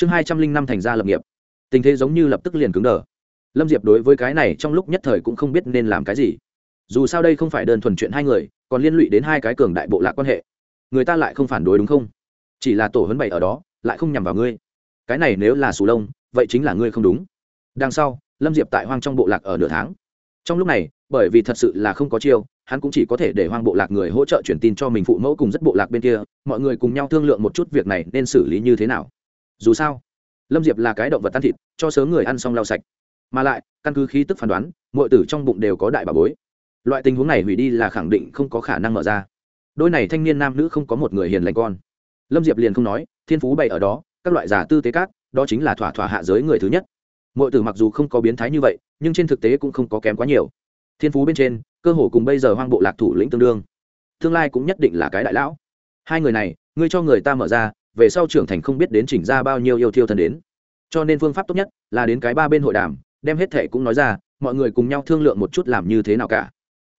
chương hai trăm linh năm thành ra lập nghiệp. Tình thế giống như lập tức liền cứng đờ. Lâm diệp đối với cái này trong lúc nhất thời cũng không biết nên làm cái gì. Dù sao đây không phải đơn thuần chuyện hai người, còn liên lụy đến hai cái cường đại bộ lạc quan hệ. Người ta lại không phản đối đúng không? Chỉ là tổ hấn bày ở đó, lại không nhằm vào ngươi. Cái này nếu là sù lông, vậy chính là ngươi không đúng. Đằng sau, lâm diệp tại hoang trong bộ lạc ở nửa tháng. Trong lúc này, bởi vì thật sự là không có chiêu, hắn cũng chỉ có thể để hoang bộ lạc người hỗ trợ truyền tin cho mình phụ mẫu cùng rất bộ lạc bên kia, mọi người cùng nhau thương lượng một chút việc này nên xử lý như thế nào dù sao, lâm diệp là cái động vật tan thịt, cho sớm người ăn xong lau sạch. Mà lại, căn cứ khí tức phán đoán mọi tử trong bụng đều có đại bà bối. Loại tình huống này hủy đi là khẳng định không có khả năng mở ra. Đôi này thanh niên nam nữ không có một người hiền lành con. Lâm diệp liền không nói, thiên phú bày ở đó, các loại giả tư tế cát đó chính là thỏa thỏa hạ giới người thứ nhất. Mọi tử mặc dù không có biến thái như vậy, nhưng trên thực tế cũng không có kém quá nhiều. Thiên phú bên trên, cơ hồ cùng bây giờ hoang bộ lạc thủ lĩnh tương đương. Tương lai cũng nhất định là cái đại lão. Hai người này, ngươi cho người ta mở ra về sau trưởng thành không biết đến chỉnh ra bao nhiêu yêu thiêu thân đến. Cho nên phương pháp tốt nhất là đến cái ba bên hội đàm, đem hết thệ cũng nói ra, mọi người cùng nhau thương lượng một chút làm như thế nào cả.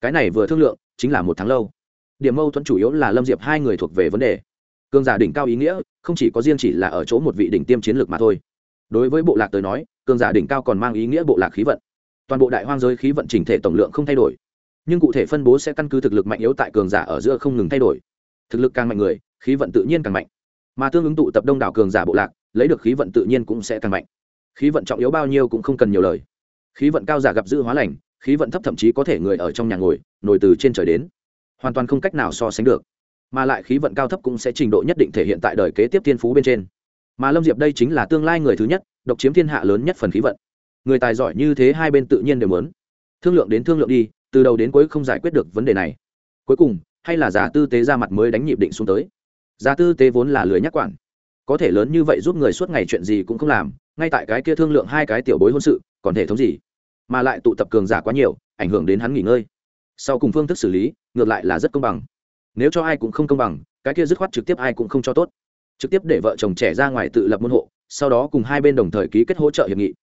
Cái này vừa thương lượng, chính là một tháng lâu. Điểm mâu thuẫn chủ yếu là lâm diệp hai người thuộc về vấn đề. Cường giả đỉnh cao ý nghĩa, không chỉ có riêng chỉ là ở chỗ một vị đỉnh tiêm chiến lược mà thôi. Đối với bộ lạc tới nói cường giả đỉnh cao còn mang ý nghĩa bộ lạc khí vận. Toàn bộ đại hoang giới khí vận chỉnh thể tổng lượng không thay đổi. Nhưng cụ thể phân bố sẽ căn cứ thực lực mạnh yếu tại cường giả ở giữa không ngừng thay đổi. Thực lực càng mạnh người, khí vận tự nhiên càng mạnh mà tương ứng tụ tập đông đảo cường giả bộ lạc, lấy được khí vận tự nhiên cũng sẽ càng mạnh. Khí vận trọng yếu bao nhiêu cũng không cần nhiều lời. Khí vận cao giả gặp dữ hóa lành, khí vận thấp thậm chí có thể người ở trong nhà ngồi nổi từ trên trời đến. Hoàn toàn không cách nào so sánh được. Mà lại khí vận cao thấp cũng sẽ trình độ nhất định thể hiện tại đời kế tiếp thiên phú bên trên. Mà lâm diệp đây chính là tương lai người thứ nhất, độc chiếm thiên hạ lớn nhất phần khí vận. Người tài giỏi như thế hai bên tự nhiên đều muốn. Thương lượng đến thương lượng đi, từ đầu đến cuối không giải quyết được vấn đề này. Cuối cùng, hay là giả tư tế ra mặt mới đánh nhịp định xuống tới giá tư tế vốn là lười nhắc quản. Có thể lớn như vậy giúp người suốt ngày chuyện gì cũng không làm, ngay tại cái kia thương lượng hai cái tiểu bối hôn sự, còn thể thống gì? Mà lại tụ tập cường giả quá nhiều, ảnh hưởng đến hắn nghỉ ngơi. Sau cùng phương thức xử lý, ngược lại là rất công bằng. Nếu cho ai cũng không công bằng, cái kia dứt khoát trực tiếp ai cũng không cho tốt. Trực tiếp để vợ chồng trẻ ra ngoài tự lập môn hộ, sau đó cùng hai bên đồng thời ký kết hỗ trợ hiệp nghị.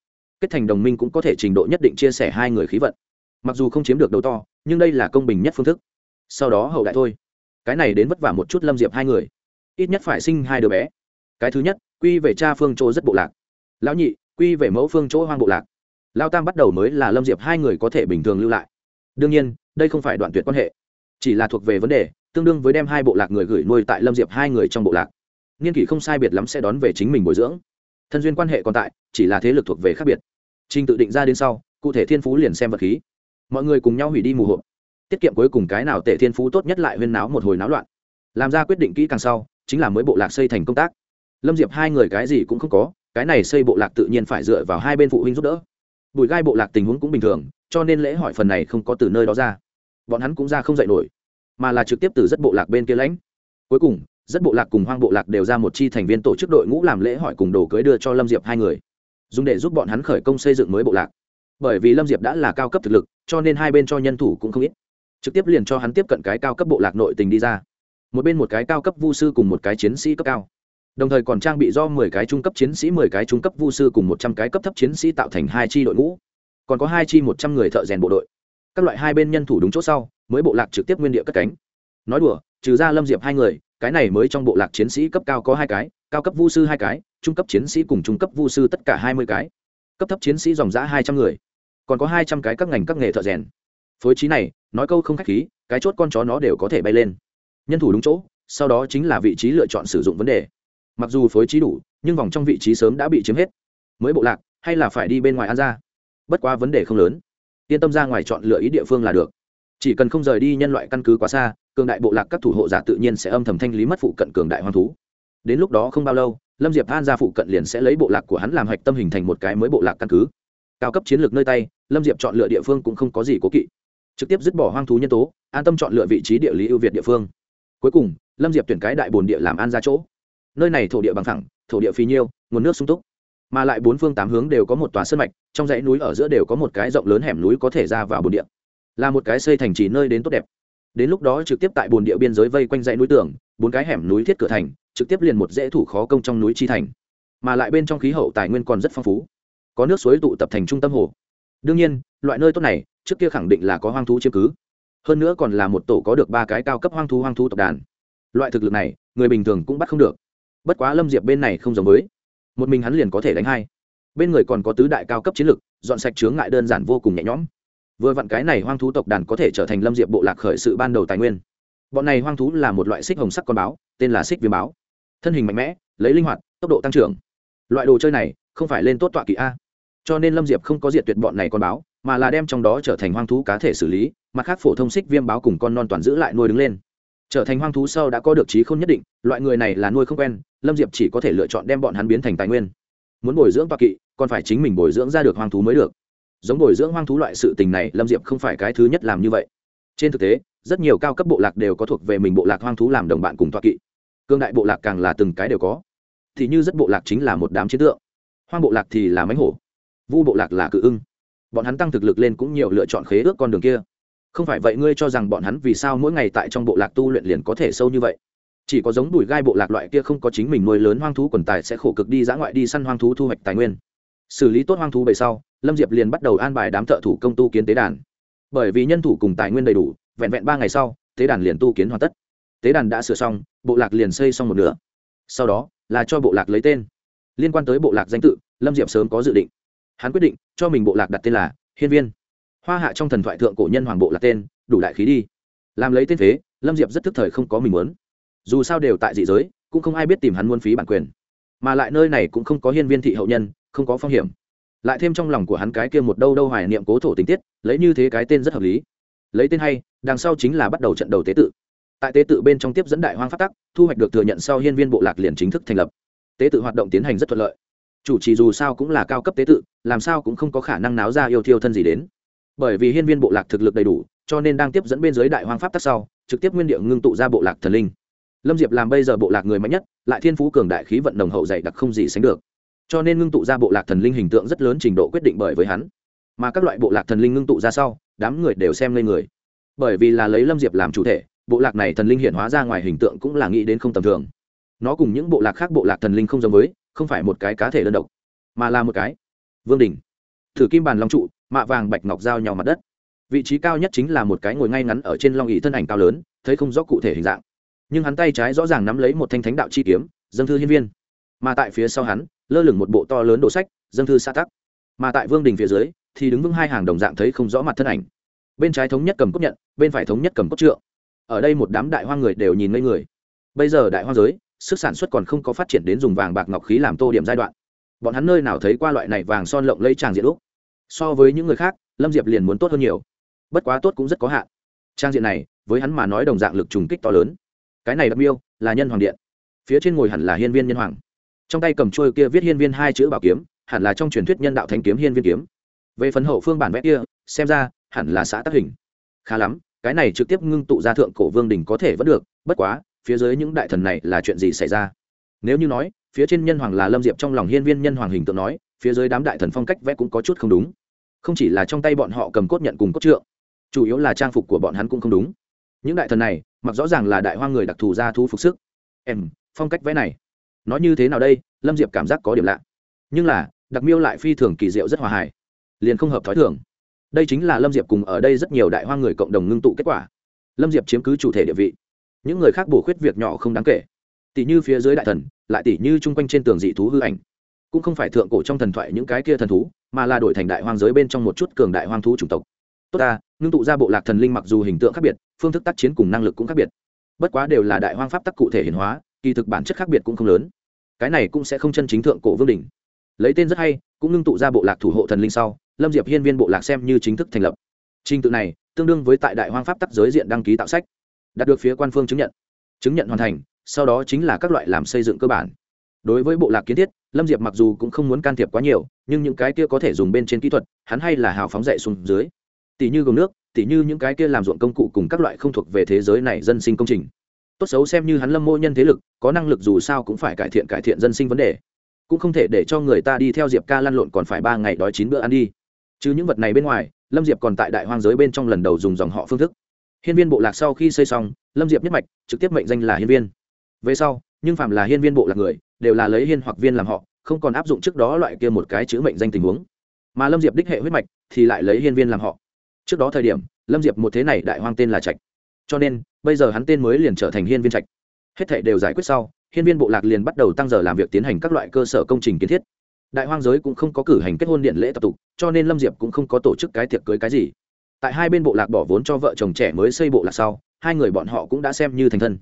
Kết thành đồng minh cũng có thể trình độ nhất định chia sẻ hai người khí vận. Mặc dù không chiếm được đầu to, nhưng đây là công bình nhất phương thức. Sau đó hậu đại thôi. Cái này đến vất vả một chút lâm diệp hai người ít nhất phải sinh hai đứa bé. Cái thứ nhất, quy về cha phương chỗ rất bộ lạc. Lão nhị, quy về mẫu phương chỗ hoang bộ lạc. Lao tam bắt đầu mới là lâm diệp hai người có thể bình thường lưu lại. Đương nhiên, đây không phải đoạn tuyệt quan hệ. Chỉ là thuộc về vấn đề, tương đương với đem hai bộ lạc người gửi nuôi tại lâm diệp hai người trong bộ lạc. Nghiên kỷ không sai biệt lắm sẽ đón về chính mình bồi dưỡng. Thân duyên quan hệ còn tại, chỉ là thế lực thuộc về khác biệt. Trình tự định ra đến sau, cụ thể thiên phú liền xem vật khí. Mọi người cùng nhau hủy đi mù hộp. Tiết kiệm cuối cùng cái nào tệ thiên phú tốt nhất lại huyên náo một hồi náo loạn làm ra quyết định kỹ càng sau, chính là mới bộ lạc xây thành công tác. Lâm diệp hai người cái gì cũng không có, cái này xây bộ lạc tự nhiên phải dựa vào hai bên phụ huynh giúp đỡ. Bùi gai bộ lạc tình huống cũng bình thường, cho nên lễ hỏi phần này không có từ nơi đó ra. Bọn hắn cũng ra không dạy nổi, mà là trực tiếp từ rất bộ lạc bên kia lãnh. Cuối cùng, rất bộ lạc cùng hoang bộ lạc đều ra một chi thành viên tổ chức đội ngũ làm lễ hỏi cùng đồ cưới đưa cho lâm diệp hai người. Dùng để giúp bọn hắn khởi công xây dựng mới bộ lạc. Bởi vì lâm diệp đã là cao cấp thực lực, cho nên hai bên cho nhân thủ cũng không ít. Trực tiếp liền cho hắn tiếp cận cái cao cấp bộ lạc nội tình đi ra một bên một cái cao cấp vu sư cùng một cái chiến sĩ cấp cao. Đồng thời còn trang bị do mười cái trung cấp chiến sĩ, mười cái trung cấp vu sư cùng một trăm cái cấp thấp chiến sĩ tạo thành hai chi đội ngũ. Còn có hai chi một trăm người thợ rèn bộ đội. Các loại hai bên nhân thủ đúng chỗ sau, mới bộ lạc trực tiếp nguyên địa cất cánh. Nói đùa, trừ ra lâm diệp hai người, cái này mới trong bộ lạc chiến sĩ cấp cao có hai cái, cao cấp vu sư hai cái, trung cấp chiến sĩ cùng trung cấp vu sư tất cả hai mươi cái. Cấp thấp chiến sĩ dòng giã hai trăm người, còn có hai trăm cái các ngành các nghề thợ rèn. Phối trí này, nói câu không khách khí, cái chốt con chó nó đều có thể bay lên nhân thủ đúng chỗ, sau đó chính là vị trí lựa chọn sử dụng vấn đề. Mặc dù phối trí đủ, nhưng vòng trong vị trí sớm đã bị chiếm hết. Mới bộ lạc, hay là phải đi bên ngoài ăn ra? Bất quá vấn đề không lớn. Yên tâm ra ngoài chọn lựa ý địa phương là được. Chỉ cần không rời đi nhân loại căn cứ quá xa, cường đại bộ lạc các thủ hộ giả tự nhiên sẽ âm thầm thanh lý mất phụ cận cường đại hoang thú. Đến lúc đó không bao lâu, lâm diệp an ra phụ cận liền sẽ lấy bộ lạc của hắn làm hạch tâm hình thành một cái mới bộ lạc căn cứ. Cao cấp chiến lược nơi tay, lâm diệp chọn lựa địa phương cũng không có gì cố kỵ. Trực tiếp dứt bỏ hoang thú nhân tố, an tâm chọn lựa vị trí địa lý ưu việt địa phương cuối cùng, lâm diệp tuyển cái đại bồn địa làm an ra chỗ. Nơi này thổ địa bằng thẳng thổ địa phì nhiêu, nguồn nước sung túc. Mà lại bốn phương tám hướng đều có một tòa sân mạch, trong dãy núi ở giữa đều có một cái rộng lớn hẻm núi có thể ra vào bồn địa. Là một cái xây thành trì nơi đến tốt đẹp. Đến lúc đó trực tiếp tại bồn địa biên giới vây quanh dãy núi tường, bốn cái hẻm núi thiết cửa thành, trực tiếp liền một dễ thủ khó công trong núi chi thành. Mà lại bên trong khí hậu tài nguyên còn rất phong phú. Có nước suối tụ tập thành trung tâm hồ. Đương nhiên, loại nơi tốt này, trước kia khẳng định là có hoang thú chiếm cứ hơn nữa còn là một tổ có được ba cái cao cấp hoang thú hoang thú tộc đàn. Loại thực lực này, người bình thường cũng bắt không được. Bất quá lâm diệp bên này không giống với. Một mình hắn liền có thể đánh hai. Bên người còn có tứ đại cao cấp chiến lực, dọn sạch chướng ngại đơn giản vô cùng nhẹ nhõm. Vừa vặn cái này hoang thú tộc đàn có thể trở thành lâm diệp bộ lạc khởi sự ban đầu tài nguyên. Bọn này hoang thú là một loại xích hồng sắc con báo, tên là xích viêm báo. Thân hình mạnh mẽ, lấy linh hoạt, tốc độ tăng trưởng. Loại đồ chơi này, không phải lên tốt tọa kỵ a. Cho nên lâm diệp không có diệt tuyệt bọn này con báo mà là đem trong đó trở thành hoang thú cá thể xử lý, mặt khác phổ thông xích viêm báo cùng con non toàn giữ lại nuôi đứng lên. Trở thành hoang thú sau đã có được trí không nhất định, loại người này là nuôi không quen, lâm diệp chỉ có thể lựa chọn đem bọn hắn biến thành tài nguyên. Muốn bồi dưỡng toa kỵ, còn phải chính mình bồi dưỡng ra được hoang thú mới được. Giống bồi dưỡng hoang thú loại sự tình này, lâm diệp không phải cái thứ nhất làm như vậy. Trên thực tế, rất nhiều cao cấp bộ lạc đều có thuộc về mình bộ lạc hoang thú làm đồng bạn cùng toa kỵ. Cương đại bộ lạc càng là từng cái đều có. Thì như rất bộ lạc chính là một đám chiến tượng. Hoang bộ lạc thì là mánh hổ. Vu bộ lạc là cự ưng bọn hắn tăng thực lực lên cũng nhiều lựa chọn khế ước con đường kia. Không phải vậy ngươi cho rằng bọn hắn vì sao mỗi ngày tại trong bộ lạc tu luyện liền có thể sâu như vậy? Chỉ có giống đùi gai bộ lạc loại kia không có chính mình nuôi lớn hoang thú quần tài sẽ khổ cực đi dã ngoại đi săn hoang thú thu hoạch tài nguyên. Xử lý tốt hoang thú về sau, lâm diệp liền bắt đầu an bài đám thợ thủ công tu kiến tế đàn. Bởi vì nhân thủ cùng tài nguyên đầy đủ, vẹn vẹn ba ngày sau, tế đàn liền tu kiến hoàn tất. Tế đàn đã sửa xong, bộ lạc liền xây xong một nửa. Sau đó, là cho bộ lạc lấy tên. Liên quan tới bộ lạc danh tự, lâm diệp sớm có dự định. Hắn quyết định cho mình bộ lạc đặt tên là hiên viên. Hoa hạ trong thần thoại thượng cổ nhân hoàng bộ lạc tên, đủ đại khí đi. Làm lấy tên phế, lâm diệp rất thức thời không có mình muốn. Dù sao đều tại dị giới, cũng không ai biết tìm hắn muôn phí bản quyền. Mà lại nơi này cũng không có hiên viên thị hậu nhân, không có phong hiểm. Lại thêm trong lòng của hắn cái kia một đâu đâu hoài niệm cố thổ tình tiết, lấy như thế cái tên rất hợp lý. Lấy tên hay, đằng sau chính là bắt đầu trận đầu tế tự. Tại tế tự bên trong tiếp dẫn đại hoang phát tắc, thu hoạch được thừa nhận sau hiên viên bộ lạc liền chính thức thành lập. Tế tự hoạt động tiến hành rất thuận lợi chủ trì dù sao cũng là cao cấp tế tự, làm sao cũng không có khả năng náo ra yêu thiêu thân gì đến. Bởi vì hiên viên bộ lạc thực lực đầy đủ, cho nên đang tiếp dẫn bên dưới đại hoang pháp tắc sau, trực tiếp nguyên địa ngưng tụ ra bộ lạc thần linh. Lâm diệp làm bây giờ bộ lạc người mạnh nhất, lại thiên phú cường đại khí vận đồng hậu dày đặc không gì sánh được. Cho nên ngưng tụ ra bộ lạc thần linh hình tượng rất lớn trình độ quyết định bởi với hắn. Mà các loại bộ lạc thần linh ngưng tụ ra sau, đám người đều xem lên người. Bởi vì là lấy lâm diệp làm chủ thể, bộ lạc này thần linh hiện hóa ra ngoài hình tượng cũng là nghĩ đến không tầm thường. Nó cùng những bộ lạc khác bộ lạc thần linh không giống với không phải một cái cá thể đơn độc, mà là một cái vương đình thử kim bàn long trụ, mạ vàng bạch ngọc giao nhau mặt đất. Vị trí cao nhất chính là một cái ngồi ngay ngắn ở trên long ỉ thân ảnh cao lớn, thấy không rõ cụ thể hình dạng. Nhưng hắn tay trái rõ ràng nắm lấy một thanh thánh đạo chi kiếm dân thư hiên viên. Mà tại phía sau hắn, lơ lửng một bộ to lớn đồ sách dân thư xã tắc. Mà tại vương đình phía dưới, thì đứng vững hai hàng đồng dạng thấy không rõ mặt thân ảnh. Bên trái thống nhất cầm cốt nhận, bên phải thống nhất cầm cốt trượng. Ở đây một đám đại hoa người đều nhìn ngây người. Bây giờ đại hoa giới sức sản xuất còn không có phát triển đến dùng vàng bạc ngọc khí làm tô điểm giai đoạn. Bọn hắn nơi nào thấy qua loại này vàng son lộng lây tràng diện úc? So với những người khác, lâm diệp liền muốn tốt hơn nhiều. Bất quá tốt cũng rất có hạn. Trang diện này, với hắn mà nói đồng dạng lực trùng kích to lớn. Cái này đặc miêu, là nhân hoàng điện. Phía trên ngồi hẳn là hiên viên nhân hoàng. Trong tay cầm trôi kia viết hiên viên hai chữ bảo kiếm, hẳn là trong truyền thuyết nhân đạo thánh kiếm hiên viên kiếm. Về phần hậu phương bản vẽ kia, xem ra, hẳn là xã tác hình. Khá lắm, cái này trực tiếp ngưng tụ ra thượng cổ vương đình có thể vẫn được, bất quá phía dưới những đại thần này là chuyện gì xảy ra? Nếu như nói, phía trên nhân hoàng là lâm diệp trong lòng hiên viên nhân hoàng hình tượng nói, phía dưới đám đại thần phong cách vẽ cũng có chút không đúng. Không chỉ là trong tay bọn họ cầm cốt nhận cùng cốt trượng, chủ yếu là trang phục của bọn hắn cũng không đúng. Những đại thần này, mặc rõ ràng là đại hoa người đặc thù ra thu phục sức. Em, phong cách vẽ này, nói như thế nào đây? Lâm diệp cảm giác có điểm lạ. Nhưng là, đặc miêu lại phi thường kỳ diệu rất hòa hài, liền không hợp t h ó i thường. Đây chính là lâm diệp cùng ở đây rất nhiều đại hoa người cộng đồng ngưng tụ kết quả. Lâm diệp chiếm cứ chủ thể địa vị những người khác bổ khuyết việc nhỏ không đáng kể. Tỷ như phía dưới đại thần, lại tỷ như chung quanh trên tường dị thú hư ảnh. Cũng không phải thượng cổ trong thần thoại những cái kia thần thú, mà là đổi thành đại hoang giới bên trong một chút cường đại hoang thú chủng tộc. Tốt ta, ngưng tụ ra bộ lạc thần linh mặc dù hình tượng khác biệt, phương thức tác chiến cùng năng lực cũng khác biệt. Bất quá đều là đại hoang pháp tắc cụ thể hiển hóa, kỳ thực bản chất khác biệt cũng không lớn. Cái này cũng sẽ không chân chính thượng cổ vương đỉnh. Lấy tên rất hay, cũng ngưng tụ ra bộ lạc thủ hộ thần linh sau, lâm diệp hiên viên bộ lạc xem như chính thức thành lập. Trình tự này, tương đương với tại đại hoang pháp tắc giới diện đăng ký tạo sách đạt được phía quan phương chứng nhận. Chứng nhận hoàn thành, sau đó chính là các loại làm xây dựng cơ bản. Đối với bộ lạc kiến thiết, lâm diệp mặc dù cũng không muốn can thiệp quá nhiều, nhưng những cái kia có thể dùng bên trên kỹ thuật, hắn hay là hào phóng dạy xuống dưới. Tỷ như gồm nước, tỷ như những cái kia làm ruộng công cụ cùng các loại không thuộc về thế giới này dân sinh công trình. Tốt xấu xem như hắn lâm mô nhân thế lực, có năng lực dù sao cũng phải cải thiện cải thiện dân sinh vấn đề. Cũng không thể để cho người ta đi theo diệp ca lăn lộn còn phải ba ngày đói chín bữa ăn đi. Chứ những vật này bên ngoài, lâm diệp còn tại đại hoang giới bên trong lần đầu dùng dòng họ phương thức hiên viên bộ lạc sau khi xây xong, lâm diệp nhất mạch, trực tiếp mệnh danh là hiên viên. Về sau, nhưng phạm là hiên viên bộ lạc người, đều là lấy hiên hoặc viên làm họ, không còn áp dụng trước đó loại kia một cái chữ mệnh danh tình huống. Mà lâm diệp đích hệ huyết mạch, thì lại lấy hiên viên làm họ. Trước đó thời điểm, lâm diệp một thế này đại hoang tên là trạch. Cho nên, bây giờ hắn tên mới liền trở thành hiên viên trạch. Hết thảy đều giải quyết sau, hiên viên bộ lạc liền bắt đầu tăng giờ làm việc tiến hành các loại cơ sở công trình kiến thiết. Đại hoang giới cũng không có cử hành kết hôn điện lễ tập tục, cho nên lâm diệp cũng không có tổ chức cái tiệc cưới cái gì tại hai bên bộ lạc bỏ vốn cho vợ chồng trẻ mới xây bộ lạc sau, hai người bọn họ cũng đã xem như thành thân.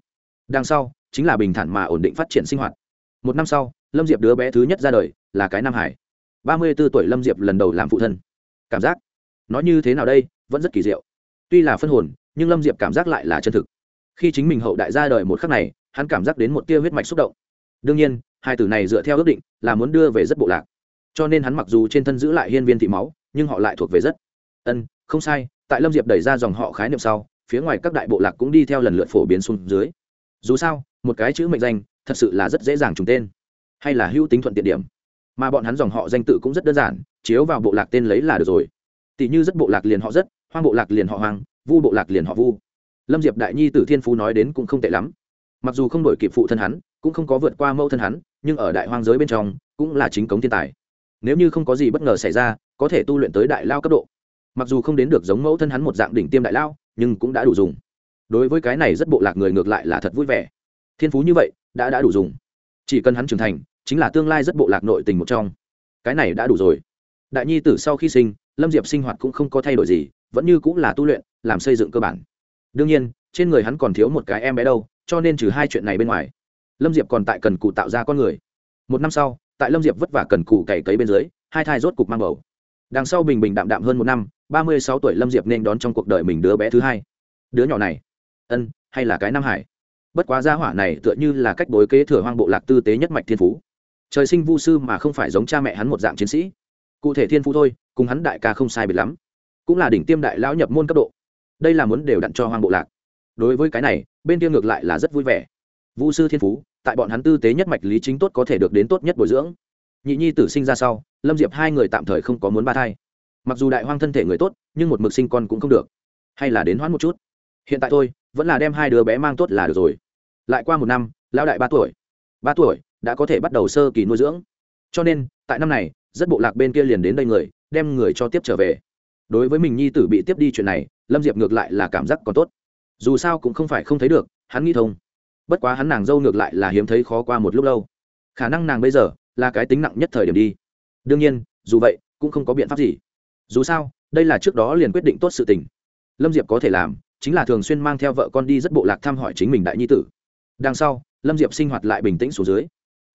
Đằng sau, chính là bình thản mà ổn định phát triển sinh hoạt. Một năm sau, lâm diệp đứa bé thứ nhất ra đời, là cái nam hải. Ba mươi b ố tuổi lâm diệp lần đầu làm phụ thân. Cảm giác? Nói như thế nào đây? Vẫn rất kỳ diệu. Tuy là phân hồn, nhưng lâm diệp cảm giác lại là chân thực. Khi chính mình hậu đại ra đời một khắc này, hắn cảm giác đến một tia huyết mạch xúc động. Đương nhiên, hai tử này dựa theo ước định, là muốn đưa về rất bộ lạc. Cho nên hắn mặc dù trên thân giữ lại hiên viên thị máu, nhưng họ lại thuộc về rất ân không sai, tại lâm diệp đẩy ra dòng họ khái niệm sau, phía ngoài các đại bộ lạc cũng đi theo lần lượt phổ biến xuống dưới. Dù sao, một cái chữ mệnh danh, thật sự là rất dễ dàng trùng tên, hay là hữu tính thuận tiện điểm. Mà bọn hắn dòng họ danh tự cũng rất đơn giản, chiếu vào bộ lạc tên lấy là được rồi. Tỷ như rất bộ lạc liền họ rất, hoang bộ lạc liền họ hoang, vu bộ lạc liền họ vu. Lâm diệp đại nhi tử thiên phú nói đến cũng không tệ lắm. Mặc dù không đổi kịp phụ thân hắn, cũng không có vượt qua mẫu thân hắn, nhưng ở đại hoang giới bên trong, cũng là chính cống thiên tài. Nếu như không có gì bất ngờ xảy ra, có thể tu luyện tới đại lao cấp độ mặc dù không đến được giống mẫu thân hắn một dạng đỉnh tiêm đại lao, nhưng cũng đã đủ dùng. Đối với cái này rất bộ lạc người ngược lại là thật vui vẻ. Thiên phú như vậy, đã đã đủ dùng. Chỉ cần hắn trưởng thành, chính là tương lai rất bộ lạc nội tình một trong. Cái này đã đủ rồi. Đại nhi tử sau khi sinh, lâm diệp sinh hoạt cũng không có thay đổi gì, vẫn như cũng là tu luyện, làm xây dựng cơ bản. Đương nhiên, trên người hắn còn thiếu một cái em bé đâu, cho nên trừ hai chuyện này bên ngoài, lâm diệp còn tại cần cụ tạo ra con người. Một năm sau, tại lâm diệp vất vả cần cụ cày cấy bên dưới, hai thai rốt cục mang bầu đằng sau bình bình đạm đạm hơn một năm, ba mươi sáu tuổi lâm diệp nên đón trong cuộc đời mình đứa bé thứ hai. Đứa nhỏ này, ân, hay là cái nam hải? Bất quá gia hỏa này tựa như là cách bối kế thừa hoang bộ lạc tư tế nhất mạch thiên phú. Trời sinh vu sư mà không phải giống cha mẹ hắn một dạng chiến sĩ. Cụ thể thiên phú thôi, cùng hắn đại ca không sai biệt lắm. Cũng là đỉnh tiêm đại lão nhập môn cấp độ. Đây là muốn đều đặn cho hoang bộ lạc. Đối với cái này, bên kia ngược lại là rất vui vẻ. Vu sư thiên phú, tại bọn hắn tư tế nhất mạch lý chính tốt có thể được đến tốt nhất bồi dưỡng. Nhị nhi tử sinh ra sau lâm diệp hai người tạm thời không có muốn ba thai. Mặc dù đại hoang thân thể người tốt, nhưng một mực sinh con cũng không được. Hay là đến hoãn một chút. Hiện tại tôi vẫn là đem hai đứa bé mang tốt là được rồi. Lại qua một năm, lão đại ba tuổi. Ba tuổi, đã có thể bắt đầu sơ kỳ nuôi dưỡng. Cho nên, tại năm này, rất bộ lạc bên kia liền đến đây người, đem người cho tiếp trở về. Đối với mình nhi tử bị tiếp đi chuyện này, lâm diệp ngược lại là cảm giác còn tốt. Dù sao cũng không phải không thấy được, hắn nghĩ thông. Bất quá hắn nàng dâu ngược lại là hiếm thấy khó qua một lúc lâu. Khả năng nàng bây giờ là cái tính nặng nhất thời điểm đi đương nhiên, dù vậy, cũng không có biện pháp gì. Dù sao, đây là trước đó liền quyết định tốt sự tình. Lâm diệp có thể làm, chính là thường xuyên mang theo vợ con đi rất bộ lạc thăm hỏi chính mình đại nhi tử. Đằng sau, lâm diệp sinh hoạt lại bình tĩnh xuống dưới.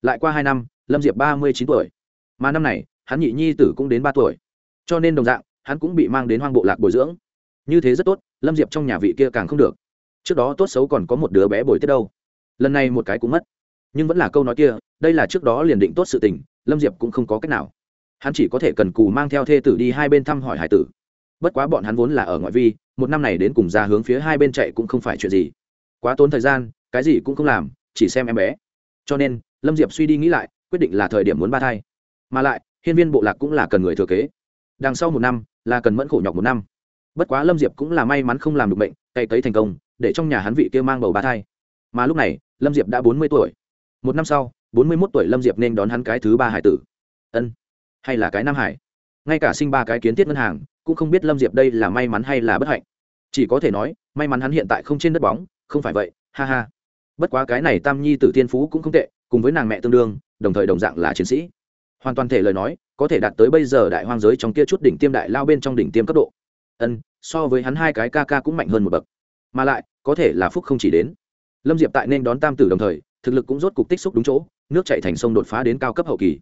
Lại qua hai năm, lâm diệp ba mươi chín tuổi. Mà năm này, hắn nhị nhi tử cũng đến ba tuổi. Cho nên đồng dạng, hắn cũng bị mang đến hoang bộ lạc bồi dưỡng. Như thế rất tốt, lâm diệp trong nhà vị kia càng không được. Trước đó tốt xấu còn có một đứa bé bồi tiếp đâu. Lần này một cái cũng mất. Nhưng vẫn là câu nói kia, đây là trước đó liền định tốt sự tình, lâm diệp cũng không có cách nào hắn chỉ có thể cần cù mang theo thê tử đi hai bên thăm hỏi hải tử. Bất quá bọn hắn vốn là ở ngoại vi, một năm này đến cùng ra hướng phía hai bên chạy cũng không phải chuyện gì. Quá tốn thời gian, cái gì cũng không làm, chỉ xem em bé. Cho nên, lâm diệp suy đi nghĩ lại, quyết định là thời điểm muốn ba thai. Mà lại, hiên viên bộ lạc cũng là cần người thừa kế. Đằng sau một năm, là cần mẫn khổ nhọc một năm. Bất quá lâm diệp cũng là may mắn không làm được bệnh cày cấy thành công, để trong nhà hắn vị kia mang bầu ba thai. Mà lúc này, lâm diệp đã bốn mươi tuổi. Một năm sau, bốn mươi mốt tuổi lâm diệp nên đón hắn cái thứ ba hải tử. Ân hay là cái nam hải? Ngay cả sinh ba cái kiến thiết ngân hàng, cũng không biết lâm diệp đây là may mắn hay là bất hạnh. Chỉ có thể nói, may mắn hắn hiện tại không trên đất bóng, không phải vậy, ha ha. Bất quá cái này tam nhi tử tiên phú cũng không tệ, cùng với nàng mẹ tương đương, đồng thời đồng dạng là chiến sĩ. Hoàn toàn thể lời nói, có thể đạt tới bây giờ đại hoang giới trong kia chút đỉnh tiêm đại lao bên trong đỉnh tiêm cấp độ. Ân, so với hắn hai cái ca ca cũng mạnh hơn một bậc. Mà lại, có thể là phúc không chỉ đến. Lâm diệp tại nên đón tam tử đồng thời, thực lực cũng rốt cục tích xúc đúng chỗ, nước chạy thành sông đột phá đến cao cấp hậu kỳ.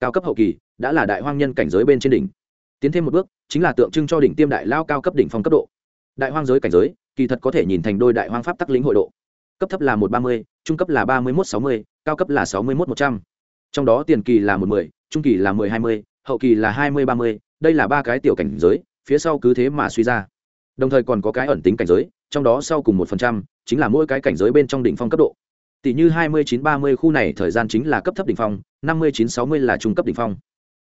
Cao cấp hậu kỳ đã là đại hoang nhân cảnh giới bên trên đỉnh. Tiến thêm một bước, chính là tượng trưng cho đỉnh tiêm đại lao cao cấp đỉnh phong cấp độ. Đại hoang giới cảnh giới, kỳ thật có thể nhìn thành đôi đại hoang pháp tắc lĩnh hội độ. Cấp thấp là một ba mươi, trung cấp là ba mươi một sáu mươi, cao cấp là sáu mươi một một trăm. Trong đó tiền kỳ là một mười, trung kỳ là mười hai mươi, hậu kỳ là hai mươi ba mươi, đây là ba cái tiểu cảnh giới, phía sau cứ thế mà suy ra. Đồng thời còn có cái ẩn tính cảnh giới, trong đó sau cùng một phần trăm chính là mỗi cái cảnh giới bên trong đỉnh phong cấp độ. Tỷ như hai mươi chín ba mươi khu này thời gian chính là cấp thấp đỉnh phong, năm mươi chín sáu mươi là trung cấp đỉnh phong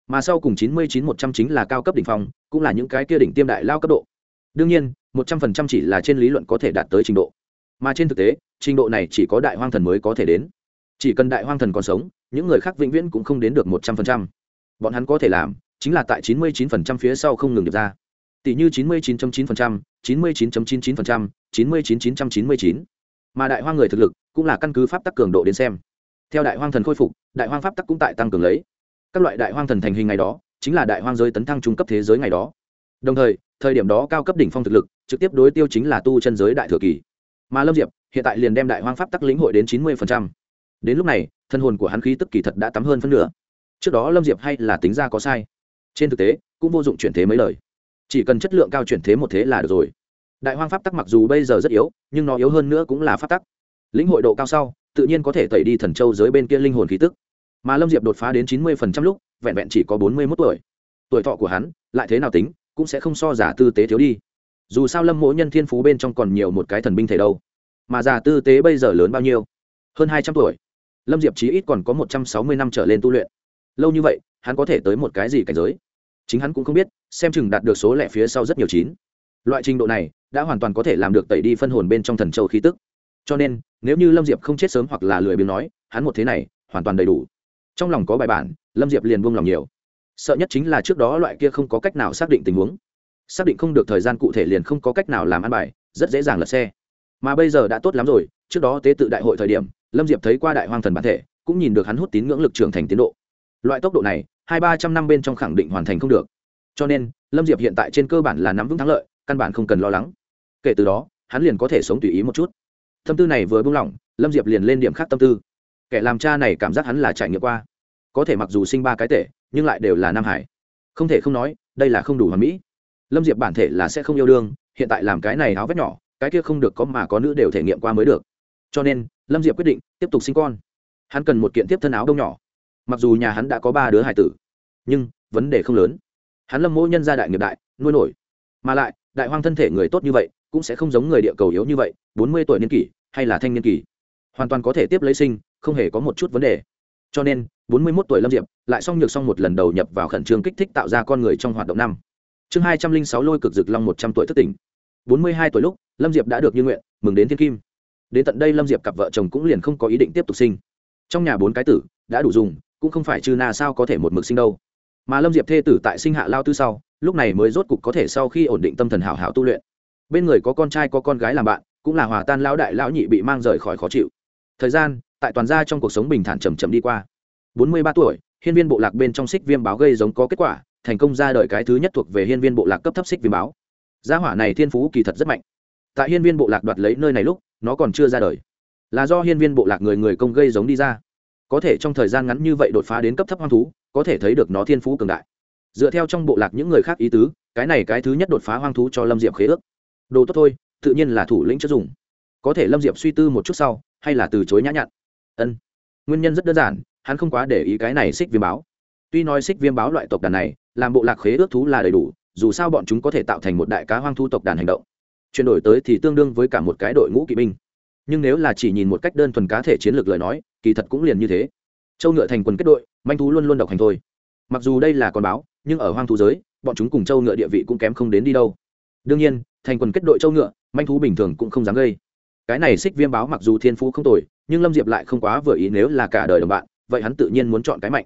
mà sau cùng chín mươi chín một trăm chính là cao cấp đỉnh phong, cũng là những cái kia đỉnh tiêm đại lao cấp độ. Đương nhiên, một trăm phần trăm chỉ là trên lý luận có thể đạt tới trình độ. Mà trên thực tế, trình độ này chỉ có đại hoang thần mới có thể đến. Chỉ cần đại hoang thần còn sống, những người khác vĩnh viễn cũng không đến được một trăm phần trăm. Bọn hắn có thể làm, chính là tại chín mươi chín phần trăm phía sau không ngừng được ra. Tỷ như chín mươi chín chín phần trăm, chín mươi chín chín chín phần trăm, chín mươi chín chín trăm chín mươi chín. Mà đại hoang người thực lực, cũng là căn cứ pháp tắc cường độ đến xem. Theo đại hoang thần khôi phục, đại hoang pháp tắc cũng tại tăng cường lấy các loại đại hoang thần thành hình ngày đó, chính là đại hoang giới tấn thăng trung cấp thế giới ngày đó. Đồng thời thời điểm đó cao cấp đỉnh phong thực lực, trực tiếp đối tiêu chính là tu chân giới đại thừa kỳ. Mà lâm diệp, hiện tại liền đem đại hoang pháp tắc lĩnh hội đến chín mươi đến lúc này, thân hồn của hắn khí tức kỳ thật đã tắm hơn phân nửa. Trước đó lâm diệp hay là tính ra có sai. Trên thực tế, cũng vô dụng chuyển thế mấy lời. Chỉ cần chất lượng cao chuyển thế một thế là được rồi. Đại hoang pháp tắc mặc dù bây giờ rất yếu, nhưng nó yếu hơn nữa cũng là pháp tắc. Lĩnh hội độ cao sau, tự nhiên có thể tẩy đi thần châu giới bên kia linh hồn khí tức mà lâm diệp đột phá đến chín mươi phần trăm lúc, vẹn vẹn chỉ có bốn mươi mốt tuổi. Tuổi thọ của hắn lại thế nào tính, cũng sẽ không so giả tư tế thiếu đi. Dù sao lâm mỗi nhân thiên phú bên trong còn nhiều một cái thần binh thể đâu. Mà giả tư tế bây giờ lớn bao nhiêu? Hơn hai trăm tuổi. Lâm diệp chí ít còn có một trăm sáu mươi năm trở lên tu luyện. Lâu như vậy, hắn có thể tới một cái gì cảnh giới? Chính hắn cũng không biết, xem chừng đạt được số lẻ phía sau rất nhiều chín. Loại trình độ này đã hoàn toàn có thể làm được tẩy đi phân hồn bên trong thần châu khí tức. Cho nên, nếu như lâm diệp không chết sớm hoặc là lười biếng nói, hắn một thế này hoàn toàn đầy đủ trong lòng có bài bản, lâm diệp liền buông lòng nhiều. Sợ nhất chính là trước đó loại kia không có cách nào xác định tình huống. Xác định không được thời gian cụ thể liền không có cách nào làm ăn bài, rất dễ dàng lật xe. Mà bây giờ đã tốt lắm rồi, trước đó tế tự đại hội thời điểm, lâm diệp thấy qua đại hoang thần bản thể, cũng nhìn được hắn hút tín ngưỡng lực trưởng thành tiến độ. Loại tốc độ này, hai ba trăm năm bên trong khẳng định hoàn thành không được. Cho nên, lâm diệp hiện tại trên cơ bản là nắm vững thắng lợi, căn bản không cần lo lắng. Kể từ đó, hắn liền có thể sống tùy ý một chút. Tâm tư này vừa buông lỏng, lâm diệp liền lên điểm khác tâm tư kẻ làm cha này cảm giác hắn là trải nghiệm qua. Có thể mặc dù sinh ba cái tể, nhưng lại đều là nam hải. Không thể không nói, đây là không đủ hoàn mỹ. Lâm diệp bản thể là sẽ không yêu đương, hiện tại làm cái này áo vét nhỏ, cái kia không được có mà có nữ đều thể nghiệm qua mới được. Cho nên, lâm diệp quyết định tiếp tục sinh con. Hắn cần một kiện tiếp thân áo đông nhỏ. Mặc dù nhà hắn đã có ba đứa hải tử, nhưng vấn đề không lớn. Hắn lâm mỗi nhân gia đại nghiệp đại, nuôi nổi. Mà lại, đại hoang thân thể người tốt như vậy, cũng sẽ không giống người địa cầu yếu như vậy, bốn mươi tuổi niên kỷ, hay là thanh niên kỷ hoàn toàn có thể tiếp lấy sinh không hề có một chút vấn đề. Cho nên, bốn mươi 41 tuổi lâm diệp lại xong nhược xong một lần đầu nhập vào khẩn trương kích thích tạo ra con người trong hoạt động năm. Chương hai trăm linh sáu lôi cực dực long một trăm tuổi thất tỉnh. bốn mươi hai tuổi lúc, lâm diệp đã được như nguyện, mừng đến thiên kim. Đến tận đây lâm diệp cặp vợ chồng cũng liền không có ý định tiếp tục sinh. Trong nhà bốn cái tử, đã đủ dùng, cũng không phải chư na sao có thể một mực sinh đâu. Mà lâm diệp thê tử tại sinh hạ lao tư sau, lúc này mới rốt cục có thể sau khi ổn định tâm thần hảo hảo tu luyện. Bên người có con trai có con gái làm bạn, cũng là hòa tan lão đại lão nhị bị mang rời khỏi khó chịu. Thời gian tại toàn gia trong cuộc sống bình thản chầm chậm đi qua. Bốn mươi ba tuổi, hiên viên bộ lạc bên trong xích viêm báo gây giống có kết quả, thành công ra đời cái thứ nhất thuộc về hiên viên bộ lạc cấp thấp xích viêm báo. Gia hỏa này thiên phú kỳ thật rất mạnh. Tại hiên viên bộ lạc đoạt lấy nơi này lúc, nó còn chưa ra đời. Là do hiên viên bộ lạc người người công gây giống đi ra. Có thể trong thời gian ngắn như vậy đột phá đến cấp thấp hoang thú, có thể thấy được nó thiên phú cường đại. Dựa theo trong bộ lạc những người khác ý tứ, cái này cái thứ nhất đột phá hoang thú cho lâm diệp khế ước. Đồ tốt thôi, tự nhiên là thủ lĩnh chất dùng. Có thể lâm diệp suy tư một chút sau, hay là từ chối nhã nhặn ân. Nguyên nhân rất đơn giản, hắn không quá để ý cái này xích viêm báo. Tuy nói xích viêm báo loại tộc đàn này, làm bộ lạc khế ước thú là đầy đủ, dù sao bọn chúng có thể tạo thành một đại cá hoang thu tộc đàn hành động. Chuyển đổi tới thì tương đương với cả một cái đội ngũ kỵ binh. Nhưng nếu là chỉ nhìn một cách đơn thuần cá thể chiến lược lời nói, kỳ thật cũng liền như thế. Châu ngựa thành quần kết đội, manh thú luôn luôn độc hành thôi. Mặc dù đây là con báo, nhưng ở hoang thú giới, bọn chúng cùng châu ngựa địa vị cũng kém không đến đi đâu. Đương nhiên, thành quần kết đội châu ngựa, manh thú bình thường cũng không dám gây. Cái này xích viêm báo mặc dù thiên phú không tồi nhưng lâm diệp lại không quá vừa ý nếu là cả đời đồng bạn, vậy hắn tự nhiên muốn chọn cái mạnh.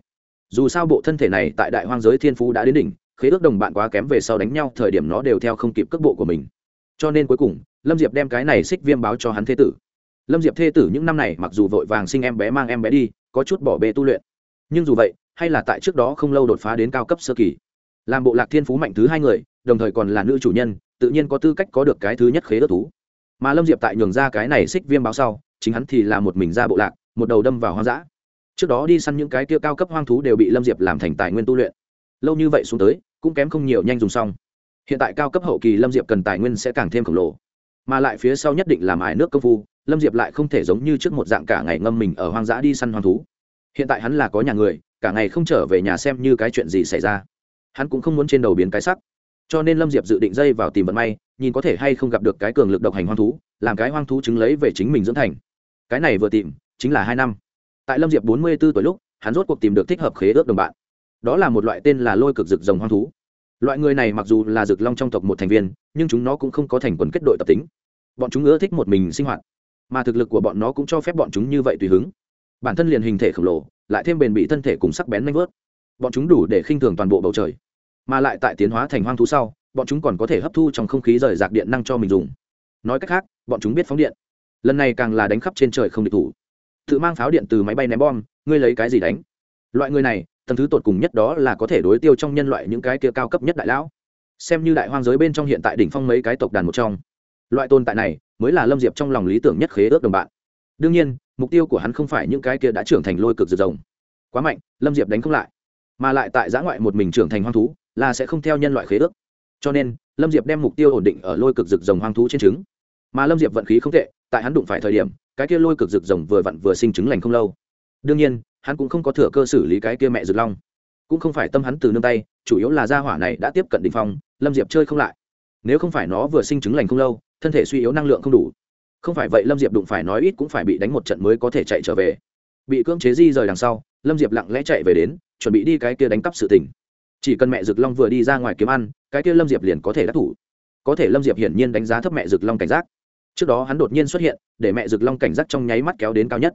Dù sao bộ thân thể này tại đại hoang giới thiên phú đã đến đỉnh, khế ước đồng bạn quá kém về sau đánh nhau, thời điểm nó đều theo không kịp cước bộ của mình. Cho nên cuối cùng, lâm diệp đem cái này xích viêm báo cho hắn thế tử. Lâm diệp thê tử những năm này mặc dù vội vàng sinh em bé mang em bé đi, có chút bỏ bê tu luyện. Nhưng dù vậy, hay là tại trước đó không lâu đột phá đến cao cấp sơ kỳ. Làm bộ lạc thiên phú mạnh thứ hai người, đồng thời còn là nữ chủ nhân, tự nhiên có tư cách có được cái thứ nhất khế ước thú. Mà lâm diệp tại nhường ra cái này xích viêm báo sau chính hắn thì là một mình ra bộ lạc, một đầu đâm vào hoang dã. Trước đó đi săn những cái kia cao cấp hoang thú đều bị lâm diệp làm thành tài nguyên tu luyện. Lâu như vậy xuống tới, cũng kém không nhiều nhanh dùng xong. Hiện tại cao cấp hậu kỳ lâm diệp cần tài nguyên sẽ càng thêm khổng lồ. Mà lại phía sau nhất định làm ải nước công phu, lâm diệp lại không thể giống như trước một dạng cả ngày ngâm mình ở hoang dã đi săn hoang thú. Hiện tại hắn là có nhà người, cả ngày không trở về nhà xem như cái chuyện gì xảy ra. Hắn cũng không muốn trên đầu biến cái sắc. Cho nên lâm diệp dự định dây vào tìm vận may, nhìn có thể hay không gặp được cái cường lực độc hành hoang thú, làm cái hoang thú chứng lấy về chính mình dưỡng thành cái này vừa tìm, chính là hai năm. Tại lâm diệp bốn mươi b ố tuổi lúc, hắn rốt cuộc tìm được thích hợp khế ước đồng bạn. Đó là một loại tên là lôi cực rực rồng hoang thú. Loại người này mặc dù là rực long trong tộc một thành viên, nhưng chúng nó cũng không có thành quần kết đội tập tính. Bọn chúng ưa thích một mình sinh hoạt, mà thực lực của bọn nó cũng cho phép bọn chúng như vậy tùy hứng. Bản thân liền hình thể khổng lồ, lại thêm bền bị thân thể cùng sắc bén nanh vớt. Bọn chúng đủ để khinh thường toàn bộ bầu trời, mà lại tại tiến hóa thành hoang thú sau, bọn chúng còn có thể hấp thu trong không khí rời rạc điện năng cho mình dùng. Nói cách khác, bọn chúng biết phóng điện lần này càng là đánh khắp trên trời không địch thủ. Tự mang pháo điện từ máy bay ném bom, ngươi lấy cái gì đánh? Loại người này, tầng thứ tột cùng nhất đó là có thể đối tiêu trong nhân loại những cái kia cao cấp nhất đại lão. Xem như đại hoang giới bên trong hiện tại đỉnh phong mấy cái tộc đàn một trong. Loại tồn tại này, mới là lâm diệp trong lòng lý tưởng nhất khế ước đồng bạn. Đương nhiên, mục tiêu của hắn không phải những cái kia đã trưởng thành lôi cực rực rồng. Quá mạnh, lâm diệp đánh không lại. Mà lại tại giã ngoại một mình trưởng thành hoang thú, là sẽ không theo nhân loại khế ước. Cho nên, lâm diệp đem mục tiêu ổn định ở lôi cực rực rồng hoang thú trên trứng. Mà lâm diệp vận khí không tệ tại hắn đụng phải thời điểm, cái kia lôi cực rực rồng vừa vặn vừa sinh trứng lành không lâu. Đương nhiên, hắn cũng không có thừa cơ xử lý cái kia mẹ rực long. Cũng không phải tâm hắn từ nương tay, chủ yếu là gia hỏa này đã tiếp cận đ ỉ n h phong, lâm diệp chơi không lại. Nếu không phải nó vừa sinh trứng lành không lâu, thân thể suy yếu năng lượng không đủ. Không phải vậy lâm diệp đụng phải nói ít cũng phải bị đánh một trận mới có thể chạy trở về. Bị cưỡng chế di rời đằng sau, lâm diệp lặng lẽ chạy về đến, chuẩn bị đi cái kia đánh cắp sự tình. Chỉ cần mẹ rực long vừa đi ra ngoài kiếm ăn, cái kia lâm diệp liền có thể đắc thủ. Có thể lâm diệp hiển nhiên đánh giá thấp mẹ rực long cảnh giác trước đó hắn đột nhiên xuất hiện, để mẹ rực long cảnh giác trong nháy mắt kéo đến cao nhất.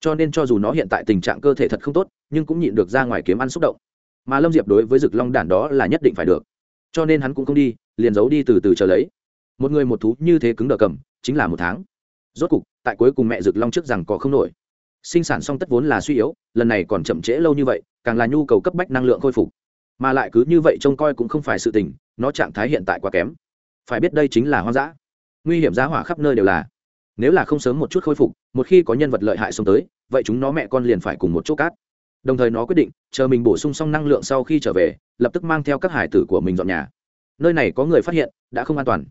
Cho nên cho dù nó hiện tại tình trạng cơ thể thật không tốt, nhưng cũng nhịn được ra ngoài kiếm ăn xúc động. Mà lâm diệp đối với rực long đản đó là nhất định phải được. Cho nên hắn cũng không đi, liền giấu đi từ từ chờ lấy. Một người một thú như thế cứng đờ cầm, chính là một tháng. Rốt cục, tại cuối cùng mẹ rực long trước rằng có không nổi. Sinh sản song tất vốn là suy yếu, lần này còn chậm trễ lâu như vậy, càng là nhu cầu cấp bách năng lượng khôi phục. Mà lại cứ như vậy trông coi cũng không phải sự tình, nó trạng thái hiện tại quá kém. Phải biết đây chính là hoang dã nguy hiểm giá hỏa khắp nơi đều là. Nếu là không sớm một chút khôi phục, một khi có nhân vật lợi hại xông tới, vậy chúng nó mẹ con liền phải cùng một chỗ cát. Đồng thời nó quyết định, chờ mình bổ sung xong năng lượng sau khi trở về, lập tức mang theo các hải tử của mình dọn nhà. Nơi này có người phát hiện, đã không an toàn.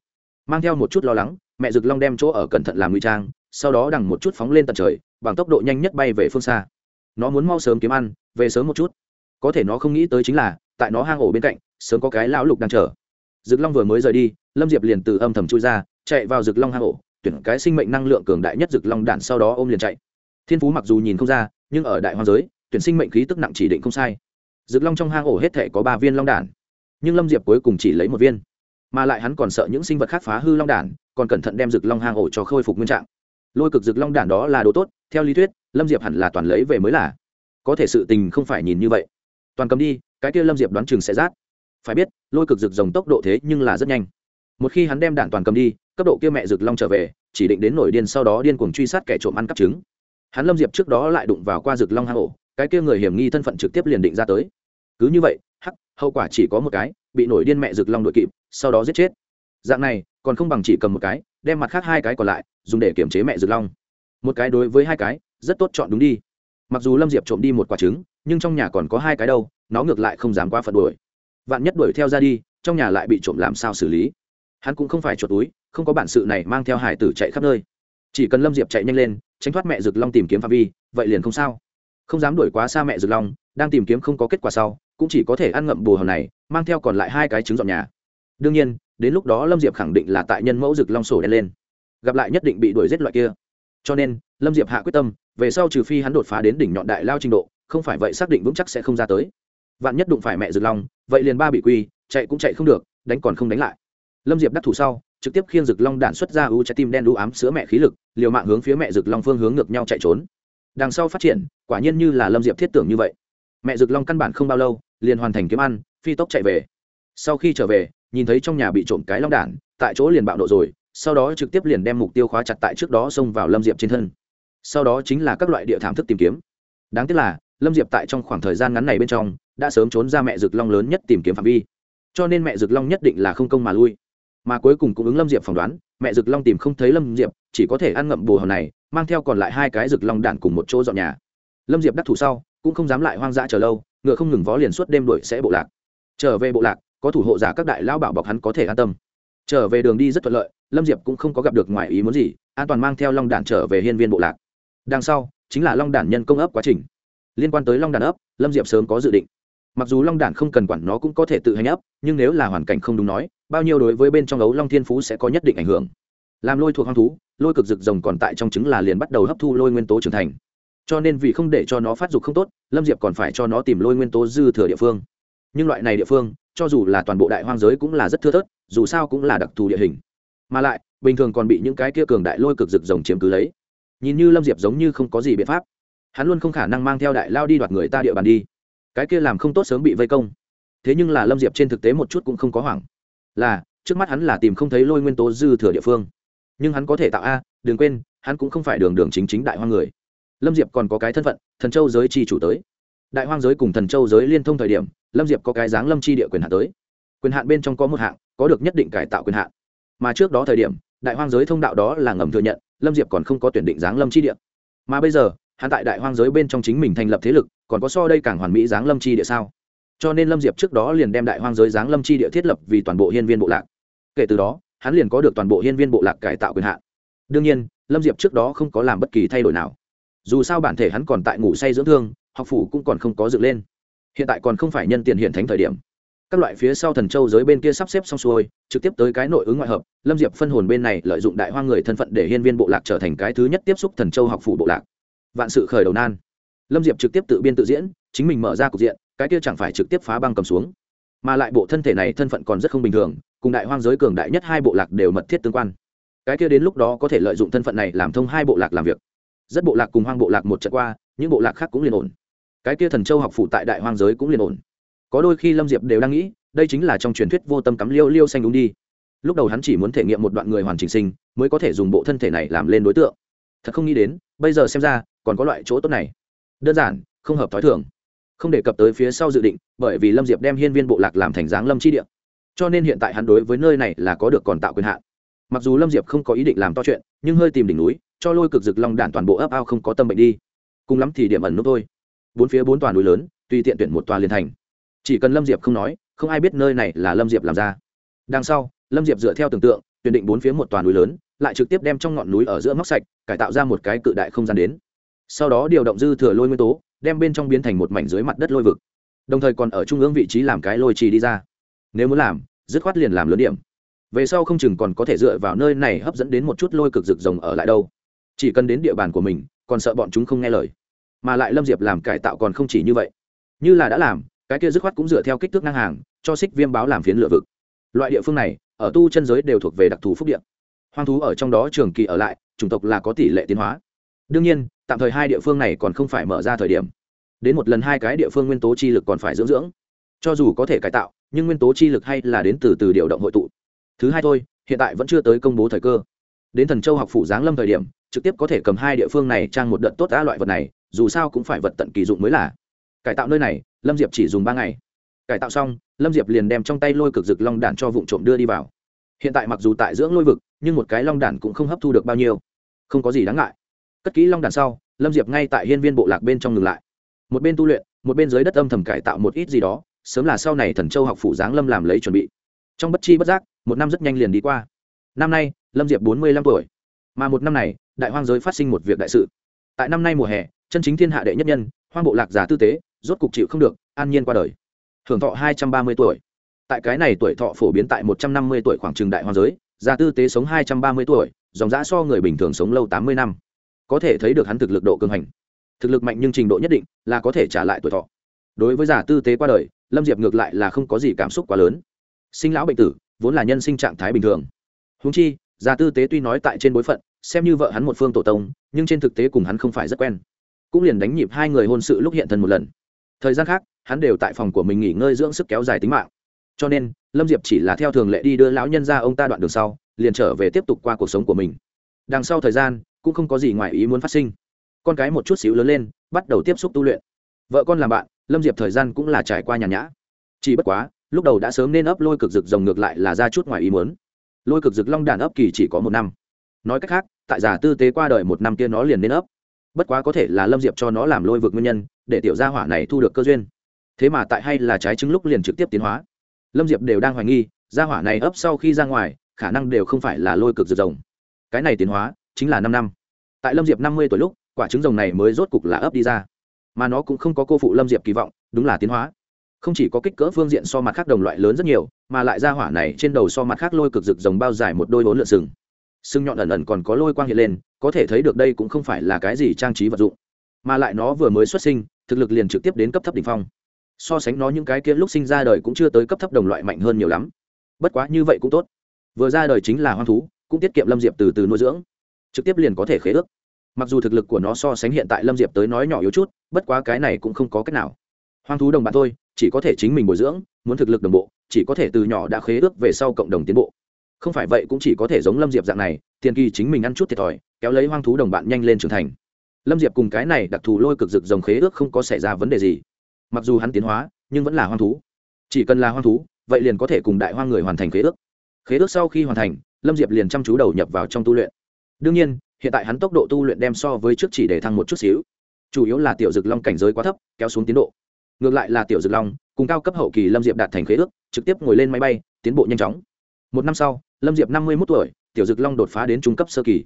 Mang theo một chút lo lắng, mẹ rực long đem chỗ ở cẩn thận làm nguy trang, sau đó đằng một chút phóng lên tận trời, bằng tốc độ nhanh nhất bay về phương xa. Nó muốn mau sớm kiếm ăn, về sớm một chút. Có thể nó không nghĩ tới chính là, tại nó hang ổ bên cạnh, sớm có cái lão lục đang chờ. Dực long vừa mới rời đi lâm diệp liền từ âm thầm chui ra chạy vào Dực long hang ổ tuyển cái sinh mệnh năng lượng cường đại nhất Dực long đạn sau đó ôm liền chạy. Thiên phú mặc dù nhìn không ra nhưng ở đại hoa giới tuyển sinh mệnh khí tức nặng chỉ định không sai. Dực long trong hang ổ hết thể có ba viên long đạn, nhưng lâm diệp cuối cùng chỉ lấy một viên. Mà lại hắn còn sợ những sinh vật khác phá hư long đạn, còn cẩn thận đem Dực long hang ổ cho khôi phục nguyên trạng. Lôi cực Dực long đạn đó là đồ tốt theo lý thuyết lâm diệp hẳn là toàn lấy về mới là. Có thể sự tình không phải nhìn như vậy. Toàn cầm đi cái kia lâm diệp đoán chừng sẽ rát phải biết, lôi cực rực rồng tốc độ thế nhưng là rất nhanh. Một khi hắn đem đạn toàn cầm đi, cấp độ kia mẹ rực long trở về, chỉ định đến nổi điên sau đó điên cuồng truy sát kẻ trộm ăn cắp trứng. Hắn lâm diệp trước đó lại đụng vào qua rực long hang ổ, cái kia người hiểm nghi thân phận trực tiếp liền định ra tới. Cứ như vậy, hắc, hậu quả chỉ có một cái, bị nổi điên mẹ rực long đội kịp, sau đó giết chết. Dạng này, còn không bằng chỉ cầm một cái, đem mặt khác hai cái còn lại, dùng để kiểm chế mẹ rực long. Một cái đối với hai cái, rất tốt chọn đúng đi. Mặc dù lâm diệp trộm đi một quả trứng, nhưng trong nhà còn có hai cái đâu, nó ngược lại không dám quá phật đuổi vạn nhất đuổi theo ra đi, trong nhà lại bị trộm làm sao xử lý? Hắn cũng không phải chuột túi, không có bản sự này mang theo hải tử chạy khắp nơi. Chỉ cần lâm diệp chạy nhanh lên, tránh thoát mẹ rực long tìm kiếm phạm vi, vậy liền không sao. Không dám đuổi quá xa mẹ rực long, đang tìm kiếm không có kết quả sau, cũng chỉ có thể ăn ngậm bồ hòn này, mang theo còn lại hai cái trứng dọn nhà. Đương nhiên, đến lúc đó lâm diệp khẳng định là tại nhân mẫu rực long sổ đen lên. Gặp lại nhất định bị đuổi giết loại kia. Cho nên, lâm diệp hạ quyết tâm, về sau trừ phi hắn đột phá đến đỉnh nhọn đại lao trình độ, không phải vậy xác định vững chắc sẽ không ra tới vạn nhất đụng phải mẹ rực long, vậy liền ba bị quy, chạy cũng chạy không được, đánh còn không đánh lại. Lâm diệp đắc thủ sau, trực tiếp khiêng rực long đạn xuất ra u trái tim đen đũ ám sữa mẹ khí lực, liều mạng hướng phía mẹ rực long phương hướng ngược nhau chạy trốn. Đằng sau phát triển, quả nhiên như là lâm diệp thiết tưởng như vậy. Mẹ rực long căn bản không bao lâu, liền hoàn thành kiếm ăn, phi tốc chạy về. Sau khi trở về, nhìn thấy trong nhà bị trộm cái long đản tại chỗ liền bạo nộ rồi, sau đó trực tiếp liền đem mục tiêu khóa chặt tại trước đó xông vào lâm diệp trên thân. Sau đó chính là các loại địa thảm thức tìm kiếm. Đáng tiếc là, lâm diệp tại trong khoảng thời gian ngắn này bên trong đã sớm trốn ra mẹ rực long lớn nhất tìm kiếm phạm vi. Cho nên mẹ rực long nhất định là không công mà lui. Mà cuối cùng cũng ứng lâm diệp phỏng đoán, mẹ rực long tìm không thấy lâm diệp, chỉ có thể ăn ngậm bồ hòn này, mang theo còn lại hai cái rực long đạn cùng một chỗ dọn nhà. Lâm diệp đắc thủ sau, cũng không dám lại hoang dã chờ lâu, ngựa không ngừng vó liền suốt đêm đuổi sẽ bộ lạc. Trở về bộ lạc, có thủ hộ giả các đại lao bảo bọc hắn có thể an tâm. Trở về đường đi rất thuận lợi, lâm diệp cũng không có gặp được ngoài ý muốn gì, an toàn mang theo long đản trở về hiên viên bộ lạc. Đằng sau, chính là long đản nhân công ấp quá trình. Liên quan tới long đản ấp, lâm diệp sớm có dự định mặc dù long đản không cần quản nó cũng có thể tự hành ấp, nhưng nếu là hoàn cảnh không đúng nói, bao nhiêu đối với bên trong ấu long thiên phú sẽ có nhất định ảnh hưởng. Làm lôi thuộc hoang thú, lôi cực rực rồng còn tại trong trứng là liền bắt đầu hấp thu lôi nguyên tố trưởng thành. Cho nên vì không để cho nó phát dục không tốt, lâm diệp còn phải cho nó tìm lôi nguyên tố dư thừa địa phương. Nhưng loại này địa phương, cho dù là toàn bộ đại hoang giới cũng là rất thưa thớt, dù sao cũng là đặc thù địa hình. Mà lại, bình thường còn bị những cái kia cường đại lôi cực rực rồng chiếm cứ lấy. Nhìn như lâm diệp giống như không có gì biện pháp. Hắn luôn không khả năng mang theo đại lao đi đoạt người ta địa bàn đi cái kia làm không tốt sớm bị vây công. Thế nhưng là lâm diệp trên thực tế một chút cũng không có hoảng. Là, trước mắt hắn là tìm không thấy lôi nguyên tố dư thừa địa phương. Nhưng hắn có thể tạo a, đừng quên, hắn cũng không phải đường đường chính chính đại hoa người. Lâm diệp còn có cái thân phận, thần châu giới chi chủ tới. Đại hoang giới cùng thần châu giới liên thông thời điểm, lâm diệp có cái dáng lâm chi địa quyền hạn tới. Quyền hạn bên trong có một hạng, có được nhất định cải tạo quyền hạn. Mà trước đó thời điểm, đại hoang giới thông đạo đó là ngầm thừa nhận, lâm diệp còn không có tuyển định dáng lâm chi địa. Mà bây giờ hắn tại đại hoang giới bên trong chính mình thành lập thế lực, còn có so đây càng hoàn mỹ giáng lâm chi địa sao? Cho nên lâm diệp trước đó liền đem đại hoang giới giáng lâm chi địa thiết lập vì toàn bộ hiên viên bộ lạc. Kể từ đó, hắn liền có được toàn bộ hiên viên bộ lạc cải tạo quyền hạn. Đương nhiên, lâm diệp trước đó không có làm bất kỳ thay đổi nào. Dù sao bản thể hắn còn tại ngủ say dưỡng thương, học phủ cũng còn không có dựng lên. Hiện tại còn không phải nhân tiền hiện thánh thời điểm. Các loại phía sau thần châu giới bên kia sắp xếp xong xuôi, trực tiếp tới cái nội ứng ngoại hợp, lâm diệp phân hồn bên này lợi dụng đại hoa người thân phận để hiên viên bộ lạc trở thành cái thứ nhất tiếp xúc thần châu học phủ bộ lạc vạn sự khởi đầu nan. Lâm diệp trực tiếp tự biên tự diễn, chính mình mở ra cục diện, cái kia chẳng phải trực tiếp phá băng cầm xuống. Mà lại bộ thân thể này thân phận còn rất không bình thường, cùng đại hoang giới cường đại nhất hai bộ lạc đều mật thiết tương quan. Cái kia đến lúc đó có thể lợi dụng thân phận này làm thông hai bộ lạc làm việc. Rất bộ lạc cùng hoang bộ lạc một trận qua, những bộ lạc khác cũng liền ổn. Cái kia thần châu học phụ tại đại hoang giới cũng liền ổn. Có đôi khi lâm diệp đều đang nghĩ, đây chính là trong truyền thuyết vô tâm cắm liêu liêu xanh đúng đi. Lúc đầu hắn chỉ muốn thể nghiệm một đoạn người hoàn chỉnh sinh, mới có thể dùng bộ thân thể này làm lên đối tượng thật không nghĩ đến, bây giờ xem ra, còn có loại chỗ tốt này. Đơn giản, không hợp t h ó i thường. Không đề cập tới phía sau dự định, bởi vì lâm diệp đem hiên viên bộ lạc làm thành dáng lâm chi địa. Cho nên hiện tại hắn đối với nơi này là có được còn tạo quyền hạn. Mặc dù lâm diệp không có ý định làm to chuyện, nhưng hơi tìm đỉnh núi, cho lôi cực rực long đản toàn bộ ấp ao không có tâm bệnh đi. Cùng lắm thì điểm ẩn nút thôi. Bốn phía bốn toàn núi lớn, tùy tiện tuyển một tòa liền thành. Chỉ cần lâm diệp không nói, không ai biết nơi này là lâm diệp làm ra. Đằng sau, lâm diệp dựa theo tưởng tượng, tuyển định bốn phía một toàn núi lớn, lại trực tiếp đem trong ngọn núi ở giữa móc sạch cải tạo ra một cái cự đại không gian đến. Sau đó điều động dư thừa lôi nguyên tố, đem bên trong biến thành một mảnh dưới mặt đất lôi vực. Đồng thời còn ở trung ương vị trí làm cái lôi trì đi ra. Nếu muốn làm, dứt khoát liền làm lớn điểm. Về sau không chừng còn có thể dựa vào nơi này hấp dẫn đến một chút lôi cực rực rồng ở lại đâu. Chỉ cần đến địa bàn của mình, còn sợ bọn chúng không nghe lời. Mà lại lâm diệp làm cải tạo còn không chỉ như vậy. Như là đã làm, cái kia dứt khoát cũng dựa theo kích thước ngang hàng, cho xích viêm báo làm phiến lựa vực. Loại địa phương này, ở tu chân giới đều thuộc về đặc thù phúc điện hoang thú ở trong đó trường kỳ ở lại chủng tộc là có tỷ lệ tiến hóa. Đương nhiên, tạm thời hai địa phương này còn không phải mở ra thời điểm. Đến một lần hai cái địa phương nguyên tố chi lực còn phải dưỡng dưỡng. Cho dù có thể cải tạo, nhưng nguyên tố chi lực hay là đến từ từ điều động hội tụ. Thứ hai thôi, hiện tại vẫn chưa tới công bố thời cơ. Đến thần châu học phủ giáng lâm thời điểm, trực tiếp có thể cầm hai địa phương này trang một đợt tốt đã loại vật này, dù sao cũng phải vật tận kỳ dụng mới là. Cải tạo nơi này, lâm diệp chỉ dùng ba ngày. Cải tạo xong, lâm diệp liền đem trong tay lôi cực rực long đạn cho vụ trộm đưa đi vào. Hiện tại mặc dù tại dưỡng lôi vực nhưng một cái long đản cũng không hấp thu được bao nhiêu. Không có gì đáng ngại. Cất kỹ long đản sau, lâm diệp ngay tại hiên viên bộ lạc bên trong ngừng lại. Một bên tu luyện, một bên dưới đất âm thầm cải tạo một ít gì đó, sớm là sau này thần châu học phủ giáng lâm làm lấy chuẩn bị. Trong bất chi bất giác, một năm rất nhanh liền đi qua. Năm nay, lâm diệp bốn mươi lăm tuổi. Mà một năm này, đại hoang giới phát sinh một việc đại sự. Tại năm nay mùa hè, chân chính thiên hạ đệ nhất nhân, hoang bộ lạc giả tư tế, rốt cục chịu không được, an nhiên qua đời. Hưởng thọ hai trăm ba mươi tuổi. Tại cái này tuổi thọ phổ biến tại một trăm năm mươi tuổi khoảng trường đại hoang giới già tư tế sống hai trăm ba mươi tuổi, dòng giã so người bình thường sống lâu tám mươi năm. Có thể thấy được hắn thực lực độ cường hành. Thực lực mạnh nhưng trình độ nhất định là có thể trả lại tuổi thọ. Đối với giả tư tế qua đời, lâm diệp ngược lại là không có gì cảm xúc quá lớn. Sinh lão bệnh tử, vốn là nhân sinh trạng thái bình thường. Húng chi giả tư tế tuy nói tại trên bối phận, xem như vợ hắn một phương tổ tông, nhưng trên thực tế cùng hắn không phải rất quen. Cũng liền đánh nhịp hai người hôn sự lúc hiện thân một lần. Thời gian khác, hắn đều tại phòng của mình nghỉ ngơi dưỡng sức kéo dài tính mạng cho nên, lâm diệp chỉ là theo thường lệ đi đưa lão nhân ra ông ta đoạn đường sau, liền trở về tiếp tục qua cuộc sống của mình. Đằng sau thời gian, cũng không có gì ngoài ý muốn phát sinh. Con cái một chút xíu lớn lên, bắt đầu tiếp xúc tu luyện. Vợ con làm bạn, lâm diệp thời gian cũng là trải qua nhàn nhã. Chỉ bất quá, lúc đầu đã sớm nên ấp lôi cực rực rồng ngược lại là ra chút ngoài ý muốn. Lôi cực rực long đàn ấp kỳ chỉ có một năm. Nói cách khác, tại giả tư tế qua đời một năm kia nó liền nên ấp. Bất quá có thể là lâm diệp cho nó làm lôi vực nguyên nhân, để tiểu gia hỏa này thu được cơ duyên. Thế mà tại hay là trái trứng lúc liền trực tiếp tiến hóa lâm diệp đều đang hoài nghi, gia hỏa này ấp sau khi ra ngoài, khả năng đều không phải là lôi cực rực rồng. Cái này tiến hóa, chính là năm năm. Tại lâm diệp năm mươi tuổi lúc, quả trứng rồng này mới rốt cục là ấp đi ra. Mà nó cũng không có cô phụ lâm diệp kỳ vọng, đúng là tiến hóa. Không chỉ có kích cỡ phương diện so mặt khác đồng loại lớn rất nhiều, mà lại ra hỏa này trên đầu so mặt khác lôi cực rực rồng bao dài một đôi vốn lượn sừng. Sưng nhọn ẩn ẩn còn có lôi quang hiện lên, có thể thấy được đây cũng không phải là cái gì trang trí vật dụng. Mà lại nó vừa mới xuất sinh, thực lực liền trực tiếp đến cấp thấp đ ỉ n h phong so sánh nó những cái kia lúc sinh ra đời cũng chưa tới cấp thấp đồng loại mạnh hơn nhiều lắm. Bất quá như vậy cũng tốt. Vừa ra đời chính là hoang thú, cũng tiết kiệm lâm diệp từ từ nuôi dưỡng. Trực tiếp liền có thể khế ước. Mặc dù thực lực của nó so sánh hiện tại lâm diệp tới nói nhỏ yếu chút, bất quá cái này cũng không có cách nào. Hoang thú đồng bạn thôi, chỉ có thể chính mình bồi dưỡng, muốn thực lực đồng bộ, chỉ có thể từ nhỏ đã khế ước về sau cộng đồng tiến bộ. Không phải vậy cũng chỉ có thể giống lâm diệp dạng này, tiền kỳ chính mình ăn chút thiệt thòi, kéo lấy hoang thú đồng bạn nhanh lên trưởng thành. Lâm diệp cùng cái này đặc thù lôi cực rực dòng khế ước không có xảy ra vấn đề gì mặc dù hắn tiến hóa, nhưng vẫn là hoang thú. Chỉ cần là hoang thú, vậy liền có thể cùng đại hoang người hoàn thành khế ước. Khế ước sau khi hoàn thành, lâm diệp liền chăm chú đầu nhập vào trong tu luyện. Đương nhiên, hiện tại hắn tốc độ tu luyện đem so với trước chỉ để thăng một chút xíu. Chủ yếu là tiểu dực long cảnh giới quá thấp, kéo xuống tiến độ. Ngược lại là tiểu dực long, cùng cao cấp hậu kỳ lâm diệp đạt thành khế ước, trực tiếp ngồi lên máy bay, tiến bộ nhanh chóng. Một năm sau, lâm diệp năm mươi một tuổi, tiểu dực long đột phá đến trung cấp sơ kỳ.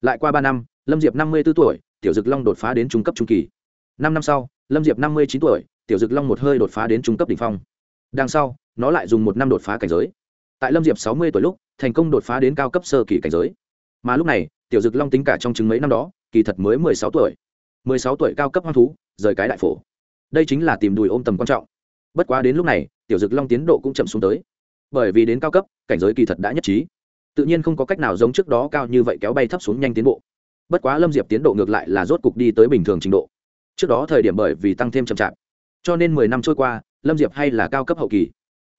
Lại qua ba năm, lâm diệp năm mươi b ố tuổi, tiểu dực long đột phá đến trung cấp trung kỳ. Năm năm sau, lâm diệp năm mươi chín tuổi tiểu dực long một hơi đột phá đến trung cấp đ ỉ n h phong. Đằng sau, nó lại dùng một năm đột phá cảnh giới. Tại lâm diệp sáu mươi tuổi lúc, thành công đột phá đến cao cấp sơ kỳ cảnh giới. Mà lúc này, tiểu dực long tính cả trong chứng mấy năm đó, kỳ thật mới mười sáu tuổi. Mười sáu tuổi cao cấp hoang thú, rời cái đại phổ. Đây chính là tìm đùi ôm tầm quan trọng. Bất quá đến lúc này, tiểu dực long tiến độ cũng chậm xuống tới. Bởi vì đến cao cấp, cảnh giới kỳ thật đã nhất trí. Tự nhiên không có cách nào giống trước đó cao như vậy kéo bay thấp xuống nhanh tiến bộ. Bất quá lâm diệp tiến độ ngược lại là rốt cục đi tới bình thường trình độ. Trước đó thời điểm bởi vì tăng thêm chậm chạp cho nên mười năm trôi qua, lâm diệp hay là cao cấp hậu kỳ.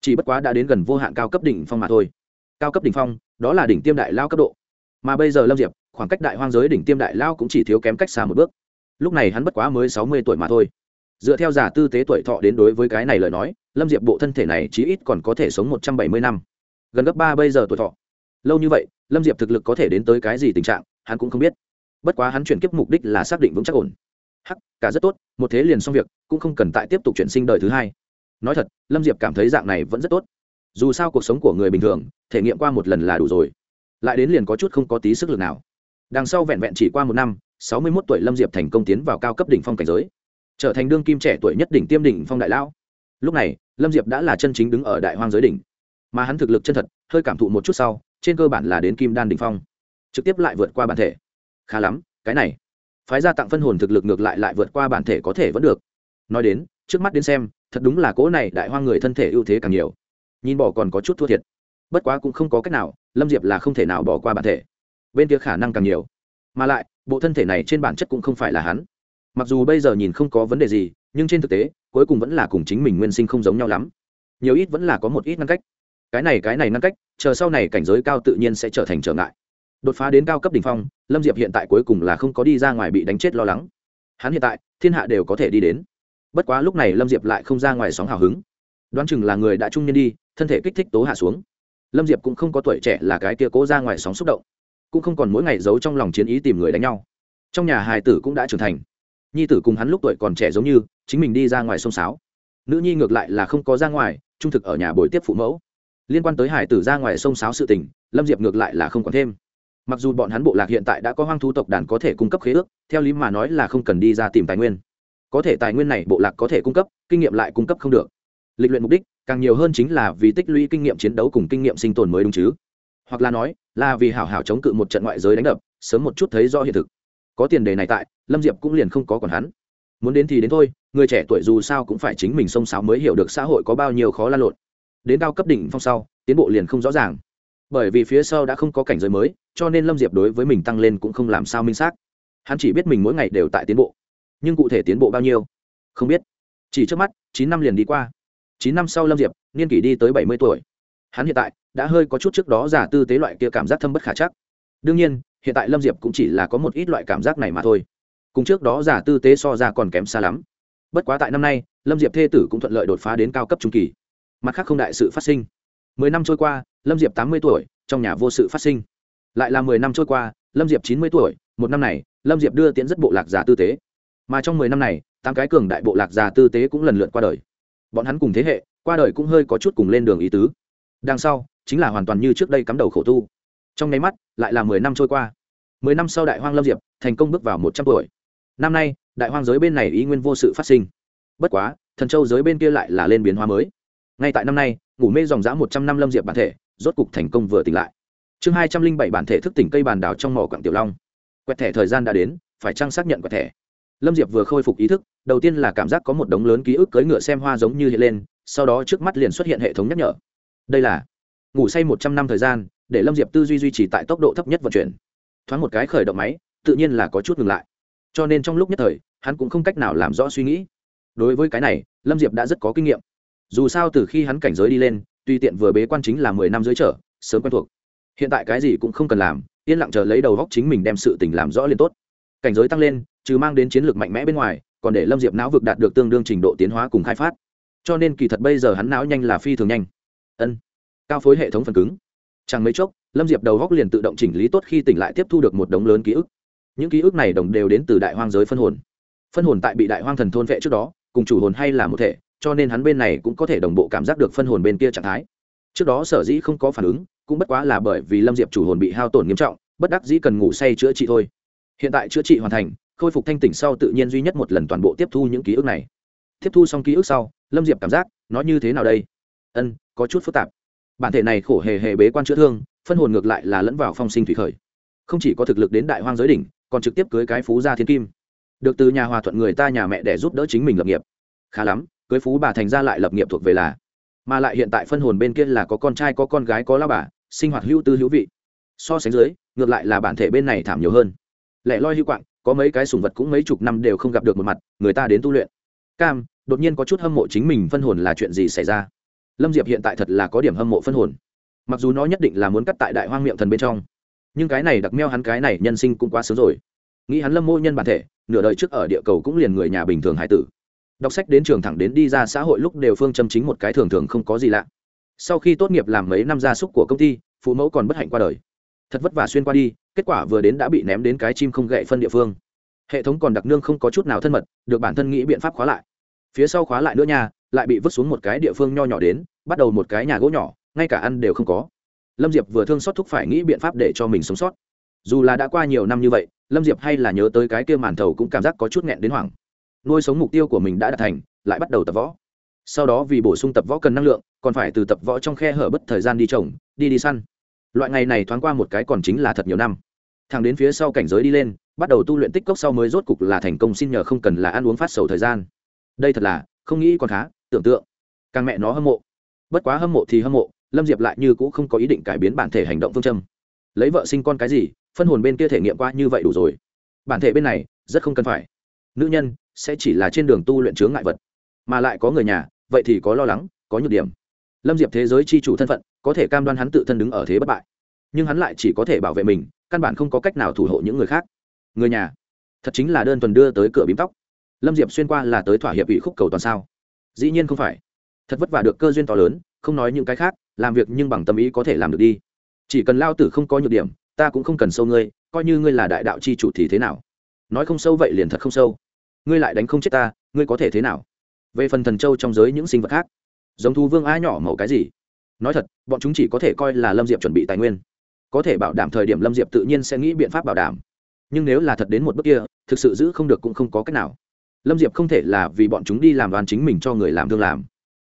Chỉ bất quá đã đến gần vô hạn cao cấp đỉnh phong mà thôi. Cao cấp đỉnh phong, đó là đỉnh tiêm đại lao cấp độ. Mà bây giờ lâm diệp, khoảng cách đại hoang giới đỉnh tiêm đại lao cũng chỉ thiếu kém cách xa một bước. Lúc này hắn bất quá mới sáu mươi tuổi mà thôi. Dựa theo giả tư tế tuổi thọ đến đối với cái này lời nói, lâm diệp bộ thân thể này chí ít còn có thể sống một trăm bảy mươi năm. Gần gấp ba bây giờ tuổi thọ. Lâu như vậy, lâm diệp thực lực có thể đến tới cái gì tình trạng, hắn cũng không biết. Bất quá hắn chuyển kiếp mục đích là xác định vững chắc ổn hắc, cả rất tốt, một thế liền xong việc, cũng không cần tại tiếp tục chuyển sinh đời thứ hai. Nói thật, lâm diệp cảm thấy dạng này vẫn rất tốt. Dù sao cuộc sống của người bình thường, thể nghiệm qua một lần là đủ rồi. Lại đến liền có chút không có tí sức lực nào. Đằng sau vẹn vẹn chỉ qua một năm, sáu mươi mốt tuổi lâm diệp thành công tiến vào cao cấp đỉnh phong cảnh giới. Trở thành đương kim trẻ tuổi nhất đỉnh tiêm đỉnh phong đại lão. Lúc này, lâm diệp đã là chân chính đứng ở đại hoang giới đỉnh. Mà hắn thực lực chân thật, hơi cảm thụ một chút sau, trên cơ bản là đến kim đan đỉnh phong. Trực tiếp lại vượt qua bản thể. Khá lắm, cái này phái ra tặng phân hồn thực lực ngược lại lại vượt qua bản thể có thể vẫn được. Nói đến, trước mắt đến xem, thật đúng là cỗ này đại hoang người thân thể ưu thế càng nhiều. Nhìn bỏ còn có chút thua thiệt. Bất quá cũng không có cách nào, lâm diệp là không thể nào bỏ qua bản thể. Bên kia khả năng càng nhiều. Mà lại, bộ thân thể này trên bản chất cũng không phải là hắn. Mặc dù bây giờ nhìn không có vấn đề gì, nhưng trên thực tế, cuối cùng vẫn là cùng chính mình nguyên sinh không giống nhau lắm. Nhiều ít vẫn là có một ít ngăn cách. Cái này cái này ngăn cách, chờ sau này cảnh giới cao tự nhiên sẽ trở thành trở ngại. Đột phá đến cao cấp đ ỉ n h phong lâm diệp hiện tại cuối cùng là không có đi ra ngoài bị đánh chết lo lắng. Hắn hiện tại, thiên hạ đều có thể đi đến. Bất quá lúc này lâm diệp lại không ra ngoài sóng hào hứng. Đoán chừng là người đã trung nhân đi, thân thể kích thích tố hạ xuống. Lâm diệp cũng không có tuổi trẻ là cái kia cố ra ngoài sóng xúc động. Cũng không còn mỗi ngày giấu trong lòng chiến ý tìm người đánh nhau. Trong nhà hài tử cũng đã trưởng thành. Nhi tử cùng hắn lúc tuổi còn trẻ giống như, chính mình đi ra ngoài sông sáo. Nữ nhi ngược lại là không có ra ngoài, trung thực ở nhà buổi tiếp phụ mẫu. Liên quan tới hải tử ra ngoài sông sáo sự tình, lâm diệp ngược lại là không còn thêm mặc dù bọn hắn bộ lạc hiện tại đã có hoang thú tộc đàn có thể cung cấp khế ước, theo lý mà nói là không cần đi ra tìm tài nguyên. Có thể tài nguyên này bộ lạc có thể cung cấp, kinh nghiệm lại cung cấp không được. Lịch luyện mục đích, càng nhiều hơn chính là vì tích lũy kinh nghiệm chiến đấu cùng kinh nghiệm sinh tồn mới đúng chứ. Hoặc là nói, là vì hảo hảo chống cự một trận ngoại giới đánh đập, sớm một chút thấy rõ hiện thực. Có tiền đề này tại, lâm diệp cũng liền không có còn hắn. Muốn đến thì đến thôi, người trẻ tuổi dù sao cũng phải chính mình xông xáo mới hiểu được xã hội có bao nhiêu khó lan lộn. Đến cao cấp đỉnh phong sau, tiến bộ liền không rõ ràng. Bởi vì phía sau đã không có cảnh giới mới cho nên lâm diệp đối với mình tăng lên cũng không làm sao minh xác. Hắn chỉ biết mình mỗi ngày đều tại tiến bộ. Nhưng cụ thể tiến bộ bao nhiêu? Không biết. Chỉ trước mắt, chín năm liền đi qua. Chín năm sau lâm diệp, niên kỷ đi tới bảy mươi tuổi. Hắn hiện tại đã hơi có chút trước đó giả tư tế loại kia cảm giác thâm bất khả chắc. Đương nhiên, hiện tại lâm diệp cũng chỉ là có một ít loại cảm giác này mà thôi. Cùng trước đó giả tư tế so ra còn kém xa lắm. Bất quá tại năm nay, lâm diệp thê tử cũng thuận lợi đột phá đến cao cấp trung kỳ. Mặt khác không đại sự phát sinh. Mười năm trôi qua, lâm diệp tám mươi tuổi, trong nhà vô sự phát sinh lại là mười năm trôi qua, lâm diệp chín mươi tuổi, một năm này, lâm diệp đưa tiễn rất bộ lạc giả tư tế. Mà trong mười năm này, tám cái cường đại bộ lạc giả tư tế cũng lần lượt qua đời. Bọn hắn cùng thế hệ, qua đời cũng hơi có chút cùng lên đường ý tứ. Đằng sau, chính là hoàn toàn như trước đây cắm đầu khổ tu. Trong nháy mắt, lại là mười năm trôi qua. Mười năm sau đại hoang lâm diệp, thành công bước vào một trăm tuổi. Năm nay, đại hoang giới bên này ý nguyên vô sự phát sinh. Bất quá, thần châu giới bên kia lại là lên biến hóa mới. Ngay tại năm nay, ngủ mê dòng dã một trăm năm lâm diệp bản thể, rốt cục thành công vừa tỉnh lại chương hai trăm linh bảy bản thể thức tỉnh cây bàn đào trong mỏ quặng tiểu long. Quẹt thẻ thời gian đã đến, phải chăng xác nhận quẹt thẻ? Lâm diệp vừa khôi phục ý thức, đầu tiên là cảm giác có một đống lớn ký ức cưỡi ngựa xem hoa giống như hiện lên, sau đó trước mắt liền xuất hiện hệ thống nhắc nhở. Đây là ngủ say một trăm năm thời gian, để lâm diệp tư duy duy trì tại tốc độ thấp nhất vận chuyển. Thoáng một cái khởi động máy, tự nhiên là có chút ngừng lại. Cho nên trong lúc nhất thời, hắn cũng không cách nào làm rõ suy nghĩ. Đối với cái này, lâm diệp đã rất có kinh nghiệm. Dù sao từ khi hắn cảnh giới đi lên tuy tiện vừa bế quan chính là mười năm dưới trở, sớm quen thuộc hiện tại cái gì cũng không cần làm, yên lặng chờ lấy đầu góc chính mình đem sự tình làm rõ liền tốt. Cảnh giới tăng lên, trừ mang đến chiến lược mạnh mẽ bên ngoài, còn để lâm diệp não vực đạt được tương đương trình độ tiến hóa cùng khai phát. Cho nên kỳ thật bây giờ hắn não nhanh là phi thường nhanh. Ân, cao phối hệ thống phần cứng. Chẳng mấy chốc, lâm diệp đầu góc liền tự động chỉnh lý tốt khi tỉnh lại tiếp thu được một đống lớn ký ức. Những ký ức này đồng đều đến từ đại hoang giới phân hồn. Phân hồn tại bị đại hoang thần thôn vệ trước đó, cùng chủ hồn hay là một thể, cho nên hắn bên này cũng có thể đồng bộ cảm giác được phân hồn bên kia trạng thái. Trước đó sở dĩ không có phản ứng cũng bất quá là bởi vì lâm diệp chủ hồn bị hao tổn nghiêm trọng, bất đắc dĩ cần ngủ say chữa trị thôi. Hiện tại chữa trị hoàn thành, khôi phục thanh tỉnh sau tự nhiên duy nhất một lần toàn bộ tiếp thu những ký ức này. Tiếp thu xong ký ức sau, lâm diệp cảm giác, nó như thế nào đây? Ân, có chút phức tạp. Bản thể này khổ hề hề bế quan chữa thương, phân hồn ngược lại là lẫn vào phong sinh thủy khởi. Không chỉ có thực lực đến đại hoang giới đỉnh, còn trực tiếp cưới cái phú gia thiên kim. Được từ nhà hòa thuận người ta nhà mẹ để giúp đỡ chính mình lập nghiệp. Khá lắm, cưới phú bà thành ra lại lập nghiệp thuộc về là. Mà lại hiện tại phân hồn bên kia là có con trai có con gái có lao bà sinh hoạt hữu tư hữu vị. So sánh dưới, ngược lại là bản thể bên này thảm nhiều hơn. Lẽ loi hữu quạng, có mấy cái sùng vật cũng mấy chục năm đều không gặp được một mặt, người ta đến tu luyện. Cam, đột nhiên có chút hâm mộ chính mình phân hồn là chuyện gì xảy ra? Lâm diệp hiện tại thật là có điểm hâm mộ phân hồn. Mặc dù nó nhất định là muốn cắt tại đại hoang miệng thần bên trong, nhưng cái này đặc meo hắn cái này nhân sinh cũng quá sớm rồi. Nghĩ hắn lâm mô nhân bản thể, nửa đời trước ở địa cầu cũng liền người nhà bình thường hải tử. Đọc sách đến trường thẳng đến đi ra xã hội lúc đều phương châm chính một cái thường thường không có gì lạ. Sau khi tốt nghiệp làm mấy năm gia súc của công ty phụ mẫu còn bất hạnh qua đời. Thật vất vả xuyên qua đi, kết quả vừa đến đã bị ném đến cái chim không gậy phân địa phương. Hệ thống còn đặc nương không có chút nào thân mật, được bản thân nghĩ biện pháp khóa lại. Phía sau khóa lại nữa nha, lại bị vứt xuống một cái địa phương nho nhỏ đến, bắt đầu một cái nhà gỗ nhỏ, ngay cả ăn đều không có. Lâm diệp vừa thương xót thúc phải nghĩ biện pháp để cho mình sống sót. Dù là đã qua nhiều năm như vậy, lâm diệp hay là nhớ tới cái kia màn thầu cũng cảm giác có chút nghẹn đến hoảng. Nuôi sống mục tiêu của mình đã đạt thành, lại bắt đầu tập võ. Sau đó vì bổ sung tập võ cần năng lượng, còn phải từ tập võ trong khe hở bất thời gian đi trồng đi đi săn. Loại ngày này thoáng qua một cái còn chính là thật nhiều năm. Thằng đến phía sau cảnh giới đi lên, bắt đầu tu luyện tích cốc sau mới rốt cục là thành công xin nhờ không cần là ăn uống phát sầu thời gian. Đây thật là, không nghĩ còn khá, tưởng tượng. Càng mẹ nó hâm mộ. Bất quá hâm mộ thì hâm mộ, lâm diệp lại như cũng không có ý định cải biến bản thể hành động phương châm. Lấy vợ sinh con cái gì, phân hồn bên kia thể nghiệm qua như vậy đủ rồi. Bản thể bên này, rất không cần phải. Nữ nhân, sẽ chỉ là trên đường tu luyện chướng ngại vật. Mà lại có người nhà, vậy thì có lo lắng, có nhược điểm. Lâm diệp thế giới c h i chủ thân phận có thể cam đoan hắn tự thân đứng ở thế bất bại. Nhưng hắn lại chỉ có thể bảo vệ mình, căn bản không có cách nào thủ hộ những người khác. Người nhà, thật chính là đơn thuần đưa tới cửa bím tóc. Lâm diệp xuyên qua là tới thỏa hiệp ủy khúc cầu toàn sao. Dĩ nhiên không phải. Thật vất vả được cơ duyên to lớn, không nói những cái khác, làm việc nhưng bằng tâm ý có thể làm được đi. Chỉ cần lao tử không có nhược điểm, ta cũng không cần sâu ngươi, coi như ngươi là đại đạo c h i chủ thì thế nào? Nói không sâu vậy liền thật không sâu. Ngươi lại đánh không chết ta, ngươi có thể thế nào? Về phần thần châu trong giới những sinh vật khác, giống thu vương a nhỏ màu cái gì? Nói thật, bọn chúng chỉ có thể coi là lâm diệp chuẩn bị tài nguyên. Có thể bảo đảm thời điểm lâm diệp tự nhiên sẽ nghĩ biện pháp bảo đảm. Nhưng nếu là thật đến một bước kia, thực sự giữ không được cũng không có cách nào. Lâm diệp không thể là vì bọn chúng đi làm đoàn chính mình cho người làm thương làm.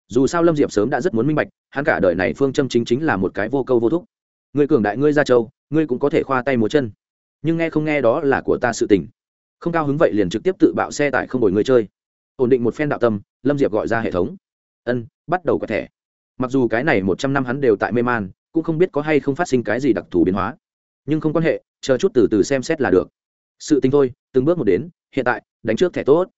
Dù sao lâm diệp sớm đã rất muốn minh bạch, hắn cả đời này phương châm chính chính là một cái vô câu vô thúc. Người cường đại ngươi ra châu, ngươi cũng có thể khoa tay múa chân. Nhưng nghe không nghe đó là của ta sự tình. Không cao hứng vậy liền trực tiếp tự bạo xe tải không đổi người chơi. Ổn định một phen đạo tâm, lâm diệp gọi ra hệ thống. Ân, bắt đầu quẹt thẻ mặc dù cái này một trăm năm hắn đều tại mê man, cũng không biết có hay không phát sinh cái gì đặc thù biến hóa. Nhưng không quan hệ, chờ chút từ từ xem xét là được. Sự tình thôi, từng bước một đến, hiện tại, đánh trước thẻ tốt.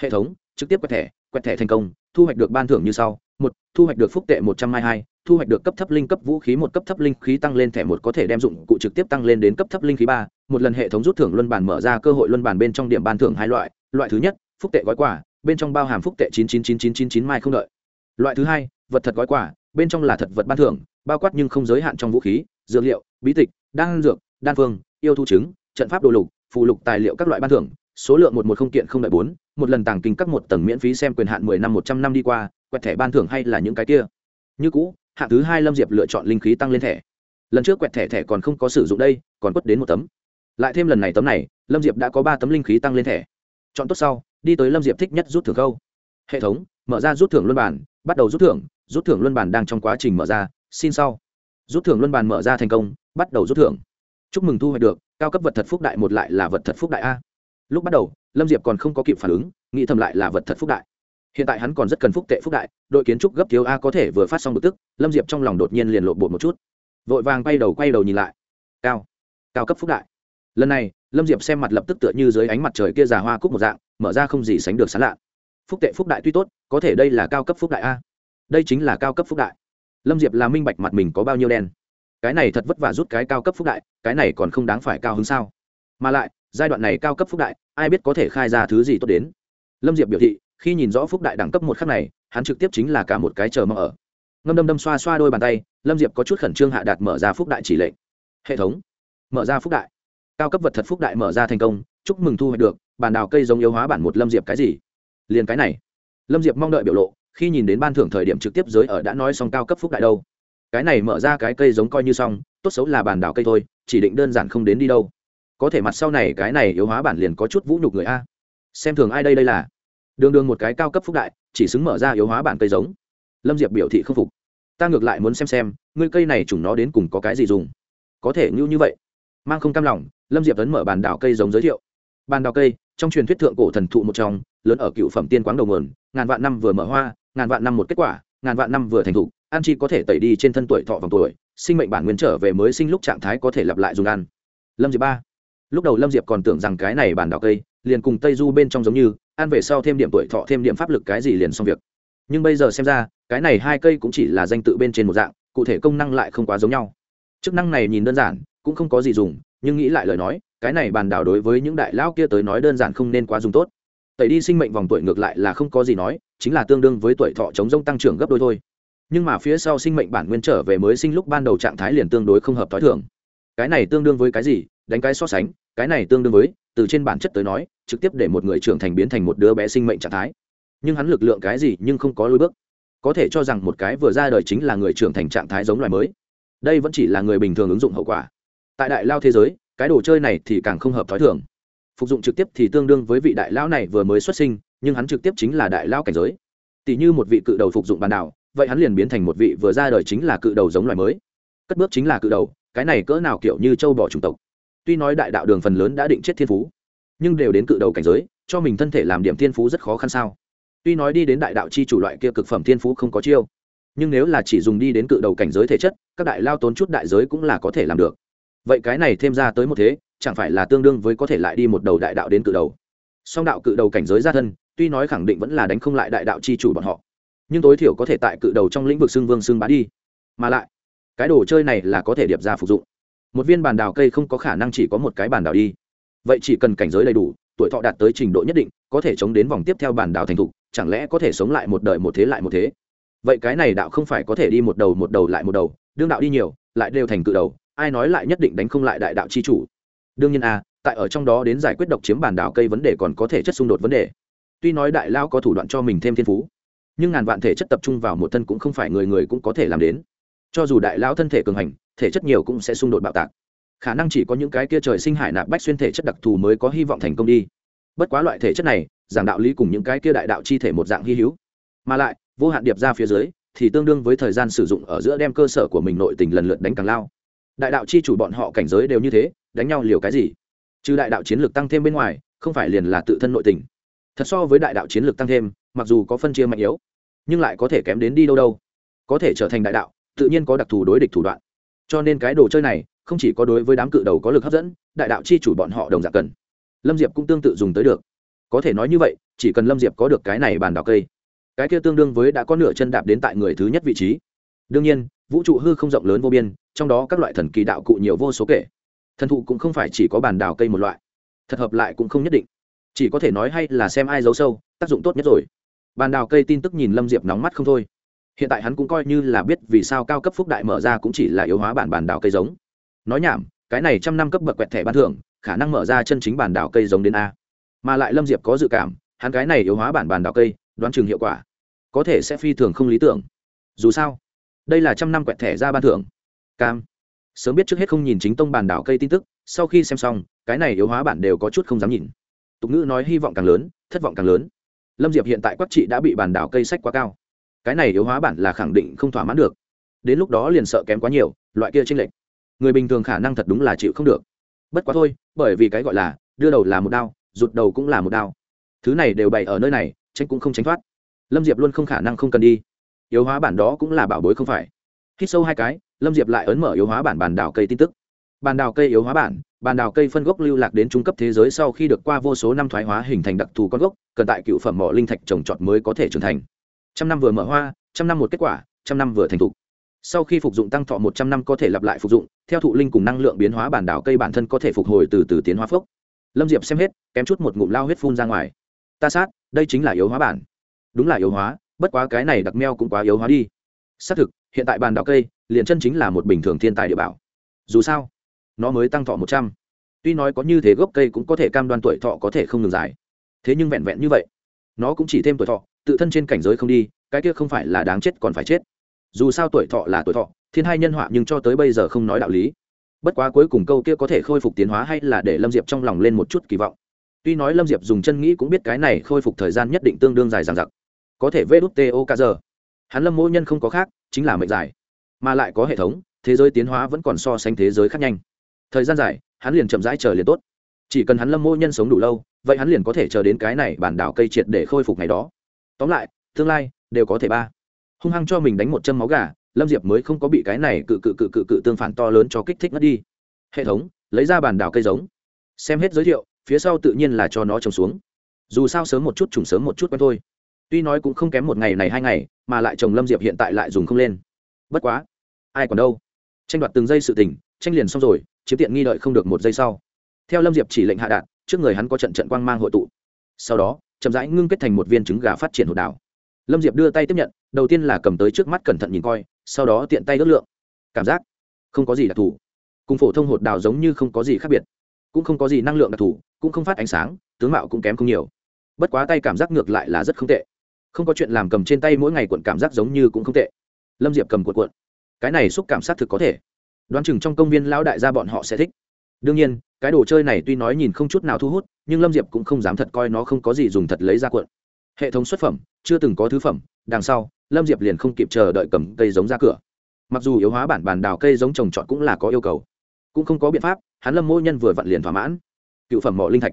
Hệ thống, trực tiếp quẹt thẻ quẹt thẻ thành công, thu hoạch được ban thưởng như sau. Một, thu hoạch được phúc tệ một trăm hai hai, thu hoạch được cấp thấp linh cấp vũ khí một, cấp thấp linh khí tăng lên thẻ một có thể đem dụng cụ trực tiếp tăng lên đến cấp thấp linh khí ba. Một lần hệ thống rút thưởng luân bản mở ra cơ hội luân bản bên trong điểm ban thưởng hai loại. Loại thứ nhất, phúc tệ gói quả bên trong bao hàm phúc tệ chín chín chín chín chín chín mai không đợi. Loại thứ hai vật thật gói quả bên trong là thật vật ban thưởng, bao quát nhưng không giới hạn trong vũ khí, dược liệu, bí tịch, đan dược, đan phương, yêu thu chứng trận pháp đồ lục phụ lục tài liệu các loại ban thưởng, số lượng một một không kiện không đợi bốn, một lần tàng kinh các một tầng miễn phí xem quyền hạn mười năm, một trăm năm đi qua, quẹt thẻ ban thưởng hay là những cái kia. Như cũ, hạng thứ hai lâm diệp lựa chọn linh khí tăng lên thẻ. Lần trước quẹt thẻ thẻ còn không có sử dụng đây, còn quất đến một tấm. Lại thêm lần này tấm này, lâm diệp đã có ba tấm linh khí tăng lên thẻ. Chọn tốt sau, đi tới lâm diệp thích nhất rút thưởng câu hệ thống, mở ra rút thưởng luân bản bắt đầu rút thưởng rút thưởng luân bàn đang trong quá trình mở ra, xin sau. Rút thưởng luân bàn mở ra thành công, bắt đầu rút thưởng. Chúc mừng thu hoạch được, cao cấp vật thật phúc đại một lại là vật thật phúc đại a. Lúc bắt đầu, lâm diệp còn không có kịp phản ứng, nghĩ thầm lại là vật thật phúc đại. Hiện tại hắn còn rất cần phúc tệ phúc đại, đội kiến trúc gấp thiếu a có thể vừa phát xong bực tức, lâm diệp trong lòng đột nhiên liền lộn bột một chút. Vội vàng quay đầu quay đầu nhìn lại. Cao. Cao cấp phúc đại. Lần này, lâm diệp xem mặt lập tức tựa như dưới ánh mặt trời kia già hoa cúc một dạng, mở ra không gì sánh được sán lạ. Phúc tệ phúc đại tuy tốt, có thể đây là cao cấp phúc đại a đây chính là cao cấp phúc đại. Lâm diệp là minh bạch mặt mình có bao nhiêu đen. Cái này thật vất vả rút cái cao cấp phúc đại, cái này còn không đáng phải cao hứng sao? Mà lại, giai đoạn này cao cấp phúc đại, ai biết có thể khai ra thứ gì tốt đến? Lâm diệp biểu thị, khi nhìn rõ phúc đại đẳng cấp một khắc này, hắn trực tiếp chính là cả một cái chờ mong ở. Ngâm đâm đâm xoa xoa đôi bàn tay, lâm diệp có chút khẩn trương hạ đạt mở ra phúc đại chỉ lệnh. Hệ thống. Mở ra phúc đại. Cao cấp vật thật phúc đại mở ra thành công, chúc mừng thu hoạch được bàn đào cây giống yếu hóa bản một lâm diệp cái gì? Liền cái này. Lâm diệp mong đợi biểu lộ khi nhìn đến ban thưởng thời điểm trực tiếp giới ở đã nói xong cao cấp phúc đại đâu. Cái này mở ra cái cây giống coi như xong, tốt xấu là bàn đảo cây thôi, chỉ định đơn giản không đến đi đâu. Có thể mặt sau này cái này yếu hóa bản liền có chút vũ nhục người a. Xem thường ai đây đây là. Đường đường một cái cao cấp phúc đại, chỉ xứng mở ra yếu hóa bản cây giống. Lâm diệp biểu thị không phục. Ta ngược lại muốn xem xem, ngươi cây này chủng nó đến cùng có cái gì dùng. Có thể như như vậy. Mang không cam lòng, lâm diệp ấn mở bàn đảo cây giống giới thiệu. Bàn đảo cây, trong truyền thuyết thượng cổ thần thụ một trong, lớn ở cựu phẩm tiên quáng đầu nguồn, ngàn vạn năm vừa mở hoa ngàn vạn năm một kết quả ngàn vạn năm vừa thành thủ, an chi có thể tẩy đi trên thân tuổi thọ vòng tuổi sinh mệnh bản nguyên trở về mới sinh lúc trạng thái có thể lặp lại dùng ăn. Lâm diệp ba. Lúc đầu lâm diệp còn tưởng rằng cái này bản đào cây liền cùng tây du bên trong giống như ăn về sau thêm điểm tuổi thọ thêm điểm pháp lực cái gì liền xong việc. Nhưng bây giờ xem ra cái này hai cây cũng chỉ là danh tự bên trên một dạng cụ thể công năng lại không quá giống nhau. Chức năng này nhìn đơn giản cũng không có gì dùng nhưng nghĩ lại lời nói cái này bàn đảo đối với những đại lão kia tới nói đơn giản không nên quá dùng tốt tẩy đi sinh mệnh vòng tuổi ngược lại là không có gì nói, chính là tương đương với tuổi thọ chống rông tăng trưởng gấp đôi thôi. Nhưng mà phía sau sinh mệnh bản nguyên trở về mới sinh lúc ban đầu trạng thái liền tương đối không hợp t h o i thường. Cái này tương đương với cái gì? Đánh cái so sánh, cái này tương đương với, từ trên bản chất tới nói, trực tiếp để một người trưởng thành biến thành một đứa bé sinh mệnh trạng thái. Nhưng hắn lực lượng cái gì nhưng không có lối bước. Có thể cho rằng một cái vừa ra đời chính là người trưởng thành trạng thái giống loài mới. Đây vẫn chỉ là người bình thường ứng dụng hậu quả. Tại đại lao thế giới, cái đồ chơi này thì càng không hợp t h ó i thường phục dụng trực tiếp thì tương đương với vị đại lão này vừa mới xuất sinh, nhưng hắn trực tiếp chính là đại lão cảnh giới. Tỷ như một vị cự đầu phục dụng bàn đảo, vậy hắn liền biến thành một vị vừa ra đời chính là cự đầu giống loài mới. Cất bước chính là cự đầu, cái này cỡ nào kiểu như châu bò chủng tộc. Tuy nói đại đạo đường phần lớn đã định chết thiên phú, nhưng đều đến cự đầu cảnh giới, cho mình thân thể làm điểm thiên phú rất khó khăn sao. Tuy nói đi đến đại đạo chi chủ loại kia cực phẩm thiên phú không có chiêu, nhưng nếu là chỉ dùng đi đến cự đầu cảnh giới thể chất, các đại lao tốn chút đại giới cũng là có thể làm được. Vậy cái này thêm ra tới một thế chẳng phải là tương đương với có thể lại đi một đầu đại đạo đến cự đầu. Song đạo cự đầu cảnh giới gia thân, tuy nói khẳng định vẫn là đánh không lại đại đạo c h i chủ bọn họ, nhưng tối thiểu có thể tại cự đầu trong lĩnh vực xưng vương xưng bá đi. Mà lại, cái đồ chơi này là có thể điệp ra phục dụng. Một viên bàn đào cây không có khả năng chỉ có một cái bàn đào đi. Vậy chỉ cần cảnh giới đầy đủ, tuổi thọ đạt tới trình độ nhất định, có thể chống đến vòng tiếp theo bàn đào thành thục, chẳng lẽ có thể sống lại một đời một thế lại một thế? Vậy cái này đạo không phải có thể đi một đầu một đầu lại một đầu, đương đạo đi nhiều, lại đều thành cự đầu, ai nói lại nhất định đánh không lại đại đạo chi chủ? Đương nhiên a à, tại ở trong đó đến giải quyết độc chiếm bản đảo cây vấn đề còn có thể chất xung đột vấn đề. Tuy nói đại lao có thủ đoạn cho mình thêm thiên phú nhưng ngàn vạn thể chất tập trung vào một thân cũng không phải người người cũng có thể làm đến. Cho dù đại lao thân thể cường hành thể chất nhiều cũng sẽ xung đột bạo tạc. Khả năng chỉ có những cái kia trời sinh hải nạp bách xuyên thể chất đặc thù mới có hy vọng thành công đi. Bất quá loại thể chất này giảng đạo lý cùng những cái kia đại đạo chi thể một dạng hy hữu. Mà lại vô hạn điệp ra phía dưới thì tương đương với thời gian sử dụng ở giữa đem cơ sở của mình nội tình lần lượt đánh càng lao. Đại đạo chi chủ bọn họ cảnh giới đều như thế đánh nhau liều cái gì? Trừ đại đạo chiến lược tăng thêm bên ngoài, không phải liền là tự thân nội tình. Thật so với đại đạo chiến lược tăng thêm, mặc dù có phân chia mạnh yếu, nhưng lại có thể kém đến đi đâu đâu. Có thể trở thành đại đạo, tự nhiên có đặc thù đối địch thủ đoạn. Cho nên cái đồ chơi này, không chỉ có đối với đám cự đầu có lực hấp dẫn, đại đạo chi chủ bọn họ đồng dạng cần. Lâm diệp cũng tương tự dùng tới được. Có thể nói như vậy, chỉ cần lâm diệp có được cái này bàn đào cây, cái kia tương đương với đã có nửa chân đạp đến tại người thứ nhất vị trí. Đương nhiên, vũ trụ hư không rộng lớn vô biên, trong đó các loại thần kỳ đạo cụ nhiều vô số kể thần thụ cũng không phải chỉ có bàn đào cây một loại. Thật hợp lại cũng không nhất định. Chỉ có thể nói hay là xem ai giấu sâu, tác dụng tốt nhất rồi. Bàn đào cây tin tức nhìn lâm diệp nóng mắt không thôi. Hiện tại hắn cũng coi như là biết vì sao cao cấp phúc đại mở ra cũng chỉ là yếu hóa bản bàn đào cây giống. Nói nhảm, cái này trăm năm cấp bậc quẹt thẻ ban thưởng, khả năng mở ra chân chính bản đào cây giống đến a. Mà lại lâm diệp có dự cảm, hắn cái này yếu hóa bản bàn đào cây, đoán chừng hiệu quả. Có thể sẽ phi thường không lý tưởng. Dù sao, đây là trăm năm quẹt thẻ ra ban thưởng. Cam sớm biết trước hết không nhìn chính tông bàn đảo cây tin tức, sau khi xem xong, cái này yếu hóa bản đều có chút không dám nhìn. Tục ngữ nói hy vọng càng lớn, thất vọng càng lớn. Lâm diệp hiện tại quắc trị đã bị bàn đảo cây sách quá cao. Cái này yếu hóa bản là khẳng định không thỏa mãn được. Đến lúc đó liền sợ kém quá nhiều, loại kia tranh lệch. Người bình thường khả năng thật đúng là chịu không được. Bất quá thôi, bởi vì cái gọi là, đưa đầu là một đao, rụt đầu cũng là một đao. Thứ này đều bày ở nơi này tranh cũng không tránh thoát. Lâm diệp luôn không khả năng không cần đi. Yếu hóa bản đó cũng là bảo bối không phải. Hít sâu hai cái lâm diệp lại ấn mở yếu hóa bản bản đào cây tin tức. Bản đào cây yếu hóa bản bản đào cây phân gốc lưu lạc đến trung cấp thế giới sau khi được qua vô số năm thoái hóa hình thành đặc thù con gốc, cần tại cựu phẩm mỏ linh thạch trồng trọt mới có thể trưởng thành. Trăm năm vừa mở hoa, trăm năm một kết quả, trăm năm vừa thành thục. Sau khi phục dụng tăng thọ một trăm năm có thể lặp lại phục dụng, theo thụ linh cùng năng lượng biến hóa bản đảo cây bản thân có thể phục hồi từ từ tiến hóa phốc. Lâm diệp xem hết, kém chút một ngụm lao huyết phun ra ngoài. Ta sát, đây chính là yếu hóa bản. Đúng là yếu hóa, bất quá cái này đặc meo cũng quá yếu hóa đi. Xác thực hiện tại bàn đào cây liền chân chính là một bình thường thiên tài địa bảo. Dù sao, nó mới tăng thọ một trăm. Tuy nói có như thế gốc cây cũng có thể cam đoan tuổi thọ có thể không ngừng dài. Thế nhưng vẹn vẹn như vậy, nó cũng chỉ thêm tuổi thọ, tự thân trên cảnh giới không đi, cái kia không phải là đáng chết còn phải chết. Dù sao tuổi thọ là tuổi thọ, thiên hai nhân họa nhưng cho tới bây giờ không nói đạo lý. Bất quá cuối cùng câu kia có thể khôi phục tiến hóa hay là để lâm diệp trong lòng lên một chút kỳ vọng. Tuy nói lâm diệp dùng chân nghĩ cũng biết cái này khôi phục thời gian nhất định tương đương dài dằng dặc. Có thể vê đút O ca giờ hắn lâm Mô nhân không có khác, chính là mệnh dài mà lại có hệ thống, thế giới tiến hóa vẫn còn so sánh thế giới khác nhanh. Thời gian dài, hắn liền chậm rãi chờ liền tốt. Chỉ cần hắn lâm mô nhân sống đủ lâu, vậy hắn liền có thể chờ đến cái này bản đảo cây triệt để khôi phục ngày đó. Tóm lại, tương lai, đều có thể ba. Hung hăng cho mình đánh một chân máu gà, lâm diệp mới không có bị cái này cự cự cự cự cự tương phản to lớn cho kích thích mất đi. Hệ thống, lấy ra bản đảo cây giống. Xem hết giới thiệu, phía sau tự nhiên là cho nó trồng xuống. Dù sao sớm một chút, trùng sớm một chút quen thôi tuy nói cũng không kém một ngày này hai ngày, mà lại chồng lâm diệp hiện tại lại dùng không lên. Bất quá, ai còn đâu? Tranh đoạt từng giây sự tình, tranh liền xong rồi, chiếm tiện nghi đợi không được một giây sau. Theo lâm diệp chỉ lệnh hạ đạn trước người hắn có trận trận quang mang hội tụ. Sau đó, chậm rãi ngưng kết thành một viên trứng gà phát triển hột đảo. Lâm diệp đưa tay tiếp nhận, đầu tiên là cầm tới trước mắt cẩn thận nhìn coi, sau đó tiện tay ước lượng. Cảm giác, không có gì đặc thù. Cùng phổ thông hột đảo giống như không có gì khác biệt. Cũng không có gì năng lượng đặc thù, cũng không phát ánh sáng, tướng mạo cũng kém không nhiều. Bất quá tay cảm giác ngược lại là rất không tệ không có chuyện làm cầm trên tay mỗi ngày cuộn cảm giác giống như cũng không tệ. Lâm diệp cầm cuộn cuộn. Cái này xúc cảm xác thực có thể. Đoán chừng trong công viên lão đại gia bọn họ sẽ thích. Đương nhiên, cái đồ chơi này tuy nói nhìn không chút nào thu hút, nhưng lâm diệp cũng không dám thật coi nó không có gì dùng thật lấy ra cuộn. Hệ thống xuất phẩm, chưa từng có thứ phẩm, đằng sau, lâm diệp liền không kịp chờ đợi cầm cây giống ra cửa. Mặc dù yếu hóa bản bàn đào cây giống trồng trọt cũng là có yêu cầu, cũng không có biện pháp, hắn lâm Mô nhân vừa vặn liền thỏa mãn. Cựu phẩm mỏ linh thạch.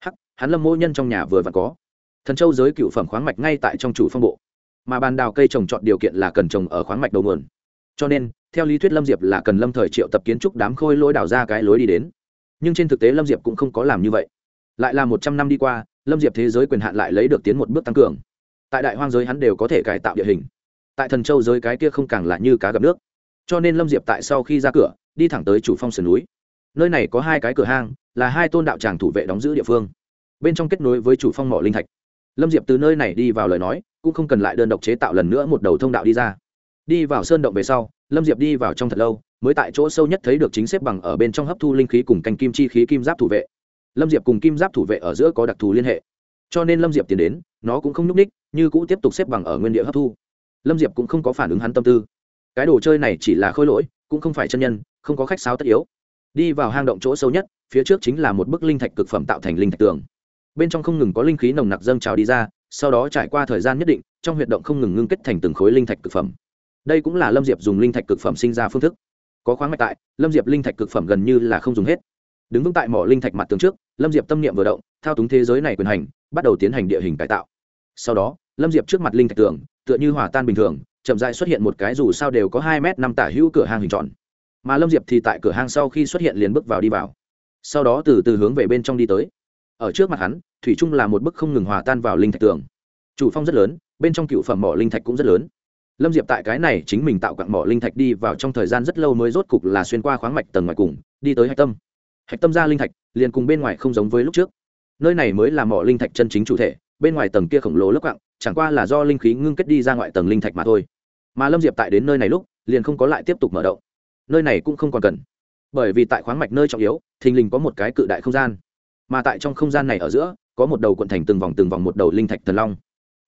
Hắc, hắn lâm Mô nhân trong nhà vừa vặn có thần châu giới cựu phẩm khoáng mạch ngay tại trong chủ phong bộ, mà bàn đào cây trồng chọn điều kiện là cần trồng ở khoáng mạch đầu nguồn. Cho nên, theo lý thuyết lâm diệp là cần lâm thời triệu tập kiến trúc đám khôi lối đào ra cái lối đi đến. Nhưng trên thực tế lâm diệp cũng không có làm như vậy. Lại là một trăm năm đi qua, lâm diệp thế giới quyền hạn lại lấy được tiến một bước tăng cường. Tại đại hoang giới hắn đều có thể cải tạo địa hình. Tại thần châu giới cái kia không càng là như cá gặp nước. Cho nên lâm diệp tại sau khi ra cửa, đi thẳng tới chủ phong sườn núi. Nơi này có hai cái cửa hang, là hai tôn đạo tràng thủ vệ đóng giữ địa phương. Bên trong kết nối với chủ phong mỏ linh thạch lâm diệp từ nơi này đi vào lời nói, cũng không cần lại đơn độc chế tạo lần nữa một đầu thông đạo đi ra. Đi vào sơn động về sau, lâm diệp đi vào trong thật lâu, mới tại chỗ sâu nhất thấy được chính xếp bằng ở bên trong hấp thu linh khí cùng canh kim chi khí kim giáp thủ vệ. Lâm diệp cùng kim giáp thủ vệ ở giữa có đặc thù liên hệ. Cho nên lâm diệp tiến đến, nó cũng không n ú c ních như cũ tiếp tục xếp bằng ở nguyên địa hấp thu. Lâm diệp cũng không có phản ứng hắn tâm tư. Cái đồ chơi này chỉ là khôi lỗi, cũng không phải chân nhân, không có khách sáo tất yếu. Đi vào hang động chỗ sâu nhất, phía trước chính là một bức linh thạch cực phẩm tạo thành linh thạch tường bên trong không ngừng có linh khí nồng nặc dâng trào đi ra, sau đó trải qua thời gian nhất định, trong huyệt động không ngừng ngưng kết thành từng khối linh thạch cực phẩm. Đây cũng là lâm diệp dùng linh thạch cực phẩm sinh ra phương thức. Có khoáng mạch tại, lâm diệp linh thạch cực phẩm gần như là không dùng hết. Đứng vững tại mỏ linh thạch mặt tường trước, lâm diệp tâm niệm vừa động, thao túng thế giới này quyền hành, bắt đầu tiến hành địa hình cải tạo. Sau đó, lâm diệp trước mặt linh thạch tường, tựa như hòa tan bình thường, chậm dại xuất hiện một cái dù sao đều có hai m năm tả hữu cửa hàng hình tròn. Mà lâm diệp thì tại cửa hàng sau khi xuất hiện liền bước vào đi vào. Sau đó từ từ hướng về bên trong đi tới ở trước mặt hắn thủy trung là một bức không ngừng hòa tan vào linh thạch tường. Chủ phong rất lớn bên trong cựu phẩm mỏ linh thạch cũng rất lớn. Lâm diệp tại cái này chính mình tạo quặng mỏ linh thạch đi vào trong thời gian rất lâu mới rốt cục là xuyên qua khoáng mạch tầng ngoài cùng đi tới hạch tâm. Hạch tâm ra linh thạch liền cùng bên ngoài không giống với lúc trước. Nơi này mới là mỏ linh thạch chân chính chủ thể bên ngoài tầng kia khổng lồ lớp quặng chẳng qua là do linh khí ngưng kết đi ra ngoài tầng linh thạch mà thôi. Mà lâm diệp tại đến nơi này lúc liền không có lại tiếp tục mở động, nơi này cũng không còn cần. Bởi vì tại khoáng mạch nơi trọng yếu thình lình có một cái cự đại không gian mà tại trong không gian này ở giữa, có một đầu quận thành từng vòng từng vòng một đầu linh thạch thần long.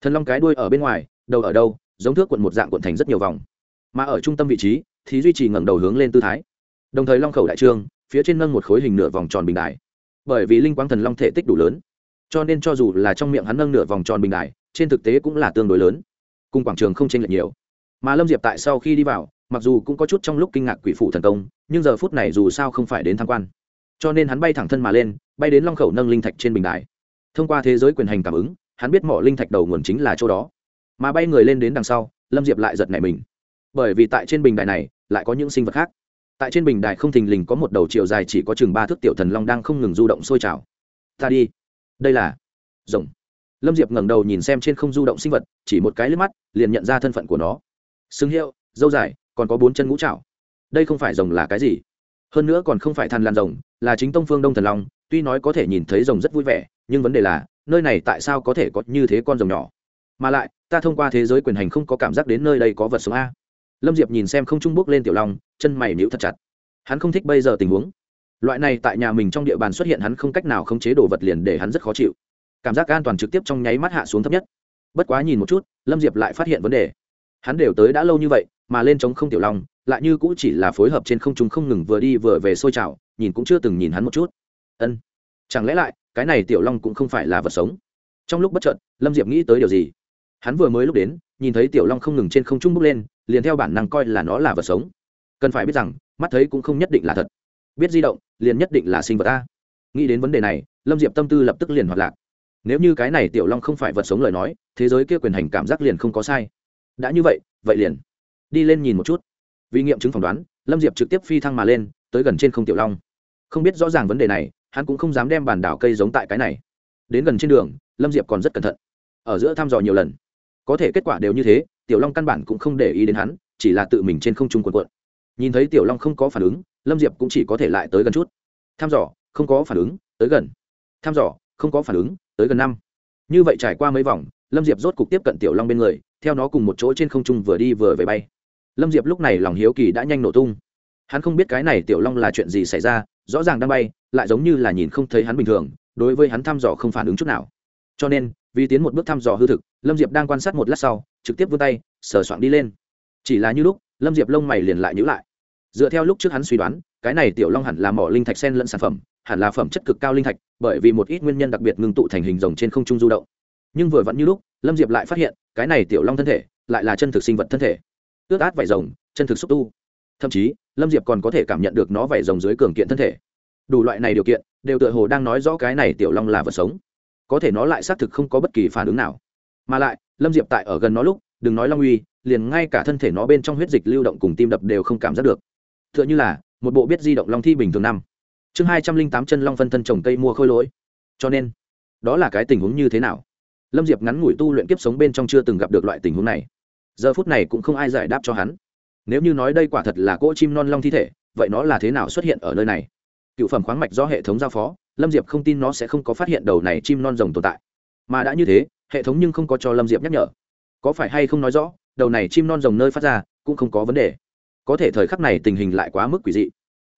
Thần long cái đuôi ở bên ngoài, đầu ở đâu, giống thước quận một dạng quận thành rất nhiều vòng. Mà ở trung tâm vị trí, thì duy trì ngẩng đầu hướng lên tư thái. Đồng thời long khẩu đại trương, phía trên nâng một khối hình nửa vòng tròn bình đài. Bởi vì linh quang thần long thể tích đủ lớn, cho nên cho dù là trong miệng hắn nâng nửa vòng tròn bình đài, trên thực tế cũng là tương đối lớn. Cùng quảng trường không chênh lệch nhiều. Mà lâm diệp tại sau khi đi vào, mặc dù cũng có chút trong lúc kinh ngạc quỷ phụ thần công, nhưng giờ phút này dù sao không phải đến tham quan cho nên hắn bay thẳng thân mà lên, bay đến long khẩu nâng linh thạch trên bình đài. Thông qua thế giới quyền hành cảm ứng, hắn biết mỏ linh thạch đầu nguồn chính là chỗ đó. Mà bay người lên đến đằng sau, lâm diệp lại giật nảy mình. Bởi vì tại trên bình đài này, lại có những sinh vật khác. Tại trên bình đài không thình lình có một đầu chiều dài chỉ có chừng ba thước tiểu thần long đang không ngừng du động sôi trào. Ta đi. Đây là rồng. Lâm diệp ngẩng đầu nhìn xem trên không du động sinh vật, chỉ một cái lướt mắt, liền nhận ra thân phận của nó. Xứng hiệu, dâu dài, còn có bốn chân ngũ trạo đây không phải rồng là cái gì? Hơn nữa còn không phải than lan rồng, là chính tông phương đông thần long, tuy nói có thể nhìn thấy rồng rất vui vẻ, nhưng vấn đề là, nơi này tại sao có thể có như thế con rồng nhỏ? Mà lại, ta thông qua thế giới quyền hành không có cảm giác đến nơi đây có vật sống a. Lâm diệp nhìn xem không trung bước lên tiểu long, chân mày níu thật chặt. Hắn không thích bây giờ tình huống. Loại này tại nhà mình trong địa bàn xuất hiện hắn không cách nào khống chế đồ vật liền để hắn rất khó chịu. Cảm giác an toàn trực tiếp trong nháy mắt hạ xuống thấp nhất. Bất quá nhìn một chút, lâm diệp lại phát hiện vấn đề. Hắn đều tới đã lâu như vậy mà lên trống không tiểu long, lại như cũ chỉ là phối hợp trên không trung không ngừng vừa đi vừa về sôi trào, nhìn cũng chưa từng nhìn hắn một chút. Ân, chẳng lẽ lại, cái này tiểu long cũng không phải là vật sống? Trong lúc bất chợt, lâm diệp nghĩ tới điều gì? Hắn vừa mới lúc đến, nhìn thấy tiểu long không ngừng trên không trung bước lên, liền theo bản năng coi là nó là vật sống. Cần phải biết rằng, mắt thấy cũng không nhất định là thật. Biết di động, liền nhất định là sinh vật ta. nghĩ đến vấn đề này, lâm diệp tâm tư lập tức liền hoạt lạc. Nếu như cái này tiểu long không phải vật sống lời nói, thế giới kia quyền hành cảm giác liền không có sai. Đã như vậy vậy liền đi lên nhìn một chút. Vì nghiệm chứng phỏng đoán, lâm diệp trực tiếp phi thăng mà lên, tới gần trên không tiểu long. Không biết rõ ràng vấn đề này, hắn cũng không dám đem bàn đảo cây giống tại cái này. Đến gần trên đường, lâm diệp còn rất cẩn thận. Ở giữa thăm dò nhiều lần, có thể kết quả đều như thế, tiểu long căn bản cũng không để ý đến hắn, chỉ là tự mình trên không trung quần quận nhìn thấy tiểu long không có phản ứng, lâm diệp cũng chỉ có thể lại tới gần chút. Thăm dò, không có phản ứng, tới gần. Thăm dò, không có phản ứng, tới gần năm. Như vậy trải qua mấy vòng, lâm diệp rốt cục tiếp cận tiểu long bên người, theo nó cùng một chỗ trên không trung vừa đi vừa về bay lâm diệp lúc này lòng hiếu kỳ đã nhanh nổ tung. Hắn không biết cái này tiểu long là chuyện gì xảy ra, rõ ràng đang bay, lại giống như là nhìn không thấy hắn bình thường, đối với hắn thăm dò không phản ứng chút nào. Cho nên, vì tiến một bước thăm dò hư thực, lâm diệp đang quan sát một lát sau, trực tiếp vươn tay, sờ soạn đi lên. Chỉ là như lúc, lâm diệp lông mày liền lại nhữ lại. Dựa theo lúc trước hắn suy đoán, cái này tiểu long hẳn là mỏ linh thạch sen lẫn sản phẩm, hẳn là phẩm chất cực cao linh thạch, bởi vì một ít nguyên nhân đặc biệt ngưng tụ thành hình rồng trên không trung du động. Nhưng vừa vặn như lúc, lâm diệp lại phát hiện, cái này tiểu long thân thể, lại là chân thực sinh vật thân thể ướt át vải rồng, chân thực xúc tu. Thậm chí, lâm diệp còn có thể cảm nhận được nó vải rồng dưới cường kiện thân thể. Đủ loại này điều kiện, đều tựa hồ đang nói rõ cái này tiểu long là vật sống. Có thể nó lại xác thực không có bất kỳ phản ứng nào. Mà lại, lâm diệp tại ở gần nó lúc, đừng nói long uy, liền ngay cả thân thể nó bên trong huyết dịch lưu động cùng tim đập đều không cảm giác được. T h ư ợ n h ư là, một bộ biết di động long thi bình thường năm. Chương hai trăm linh tám chân long phân thân trồng cây mua khôi lỗi. Cho nên, đó là cái tình huống như thế nào? Lâm diệp ngắn ngủi tu luyện kiếp sống bên trong chưa từng gặp được loại tình huống này giờ phút này cũng không ai giải đáp cho hắn. Nếu như nói đây quả thật là cỗ chim non long thi thể, vậy nó là thế nào xuất hiện ở nơi này? Cựu phẩm khoáng mạch do hệ thống giao phó, lâm diệp không tin nó sẽ không có phát hiện đầu này chim non rồng tồn tại. Mà đã như thế, hệ thống nhưng không có cho lâm diệp nhắc nhở. Có phải hay không nói rõ, đầu này chim non rồng nơi phát ra, cũng không có vấn đề. Có thể thời khắc này tình hình lại quá mức quỷ dị.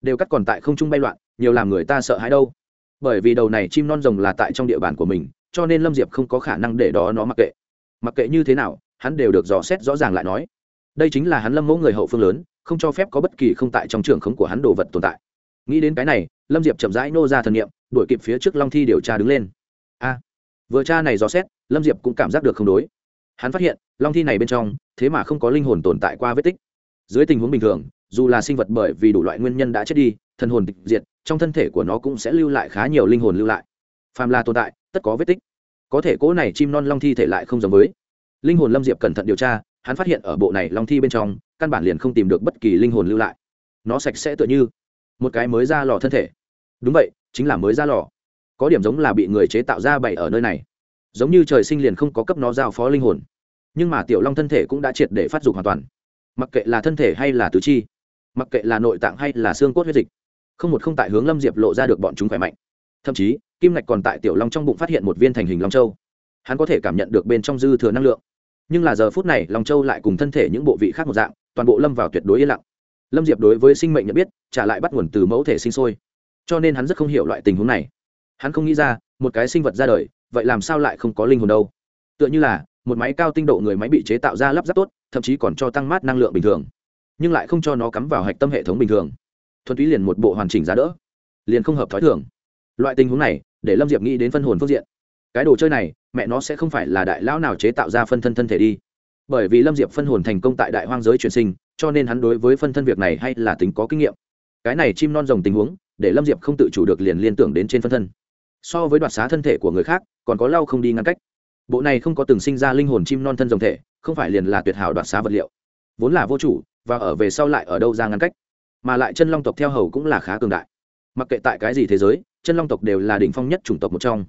Đều cắt còn tại không trung bay loạn, nhiều làm người ta sợ hãi đâu. Bởi vì đầu này chim non rồng là tại trong địa bàn của mình, cho nên lâm diệp không có khả năng để đó nó mặc kệ. Mặc kệ như thế nào hắn đều được dò xét rõ ràng lại nói. Đây chính là hắn lâm mẫu người hậu phương lớn, không cho phép có bất kỳ không tại trong trường khống của hắn đồ vật tồn tại. Nghĩ đến cái này, lâm diệp chậm rãi nô ra thần nghiệm đuổi kịp phía trước long thi điều tra đứng lên. A! Vừa cha này dò xét, lâm diệp cũng cảm giác được không đối. Hắn phát hiện, long thi này bên trong, thế mà không có linh hồn tồn tại qua vết tích. Dưới tình huống bình thường, dù là sinh vật bởi vì đủ loại nguyên nhân đã chết đi, thần hồn tịch diệt, trong thân thể của nó cũng sẽ lưu lại khá nhiều linh hồn lưu lại. Phàm là tồn tại, tất có vết tích. Có thể cỗ này chim non long thi thể lại không giống với linh hồn lâm diệp cẩn thận điều tra, hắn phát hiện ở bộ này long thi bên trong, căn bản liền không tìm được bất kỳ linh hồn lưu lại. Nó sạch sẽ tựa như một cái mới ra lò thân thể. Đúng vậy, chính là mới ra lò. Có điểm giống là bị người chế tạo ra bày ở nơi này. Giống như trời sinh liền không có cấp nó giao phó linh hồn. Nhưng mà tiểu long thân thể cũng đã triệt để phát dục hoàn toàn. Mặc kệ là thân thể hay là tứ chi, mặc kệ là nội tạng hay là xương cốt huyết dịch, không một không tại hướng lâm diệp lộ ra được bọn chúng khỏe mạnh. Thậm chí, kim ngạch còn tại tiểu long trong bụng phát hiện một viên thành hình long châu. Hắn có thể cảm nhận được bên trong dư thừa năng lượng nhưng là giờ phút này, long châu lại cùng thân thể những bộ vị khác một dạng, toàn bộ lâm vào tuyệt đối yên lặng. Lâm diệp đối với sinh mệnh nhận biết, trả lại bắt nguồn từ mẫu thể sinh sôi. Cho nên hắn rất không hiểu loại tình huống này. Hắn không nghĩ ra, một cái sinh vật ra đời, vậy làm sao lại không có linh hồn đâu? Tựa như là, một máy cao tinh độ người máy bị chế tạo ra lắp ráp tốt, thậm chí còn cho tăng mát năng lượng bình thường. Nhưng lại không cho nó cắm vào hạch tâm hệ thống bình thường. Thuần túy liền một bộ hoàn chỉnh giá đỡ. Liền không hợp thói thường. Loại tình huống này, để lâm diệp nghĩ đến phân hồn phương diện. Cái đồ chơi này mẹ nó sẽ không phải là đại lão nào chế tạo ra phân thân thân thể đi. Bởi vì lâm diệp phân hồn thành công tại đại hoang giới truyền sinh, cho nên hắn đối với phân thân việc này hay là tính có kinh nghiệm. Cái này chim non rồng tình huống, để lâm diệp không tự chủ được liền liên tưởng đến trên phân thân. So với đoạt xá thân thể của người khác, còn có lau không đi ngăn cách. Bộ này không có từng sinh ra linh hồn chim non thân rồng thể, không phải liền là tuyệt hảo đoạt xá vật liệu. Vốn là vô chủ, và ở về sau lại ở đâu ra ngăn cách. Mà lại chân long tộc theo hầu cũng là khá cường đại. Mặc kệ tại cái gì thế giới, chân long tộc đều là đỉnh phong nhất chủng tộc một trong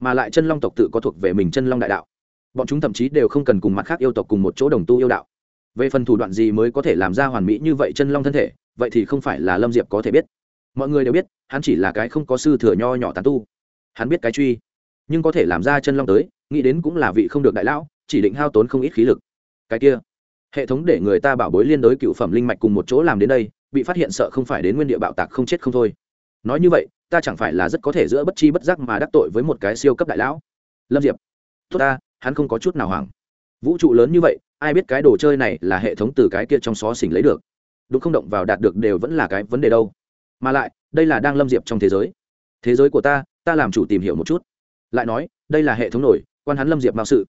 mà lại chân long tộc tự có thuộc về mình chân long đại đạo. Bọn chúng thậm chí đều không cần cùng mặt khác yêu tộc cùng một chỗ đồng tu yêu đạo. Về phần thủ đoạn gì mới có thể làm ra hoàn mỹ như vậy chân long thân thể, vậy thì không phải là lâm diệp có thể biết. Mọi người đều biết, hắn chỉ là cái không có sư thừa nho nhỏ tán tu. Hắn biết cái truy, nhưng có thể làm ra chân long tới, nghĩ đến cũng là vị không được đại lão, chỉ định hao tốn không ít khí lực. Cái kia, hệ thống để người ta bảo bối liên đối cựu phẩm linh mạch cùng một chỗ làm đến đây, bị phát hiện sợ không phải đến nguyên địa bạo tạc không chết không thôi. Nói như vậy ta chẳng phải là rất có thể giữa bất chi bất giác mà đắc tội với một cái siêu cấp đại lão. Lâm diệp, tốt ta, hắn không có chút nào hoảng. Vũ trụ lớn như vậy, ai biết cái đồ chơi này là hệ thống từ cái kia trong xó xỉnh lấy được. Đúng không động vào đạt được đều vẫn là cái vấn đề đâu. Mà lại, đây là đang lâm diệp trong thế giới. Thế giới của ta ta làm chủ tìm hiểu một chút. Lại nói, đây là hệ thống nổi, quan hắn lâm diệp mạo sự.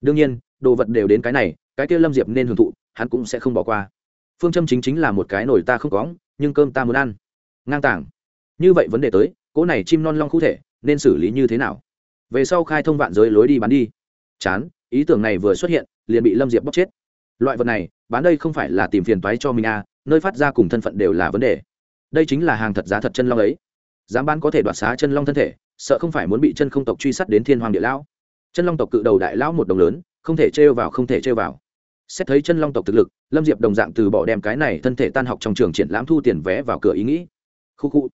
Đương nhiên, đồ vật đều đến cái này, cái kia lâm diệp nên hưởng thụ, hắn cũng sẽ không bỏ qua. Phương châm chính chính là một cái nổi ta không có, nhưng cơm ta muốn ăn. Ngang tảng như vậy vấn đề tới, cỗ này chim non long khu thể nên xử lý như thế nào? Về sau khai thông vạn giới lối đi bán đi. Chán, ý tưởng này vừa xuất hiện, liền bị lâm diệp bóc chết. Loại vật này, bán đây không phải là tìm phiền toái cho mình à nơi phát ra cùng thân phận đều là vấn đề. Đây chính là hàng thật giá thật chân long ấy. Dám bán có thể đoạt xá chân long thân thể, sợ không phải muốn bị chân không tộc truy sát đến thiên hoàng địa lão. Chân long tộc cự đầu đại lão một đồng lớn, không thể trêu vào, không thể trêu vào. Xét thấy chân long tộc thực lực, lâm diệp đồng dạng từ bỏ đem cái này thân thể tan học trong trường triển lãm thu tiền vé vào cửa ý nghĩ. Khu khu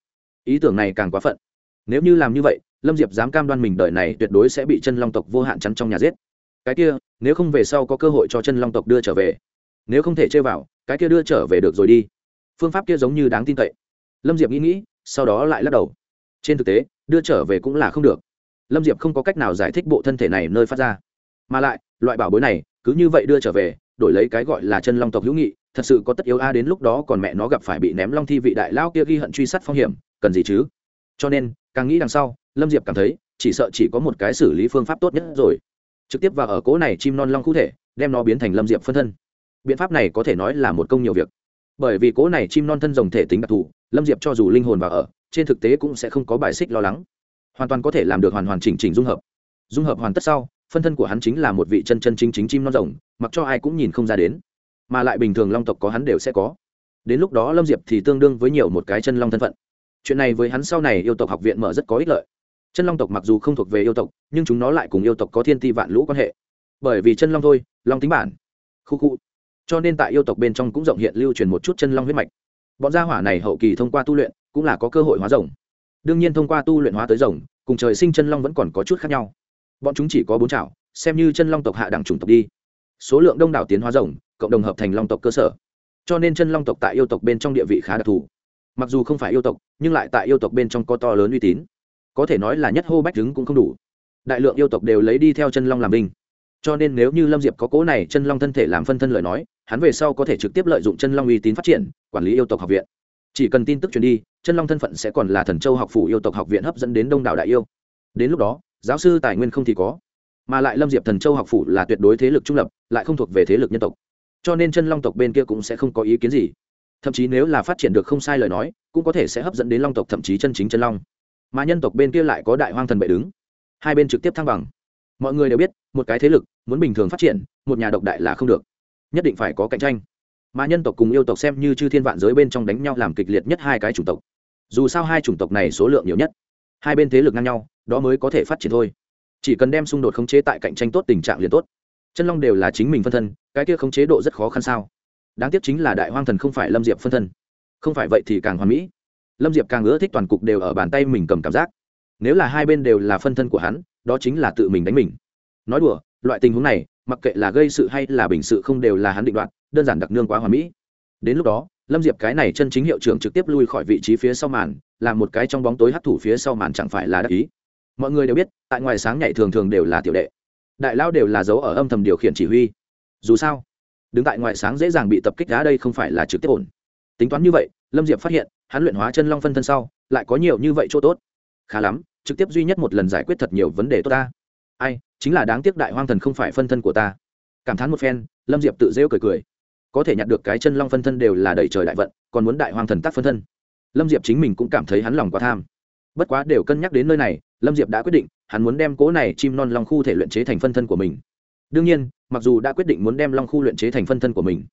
ý tưởng này càng quá phận. Nếu như làm như vậy, lâm diệp dám cam đoan mình đời này tuyệt đối sẽ bị chân long tộc vô hạn chắn trong nhà giết. Cái kia, nếu không về sau có cơ hội cho chân long tộc đưa trở về, nếu không thể chơi vào, cái kia đưa trở về được rồi đi. Phương pháp kia giống như đáng tin cậy. Lâm diệp nghĩ nghĩ, sau đó lại lắc đầu. Trên thực tế, đưa trở về cũng là không được. Lâm diệp không có cách nào giải thích bộ thân thể này nơi phát ra. Mà lại, loại bảo bối này, cứ như vậy đưa trở về, đổi lấy cái gọi là chân long tộc hữu nghị thật sự có tất yếu a đến lúc đó còn mẹ nó gặp phải bị ném long thi vị đại lao kia ghi hận truy sát phong hiểm, cần gì chứ? Cho nên, càng nghĩ đằng sau, lâm diệp cảm thấy, chỉ sợ chỉ có một cái xử lý phương pháp tốt nhất rồi. Trực tiếp vào ở cỗ này chim non long cụ thể, đem nó biến thành lâm diệp phân thân. Biện pháp này có thể nói là một công nhiều việc. Bởi vì cỗ này chim non thân rồng thể tính đặc thù, lâm diệp cho dù linh hồn vào ở, trên thực tế cũng sẽ không có bài xích lo lắng. Hoàn toàn có thể làm được hoàn hoàn chỉnh chỉnh dung hợp. Dung hợp hoàn tất sau, phân thân của hắn chính là một vị chân chân chính chính chim non rồng, mặc cho ai cũng nhìn không ra đến mà lại bình thường long tộc có hắn đều sẽ có. Đến lúc đó lâm diệp thì tương đương với nhiều một cái chân long thân phận. Chuyện này với hắn sau này yêu tộc học viện mở rất có ích lợi. Chân long tộc mặc dù không thuộc về yêu tộc, nhưng chúng nó lại cùng yêu tộc có thiên ti vạn lũ quan hệ. Bởi vì chân long thôi, long tính bản. Khu khu. Cho nên tại yêu tộc bên trong cũng rộng hiện lưu truyền một chút chân long huyết mạch. Bọn gia hỏa này hậu kỳ thông qua tu luyện, cũng là có cơ hội hóa rồng. Đương nhiên thông qua tu luyện hóa tới rồng, cùng trời sinh chân long vẫn còn có chút khác nhau. Bọn chúng chỉ có bốn chảo, xem như chân long tộc hạ đẳng chủng tộc đi. Số lượng đông đảo tiến hóa rồng cộng đồng hợp thành long tộc cơ sở. Cho nên chân long tộc tại yêu tộc bên trong địa vị khá đặc thù. Mặc dù không phải yêu tộc, nhưng lại tại yêu tộc bên trong có to lớn uy tín. Có thể nói là nhất hô bách đứng cũng không đủ. Đại lượng yêu tộc đều lấy đi theo chân long làm binh. Cho nên nếu như lâm diệp có cố này chân long thân thể làm phân thân lời nói, hắn về sau có thể trực tiếp lợi dụng chân long uy tín phát triển, quản lý yêu tộc học viện. Chỉ cần tin tức truyền đi, chân long thân phận sẽ còn là thần châu học phủ yêu tộc học viện hấp dẫn đến đông đảo đại yêu. Đến lúc đó, giáo sư tài nguyên không thì có. Mà lại lâm diệp thần châu học phủ là tuyệt đối thế lực trung lập, lại không thuộc về thế lực nhân tộc cho nên chân long tộc bên kia cũng sẽ không có ý kiến gì. Thậm chí nếu là phát triển được không sai lời nói, cũng có thể sẽ hấp dẫn đến long tộc thậm chí chân chính chân long. Mà nhân tộc bên kia lại có đại hoang thần bệ đứng. Hai bên trực tiếp thăng bằng. Mọi người đều biết, một cái thế lực, muốn bình thường phát triển, một nhà độc đại là không được. Nhất định phải có cạnh tranh. Mà nhân tộc cùng yêu tộc xem như chư thiên vạn giới bên trong đánh nhau làm kịch liệt nhất hai cái chủng tộc. Dù sao hai chủng tộc này số lượng nhiều nhất. Hai bên thế lực ngang nhau, đó mới có thể phát triển thôi. Chỉ cần đem xung đột khống chế tại cạnh tranh tốt tình trạng liền tốt. Chân long đều là chính mình phân thân cái kia khống chế độ rất khó khăn sao? Đáng tiếc chính là đại hoang thần không phải lâm diệp phân thân. Không phải vậy thì càng hoàn mỹ. Lâm diệp càng ưa thích toàn cục đều ở bàn tay mình cầm cảm giác. Nếu là hai bên đều là phân thân của hắn, đó chính là tự mình đánh mình. Nói đùa, loại tình huống này, mặc kệ là gây sự hay là bình sự không đều là hắn định đoạt, đơn giản đặc nương quá hoàn mỹ. Đến lúc đó, lâm diệp cái này chân chính hiệu trưởng trực tiếp lui khỏi vị trí phía sau màn làm một cái trong bóng tối hấp thủ phía sau màn chẳng phải là đắc ý. Mọi người đều biết, tại ngoài sáng nhảy thường thường đều là tiểu đệ. Đại lao đều là dấu ở âm thầm điều khiển chỉ huy dù sao, đứng tại ngoài sáng dễ dàng bị tập kích đá đây không phải là trực tiếp ổn. Tính toán như vậy, lâm diệp phát hiện, hắn luyện hóa chân long phân thân sau, lại có nhiều như vậy chỗ tốt. Khá lắm, trực tiếp duy nhất một lần giải quyết thật nhiều vấn đề tốt ta. Ai, chính là đáng tiếc đại hoang thần không phải phân thân của ta. Cảm thán một phen, lâm diệp tự rêu cười cười. Có thể nhặt được cái chân long phân thân đều là đầy trời đại vận, còn muốn đại hoang thần tác phân thân. Lâm diệp chính mình cũng cảm thấy hắn lòng quá tham. Bất quá đều cân nhắc đến nơi này, lâm diệp đã quyết định, hắn muốn đem cố này chim non long khu thể luyện chế thành phân thân của mình đương nhiên, mặc dù đã quyết định muốn đem long khu luyện chế thành phân thân của mình,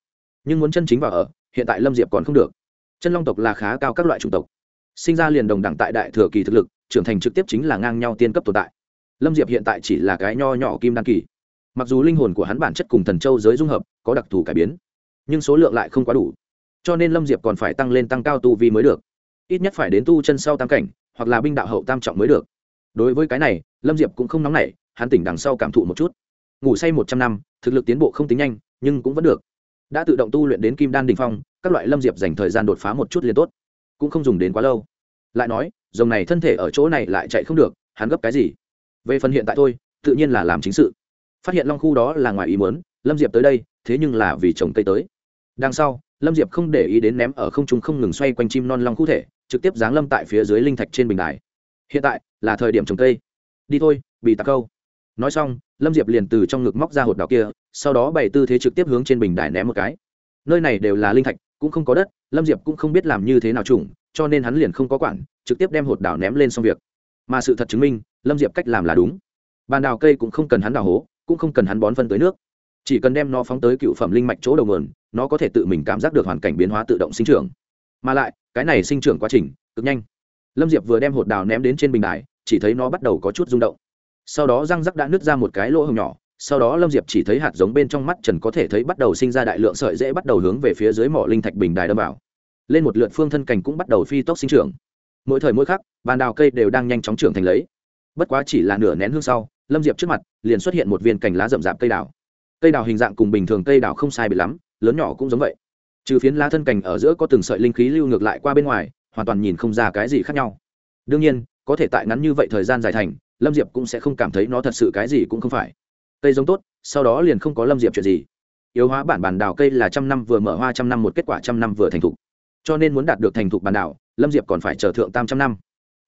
nhưng muốn chân chính vào ở, hiện tại lâm diệp còn không được. Chân long tộc là khá cao các loại chủng tộc. Sinh ra liền đồng đẳng tại đại thừa kỳ thực lực, trưởng thành trực tiếp chính là ngang nhau tiên cấp tồn tại. Lâm diệp hiện tại chỉ là cái nho nhỏ kim đan kỳ. Mặc dù linh hồn của hắn bản chất cùng thần châu giới dung hợp, có đặc thù cải biến, nhưng số lượng lại không quá đủ. Cho nên lâm diệp còn phải tăng lên tăng cao tu vi mới được. Ít nhất phải đến tu chân sau tam cảnh, hoặc là binh đạo hậu tam trọng mới được. Đối với cái này, lâm diệp cũng không nóng nảy, hắn tỉnh đằng sau cảm thụ một chút ngủ say một trăm năm, thực lực tiến bộ không tính nhanh, nhưng cũng vẫn được. Đã tự động tu luyện đến kim đan đình phong, các loại lâm diệp dành thời gian đột phá một chút liền tốt. Cũng không dùng đến quá lâu. Lại nói dòng này thân thể ở chỗ này lại chạy không được, hắn gấp cái gì? Về phần hiện tại thôi, tự nhiên là làm chính sự. Phát hiện long khu đó là ngoài ý muốn, lâm diệp tới đây, thế nhưng là vì trồng cây tới. Đằng sau, lâm diệp không để ý đến ném ở không trung không ngừng xoay quanh chim non long khu thể, trực tiếp giáng lâm tại phía dưới linh thạch trên bình đài. Hiện tại là thời điểm trồng cây. Đi thôi, bị tạc câu nói xong, lâm diệp liền từ trong ngực móc ra hột đào kia, sau đó bày tư thế trực tiếp hướng trên bình đài ném một cái. Nơi này đều là linh thạch, cũng không có đất, lâm diệp cũng không biết làm như thế nào trùng cho nên hắn liền không có quản, trực tiếp đem hột đào ném lên xong việc. Mà sự thật chứng minh, lâm diệp cách làm là đúng. Bàn đào cây cũng không cần hắn đào hố, cũng không cần hắn bón phân tới nước. Chỉ cần đem nó phóng tới cựu phẩm linh mạch chỗ đầu nguồn, nó có thể tự mình cảm giác được hoàn cảnh biến hóa tự động sinh trưởng. Mà lại, cái này sinh trưởng quá trình cực nhanh. Lâm diệp vừa đem hột đào ném đến trên bình đài, chỉ thấy nó bắt đầu có chút rung động sau đó răng rắc đã nứt ra một cái lỗ hồng nhỏ, sau đó lâm diệp chỉ thấy hạt giống bên trong mắt trần có thể thấy bắt đầu sinh ra đại lượng sợi dễ bắt đầu hướng về phía dưới mỏ linh thạch bình đài đâm vào. Lên một lượt phương thân cành cũng bắt đầu phi tốc sinh trưởng. Mỗi thời mỗi khắc, bàn đào cây đều đang nhanh chóng trưởng thành lấy. Bất quá chỉ là nửa nén hương sau, lâm diệp trước mặt liền xuất hiện một viên cành lá rậm rạp cây đào. Cây đào hình dạng cùng bình thường cây đào không sai bị lắm, lớn nhỏ cũng giống vậy. Trừ phiến lá thân cành ở giữa có từng sợi linh khí lưu ngược lại qua bên ngoài, hoàn toàn nhìn không ra cái gì khác nhau. Đương nhiên, có thể tại ngắn như vậy thời gian dài thành lâm diệp cũng sẽ không cảm thấy nó thật sự cái gì cũng không phải. Cây giống tốt, sau đó liền không có lâm diệp chuyện gì. Yếu hóa bản bản đào cây là trăm năm vừa mở hoa, trăm năm một kết quả trăm năm vừa thành thục. Cho nên muốn đạt được thành thục bản đảo, lâm diệp còn phải chờ thượng tam trăm năm.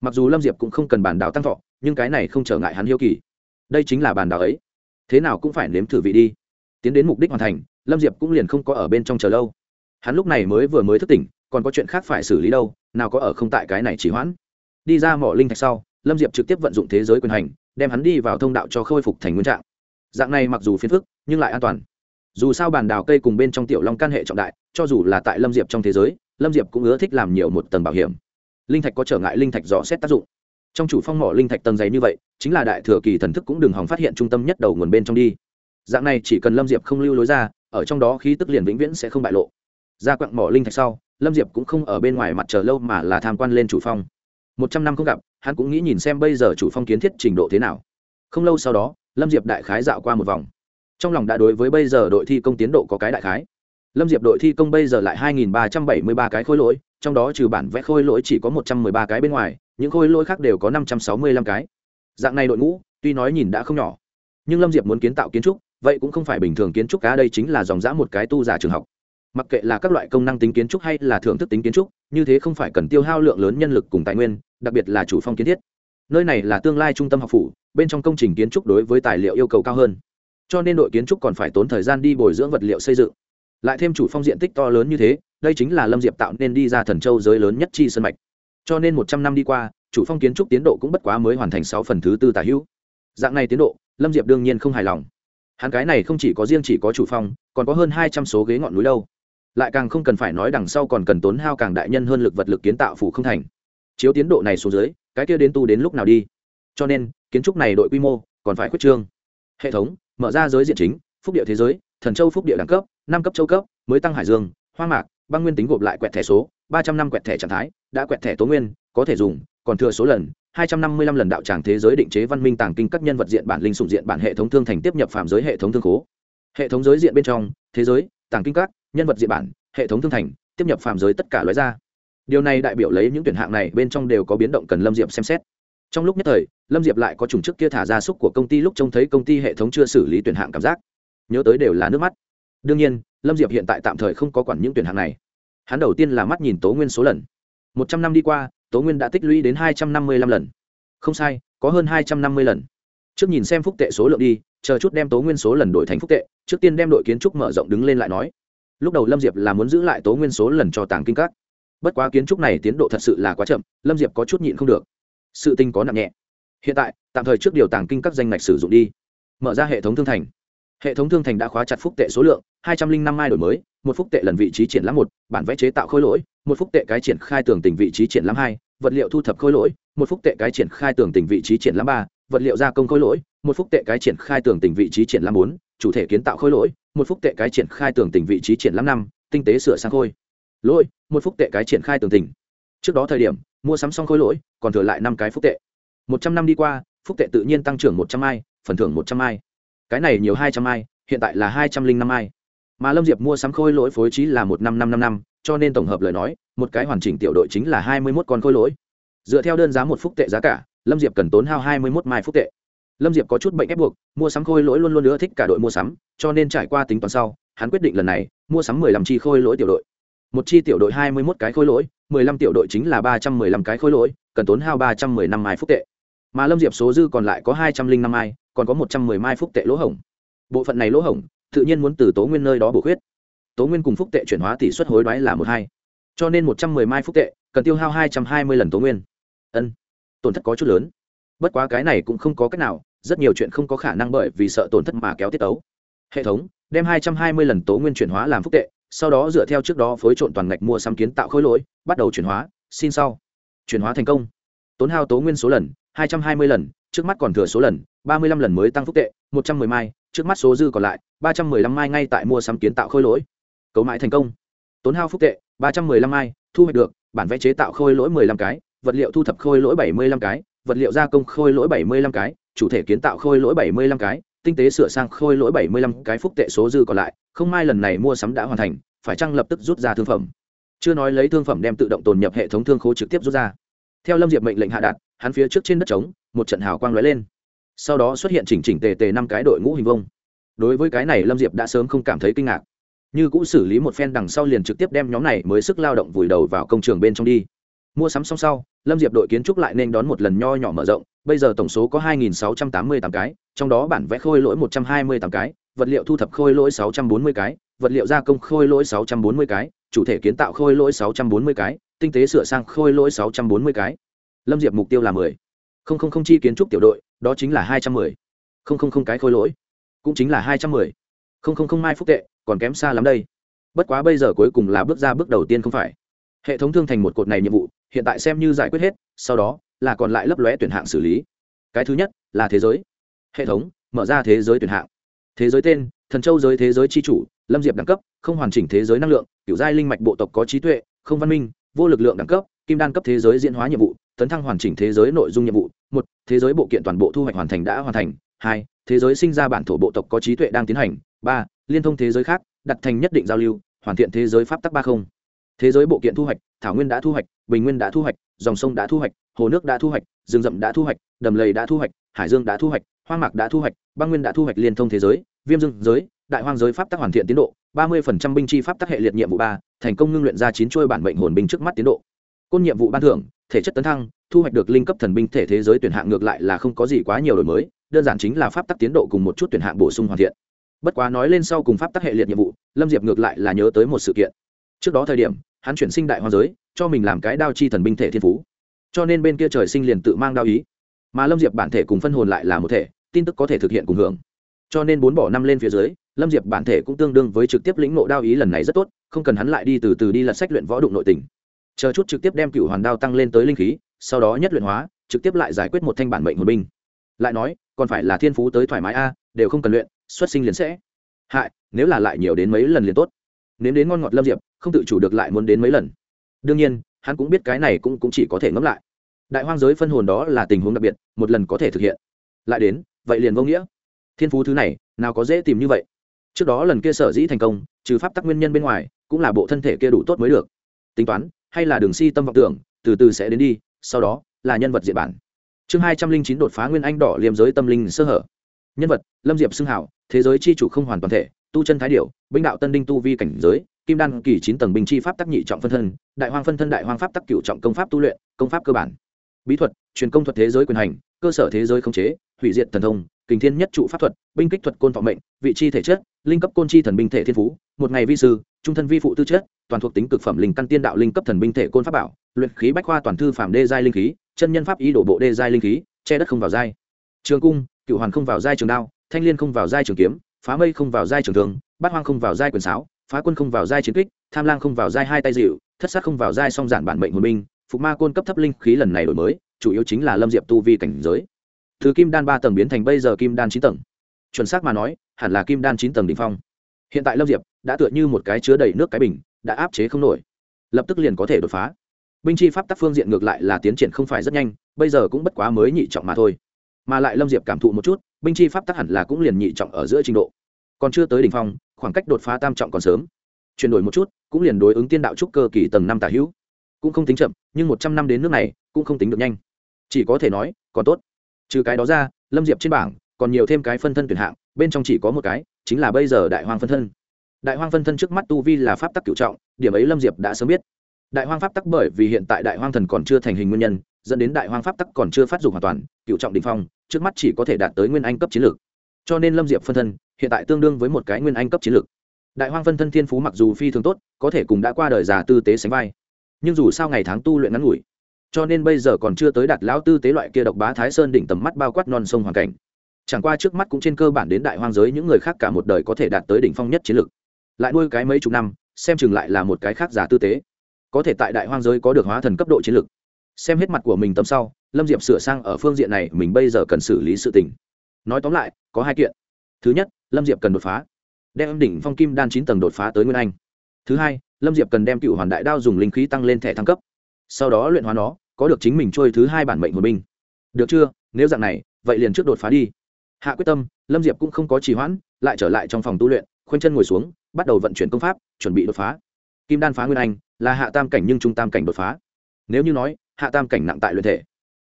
Mặc dù lâm diệp cũng không cần bản đảo tăng thọ, nhưng cái này không trở ngại hắn hiếu kỳ. Đây chính là bản đảo ấy. Thế nào cũng phải nếm thử vị đi. Tiến đến mục đích hoàn thành, lâm diệp cũng liền không có ở bên trong chờ lâu. Hắn lúc này mới vừa mới thức tỉnh, còn có chuyện khác phải xử lý đâu, nào có ở không tại cái này chỉ hoãn. Đi ra mỏ linh thạch sau lâm diệp trực tiếp vận dụng thế giới quyền hành, đem hắn đi vào thông đạo cho khôi phục thành nguyên trạng. Dạng này mặc dù phiền phức, nhưng lại an toàn. Dù sao bàn đào cây cùng bên trong tiểu long căn hệ trọng đại, cho dù là tại lâm diệp trong thế giới, lâm diệp cũng ưa thích làm nhiều một tầng bảo hiểm. Linh thạch có trở ngại linh thạch dò xét tác dụng. Trong chủ phong mỏ linh thạch tầng dày như vậy, chính là đại thừa kỳ thần thức cũng đừng hòng phát hiện trung tâm nhất đầu nguồn bên trong đi. Dạng này chỉ cần lâm diệp không lưu lối ra, ở trong đó khí tức liền vĩnh viễn sẽ không bại lộ. Ra quặng mỏ linh thạch sau, lâm diệp cũng không ở bên ngoài mặt chờ lâu mà là tham quan lên chủ phong. Một trăm năm không gặp hắn cũng nghĩ nhìn xem bây giờ chủ phong kiến thiết trình độ thế nào. Không lâu sau đó, lâm diệp đại khái dạo qua một vòng. Trong lòng đã đối với bây giờ đội thi công tiến độ có cái đại khái. Lâm diệp đội thi công bây giờ lại hai nghìn ba trăm bảy mươi ba cái khối lỗi, trong đó trừ bản vẽ khối lỗi chỉ có một trăm mười ba cái bên ngoài, những khối lỗi khác đều có năm trăm sáu mươi lăm cái. Dạng này đội ngũ, tuy nói nhìn đã không nhỏ, nhưng lâm diệp muốn kiến tạo kiến trúc, vậy cũng không phải bình thường kiến trúc cá đây chính là dòng dã một cái tu giả trường học mặc kệ là các loại công năng tính kiến trúc hay là thưởng thức tính kiến trúc, như thế không phải cần tiêu hao lượng lớn nhân lực cùng tài nguyên, đặc biệt là chủ phong kiến thiết. Nơi này là tương lai trung tâm học phủ, bên trong công trình kiến trúc đối với tài liệu yêu cầu cao hơn. Cho nên đội kiến trúc còn phải tốn thời gian đi bồi dưỡng vật liệu xây dựng. Lại thêm chủ phong diện tích to lớn như thế, đây chính là lâm diệp tạo nên đi ra thần châu giới lớn nhất chi sân mạch. Cho nên một trăm năm đi qua, chủ phong kiến trúc tiến độ cũng bất quá mới hoàn thành sáu phần thứ tư tả hữu. Dạng này tiến độ, lâm diệp đương nhiên không hài lòng. Hắn cái này không chỉ có riêng chỉ có chủ phong, còn có hơn hai trăm số ghế ngọn núi đâu lại càng không cần phải nói đằng sau còn cần tốn hao càng đại nhân hơn lực vật lực kiến tạo phủ không thành. Chiếu tiến độ này xuống dưới, cái kia đến tu đến lúc nào đi? Cho nên, kiến trúc này đội quy mô, còn phải khuyết trương. Hệ thống, mở ra giới diện chính, phúc địa thế giới, thần châu phúc địa đẳng cấp, năm cấp châu cấp, mới tăng hải dương hoa mạc, băng nguyên tính gộp lại quẹt thẻ số, ba trăm năm quẹt thẻ trạng thái, đã quẹt thẻ tố nguyên, có thể dùng, còn thừa số lần, hai trăm năm mươi lăm lần đạo tràng thế giới định chế văn minh tàng kinh các nhân vật diện bản linh sụng diện bản hệ thống thương thành tiếp nhập phạm giới hệ thống thương khố. Hệ thống giới diện bên trong, thế giới, tàng kinh các nhân vật diện bản, hệ thống thương thành, tiếp nhập phạm giới tất cả loại ra. Điều này đại biểu lấy những tuyển hạng này bên trong đều có biến động cần lâm diệp xem xét. Trong lúc nhất thời, lâm diệp lại có chủng chức kia thả ra xúc của công ty lúc trông thấy công ty hệ thống chưa xử lý tuyển hạng cảm giác. Nhớ tới đều là nước mắt. Đương nhiên, lâm diệp hiện tại tạm thời không có quản những tuyển hạng này. Hắn đầu tiên là mắt nhìn tố nguyên số lần. Một trăm năm đi qua, tố nguyên đã tích lũy đến hai trăm năm mươi lăm lần. Không sai, có hơn hai trăm năm mươi lần. Trước nhìn xem phúc tệ số lượng đi, chờ chút đem tố nguyên số lần đổi thành phúc tệ, trước tiên đem đội kiến trúc mở rộng đứng lên lại nói lúc đầu lâm diệp là muốn giữ lại tố nguyên số lần cho tàng kinh các. Bất quá kiến trúc này tiến độ thật sự là quá chậm, lâm diệp có chút nhịn không được. Sự tinh có nặng nhẹ. Hiện tại, tạm thời trước điều tàng kinh các danh ngạch sử dụng đi. Mở ra hệ thống thương thành. Hệ thống thương thành đã khóa chặt phúc tệ số lượng, hai trăm linh năm mai đổi mới, một phúc tệ lần vị trí triển lãm một, bản vẽ chế tạo khối lỗi, một phúc tệ cái triển khai tường tình vị trí triển lãm hai, vật liệu thu thập khối lỗi, một phúc tệ cái triển khai tường tình vị trí triển lãm ba, vật liệu gia công khối lỗi, một phúc tệ cái triển khai tường tình vị trí triển lãm bốn, chủ thể kiến tạo khối lỗi một phúc tệ cái triển khai tường tỉnh vị trí triển lãm năm, tinh tế sửa sang khôi. Lỗi, một phúc tệ cái triển khai tường tỉnh. Trước đó thời điểm, mua sắm xong khôi lỗi, còn thừa lại năm cái phúc tệ. Một trăm năm đi qua phúc tệ tự nhiên tăng trưởng một trăm ai, phần thưởng một trăm ai. Cái này nhiều hai trăm ai, hiện tại là hai trăm linh năm ai. Mà lâm diệp mua sắm khôi lỗi phối trí là một năm năm năm năm, cho nên tổng hợp lời nói, một cái hoàn chỉnh tiểu đội chính là hai mươi mốt con khôi lỗi. Dựa theo đơn giá một phúc tệ giá cả, lâm diệp cần tốn hao hai mươi mốt mai phúc tệ lâm diệp có chút bệnh ép buộc, mua sắm khôi lỗi luôn luôn nữa thích cả đội mua sắm, cho nên trải qua tính toán sau, hắn quyết định lần này, mua sắm mười lăm chi khôi lỗi tiểu đội. Một chi tiểu đội hai mươi mốt cái khôi lỗi, mười lăm tiểu đội chính là ba trăm mười lăm cái khôi lỗi, cần tốn hao ba trăm mười năm mai phúc tệ. Mà lâm diệp số dư còn lại có hai trăm linh năm mai, còn có một trăm mười mai phúc tệ lỗ hổng. Bộ phận này lỗ hổng, tự nhiên muốn từ tố nguyên nơi đó bổ khuyết. Tố nguyên cùng phúc tệ chuyển hóa tỷ suất hối đoái là một hai. Cho nên một trăm mười mai phúc tệ, cần tiêu hao hai trăm hai mươi lần tố nguyên. Ân, tổn thất có chút lớn. Bất quá cái này cũng không có cách nào rất nhiều chuyện không có khả năng bởi vì sợ tổn thất mà kéo tiết ấu hệ thống, đem hai trăm hai mươi lần tố nguyên chuyển hóa làm phúc tệ, sau đó dựa theo trước đó phối trộn toàn ngạch mua sắm kiến tạo khối lỗi, bắt đầu chuyển hóa, xin sau. Chuyển hóa thành công. Tốn hao tố nguyên số lần, hai trăm hai mươi lần, trước mắt còn thừa số lần, ba mươi lăm lần mới tăng phúc tệ, một trăm mười mai, trước mắt số dư còn lại, ba trăm mười lăm mai ngay tại mua sắm kiến tạo khôi lỗi. Cấu mãi thành công. Tốn hao phúc tệ, ba trăm mười lăm mai, thu hoạch được, bản vẽ chế tạo khôi lỗi mười lăm cái, vật liệu thu thập khôi lỗi bảy mươi lăm cái, vật liệu gia công khôi lỗi bảy mươi lăm cái chủ thể kiến tạo khôi lỗi bảy mươi lăm cái, tinh tế sửa sang khôi lỗi bảy mươi lăm cái phúc tệ số dư còn lại, không mai lần này mua sắm đã hoàn thành, phải chăng lập tức rút ra thương phẩm? Chưa nói lấy thương phẩm đem tự động tồn nhập hệ thống thương khố trực tiếp rút ra. Theo lâm diệp mệnh lệnh hạ đạt, hắn phía trước trên đất trống, một trận hào quang lóe lên. Sau đó xuất hiện chỉnh chỉnh tề tề năm cái đội ngũ hình vông đối với cái này lâm diệp đã sớm không cảm thấy kinh ngạc. Như cũng xử lý một phen đằng sau liền trực tiếp đem nhóm này mới sức lao động vùi đầu vào công trường bên trong đi. Mua sắm xong sau, lâm diệp đội kiến trúc lại nên đón một lần nho nhỏ mở rộng bây giờ tổng số có 2.688 cái, trong đó bản vẽ khôi lỗi 128 cái, vật liệu thu thập khôi lỗi 640 cái, vật liệu gia công khôi lỗi 640 cái, chủ thể kiến tạo khôi lỗi 640 cái, tinh tế sửa sang khôi lỗi 640 cái lâm diệp mục tiêu là 10. không không không chi kiến trúc tiểu đội, đó chính là 210. không không không cái khôi lỗi, cũng chính là 210. không không không mai phúc tệ, còn kém xa lắm đây bất quá bây giờ cuối cùng là bước ra bước đầu tiên không phải hệ thống thương thành một cột này nhiệm vụ, hiện tại xem như giải quyết hết, sau đó là còn lại lấp lóe tuyển hạng xử lý. Cái thứ nhất là thế giới. Hệ thống, mở ra thế giới tuyển hạng. Thế giới tên, thần châu giới thế giới c h i chủ, lâm diệp đẳng cấp, không hoàn chỉnh thế giới năng lượng, kiểu giai linh mạch bộ tộc có trí tuệ, không văn minh, vô lực lượng đẳng cấp, kim đan cấp thế giới diễn hóa nhiệm vụ, tấn thăng hoàn chỉnh thế giới nội dung nhiệm vụ. Một, thế giới bộ kiện toàn bộ thu hoạch hoàn thành đã hoàn thành. Hai, thế giới sinh ra bản thổ bộ tộc có trí tuệ đang tiến hành. Ba, liên thông thế giới khác, đặt thành nhất định giao lưu, hoàn thiện thế giới pháp tắc ba không. Thế giới bộ kiện thu hoạch, thảo nguyên đã thu hoạch, bình nguyên đã thu hoạch, dòng sông đã thu hoạch hồ nước đã thu hoạch, rừng rậm đã thu hoạch, đầm lầy đã thu hoạch, hải dương đã thu hoạch, hoang mạc đã thu hoạch, băng nguyên đã thu hoạch liên thông thế giới, viêm dương giới, đại hoang giới pháp tắc hoàn thiện tiến độ, ba mươi phần trăm binh chi pháp tắc hệ liệt nhiệm vụ ba, thành công ngưng luyện ra chín chuôi bản bệnh hồn binh trước mắt tiến độ. Côn nhiệm vụ ban thưởng, thể chất tấn thăng, thu hoạch được linh cấp thần binh thể thế giới tuyển hạng ngược lại là không có gì quá nhiều đổi mới, đơn giản chính là pháp tắc tiến độ cùng một chút tuyển hạng bổ sung hoàn thiện. Bất quá nói lên sau cùng pháp tắc hệ liệt nhiệm vụ, lâm diệp ngược lại là nhớ tới một sự kiện. Trước đó thời điểm, hắn chuyển sinh đại hoa giới, cho mình làm cái đao chi thần binh thể thiên phú cho nên bên kia trời sinh liền tự mang đao ý. Mà lâm diệp bản thể cùng phân hồn lại là một thể, tin tức có thể thực hiện cùng hưởng. Cho nên bốn bỏ năm lên phía dưới, lâm diệp bản thể cũng tương đương với trực tiếp lĩnh nộ đao ý lần này rất tốt, không cần hắn lại đi từ từ đi lật sách luyện võ đụng nội tình. Chờ chút trực tiếp đem cựu hoàn đao tăng lên tới linh khí, sau đó nhất luyện hóa, trực tiếp lại giải quyết một thanh bản mệnh hồn binh. Lại nói, còn phải là thiên phú tới thoải mái a, đều không cần luyện, xuất sinh liền sẽ. Hại, nếu là lại nhiều đến mấy lần liền tốt. Nếm đến ngon ngọt lâm diệp, không tự chủ được lại muốn đến mấy lần. Đương nhiên hắn cũng biết cái này cũng, cũng chỉ có thể ngẫm lại. Đại hoang giới phân hồn đó là tình huống đặc biệt một lần có thể thực hiện. Lại đến vậy liền vô nghĩa. Thiên phú thứ này nào có dễ tìm như vậy. Trước đó lần kia sở dĩ thành công trừ pháp tắc nguyên nhân bên ngoài cũng là bộ thân thể kia đủ tốt mới được. Tính toán hay là đường si tâm vọng tưởng từ từ sẽ đến đi sau đó là nhân vật diện bản. Chương hai trăm linh chín đột phá nguyên anh đỏ liêm giới tâm linh sơ hở. Nhân vật lâm diệp xưng hảo thế giới chi chủ không hoàn toàn thể, tu chân thái điệu binh đạo tân đinh tu vi cảnh giới, kim đan kỳ chín tầng binh chi pháp tác nhị trọng phân thân, đại hoang phân thân đại hoang pháp tác cựu trọng công pháp tu luyện, công pháp cơ bản. Bí thuật, truyền công thuật thế giới quyền hành, cơ sở thế giới khống chế, hủy diệt thần thông, kình thiên nhất trụ pháp thuật, binh kích thuật côn thọ mệnh, vị chi thể chất, linh cấp côn chi thần binh thể thiên phú, một ngày vi sư, trung thân vi phụ tư chất, toàn thuộc tính cực phẩm linh căn tiên đạo linh cấp thần binh thể côn pháp bảo, luyện khí bách khoa toàn thư phạm đê giai linh khí, chân nhân pháp ý đổ bộ đê giai linh khí, che đất không vào giai. Trường cung cựu hoàn không vào giai trường đao thanh liên không vào giai trường kiếm, phá mây không vào giai trường thường bát hoang không vào giai quyền sáo, phá quân không vào giai chiến kích, tham lang không vào giai hai tay dịu, thất sát không vào giai song giản bản mệnh hồn binh, phục ma côn cấp thấp linh khí lần này đổi mới, chủ yếu chính là lâm diệp tu vi cảnh giới. Thứ kim đan ba tầng biến thành bây giờ kim đan chín tầng. Chuẩn xác mà nói, hẳn là kim đan chín tầng đ ỉ n h phong. Hiện tại lâm diệp đã tựa như một cái chứa đầy nước cái bình, đã áp chế không nổi. Lập tức liền có thể đột phá. Binh chi pháp tắc phương diện ngược lại là tiến triển không phải rất nhanh, bây giờ cũng bất quá mới nhị trọng mà thôi mà lại lâm diệp cảm thụ một chút, binh chi pháp tắc hẳn là cũng liền nhị trọng ở giữa trình độ. Còn chưa tới đ ỉ n h phong, khoảng cách đột phá tam trọng còn sớm. Chuyển đổi một chút, cũng liền đối ứng tiên đạo trúc cơ kỳ tầng năm tả hữu. Cũng không tính chậm, nhưng một trăm năm đến nước này, cũng không tính được nhanh. Chỉ có thể nói, còn tốt. Trừ cái đó ra, lâm diệp trên bảng, còn nhiều thêm cái phân thân tuyển hạng, bên trong chỉ có một cái, chính là bây giờ đại hoàng phân thân. Đại hoàng phân thân trước mắt tu vi là pháp tắc cựu trọng, điểm ấy lâm diệp đã sớm biết. Đại hoàng pháp tắc bởi vì hiện tại đại hoàng thần còn chưa thành hình nguyên nhân dẫn đến đại hoang pháp tắc còn chưa phát dụng hoàn toàn, cựu trọng đình phong, trước mắt chỉ có thể đạt tới nguyên anh cấp chiến lược. Cho nên lâm diệp phân thân, hiện tại tương đương với một cái nguyên anh cấp chiến lược. Đại hoang phân thân thiên phú mặc dù phi thường tốt, có thể cùng đã qua đời già tư tế sánh vai. Nhưng dù sao ngày tháng tu luyện ngắn ngủi, cho nên bây giờ còn chưa tới đạt lão tư tế loại kia độc bá thái sơn đỉnh tầm mắt bao quát non sông hoàn cảnh. Chẳng qua trước mắt cũng trên cơ bản đến đại hoang giới những người khác cả một đời có thể đạt tới đỉnh phong nhất chiến lược. Lại nuôi cái mấy chục năm, xem chừng lại là một cái khác giả tư tế. Có thể tại đại hoang giới có được hóa thần cấp độ chiến lược xem hết mặt của mình tầm sau, lâm diệp sửa sang ở phương diện này, mình bây giờ cần xử lý sự tình. Nói tóm lại, có hai kiện. Thứ nhất, lâm diệp cần đột phá. Đem đỉnh phong kim đan chín tầng đột phá tới nguyên anh. Thứ hai, lâm diệp cần đem cựu hoàn đại đao dùng linh khí tăng lên thẻ thăng cấp. Sau đó luyện hóa nó, có được chính mình trôi thứ hai bản mệnh hồn binh. Được chưa? Nếu dạng này, vậy liền trước đột phá đi. Hạ quyết tâm, lâm diệp cũng không có trì hoãn, lại trở lại trong phòng tu luyện, khoanh chân ngồi xuống, bắt đầu vận chuyển công pháp, chuẩn bị đột phá. Kim đan phá nguyên anh, là hạ tam cảnh nhưng trung tam cảnh đột phá. Nếu như nói hạ tam cảnh nặng tại luyện thể.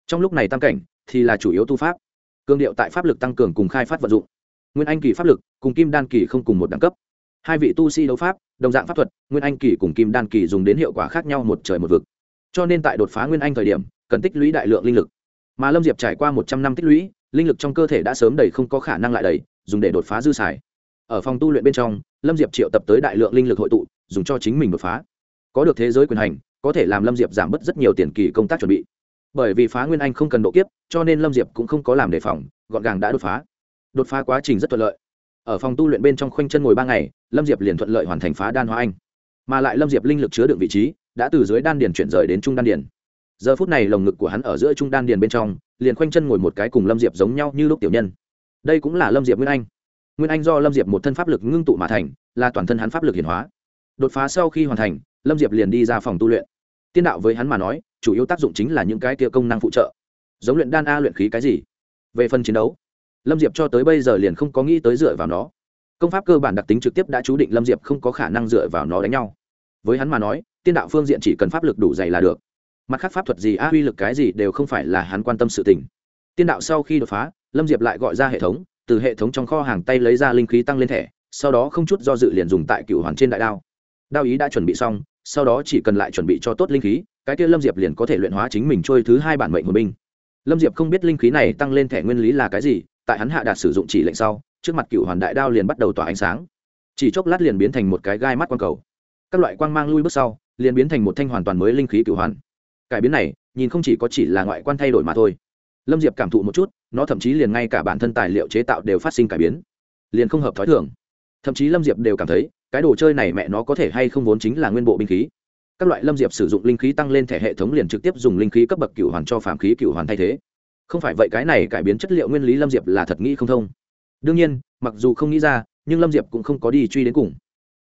Trong lúc này tam cảnh thì là chủ yếu tu pháp. Cương điệu tại pháp lực tăng cường cùng khai phát vận dụng. Nguyên anh kỳ pháp lực cùng kim đan kỳ không cùng một đẳng cấp. Hai vị tu sĩ đấu pháp, đồng dạng pháp thuật, nguyên anh kỳ cùng kim đan kỳ dùng đến hiệu quả khác nhau một trời một vực. Cho nên tại đột phá nguyên anh thời điểm, cần tích lũy đại lượng linh lực. Mà lâm diệp trải qua một trăm năm tích lũy, linh lực trong cơ thể đã sớm đầy không có khả năng lại đầy, dùng để đột phá dư xài. Ở phòng tu luyện bên trong, lâm diệp triệu tập tới đại lượng linh lực hội tụ, dùng cho chính mình đột phá có được thế giới quyền hành, có thể làm lâm diệp giảm bớt rất nhiều tiền kỳ công tác chuẩn bị. Bởi vì phá nguyên anh không cần độ kiếp, cho nên lâm diệp cũng không có làm đề phòng, gọn gàng đã đột phá. Đột phá quá trình rất thuận lợi. Ở phòng tu luyện bên trong khoanh chân ngồi ba ngày, lâm diệp liền thuận lợi hoàn thành phá đan hóa anh. Mà lại lâm diệp linh lực chứa đựng vị trí, đã từ dưới đan điền chuyển rời đến trung đan điền. Giờ phút này lồng ngực của hắn ở giữa trung đan điền bên trong, liền khoanh chân ngồi một cái cùng lâm diệp giống nhau như lúc tiểu nhân. Đây cũng là lâm diệp nguyên anh. Nguyên anh do lâm diệp một thân pháp lực ngưng tụ mà thành, là toàn thân hắn pháp lực hiển hóa. Đột phá sau khi hoàn thành lâm diệp liền đi ra phòng tu luyện. Tiên đạo với hắn mà nói, chủ yếu tác dụng chính là những cái kia công năng phụ trợ. Giống luyện đan a luyện khí cái gì? Về phần chiến đấu, lâm diệp cho tới bây giờ liền không có nghĩ tới dựa vào nó. Công pháp cơ bản đặc tính trực tiếp đã chú định lâm diệp không có khả năng dựa vào nó đánh nhau. Với hắn mà nói, tiên đạo phương diện chỉ cần pháp lực đủ dày là được. Mặt khác pháp thuật gì, a uy lực cái gì đều không phải là hắn quan tâm sự tình. Tiên đạo sau khi đột phá, lâm diệp lại gọi ra hệ thống, từ hệ thống trong kho hàng tay lấy ra linh khí tăng lên thẻ, sau đó không chút do dự liền dùng tại cựu hoàn trên đại đao. Đao ý đã chuẩn bị xong sau đó chỉ cần lại chuẩn bị cho tốt linh khí, cái kia lâm diệp liền có thể luyện hóa chính mình trôi thứ hai bản mệnh hồn binh. Lâm diệp không biết linh khí này tăng lên thẻ nguyên lý là cái gì, tại hắn hạ đạt sử dụng chỉ lệnh sau, trước mặt cựu hoàn đại đao liền bắt đầu tỏa ánh sáng. Chỉ chốc lát liền biến thành một cái gai mắt quang cầu. Các loại quang mang lui bước sau, liền biến thành một thanh hoàn toàn mới linh khí cựu hoàn. Cải biến này, nhìn không chỉ có chỉ là ngoại quan thay đổi mà thôi. Lâm diệp cảm thụ một chút, nó thậm chí liền ngay cả bản thân tài liệu chế tạo đều phát sinh cải biến. Liền không hợp t h ó i thường. Thậm chí lâm diệp đều cảm thấy cái đồ chơi này mẹ nó có thể hay không vốn chính là nguyên bộ binh khí. Các loại lâm diệp sử dụng linh khí tăng lên thẻ hệ thống liền trực tiếp dùng linh khí cấp bậc cửu hoàn cho phạm khí cửu hoàn thay thế. Không phải vậy cái này cải biến chất liệu nguyên lý lâm diệp là thật nghĩ không thông. Đương nhiên, mặc dù không nghĩ ra, nhưng lâm diệp cũng không có đi truy đến cùng.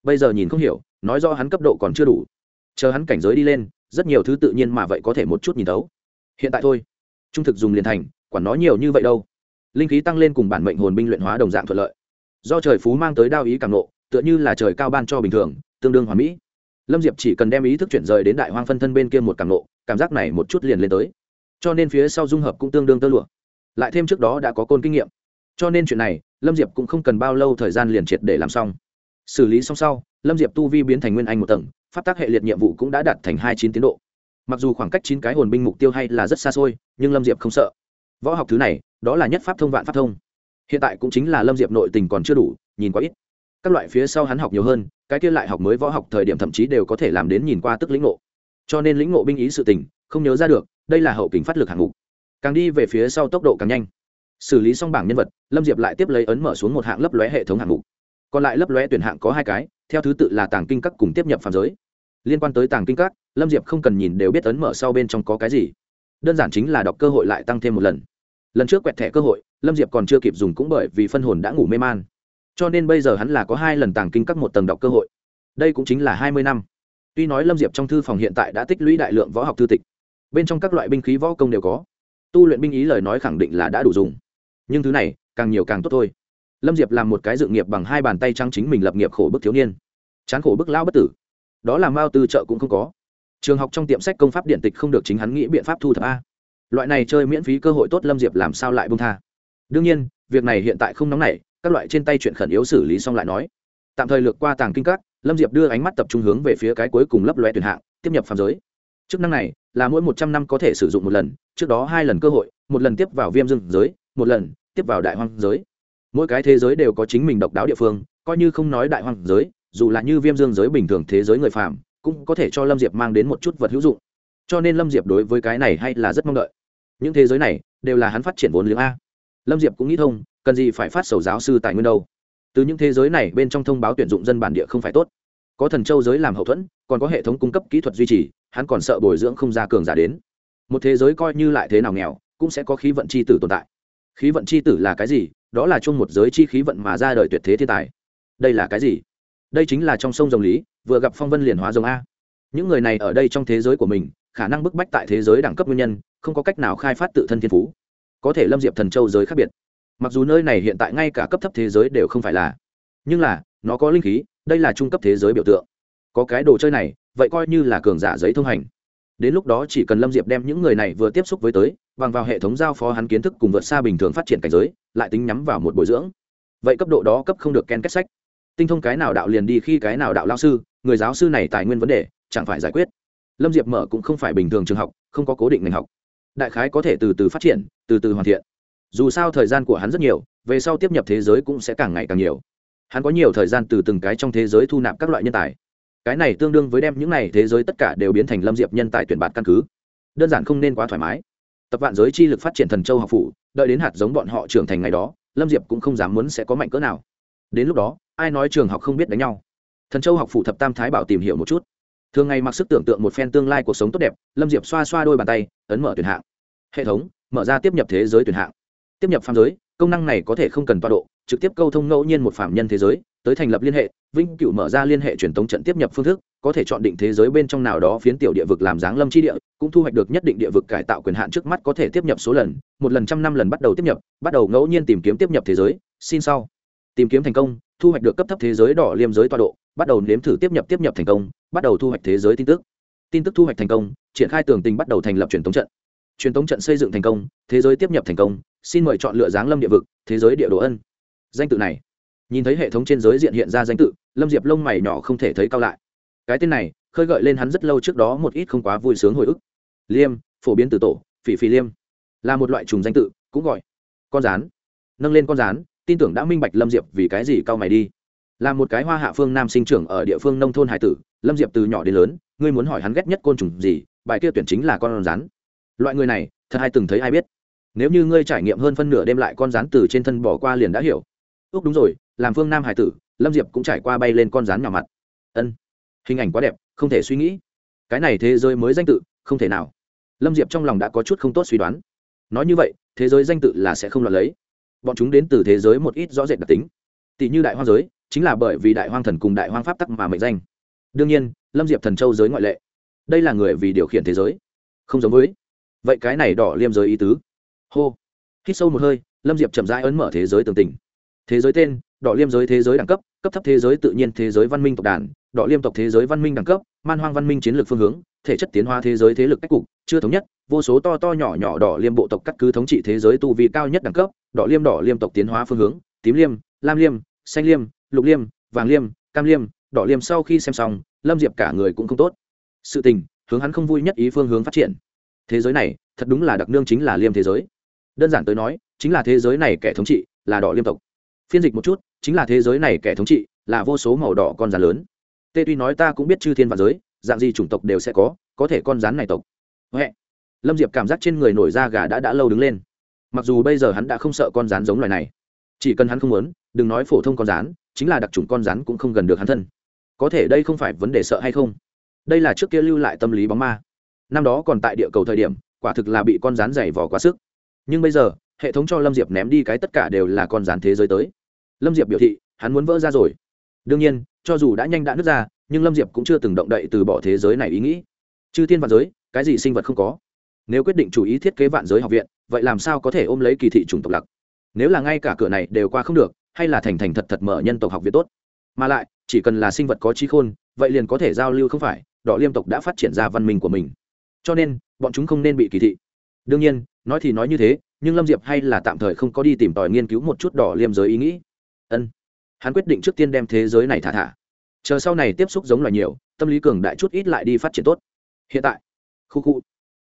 Bây giờ nhìn không hiểu, nói do hắn cấp độ còn chưa đủ. Chờ hắn cảnh giới đi lên, rất nhiều thứ tự nhiên mà vậy có thể một chút nhìn thấu. Hiện tại thôi. Trung thực dùng liền thành, quản nó nhiều như vậy đâu. Linh khí tăng lên cùng bản mệnh hồn binh luyện hóa đồng dạng thuận lợi. Do trời phú mang tới đao ý càng nộ tựa như là trời cao ban cho bình thường, tương đương hoàn mỹ. Lâm diệp chỉ cần đem ý thức chuyển rời đến đại hoang phân thân bên kia một càng nộ cảm giác này một chút liền lên tới. Cho nên phía sau dung hợp cũng tương đương tơ lụa. Lại thêm trước đó đã có côn kinh nghiệm. Cho nên chuyện này, lâm diệp cũng không cần bao lâu thời gian liền triệt để làm xong. Xử lý xong sau, lâm diệp tu vi biến thành nguyên anh một tầng phát tác hệ liệt nhiệm vụ cũng đã đạt thành hai chín tiến độ. Mặc dù khoảng cách chín cái hồn binh mục tiêu hay là rất xa xôi, nhưng lâm diệp không sợ. Võ học thứ này, đó là nhất pháp thông vạn pháp thông. Hiện tại cũng chính là lâm diệp nội tình còn chưa đủ, nhìn quá ít các loại phía sau hắn học nhiều hơn, cái kia lại học mới võ học thời điểm thậm chí đều có thể làm đến nhìn qua tức lĩnh ngộ. Cho nên lĩnh ngộ binh ý sự tình, không nhớ ra được, đây là hậu kính phát lực hạng mục. Càng đi về phía sau tốc độ càng nhanh. Xử lý xong bảng nhân vật, lâm diệp lại tiếp lấy ấn mở xuống một hạng lấp lóe hệ thống hạng mục. Còn lại lấp lóe tuyển hạng có hai cái, theo thứ tự là tàng kinh các cùng tiếp nhập phạm giới. Liên quan tới tàng kinh các, lâm diệp không cần nhìn đều biết ấn mở sau bên trong có cái gì. Đơn giản chính là đọc cơ hội lại tăng thêm một lần. Lần trước quẹt thẻ cơ hội, lâm diệp còn chưa kịp dùng cũng bởi vì phân hồn đã ngủ mê man cho nên bây giờ hắn là có hai lần tàng kinh các một tầng đọc cơ hội. Đây cũng chính là hai mươi năm. Tuy nói lâm diệp trong thư phòng hiện tại đã tích lũy đại lượng võ học thư tịch, bên trong các loại binh khí võ công đều có. Tu luyện binh ý lời nói khẳng định là đã đủ dùng. Nhưng thứ này, càng nhiều càng tốt thôi. Lâm diệp làm một cái dự nghiệp bằng hai bàn tay trắng chính mình lập nghiệp khổ bức thiếu niên. Chán khổ bức lao bất tử. Đó là mao tư trợ cũng không có. Trường học trong tiệm sách công pháp điện tịch không được chính hắn nghĩ biện pháp thu thập a. Loại này chơi miễn phí cơ hội tốt lâm diệp làm sao lại bông tha. Đương nhiên, việc này hiện tại không nóng nảy các loại trên tay chuyện khẩn yếu xử lý xong lại nói. Tạm thời lược qua tàng kinh các, lâm diệp đưa ánh mắt tập trung hướng về phía cái cuối cùng lấp loe tuyển hạng, tiếp nhập phạm giới. Chức năng này là mỗi một trăm năm có thể sử dụng một lần, trước đó hai lần cơ hội, một lần tiếp vào viêm dương giới, một lần tiếp vào đại hoang giới. Mỗi cái thế giới đều có chính mình độc đáo địa phương, coi như không nói đại hoang giới, dù là như viêm dương giới bình thường thế giới người phàm, cũng có thể cho lâm diệp mang đến một chút vật hữu dụng. Cho nên lâm diệp đối với cái này hay là rất mong đợi. Những thế giới này đều là hắn phát triển vốn liếng a. Lâm diệp cũng nghĩ thông cần gì phải phát sầu giáo sư tài nguyên đâu. Từ những thế giới này bên trong thông báo tuyển dụng dân bản địa không phải tốt. Có thần châu giới làm hậu thuẫn, còn có hệ thống cung cấp kỹ thuật duy trì, hắn còn sợ bồi dưỡng không ra cường giả đến. Một thế giới coi như lại thế nào nghèo, cũng sẽ có khí vận c h i tử tồn tại. Khí vận c h i tử là cái gì? Đó là chung một giới chi khí vận mà ra đời tuyệt thế thiên tài. Đây là cái gì? Đây chính là trong sông dòng lý, vừa gặp phong vân liền hóa rồng a. Những người này ở đây trong thế giới của mình, khả năng bức bách tại thế giới đẳng cấp nguyên nhân, không có cách nào khai phát tự thân thiên phú. Có thể lâm diệp thần châu giới khác biệt mặc dù nơi này hiện tại ngay cả cấp thấp thế giới đều không phải là, nhưng là, nó có linh khí, đây là trung cấp thế giới biểu tượng. Có cái đồ chơi này, vậy coi như là cường giả giấy thông hành. Đến lúc đó chỉ cần lâm diệp đem những người này vừa tiếp xúc với tới, bằng vào hệ thống giao phó hắn kiến thức cùng vượt xa bình thường phát triển cảnh giới, lại tính nhắm vào một bồi dưỡng. Vậy cấp độ đó cấp không được ken kết sách. Tinh thông cái nào đạo liền đi khi cái nào đạo lao sư, người giáo sư này tài nguyên vấn đề, chẳng phải giải quyết. Lâm diệp mở cũng không phải bình thường trường học, không có cố định ngành học. Đại khái có thể từ từ phát triển, từ từ hoàn thiện dù sao thời gian của hắn rất nhiều, về sau tiếp nhập thế giới cũng sẽ càng ngày càng nhiều. Hắn có nhiều thời gian từ từng cái trong thế giới thu nạp các loại nhân tài. Cái này tương đương với đem những này thế giới tất cả đều biến thành lâm diệp nhân tài tuyển bạt căn cứ. Đơn giản không nên quá thoải mái. Tập vạn giới chi lực phát triển thần châu học phủ, đợi đến hạt giống bọn họ trưởng thành ngày đó, lâm diệp cũng không dám muốn sẽ có mạnh cỡ nào. Đến lúc đó, ai nói trường học không biết đánh nhau? Thần châu học phủ thập tam thái bảo tìm hiểu một chút. Thường ngày mặc sức tưởng tượng một phen tương lai cuộc sống tốt đẹp, lâm diệp xoa xoa đôi bàn tay, ấn mở tuyển hạng. Hệ thống, mở ra tiếp nhập thế giới tuyển hạng tiếp nhập phạm giới, công năng này có thể không cần tọa độ, trực tiếp câu thông ngẫu nhiên một phạm nhân thế giới, tới thành lập liên hệ, vĩnh cựu mở ra liên hệ truyền thống trận tiếp nhập phương thức, có thể chọn định thế giới bên trong nào đó phiến tiểu địa vực làm dáng lâm chi địa, cũng thu hoạch được nhất định địa vực cải tạo quyền hạn trước mắt có thể tiếp nhập số lần, một lần trăm năm lần bắt đầu tiếp nhập, bắt đầu ngẫu nhiên tìm kiếm tiếp nhập thế giới, xin sau. Tìm kiếm thành công, thu hoạch được cấp thấp thế giới đỏ liêm giới tọa độ, bắt đầu nếm thử tiếp nhập tiếp nhập thành công, bắt đầu thu hoạch thế giới tin tức. Tin tức thu hoạch thành công, triển khai tường tình bắt đầu thành lập truyền thống trận. Truyền thống trận xây dựng thành công, thế giới tiếp nhập thành công xin mời chọn lựa giáng lâm địa vực, thế giới địa đồ ân. Danh tự này, nhìn thấy hệ thống trên giới diện hiện ra danh tự, lâm diệp lông mày nhỏ không thể thấy cao lại. Cái tên này, khơi gợi lên hắn rất lâu trước đó một ít không quá vui sướng hồi ức. Liêm, phổ biến từ tổ, phỉ phỉ liêm. Là một loại trùng danh tự, cũng gọi con rán. Nâng lên con rán, tin tưởng đã minh bạch lâm diệp vì cái gì cao mày đi. Là một cái hoa hạ phương nam sinh trưởng ở địa phương nông thôn hải tử, lâm diệp từ nhỏ đến lớn, ngươi muốn hỏi hắn ghét nhất côn trùng gì, bài kia tuyển chính là con rán. Loại người này, thật hay từng thấy ai biết? Nếu như ngươi trải nghiệm hơn phân nửa đêm lại con rắn từ trên thân bỏ qua liền đã hiểu. Ước đúng rồi, làm phương nam hải tử, lâm diệp cũng trải qua bay lên con rắn nhỏ mặt. Ân, hình ảnh quá đẹp, không thể suy nghĩ. Cái này thế giới mới danh tự, không thể nào. Lâm diệp trong lòng đã có chút không tốt suy đoán. Nói như vậy, thế giới danh tự là sẽ không lọt lấy. Bọn chúng đến từ thế giới một ít rõ rệt đặc tính. Tỷ như đại hoang giới, chính là bởi vì đại hoang thần cùng đại hoang pháp tắc mà mệnh danh. Đương nhiên, lâm diệp thần châu giới ngoại lệ. Đây là người vì điều khiển thế giới, không giống với. Vậy cái này đỏ liêm giới ý tứ hô. Hít sâu một hơi, lâm diệp chậm rãi ấn mở thế giới tường tình. Thế giới tên, đỏ liêm giới thế giới đẳng cấp cấp thấp thế giới tự nhiên thế giới văn minh tộc đàn, đỏ liêm tộc thế giới văn minh đẳng cấp, man hoang văn minh chiến lược phương hướng, thể chất tiến hóa thế giới thế lực cách cục, chưa thống nhất, vô số to to nhỏ nhỏ đỏ liêm bộ tộc cắt cứ thống trị thế giới tu vi cao nhất đẳng cấp, đỏ liêm đỏ liêm tộc tiến hóa phương hướng, tím liêm, lam liêm, xanh liêm, lục liêm, vàng liêm, cam liêm, đỏ liêm sau khi xem xong, lâm diệp cả người cũng không tốt. Sự tình, hướng hắn không vui nhất ý phương hướng phát triển. Thế giới này, thật đúng là đặc nương chính là liêm thế giới đơn giản tới nói, chính là thế giới này kẻ thống trị là đỏ liêm tộc. Phiên dịch một chút, chính là thế giới này kẻ thống trị là vô số màu đỏ con rắn lớn. Tê tuy nói ta cũng biết chư thiên và giới, dạng gì chủng tộc đều sẽ có có thể con rắn này tộc. Huệ. Lâm diệp cảm giác trên người nổi da gà đã đã lâu đứng lên. Mặc dù bây giờ hắn đã không sợ con rắn giống loài này, chỉ cần hắn không muốn, đừng nói phổ thông con rắn, chính là đặc trùng con rắn cũng không gần được hắn thân. Có thể đây không phải vấn đề sợ hay không? Đây là trước kia lưu lại tâm lý bóng ma. Năm đó còn tại địa cầu thời điểm, quả thực là bị con rắn dày vò quá sức nhưng bây giờ, hệ thống cho lâm diệp ném đi cái tất cả đều là con rán thế giới tới. Lâm diệp biểu thị, hắn muốn vỡ ra rồi. Đương nhiên, cho dù đã nhanh đã nứt ra, nhưng lâm diệp cũng chưa từng động đậy từ bỏ thế giới này ý nghĩ. Chư thiên vạn giới, cái gì sinh vật không có? Nếu quyết định chủ ý thiết kế vạn giới học viện, vậy làm sao có thể ôm lấy kỳ thị chủng tộc lặc nếu là ngay cả cửa này đều qua không được, hay là thành thành thật thật mở nhân tộc học viện tốt? Mà lại, chỉ cần là sinh vật có trí khôn, vậy liền có thể giao lưu không phải, đỏ liêm tộc đã phát triển ra văn minh của mình. Cho nên, bọn chúng không nên bị kỳ thị. Đương nhiên nói thì nói như thế, nhưng lâm diệp hay là tạm thời không có đi tìm tòi nghiên cứu một chút đỏ liêm giới ý nghĩ. Ân. Hắn quyết định trước tiên đem thế giới này thả thả. Chờ sau này tiếp xúc giống loài nhiều, tâm lý cường đại chút ít lại đi phát triển tốt. Hiện tại, khu khu,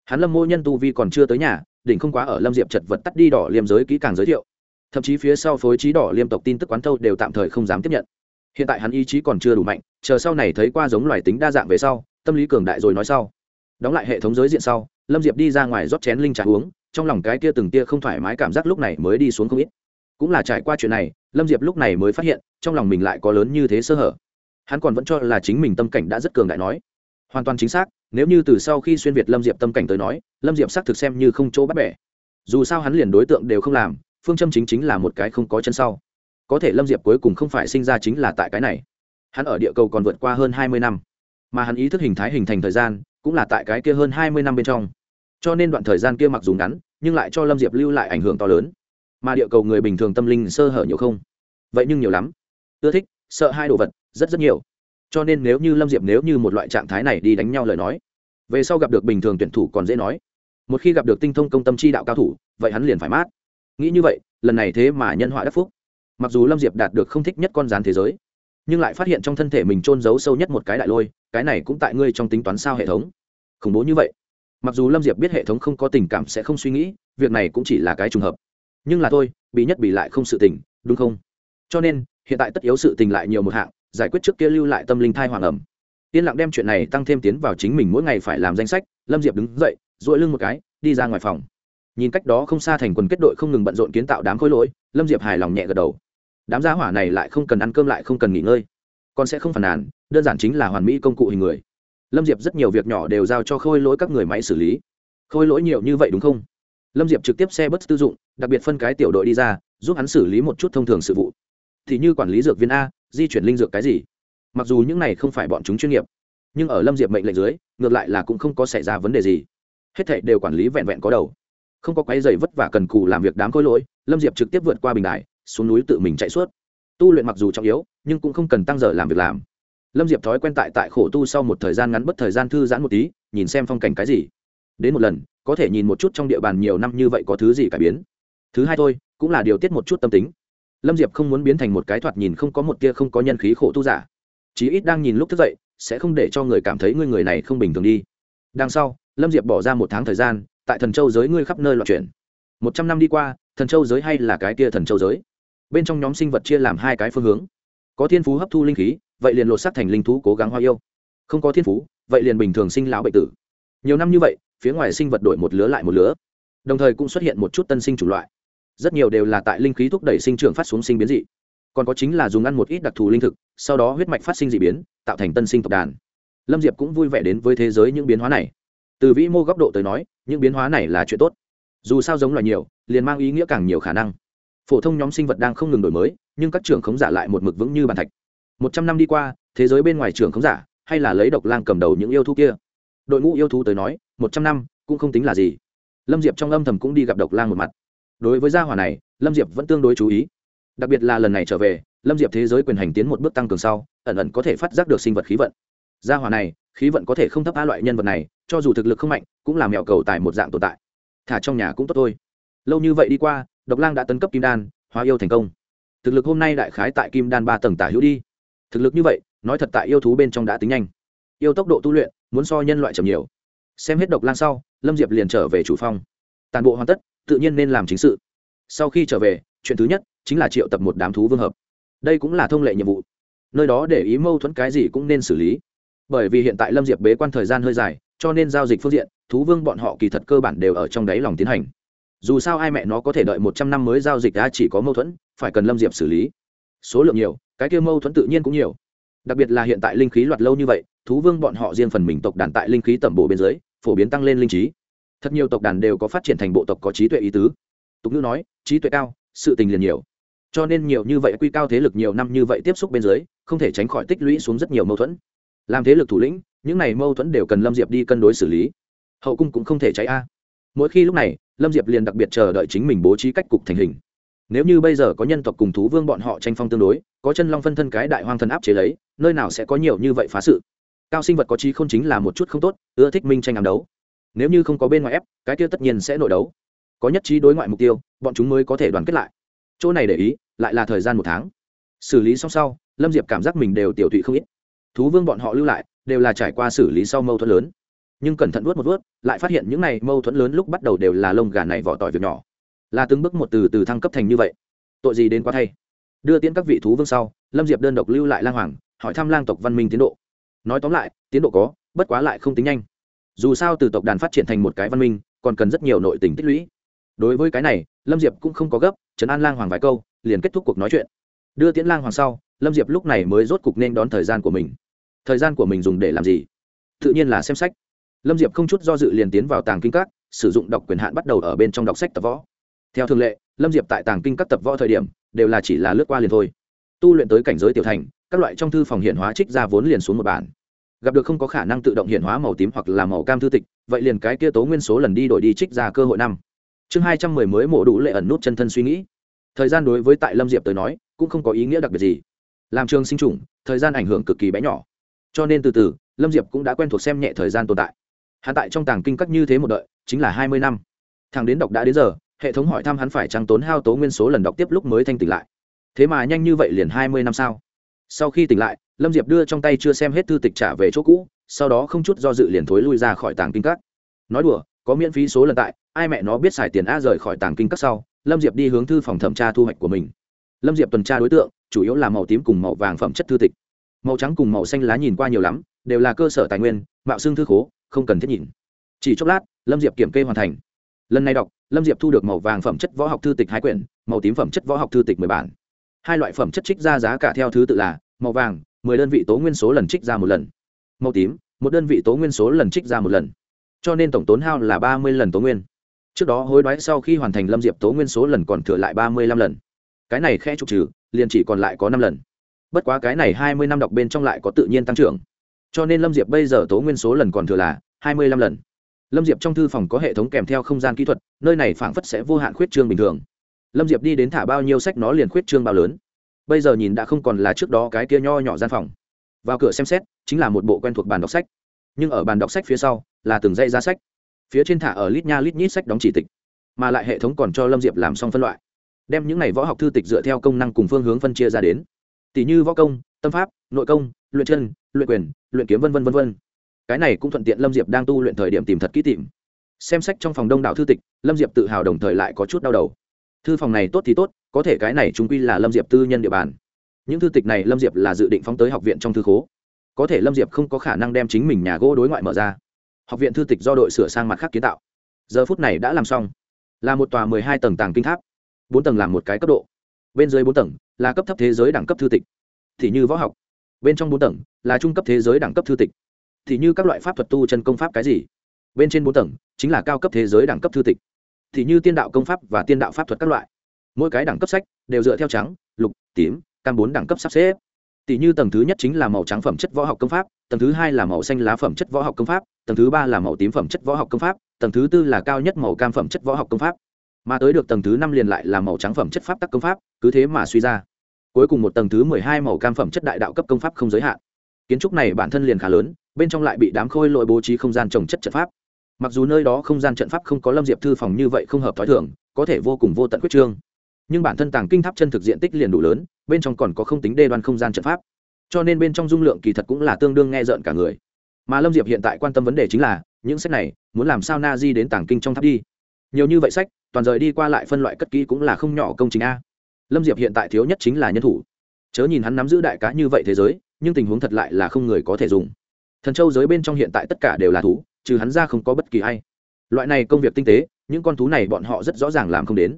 hắn lâm mô nhân tu vi còn chưa tới nhà, đỉnh không quá ở lâm diệp chật vật tắt đi đỏ liêm giới kỹ càng giới thiệu. Thậm chí phía sau phối trí đỏ liêm tộc tin tức quán thâu đều tạm thời không dám tiếp nhận. Hiện tại hắn ý chí còn chưa đủ mạnh, chờ sau này thấy qua giống loài tính đa dạng về sau, tâm lý cường đại rồi nói sau. Đóng lại hệ thống giới diện sau, lâm diệp đi ra ngoài rót chén linh trà uống trong lòng cái kia từng tia không thoải mái cảm giác lúc này mới đi xuống không ít. Cũng là trải qua chuyện này, lâm diệp lúc này mới phát hiện, trong lòng mình lại có lớn như thế sơ hở. Hắn còn vẫn cho là chính mình tâm cảnh đã rất cường đại nói. Hoàn toàn chính xác, nếu như từ sau khi xuyên việt lâm diệp tâm cảnh tới nói, lâm diệp xác thực xem như không chỗ bắt bẻ. Dù sao hắn liền đối tượng đều không làm, phương châm chính chính là một cái không có chân sau. Có thể lâm diệp cuối cùng không phải sinh ra chính là tại cái này. Hắn ở địa cầu còn vượt qua hơn hai mươi năm. Mà hắn ý thức hình thái hình thành thời gian, cũng là tại cái kia hơn hai mươi năm bên trong. Cho nên đoạn thời gian kia mặc dù ngắn nhưng lại cho lâm diệp lưu lại ảnh hưởng to lớn. Mà địa cầu người bình thường tâm linh sơ hở nhiều không? Vậy nhưng nhiều lắm. Ưa thích, sợ hai đồ vật, rất rất nhiều. Cho nên nếu như lâm diệp nếu như một loại trạng thái này đi đánh nhau lời nói, về sau gặp được bình thường tuyển thủ còn dễ nói. Một khi gặp được tinh thông công tâm chi đạo cao thủ, vậy hắn liền phải mát. Nghĩ như vậy, lần này thế mà nhân họa đắc phúc. Mặc dù lâm diệp đạt được không thích nhất con rán thế giới, nhưng lại phát hiện trong thân thể mình trôn giấu sâu nhất một cái đại lôi, cái này cũng tại ngươi trong tính toán sao hệ thống. Khủng bố như vậy mặc dù lâm diệp biết hệ thống không có tình cảm sẽ không suy nghĩ việc này cũng chỉ là cái trùng hợp nhưng là tôi bị nhất bị lại không sự tình đúng không cho nên hiện tại tất yếu sự tình lại nhiều một hạng giải quyết trước kia lưu lại tâm linh thai hoàng ẩm yên lặng đem chuyện này tăng thêm tiến vào chính mình mỗi ngày phải làm danh sách lâm diệp đứng dậy dội lưng một cái đi ra ngoài phòng nhìn cách đó không xa thành quần kết đội không ngừng bận rộn kiến tạo đám khối lỗi lâm diệp hài lòng nhẹ gật đầu đám gia hỏa này lại không cần ăn cơm lại không cần nghỉ ngơi con sẽ không phản nàn đơn giản chính là hoàn mỹ công cụ hình người lâm diệp rất nhiều việc nhỏ đều giao cho khôi lỗi các người máy xử lý. Khôi lỗi nhiều như vậy đúng không? Lâm diệp trực tiếp xe bất tư dụng, đặc biệt phân cái tiểu đội đi ra, giúp hắn xử lý một chút thông thường sự vụ. Thì như quản lý dược viên a, di chuyển linh dược cái gì? Mặc dù những này không phải bọn chúng chuyên nghiệp, nhưng ở lâm diệp mệnh lệnh dưới, ngược lại là cũng không có xảy ra vấn đề gì. Hết thảy đều quản lý vẹn vẹn có đầu. Không có quái dày vất vả cần cù làm việc đám khôi lỗi, lâm diệp trực tiếp vượt qua bình đại, xuống núi tự mình chạy suốt. Tu luyện mặc dù trọng yếu, nhưng cũng không cần tăng giờ làm việc làm lâm diệp thói quen tại tại khổ tu sau một thời gian ngắn bất thời gian thư giãn một tí, nhìn xem phong cảnh cái gì. Đến một lần, có thể nhìn một chút trong địa bàn nhiều năm như vậy có thứ gì cải biến. Thứ hai thôi, cũng là điều tiết một chút tâm tính. Lâm diệp không muốn biến thành một cái thoạt nhìn không có một tia không có nhân khí khổ tu giả. Chí ít đang nhìn lúc thức dậy, sẽ không để cho người cảm thấy ngươi người này không bình thường đi. Đằng sau, lâm diệp bỏ ra một tháng thời gian, tại thần châu giới ngươi khắp nơi loạn chuyển. Một trăm năm đi qua, thần châu giới hay là cái tia thần châu giới? Bên trong nhóm sinh vật chia làm hai cái phương hướng. Có thiên phú hấp thu linh khí vậy liền lột xác thành linh thú cố gắng hoa yêu. Không có thiên phú, vậy liền bình thường sinh lão bệnh tử. Nhiều năm như vậy, phía ngoài sinh vật đổi một lứa lại một lứa. Đồng thời cũng xuất hiện một chút tân sinh chủng loại. Rất nhiều đều là tại linh khí thúc đẩy sinh trưởng phát xuống sinh biến dị. Còn có chính là dùng ăn một ít đặc thù linh thực, sau đó huyết mạch phát sinh dị biến, tạo thành tân sinh tộc đàn. Lâm diệp cũng vui vẻ đến với thế giới những biến hóa này. Từ vĩ mô góc độ tới nói, những biến hóa này là chuyện tốt. Dù sao giống loài nhiều, liền mang ý nghĩa càng nhiều khả năng. Phổ thông nhóm sinh vật đang không ngừng đổi mới, nhưng các trường khống giả lại một mực vững như bàn thạch một trăm năm đi qua, thế giới bên ngoài trường không giả, hay là lấy độc lang cầm đầu những yêu thú kia? Đội ngũ yêu thú tới nói, một trăm năm, cũng không tính là gì. Lâm diệp trong âm thầm cũng đi gặp độc lang một mặt. Đối với gia hỏa này, lâm diệp vẫn tương đối chú ý. Đặc biệt là lần này trở về, lâm diệp thế giới quyền hành tiến một bước tăng cường sau, ẩn ẩn có thể phát giác được sinh vật khí vận. Gia hỏa này, khí vận có thể không thấp a loại nhân vật này, cho dù thực lực không mạnh, cũng là mẹo cầu tài một dạng tồn tại. Thả trong nhà cũng tốt thôi. Lâu như vậy đi qua, độc lang đã tấn cấp kim đan, hóa yêu thành công. Thực lực hôm nay đại khái tại kim đan ba tầng tả hữu đi thực lực như vậy, nói thật tại yêu thú bên trong đã tính nhanh. Yêu tốc độ tu luyện, muốn so nhân loại chậm nhiều. Xem hết độc lan sau, lâm diệp liền trở về chủ phong toàn bộ hoàn tất, tự nhiên nên làm chính sự. Sau khi trở về, chuyện thứ nhất chính là triệu tập một đám thú vương hợp. Đây cũng là thông lệ nhiệm vụ. Nơi đó để ý mâu thuẫn cái gì cũng nên xử lý. Bởi vì hiện tại lâm diệp bế quan thời gian hơi dài, cho nên giao dịch phương diện, thú vương bọn họ kỳ thật cơ bản đều ở trong đáy lòng tiến hành. Dù sao ai mẹ nó có thể đợi một trăm năm mới giao dịch đã chỉ có mâu thuẫn, phải cần lâm diệp xử lý. Số lượng nhiều cái kia mâu thuẫn tự nhiên cũng nhiều. Đặc biệt là hiện tại linh khí loạt lâu như vậy, thú vương bọn họ riêng phần mình tộc đàn tại linh khí tẩm bổ bên dưới, phổ biến tăng lên linh trí. Thật nhiều tộc đàn đều có phát triển thành bộ tộc có trí tuệ ý tứ. Tục ngữ nói, trí tuệ cao, sự tình liền nhiều. Cho nên nhiều như vậy quy cao thế lực nhiều năm như vậy tiếp xúc bên dưới, không thể tránh khỏi tích lũy xuống rất nhiều mâu thuẫn. Làm thế lực thủ lĩnh, những này mâu thuẫn đều cần lâm diệp đi cân đối xử lý. Hậu cung cũng không thể cháy a. Mỗi khi lúc này, lâm diệp liền đặc biệt chờ đợi chính mình bố trí cách cục thành hình nếu như bây giờ có nhân tộc cùng thú vương bọn họ tranh phong tương đối, có chân long phân thân cái đại hoang thần áp chế lấy, nơi nào sẽ có nhiều như vậy phá sự? Cao sinh vật có trí không chính là một chút không tốt, ưa thích minh tranh ám đấu. Nếu như không có bên ngoài ép, cái kia tất nhiên sẽ nội đấu. Có nhất trí đối ngoại mục tiêu, bọn chúng mới có thể đoàn kết lại. Chỗ này để ý, lại là thời gian một tháng. Xử lý xong sau, lâm diệp cảm giác mình đều tiểu thụy không ít. Thú vương bọn họ lưu lại, đều là trải qua xử lý sau mâu thuẫn lớn. Nhưng cẩn thận vuốt một vuốt, lại phát hiện những này mâu thuẫn lớn lúc bắt đầu đều là lông gà này vỏ tỏi việc nhỏ là từng bước một từ từ thăng cấp thành như vậy. Tội gì đến quá thay. Đưa tiễn các vị thú vương sau, lâm diệp đơn độc lưu lại lang hoàng, hỏi thăm lang tộc văn minh tiến độ. Nói tóm lại, tiến độ có, bất quá lại không tính nhanh. Dù sao từ tộc đàn phát triển thành một cái văn minh, còn cần rất nhiều nội tình tích lũy. Đối với cái này, lâm diệp cũng không có gấp, trấn an lang hoàng vài câu, liền kết thúc cuộc nói chuyện. Đưa tiễn lang hoàng sau, lâm diệp lúc này mới rốt cục nên đón thời gian của mình. Thời gian của mình dùng để làm gì? Tự nhiên là xem sách. Lâm diệp không chút do dự liền tiến vào tàng kinh các, sử dụng đọc quyền hạn bắt đầu ở bên trong đọc sách tập võ theo thường lệ, lâm diệp tại tàng kinh các tập võ thời điểm, đều là chỉ là lướt qua liền thôi. Tu luyện tới cảnh giới tiểu thành, các loại trong thư phòng hiện hóa trích ra vốn liền xuống một bản. Gặp được không có khả năng tự động hiện hóa màu tím hoặc là màu cam thư tịch, vậy liền cái kia tố nguyên số lần đi đổi đi trích ra cơ hội năm. Chương hai trăm mười mới mổ đủ lệ ẩn nút chân thân suy nghĩ. Thời gian đối với tại lâm diệp tới nói, cũng không có ý nghĩa đặc biệt gì. Làm trường sinh trùng, thời gian ảnh hưởng cực kỳ bé nhỏ. Cho nên từ từ, lâm diệp cũng đã quen thuộc xem nhẹ thời gian tồn tại. Hạ tại trong tàng kinh các như thế một đợi, chính là hai mươi năm. Thằng đến đọc đã đến giờ hệ thống hỏi thăm hắn phải trăng tốn hao tố nguyên số lần đọc tiếp lúc mới thanh tỉnh lại. Thế mà nhanh như vậy liền hai mươi năm sao? Sau khi tỉnh lại, lâm diệp đưa trong tay chưa xem hết thư tịch trả về chỗ cũ, sau đó không chút do dự liền thối lui ra khỏi tàng kinh các. Nói đùa, có miễn phí số lần tại, ai mẹ nó biết xài tiền a rời khỏi tàng kinh các sau, lâm diệp đi hướng thư phòng thẩm tra thu hoạch của mình. Lâm diệp tuần tra đối tượng, chủ yếu là màu tím cùng màu vàng phẩm chất thư tịch. Màu trắng cùng màu xanh lá nhìn qua nhiều lắm, đều là cơ sở tài nguyên, mạo xương thư khố, không cần thiết nhìn. Chỉ chốc lát, lâm diệp kiểm kê hoàn thành lần này đọc, lâm diệp thu được màu vàng phẩm chất võ học thư tịch hai quyển, màu tím phẩm chất võ học thư tịch mười bản. Hai loại phẩm chất trích ra giá cả theo thứ tự là màu vàng, mười đơn vị tố nguyên số lần trích ra một lần. Màu tím, một đơn vị tố nguyên số lần trích ra một lần. Cho nên tổng tốn hao là ba mươi lần tố nguyên. Trước đó hối đoái sau khi hoàn thành lâm diệp tố nguyên số lần còn thừa lại ba mươi lăm lần. Cái này khe trục trừ, liền chỉ còn lại có năm lần. Bất quá cái này hai mươi năm đọc bên trong lại có tự nhiên tăng trưởng. Cho nên lâm diệp bây giờ tố nguyên số lần còn thừa là hai mươi lăm lần lâm diệp trong thư phòng có hệ thống kèm theo không gian kỹ thuật, nơi này phảng phất sẽ vô hạn khuyết trương bình thường. Lâm diệp đi đến thả bao nhiêu sách nó liền khuyết trương bao lớn. Bây giờ nhìn đã không còn là trước đó cái kia nho nhỏ gian phòng. Vào cửa xem xét, chính là một bộ quen thuộc bàn đọc sách. Nhưng ở bàn đọc sách phía sau là từng dây giá sách. Phía trên thả ở lít nha lít nhít sách đóng chỉ tịch, mà lại hệ thống còn cho lâm diệp làm xong phân loại. Đem những n à y võ học thư tịch dựa theo công năng cùng phương hướng phân chia ra đến. Tỷ như võ công, tâm pháp, nội công, luyện chân, luyện quyền, luyện kiếm v v v v cái này cũng thuận tiện lâm diệp đang tu luyện thời điểm tìm thật kỹ tìm. Xem sách trong phòng đông đảo thư tịch, lâm diệp tự hào đồng thời lại có chút đau đầu. Thư phòng này tốt thì tốt, có thể cái này chúng quy là lâm diệp tư nhân địa bàn. Những thư tịch này lâm diệp là dự định phóng tới học viện trong thư khố. Có thể lâm diệp không có khả năng đem chính mình nhà gỗ đối ngoại mở ra. Học viện thư tịch do đội sửa sang mặt khác kiến tạo. Giờ phút này đã làm xong. Là một tòa mười hai tầng tàng kinh tháp. Bốn tầng làm một cái cấp độ. Bên dưới bốn tầng là cấp thấp thế giới đẳng cấp thư tịch. Thì như võ học. Bên trong bốn tầng là trung cấp thế giới đẳng cấp thư tịch thì như các loại pháp thuật tu chân công pháp cái gì? Bên trên bốn tầng, chính là cao cấp thế giới đẳng cấp thư tịch. Thì như tiên đạo công pháp và tiên đạo pháp thuật các loại. Mỗi cái đẳng cấp sách đều dựa theo trắng, lục, tím, cam bốn đẳng cấp sắp xếp. Tỷ như tầng thứ nhất chính là màu trắng phẩm chất võ học công pháp, tầng thứ hai là màu xanh lá phẩm chất võ học công pháp, tầng thứ ba là màu tím phẩm chất võ học công pháp, tầng thứ tư là cao nhất màu cam phẩm chất võ học công pháp. Mà tới được tầng thứ năm liền lại là màu trắng phẩm chất pháp tắc công pháp, cứ thế mà suy ra. Cuối cùng một tầng thứ mười hai màu cam phẩm chất đại đạo cấp công pháp không giới hạn. Kiến trúc này bản thân liền khá lớn bên trong lại bị đám khôi lội bố trí không gian trồng chất trận pháp. Mặc dù nơi đó không gian trận pháp không có lâm diệp thư phòng như vậy không hợp t h ó i thưởng có thể vô cùng vô tận quyết trương. Nhưng bản thân tàng kinh tháp chân thực diện tích liền đủ lớn, bên trong còn có không tính đê đoan không gian trận pháp. Cho nên bên trong dung lượng kỳ thật cũng là tương đương nghe rợn cả người. Mà lâm diệp hiện tại quan tâm vấn đề chính là, những sách này, muốn làm sao na di đến tàng kinh trong tháp đi? Nhiều như vậy sách, toàn rời đi qua lại phân loại cất kỹ cũng là không nhỏ công trình a. Lâm diệp hiện tại thiếu nhất chính là nhân thủ. Chớ nhìn hắn nắm giữ đại cá như vậy thế giới, nhưng tình huống thật lại là không người có thể dùng thần châu giới bên trong hiện tại tất cả đều là thú, trừ hắn ra không có bất kỳ ai. Loại này công việc tinh tế, những con thú này bọn họ rất rõ ràng làm không đến.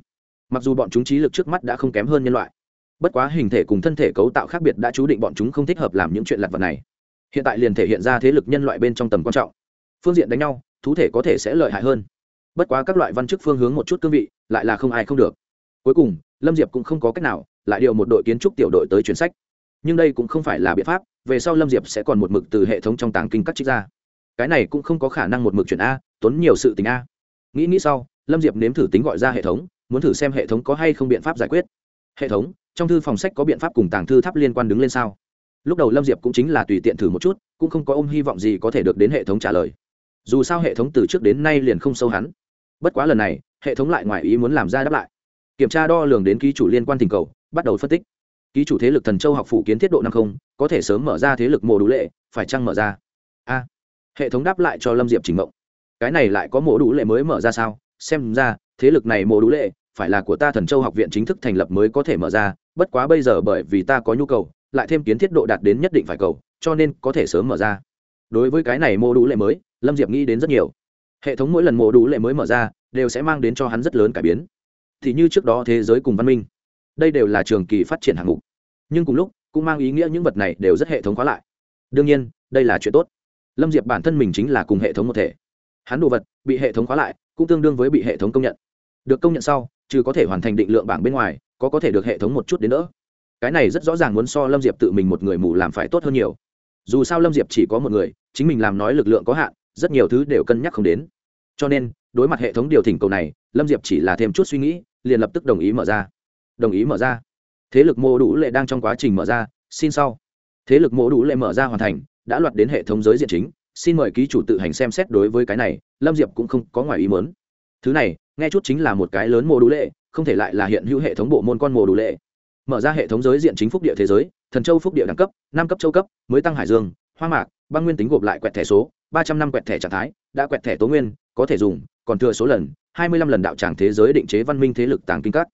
Mặc dù bọn chúng trí lực trước mắt đã không kém hơn nhân loại, bất quá hình thể cùng thân thể cấu tạo khác biệt đã chú định bọn chúng không thích hợp làm những chuyện lặt vật này. Hiện tại liền thể hiện ra thế lực nhân loại bên trong tầm quan trọng. Phương diện đánh nhau, thú thể có thể sẽ lợi hại hơn. Bất quá các loại văn chức phương hướng một chút cương vị, lại là không ai không được. Cuối cùng, lâm diệp cũng không có cách nào, lại điều một đội kiến trúc tiểu đội tới chuyển sách nhưng đây cũng không phải là biện pháp, về sau lâm diệp sẽ còn một mực từ hệ thống trong tàng kinh cắt trích ra. Cái này cũng không có khả năng một mực chuyển a, tốn nhiều sự tình a. Nghĩ nghĩ sau, lâm diệp nếm thử tính gọi ra hệ thống, muốn thử xem hệ thống có hay không biện pháp giải quyết. Hệ thống, trong thư phòng sách có biện pháp cùng tàng thư tháp liên quan đứng lên sao? Lúc đầu lâm diệp cũng chính là tùy tiện thử một chút, cũng không có ôm hy vọng gì có thể được đến hệ thống trả lời. Dù sao hệ thống từ trước đến nay liền không sâu hắn. Bất quá lần này, hệ thống lại ngoài ý muốn làm ra đáp lại. Kiểm tra đo lường đến ký chủ liên quan tình cầu, bắt đầu phân tích ký chủ thế lực thần châu học phủ kiến thiết độ năm không, có thể sớm mở ra thế lực mồ đủ lệ, phải chăng mở ra? A. Hệ thống đáp lại cho lâm diệp trình mộng. Cái này lại có mồ đủ lệ mới mở ra sao? Xem ra, thế lực này mồ đủ lệ, phải là của ta thần châu học viện chính thức thành lập mới có thể mở ra, bất quá bây giờ bởi vì ta có nhu cầu, lại thêm kiến thiết độ đạt đến nhất định phải cầu, cho nên có thể sớm mở ra. Đối với cái này mô đủ lệ mới, lâm diệp nghĩ đến rất nhiều. Hệ thống mỗi lần mô đủ lệ mới mở ra, đều sẽ mang đến cho hắn rất lớn cải biến. Thì như trước đó thế giới cùng văn minh, đây đều là trường kỳ phát triển hạng mục nhưng cùng lúc cũng mang ý nghĩa những vật này đều rất hệ thống hóa lại. Đương nhiên, đây là chuyện tốt. Lâm diệp bản thân mình chính là cùng hệ thống một thể. Hắn đồ vật bị hệ thống khóa lại cũng tương đương với bị hệ thống công nhận. Được công nhận sau, trừ có thể hoàn thành định lượng bảng bên ngoài, có có thể được hệ thống một chút đến nữa cái này rất rõ ràng muốn so lâm diệp tự mình một người mù làm phải tốt hơn nhiều. Dù sao lâm diệp chỉ có một người, chính mình làm nói lực lượng có hạn, rất nhiều thứ đều cân nhắc không đến. Cho nên, đối mặt hệ thống điều thỉnh cầu này, lâm diệp chỉ là thêm chút suy nghĩ, liền lập tức đồng ý mở ra. Đồng ý mở ra thế lực mô đủ lệ đang trong quá trình mở ra, xin sau. Thế lực mô đủ lệ mở ra hoàn thành, đã loạt đến hệ thống giới diện chính, xin mời ký chủ tự hành xem xét đối với cái này, lâm diệp cũng không có ngoài ý mớn thứ này, nghe chút chính là một cái lớn mô đủ lệ, không thể lại là hiện hữu hệ thống bộ môn con mô đủ lệ. Mở ra hệ thống giới diện chính phúc địa thế giới, thần châu phúc địa đẳng cấp, năm cấp châu cấp, mới tăng hải dương, hoa mạc, băng nguyên tính gộp lại quẹt thẻ số, ba trăm năm quẹt thẻ trạng thái, đã quẹt thẻ tố nguyên, có thể dùng, còn thừa số lần, hai mươi lăm lần đạo tràng thế giới định chế văn minh thế lực tàng kinh các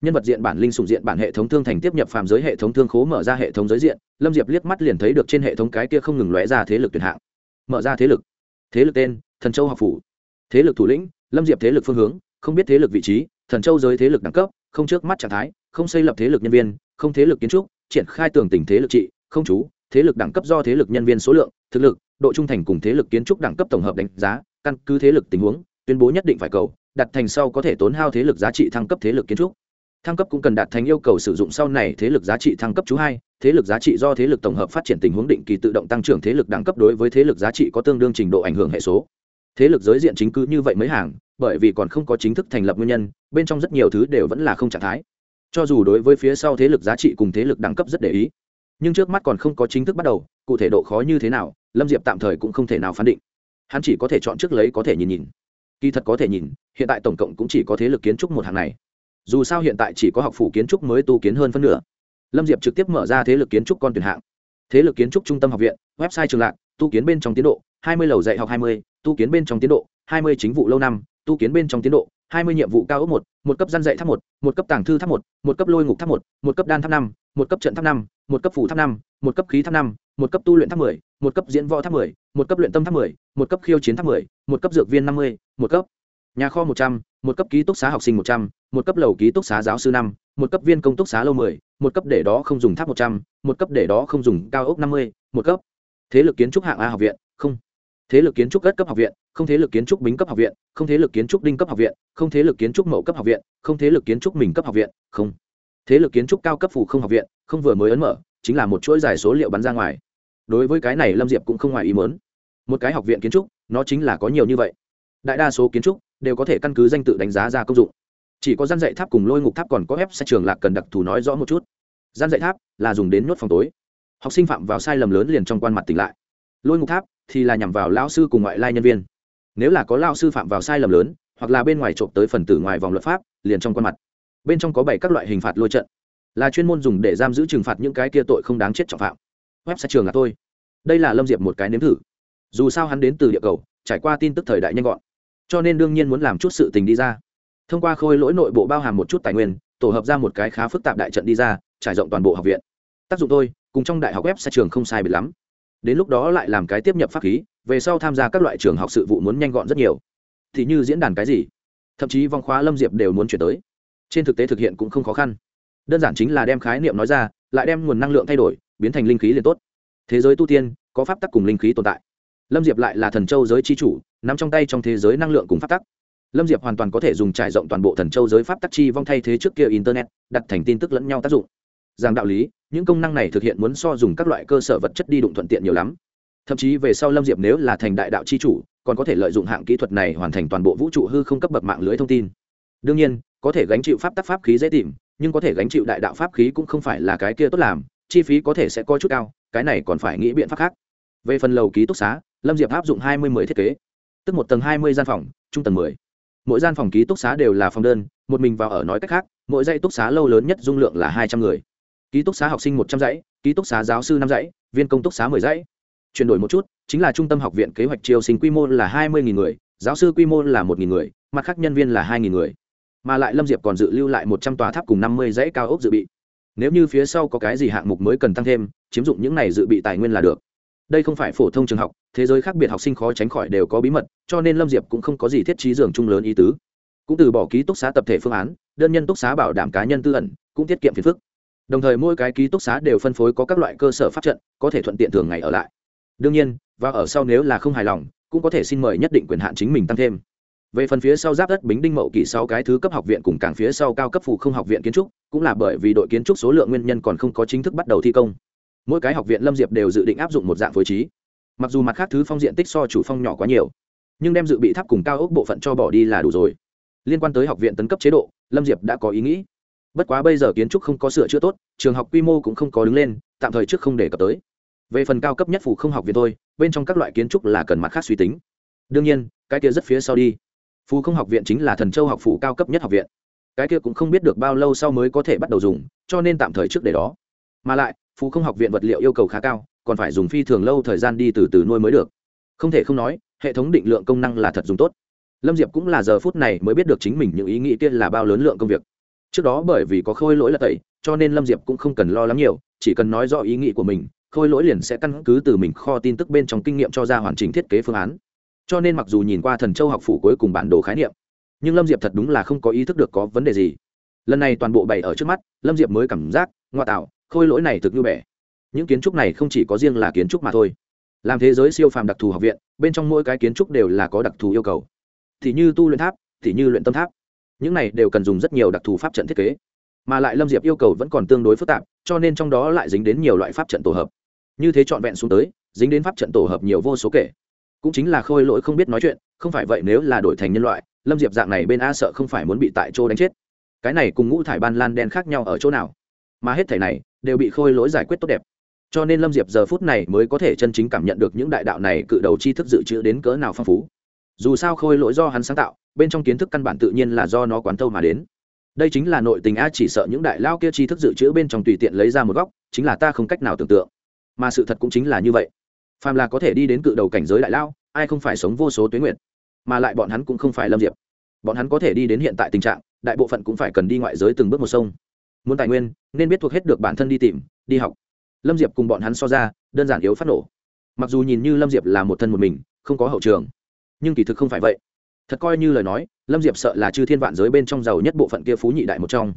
nhân vật diện bản linh sùng diện bản hệ thống thương thành tiếp nhập phàm giới hệ thống thương khố mở ra hệ thống giới diện lâm diệp liếc mắt liền thấy được trên hệ thống cái kia không ngừng lóe ra thế lực tuyển hạng mở ra thế lực thế lực tên thần châu học phủ thế lực thủ lĩnh lâm diệp thế lực phương hướng không biết thế lực vị trí thần châu giới thế lực đẳng cấp không trước mắt trạng thái không xây lập thế lực nhân viên không thế lực kiến trúc triển khai tường tình thế lực trị không chú thế lực đẳng cấp do thế lực nhân viên số lượng thực lực độ trung thành cùng thế lực kiến trúc đẳng cấp tổng hợp đánh giá căn cứ thế lực tình huống tuyên bố nhất định phải cầu đặt thành sau có thể tốn hao thế lực giá trị thăng cấp thế lực kiến trúc thăng cấp cũng cần đạt thành yêu cầu sử dụng sau này thế lực giá trị thăng cấp chú hai, thế lực giá trị do thế lực tổng hợp phát triển tình huống định kỳ tự động tăng trưởng thế lực đẳng cấp đối với thế lực giá trị có tương đương trình độ ảnh hưởng hệ số. Thế lực giới diện chính cứ như vậy mấy hàng, bởi vì còn không có chính thức thành lập nguyên nhân, bên trong rất nhiều thứ đều vẫn là không trạng thái. Cho dù đối với phía sau thế lực giá trị cùng thế lực đẳng cấp rất để ý, nhưng trước mắt còn không có chính thức bắt đầu, cụ thể độ khó như thế nào, lâm diệp tạm thời cũng không thể nào phán định. Hắn chỉ có thể chọn trước lấy có thể nhìn nhìn. Kỳ thật có thể nhìn, hiện tại tổng cộng cũng chỉ có thế lực kiến trúc một hàng này dù sao hiện tại chỉ có học phủ kiến trúc mới tu kiến hơn phân nửa lâm diệp trực tiếp mở ra thế lực kiến trúc con tuyển hạng thế lực kiến trúc trung tâm học viện website trường lạc tu kiến bên trong tiến độ hai mươi lầu dạy học hai mươi tu kiến bên trong tiến độ hai mươi chính vụ lâu năm tu kiến bên trong tiến độ hai mươi nhiệm vụ cao ốc một một cấp gian dạy tháp một một cấp tàng thư tháp một một cấp lôi ngục tháp một một cấp đan tháp năm một cấp trận tháp năm một cấp phủ tháp năm một cấp khí tháp năm một cấp tu luyện tháp mười một cấp diễn võ tháp mười một cấp luyện tâm tháp mười một cấp khiêu chiến tháp mười một cấp dược viên năm mươi một cấp nhà kho một trăm một cấp ký túc xá học sinh một trăm, một cấp lầu ký túc xá giáo sư năm, một cấp viên công túc xá lâu mười, một cấp để đó không dùng tháp một trăm, một cấp để đó không dùng cao ốc năm mươi, một cấp. Thế lực kiến trúc hạng a học viện, không. Thế lực kiến trúc đất cấp học viện, không. Thế lực kiến trúc bính cấp học viện, không. Thế lực kiến trúc đinh cấp học viện, không. Thế lực kiến trúc mậu cấp học viện, không. Thế lực kiến trúc mình cấp học viện, không. Thế lực kiến trúc cao cấp phủ không học viện, không vừa mới ấn mở, chính là một chuỗi dài số liệu bắn ra ngoài. Đối với cái này lâm diệp cũng không ngoài ý mớn một cái học viện kiến trúc, nó chính là có nhiều như vậy. Đại đa số kiến trúc đều có thể căn cứ danh tự đánh giá ra công dụng. Chỉ có gian dạy tháp cùng lôi ngục tháp còn có ép sẽ trường lạc cần đặc thù nói rõ một chút. Gian dạy tháp là dùng đến nhốt phòng tối. Học sinh phạm vào sai lầm lớn liền trong quan mặt tỉnh lại. Lôi ngục tháp thì là nhằm vào lao sư cùng ngoại lai nhân viên. Nếu là có lao sư phạm vào sai lầm lớn, hoặc là bên ngoài trộm tới phần tử ngoài vòng luật pháp, liền trong quan mặt. Bên trong có bảy các loại hình phạt lôi trận. Là chuyên môn dùng để giam giữ trừng phạt những cái kia tội không đáng chết trọng phạm. Web sẽ trường là tôi. Đây là lâm diệp một cái nếm thử. Dù sao hắn đến từ địa cầu, trải qua tin tức thời đại nhanh gọn cho nên đương nhiên muốn làm chút sự tình đi ra. Thông qua khôi lỗi nội bộ bao hàm một chút tài nguyên, tổ hợp ra một cái khá phức tạp đại trận đi ra, trải rộng toàn bộ học viện. Tác dụng tôi, cùng trong đại học web sẽ trường không sai biệt lắm. Đến lúc đó lại làm cái tiếp nhập pháp khí, về sau tham gia các loại trường học sự vụ muốn nhanh gọn rất nhiều. Thì như diễn đàn cái gì? Thậm chí vong khóa lâm diệp đều muốn chuyển tới. Trên thực tế thực hiện cũng không khó khăn. Đơn giản chính là đem khái niệm nói ra, lại đem nguồn năng lượng thay đổi, biến thành linh khí liền tốt. Thế giới tu tiên, có pháp tắc cùng linh khí tồn tại lâm diệp lại là thần châu giới chi chủ, nắm trong tay trong thế giới năng lượng cùng pháp tắc. Lâm diệp hoàn toàn có thể dùng trải rộng toàn bộ thần châu giới pháp tắc chi vong thay thế trước kia internet, đặt thành tin tức lẫn nhau tác dụng. Rằng đạo lý, những công năng này thực hiện muốn so dùng các loại cơ sở vật chất đi đụng thuận tiện nhiều lắm. Thậm chí về sau lâm diệp nếu là thành đại đạo chi chủ, còn có thể lợi dụng hạng kỹ thuật này hoàn thành toàn bộ vũ trụ hư không cấp bậc mạng lưới thông tin. Đương nhiên, có thể gánh chịu pháp tắc pháp khí dễ tìm, nhưng có thể gánh chịu đại đạo pháp khí cũng không phải là cái kia tốt làm, chi phí có thể sẽ coi chút cao, cái này còn phải nghĩ biện pháp khác. Về phần lầu ký túc xá lâm diệp áp dụng hai mươi mười thiết kế, tức một tầng hai mươi gian phòng, trung tầng mười. Mỗi gian phòng ký túc xá đều là phòng đơn, một mình vào ở nói cách khác, mỗi dãy túc xá lâu lớn nhất dung lượng là hai trăm người. Ký túc xá học sinh một trăm dãy, ký túc xá giáo sư năm dãy, viên công túc xá mười dãy. Chuyển đổi một chút, chính là trung tâm học viện kế hoạch chiêu sinh quy mô là hai mươi người, giáo sư quy mô là một người, mặt khác nhân viên là hai người. Mà lại lâm diệp còn dự lưu lại một trăm tòa tháp cùng năm mươi dãy cao ốc dự bị. Nếu như phía sau có cái gì hạng mục mới cần tăng thêm, chiếm dụng những này dự bị tài nguyên là được đây không phải phổ thông trường học, thế giới khác biệt học sinh khó tránh khỏi đều có bí mật, cho nên lâm diệp cũng không có gì thiết trí giường chung lớn ý tứ. Cũng từ bỏ ký túc xá tập thể phương án, đơn nhân túc xá bảo đảm cá nhân tư ẩn, cũng tiết kiệm phiền phức. Đồng thời mỗi cái ký túc xá đều phân phối có các loại cơ sở pháp trận, có thể thuận tiện thường ngày ở lại. Đương nhiên, và ở sau nếu là không hài lòng, cũng có thể xin mời nhất định quyền hạn chính mình tăng thêm. Về phần phía sau giáp đất bính đinh mậu kỳ sau cái thứ cấp học viện cùng càng phía sau cao cấp phụ không học viện kiến trúc, cũng là bởi vì đội kiến trúc số lượng nguyên nhân còn không có chính thức bắt đầu thi công mỗi cái học viện lâm diệp đều dự định áp dụng một dạng phối trí. Mặc dù mặt khác thứ phong diện tích so chủ phong nhỏ quá nhiều, nhưng đem dự bị tháp cùng cao ốc bộ phận cho bỏ đi là đủ rồi. Liên quan tới học viện tấn cấp chế độ, lâm diệp đã có ý nghĩ. Bất quá bây giờ kiến trúc không có sửa chữa tốt, trường học quy mô cũng không có đứng lên, tạm thời trước không để cập tới. Về phần cao cấp nhất phủ không học viện thôi, bên trong các loại kiến trúc là cần mặt khác suy tính. Đương nhiên, cái kia rất phía sau đi. Phù không học viện chính là thần châu học phủ cao cấp nhất học viện. Cái kia cũng không biết được bao lâu sau mới có thể bắt đầu dùng, cho nên tạm thời trước để đó. Mà lại phú không học viện vật liệu yêu cầu khá cao, còn phải dùng phi thường lâu thời gian đi từ từ nuôi mới được. Không thể không nói, hệ thống định lượng công năng là thật dùng tốt. Lâm diệp cũng là giờ phút này mới biết được chính mình những ý nghĩ kia là bao lớn lượng công việc. Trước đó bởi vì có khôi lỗi là tẩy, cho nên lâm diệp cũng không cần lo lắng nhiều, chỉ cần nói rõ ý nghĩ của mình, khôi lỗi liền sẽ căn cứ từ mình kho tin tức bên trong kinh nghiệm cho ra hoàn chỉnh thiết kế phương án. Cho nên mặc dù nhìn qua thần châu học phủ cuối cùng bản đồ khái niệm, nhưng lâm diệp thật đúng là không có ý thức được có vấn đề gì. Lần này toàn bộ bày ở trước mắt, lâm diệp mới cảm giác, ngoại tạo khôi lỗi này thực như bẻ. Những kiến trúc này không chỉ có riêng là kiến trúc mà thôi. Làm thế giới siêu phàm đặc thù học viện, bên trong mỗi cái kiến trúc đều là có đặc thù yêu cầu. Thì như tu luyện tháp, thì như luyện tâm tháp. Những này đều cần dùng rất nhiều đặc thù pháp trận thiết kế. Mà lại lâm diệp yêu cầu vẫn còn tương đối phức tạp, cho nên trong đó lại dính đến nhiều loại pháp trận tổ hợp. Như thế trọn vẹn xuống tới, dính đến pháp trận tổ hợp nhiều vô số kể. Cũng chính là khôi lỗi không biết nói chuyện, không phải vậy nếu là đổi thành nhân loại, lâm diệp dạng này bên a sợ không phải muốn bị tại chỗ đánh chết. Cái này cùng ngũ thải ban lan đen khác nhau ở chỗ nào? Mà hết thảy này đều bị khôi lỗi giải quyết tốt đẹp. Cho nên lâm diệp giờ phút này mới có thể chân chính cảm nhận được những đại đạo này cự đầu tri thức dự trữ đến cỡ nào phong phú. Dù sao khôi lỗi do hắn sáng tạo, bên trong kiến thức căn bản tự nhiên là do nó quán thâu mà đến. Đây chính là nội tình a chỉ sợ những đại lao kia tri thức dự trữ bên trong tùy tiện lấy ra một góc, chính là ta không cách nào tưởng tượng. Mà sự thật cũng chính là như vậy. Phàm là có thể đi đến cự đầu cảnh giới đại lao, ai không phải sống vô số tuyến nguyện mà lại bọn hắn cũng không phải lâm diệp. Bọn hắn có thể đi đến hiện tại tình trạng, đại bộ phận cũng phải cần đi ngoại giới từng bước một sông muốn tài nguyên, nên biết thuộc hết được bản thân đi tìm, đi học. Lâm diệp cùng bọn hắn so ra, đơn giản yếu phát nổ. Mặc dù nhìn như lâm diệp là một thân một mình, không có hậu trường, nhưng kỳ thực không phải vậy. Thật coi như lời nói, lâm diệp sợ là chư thiên vạn giới bên trong giàu nhất bộ phận kia phú nhị đại một trong.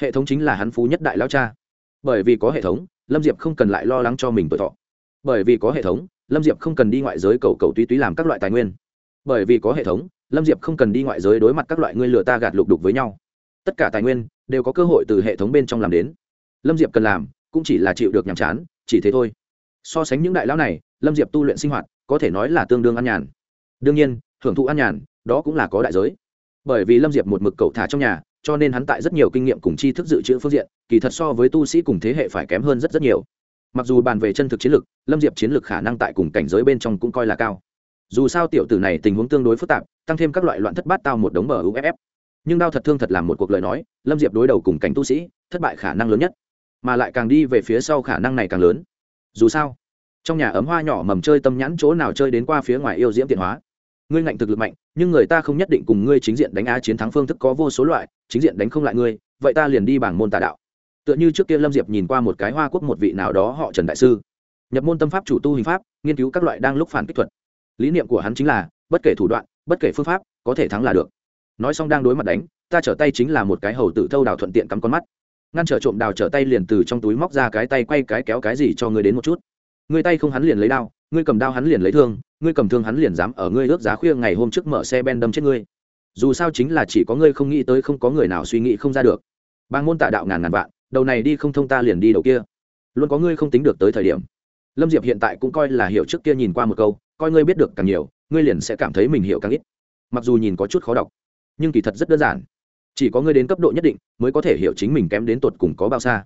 Hệ thống chính là hắn phú nhất đại lao cha. Bởi vì có hệ thống, lâm diệp không cần lại lo lắng cho mình tuổi thọ. Bởi vì có hệ thống, lâm diệp không cần đi ngoại giới cầu cầu túy túy làm các loại tài nguyên. Bởi vì có hệ thống, lâm diệp không cần đi ngoại giới đối mặt các loại ngươi lừa ta gạt lục đục với nhau. Tất cả tài nguyên đều có cơ hội từ hệ thống bên trong làm đến. Lâm diệp cần làm, cũng chỉ là chịu được nhàm chán, chỉ thế thôi. So sánh những đại lão này, lâm diệp tu luyện sinh hoạt, có thể nói là tương đương an nhàn. Đương nhiên, hưởng thụ an nhàn, đó cũng là có đại giới. Bởi vì lâm diệp một mực cầu thả trong nhà, cho nên hắn tại rất nhiều kinh nghiệm cùng tri thức dự trữ phương diện, kỳ thật so với tu sĩ cùng thế hệ phải kém hơn rất rất nhiều. Mặc dù bàn về chân thực chiến lược lâm diệp chiến lược khả năng tại cùng cảnh giới bên trong cũng coi là cao. Dù sao tiểu tử này tình huống tương đối phức tạp, tăng thêm các loại loạn thất bát tao một đống bờ uff nhưng đao thật thương thật làm một cuộc lời nói, lâm diệp đối đầu cùng cảnh tu sĩ, thất bại khả năng lớn nhất, mà lại càng đi về phía sau khả năng này càng lớn. Dù sao, trong nhà ấm hoa nhỏ mầm chơi tâm nhãn chỗ nào chơi đến qua phía ngoài yêu diễm tiện hóa. Ngươi ngạnh thực lực mạnh, nhưng người ta không nhất định cùng ngươi chính diện đánh á chiến thắng phương thức có vô số loại, chính diện đánh không lại ngươi, vậy ta liền đi bảng môn tà đạo. Tựa như trước kia lâm diệp nhìn qua một cái hoa quốc một vị nào đó họ trần đại sư. Nhập môn tâm pháp chủ tu hình pháp, nghiên cứu các loại đang lúc phản kích thuật. Lý niệm của hắn chính là, bất kể thủ đoạn, bất kể phương pháp, có thể thắng là được nói xong đang đối mặt đánh, ta trở tay chính là một cái hầu tử thâu đào thuận tiện cắm con mắt. Ngăn trở trộm đào trở tay liền từ trong túi móc ra cái tay quay cái kéo cái gì cho ngươi đến một chút. Ngươi tay không hắn liền lấy đao, ngươi cầm đao hắn liền lấy thương, ngươi cầm thương hắn liền dám ở ngươi ước giá khuya ngày hôm trước mở xe ben đâm chết ngươi. Dù sao chính là chỉ có ngươi không nghĩ tới không có người nào suy nghĩ không ra được. Bang môn tạ đạo ngàn ngàn vạn, đầu này đi không thông ta liền đi đầu kia. Luôn có ngươi không tính được tới thời điểm. Lâm diệp hiện tại cũng coi là hiểu trước kia nhìn qua một câu, coi ngươi biết được càng nhiều, ngươi liền sẽ cảm thấy mình hiểu càng ít. Mặc dù nhìn có chút khó đọc nhưng kỳ thật rất đơn giản. Chỉ có người đến cấp độ nhất định, mới có thể hiểu chính mình kém đến tột cùng có bao xa.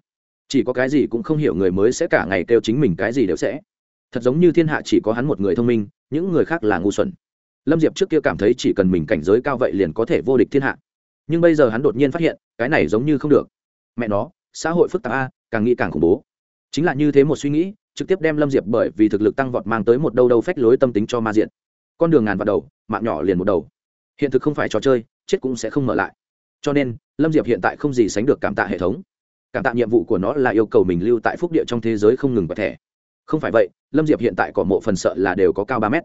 Chỉ có cái gì cũng không hiểu người mới sẽ cả ngày kêu chính mình cái gì đều sẽ. Thật giống như thiên hạ chỉ có hắn một người thông minh, những người khác là ngu xuẩn. Lâm diệp trước kia cảm thấy chỉ cần mình cảnh giới cao vậy liền có thể vô địch thiên hạ. Nhưng bây giờ hắn đột nhiên phát hiện, cái này giống như không được. Mẹ nó, xã hội phức tạp a, càng nghĩ càng khủng bố. Chính là như thế một suy nghĩ, trực tiếp đem lâm diệp bởi vì thực lực tăng vọt mang tới một đâu đâu phách lối tâm tính cho ma diện. Con đường ngàn vào đầu, mạng nhỏ liền một đầu hiện thực không phải trò chơi, chết cũng sẽ không mở lại. Cho nên, lâm diệp hiện tại không gì sánh được cảm tạ hệ thống. Cảm tạ nhiệm vụ của nó là yêu cầu mình lưu tại phúc địa trong thế giới không ngừng bật thẻ. Không phải vậy, lâm diệp hiện tại có mộ phần sợ là đều có cao ba mét.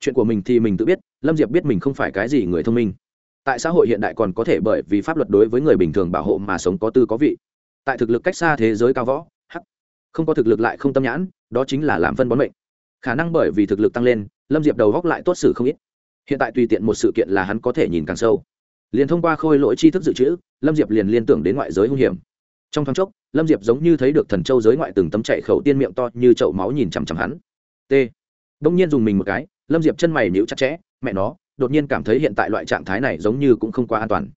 Chuyện của mình thì mình tự biết, lâm diệp biết mình không phải cái gì người thông minh. Tại xã hội hiện đại còn có thể bởi vì pháp luật đối với người bình thường bảo hộ mà sống có tư có vị. Tại thực lực cách xa thế giới cao võ h không có thực lực lại không tâm nhãn, đó chính là làm phân bón mệnh. Khả năng bởi vì thực lực tăng lên, lâm diệp đầu góc lại tốt xử không ít hiện tại tùy tiện một sự kiện là hắn có thể nhìn càng sâu. Liền thông qua khôi lỗi tri thức dự trữ, lâm diệp liền liên tưởng đến ngoại giới hung hiểm. Trong thoáng chốc, lâm diệp giống như thấy được thần châu giới ngoại từng tấm chạy khẩu tiên miệng to như chậu máu nhìn chằm chằm hắn. T. Đông nhiên dùng mình một cái, lâm diệp chân mày níu chặt chẽ, mẹ nó, đột nhiên cảm thấy hiện tại loại trạng thái này giống như cũng không quá an toàn.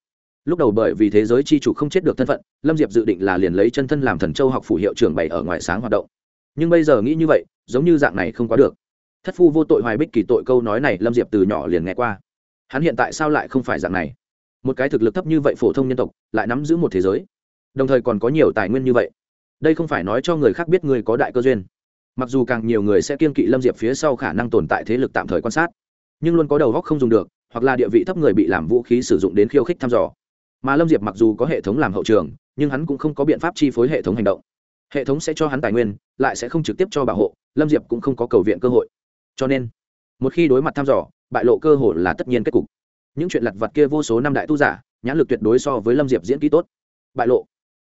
Lúc đầu bởi vì thế giới c h i chủ không chết được thân phận, lâm diệp dự định là liền lấy chân thân làm thần châu học phủ hiệu trường bày ở ngoài sáng hoạt động. Nhưng bây giờ nghĩ như vậy, giống như dạng này không quá được thất phu vô tội hoài bích kỳ tội câu nói này, lâm diệp từ nhỏ liền nghe qua. Hắn hiện tại sao lại không phải dạng này? Một cái thực lực thấp như vậy phổ thông nhân tộc, lại nắm giữ một thế giới. Đồng thời còn có nhiều tài nguyên như vậy. Đây không phải nói cho người khác biết người có đại cơ duyên. Mặc dù càng nhiều người sẽ kiên kỵ lâm diệp phía sau khả năng tồn tại thế lực tạm thời quan sát, nhưng luôn có đầu góc không dùng được, hoặc là địa vị thấp người bị làm vũ khí sử dụng đến khiêu khích thăm dò. Mà lâm diệp mặc dù có hệ thống làm hậu trường, nhưng hắn cũng không có biện pháp chi phối hệ thống hành động. Hệ thống sẽ cho hắn tài nguyên, lại sẽ không trực tiếp cho bảo hộ, lâm diệp cũng không có cầu viện cơ hội cho nên, một khi đối mặt thăm dò, bại lộ cơ hội là tất nhiên kết cục. Những chuyện lặt vặt kia vô số năm đại tu giả, nhãn lực tuyệt đối so với lâm diệp diễn ký tốt. Bại lộ.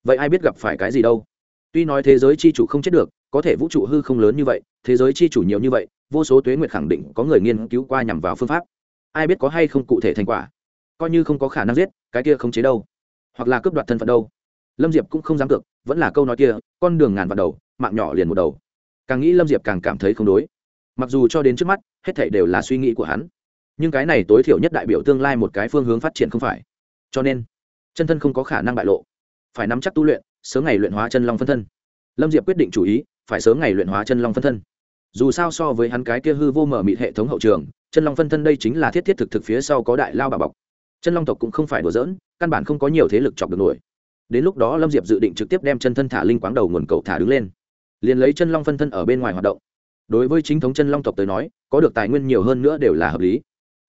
Vậy ai biết gặp phải cái gì đâu? Tuy nói thế giới c h i chủ không chết được, có thể vũ trụ hư không lớn như vậy, thế giới c h i chủ nhiều như vậy, vô số tuế nguyệt khẳng định có người nghiên cứu qua nhằm vào phương pháp. Ai biết có hay không cụ thể thành quả? Coi như không có khả năng giết, cái kia không chế đâu. Hoặc là cướp đoạt thân phận đâu. Lâm diệp cũng không dám cược, vẫn là câu nói kia, con đường ngàn vào đầu, mạng nhỏ liền một đầu. Càng nghĩ lâm diệp càng cảm thấy không đối mặc dù cho đến trước mắt, hết thảy đều là suy nghĩ của hắn. Nhưng cái này tối thiểu nhất đại biểu tương lai một cái phương hướng phát triển không phải. Cho nên, chân thân không có khả năng bại lộ. Phải nắm chắc tu luyện, sớm ngày luyện hóa chân long phân thân. Lâm diệp quyết định chủ ý, phải sớm ngày luyện hóa chân long phân thân. Dù sao so với hắn cái kia hư vô mở mịt hệ thống hậu trường, chân long phân thân đây chính là thiết thiết thực thực phía sau có đại lao bà bọc. Chân long tộc cũng không phải đùa giỡn, căn bản không có nhiều thế lực chọc được nổi. Đến lúc đó lâm diệp dự định trực tiếp đem chân thân thả linh quáng đầu nguồn cầu thả đứng lên. Liền lấy chân long phân thân ở bên ngoài hoạt động đối với chính thống chân long tộc tới nói, có được tài nguyên nhiều hơn nữa đều là hợp lý.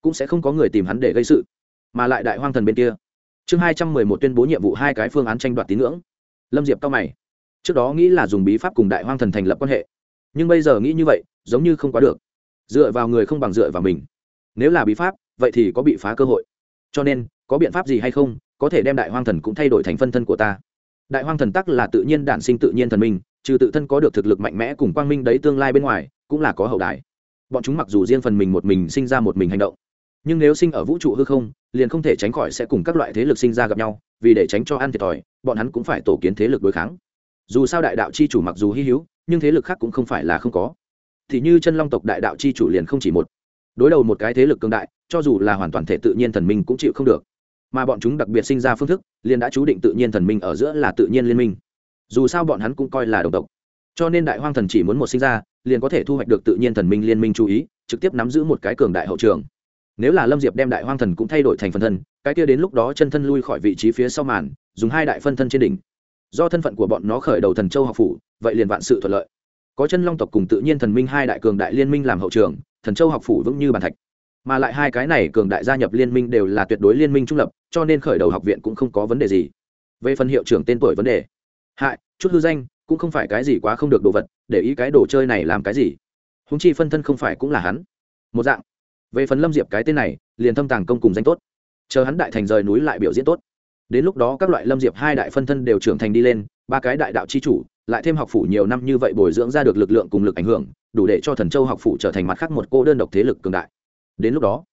Cũng sẽ không có người tìm hắn để gây sự. Mà lại đại hoang thần bên kia. Chương hai trăm mười một tuyên bố nhiệm vụ hai cái phương án tranh đoạt tín ngưỡng. Lâm diệp cao mày. Trước đó nghĩ là dùng bí pháp cùng đại hoang thần thành lập quan hệ. Nhưng bây giờ nghĩ như vậy, giống như không quá được. Dựa vào người không bằng dựa vào mình. Nếu là bí pháp, vậy thì có bị phá cơ hội. Cho nên, có biện pháp gì hay không, có thể đem đại hoang thần cũng thay đổi thành phân thân của ta. Đại hoang thần tắc là tự nhiên đản sinh tự nhiên thần minh trừ tự thân có được thực lực mạnh mẽ cùng quang minh đấy tương lai bên ngoài, cũng là có hậu đại bọn chúng mặc dù riêng phần mình một mình sinh ra một mình hành động, nhưng nếu sinh ở vũ trụ hư không, liền không thể tránh khỏi sẽ cùng các loại thế lực sinh ra gặp nhau, vì để tránh cho ăn thiệt thòi, bọn hắn cũng phải tổ kiến thế lực đối kháng. Dù sao đại đạo c h i chủ mặc dù hy hữu, nhưng thế lực khác cũng không phải là không có. Thì như chân long tộc đại đạo c h i chủ liền không chỉ một. Đối đầu một cái thế lực cường đại, cho dù là hoàn toàn thể tự nhiên thần minh cũng chịu không được. Mà bọn chúng đặc biệt sinh ra phương thức, liền đã chú định tự nhiên thần minh ở giữa là tự nhiên liên minh dù sao bọn hắn cũng coi là đồng tộc. Cho nên đại hoang thần chỉ muốn một sinh ra, liền có thể thu hoạch được tự nhiên thần minh liên minh chú ý, trực tiếp nắm giữ một cái cường đại hậu trường. Nếu là lâm diệp đem đại hoang thần cũng thay đổi thành phân thân, cái kia đến lúc đó chân thân lui khỏi vị trí phía sau màn, dùng hai đại phân thân trên đỉnh. Do thân phận của bọn nó khởi đầu thần châu học phủ, vậy liền vạn sự thuận lợi. Có chân long tộc cùng tự nhiên thần minh hai đại cường đại liên minh làm hậu trường, thần châu học phủ vững như bàn thạch. Mà lại hai cái này cường đại gia nhập liên minh đều là tuyệt đối liên minh trung lập, cho nên khởi đầu học viện cũng không có vấn đề gì. Về phần hiệu trưởng tên tuổi vấn đề hại, chút hư danh, cũng không phải cái gì quá không được đồ vật, để ý cái đồ chơi này làm cái gì. Húng chi phân thân không phải cũng là hắn. Một dạng. Về phần lâm diệp cái tên này, liền thâm tàng công cùng danh tốt. Chờ hắn đại thành rời núi lại biểu diễn tốt. Đến lúc đó các loại lâm diệp hai đại phân thân đều trưởng thành đi lên, ba cái đại đạo c h i chủ, lại thêm học phủ nhiều năm như vậy bồi dưỡng ra được lực lượng cùng lực ảnh hưởng, đủ để cho thần châu học phủ trở thành mặt khác một cô đơn độc thế lực cường đại. Đến lúc đó,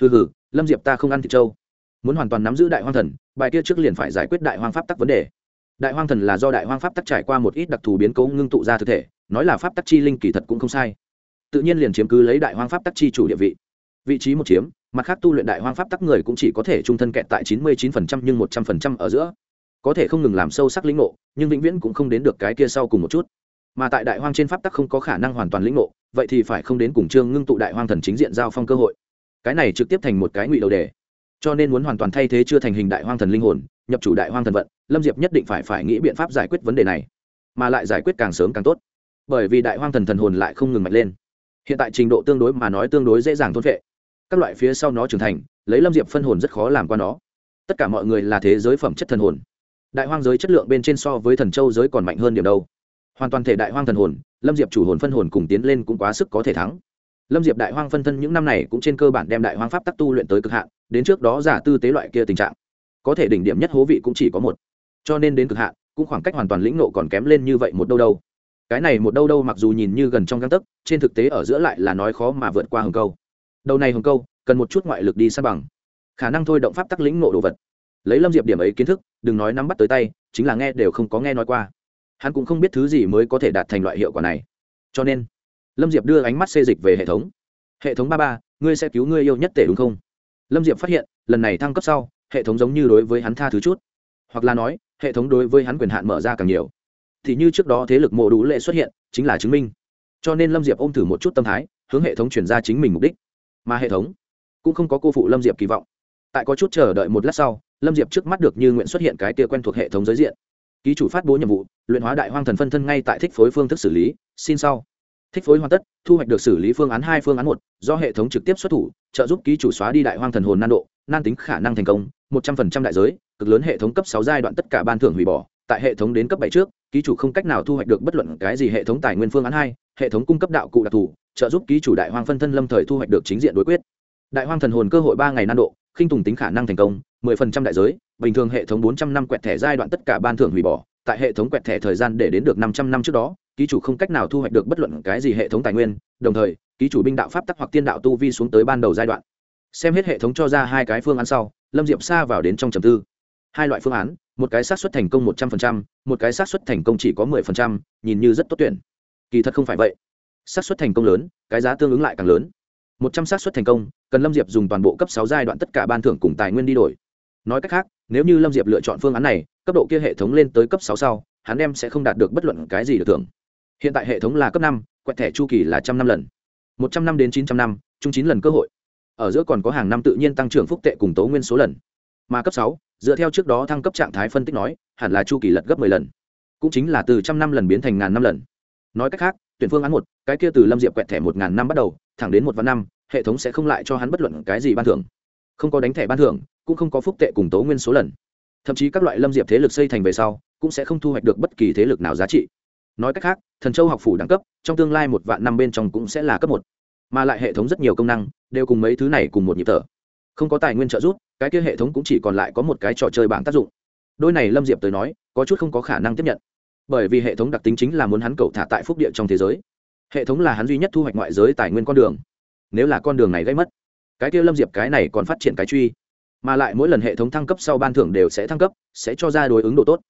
hừ hừ, lâm diệp ta không ăn thịt châu. Muốn hoàn toàn nắm giữ đại hoang thần, bài kia trước liền phải giải quyết đại hoang pháp tắc vấn đề đại hoang thần là do đại hoang pháp tắc trải qua một ít đặc thù biến cố ngưng tụ ra thực thể, nói là pháp tắc chi linh kỳ thật cũng không sai. Tự nhiên liền chiếm cứ lấy đại hoang pháp tắc chi chủ địa vị. Vị trí một chiếm, mặt khác tu luyện đại hoang pháp tắc người cũng chỉ có thể trung thân kẹt tại chín mươi chín phần trăm nhưng một trăm phần trăm ở giữa. Có thể không ngừng làm sâu sắc lĩnh ngộ, nhưng vĩnh viễn cũng không đến được cái kia sau cùng một chút. Mà tại đại hoang trên pháp tắc không có khả năng hoàn toàn lĩnh ngộ, vậy thì phải không đến cùng trương ngưng tụ đại hoang thần chính diện giao phong cơ hội. Cái này trực tiếp thành một cái ngụy đầu đề. Cho nên muốn hoàn toàn thay thế chưa thành hình đại hoang thần linh hồn, nhập chủ đại hoang thần vận lâm diệp nhất định phải phải nghĩ biện pháp giải quyết vấn đề này, mà lại giải quyết càng sớm càng tốt. Bởi vì đại hoang thần thần hồn lại không ngừng mạnh lên. Hiện tại trình độ tương đối mà nói tương đối dễ dàng thôn vệ các loại phía sau nó trưởng thành, lấy lâm diệp phân hồn rất khó làm qua nó. Tất cả mọi người là thế giới phẩm chất thần hồn. Đại hoang giới chất lượng bên trên so với thần châu giới còn mạnh hơn điểm đâu. Hoàn toàn thể đại hoang thần hồn, lâm diệp chủ hồn phân hồn cùng tiến lên cũng quá sức có thể thắng. Lâm diệp đại hoang phân thân những năm này cũng trên cơ bản đem đại hoang pháp tắc tu luyện tới cực hạn, đến trước đó giả tư tế loại kia tình trạng. Có thể đỉnh điểm nhất hố vị cũng chỉ có một cho nên đến cực hạn, cũng khoảng cách hoàn toàn lĩnh nộ còn kém lên như vậy một đâu đâu. Cái này một đâu đâu mặc dù nhìn như gần trong găng tấc, trên thực tế ở giữa lại là nói khó mà vượt qua hồng câu. Đầu này hồng câu, cần một chút ngoại lực đi sa bằng. Khả năng thôi động pháp tắc lĩnh nộ đồ vật. Lấy lâm diệp điểm ấy kiến thức, đừng nói nắm bắt tới tay, chính là nghe đều không có nghe nói qua. Hắn cũng không biết thứ gì mới có thể đạt thành loại hiệu quả này. Cho nên, lâm diệp đưa ánh mắt xê dịch về hệ thống. Hệ thống ba ba, ngươi sẽ cứu ngươi yêu nhất tể đúng không? Lâm diệp phát hiện, lần này thăng cấp sau, hệ thống giống như đối với hắn tha thứ chút. Hoặc là nói hệ thống đối với hắn quyền hạn mở ra càng nhiều. Thì như trước đó thế lực mộ đủ lệ xuất hiện, chính là chứng minh. Cho nên lâm diệp ôm thử một chút tâm thái, hướng hệ thống chuyển ra chính mình mục đích. Mà hệ thống cũng không có cô phụ lâm diệp kỳ vọng. Tại có chút chờ đợi một lát sau, lâm diệp trước mắt được như nguyện xuất hiện cái tia quen thuộc hệ thống giới diện. Ký chủ phát bố nhiệm vụ, luyện hóa đại hoang thần phân thân ngay tại thích phối phương thức xử lý, xin sau. Thích phối hoàn tất, thu hoạch được xử lý phương án hai, phương án một, do hệ thống trực tiếp xuất thủ, trợ giúp ký chủ xóa đi đại hoang thần hồn nan độ, nan tính khả năng thành công một trăm phần trăm đại giới, cực lớn hệ thống cấp sáu giai đoạn tất cả ban thưởng hủy bỏ. Tại hệ thống đến cấp bảy trước, ký chủ không cách nào thu hoạch được bất luận cái gì hệ thống tài nguyên phương án hai, hệ thống cung cấp đạo cụ đặc thù, trợ giúp ký chủ đại hoang phân thân lâm thời thu hoạch được chính diện đối quyết. Đại hoang thần hồn cơ hội ba ngày nan độ, khinh tùng tính khả năng thành công, mười phần trăm đại giới, bình thường hệ thống bốn trăm năm quẹt thẻ giai đoạn tất cả ban thưởng hủy bỏ. Tại hệ thống quẹt thẻ thời gian để đến được năm trăm năm trước đó, ký chủ không cách nào thu hoạch được bất luận cái gì hệ thống tài nguyên, đồng thời, ký chủ binh đạo pháp tắc hoặc tiên đạo tu vi xuống tới ban đầu giai đoạn. Xem hết hệ thống cho ra hai cái phương án sau lâm diệp xa vào đến trong trầm tư. Hai loại phương án, một cái xác suất thành công một trăm phần trăm, một cái xác suất thành công chỉ có mười phần trăm, nhìn như rất tốt tuyển. Kỳ thật không phải vậy. Xác suất thành công lớn, cái giá tương ứng lại càng lớn. Một trăm xác suất thành công, cần lâm diệp dùng toàn bộ cấp sáu giai đoạn tất cả ban thưởng cùng tài nguyên đi đổi. Nói cách khác, nếu như lâm diệp lựa chọn phương án này, cấp độ kia hệ thống lên tới cấp sáu sau, hắn đem sẽ không đạt được bất luận cái gì được thưởng. Hiện tại hệ thống là cấp năm, quẹt thẻ chu kỳ là trăm năm lần. Một trăm năm đến chín trăm năm, chung chín lần cơ hội ở giữa còn có hàng năm tự nhiên tăng trưởng phúc tệ cùng tố nguyên số lần. Mà cấp sáu, dựa theo trước đó thăng cấp trạng thái phân tích nói, hẳn là chu kỳ lật gấp mười lần. Cũng chính là từ trăm năm lần biến thành ngàn năm lần. Nói cách khác, tuyển phương án một, cái kia từ lâm diệp quẹt thẻ một ngàn năm bắt đầu, thẳng đến một vạn năm, hệ thống sẽ không lại cho hắn bất luận cái gì ban thưởng. Không có đánh thẻ ban thưởng, cũng không có phúc tệ cùng tố nguyên số lần. Thậm chí các loại lâm diệp thế lực xây thành về sau, cũng sẽ không thu hoạch được bất kỳ thế lực nào giá trị. Nói cách khác, thần châu học phủ đẳng cấp, trong tương lai một vạn năm bên trong cũng sẽ là cấp một mà lại hệ thống rất nhiều công năng, đều cùng mấy thứ này cùng một nhịp thở. Không có tài nguyên trợ giúp, cái kia hệ thống cũng chỉ còn lại có một cái trò chơi bảng tác dụng. Đôi này lâm diệp tới nói, có chút không có khả năng tiếp nhận. Bởi vì hệ thống đặc tính chính là muốn hắn cầu thả tại phúc địa trong thế giới. Hệ thống là hắn duy nhất thu hoạch ngoại giới tài nguyên con đường. Nếu là con đường này gây mất, cái kia lâm diệp cái này còn phát triển cái truy. Mà lại mỗi lần hệ thống thăng cấp sau ban thưởng đều sẽ thăng cấp, sẽ cho ra đối ứng độ tốt.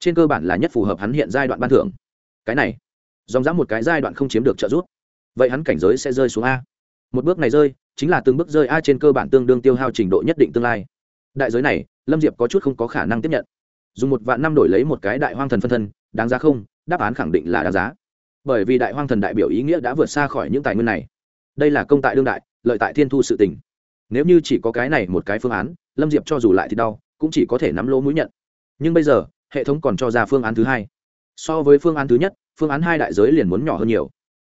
Trên cơ bản là nhất phù hợp hắn hiện giai đoạn ban thưởng. Cái này, dòng dã một cái giai đoạn không chiếm được trợ giúp vậy hắn cảnh giới sẽ rơi xuống a. Một bước này rơi, chính là từng bước rơi a trên cơ bản tương đương tiêu hao trình độ nhất định tương lai. Đại giới này, lâm diệp có chút không có khả năng tiếp nhận. Dùng một vạn năm đổi lấy một cái đại hoang thần phân thân, đáng giá không? Đáp án khẳng định là đáng giá. Bởi vì đại hoang thần đại biểu ý nghĩa đã vượt xa khỏi những tài nguyên này. Đây là công tại đương đại, lợi tại thiên thu sự tình. Nếu như chỉ có cái này một cái phương án, lâm diệp cho dù lại thì đau, cũng chỉ có thể nắm lỗ mũi nhận. Nhưng bây giờ, hệ thống còn cho ra phương án thứ hai. So với phương án thứ nhất, phương án hai đại giới liền muốn nhỏ hơn nhiều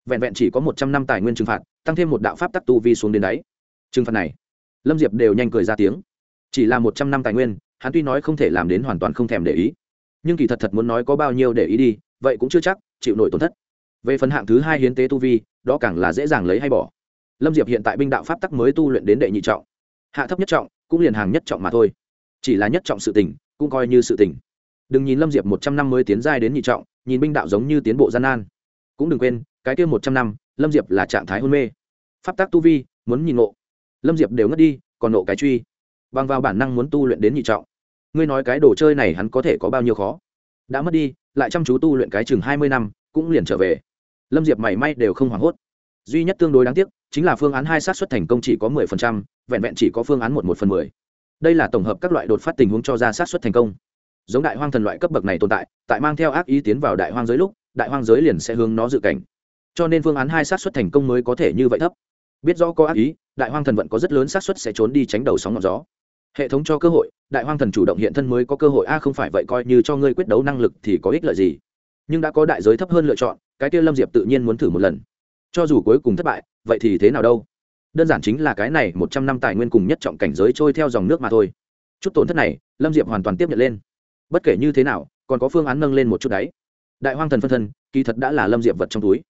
vẹn vẹn chỉ có một trăm năm tài nguyên trừng phạt, tăng thêm một đạo pháp tắc tu vi xuống đến đáy. Trừng phạt này, lâm diệp đều nhanh cười ra tiếng. Chỉ là một trăm năm tài nguyên, hắn tuy nói không thể làm đến hoàn toàn không thèm để ý, nhưng kỳ thật thật muốn nói có bao nhiêu để ý đi, vậy cũng chưa chắc, chịu nổi tổn thất. Về phần hạng thứ hai hiến tế tu vi, đó càng là dễ dàng lấy hay bỏ. Lâm diệp hiện tại binh đạo pháp tắc mới tu luyện đến đệ nhị trọng. Hạ thấp nhất trọng, cũng liền hàng nhất trọng mà thôi. Chỉ là nhất trọng sự tình, cũng coi như sự tình. Đừng nhìn lâm diệp một trăm năm mới tiến giai đến nhị trọng, nhìn binh đạo giống như tiến bộ gian nan cũng đừng quên, cái kia một trăm năm, lâm diệp là trạng thái hôn mê. Pháp tác tu vi, muốn nhìn nộ lâm diệp đều ngất đi, còn nộ cái truy. Bằng vào bản năng muốn tu luyện đến nhị trọng. Ngươi nói cái đồ chơi này hắn có thể có bao nhiêu khó? Đã mất đi, lại chăm chú tu luyện cái chừng hai mươi năm, cũng liền trở về. Lâm diệp mảy may đều không hoảng hốt. Duy nhất tương đối đáng tiếc, chính là phương án hai sát xuất thành công chỉ có mười phần trăm, vẹn vẹn chỉ có phương án một một phần mười. Đây là tổng hợp các loại đột phát tình huống cho ra sát xuất thành công. Giống đại hoang thần loại cấp bậc này tồn tại tại mang theo ác ý tiến vào đại hoang giới lúc đại hoang giới liền sẽ hướng nó dự cảnh. Cho nên phương án hai sát xuất thành công mới có thể như vậy thấp. Biết rõ có ác ý, đại hoang thần vẫn có rất lớn xác suất sẽ trốn đi tránh đầu sóng ngọn gió. Hệ thống cho cơ hội, đại hoang thần chủ động hiện thân mới có cơ hội. A, không phải vậy, coi như cho ngươi quyết đấu năng lực thì có ích lợi gì? Nhưng đã có đại giới thấp hơn lựa chọn, cái kia lâm diệp tự nhiên muốn thử một lần. Cho dù cuối cùng thất bại, vậy thì thế nào đâu? Đơn giản chính là cái này một trăm năm tài nguyên cùng nhất trọng cảnh giới trôi theo dòng nước mà thôi. Chút tổn thất này, lâm diệp hoàn toàn tiếp nhận lên. Bất kể như thế nào, còn có phương án nâng lên một chút đấy đại hoang thần phân thân, kỳ thật đã là lâm diệp vật trong túi.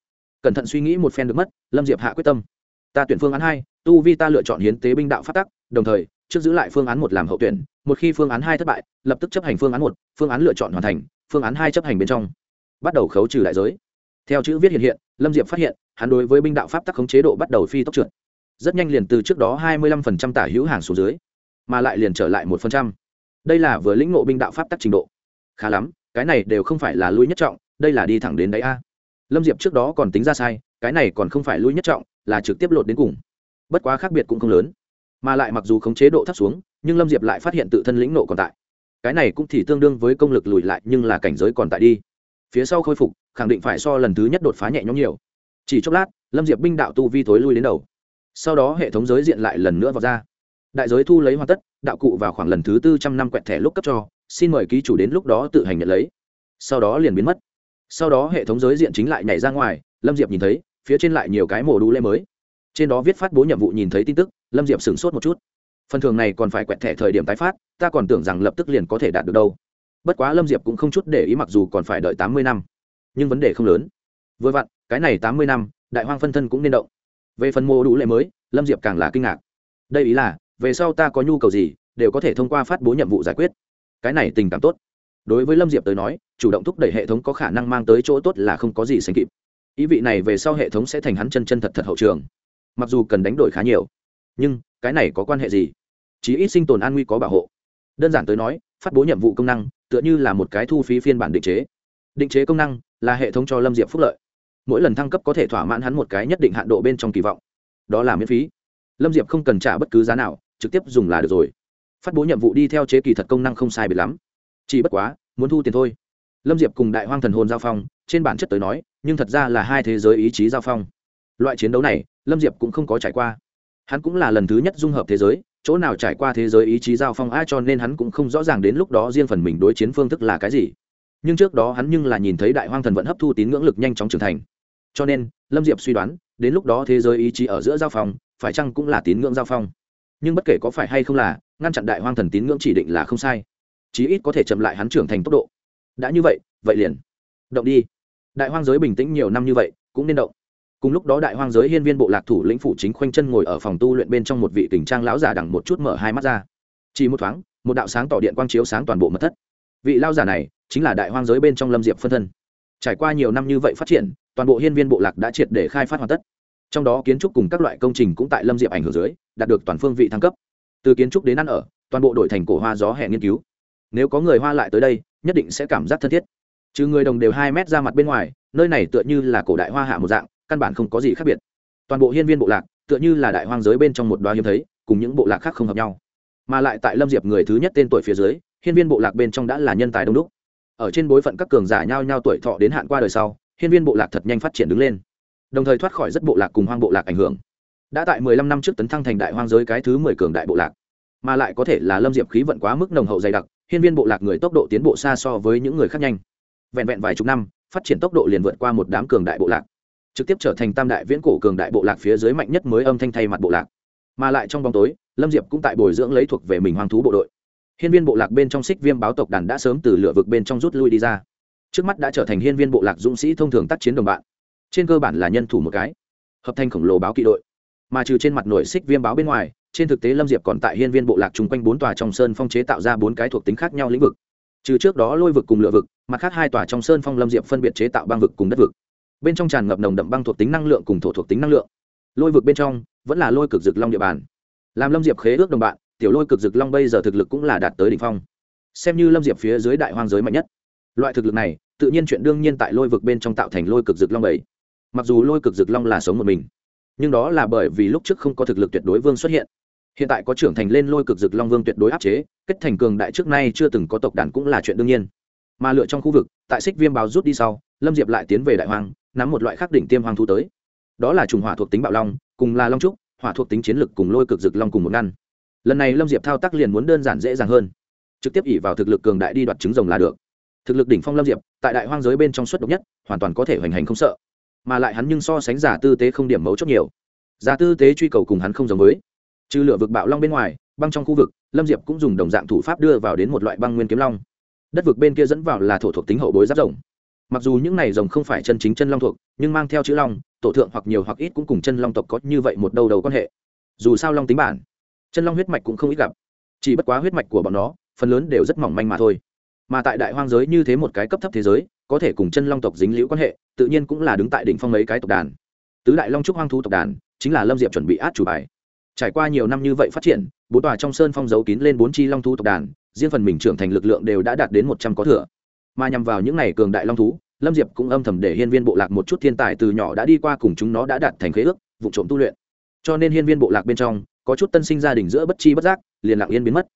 Cẩn thận suy nghĩ một phen được mất, lâm diệp hạ quyết tâm. Ta tuyển phương án hai, tu vi ta lựa chọn hiến tế binh đạo phát tắc, đồng thời, trước giữ lại phương án một làm hậu tuyển, một khi phương án hai thất bại, lập tức chấp hành phương án một, phương án lựa chọn hoàn thành, phương án hai chấp hành bên trong. Bắt đầu khấu trừ đại giới. Theo chữ viết hiện hiện, lâm diệp phát hiện, hắn đối với binh đạo pháp tắc khống chế độ bắt đầu phi tốc trượt. Rất nhanh liền từ trước đó hai mươi lăm phần trăm tả hữu hàng xuống dưới, mà lại liền trở lại một phần trăm. Đây là vừa lĩnh ngộ binh đạo pháp tắc trình độ. Khá lắm cái này đều không phải là lui nhất trọng, đây là đi thẳng đến đáy a. Lâm diệp trước đó còn tính ra sai, cái này còn không phải lui nhất trọng, là trực tiếp lột đến cùng. Bất quá khác biệt cũng không lớn. Mà lại mặc dù khống chế độ thấp xuống, nhưng lâm diệp lại phát hiện tự thân lĩnh nộ còn tại. Cái này cũng thì tương đương với công lực lùi lại, nhưng là cảnh giới còn tại đi. Phía sau khôi phục, khẳng định phải so lần thứ nhất đột phá nhẹ nhõm nhiều. Chỉ chốc lát, lâm diệp binh đạo tu vi thối lui đến đầu. Sau đó hệ thống giới diện lại lần nữa vào ra. Đại giới thu lấy hoàn tất, đạo cụ vào khoảng lần thứ tư trăm năm quẹt thẻ lúc cấp cho xin mời ký chủ đến lúc đó tự hành nhận lấy. Sau đó liền biến mất. Sau đó hệ thống giới diện chính lại nhảy ra ngoài, lâm diệp nhìn thấy, phía trên lại nhiều cái mổ đũ lễ mới. Trên đó viết phát bố nhiệm vụ nhìn thấy tin tức, lâm diệp sửng sốt một chút. Phần thường này còn phải quẹt thẻ thời điểm tái phát, ta còn tưởng rằng lập tức liền có thể đạt được đâu. Bất quá lâm diệp cũng không chút để ý mặc dù còn phải đợi tám mươi năm. Nhưng vấn đề không lớn. Vừa vặn, cái này tám mươi năm, đại hoang phân thân cũng nên động. Về phần mô đủ lệ mới, lâm diệp càng là kinh ngạc. Đây ý là, về sau ta có nhu cầu gì, đều có thể thông qua phát bố nhiệm vụ giải quyết cái này tình cảm tốt. Đối với lâm diệp tới nói, chủ động thúc đẩy hệ thống có khả năng mang tới chỗ tốt là không có gì sánh kịp. Ý vị này về sau hệ thống sẽ thành hắn chân chân thật thật hậu trường. Mặc dù cần đánh đổi khá nhiều, nhưng cái này có quan hệ gì? Chí ít sinh tồn an nguy có bảo hộ. Đơn giản tới nói, phát bố nhiệm vụ công năng, tựa như là một cái thu phí phiên bản định chế. Định chế công năng là hệ thống cho lâm diệp phúc lợi. Mỗi lần thăng cấp có thể thỏa mãn hắn một cái nhất định hạn độ bên trong kỳ vọng. Đó là miễn phí. Lâm diệp không cần trả bất cứ giá nào, trực tiếp dùng là được rồi phát bố nhiệm vụ đi theo chế kỳ thật công năng không sai biệt lắm. Chỉ bất quá, muốn thu tiền thôi. Lâm diệp cùng đại hoang thần hồn giao phong, trên bản chất tới nói, nhưng thật ra là hai thế giới ý chí giao phong. Loại chiến đấu này, lâm diệp cũng không có trải qua. Hắn cũng là lần thứ nhất dung hợp thế giới, chỗ nào trải qua thế giới ý chí giao phong ai cho nên hắn cũng không rõ ràng đến lúc đó riêng phần mình đối chiến phương thức là cái gì. Nhưng trước đó hắn nhưng là nhìn thấy đại hoang thần vẫn hấp thu tín ngưỡng lực nhanh chóng trưởng thành. Cho nên, lâm diệp suy đoán, đến lúc đó thế giới ý chí ở giữa giao phong, phải chăng cũng là tín ngưỡng giao phong? Nhưng bất kể có phải hay không là, ngăn chặn đại hoang thần tín ngưỡng chỉ định là không sai. Chí ít có thể chậm lại hắn trưởng thành tốc độ. Đã như vậy vậy liền. Động đi. Đại hoang giới bình tĩnh nhiều năm như vậy, cũng nên động. Cùng lúc đó đại hoang giới hiên viên bộ lạc thủ lĩnh phủ chính khoanh chân ngồi ở phòng tu luyện bên trong một vị tình trang lão giả đằng một chút mở hai mắt ra. Chỉ một thoáng, một đạo sáng tỏ điện quang chiếu sáng toàn bộ mật thất. Vị lao giả này chính là đại hoang giới bên trong lâm diệp phân thân. Trải qua nhiều năm như vậy phát triển, toàn bộ hiên viên bộ lạc đã triệt để khai phát hoàn tất trong đó kiến trúc cùng các loại công trình cũng tại lâm diệp ảnh hưởng dưới, đạt được toàn phương vị thăng cấp. Từ kiến trúc đến ăn ở, toàn bộ đổi thành cổ hoa gió hẹ nghiên cứu. Nếu có người hoa lại tới đây, nhất định sẽ cảm giác thân thiết. Trừ người đồng đều hai mét ra mặt bên ngoài, nơi này tựa như là cổ đại hoa hạ một dạng, căn bản không có gì khác biệt. Toàn bộ hiên viên bộ lạc, tựa như là đại hoang giới bên trong một đoá hiếm thấy, cùng những bộ lạc khác không hợp nhau. Mà lại tại lâm diệp người thứ nhất tên tuổi phía dưới, hiên viên bộ lạc bên trong đã là nhân tài đông đúc. Ở trên bối phận các cường giả nhau nhau tuổi thọ đến hạn qua đời sau, hiên viên bộ lạc thật nhanh phát triển đứng lên đồng thời thoát khỏi rất bộ lạc cùng hoang bộ lạc ảnh hưởng. Đã tại mười lăm năm trước tấn thăng thành đại hoang giới cái thứ mười cường đại bộ lạc, mà lại có thể là lâm diệp khí vận quá mức nồng hậu dày đặc, hiên viên bộ lạc người tốc độ tiến bộ xa so với những người khác nhanh. Vẹn vẹn vài chục năm, phát triển tốc độ liền vượt qua một đám cường đại bộ lạc, trực tiếp trở thành tam đại viễn cổ cường đại bộ lạc phía dưới mạnh nhất mới âm thanh thay mặt bộ lạc. Mà lại trong bóng tối, lâm diệp cũng tại bồi dưỡng lấy thuộc về mình hoang thú bộ đội. Hiên viên bộ lạc bên trong xích viêm báo tộc đàn đã sớm từ lửa vực bên trong rút lui đi ra. Trước mắt đã trở thành hiên viên bộ lạc dũng sĩ thông thường tác chiến đồng bạn trên cơ bản là nhân thủ một cái. Hợp thành khổng lồ báo kỵ đội. Mà trừ trên mặt nổi xích viêm báo bên ngoài, trên thực tế lâm diệp còn tại hiên viên bộ lạc chung quanh bốn tòa trong sơn phong chế tạo ra bốn cái thuộc tính khác nhau lĩnh vực. Trừ trước đó lôi vực cùng lựa vực, mặt khác hai tòa trong sơn phong lâm diệp phân biệt chế tạo băng vực cùng đất vực. Bên trong tràn ngập nồng đậm băng thuộc tính năng lượng cùng thổ thuộc tính năng lượng. Lôi vực bên trong, vẫn là lôi cực dực long địa bàn. Làm lâm diệp khế ước đồng bạn, tiểu lôi cực dực long bây giờ thực lực cũng là đạt tới đ ỉ n h phong. Xem như lâm diệp phía dưới đại hoang giới mạnh nhất. Loại thực lực này, tự nhiên chuyện đương nhiên tại lôi vực bên trong tạo thành lôi cực dực long bảy mặc dù lôi cực dực long là sống một mình, nhưng đó là bởi vì lúc trước không có thực lực tuyệt đối vương xuất hiện. Hiện tại có trưởng thành lên lôi cực dực long vương tuyệt đối áp chế, kết thành cường đại trước nay chưa từng có tộc đàn cũng là chuyện đương nhiên. Mà lựa trong khu vực, tại xích viêm báo rút đi sau, lâm diệp lại tiến về đại hoang, nắm một loại khắc đỉnh tiêm hoàng thu tới. Đó là trùng hỏa thuộc tính bạo long, cùng là long trúc, hỏa thuộc tính chiến lực cùng lôi cực dực long cùng một ngăn. Lần này lâm diệp thao tác liền muốn đơn giản dễ dàng hơn. Trực tiếp ỉ vào thực lực cường đại đi đoạt trứng rồng là được. Thực lực đỉnh phong lâm diệp, tại đại hoang giới bên trong suất độc nhất, hoàn toàn có thể hoành hành không sợ mà lại hắn nhưng so sánh giả tư tế không điểm mấu chốt nhiều. Giả tư tế truy cầu cùng hắn không giống với. Trừ lửa vực bạo long bên ngoài, băng trong khu vực, lâm diệp cũng dùng đồng dạng thủ pháp đưa vào đến một loại băng nguyên kiếm long. Đất vực bên kia dẫn vào là thổ thuộc tính hậu bối giáp rồng. Mặc dù những này rồng không phải chân chính chân long thuộc, nhưng mang theo chữ long, tổ thượng hoặc nhiều hoặc ít cũng cùng chân long tộc có như vậy một đầu đầu quan hệ. Dù sao long tính bản, chân long huyết mạch cũng không ít gặp. Chỉ bất quá huyết mạch của bọn nó, phần lớn đều rất mỏng manh mà thôi. Mà tại đại hoang giới như thế một cái cấp thấp thế giới có thể cùng chân long tộc dính liễu quan hệ, tự nhiên cũng là đứng tại đỉnh phong mấy cái tộc đàn. Tứ đại long trúc hoang thú tộc đàn, chính là lâm diệp chuẩn bị át chủ bài. Trải qua nhiều năm như vậy phát triển, bốn tòa trong sơn phong giấu kín lên bốn chi long thú tộc đàn, riêng phần mình trưởng thành lực lượng đều đã đạt đến một trăm có thừa. Mà nhằm vào những n à y cường đại long thú, lâm diệp cũng âm thầm để hiên viên bộ lạc một chút thiên tài từ nhỏ đã đi qua cùng chúng nó đã đạt thành khế ước, vụ trộm tu luyện. Cho nên hiên viên bộ lạc bên trong, có chút tân sinh gia đình giữa bất chi bất giác, liền lặng yên biến mất.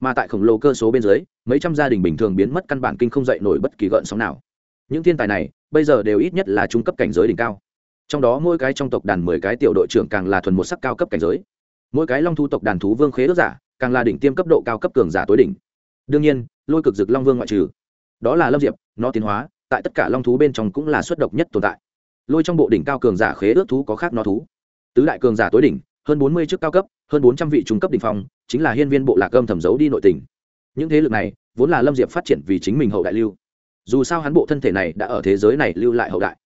Mà tại khổng lồ cơ số bên dưới, mấy trăm gia đình bình thường biến mất căn bản kinh không dậy nổi bất kỳ gợn sóng nào những thiên tài này, bây giờ đều ít nhất là trung cấp cảnh giới đỉnh cao. Trong đó mỗi cái trong tộc đàn mười cái tiểu đội trưởng càng là thuần một sắc cao cấp cảnh giới. Mỗi cái long thu tộc đàn thú vương khế ước giả, càng là đỉnh tiêm cấp độ cao cấp cường giả tối đỉnh. Đương nhiên, lôi cực dực long vương ngoại trừ. Đó là lâm diệp, nó tiến hóa, tại tất cả long thú bên trong cũng là xuất độc nhất tồn tại. Lôi trong bộ đỉnh cao cường giả khế ước thú có khác nó thú. Tứ đại cường giả tối đỉnh, hơn bốn mươi chức cao cấp, hơn bốn trăm vị trung cấp đỉnh phong, chính là hiên viên bộ lạc âm thẩm giấu đi nội tình. Những thế lực này, vốn là lâm diệp phát triển vì chính mình hậu đại lưu dù sao hắn bộ thân thể này đã ở thế giới này lưu lại hậu đại.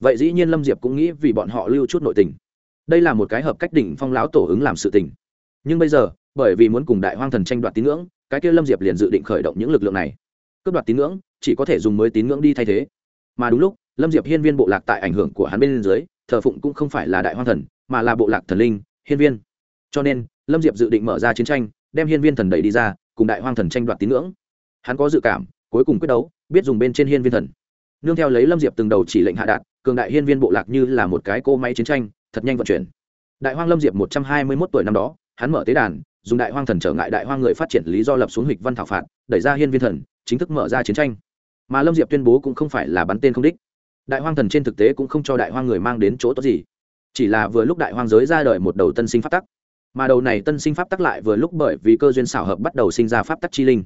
Vậy dĩ nhiên lâm diệp cũng nghĩ vì bọn họ lưu chút nội tình. Đây là một cái hợp cách đỉnh phong láo tổ ứng làm sự tình. Nhưng bây giờ, bởi vì muốn cùng đại hoang thần tranh đoạt tín ngưỡng, cái kia lâm diệp liền dự định khởi động những lực lượng này. Cướp đoạt tín ngưỡng, chỉ có thể dùng mới tín ngưỡng đi thay thế. Mà đúng lúc, lâm diệp hiên viên bộ lạc tại ảnh hưởng của hắn bên dưới, thờ phụng cũng không phải là đại hoang thần, mà là bộ lạc thần linh, hiên viên. Cho nên, lâm diệp dự định mở ra chiến tranh, đem hiên viên thần đẩy đi ra, cùng đại hoang thần tranh đoạt tín ngưỡng. Hắn có dự cảm, cuối cùng quyết đấu biết dùng bên trên hiên viên thần. Nương theo lấy lâm diệp từng đầu chỉ lệnh hạ đạt, cường đại hiên viên bộ lạc như là một cái cô máy chiến tranh, thật nhanh vận chuyển. Đại hoang lâm diệp một trăm hai mươi mốt tuổi năm đó, hắn mở tế đàn, dùng đại hoang thần trở ngại đại hoang người phát triển lý do lập xuống hịch văn thảo phạt, đẩy ra hiên viên thần, chính thức mở ra chiến tranh. Mà lâm diệp tuyên bố cũng không phải là bắn tên không đích. Đại hoang thần trên thực tế cũng không cho đại hoang người mang đến chỗ tốt gì. Chỉ là vừa lúc đại hoang giới ra đời một đầu tân sinh pháp tắc. Mà đầu này tân sinh pháp tắc lại vừa lúc bởi vì cơ duyên xảo hợp bắt đầu sinh ra pháp tắc chi linh.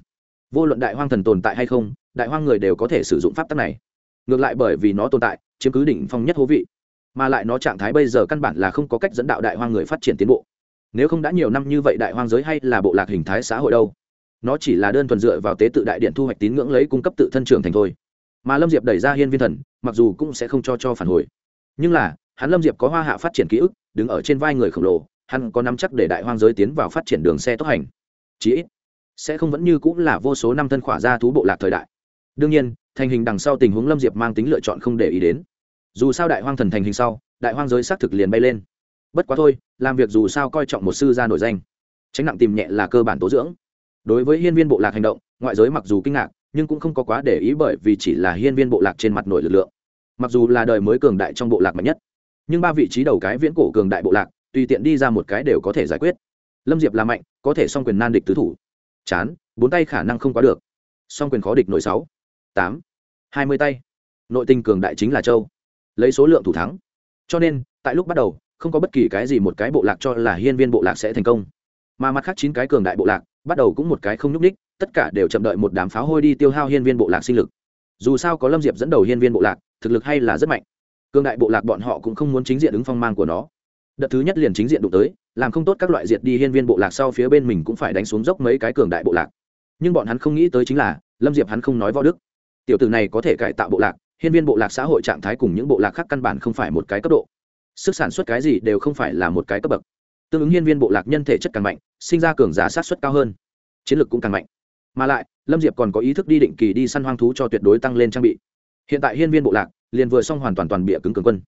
Vô luận đại hoang thần tồn tại hay không đại hoang người đều có thể sử dụng pháp tắc này. Ngược lại bởi vì nó tồn tại, chiếm cứ đỉnh phong nhất hố vị, mà lại nó trạng thái bây giờ căn bản là không có cách dẫn đạo đại hoang người phát triển tiến bộ. Nếu không đã nhiều năm như vậy đại hoang giới hay là bộ lạc hình thái xã hội đâu? Nó chỉ là đơn thuần dựa vào tế tự đại điện thu hoạch tín ngưỡng lấy cung cấp tự thân trưởng thành thôi. Mà lâm diệp đẩy ra hiên viên thần, mặc dù cũng sẽ không cho cho phản hồi. Nhưng là, hắn lâm diệp có hoa hạ phát triển ký ức, đứng ở trên vai người khổng lồ, hắn có nắm chắc để đại hoang giới tiến vào phát triển đường xe tốc hành. Chí ít, sẽ không vẫn như cũng là vô số năm thân khỏa ra thú bộ lạc thời đại đương nhiên, thành hình đằng sau tình huống lâm diệp mang tính lựa chọn không để ý đến. Dù sao đại hoang thần thành hình sau, đại hoang giới xác thực liền bay lên. Bất quá thôi, làm việc dù sao coi trọng một sư gia nổi danh. Tránh nặng tìm nhẹ là cơ bản tố dưỡng. Đối với hiên viên bộ lạc hành động, ngoại giới mặc dù kinh ngạc, nhưng cũng không có quá để ý bởi vì chỉ là hiên viên bộ lạc trên mặt nổi lực lượng. Mặc dù là đời mới cường đại trong bộ lạc mạnh nhất, nhưng ba vị trí đầu cái viễn cổ cường đại bộ lạc, tùy tiện đi ra một cái đều có thể giải quyết. Lâm diệp là mạnh, có thể song quyền nan địch tứ thủ. Chán, bốn tay khả năng không quá được. Song quyền khó địch nội sáu tám, hai mươi tay. Nội tinh cường đại chính là châu. Lấy số lượng thủ thắng. Cho nên, tại lúc bắt đầu, không có bất kỳ cái gì một cái bộ lạc cho là hiên viên bộ lạc sẽ thành công. Mà mặt khác chín cái cường đại bộ lạc, bắt đầu cũng một cái không nhúc ních tất cả đều chậm đợi một đám pháo hôi đi tiêu hao hiên viên bộ lạc sinh lực. Dù sao có lâm diệp dẫn đầu hiên viên bộ lạc, thực lực hay là rất mạnh. Cường đại bộ lạc bọn họ cũng không muốn chính diện ứng phong mang của nó. Đợt thứ nhất liền chính diện đụng tới, làm không tốt các loại diệt đi hiên viên bộ lạc sau phía bên mình cũng phải đánh xuống dốc mấy cái cường đại bộ lạc. Nhưng bọn hắn không nghĩ tới chính là, lâm diệp hắn không nói võ đức tiểu tử này có thể cải tạo bộ lạc, hiên viên bộ lạc xã hội trạng thái cùng những bộ lạc khác căn bản không phải một cái cấp độ. Sức sản xuất cái gì đều không phải là một cái cấp bậc. Tương ứng hiên viên bộ lạc nhân thể chất càng mạnh, sinh ra cường giả sát xuất cao hơn, chiến lược cũng càng mạnh. Mà lại, lâm diệp còn có ý thức đi định kỳ đi săn hoang thú cho tuyệt đối tăng lên trang bị. Hiện tại hiên viên bộ lạc liền vừa xong hoàn toàn toàn bịa cứng cường quân.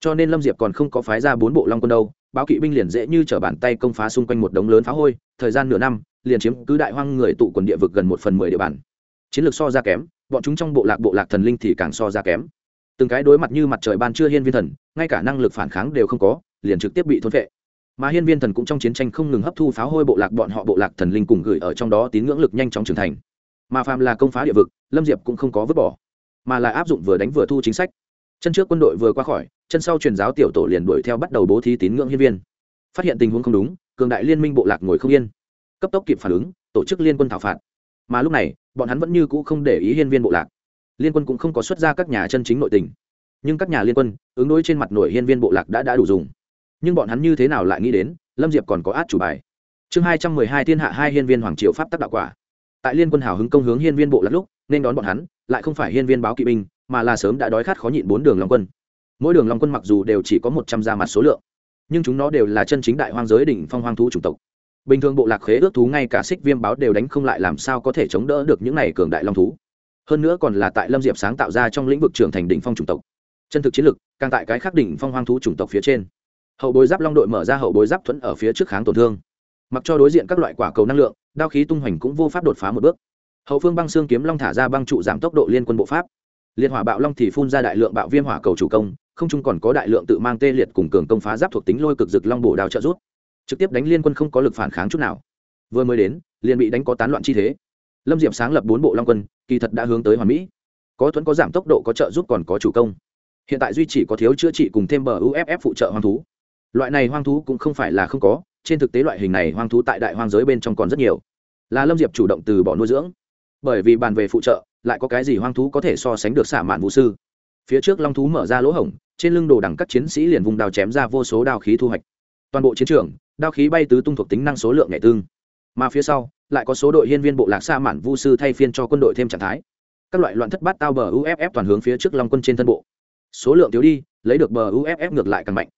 Cho nên lâm diệp còn không có phái ra bốn bộ long quân đâu, báo kỵ binh liền dễ như t bàn tay công phá xung quanh một đống lớn phá hôi, thời gian nửa năm, liền chiếm cứ đại hoang người tụ quần địa vực gần một phần mười địa bàn. Chiến lược so ra kém bọn chúng trong bộ lạc bộ lạc thần linh thì càng so ra kém. Từng cái đối mặt như mặt trời ban trưa hiên viên thần, ngay cả năng lực phản kháng đều không có, liền trực tiếp bị thôn vệ. Mà hiên viên thần cũng trong chiến tranh không ngừng hấp thu pháo hôi bộ lạc bọn họ bộ lạc thần linh cùng gửi ở trong đó tín ngưỡng lực nhanh chóng trưởng thành. Mà phàm là công phá địa vực, lâm diệp cũng không có vứt bỏ, mà là áp dụng vừa đánh vừa thu chính sách. Chân trước quân đội vừa qua khỏi, chân sau truyền giáo tiểu tổ liền đuổi theo bắt đầu bố thí tín ngưỡng hiên viên. Phát hiện tình huống không đúng, cường đại liên minh bộ lạc ngồi không yên. Cấp tốc kịp phản ứng, tổ chức liên quân thảo phạt mà lúc này, bọn hắn vẫn như cũ không để ý hiên viên bộ lạc. Liên quân cũng không có xuất ra các nhà chân chính nội tình. Nhưng các nhà liên quân, ứng đối trên mặt nội hiên viên bộ lạc đã đã đủ dùng. Nhưng bọn hắn như thế nào lại nghĩ đến, lâm diệp còn có át chủ bài. Chương hai trăm mười hai thiên hạ hai hiên viên hoàng triều pháp tắc đạo quả. Tại liên quân hào hứng công hướng hiên viên bộ lạc lúc, nên đón bọn hắn, lại không phải hiên viên báo kỵ binh, mà là sớm đã đói khát khó nhịn bốn đường long quân. Mỗi đường long quân mặc dù đều chỉ có một trăm gia mặt số lượng, nhưng chúng nó đều là chân chính đại hoang giới đỉnh phong hoang thú chủng tộc bình thường bộ lạc khế ước thú ngay cả xích viêm báo đều đánh không lại làm sao có thể chống đỡ được những này cường đại long thú. Hơn nữa còn là tại lâm diệp sáng tạo ra trong lĩnh vực trưởng thành đỉnh phong chủng tộc. Chân thực chiến lực càng tại cái khắc đỉnh phong hoang thú chủng tộc phía trên. Hậu bối giáp long đội mở ra hậu bối giáp thuẫn ở phía trước kháng tổn thương. Mặc cho đối diện các loại quả cầu năng lượng, đao khí tung hoành cũng vô pháp đột phá một bước. Hậu phương băng xương kiếm long thả ra băng trụ giảm tốc độ liên quân bộ pháp. Liệt hỏa bạo long thì phun ra đại lượng bạo viêm hỏa cầu chủ công, không chung còn có đại lượng tự mang tê liệt cùng cường công phá giáp thuộc tính lôi cực dực long bổ đào trợ rút trực tiếp đánh liên quân không có lực phản kháng chút nào. Vừa mới đến, liền bị đánh có tán loạn chi thế. Lâm diệp sáng lập bốn bộ long quân, kỳ thật đã hướng tới hoàn mỹ. Có thuẫn có giảm tốc độ có trợ giúp còn có chủ công. Hiện tại duy chỉ có thiếu chữa trị cùng thêm bờ uff phụ trợ hoang thú. Loại này hoang thú cũng không phải là không có, trên thực tế loại hình này hoang thú tại đại hoang giới bên trong còn rất nhiều. Là lâm diệp chủ động từ bỏ nuôi dưỡng. Bởi vì bàn về phụ trợ, lại có cái gì hoang thú có thể so sánh được xả mạn vũ sư? Phía trước long thú mở ra lỗ hổng, trên lưng đồ đằng các chiến sĩ liền vùng đào chém ra vô số đao khí thu hoạch. Toàn bộ chiến trường đao khí bay tứ tung thuộc tính năng số lượng nhẹ tương. Mà phía sau, lại có số đội hiên viên bộ lạc xa mạn vu sư thay phiên cho quân đội thêm trạng thái. Các loại loạn thất bát tao bờ uff toàn hướng phía trước long quân trên thân bộ. Số lượng thiếu đi, lấy được bờ uff ngược lại càng mạnh.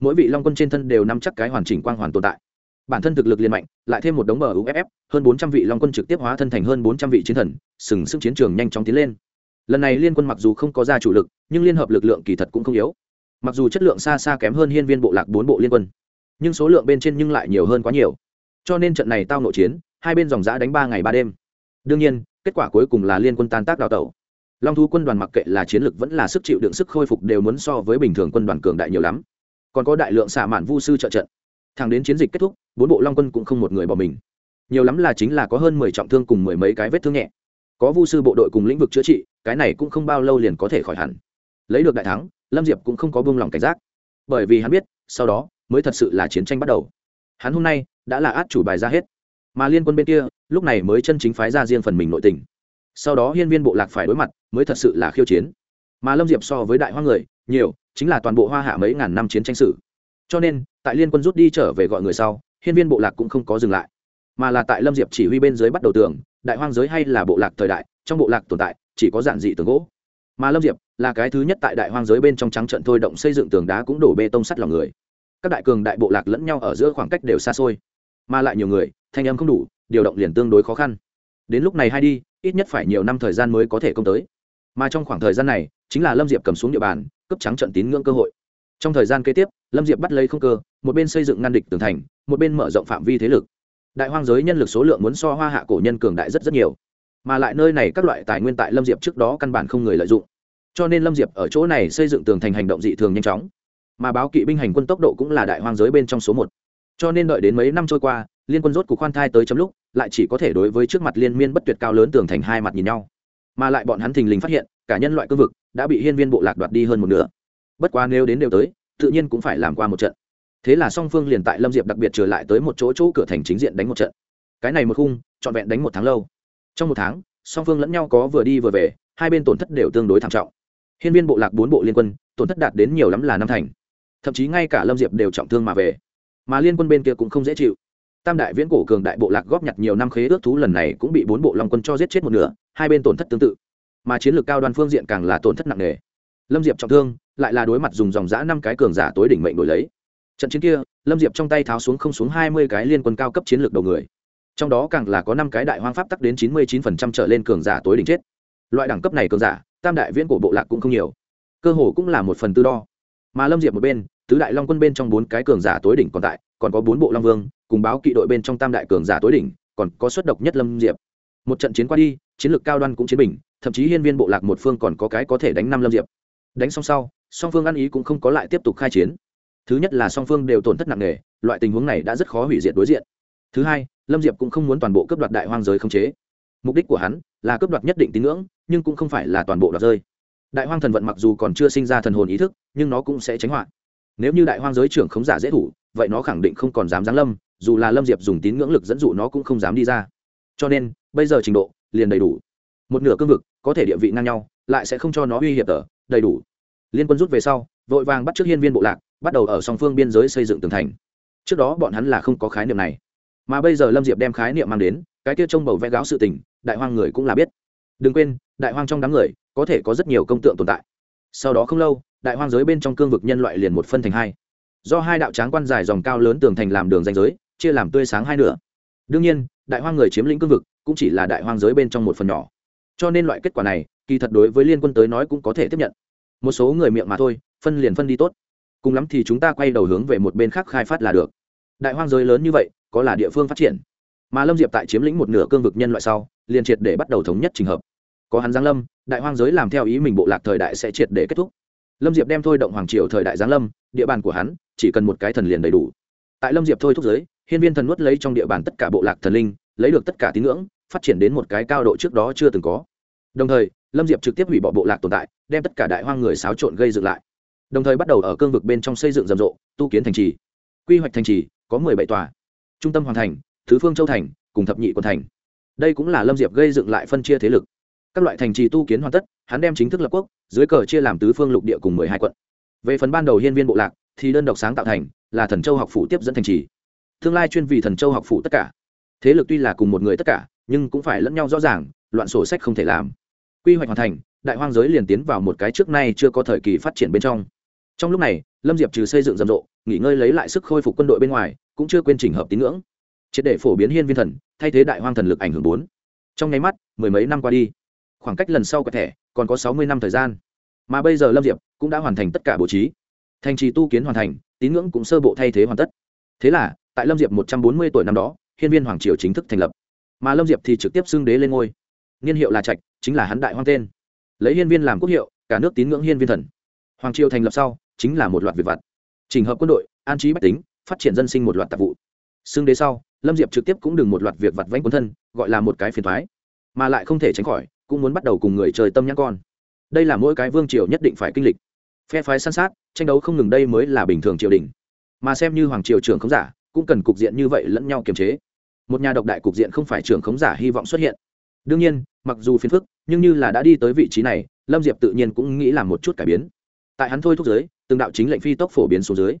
Mỗi vị long quân trên thân đều nắm chắc cái hoàn chỉnh quang hoàn tồn tại. Bản thân thực lực liền mạnh, lại thêm một đống bờ uff hơn bốn trăm vị long quân trực tiếp hóa thân thành hơn bốn trăm vị chiến thần, sừng sức chiến trường nhanh chóng tiến lên. Lần này liên quân mặc dù không có ra chủ lực, nhưng liên hợp lực lượng kỳ thật cũng không yếu. Mặc dù chất lượng xa xa kém hơn hiên viên bộ lạc bốn bộ liên quân nhưng số lượng bên trên nhưng lại nhiều hơn quá nhiều. Cho nên trận này tao nội chiến, hai bên dòng giã đánh ba ngày ba đêm. Đương nhiên, kết quả cuối cùng là liên quân tan tác đào tẩu. Long thu quân đoàn mặc kệ là chiến lực vẫn là sức chịu đựng sức khôi phục đều muốn so với bình thường quân đoàn cường đại nhiều lắm. Còn có đại lượng xạ mạn vu sư trợ trận. Thẳng đến chiến dịch kết thúc, bốn bộ long quân cũng không một người bỏ mình. Nhiều lắm là chính là có hơn mười trọng thương cùng mười mấy cái vết thương nhẹ. Có vu sư bộ đội cùng lĩnh vực chữa trị, cái này cũng không bao lâu liền có thể khỏi hẳn. Lấy được đại thắng, lâm diệp cũng không có buông lỏng cảnh giác. Bởi vì hắn biết, sau đó mới thật sự là chiến tranh bắt đầu. Hắn hôm nay đã là át chủ bài ra hết. Mà liên quân bên kia, lúc này mới chân chính phái ra riêng phần mình nội tình. Sau đó hiên viên bộ lạc phải đối mặt, mới thật sự là khiêu chiến. Mà lâm diệp so với đại hoa người, nhiều, chính là toàn bộ hoa hạ mấy ngàn năm chiến tranh sử. Cho nên, tại liên quân rút đi trở về gọi người sau, hiên viên bộ lạc cũng không có dừng lại. Mà là tại lâm diệp chỉ huy bên dưới bắt đầu tường đại hoang giới hay là bộ lạc thời đại, trong bộ lạc tồn tại, chỉ có giản dị tường gỗ. Mà lâm diệp là cái thứ nhất tại đại hoang giới bên trong trắng trận thôi động xây dựng tường đá cũng đổ bê tông sắt lòng người các đại cường đại bộ lạc lẫn nhau ở giữa khoảng cách đều xa xôi, mà lại nhiều người, thanh âm không đủ, điều động liền tương đối khó khăn. Đến lúc này hay đi, ít nhất phải nhiều năm thời gian mới có thể công tới. Mà trong khoảng thời gian này, chính là lâm diệp cầm xuống địa bàn, cấp trắng trận tín ngưỡng cơ hội. Trong thời gian kế tiếp, lâm diệp bắt lấy không cơ, một bên xây dựng ngăn địch tường thành, một bên mở rộng phạm vi thế lực. Đại hoang giới nhân lực số lượng muốn so hoa hạ cổ nhân cường đại rất rất nhiều, mà lại nơi này các loại tài nguyên tại lâm diệp trước đó căn bản không người lợi dụng. Cho nên lâm diệp ở chỗ này xây dựng tường thành hành động dị thường nhanh chóng mà báo kỵ binh hành quân tốc độ cũng là đại hoang giới bên trong số một. Cho nên đợi đến mấy năm trôi qua, liên quân rốt cuộc khoan thai tới chấm lúc, lại chỉ có thể đối với trước mặt liên miên bất tuyệt cao lớn tường thành hai mặt nhìn nhau. Mà lại bọn hắn thình lình phát hiện, cả nhân loại cương vực đã bị hiên viên bộ lạc đoạt đi hơn một nửa. Bất quá nếu đến đều tới, tự nhiên cũng phải làm qua một trận. Thế là song phương liền tại lâm diệp đặc biệt trở lại tới một chỗ chỗ cửa thành chính diện đánh một trận. Cái này một khung, trọn vẹn đánh một tháng lâu. Trong một tháng, song phương lẫn nhau có vừa đi vừa về, hai bên tổn thất đều tương đối thảm trọng. Hiên viên bộ lạc bốn bộ liên quân, tổn thất đạt đến nhiều lắm là năm thành thậm chí ngay cả lâm diệp đều trọng thương mà về. Mà liên quân bên kia cũng không dễ chịu. Tam đại viễn cổ cường đại bộ lạc góp nhặt nhiều năm khế ước thú lần này cũng bị bốn bộ long quân cho giết chết một nửa, hai bên tổn thất tương tự. Mà chiến lược cao đoàn phương diện càng là tổn thất nặng nề. Lâm diệp trọng thương, lại là đối mặt dùng dòng giã năm cái cường giả tối đỉnh mệnh đổi lấy. Trận chiến kia, lâm diệp trong tay tháo xuống không xuống hai mươi cái liên quân cao cấp chiến lược đầu người. Trong đó càng là có năm cái đại hoang pháp tắc đến chín mươi chín phần trăm trở lên cường giả tối đỉnh chết. Loại đẳng cấp này cường giả, tam đại viễn cổ bộ lạc cũng không nhiều. Cơ hồ cũng là một phần tư đo. Mà lâm diệp một bên tứ đại long quân bên trong bốn cái cường giả tối đỉnh còn tại, còn có bốn bộ long vương, cùng báo kỵ đội bên trong tam đại cường giả tối đỉnh, còn có xuất độc nhất lâm diệp. Một trận chiến qua đi, chiến lược cao đoan cũng chiến bình, thậm chí hiên viên bộ lạc một phương còn có cái có thể đánh năm lâm diệp. Đánh xong sau, song phương ăn ý cũng không có lại tiếp tục khai chiến. Thứ nhất là song phương đều tổn thất nặng nề, loại tình huống này đã rất khó hủy diệt đối diện. Thứ hai, lâm diệp cũng không muốn toàn bộ cướp đoạt đại hoang giới không chế. Mục đích của hắn là cướp đoạt nhất định tín ngưỡng, nhưng cũng không phải là toàn bộ đoạt rơi. Đại hoang thần vận mặc dù còn chưa sinh ra thần hồn ý thức, nhưng nó cũng sẽ tránh hoạn nếu như đại hoang giới trưởng khống giả dễ thủ, vậy nó khẳng định không còn dám giáng lâm, dù là lâm diệp dùng tín ngưỡng lực dẫn dụ nó cũng không dám đi ra. Cho nên, bây giờ trình độ, liền đầy đủ. Một nửa cương vực, có thể địa vị ngang nhau, lại sẽ không cho nó uy hiểm tở đầy đủ. Liên quân rút về sau, vội vàng bắt trước hiên viên bộ lạc, bắt đầu ở song phương biên giới xây dựng tường thành. Trước đó bọn hắn là không có khái niệm này. Mà bây giờ lâm diệp đem khái niệm mang đến, cái kia trông bầu vẽ gáo sự tình, đại hoang người cũng là biết. Đừng quên, đại hoang trong đám người, có thể có rất nhiều công tượng tồn tại sau đó không lâu, đại hoang giới bên trong cương vực nhân loại liền một phân thành hai. Do hai đạo tráng quan dài dòng cao lớn tường thành làm đường danh giới, chia làm tươi sáng hai nửa. Đương nhiên, đại hoang người chiếm lĩnh cương vực cũng chỉ là đại hoang giới bên trong một phần nhỏ. Cho nên loại kết quả này, kỳ thật đối với liên quân tới nói cũng có thể tiếp nhận. Một số người miệng mà thôi, phân liền phân đi tốt. Cùng lắm thì chúng ta quay đầu hướng về một bên khác khai phát là được. Đại hoang giới lớn như vậy, có là địa phương phát triển. Mà lâm diệp tại chiếm lĩnh một nửa cương vực nhân loại sau, liền triệt để bắt đầu thống nhất trình hợp có hắn giáng lâm, đại hoang giới làm theo ý mình bộ lạc thời đại sẽ triệt để kết thúc. Lâm diệp đem thôi động hoàng triều thời đại giáng lâm, địa bàn của hắn chỉ cần một cái thần liền đầy đủ. Tại lâm diệp thôi thúc giới, hiên viên thần nuốt lấy trong địa bàn tất cả bộ lạc thần linh, lấy được tất cả tín ngưỡng, phát triển đến một cái cao độ trước đó chưa từng có. Đồng thời, lâm diệp trực tiếp hủy bỏ bộ lạc tồn tại, đem tất cả đại hoang người xáo trộn gây dựng lại. Đồng thời bắt đầu ở cương vực bên trong xây dựng rầm rộ, tu kiến thành trì. Quy hoạch thành trì, có mười bảy tòa. Trung tâm hoàn thành, thứ phương châu thành, cùng thập nhị quân thành. Đây cũng là lâm diệp gây dựng lại phân chia thế lực các loại thành trì tu kiến hoàn tất, hắn đem chính thức lập quốc, dưới cờ chia làm tứ phương lục địa cùng mười hai quận. Về phần ban đầu hiên viên bộ lạc, thì đơn độc sáng tạo thành, là thần châu học phủ tiếp dẫn thành trì. Tương lai chuyên vì thần châu học phủ tất cả. Thế lực tuy là cùng một người tất cả, nhưng cũng phải lẫn nhau rõ ràng, loạn sổ sách không thể làm. Quy hoạch hoàn thành, đại hoang giới liền tiến vào một cái trước nay chưa có thời kỳ phát triển bên trong. Trong lúc này, lâm diệp trừ xây dựng rầm rộ, nghỉ ngơi lấy lại sức khôi phục quân đội bên ngoài, cũng chưa quên chỉnh hợp tín ngưỡng. Triệt để phổ biến hiên viên thần, thay thế đại hoang thần lực ảnh hưởng bốn. Trong nháy mắt, mười mấy năm qua đi khoảng cách lần sau có thẻ, còn có sáu mươi năm thời gian. Mà bây giờ lâm diệp cũng đã hoàn thành tất cả bố trí. Thành trì tu kiến hoàn thành, tín ngưỡng cũng sơ bộ thay thế hoàn tất. Thế là, tại lâm diệp một trăm bốn mươi tuổi năm đó, hiên viên hoàng triều chính thức thành lập. Mà lâm diệp thì trực tiếp xưng đế lên ngôi. Niên hiệu là trạch, chính là hắn đại hoang tên. Lấy hiên viên làm quốc hiệu, cả nước tín ngưỡng hiên viên thần. Hoàng triều thành lập sau, chính là một loạt việc vặt. Trình hợp quân đội, an trí bách tính, phát triển dân sinh một loạt tạp vụ. Xưng đế sau, lâm diệp trực tiếp cũng đừng một loạt việc vặt vánh quân thân, gọi là một cái phiền thoái. Mà lại không thể tránh khỏi cũng muốn bắt đầu cùng người trời tâm nhãn con. Đây là mỗi cái vương triều nhất định phải kinh lịch. Phe phái săn sát, tranh đấu không ngừng đây mới là bình thường triều đình. Mà xem như hoàng triều trưởng khống giả, cũng cần cục diện như vậy lẫn nhau kiềm chế. Một nhà độc đại cục diện không phải trưởng khống giả hy vọng xuất hiện. Đương nhiên, mặc dù phiền phức, nhưng như là đã đi tới vị trí này, lâm diệp tự nhiên cũng nghĩ làm một chút cải biến. Tại hắn thôi thúc giới, từng đạo chính lệnh phi tốc phổ biến xuống dưới.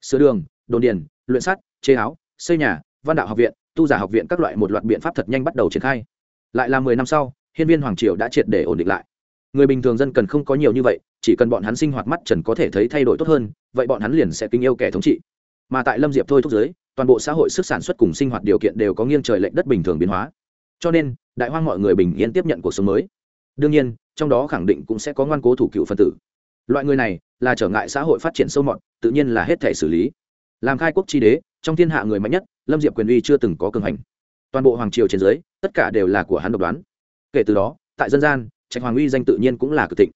Sửa đường, đồn điền, luyện sắt, chế áo, xây nhà, văn đạo học viện, tu giả học viện các loại một loạt biện pháp thật nhanh bắt đầu triển khai. Lại là mười năm sau hiên viên hoàng triều đã triệt để ổn định lại. Người bình thường dân cần không có nhiều như vậy, chỉ cần bọn hắn sinh hoạt mắt trần có thể thấy thay đổi tốt hơn, vậy bọn hắn liền sẽ kính yêu kẻ thống trị. Mà tại lâm diệp thôi thúc giới toàn bộ xã hội sức sản xuất cùng sinh hoạt điều kiện đều có nghiêng trời lệnh đất bình thường biến hóa. Cho nên, đại hoang mọi người bình yên tiếp nhận cuộc sống mới. Đương nhiên, trong đó khẳng định cũng sẽ có ngoan cố thủ cựu phân tử. Loại người này là trở ngại xã hội phát triển sâu mọt, tự nhiên là hết thể xử lý. Làm khai quốc chi đế, trong thiên hạ người mạnh nhất, lâm diệp quyền uy chưa từng có cường hành. Toàn bộ hoàng triều trên dưới, tất cả đều là của hắn độc đoán kể từ đó, tại dân gian, trạch hoàng uy danh tự nhiên cũng là cực thịnh.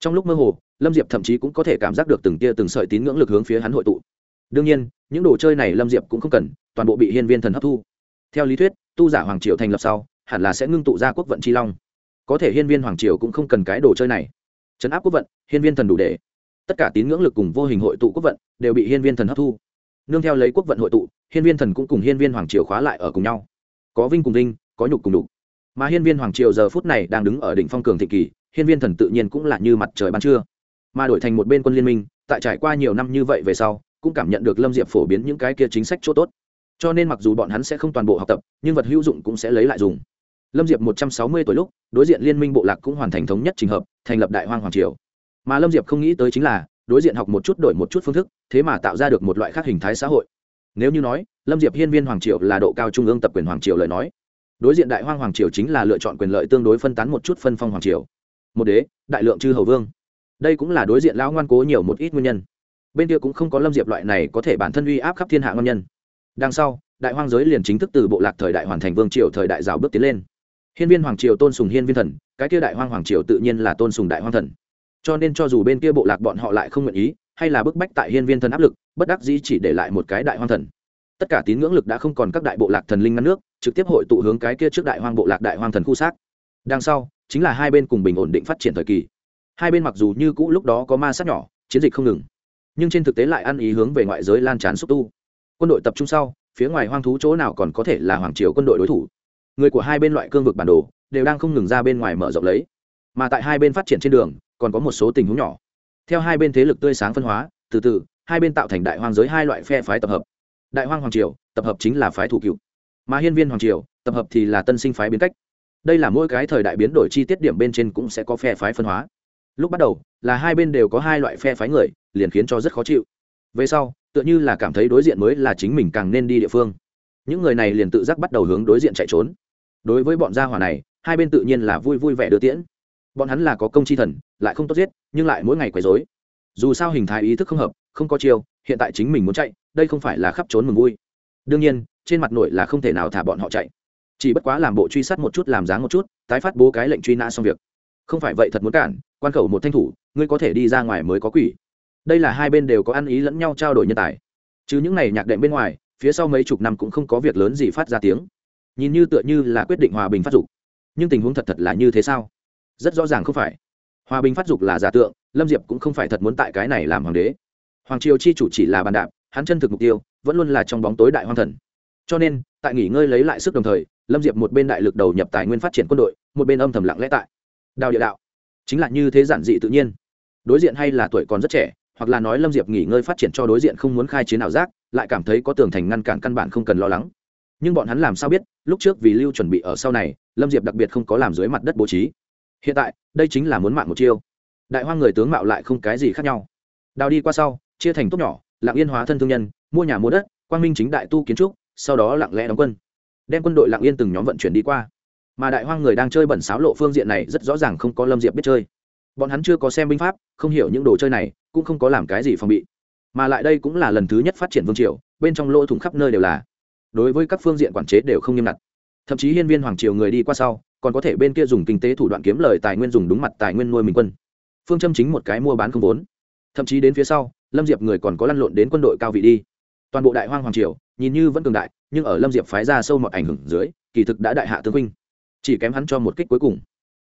Trong lúc mơ hồ, lâm diệp thậm chí cũng có thể cảm giác được từng tia từng sợi tín ngưỡng lực hướng phía hắn hội tụ. Đương nhiên, những đồ chơi này lâm diệp cũng không cần, toàn bộ bị hiên viên thần hấp thu. Theo lý thuyết, tu giả hoàng triều thành lập sau, hẳn là sẽ ngưng tụ ra quốc vận tri long. Có thể hiên viên hoàng triều cũng không cần cái đồ chơi này. Trấn áp quốc vận, hiên viên thần đủ để. Tất cả tín ngưỡng lực cùng vô hình hội tụ quốc vận, đều bị hiên viên thần hấp thu. Nương theo lấy quốc vận hội tụ, hiên viên thần cũng cùng hiên viên hoàng triều khóa lại ở cùng nhau. Có vinh cùng vinh, có nhục cùng đục mà hiên viên hoàng triều giờ phút này đang đứng ở đỉnh phong cường thịnh kỳ, hiên viên thần tự nhiên cũng là như mặt trời ban trưa. Mà đổi thành một bên quân liên minh, tại trải qua nhiều năm như vậy về sau, cũng cảm nhận được lâm diệp phổ biến những cái kia chính sách chỗ tốt. Cho nên mặc dù bọn hắn sẽ không toàn bộ học tập, nhưng vật hữu dụng cũng sẽ lấy lại dùng. Lâm diệp một trăm sáu mươi tuổi lúc, đối diện liên minh bộ lạc cũng hoàn thành thống nhất trình hợp, thành lập đại hoang hoàng triều. Mà lâm diệp không nghĩ tới chính là, đối diện học một chút đổi một chút phương thức, thế mà tạo ra được một loại khác hình thái xã hội. Nếu như nói, lâm diệp hiên viên hoàng triều là độ cao trung ương tập quyền hoàng triều lời nói đối diện đại hoang hoàng triều chính là lựa chọn quyền lợi tương đối phân tán một chút phân phong hoàng triều. Một đế, đại lượng chư hầu vương. Đây cũng là đối diện lão ngoan cố nhiều một ít nguyên nhân. Bên kia cũng không có lâm diệp loại này có thể bản thân uy áp khắp thiên hạ ngon nhân. Đằng sau, đại hoang giới liền chính thức từ bộ lạc thời đại hoàn thành vương triều thời đại rào bước tiến lên. Hiên viên hoàng triều tôn sùng hiên viên thần, cái kia đại hoang hoàng triều tự nhiên là tôn sùng đại hoang thần. Cho nên cho dù bên kia bộ lạc bọn họ lại không nguyện ý, hay là bức bách tại hiên viên thần áp lực, bất đắc dĩ chỉ để lại một cái đại hoang thần tất cả tín ngưỡng lực đã không còn các đại bộ lạc thần linh ngăn nước, trực tiếp hội tụ hướng cái kia trước đại hoang bộ lạc đại hoang thần khu xác. Đằng sau, chính là hai bên cùng bình ổn định phát triển thời kỳ. Hai bên mặc dù như cũ lúc đó có ma sát nhỏ, chiến dịch không ngừng, nhưng trên thực tế lại ăn ý hướng về ngoại giới lan tràn xúc tu. Quân đội tập trung sau, phía ngoài hoang thú chỗ nào còn có thể là hoàng triều quân đội đối thủ? Người của hai bên loại cương vực bản đồ, đều đang không ngừng ra bên ngoài mở rộng lấy. Mà tại hai bên phát triển trên đường, còn có một số tình huống nhỏ. Theo hai bên thế lực tươi sáng phân hóa, từ từ, hai bên tạo thành đại hoang giới hai loại phe phái tập hợp đại hoang hoàng triều, tập hợp chính là phái thủ cựu. Mà hiên viên hoàng triều, tập hợp thì là tân sinh phái biến cách. Đây là mỗi cái thời đại biến đổi chi tiết điểm bên trên cũng sẽ có phe phái phân hóa. Lúc bắt đầu, là hai bên đều có hai loại phe phái người, liền khiến cho rất khó chịu. Về sau, tựa như là cảm thấy đối diện mới là chính mình càng nên đi địa phương. Những người này liền tự giác bắt đầu hướng đối diện chạy trốn. Đối với bọn gia hỏa này, hai bên tự nhiên là vui vui vẻ đưa tiễn. Bọn hắn là có công chi thần, lại không tốt giết, nhưng lại mỗi ngày quấy dối dù sao hình thái ý thức không hợp không có chiêu, hiện tại chính mình muốn chạy, đây không phải là khắp trốn mừng vui. Đương nhiên, trên mặt nội là không thể nào thả bọn họ chạy. Chỉ bất quá làm bộ truy sát một chút làm dáng một chút, tái phát bố cái lệnh truy nã xong việc. Không phải vậy thật muốn cản, quan khẩu một thanh thủ, ngươi có thể đi ra ngoài mới có quỷ. Đây là hai bên đều có ăn ý lẫn nhau trao đổi nhân tài. Chứ những này nhạc đệm bên ngoài, phía sau mấy chục năm cũng không có việc lớn gì phát ra tiếng. Nhìn như tựa như là quyết định hòa bình phát dục. Nhưng tình huống thật thật là như thế sao? Rất rõ ràng không phải. Hòa bình phát dục là giả tượng, lâm diệp cũng không phải thật muốn tại cái này làm hoàng đế hoàng triều chi chủ chỉ là bàn đạp, hắn chân thực mục tiêu vẫn luôn là trong bóng tối đại hoang thần. Cho nên, tại nghỉ ngơi lấy lại sức đồng thời, lâm diệp một bên đại lực đầu nhập tài nguyên phát triển quân đội, một bên âm thầm lặng lẽ tại đào địa đạo. Chính là như thế giản dị tự nhiên. Đối diện hay là tuổi còn rất trẻ, hoặc là nói lâm diệp nghỉ ngơi phát triển cho đối diện không muốn khai chiến ảo giác, lại cảm thấy có tường thành ngăn cản căn bản không cần lo lắng. Nhưng bọn hắn làm sao biết, lúc trước vì lưu chuẩn bị ở sau này, lâm diệp đặc biệt không có làm dưới mặt đất bố trí. Hiện tại, đây chính là muốn mạng một chiêu. Đại hoang người tướng mạo lại không cái gì khác nhau. Đào đi qua sau chia thành tốt nhỏ lạng yên hóa thân thương nhân, mua nhà mua đất, quang minh chính đại tu kiến trúc, sau đó lặng lẽ đóng quân. Đem quân đội lạng yên từng nhóm vận chuyển đi qua. Mà đại hoang người đang chơi bẩn xáo lộ phương diện này rất rõ ràng không có lâm diệp biết chơi. Bọn hắn chưa có xem binh pháp, không hiểu những đồ chơi này, cũng không có làm cái gì phòng bị. Mà lại đây cũng là lần thứ nhất phát triển vương triều, bên trong lỗ thủng khắp nơi đều là. Đối với các phương diện quản chế đều không nghiêm ngặt. Thậm chí hiên viên hoàng triều người đi qua sau, còn có thể bên kia dùng kinh tế thủ đoạn kiếm lời tài nguyên dùng đúng mặt tài nguyên nuôi mình quân. Phương châm chính một cái mua bán không vốn. Thậm chí đến phía sau lâm diệp người còn có lăn lộn đến quân đội cao vị đi. Toàn bộ đại hoang hoàng triều, nhìn như vẫn cường đại, nhưng ở lâm diệp phái ra sâu mọi ảnh hưởng dưới, kỳ thực đã đại hạ tướng huynh. Chỉ kém hắn cho một kích cuối cùng.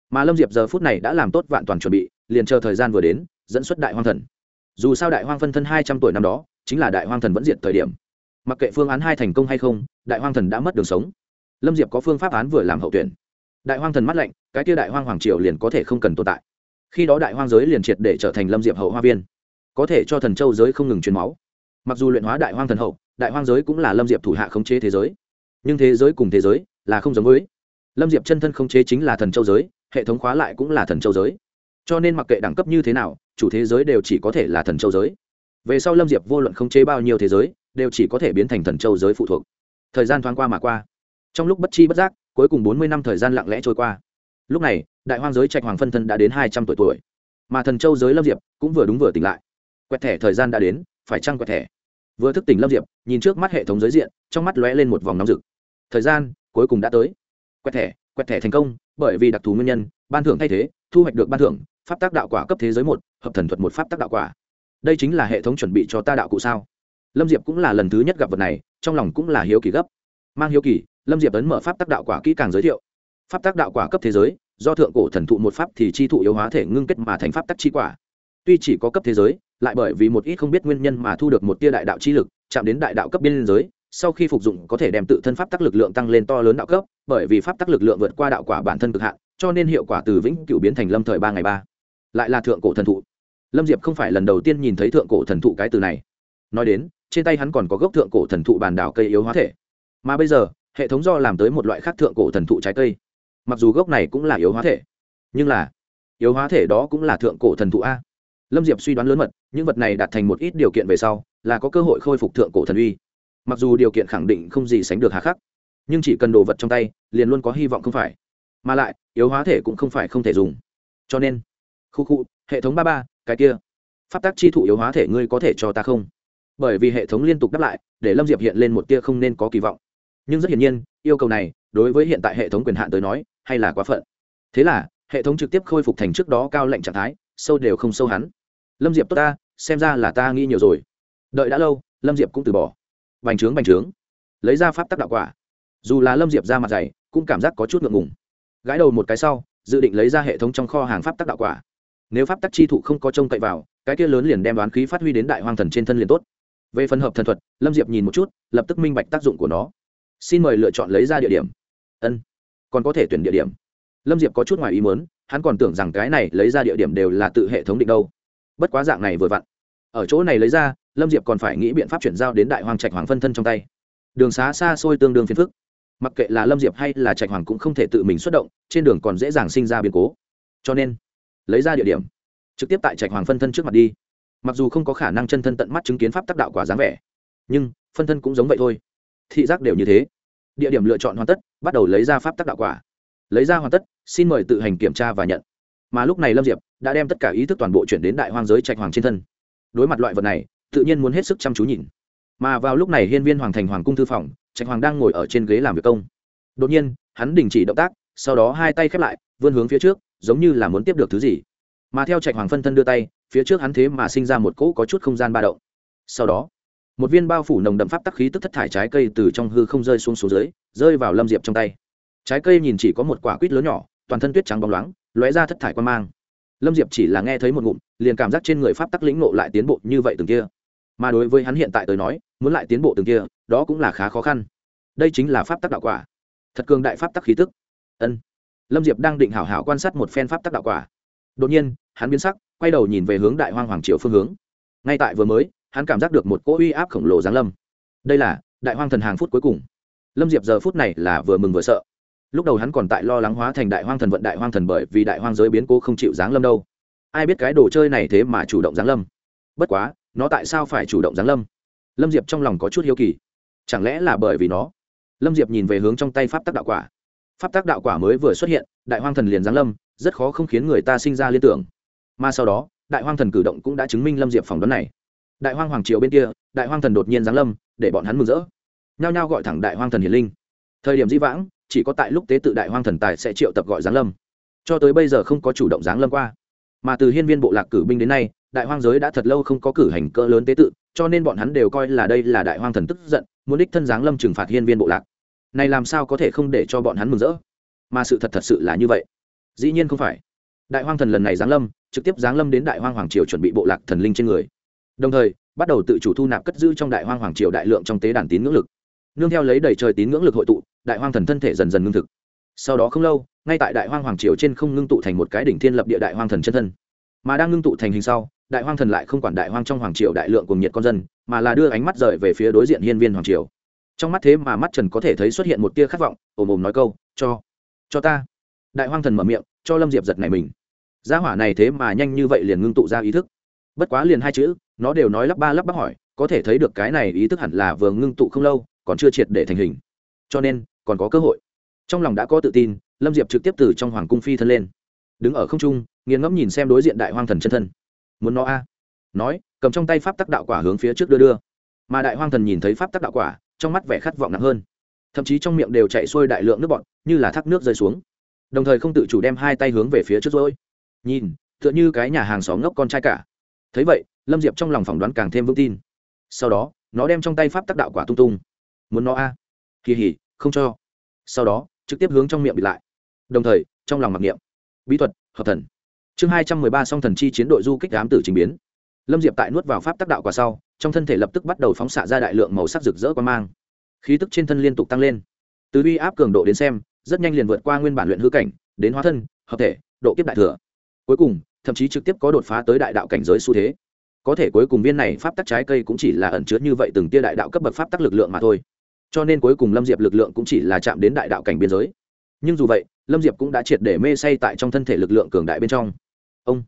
Mà lâm diệp giờ phút này đã làm tốt vạn toàn chuẩn bị, liền chờ thời gian vừa đến, dẫn xuất đại hoang thần. Dù sao đại hoang phân thân hai trăm tuổi năm đó, chính là đại hoang thần vẫn diệt thời điểm. Mặc kệ phương án hai thành công hay không, đại hoang thần đã mất đường sống. Lâm diệp có phương pháp án vừa làm hậu tuyển. Đại hoang thần mắt lạnh, cái kia đại hoang hoàng triều liền có thể không cần tồn tại. Khi đó đại hoang giới liền triệt để trở thành lâm diệp hậu hoa viên có thể cho thần châu giới không ngừng truyền máu. Mặc dù luyện hóa đại hoang thần hậu, đại hoang giới cũng là lâm diệp thủ hạ khống chế thế giới. Nhưng thế giới cùng thế giới là không giống với. Lâm diệp chân thân khống chế chính là thần châu giới, hệ thống khóa lại cũng là thần châu giới. Cho nên mặc kệ đẳng cấp như thế nào, chủ thế giới đều chỉ có thể là thần châu giới. Về sau lâm diệp vô luận khống chế bao nhiêu thế giới, đều chỉ có thể biến thành thần châu giới phụ thuộc. Thời gian thoáng qua mà qua. Trong lúc bất chi bất giác, cuối cùng bốn mươi năm thời gian lặng lẽ trôi qua. Lúc này, đại hoang giới trạch hoàng phân thân đã đến hai trăm tuổi tuổi. Mà thần châu giới lâm diệp cũng vừa đúng vừa tỉnh lại quẹt thẻ thời gian đã đến, phải chăng quẹt thẻ? Vừa thức tỉnh lâm diệp, nhìn trước mắt hệ thống giới diện, trong mắt lóe lên một vòng nóng rực. Thời gian, cuối cùng đã tới. Quẹt thẻ quẹt thẻ thành công, bởi vì đặc thù nguyên nhân, ban thưởng thay thế, thu hoạch được ban thưởng, pháp tác đạo quả cấp thế giới một, hợp thần thuật một pháp tác đạo quả. Đây chính là hệ thống chuẩn bị cho ta đạo cụ sao? Lâm diệp cũng là lần thứ nhất gặp vật này, trong lòng cũng là hiếu kỳ gấp. Mang hiếu kỳ, lâm diệp ấn mở pháp tác đạo quả kỹ càng giới thiệu. Pháp tác đạo quả cấp thế giới, do thượng cổ thần thụ một pháp thì chi thụ yếu hóa thể ngưng kết mà thành pháp tác chi quả. Tuy chỉ có cấp thế giới lại bởi vì một ít không biết nguyên nhân mà thu được một tia đại đạo chi lực, chạm đến đại đạo cấp biên giới, sau khi phục dụng có thể đem tự thân pháp tắc lực lượng tăng lên to lớn đạo cấp, bởi vì pháp tắc lực lượng vượt qua đạo quả bản thân cực hạn, cho nên hiệu quả từ vĩnh cửu biến thành lâm thời ba ngày ba. Lại là thượng cổ thần thụ. Lâm diệp không phải lần đầu tiên nhìn thấy thượng cổ thần thụ cái từ này. Nói đến, trên tay hắn còn có gốc thượng cổ thần thụ bàn đảo cây yếu hóa thể. Mà bây giờ, hệ thống do làm tới một loại khác thượng cổ thần thụ trái cây. Mặc dù gốc này cũng là yếu hóa thể, nhưng là, yếu hóa thể đó cũng là thượng cổ thần thụ a lâm diệp suy đoán lớn mật, những vật này đạt thành một ít điều kiện về sau, là có cơ hội khôi phục thượng cổ thần uy. Mặc dù điều kiện khẳng định không gì sánh được hà khắc, nhưng chỉ cần đồ vật trong tay, liền luôn có hy vọng không phải. Mà lại, yếu hóa thể cũng không phải không thể dùng. Cho nên, khu khu, hệ thống ba ba, cái kia. Pháp tác chi thụ yếu hóa thể ngươi có thể cho ta không? Bởi vì hệ thống liên tục đáp lại, để lâm diệp hiện lên một tia không nên có kỳ vọng. Nhưng rất hiển nhiên, yêu cầu này, đối với hiện tại hệ thống quyền hạn tới nói, hay là quá phận. Thế là, hệ thống trực tiếp khôi phục thành trước đó cao lệnh trạng thái, sâu đều không sâu hắn lâm diệp tốt ta, xem ra là ta nghĩ nhiều rồi. Đợi đã lâu, lâm diệp cũng từ bỏ. Bành trướng bành trướng. Lấy ra pháp tắc đạo quả. Dù là lâm diệp ra mặt dày, cũng cảm giác có chút ngượng ngùng. Gãi đầu một cái sau, dự định lấy ra hệ thống trong kho hàng pháp tắc đạo quả. Nếu pháp tắc chi thụ không có trông cậy vào, cái kia lớn liền đem đoán khí phát huy đến đại hoang thần trên thân liền tốt. Về phần hợp thần thuật, lâm diệp nhìn một chút, lập tức minh bạch tác dụng của nó. Xin mời lựa chọn lấy ra địa điểm. Ân. Còn có thể tuyển địa điểm. Lâm diệp có chút ngoài ý muốn, hắn còn tưởng rằng cái này lấy ra địa điểm đều là tự hệ thống định đâu bất quá dạng này vừa vặn. Ở chỗ này lấy ra, lâm diệp còn phải nghĩ biện pháp chuyển giao đến đại hoàng trạch hoàng phân thân trong tay. Đường xá xa xôi tương đương phiền phức. Mặc kệ là lâm diệp hay là trạch hoàng cũng không thể tự mình xuất động, trên đường còn dễ dàng sinh ra biến cố. Cho nên, lấy ra địa điểm, trực tiếp tại trạch hoàng phân thân trước mặt đi. Mặc dù không có khả năng chân thân tận mắt chứng kiến pháp tác đạo quả dáng vẻ, nhưng phân thân cũng giống vậy thôi. Thị giác đều như thế. Địa điểm lựa chọn hoàn tất, bắt đầu lấy ra pháp tác đạo quả. Lấy ra hoàn tất, xin mời tự hành kiểm tra và nhận mà lúc này lâm diệp đã đem tất cả ý thức toàn bộ chuyển đến đại hoang giới trạch hoàng trên thân. Đối mặt loại vật này, tự nhiên muốn hết sức chăm chú nhìn. Mà vào lúc này hiên viên hoàng thành hoàng cung thư phòng, trạch hoàng đang ngồi ở trên ghế làm việc công. Đột nhiên, hắn đình chỉ động tác, sau đó hai tay khép lại, vươn hướng phía trước, giống như là muốn tiếp được thứ gì. Mà theo trạch hoàng phân thân đưa tay, phía trước hắn thế mà sinh ra một cỗ có chút không gian ba động. Sau đó, một viên bao phủ nồng đậm pháp tắc khí tức thất thải trái cây từ trong hư không rơi xuống xuống dưới, rơi vào lâm diệp trong tay. Trái cây nhìn chỉ có một quả quýt lớn nhỏ, toàn thân tuyết trắng bóng loáng lóe ra thất thải quan mang. Lâm diệp chỉ là nghe thấy một ngụm, liền cảm giác trên người pháp tắc lĩnh nộ lại tiến bộ như vậy từng kia. Mà đối với hắn hiện tại tới nói, muốn lại tiến bộ từng kia, đó cũng là khá khó khăn. Đây chính là pháp tắc đạo quả. Thật cường đại pháp tắc khí tức. Ân. Lâm diệp đang định hảo hảo quan sát một phen pháp tắc đạo quả. Đột nhiên, hắn biến sắc, quay đầu nhìn về hướng đại hoang hoàng triều phương hướng. Ngay tại vừa mới, hắn cảm giác được một cỗ uy áp khổng lồ giáng lâm. Đây là đại hoang thần hàng phút cuối cùng. Lâm diệp giờ phút này là vừa mừng vừa sợ lúc đầu hắn còn tại lo lắng hóa thành đại hoang thần vận đại hoang thần bởi vì đại hoang giới biến cố không chịu giáng lâm đâu. Ai biết cái đồ chơi này thế mà chủ động giáng lâm? Bất quá, nó tại sao phải chủ động giáng lâm? Lâm diệp trong lòng có chút hiếu kỳ. Chẳng lẽ là bởi vì nó? Lâm diệp nhìn về hướng trong tay pháp tác đạo quả. Pháp tác đạo quả mới vừa xuất hiện, đại hoang thần liền giáng lâm, rất khó không khiến người ta sinh ra liên tưởng. Mà sau đó, đại hoang thần cử động cũng đã chứng minh lâm diệp phỏng đoán này. Đại hoang hoàng triều bên kia, đại hoang thần đột nhiên giáng lâm, để bọn hắn mừng rỡ. Nhao nhao gọi thẳng đại hoang thần hiền linh. Thời điểm di vãng chỉ có tại lúc tế tự đại hoang thần tài sẽ triệu tập gọi giáng lâm. Cho tới bây giờ không có chủ động giáng lâm qua. Mà từ hiên viên bộ lạc cử binh đến nay, đại hoang giới đã thật lâu không có cử hành cỡ lớn tế tự, cho nên bọn hắn đều coi là đây là đại hoang thần tức giận, muốn đích thân giáng lâm trừng phạt hiên viên bộ lạc. Này làm sao có thể không để cho bọn hắn mừng rỡ? Mà sự thật thật sự là như vậy. Dĩ nhiên không phải. Đại hoang thần lần này giáng lâm, trực tiếp giáng lâm đến đại hoang hoàng triều chuẩn bị bộ lạc thần linh trên người. Đồng thời, bắt đầu tự chủ thu nạp cất giữ trong đại hoang hoàng triều đại lượng trong tế đàn tín ngưỡng lực nương theo lấy đầy trời tín ngưỡng lực hội tụ, đại hoang thần thân thể dần dần ngưng thực. Sau đó không lâu, ngay tại đại hoang hoàng triều trên không ngưng tụ thành một cái đỉnh thiên lập địa đại hoang thần chân thân. Mà đang ngưng tụ thành hình sau, đại hoang thần lại không quản đại hoang trong hoàng triều đại lượng cùng nhiệt con dân, mà là đưa ánh mắt rời về phía đối diện hiên viên hoàng triều. Trong mắt thế mà mắt trần có thể thấy xuất hiện một tia khát vọng, ồm ồm nói câu, cho cho ta. Đại hoang thần mở miệng, cho lâm diệp giật này mình. Gia hỏa này thế mà nhanh như vậy liền ngưng tụ ra ý thức. Bất quá liền hai chữ, nó đều nói lắp ba lắp bắp hỏi, có thể thấy được cái này ý thức hẳn là vừa ngưng tụ không lâu còn chưa triệt để thành hình. Cho nên, còn có cơ hội. Trong lòng đã có tự tin, lâm diệp trực tiếp từ trong hoàng cung phi thân lên. Đứng ở không trung, nghiền ngẫm nhìn xem đối diện đại hoang thần chân thân. Muốn nó a? Nói, cầm trong tay pháp tắc đạo quả hướng phía trước đưa đưa. Mà đại hoang thần nhìn thấy pháp tắc đạo quả, trong mắt vẻ khát vọng nặng hơn. Thậm chí trong miệng đều chạy xuôi đại lượng nước bọt, như là thác nước rơi xuống. Đồng thời không tự chủ đem hai tay hướng về phía trước rồi nhìn, tựa như cái nhà hàng xóm ngốc con trai cả. Thấy vậy, lâm diệp trong lòng phỏng đoán càng thêm vững tin. Sau đó, nó đem trong tay pháp tắc đạo quả tung tung muốn nó a? À? kỳ hỉ không cho. Sau đó, trực tiếp hướng trong miệng bị lại. Đồng thời, trong lòng mặc niệm. Bí thuật, hợp thần. Chương hai trăm mười ba song thần chi chiến đội du kích đám tử trình biến. Lâm diệp tại nuốt vào pháp tác đạo quả sau, trong thân thể lập tức bắt đầu phóng xạ ra đại lượng màu sắc rực rỡ quan mang. Khí tức trên thân liên tục tăng lên. Từ uy áp cường độ đến xem, rất nhanh liền vượt qua nguyên bản luyện hư cảnh, đến hóa thân, hợp thể, độ kiếp đại thừa. Cuối cùng, thậm chí trực tiếp có đột phá tới đại đạo cảnh giới xu thế. Có thể cuối cùng viên này pháp tắc trái cây cũng chỉ là ẩn chứa như vậy từng tia đại đạo cấp bậc pháp tắc lực lượng mà thôi cho nên cuối cùng lâm diệp lực lượng cũng chỉ là chạm đến đại đạo cảnh biên giới. Nhưng dù vậy, lâm diệp cũng đã triệt để mê say tại trong thân thể lực lượng cường đại bên trong. Ông!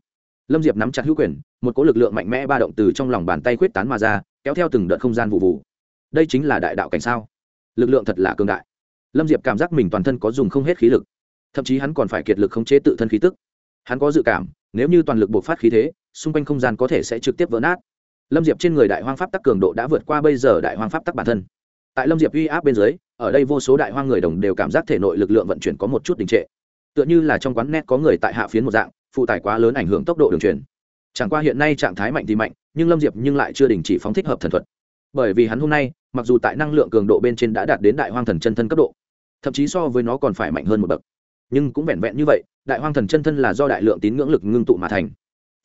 Lâm diệp nắm chặt hữu quyền, một cỗ lực lượng mạnh mẽ ba động từ trong lòng bàn tay khuyết tán mà ra, kéo theo từng đợt không gian vụ vụ. Đây chính là đại đạo cảnh sao? Lực lượng thật là cường đại. Lâm diệp cảm giác mình toàn thân có dùng không hết khí lực. Thậm chí hắn còn phải kiệt lực khống chế tự thân khí tức. Hắn có dự cảm, nếu như toàn lực bộc phát khí thế, xung quanh không gian có thể sẽ trực tiếp vỡ nát. Lâm diệp trên người đại hoang pháp tắc cường độ đã vượt qua bây giờ đại hoang pháp tắc bản thân tại lâm diệp uy áp bên dưới, ở đây vô số đại hoang người đồng đều cảm giác thể nội lực lượng vận chuyển có một chút đình trệ. Tựa như là trong quán net có người tại hạ phiến một dạng, phụ tải quá lớn ảnh hưởng tốc độ đường truyền. Chẳng qua hiện nay trạng thái mạnh thì mạnh, nhưng lâm diệp nhưng lại chưa đình chỉ phóng thích hợp thần thuật. Bởi vì hắn hôm nay, mặc dù tại năng lượng cường độ bên trên đã đạt đến đại hoang thần chân thân cấp độ, thậm chí so với nó còn phải mạnh hơn một bậc. Nhưng cũng vẹn vẹn như vậy, đại hoang thần chân thân là do đại lượng tín ngưỡng lực ngưng tụ mà thành.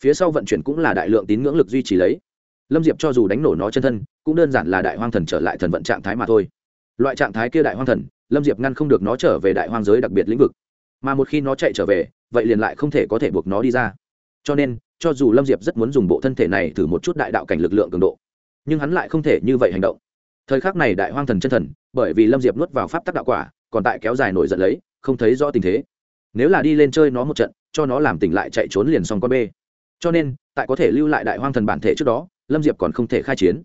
Phía sau vận chuyển cũng là đại lượng tín ngưỡng lực duy trì lấy lâm diệp cho dù đánh nổ nó chân thân, cũng đơn giản là đại hoang thần trở lại thần vận trạng thái mà thôi. Loại trạng thái kia đại hoang thần, lâm diệp ngăn không được nó trở về đại hoang giới đặc biệt lĩnh vực. Mà một khi nó chạy trở về, vậy liền lại không thể có thể buộc nó đi ra. Cho nên, cho dù lâm diệp rất muốn dùng bộ thân thể này thử một chút đại đạo cảnh lực lượng cường độ, nhưng hắn lại không thể như vậy hành động. Thời khắc này đại hoang thần chân thần, bởi vì lâm diệp nuốt vào pháp tắc đạo quả, còn tại kéo dài nổi giận lấy, không thấy rõ tình thế. Nếu là đi lên chơi nó một trận, cho nó làm tỉnh lại chạy trốn liền xong con bê. Cho nên, tại có thể lưu lại đại hoang thần bản thể trước đó lâm diệp còn không thể khai chiến.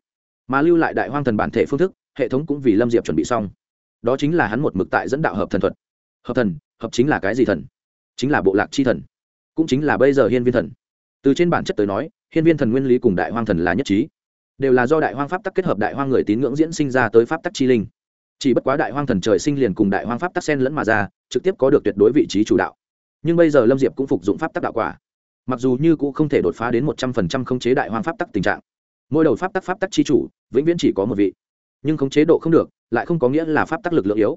Mà lưu lại đại hoang thần bản thể phương thức, hệ thống cũng vì lâm diệp chuẩn bị xong. Đó chính là hắn một mực tại dẫn đạo hợp thần thuật. Hợp thần, hợp chính là cái gì thần? Chính là bộ lạc chi thần. Cũng chính là bây giờ hiên viên thần. Từ trên bản chất tới nói, hiên viên thần nguyên lý cùng đại hoang thần là nhất trí. Đều là do đại hoang pháp tắc kết hợp đại hoang người tín ngưỡng diễn sinh ra tới pháp tắc chi linh. Chỉ bất quá đại hoang thần trời sinh liền cùng đại hoang pháp tắc sen lẫn mà ra, trực tiếp có được tuyệt đối vị trí chủ đạo. Nhưng bây giờ lâm diệp cũng phục dụng pháp tắc đạo quả. Mặc dù như cũng không thể đột phá đến một trăm phần trăm khống chế đại hoang pháp tắc tình trạng mỗi đầu pháp tắc pháp tắc chi chủ, vĩnh viễn chỉ có một vị. Nhưng khống chế độ không được, lại không có nghĩa là pháp tắc lực lượng yếu.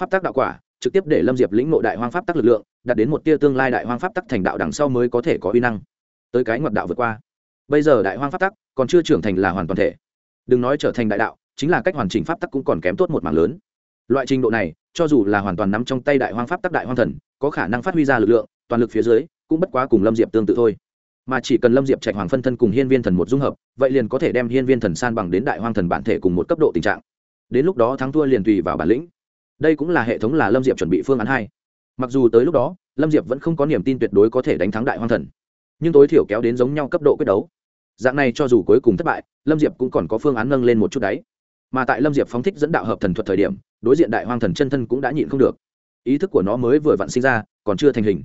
Pháp tắc đạo quả, trực tiếp để lâm diệp lĩnh ngộ đại hoang pháp tắc lực lượng, đạt đến một tia tương lai đại hoang pháp tắc thành đạo đằng sau mới có thể có uy năng. Tới cái ngoặt đạo vượt qua. Bây giờ đại hoang pháp tắc còn chưa trưởng thành là hoàn toàn thể. Đừng nói trở thành đại đạo, chính là cách hoàn chỉnh pháp tắc cũng còn kém tốt một mảng lớn. Loại trình độ này, cho dù là hoàn toàn nắm trong tay đại hoang pháp tắc đại hoang thần, có khả năng phát huy ra lực lượng, toàn lực phía dưới, cũng bất quá cùng lâm diệp tương tự thôi mà chỉ cần lâm diệp trạch hoàng phân thân cùng hiên viên thần một dung hợp, vậy liền có thể đem hiên viên thần san bằng đến đại hoang thần bản thể cùng một cấp độ tình trạng. Đến lúc đó thắng thua liền tùy vào bản lĩnh. Đây cũng là hệ thống là lâm diệp chuẩn bị phương án hai. Mặc dù tới lúc đó, lâm diệp vẫn không có niềm tin tuyệt đối có thể đánh thắng đại hoang thần, nhưng tối thiểu kéo đến giống nhau cấp độ quyết đấu. Dạng này cho dù cuối cùng thất bại, lâm diệp cũng còn có phương án nâng lên một chút đáy mà tại lâm diệp phóng thích dẫn đạo hợp thần thuật thời điểm, đối diện đại hoang thần chân thân cũng đã nhịn không được. Ý thức của nó mới vừa vặn sinh ra, còn chưa thành hình.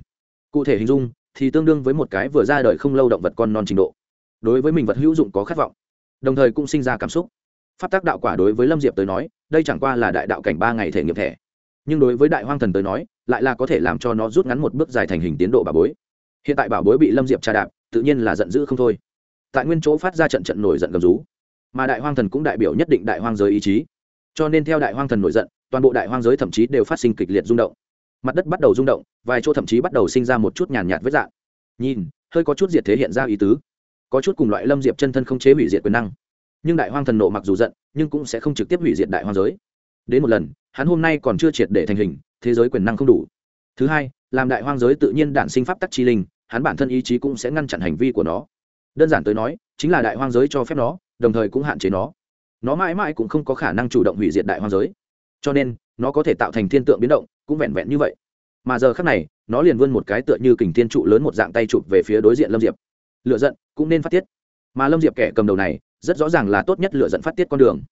Cụ thể hình dung thì tương đương với một cái vừa ra đời không lâu động vật con non trình độ. Đối với mình vật hữu dụng có khát vọng, đồng thời cũng sinh ra cảm xúc. Pháp tác đạo quả đối với lâm diệp tới nói, đây chẳng qua là đại đạo cảnh ba ngày thể nghiệm thẻ. Nhưng đối với đại hoang thần tới nói, lại là có thể làm cho nó rút ngắn một bước dài thành hình tiến độ bà bối. Hiện tại bảo bối bị lâm diệp tra đạp, tự nhiên là giận dữ không thôi. Tại nguyên chỗ phát ra trận trận nổi giận gầm rú. Mà đại hoang thần cũng đại biểu nhất định đại hoang giới ý chí. Cho nên theo đại hoang thần nổi giận, toàn bộ đại hoang giới thậm chí đều phát sinh kịch liệt rung động mặt đất bắt đầu rung động, vài chỗ thậm chí bắt đầu sinh ra một chút nhàn nhạt vết dạng. Nhìn, hơi có chút diệt thế hiện ra ý tứ. Có chút cùng loại lâm diệp chân thân không chế hủy diệt quyền năng. Nhưng đại hoang thần nộ mặc dù giận, nhưng cũng sẽ không trực tiếp hủy diệt đại hoang giới. Đến một lần, hắn hôm nay còn chưa triệt để thành hình, thế giới quyền năng không đủ. Thứ hai, làm đại hoang giới tự nhiên đản sinh pháp tắc chi linh, hắn bản thân ý chí cũng sẽ ngăn chặn hành vi của nó. Đơn giản tới nói, chính là đại hoang giới cho phép nó, đồng thời cũng hạn chế nó. Nó mãi mãi cũng không có khả năng chủ động hủy diệt đại hoang giới. Cho nên nó có thể tạo thành thiên tượng biến động, cũng vẹn vẹn như vậy. Mà giờ khác này, nó liền vươn một cái tựa như kình thiên trụ lớn một dạng tay chụp về phía đối diện lâm diệp. Lựa giận cũng nên phát tiết. Mà lâm diệp kẻ cầm đầu này, rất rõ ràng là tốt nhất lựa giận phát tiết con đường.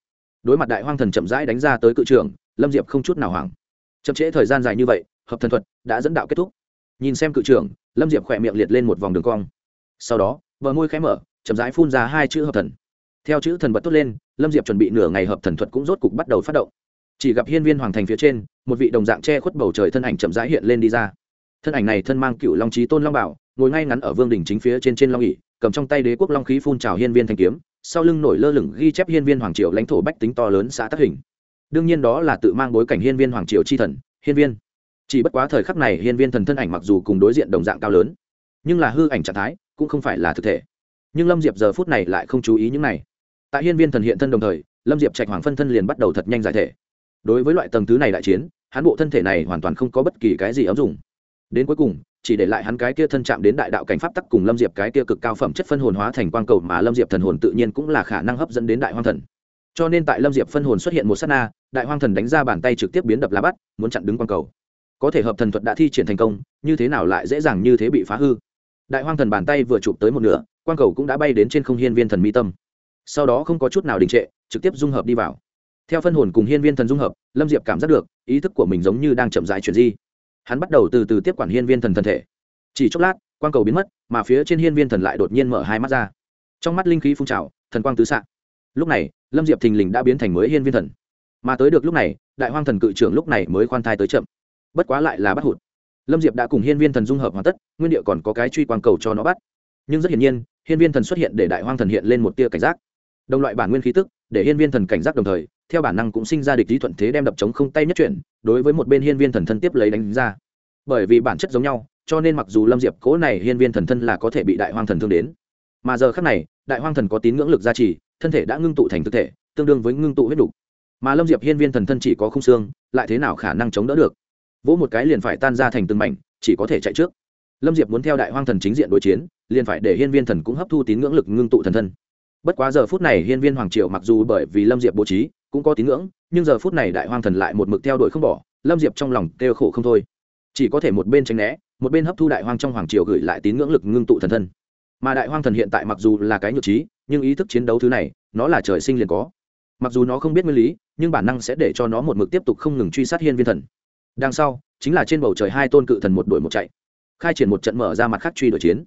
Đối mặt đại hoang thần chậm rãi đánh ra tới cự trường, lâm diệp không chút nào hoảng. Chậm trễ thời gian dài như vậy, hợp thần thuật đã dẫn đạo kết thúc. Nhìn xem cự trường, lâm diệp khỏe miệng liệt lên một vòng đường cong. Sau đó, bờ môi khẽ mở, chậm rãi phun ra hai chữ hợp thần. Theo chữ thần bật tốt lên, lâm diệp chuẩn bị nửa ngày hợp thần thuật cũng rốt cục bắt đầu phát động chỉ gặp hiên viên hoàng thành phía trên, một vị đồng dạng che khuất bầu trời thân ảnh chậm rãi hiện lên đi ra. Thân ảnh này thân mang cựu long trí tôn long bảo, ngồi ngay ngắn ở vương đỉnh chính phía trên trên long ỉ cầm trong tay đế quốc long khí phun trào hiên viên thanh kiếm, sau lưng nổi lơ lửng ghi chép hiên viên hoàng triều lãnh thổ bách tính to lớn xã tác hình. Đương nhiên đó là tự mang bối cảnh hiên viên hoàng triều chi thần, hiên viên. Chỉ bất quá thời khắc này hiên viên thần thân ảnh mặc dù cùng đối diện đồng dạng cao lớn, nhưng là hư ảnh trạng thái cũng không phải là thực thể. Nhưng lâm diệp giờ phút này lại không chú ý những này. Tại hiên viên thần hiện thân đồng thời, lâm diệp trạch hoàng phân thân liền bắt đầu thật nhanh giải thể đối với loại tầng thứ này đại chiến, hắn bộ thân thể này hoàn toàn không có bất kỳ cái gì ấm dùng đến cuối cùng, chỉ để lại hắn cái kia thân chạm đến đại đạo cảnh pháp tắc cùng lâm diệp cái kia cực cao phẩm chất phân hồn hóa thành quang cầu mà lâm diệp thần hồn tự nhiên cũng là khả năng hấp dẫn đến đại hoang thần. Cho nên tại lâm diệp phân hồn xuất hiện một s á t na, đại hoang thần đánh ra bàn tay trực tiếp biến đập lá bắt muốn chặn đứng quang cầu. Có thể hợp thần thuật đã thi triển thành công, như thế nào lại dễ dàng như thế bị phá hư? Đại hoang thần bàn tay vừa chụp tới một nửa, quang cầu cũng đã bay đến trên không hiên viên thần mi tâm. Sau đó không có chút nào đình trệ, trực tiếp dung hợp đi vào theo phân hồn cùng hiên viên thần dung hợp, lâm diệp cảm giác được, ý thức của mình giống như đang chậm dại chuyển di. Hắn bắt đầu từ từ tiếp quản hiên viên thần thân thể. Chỉ chốc lát, quang cầu biến mất, mà phía trên hiên viên thần lại đột nhiên mở hai mắt ra. Trong mắt linh khí phun trào, thần quang tứ s lúc này, lâm diệp thình lình đã biến thành mới hiên viên thần. Mà tới được lúc này, đại hoang thần cự trưởng lúc này mới khoan thai tới chậm. Bất quá lại là bắt hụt. Lâm diệp đã cùng hiên viên thần dung hợp hoàn tất, nguyên địa còn có cái truy quang cầu cho nó bắt. Nhưng rất hiển nhiên, hiên viên thần xuất hiện để đại hoang thần hiện lên một tia cảnh giác. Đồng loại bản nguyên khí tức, để hiên viên thần cảnh giác đồng thời theo bản năng cũng sinh ra địch lý thuận thế đem đập chống không tay nhất chuyển, đối với một bên hiên viên thần thân tiếp lấy đánh ra. Bởi vì bản chất giống nhau, cho nên mặc dù lâm diệp cố này hiên viên thần thân là có thể bị đại hoang thần thương đến, mà giờ khác này, đại hoang thần có tín ngưỡng lực gia trì, thân thể đã ngưng tụ thành thực thể, tương đương với ngưng tụ huyết đục. Mà lâm diệp hiên viên thần thân chỉ có không xương, lại thế nào khả năng chống đỡ được? Vỗ một cái liền phải tan ra thành từng mảnh, chỉ có thể chạy trước. Lâm diệp muốn theo đại hoang thần chính diện đối chiến, liền phải để hiên viên thần cũng hấp thu tín ngưỡng lực ngưng tụ thần thân bất quá giờ phút này hiên viên hoàng triều mặc dù bởi vì lâm diệp bố trí cũng có tín ngưỡng, nhưng giờ phút này đại hoang thần lại một mực theo đuổi không bỏ, lâm diệp trong lòng kêu khổ không thôi. Chỉ có thể một bên tránh né, một bên hấp thu đại hoang trong hoàng triều gửi lại tín ngưỡng lực ngưng tụ thần thân. Mà đại hoang thần hiện tại mặc dù là cái nhược trí, nhưng ý thức chiến đấu thứ này, nó là trời sinh liền có. Mặc dù nó không biết nguyên lý, nhưng bản năng sẽ để cho nó một mực tiếp tục không ngừng truy sát hiên viên thần. Đằng sau, chính là trên bầu trời hai tôn cự thần một đuổi một chạy. Khai triển một trận mở ra mặt khác truy đuổi chiến.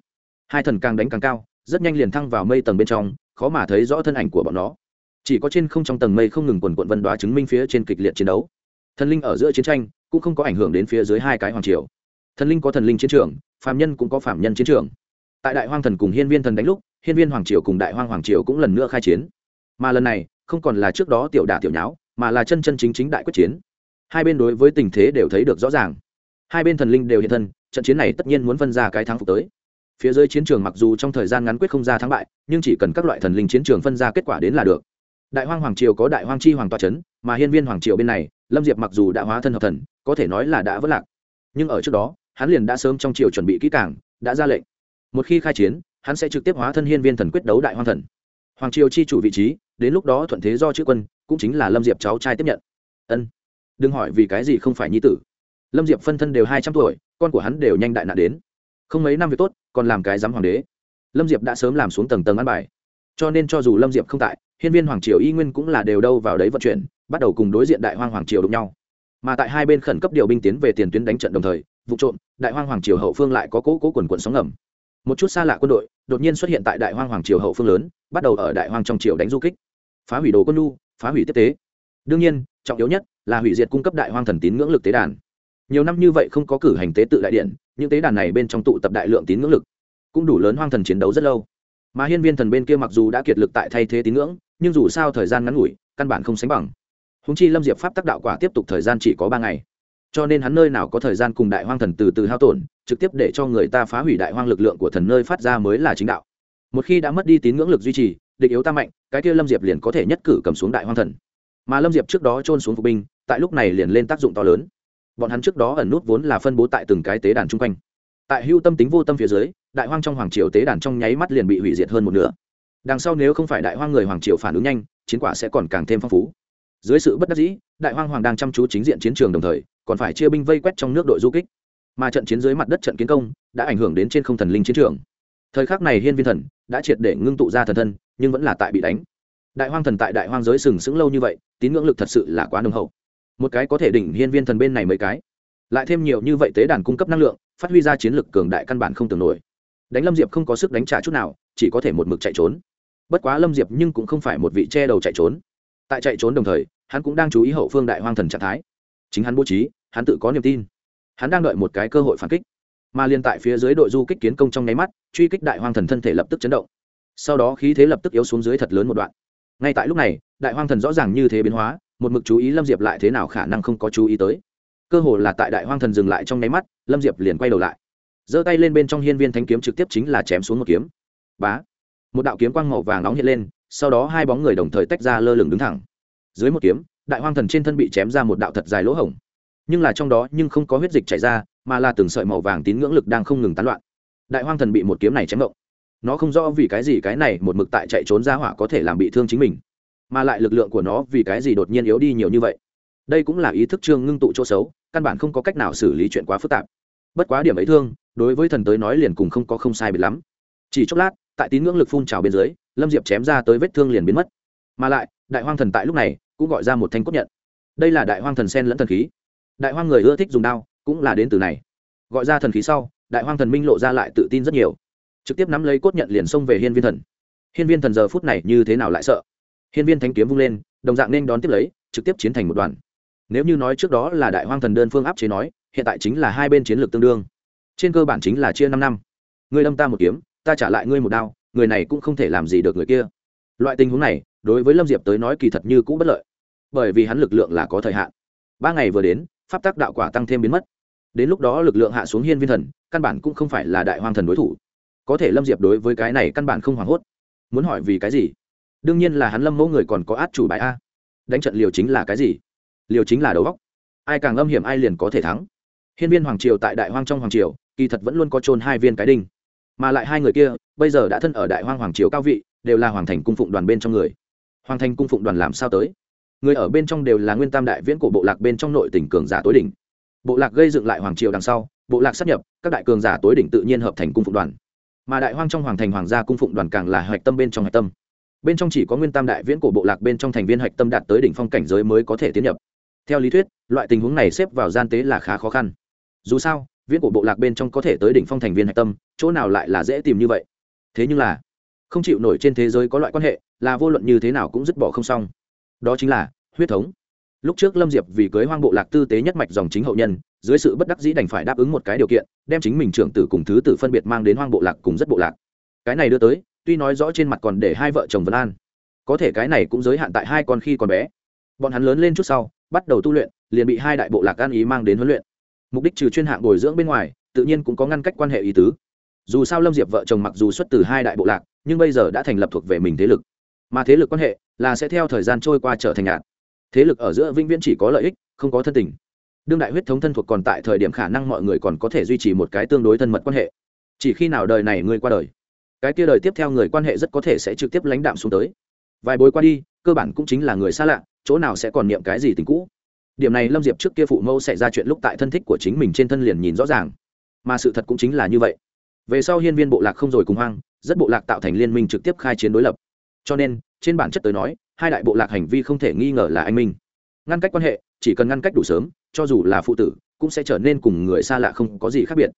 Hai thần càng đánh càng cao, rất nhanh liền thăng vào mây tầng bên trong khó mà thấy rõ thân ảnh của bọn nó. Chỉ có trên không trong tầng mây không ngừng quần quận vân đoá chứng minh phía trên kịch liệt chiến đấu. Thần linh ở giữa chiến tranh cũng không có ảnh hưởng đến phía dưới hai cái hoàng triều. Thần linh có thần linh chiến trường phạm nhân cũng có phạm nhân chiến trường. Tại đại hoang thần cùng hiên viên thần đánh lúc, hiên viên hoàng triều cùng đại hoang hoàng triều cũng lần nữa khai chiến. Mà lần này, không còn là trước đó tiểu đả tiểu nháo, mà là chân chân chính chính đại quyết chiến. Hai bên đối với tình thế đều thấy được rõ ràng. Hai bên thần linh đều hiện thân, trận chiến này tất nhiên muốn phân ra cái thắng phục tới phía dưới chiến trường mặc dù trong thời gian ngắn quyết không ra thắng bại, nhưng chỉ cần các loại thần linh chiến trường phân ra kết quả đến là được. Đại hoang hoàng triều có đại hoang chi hoàng toa c h ấ n mà hiên viên hoàng triều bên này, lâm diệp mặc dù đã hóa thân hợp thần, có thể nói là đã vất lạc. Nhưng ở trước đó, hắn liền đã sớm trong triều chuẩn bị kỹ cảng đã ra lệnh. Một khi khai chiến, hắn sẽ trực tiếp hóa thân hiên viên thần quyết đấu đại hoang thần. Hoàng triều chi chủ vị trí, đến lúc đó thuận thế do chữ quân, cũng chính là lâm diệp cháu trai tiếp nhận. Ân. Đừng hỏi vì cái gì không phải nhi tử. Lâm diệp phân thân đều hai trăm tuổi, con của hắn đều nhanh đại nạn đến không mấy năm việc tốt, còn làm cái giám hoàng đế. Lâm diệp đã sớm làm xuống tầng tầng ăn bài. Cho nên cho dù lâm diệp không tại, hiên viên hoàng triều y nguyên cũng là đều đâu vào đấy vận chuyển, bắt đầu cùng đối diện đại hoang hoàng triều đụng nhau. Mà tại hai bên khẩn cấp điều binh tiến về tiền tuyến đánh trận đồng thời, vụ trộm, đại hoang hoàng triều hậu phương lại có cố cố quần quần sóng ngầm. Một chút xa lạ quân đội đột nhiên xuất hiện tại đại hoang hoàng triều hậu phương lớn, bắt đầu ở đại hoang trong triều đánh du kích. Phá hủy đồ quân lu phá hủy tiếp tế. Đương nhiên, trọng yếu nhất là hủy diệt cung cấp đại hoang thần tín ngưỡng lực tế đàn. Nhiều năm như vậy không có cử hành tế tự đại điện những tế đàn này bên trong tụ tập đại lượng tín ngưỡng lực, cũng đủ lớn hoang thần chiến đấu rất lâu. Mà hiên viên thần bên kia mặc dù đã kiệt lực tại thay thế tín ngưỡng, nhưng dù sao thời gian ngắn ngủi, căn bản không sánh bằng. Húng chi lâm diệp pháp tác đạo quả tiếp tục thời gian chỉ có ba ngày. Cho nên hắn nơi nào có thời gian cùng đại hoang thần từ từ hao tổn, trực tiếp để cho người ta phá hủy đại hoang lực lượng của thần nơi phát ra mới là chính đạo. Một khi đã mất đi tín ngưỡng lực duy trì, địch yếu ta mạnh, cái kia lâm diệp liền có thể nhất cử cầm xuống đại hoang thần. Mà lâm diệp trước đó trôn xuống phục binh, tại lúc này liền lên tác dụng to lớn bọn hắn trước đó ẩn nút vốn là phân bố tại từng cái tế đàn chung quanh. Tại hưu tâm tính vô tâm phía dưới, đại hoang trong hoàng triều tế đàn trong nháy mắt liền bị hủy diệt hơn một nửa. Đằng sau nếu không phải đại hoang người hoàng triều phản ứng nhanh, chiến quả sẽ còn càng thêm phong phú. Dưới sự bất đắc dĩ, đại hoang hoàng đang chăm chú chính diện chiến trường đồng thời, còn phải chia binh vây quét trong nước đội du kích. Mà trận chiến dưới mặt đất trận kiến công, đã ảnh hưởng đến trên không thần linh chiến trường. Thời khắc này hiên viên thần đã triệt để ngưng tụ ra thần thân, nhưng vẫn là tại bị đánh. Đại hoang thần tại đại hoang giới sừng sững lâu như vậy, tín ngưỡng lực thật sự là quá nồng hậu một cái có thể đỉnh hiên viên thần bên này mấy cái. Lại thêm nhiều như vậy tế đàn cung cấp năng lượng, phát huy ra chiến lực cường đại căn bản không tưởng nổi. Đánh lâm diệp không có sức đánh trả chút nào, chỉ có thể một mực chạy trốn. Bất quá lâm diệp nhưng cũng không phải một vị che đầu chạy trốn. Tại chạy trốn đồng thời, hắn cũng đang chú ý hậu phương đại hoang thần trạng thái. Chính hắn bố trí, hắn tự có niềm tin. Hắn đang đợi một cái cơ hội phản kích. Mà liên tại phía dưới đội du kích kiến công trong nháy mắt, truy kích đại hoang thần thân thể lập tức chấn động. Sau đó khí thế lập tức yếu xuống dưới thật lớn một đoạn. Ngay tại lúc này, đại hoang thần rõ ràng như thế biến hóa một mực chú ý lâm diệp lại thế nào khả năng không có chú ý tới. Cơ hồ là tại đại hoang thần dừng lại trong nháy mắt, lâm diệp liền quay đầu lại. Giơ tay lên bên trong hiên viên thanh kiếm trực tiếp chính là chém xuống một kiếm. Bá! Một đạo kiếm quang màu vàng nóng hiện lên, sau đó hai bóng người đồng thời tách ra lơ lửng đứng thẳng. Dưới một kiếm, đại hoang thần trên thân bị chém ra một đạo thật dài lỗ hổng. Nhưng là trong đó nhưng không có huyết dịch chảy ra, mà là từng sợi màu vàng tín ngưỡng lực đang không ngừng tán loạn. Đại hoang thần bị một kiếm này chém động. Nó không rõ vì cái gì cái này một mực tại chạy trốn ra hỏa có thể làm bị thương chính mình mà lại lực lượng của nó vì cái gì đột nhiên yếu đi nhiều như vậy? Đây cũng là ý thức trương ngưng tụ chỗ xấu, căn bản không có cách nào xử lý chuyện quá phức tạp. Bất quá điểm ấy thương, đối với thần tới nói liền cùng không có không sai biệt lắm. Chỉ chốc lát, tại tín ngưỡng lực phun trào bên dưới, lâm diệp chém ra tới vết thương liền biến mất. Mà lại, đại hoang thần tại lúc này cũng gọi ra một thanh cốt nhận. Đây là đại hoang thần sen lẫn thần khí. Đại hoang người ưa thích dùng đao, cũng là đến từ này. Gọi ra thần khí sau, đại hoang thần minh lộ ra lại tự tin rất nhiều. Trực tiếp nắm lấy cốt nhận liền xông về hiên viên thần. Hiên viên thần giờ phút này như thế nào lại sợ? Hiên viên thanh kiếm vung lên, đồng dạng nên đón tiếp lấy, trực tiếp chiến thành một đoàn. Nếu như nói trước đó là đại hoang thần đơn phương áp chế nói, hiện tại chính là hai bên chiến lược tương đương. Trên cơ bản chính là chia năm năm. Ngươi lâm ta một kiếm, ta trả lại ngươi một đao, người này cũng không thể làm gì được người kia. Loại tình huống này, đối với lâm diệp tới nói kỳ thật như cũ bất lợi. Bởi vì hắn lực lượng là có thời hạn. Ba ngày vừa đến, pháp tác đạo quả tăng thêm biến mất. Đến lúc đó lực lượng hạ xuống hiên viên thần, căn bản cũng không phải là đại hoang thần đối thủ. Có thể lâm diệp đối với cái này căn bản không hoảng hốt. Muốn hỏi vì cái gì? Đương nhiên là hắn lâm mẫu người còn có át chủ bài a. Đánh trận liều chính là cái gì? Liều chính là đầu góc. Ai càng âm hiểm ai liền có thể thắng. Hiên viên hoàng triều tại đại hoang trong hoàng triều, kỳ thật vẫn luôn có trôn hai viên cái đinh. Mà lại hai người kia, bây giờ đã thân ở đại hoang hoàng triều cao vị, đều là hoàng thành cung phụng đoàn bên trong người. Hoàng thành cung phụng đoàn làm sao tới? Người ở bên trong đều là nguyên tam đại viễn của bộ lạc bên trong nội tỉnh cường giả tối đỉnh. Bộ lạc gây dựng lại hoàng triều đằng sau, bộ lạc sắp nhập, các đại cường giả tối đỉnh tự nhiên hợp thành cung phụng đoàn. Mà đại hoang trong hoàng thành hoàng gia cung phụng đoàn càng là hạch tâm bên trong hạch tâm bên trong chỉ có nguyên tam đại viễn cổ bộ lạc bên trong thành viên hạch tâm đạt tới đỉnh phong cảnh giới mới có thể tiến nhập. Theo lý thuyết, loại tình huống này xếp vào gian tế là khá khó khăn. Dù sao, viễn cổ bộ lạc bên trong có thể tới đỉnh phong thành viên hạch tâm, chỗ nào lại là dễ tìm như vậy? Thế nhưng là, không chịu nổi trên thế giới có loại quan hệ, là vô luận như thế nào cũng dứt bỏ không xong. Đó chính là, huyết thống. Lúc trước lâm diệp vì cưới hoang bộ lạc tư tế nhất mạch dòng chính hậu nhân, dưới sự bất đắc dĩ đành phải đáp ứng một cái điều kiện, đem chính mình trưởng tử cùng thứ tử phân biệt mang đến hoang bộ lạc cùng rất bộ lạc. Cái này đưa tới tuy nói rõ trên mặt còn để hai vợ chồng vân an. Có thể cái này cũng giới hạn tại hai con khi còn bé. Bọn hắn lớn lên chút sau, bắt đầu tu luyện, liền bị hai đại bộ lạc an ý mang đến huấn luyện. Mục đích trừ chuyên hạng bồi dưỡng bên ngoài, tự nhiên cũng có ngăn cách quan hệ ý tứ. Dù sao lâm diệp vợ chồng mặc dù xuất từ hai đại bộ lạc, nhưng bây giờ đã thành lập thuộc về mình thế lực. Mà thế lực quan hệ là sẽ theo thời gian trôi qua trở thành ngạn. thế lực ở giữa vĩnh viễn chỉ có lợi ích, không có thân tình. Đương đại huyết thống thân thuộc còn tại thời điểm khả năng mọi người còn có thể duy trì một cái tương đối thân mật quan hệ. Chỉ khi nào đời này ngươi qua đời? Cái kia đời tiếp theo người quan hệ rất có thể sẽ trực tiếp lãnh đạm xuống tới. Vài bối qua đi, cơ bản cũng chính là người xa lạ, chỗ nào sẽ còn niệm cái gì tình cũ. Điểm này lâm diệp trước kia phụ mẫu xảy ra chuyện lúc tại thân thích của chính mình trên thân liền nhìn rõ ràng. Mà sự thật cũng chính là như vậy. Về sau hiên viên bộ lạc không rồi cùng hoang, rất bộ lạc tạo thành liên minh trực tiếp khai chiến đối lập. Cho nên, trên bản chất tới nói, hai đại bộ lạc hành vi không thể nghi ngờ là anh minh. Ngăn cách quan hệ, chỉ cần ngăn cách đủ sớm, cho dù là phụ tử, cũng sẽ trở nên cùng người xa lạ không có gì khác biệt.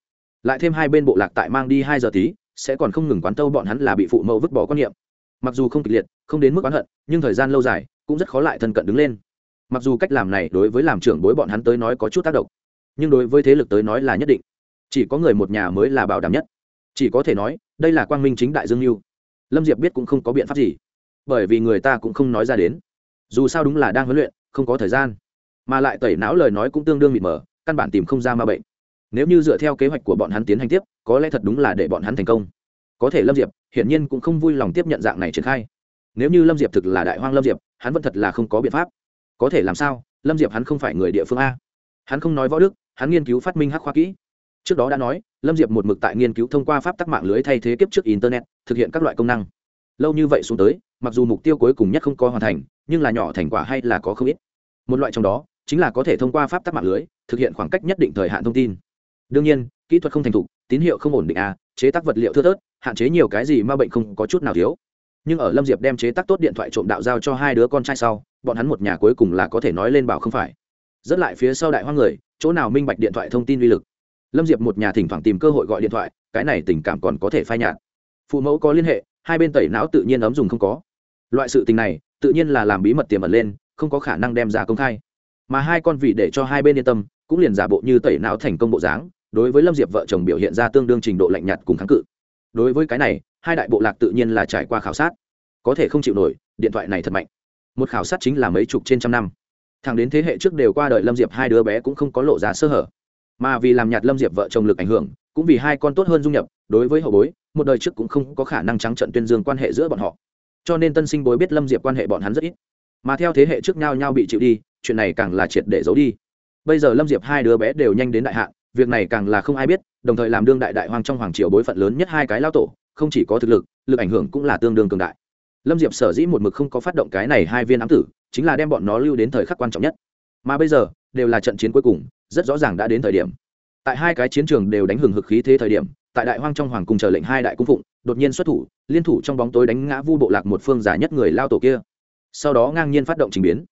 Lại thêm hai bên bộ lạc tại mang đi hai giờ tí sẽ còn không ngừng quán tâu bọn hắn là bị phụ mẫu vứt bỏ quan niệm. Mặc dù không kịch liệt, không đến mức oán hận, nhưng thời gian lâu dài cũng rất khó lại thân cận đứng lên. Mặc dù cách làm này đối với làm trưởng bối bọn hắn tới nói có chút tác động, nhưng đối với thế lực tới nói là nhất định. Chỉ có người một nhà mới là bảo đảm nhất. Chỉ có thể nói, đây là quang minh chính đại dương mưu lâm diệp biết cũng không có biện pháp gì, bởi vì người ta cũng không nói ra đến. Dù sao đúng là đang huấn luyện, không có thời gian. Mà lại tẩy não lời nói cũng tương đương mịt mờ, căn bản tìm không ra ma bệnh nếu như dựa theo kế hoạch của bọn hắn tiến hành tiếp, có lẽ thật đúng là để bọn hắn thành công. Có thể lâm diệp, hiển nhiên cũng không vui lòng tiếp nhận dạng này triển khai. Nếu như lâm diệp thực là đại hoang lâm diệp, hắn vẫn thật là không có biện pháp. Có thể làm sao? Lâm diệp hắn không phải người địa phương a. Hắn không nói võ đức, hắn nghiên cứu phát minh hắc khoa kỹ. Trước đó đã nói, lâm diệp một mực tại nghiên cứu thông qua pháp tắc mạng lưới thay thế kiếp trước internet, thực hiện các loại công năng. Lâu như vậy xuống tới, mặc dù mục tiêu cuối cùng nhất không có hoàn thành, nhưng là nhỏ thành quả hay là có không ít. Một loại trong đó, chính là có thể thông qua pháp tắc mạng lưới, thực hiện khoảng cách nhất định thời hạn thông tin đương nhiên, kỹ thuật không thành thục, tín hiệu không ổn định a chế tác vật liệu thưa thớt, hạn chế nhiều cái gì mà bệnh không có chút nào thiếu. Nhưng ở lâm diệp đem chế tác tốt điện thoại trộm đạo giao cho hai đứa con trai sau, bọn hắn một nhà cuối cùng là có thể nói lên bảo không phải. Rất lại phía sau đại hoa người, chỗ nào minh bạch điện thoại thông tin uy lực. Lâm diệp một nhà thỉnh thoảng tìm cơ hội gọi điện thoại, cái này tình cảm còn có thể phai nhạt. Phụ mẫu có liên hệ, hai bên tẩy não tự nhiên ấm dùng không có. Loại sự tình này, tự nhiên là làm bí mật tiềm ẩn lên, không có khả năng đem ra công khai. Mà hai con vị để cho hai bên yên tâm, cũng liền giả bộ như tẩy não thành công bộ dáng đối với lâm diệp vợ chồng biểu hiện ra tương đương trình độ lạnh nhạt cùng kháng cự. Đối với cái này, hai đại bộ lạc tự nhiên là trải qua khảo sát. Có thể không chịu nổi, điện thoại này thật mạnh. Một khảo sát chính là mấy chục trên trăm năm. Thẳng đến thế hệ trước đều qua đời lâm diệp hai đứa bé cũng không có lộ ra sơ hở. Mà vì làm nhạt lâm diệp vợ chồng lực ảnh hưởng, cũng vì hai con tốt hơn dung nhập, đối với hậu bối, một đời trước cũng không có khả năng trắng trận tuyên dương quan hệ giữa bọn họ. Cho nên tân sinh bối biết lâm diệp quan hệ bọn hắn rất ít. Mà theo thế hệ trước nhau nhau bị chịu đi, chuyện này càng là triệt để giấu đi. Bây giờ lâm diệp hai đứa bé đều nhanh đến đại hạn việc này càng là không ai biết, đồng thời làm đương đại đại hoàng trong hoàng triều bối phận lớn nhất hai cái lao tổ, không chỉ có thực lực lực ảnh hưởng cũng là tương đương cường đại. Lâm diệp sở dĩ một mực không có phát động cái này hai viên ám tử, chính là đem bọn nó lưu đến thời khắc quan trọng nhất. Mà bây giờ, đều là trận chiến cuối cùng, rất rõ ràng đã đến thời điểm. Tại hai cái chiến trường đều đánh hừng hực khí thế thời điểm, tại đại hoang trong hoàng cung chờ lệnh hai đại cung phụng, đột nhiên xuất thủ, liên thủ trong bóng tối đánh ngã vu bộ lạc một phương giả nhất người lao tổ kia. Sau đó ngang nhiên phát động trình biến.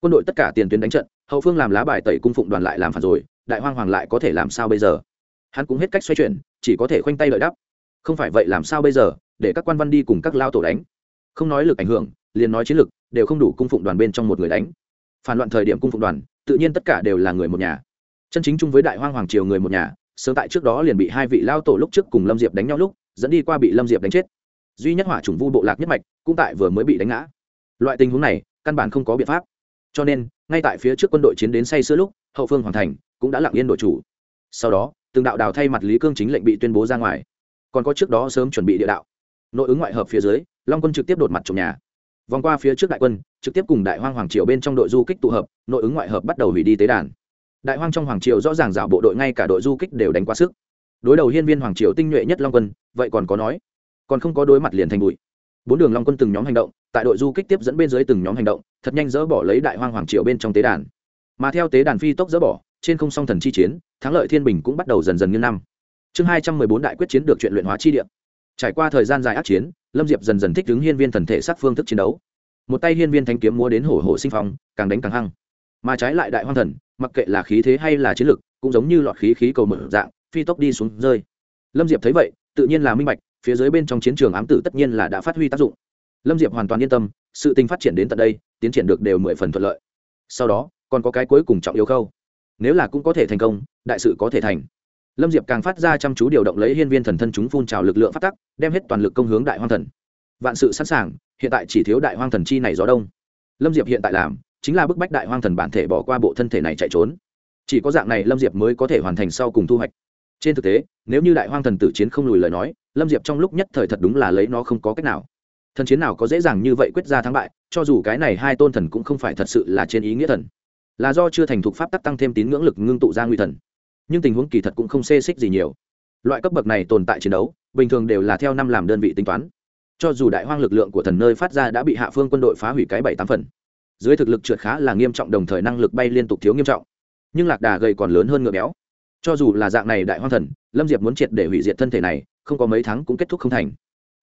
Quân đội tất cả tiền tuyến đánh trận, hậu phương làm lá bài tẩy cung phụng đoàn lại làm phản rồi đại hoang hoàng lại có thể làm sao bây giờ? Hắn cũng hết cách xoay chuyển, chỉ có thể khoanh tay lợi đáp. Không phải vậy làm sao bây giờ, để các quan văn đi cùng các lao tổ đánh. Không nói lực ảnh hưởng, liền nói chiến lực, đều không đủ cung phụng đoàn bên trong một người đánh. Phản loạn thời điểm cung phụng đoàn, tự nhiên tất cả đều là người một nhà. Chân chính chung với đại hoang hoàng triều người một nhà, sớm tại trước đó liền bị hai vị lao tổ lúc trước cùng lâm diệp đánh nhau lúc, dẫn đi qua bị lâm diệp đánh chết. Duy nhất hỏa chủng vu bộ lạc nhất mạch, cũng tại vừa mới bị đánh ngã. Loại tình huống này, căn bản không có biện pháp. Cho nên, ngay tại phía trước quân đội chiến đến say sưa lúc, hậu phương hoàn thành cũng đã lặng yên đội chủ. Sau đó, từng đạo đào thay mặt lý cương chính lệnh bị tuyên bố ra ngoài. Còn có trước đó sớm chuẩn bị địa đạo. Nội ứng ngoại hợp phía dưới, long quân trực tiếp đột mặt trong nhà. Vòng qua phía trước đại quân, trực tiếp cùng đại hoang hoàng triều bên trong đội du kích tụ hợp, nội ứng ngoại hợp bắt đầu hủy đi tế đàn. Đại hoang trong hoàng triều rõ ràng rào bộ đội ngay cả đội du kích đều đánh quá sức. Đối đầu hiên viên hoàng triều tinh nhuệ nhất long quân, vậy còn có nói. Còn không có đối mặt liền thành bụi. Bốn đường long quân từng nhóm hành động, tại đội du kích tiếp dẫn bên dưới từng nhóm hành động, thật nhanh dỡ bỏ lấy đại hoang hoàng triều bên trong tế đàn. Mà theo tế đàn phi tốc dỡ bỏ trên không song thần chi chiến, thắng lợi thiên bình cũng bắt đầu dần dần như năm. Chương hai trăm mười bốn đại quyết chiến được chuyện luyện hóa chi địa. Trải qua thời gian dài ác chiến, lâm diệp dần dần thích ứng hiên viên thần thể sát phương thức chiến đấu. Một tay hiên viên thanh kiếm múa đến hổ hổ sinh phong, càng đánh càng hăng. Mà trái lại đại hoang thần, mặc kệ là khí thế hay là chiến lực, cũng giống như lọt khí khí cầu mở dạng, phi tốc đi xuống rơi. Lâm diệp thấy vậy, tự nhiên là minh bạch, phía dưới bên trong chiến trường ám tử tất nhiên là đã phát huy tác dụng. Lâm diệp hoàn toàn yên tâm, sự tình phát triển đến tận đây, tiến triển được đều mười phần thuận lợi. Sau đó, còn có cái cuối cùng trọng yếu khâu nếu là cũng có thể thành công, đại sự có thể thành. Lâm diệp càng phát ra chăm chú điều động lấy hiên viên thần thân chúng phun trào lực lượng phát tắc, đem hết toàn lực công hướng đại hoang thần. Vạn sự sẵn sàng, hiện tại chỉ thiếu đại hoang thần chi này gió đông. Lâm diệp hiện tại làm, chính là bức bách đại hoang thần bản thể bỏ qua bộ thân thể này chạy trốn. Chỉ có dạng này lâm diệp mới có thể hoàn thành sau cùng thu hoạch. Trên thực tế, nếu như đại hoang thần tử chiến không lùi lời nói, lâm diệp trong lúc nhất thời thật đúng là lấy nó không có cách nào. Thần chiến nào có dễ dàng như vậy quyết ra thắng bại, cho dù cái này hai tôn thần cũng không phải thật sự là trên ý nghĩa thần là do chưa thành thục pháp tắc tăng thêm tín ngưỡng lực ngưng tụ ra nguy thần. Nhưng tình huống kỳ thật cũng không xê xích gì nhiều. Loại cấp bậc này tồn tại chiến đấu, bình thường đều là theo năm làm đơn vị tính toán. Cho dù đại hoang lực lượng của thần nơi phát ra đã bị hạ phương quân đội phá hủy cái bảy tám phần, dưới thực lực trượt khá là nghiêm trọng đồng thời năng lực bay liên tục thiếu nghiêm trọng. Nhưng lạc đà gầy còn lớn hơn ngựa béo. Cho dù là dạng này đại hoang thần, lâm diệp muốn triệt để hủy diệt thân thể này, không có mấy tháng cũng kết thúc không thành.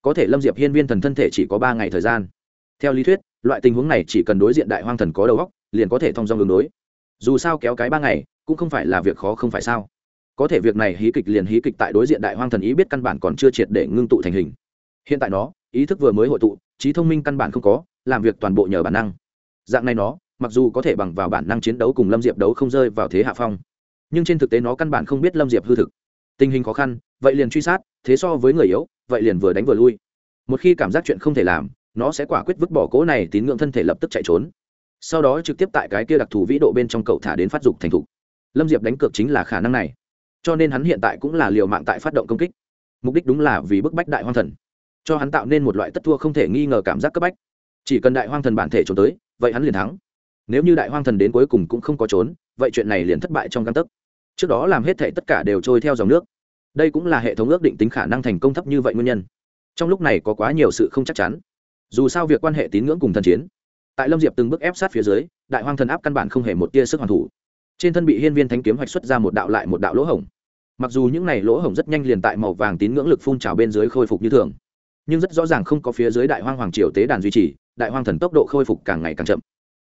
Có thể lâm diệp hiên viên thần thân thể chỉ có ba ngày thời gian. Theo lý thuyết, loại tình huống này chỉ cần đối diện đại hoang thần có đầu óc liền có thể thông dong đường đối. Dù sao kéo cái ba ngày, cũng không phải là việc khó không phải sao. Có thể việc này hí kịch liền hí kịch tại đối diện đại hoang thần ý biết căn bản còn chưa triệt để ngưng tụ thành hình. Hiện tại nó, ý thức vừa mới hội tụ, trí thông minh căn bản không có, làm việc toàn bộ nhờ bản năng. Dạng này nó, mặc dù có thể bằng vào bản năng chiến đấu cùng lâm diệp đấu không rơi vào thế hạ phong, nhưng trên thực tế nó căn bản không biết lâm diệp hư thực. Tình hình khó khăn, vậy liền truy sát, thế so với người yếu, vậy liền vừa đánh vừa lui. Một khi cảm giác chuyện không thể làm, nó sẽ quả quyết vứt bỏ cố này tín ngưỡng thân thể lập tức chạy trốn sau đó trực tiếp tại cái kia đặc thù vĩ độ bên trong cậu thả đến phát dục thành thục. Lâm diệp đánh cược chính là khả năng này. Cho nên hắn hiện tại cũng là liều mạng tại phát động công kích. Mục đích đúng là vì bức bách đại hoang thần. Cho hắn tạo nên một loại tất thua không thể nghi ngờ cảm giác cấp bách. Chỉ cần đại hoang thần bản thể trốn tới, vậy hắn liền thắng. Nếu như đại hoang thần đến cuối cùng cũng không có trốn, vậy chuyện này liền thất bại trong căn tấc. Trước đó làm hết thể tất cả đều trôi theo dòng nước. Đây cũng là hệ thống ước định tính khả năng thành công thấp như vậy nguyên nhân. Trong lúc này có quá nhiều sự không chắc chắn. Dù sao việc quan hệ tín ngưỡng cùng thần chiến tại lâm diệp từng bước ép sát phía dưới, đại hoang thần áp căn bản không hề một tia sức hoàn thủ. Trên thân bị hiên viên thánh kiếm hoạch xuất ra một đạo lại một đạo lỗ hổng. Mặc dù những này lỗ hổng rất nhanh liền tại màu vàng tín ngưỡng lực phun trào bên dưới khôi phục như thường, nhưng rất rõ ràng không có phía dưới đại hoang hoàng triều tế đàn duy trì, đại hoang thần tốc độ khôi phục càng ngày càng chậm.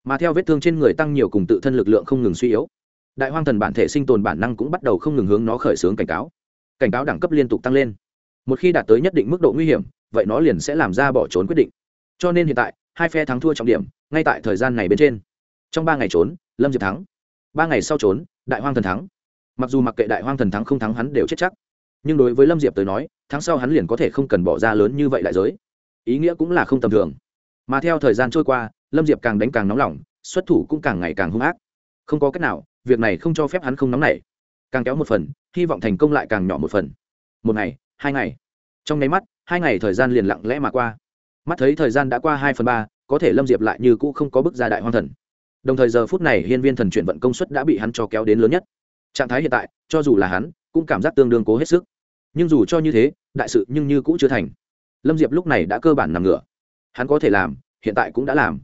Mà theo vết thương trên người tăng nhiều cùng tự thân lực lượng không ngừng suy yếu, đại hoang thần bản thể sinh tồn bản năng cũng bắt đầu không ngừng hướng nó khởi xướng cảnh cáo. Cảnh cáo đẳng cấp liên tục tăng lên. Một khi đạt tới nhất định mức độ nguy hiểm, vậy nó liền sẽ làm ra bỏ trốn quyết định. Cho nên hiện tại hai phe thắng thua trọng điểm, ngay tại thời gian này bên trên. Trong ba ngày trốn, lâm diệp thắng. Ba ngày sau trốn, đại hoang thần thắng. Mặc dù mặc kệ đại hoang thần thắng không thắng hắn đều chết chắc, nhưng đối với lâm diệp tới nói tháng sau hắn liền có thể không cần bỏ ra lớn như vậy đại giới. Ý nghĩa cũng là không tầm thường. Mà theo thời gian trôi qua, lâm diệp càng đánh càng nóng lòng, xuất thủ cũng càng ngày càng hung ác. Không có cách nào, việc này không cho phép hắn không nóng nảy. Càng kéo một phần, hy vọng thành công lại càng nhỏ một phần. Một ngày, hai ngày. Trong nháy mắt, hai ngày thời gian liền lặng lẽ mà qua mắt thấy thời gian đã qua hai phần ba, có thể lâm diệp lại như cũ không có bước ra đại hoang thần. Đồng thời giờ phút này hiên viên thần chuyển vận công suất đã bị hắn cho kéo đến lớn nhất. Trạng thái hiện tại, cho dù là hắn, cũng cảm giác tương đương cố hết sức. Nhưng dù cho như thế, đại sự nhưng như cũ chưa thành. Lâm diệp lúc này đã cơ bản nằm ngửa. Hắn có thể làm, hiện tại cũng đã làm.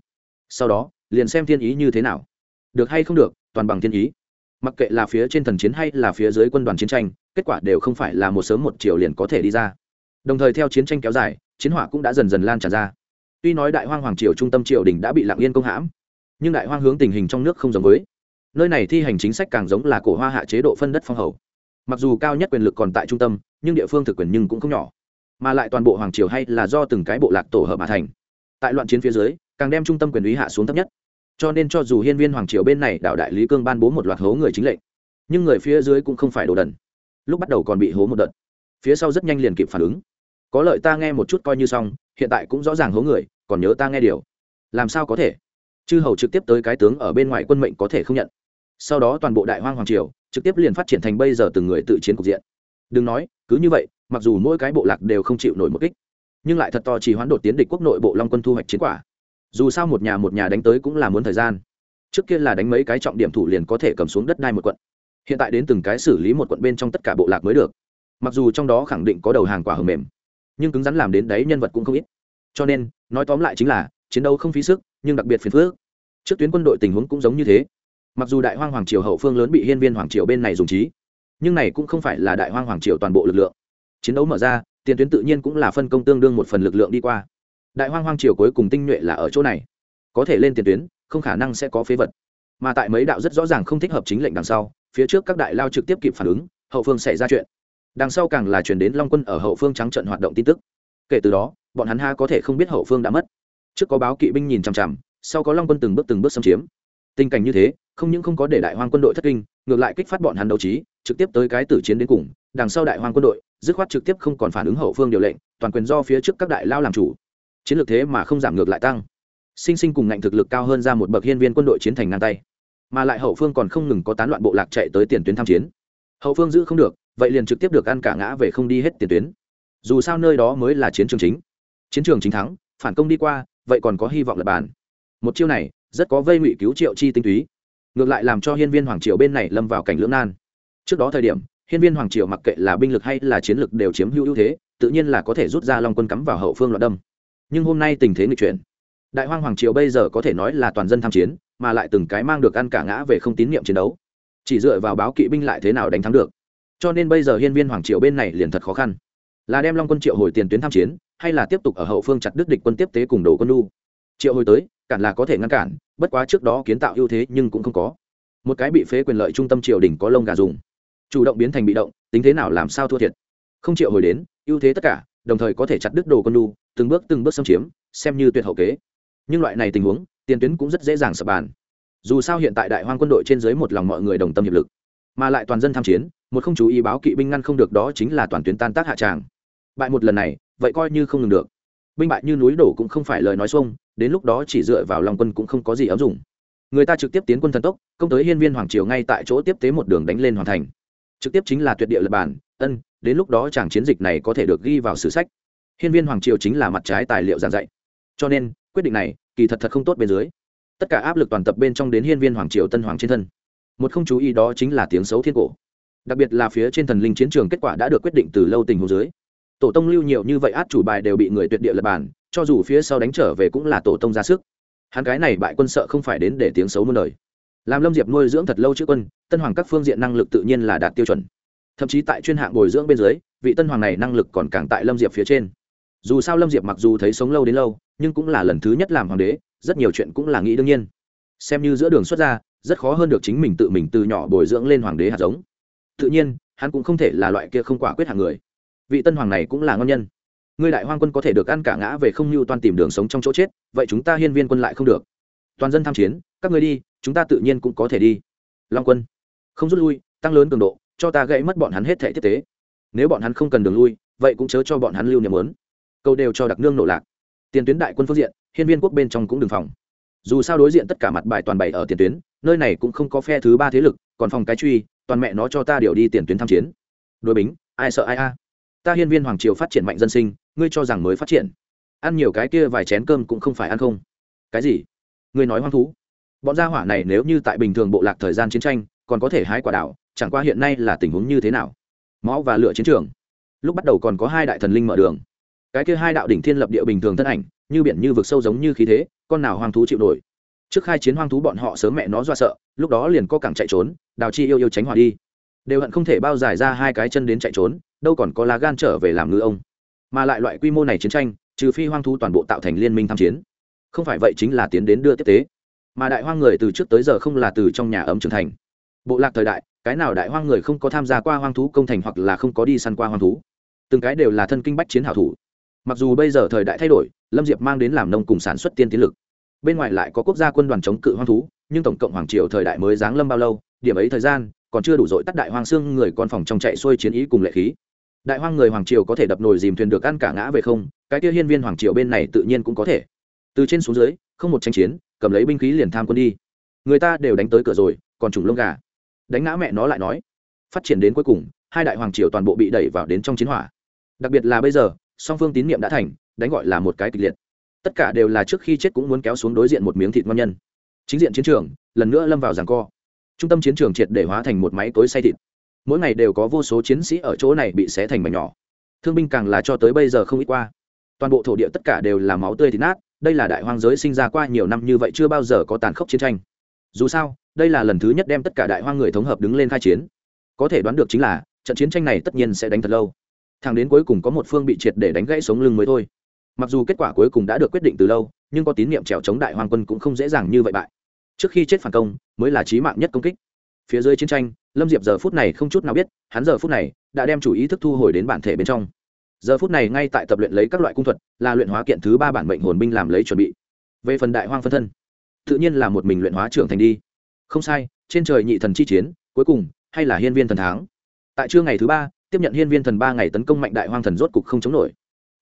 Sau đó, liền xem thiên ý như thế nào. Được hay không được, toàn bằng thiên ý. Mặc kệ là phía trên thần chiến hay là phía dưới quân đoàn chiến tranh, kết quả đều không phải là một sớm một chiều liền có thể đi ra. Đồng thời theo chiến tranh kéo dài chiến hỏa cũng đã dần dần lan tràn ra. Tuy nói đại hoang hoàng triều trung tâm triều đình đã bị lạng yên công hãm, nhưng đại hoang hướng tình hình trong nước không giống với. Nơi này thi hành chính sách càng giống là cổ hoa hạ chế độ phân đất phong hầu. Mặc dù cao nhất quyền lực còn tại trung tâm, nhưng địa phương thực quyền nhưng cũng không nhỏ. Mà lại toàn bộ hoàng triều hay là do từng cái bộ lạc tổ hợp mà thành. Tại loạn chiến phía dưới, càng đem trung tâm quyền ý hạ xuống thấp nhất. Cho nên cho dù hiên viên hoàng triều bên này đạo đại lý cương ban bố một loạt hố người chính lệnh, nhưng người phía dưới cũng không phải đồ đần. Lúc bắt đầu còn bị hố một đợt. Phía sau rất nhanh liền kịp phản ứng có lợi ta nghe một chút coi như xong, hiện tại cũng rõ ràng hố người, còn nhớ ta nghe điều. Làm sao có thể? Chư hầu trực tiếp tới cái tướng ở bên ngoài quân mệnh có thể không nhận. Sau đó toàn bộ đại hoang hoàng triều, trực tiếp liền phát triển thành bây giờ từng người tự chiến cục diện. Đừng nói, cứ như vậy, mặc dù mỗi cái bộ lạc đều không chịu nổi một kích, nhưng lại thật to chỉ hoán đột tiến địch quốc nội bộ long quân thu hoạch chiến quả. Dù sao một nhà một nhà đánh tới cũng là muốn thời gian. Trước kia là đánh mấy cái trọng điểm thủ liền có thể cầm xuống đất đai một quận. Hiện tại đến từng cái xử lý một quận bên trong tất cả bộ lạc mới được. Mặc dù trong đó khẳng định có đầu hàng quả hầm mềm nhưng cứng rắn làm đến đấy nhân vật cũng không ít. Cho nên, nói tóm lại chính là, chiến đấu không phí sức, nhưng đặc biệt phiền phước trước tuyến quân đội tình huống cũng giống như thế. Mặc dù đại hoang hoàng triều hậu phương lớn bị hiên viên hoàng triều bên này dùng trí, nhưng này cũng không phải là đại hoang hoàng triều toàn bộ lực lượng. Chiến đấu mở ra, tiền tuyến tự nhiên cũng là phân công tương đương một phần lực lượng đi qua. Đại hoang hoàng triều cuối cùng tinh nhuệ là ở chỗ này. Có thể lên tiền tuyến, không khả năng sẽ có phế vật. Mà tại mấy đạo rất rõ ràng không thích hợp chính lệnh đằng sau, phía trước các đại lao trực tiếp kịp phản ứng, hậu phương xảy ra chuyện đằng sau càng là chuyển đến long quân ở hậu phương trắng trận hoạt động tin tức. Kể từ đó, bọn hắn ha có thể không biết hậu phương đã mất. Trước có báo kỵ binh nhìn chằm chằm, sau có long quân từng bước từng bước xâm chiếm. Tình cảnh như thế, không những không có để đại hoang quân đội thất kinh, ngược lại kích phát bọn hắn đấu trí, trực tiếp tới cái tử chiến đến cùng, đằng sau đại hoang quân đội, dứt khoát trực tiếp không còn phản ứng hậu phương điều lệnh, toàn quyền do phía trước các đại lao làm chủ. Chiến lược thế mà không giảm ngược lại tăng. Sinh sinh cùng ngạnh thực lực cao hơn ra một bậc hiên viên quân đội chiến thành ngang tay. Mà lại hậu phương còn không ngừng có tán loạn bộ lạc chạy tới tiền tuyến tham chiến. Hậu phương giữ không được vậy liền trực tiếp được ăn cả ngã về không đi hết tiền tuyến. Dù sao nơi đó mới là chiến trường chính. Chiến trường chính thắng, phản công đi qua, vậy còn có hy vọng lập bàn. Một chiêu này, rất có vây ngụy cứu triệu chi tinh túy. Ngược lại làm cho hiên viên hoàng triều bên này lâm vào cảnh lưỡng nan. Trước đó thời điểm, hiên viên hoàng triều mặc kệ là binh lực hay là chiến lực đều chiếm hữu ưu thế, tự nhiên là có thể rút ra long quân cắm vào hậu phương loạn đâm. Nhưng hôm nay tình thế nghịch chuyển. Đại hoang hoàng triều bây giờ có thể nói là toàn dân tham chiến, mà lại từng cái mang được ăn cả ngã về không tín nhiệm chiến đấu. Chỉ dựa vào báo kỵ binh lại thế nào đánh thắng được cho nên bây giờ hiên viên hoàng triều bên này liền thật khó khăn. Là đem long quân triệu hồi tiền tuyến tham chiến, hay là tiếp tục ở hậu phương chặt đức địch quân tiếp tế cùng đồ quân lu triệu hồi tới, cản là có thể ngăn cản, bất quá trước đó kiến tạo ưu thế nhưng cũng không có. Một cái bị phế quyền lợi trung tâm triều đình có lông gà dùng. Chủ động biến thành bị động, tính thế nào làm sao thua thiệt. Không triệu hồi đến, ưu thế tất cả, đồng thời có thể chặt đứt đồ quân lu từng bước từng bước xâm chiếm, xem như tuyệt hậu kế. Nhưng loại này tình huống, tiền tuyến cũng rất dễ dàng sập bàn. Dù sao hiện tại đại hoang quân đội trên dưới một lòng mọi người đồng tâm hiệp lực mà lại toàn dân tham chiến, một không chú ý báo kỵ binh ngăn không được đó chính là toàn tuyến tan tác hạ tràng. Bại một lần này, vậy coi như không ngừng được. Binh bại như núi đổ cũng không phải lời nói xuông, đến lúc đó chỉ dựa vào lòng quân cũng không có gì ấm dùng người ta trực tiếp tiến quân thần tốc, công tới hiên viên hoàng triều ngay tại chỗ tiếp tế một đường đánh lên hoàn thành. Trực tiếp chính là tuyệt địa lập bản ân, đến lúc đó chàng chiến dịch này có thể được ghi vào sử sách. Hiên viên hoàng triều chính là mặt trái tài liệu giảng dạy. Cho nên, quyết định này, kỳ thật thật không tốt bên dưới. Tất cả áp lực toàn tập bên trong đến hiên viên hoàng triều tân hoàng trên thân một không chú ý đó chính là tiếng xấu thiên cổ. Đặc biệt là phía trên thần linh chiến trường kết quả đã được quyết định từ lâu tình hồ dưới. Tổ tông lưu nhiều như vậy át chủ bài đều bị người tuyệt địa lập bàn, cho dù phía sau đánh trở về cũng là tổ tông ra sức. Hắn cái này bại quân sợ không phải đến để tiếng xấu muôn đời. Làm lâm diệp nuôi dưỡng thật lâu chữ quân, tân hoàng các phương diện năng lực tự nhiên là đạt tiêu chuẩn. Thậm chí tại chuyên hạng bồi dưỡng bên dưới, vị tân hoàng này năng lực còn càng tại lâm diệp phía trên. Dù sao lâm diệp mặc dù thấy sống lâu đến lâu, nhưng cũng là lần thứ nhất làm hoàng đế, rất nhiều chuyện cũng là nghĩ đương nhiên. Xem như giữa đường xuất ra rất khó hơn được chính mình tự mình từ nhỏ bồi dưỡng lên hoàng đế hạt giống. Tự nhiên, hắn cũng không thể là loại kia không quả quyết hạng người. Vị tân hoàng này cũng là ngon nhân. Ngươi đại hoang quân có thể được ăn cả ngã về không mưu toàn tìm đường sống trong chỗ chết, vậy chúng ta hiên viên quân lại không được. Toàn dân tham chiến, các ngươi đi, chúng ta tự nhiên cũng có thể đi. Long quân, không rút lui, tăng lớn cường độ, cho ta gãy mất bọn hắn hết thể tiếp tế. Nếu bọn hắn không cần đường lui, vậy cũng chớ cho bọn hắn lưu niệm lớn câu đều cho đặc nương nổ lạc. Tiền tuyến đại quân phương diện, hiên viên quốc bên trong cũng đừng phòng dù sao đối diện tất cả mặt bài toàn bày ở tiền tuyến, nơi này cũng không có phe thứ ba thế lực, còn phòng cái truy, toàn mẹ nó cho ta điều đi tiền tuyến tham chiến. Đối bính, ai sợ ai a? Ta hiên viên hoàng triều phát triển mạnh dân sinh, ngươi cho rằng mới phát triển. Ăn nhiều cái kia vài chén cơm cũng không phải ăn không. Cái gì? Ngươi nói hoang thú. Bọn gia hỏa này nếu như tại bình thường bộ lạc thời gian chiến tranh, còn có thể hái quả đảo, chẳng qua hiện nay là tình huống như thế nào? Máu và lửa chiến trường. Lúc bắt đầu còn có hai đại thần linh mở đường. Cái kia hai đạo đỉnh thiên lập địa bình thường thân ảnh, như biển như vực sâu giống như khí thế con nào hoang thú chịu nổi. Trước khai chiến hoang thú bọn họ sớm mẹ nó do sợ, lúc đó liền có cẳng chạy trốn, đào chi yêu yêu tránh hòa đi. Đều hận không thể bao giải ra hai cái chân đến chạy trốn, đâu còn có lá gan trở về làm ngư ông. Mà lại loại quy mô này chiến tranh, trừ phi hoang thú toàn bộ tạo thành liên minh tham chiến. Không phải vậy chính là tiến đến đưa tiếp tế. Mà đại hoang người từ trước tới giờ không là từ trong nhà ấm trưởng thành. Bộ lạc thời đại, cái nào đại hoang người không có tham gia qua hoang thú công thành hoặc là không có đi săn qua hoang thú. Từng cái đều là thân kinh bách chiến hảo thủ mặc dù bây giờ thời đại thay đổi, lâm diệp mang đến làm nông cùng sản xuất tiên tiến lực. Bên ngoài lại có quốc gia quân đoàn chống cự hoang thú, nhưng tổng cộng hoàng triều thời đại mới giáng lâm bao lâu, điểm ấy thời gian, còn chưa đủ dội tắt đại hoang xương người con phòng trong chạy xuôi chiến ý cùng lệ khí. Đại hoang người hoàng triều có thể đập nồi dìm thuyền được ăn cả ngã về không, cái kia hiên viên hoàng triều bên này tự nhiên cũng có thể. Từ trên xuống dưới, không một tranh chiến, cầm lấy binh khí liền tham quân đi. Người ta đều đánh tới cửa rồi, còn trùng lông gà. Đánh ngã mẹ nó lại nói. Phát triển đến cuối cùng, hai đại hoàng triều toàn bộ bị đẩy vào đến trong chiến hỏa. Đặc biệt là bây giờ song phương tín nhiệm đã thành, đánh gọi là một cái kịch liệt. Tất cả đều là trước khi chết cũng muốn kéo xuống đối diện một miếng thịt ngon nhân. Chính diện chiến trường, lần nữa lâm vào giằng co. Trung tâm chiến trường triệt để hóa thành một máy tối say thịt. Mỗi ngày đều có vô số chiến sĩ ở chỗ này bị xé thành mảnh nhỏ. Thương binh càng là cho tới bây giờ không ít qua. Toàn bộ thổ địa tất cả đều là máu tươi thịt nát, đây là đại hoang giới sinh ra qua nhiều năm như vậy chưa bao giờ có tàn khốc chiến tranh. Dù sao, đây là lần thứ nhất đem tất cả đại hoang người thống hợp đứng lên khai chiến. Có thể đoán được chính là, trận chiến tranh này tất nhiên sẽ đánh thật lâu thằng đến cuối cùng có một phương bị triệt để đánh gãy sống lưng mới thôi. Mặc dù kết quả cuối cùng đã được quyết định từ lâu, nhưng có tín nhiệm trèo chống đại hoang quân cũng không dễ dàng như vậy bại. Trước khi chết phản công, mới là trí mạng nhất công kích. Phía dưới chiến tranh, lâm diệp giờ phút này không chút nào biết, hắn giờ phút này đã đem chủ ý thức thu hồi đến bản thể bên trong. Giờ phút này ngay tại tập luyện lấy các loại cung thuật, là luyện hóa kiện thứ ba bản mệnh hồn binh làm lấy chuẩn bị. Về phần đại hoang phân thân, tự nhiên là một mình luyện hóa trưởng thành đi. Không sai, trên trời nhị thần chi chiến, cuối cùng, hay là hiên viên thần tháng tại trưa ngày thứ ba tiếp nhận hiên viên thần ba ngày tấn công mạnh đại hoang thần rốt cục không chống nổi.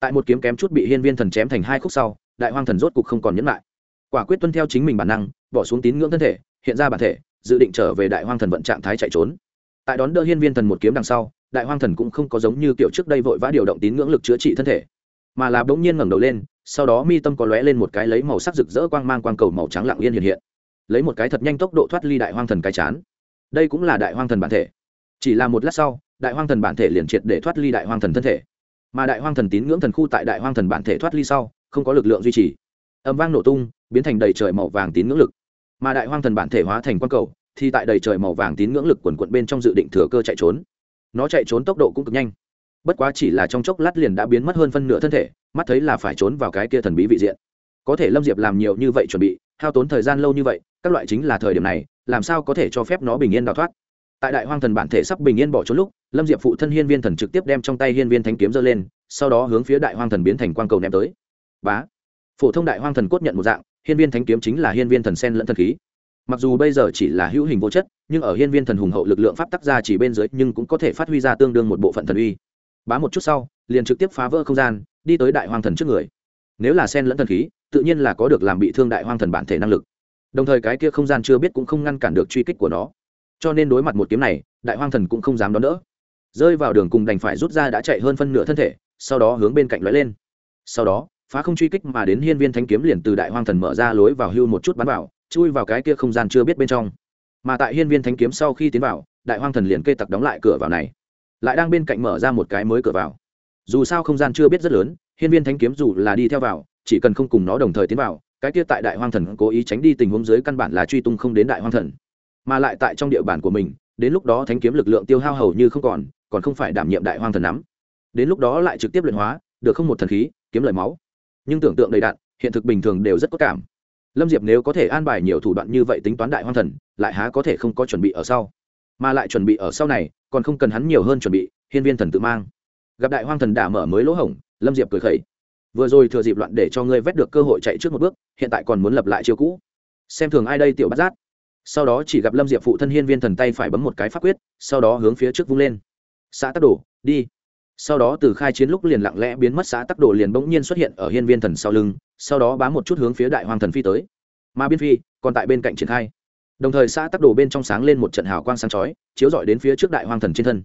Tại một kiếm kém chút bị hiên viên thần chém thành hai khúc sau, đại hoang thần rốt cục không còn nhẫn lại. Quả quyết tuân theo chính mình bản năng, bỏ xuống tín ngưỡng thân thể, hiện ra bản thể, dự định trở về đại hoang thần vận trạng thái chạy trốn. Tại đón đỡ hiên viên thần một kiếm đằng sau, đại hoang thần cũng không có giống như kiểu trước đây vội vã điều động tín ngưỡng lực chữa trị thân thể, mà là bỗng nhiên ngẩng đầu lên, sau đó mi tâm có lóe lên một cái lấy màu sắc rực rỡ quang mang quang cầu màu trắng lặng yên hiện hiện. Lấy một cái thật nhanh tốc độ thoát ly đại hoang thần cái chán. Đây cũng là đại hoang thần bản thể. Chỉ là một lát sau đại hoang thần bản thể liền triệt để thoát ly đại hoang thần thân thể. Mà đại hoang thần tín ngưỡng thần khu tại đại hoang thần bản thể thoát ly sau, không có lực lượng duy trì. Âm vang nổ tung, biến thành đầy trời màu vàng tín ngưỡng lực. Mà đại hoang thần bản thể hóa thành quang cầu, thì tại đầy trời màu vàng tín ngưỡng lực quần quận bên trong dự định thừa cơ chạy trốn. Nó chạy trốn tốc độ cũng cực nhanh. Bất quá chỉ là trong chốc lát liền đã biến mất hơn phân nửa thân thể, mắt thấy là phải trốn vào cái kia thần bí vị diện. Có thể lâm diệp làm nhiều như vậy chuẩn bị, hao tốn thời gian lâu như vậy, các loại chính là thời điểm này, làm sao có thể cho phép nó bình yên đào thoát? Tại đại hoang thần bản thể sắp bình yên bỏ trốn lúc, lâm diệp phụ thân hiên viên thần trực tiếp đem trong tay hiên viên thanh kiếm giơ lên, sau đó hướng phía đại hoang thần biến thành quang cầu ném tới. Bá! Phổ thông đại hoang thần cốt nhận một dạng, hiên viên thánh kiếm chính là hiên viên thần sen lẫn thần khí. Mặc dù bây giờ chỉ là hữu hình vô chất, nhưng ở hiên viên thần hùng hậu lực lượng pháp tắc ra chỉ bên dưới, nhưng cũng có thể phát huy ra tương đương một bộ phận thần uy. Bá một chút sau, liền trực tiếp phá vỡ không gian, đi tới đại hoang thần trước người. Nếu là sen lẫn thần khí, tự nhiên là có được làm bị thương đại hoang thần bản thể năng lực. Đồng thời cái kia không gian chưa biết cũng không ngăn cản được truy kích của nó cho nên đối mặt một kiếm này, đại hoang thần cũng không dám đón đỡ. Rơi vào đường cùng đành phải rút ra đã chạy hơn phân nửa thân thể, sau đó hướng bên cạnh lóe lên. Sau đó, phá không truy kích mà đến hiên viên thanh kiếm liền từ đại hoang thần mở ra lối vào hưu một chút bắn vào, chui vào cái kia không gian chưa biết bên trong. Mà tại hiên viên thanh kiếm sau khi tiến vào, đại hoang thần liền kê tặc đóng lại cửa vào này. Lại đang bên cạnh mở ra một cái mới cửa vào. Dù sao không gian chưa biết rất lớn, hiên viên thanh kiếm dù là đi theo vào, chỉ cần không cùng nó đồng thời tiến vào, cái kia tại đại hoang thần cố ý tránh đi tình huống dưới căn bản là truy tung không đến đại hoang thần mà lại tại trong địa bàn của mình, đến lúc đó thánh kiếm lực lượng tiêu hao hầu như không còn còn không phải đảm nhiệm đại hoang thần nắm. Đến lúc đó lại trực tiếp luyện hóa, được không một thần khí, kiếm lời máu. Nhưng tưởng tượng đầy đạn hiện thực bình thường đều rất có cảm. Lâm diệp nếu có thể an bài nhiều thủ đoạn như vậy tính toán đại hoang thần, lại há có thể không có chuẩn bị ở sau. Mà lại chuẩn bị ở sau này, còn không cần hắn nhiều hơn chuẩn bị, hiên viên thần tự mang. Gặp đại hoang thần đả mở mới lỗ hổng, lâm diệp cười khẩy. Vừa rồi thừa dịp loạn để cho ngươi vét được cơ hội chạy trước một bước, hiện tại còn muốn lập lại chiêu cũ. Xem thường ai đây, tiểu bắt giác? Sau đó chỉ gặp lâm diệp phụ thân hiên viên thần tay phải bấm một cái pháp quyết sau đó hướng phía trước vung lên. Xã tắc đồ, đi. Sau đó từ khai chiến lúc liền lặng lẽ biến mất xã tắc đồ liền bỗng nhiên xuất hiện ở hiên viên thần sau lưng sau đó bám một chút hướng phía đại hoàng thần phi tới. Mà biên phi còn tại bên cạnh triển khai. Đồng thời xã tắc đồ bên trong sáng lên một trận hào quang sáng chói chiếu rọi đến phía trước đại hoàng thần trên thân.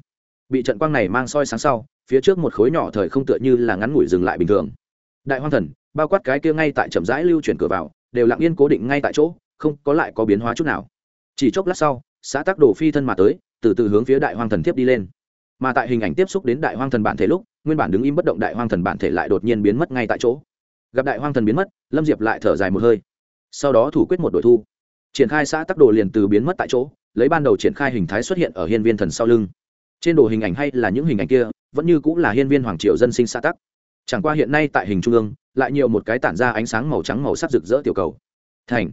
Bị trận quang này mang soi sáng sau phía trước một khối nhỏ thời không tựa như là ngắn ngủi dừng lại bình thường. Đại hoàng thần bao quát cái kia ngay tại chậm rãi lưu chuyển cửa vào đều lặng yên cố định ngay tại chỗ không có lại có biến hóa chút nào chỉ chốc lát sau, xã tắc đồ phi thân mà tới, từ từ hướng phía đại Hoang thần tiếp đi lên. Mà tại hình ảnh tiếp xúc đến đại hoang thần bản thể lúc, nguyên bản đứng im bất động đại hoang thần bản thể lại đột nhiên biến mất ngay tại chỗ. Gặp đại hoang thần biến mất, lâm diệp lại thở dài một hơi. Sau đó thủ quyết một đội thu. Triển khai xã tắc đồ liền từ biến mất tại chỗ, lấy ban đầu triển khai hình thái xuất hiện ở hiên viên thần sau lưng. Trên đồ hình ảnh hay là những hình ảnh kia, vẫn như cũng là hiên viên hoàng triều dân sinh xã tắc. Chẳng qua hiện nay tại hình trung ương, lại nhiều một cái tản ra ánh sáng màu trắng màu sắc rực rỡ tiểu cầu. Thành.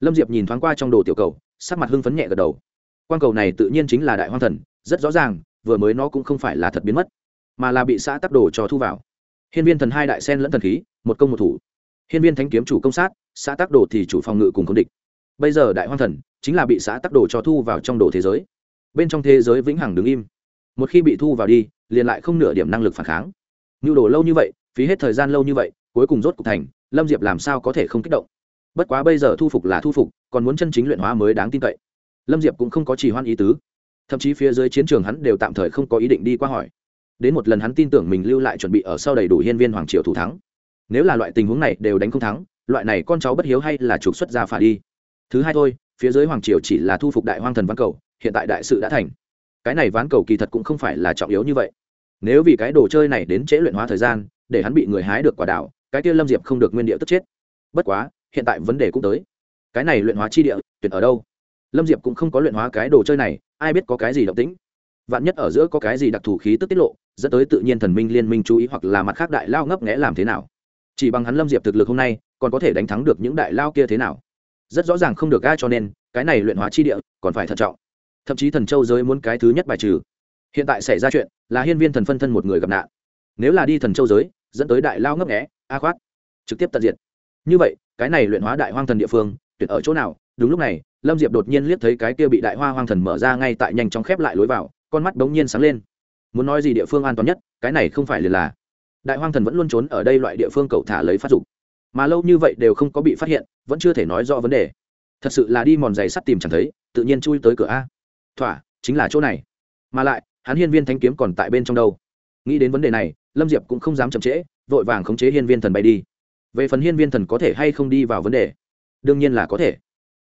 Lâm diệp nhìn thoáng qua trong đồ tiểu cầu sắc mặt hưng phấn nhẹ gật đầu. Quan cầu này tự nhiên chính là đại hoang thần, rất rõ ràng, vừa mới nó cũng không phải là thật biến mất, mà là bị xã tắc đồ cho thu vào. Hiên viên thần hai đại sen lẫn thần khí, một công một thủ. Hiên viên thánh kiếm chủ công sát, xã tắc đồ thì chủ phòng ngự cùng công địch. Bây giờ đại hoang thần chính là bị xã tắc đồ cho thu vào trong đồ thế giới. Bên trong thế giới vĩnh hằng đứng im. Một khi bị thu vào đi, liền lại không nửa điểm năng lực phản kháng. Nhu đồ lâu như vậy, phí hết thời gian lâu như vậy, cuối cùng rốt cục thành, lâm diệp làm sao có thể không kích động? Bất quá bây giờ thu phục là thu phục, còn muốn chân chính luyện hóa mới đáng tin cậy. Lâm diệp cũng không có trì hoan ý tứ. Thậm chí phía dưới chiến trường hắn đều tạm thời không có ý định đi qua hỏi. Đến một lần hắn tin tưởng mình lưu lại chuẩn bị ở sau đầy đủ hiên viên hoàng triều thủ thắng. Nếu là loại tình huống này đều đánh không thắng, loại này con cháu bất hiếu hay là trục xuất ra phả đi. Thứ hai thôi, phía dưới hoàng triều chỉ là thu phục đại hoang thần văn cầu, hiện tại đại sự đã thành. Cái này ván cầu kỳ thật cũng không phải là trọng yếu như vậy. Nếu vì cái đồ chơi này đến trễ luyện hóa thời gian, để hắn bị người hái được quả đảo, cái kia lâm diệp không được nguyên địa tức chết. Bất quá hiện tại vấn đề cũng tới. Cái này luyện hóa chi địa, tuyệt ở đâu? Lâm diệp cũng không có luyện hóa cái đồ chơi này, ai biết có cái gì động tĩnh. Vạn nhất ở giữa có cái gì đặc thù khí tức tiết lộ, dẫn tới tự nhiên thần minh liên minh chú ý hoặc là mặt khác đại lao ngấp nghẽ làm thế nào. Chỉ bằng hắn lâm diệp thực lực hôm nay, còn có thể đánh thắng được những đại lao kia thế nào? Rất rõ ràng không được ai cho nên, cái này luyện hóa chi địa, còn phải thận trọng. Thậm chí thần châu giới muốn cái thứ nhất bài trừ. Hiện tại xảy ra chuyện, là hiên viên thần phân thân một người gặp nạn. Nếu là đi thần châu giới, dẫn tới đại lao ngấp nghẽ a khoát. Trực tiếp tận diệt như vậy, cái này luyện hóa đại hoang thần địa phương, tuyệt ở chỗ nào? Đúng lúc này, lâm diệp đột nhiên liếc thấy cái kia bị đại hoa hoang thần mở ra ngay tại nhanh chóng khép lại lối vào, con mắt bỗng nhiên sáng lên. Muốn nói gì địa phương an toàn nhất, cái này không phải liền là đại hoang thần vẫn luôn trốn ở đây loại địa phương cậu thả lấy phát dục. Mà lâu như vậy đều không có bị phát hiện, vẫn chưa thể nói rõ vấn đề. Thật sự là đi mòn giày sắt tìm chẳng thấy, tự nhiên chui tới cửa a. Thỏa, chính là chỗ này. Mà lại, hắn hiên viên thanh kiếm còn tại bên trong đâu? Nghĩ đến vấn đề này, lâm diệp cũng không dám chậm trễ, vội vàng khống chế hiên viên thần bay đi về phần hiên viên thần có thể hay không đi vào vấn đề? Đương nhiên là có thể.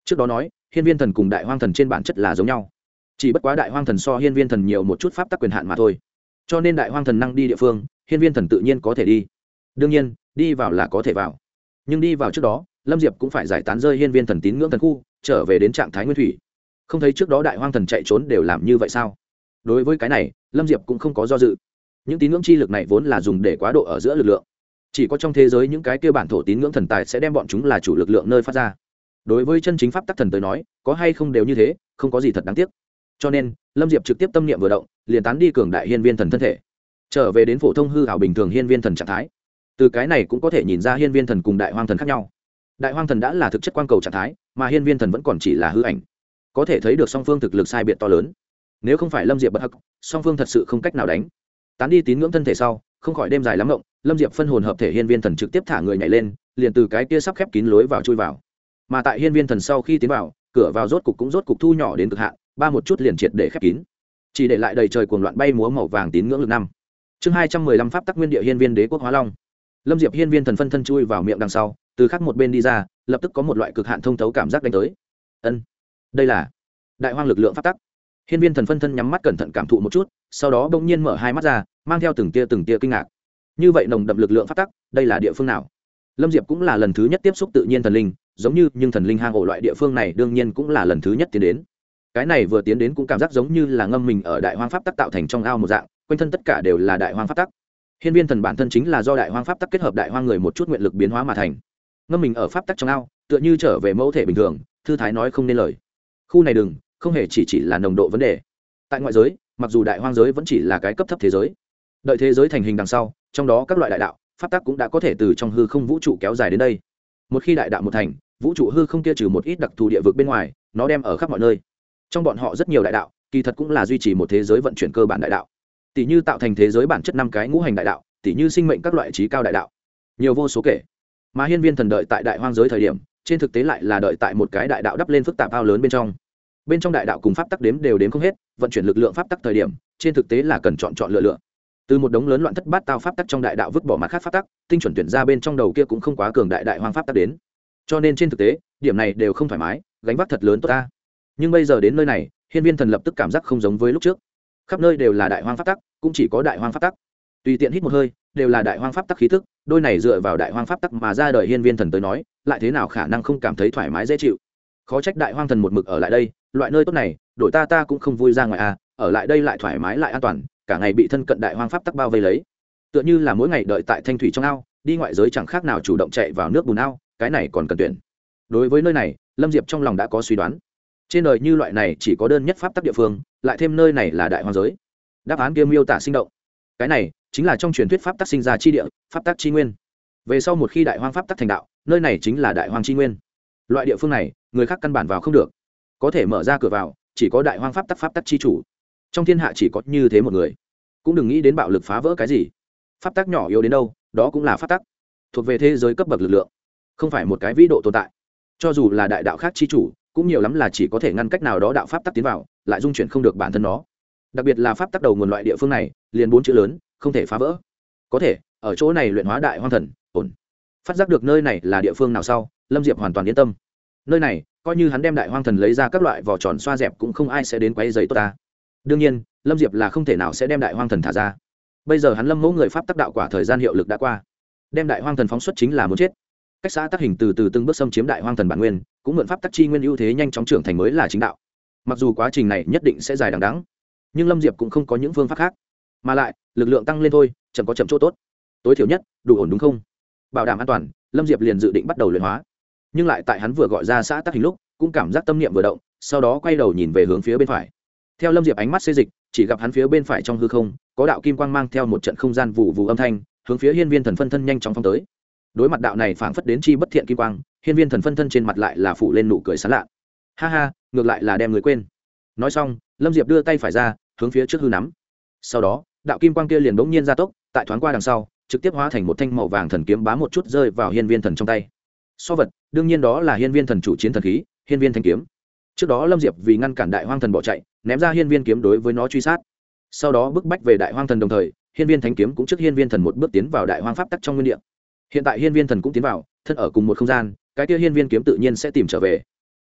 Trước đó nói, hiên viên thần cùng đại hoang thần trên bản chất là giống nhau. Chỉ bất quá đại hoang thần so hiên viên thần nhiều một chút pháp tắc quyền hạn mà thôi. Cho nên đại hoang thần năng đi địa phương, hiên viên thần tự nhiên có thể đi. Đương nhiên, đi vào là có thể vào. Nhưng đi vào trước đó, lâm diệp cũng phải giải tán rơi hiên viên thần tín ngưỡng thần khu, trở về đến trạng thái nguyên thủy. Không thấy trước đó đại hoang thần chạy trốn đều làm như vậy sao? Đối với cái này, lâm diệp cũng không có do dự. Những tín ngưỡng chi lực này vốn là dùng để quá độ ở giữa lực lượng chỉ có trong thế giới những cái kia bản thổ tín ngưỡng thần tài sẽ đem bọn chúng là chủ lực lượng nơi phát ra. Đối với chân chính pháp tắc thần tới nói, có hay không đều như thế, không có gì thật đáng tiếc. Cho nên, lâm diệp trực tiếp tâm niệm vừa động, liền tán đi cường đại hiên viên thần thân thể. Trở về đến phổ thông hư hảo bình thường hiên viên thần trạng thái. Từ cái này cũng có thể nhìn ra hiên viên thần cùng đại hoang thần khác nhau. Đại hoang thần đã là thực chất quan cầu trạng thái, mà hiên viên thần vẫn còn chỉ là hư ảnh. Có thể thấy được song phương thực lực sai biệt to lớn. Nếu không phải lâm diệp bất hắc, song phương thật sự không cách nào đánh. Tán đi tín ngưỡng thân thể sau, không khỏi đêm dài lắm rộng lâm diệp phân hồn hợp thể hiên viên thần trực tiếp thả người nhảy lên, liền từ cái kia sắp khép kín lối vào chui vào. Mà tại hiên viên thần sau khi tiến vào, cửa vào rốt cục cũng rốt cục thu nhỏ đến cực hạn, ba một chút liền triệt để khép kín. Chỉ để lại đầy trời cuồng loạn bay múa màu vàng tín ngưỡng lực năm. Chương hai trăm mười lăm pháp tắc nguyên địa hiên viên đế quốc hóa long. Lâm diệp hiên viên thần phân thân chui vào miệng đằng sau, từ khắc một bên đi ra, lập tức có một loại cực hạn thông thấu cảm giác đánh tới. Ân, đây là đại hoang lực lượng pháp tắc. Hiên viên thần phân thân nhắm mắt cẩn thận cảm thụ một chút, sau đó bỗng nhiên mở hai mắt ra, mang theo từng tia từng tia kinh ngạc như vậy nồng đậm lực lượng pháp tắc, đây là địa phương nào? Lâm diệp cũng là lần thứ nhất tiếp xúc tự nhiên thần linh, giống như, nhưng thần linh hang ổ loại địa phương này đương nhiên cũng là lần thứ nhất tiến đến. Cái này vừa tiến đến cũng cảm giác giống như là ngâm mình ở đại hoang pháp tắc tạo thành trong ao một dạng, quanh thân tất cả đều là đại hoang pháp tắc. Hiên viên thần bản thân chính là do đại hoang pháp tắc kết hợp đại hoang người một chút nguyện lực biến hóa mà thành. Ngâm mình ở pháp tắc trong ao, tựa như trở về mẫu thể bình thường, thư thái nói không nên lời. Khu này đừng, không hề chỉ chỉ là nồng độ vấn đề. Tại ngoại giới, mặc dù đại hoang giới vẫn chỉ là cái cấp thấp thế giới, đợi thế giới thành hình đằng sau trong đó các loại đại đạo, pháp tắc cũng đã có thể từ trong hư không vũ trụ kéo dài đến đây. Một khi đại đạo một thành, vũ trụ hư không kia trừ một ít đặc thù địa vực bên ngoài, nó đem ở khắp mọi nơi. Trong bọn họ rất nhiều đại đạo, kỳ thật cũng là duy trì một thế giới vận chuyển cơ bản đại đạo. Tỷ như tạo thành thế giới bản chất năm cái ngũ hành đại đạo, tỷ như sinh mệnh các loại trí cao đại đạo. Nhiều vô số kể. Mà hiên viên thần đợi tại đại hoang giới thời điểm, trên thực tế lại là đợi tại một cái đại đạo đắp lên phức tạp ao lớn bên trong. Bên trong đại đạo cùng pháp tắc đếm đều đếm không hết, vận chuyển lực lượng pháp tắc thời điểm, trên thực tế là cần chọn chọn lựa lựa từ một đống lớn loạn thất bát tao pháp tắc trong đại đạo vứt bỏ mặt khác pháp tắc, tinh chuẩn tuyển ra bên trong đầu kia cũng không quá cường đại đại hoang pháp tắc đến. Cho nên trên thực tế, điểm này đều không thoải mái, gánh vác thật lớn tốt ta. Nhưng bây giờ đến nơi này, hiên viên thần lập tức cảm giác không giống với lúc trước. Khắp nơi đều là đại hoang pháp tắc, cũng chỉ có đại hoang pháp tắc. Tùy tiện hít một hơi, đều là đại hoang pháp tắc khí thức đôi này dựa vào đại hoang pháp tắc mà ra đời hiên viên thần tới nói, lại thế nào khả năng không cảm thấy thoải mái dễ chịu? Khó trách đại hoang thần một mực ở lại đây, loại nơi tốt này, đổi ta ta cũng không vui ra ngoài à ở lại đây lại thoải mái lại an toàn cả ngày bị thân cận đại hoang pháp tắc bao vây lấy. Tựa như là mỗi ngày đợi tại thanh thủy trong ao, đi ngoại giới chẳng khác nào chủ động chạy vào nước bùn ao, cái này còn cần tuyển. Đối với nơi này, lâm diệp trong lòng đã có suy đoán. Trên đời như loại này chỉ có đơn nhất pháp tắc địa phương, lại thêm nơi này là đại hoang giới. Đáp án kia miêu tả sinh động. Cái này chính là trong truyền thuyết pháp tắc sinh ra chi địa, pháp tắc chi nguyên. Về sau một khi đại hoang pháp tắc thành đạo, nơi này chính là đại hoang chi nguyên. Loại địa phương này, người khác căn bản vào không được. Có thể mở ra cửa vào, chỉ có đại hoang pháp tắc pháp tắc chi chủ trong thiên hạ chỉ có như thế một người. Cũng đừng nghĩ đến bạo lực phá vỡ cái gì. Pháp tắc nhỏ yếu đến đâu, đó cũng là pháp tắc. Thuộc về thế giới cấp bậc lực lượng, không phải một cái vĩ độ tồn tại. Cho dù là đại đạo khác chi chủ, cũng nhiều lắm là chỉ có thể ngăn cách nào đó đạo pháp tắc tiến vào, lại dung chuyển không được bản thân nó. Đặc biệt là pháp tắc đầu nguồn loại địa phương này, liền bốn chữ lớn, không thể phá vỡ. Có thể, ở chỗ này luyện hóa đại hoang thần, ổn. Phát giác được nơi này là địa phương nào sau, lâm diệp hoàn toàn yên tâm. Nơi này, coi như hắn đem đại hoang thần lấy ra các loại vỏ tròn xoa dẹp cũng không ai sẽ đến quay giấy tốt ta đương nhiên, lâm diệp là không thể nào sẽ đem đại hoang thần thả ra. Bây giờ hắn lâm mẫu người pháp tác đạo quả thời gian hiệu lực đã qua. Đem đại hoang thần phóng xuất chính là muốn chết. Cách xã tác hình từ từ từng bước xâm chiếm đại hoang thần bản nguyên, cũng mượn pháp tắc chi nguyên ưu thế nhanh chóng trưởng thành mới là chính đạo. Mặc dù quá trình này nhất định sẽ dài đằng đắng nhưng lâm diệp cũng không có những phương pháp khác. Mà lại, lực lượng tăng lên thôi, chậm có chậm chỗ tốt. Tối thiểu nhất, đủ ổn đúng không? Bảo đảm an toàn, lâm diệp liền dự định bắt đầu luyện hóa. Nhưng lại tại hắn vừa gọi ra xã tác hình lúc, cũng cảm giác tâm niệm vừa động, sau đó quay đầu nhìn về hướng phía bên phải theo lâm diệp ánh mắt xê dịch, chỉ gặp hắn phía bên phải trong hư không, có đạo kim quang mang theo một trận không gian vụ vụ âm thanh, hướng phía hiên viên thần phân thân nhanh chóng phong tới. Đối mặt đạo này phảng phất đến chi bất thiện kim quang, hiên viên thần phân thân trên mặt lại là phủ lên nụ cười sán lạ. Ha ha, ngược lại là đem người quên. Nói xong, lâm diệp đưa tay phải ra, hướng phía trước hư nắm. Sau đó, đạo kim quang kia liền bỗng nhiên ra tốc, tại thoáng qua đằng sau, trực tiếp hóa thành một thanh màu vàng thần kiếm bá một chút rơi vào hiên viên thần trong tay. So vật, đương nhiên đó là hiên viên thần chủ chiến thần khí, hiên viên thanh kiếm trước đó lâm diệp vì ngăn cản đại hoang thần bỏ chạy, ném ra hiên viên kiếm đối với nó truy sát. Sau đó bức bách về đại hoang thần đồng thời, hiên viên thánh kiếm cũng trước hiên viên thần một bước tiến vào đại hoang pháp tắc trong nguyên địa. Hiện tại hiên viên thần cũng tiến vào, thân ở cùng một không gian, cái kia hiên viên kiếm tự nhiên sẽ tìm trở về.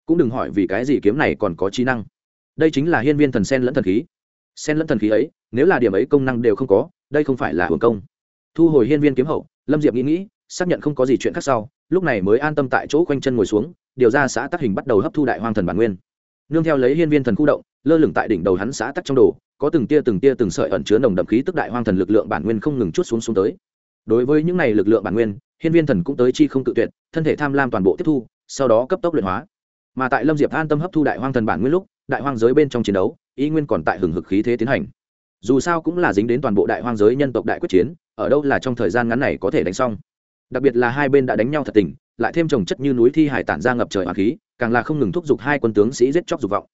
Cũng đừng hỏi vì cái gì kiếm này còn có trí năng. Đây chính là hiên viên thần sen lẫn thần khí. Sen lẫn thần khí ấy, nếu là điểm ấy công năng đều không có, đây không phải là hưởng công. Thu hồi hiên viên kiếm hậu, lâm diệp nghĩ nghĩ, xác nhận không có gì chuyện khác sau, lúc này mới an tâm tại chỗ quanh chân ngồi xuống điều ra xã tắc hình bắt đầu hấp thu đại hoang thần bản nguyên. Nương theo lấy hiên viên thần khu động, lơ lửng tại đỉnh đầu hắn xã tắc trong đồ, có từng tia từng tia từng sợi ẩn chứa nồng đậm khí tức đại hoang thần lực lượng bản nguyên không ngừng chút xuống xuống tới. Đối với những này lực lượng bản nguyên, hiên viên thần cũng tới chi không tự tuyệt, thân thể tham lam toàn bộ tiếp thu, sau đó cấp tốc luyện hóa. Mà tại lâm diệp an tâm hấp thu đại hoang thần bản nguyên lúc, đại hoang giới bên trong chiến đấu, ý nguyên còn tại hừng hực khí thế tiến hành. Dù sao cũng là dính đến toàn bộ đại hoang giới nhân tộc đại quyết chiến, ở đâu là trong thời gian ngắn này có thể đánh xong. Đặc biệt là hai bên đã đánh nhau thật tình lại thêm trồng chất như núi thi hải tản ra ngập trời hoàng khí, càng là không ngừng thúc giục hai quân tướng sĩ giết chóc dục vọng.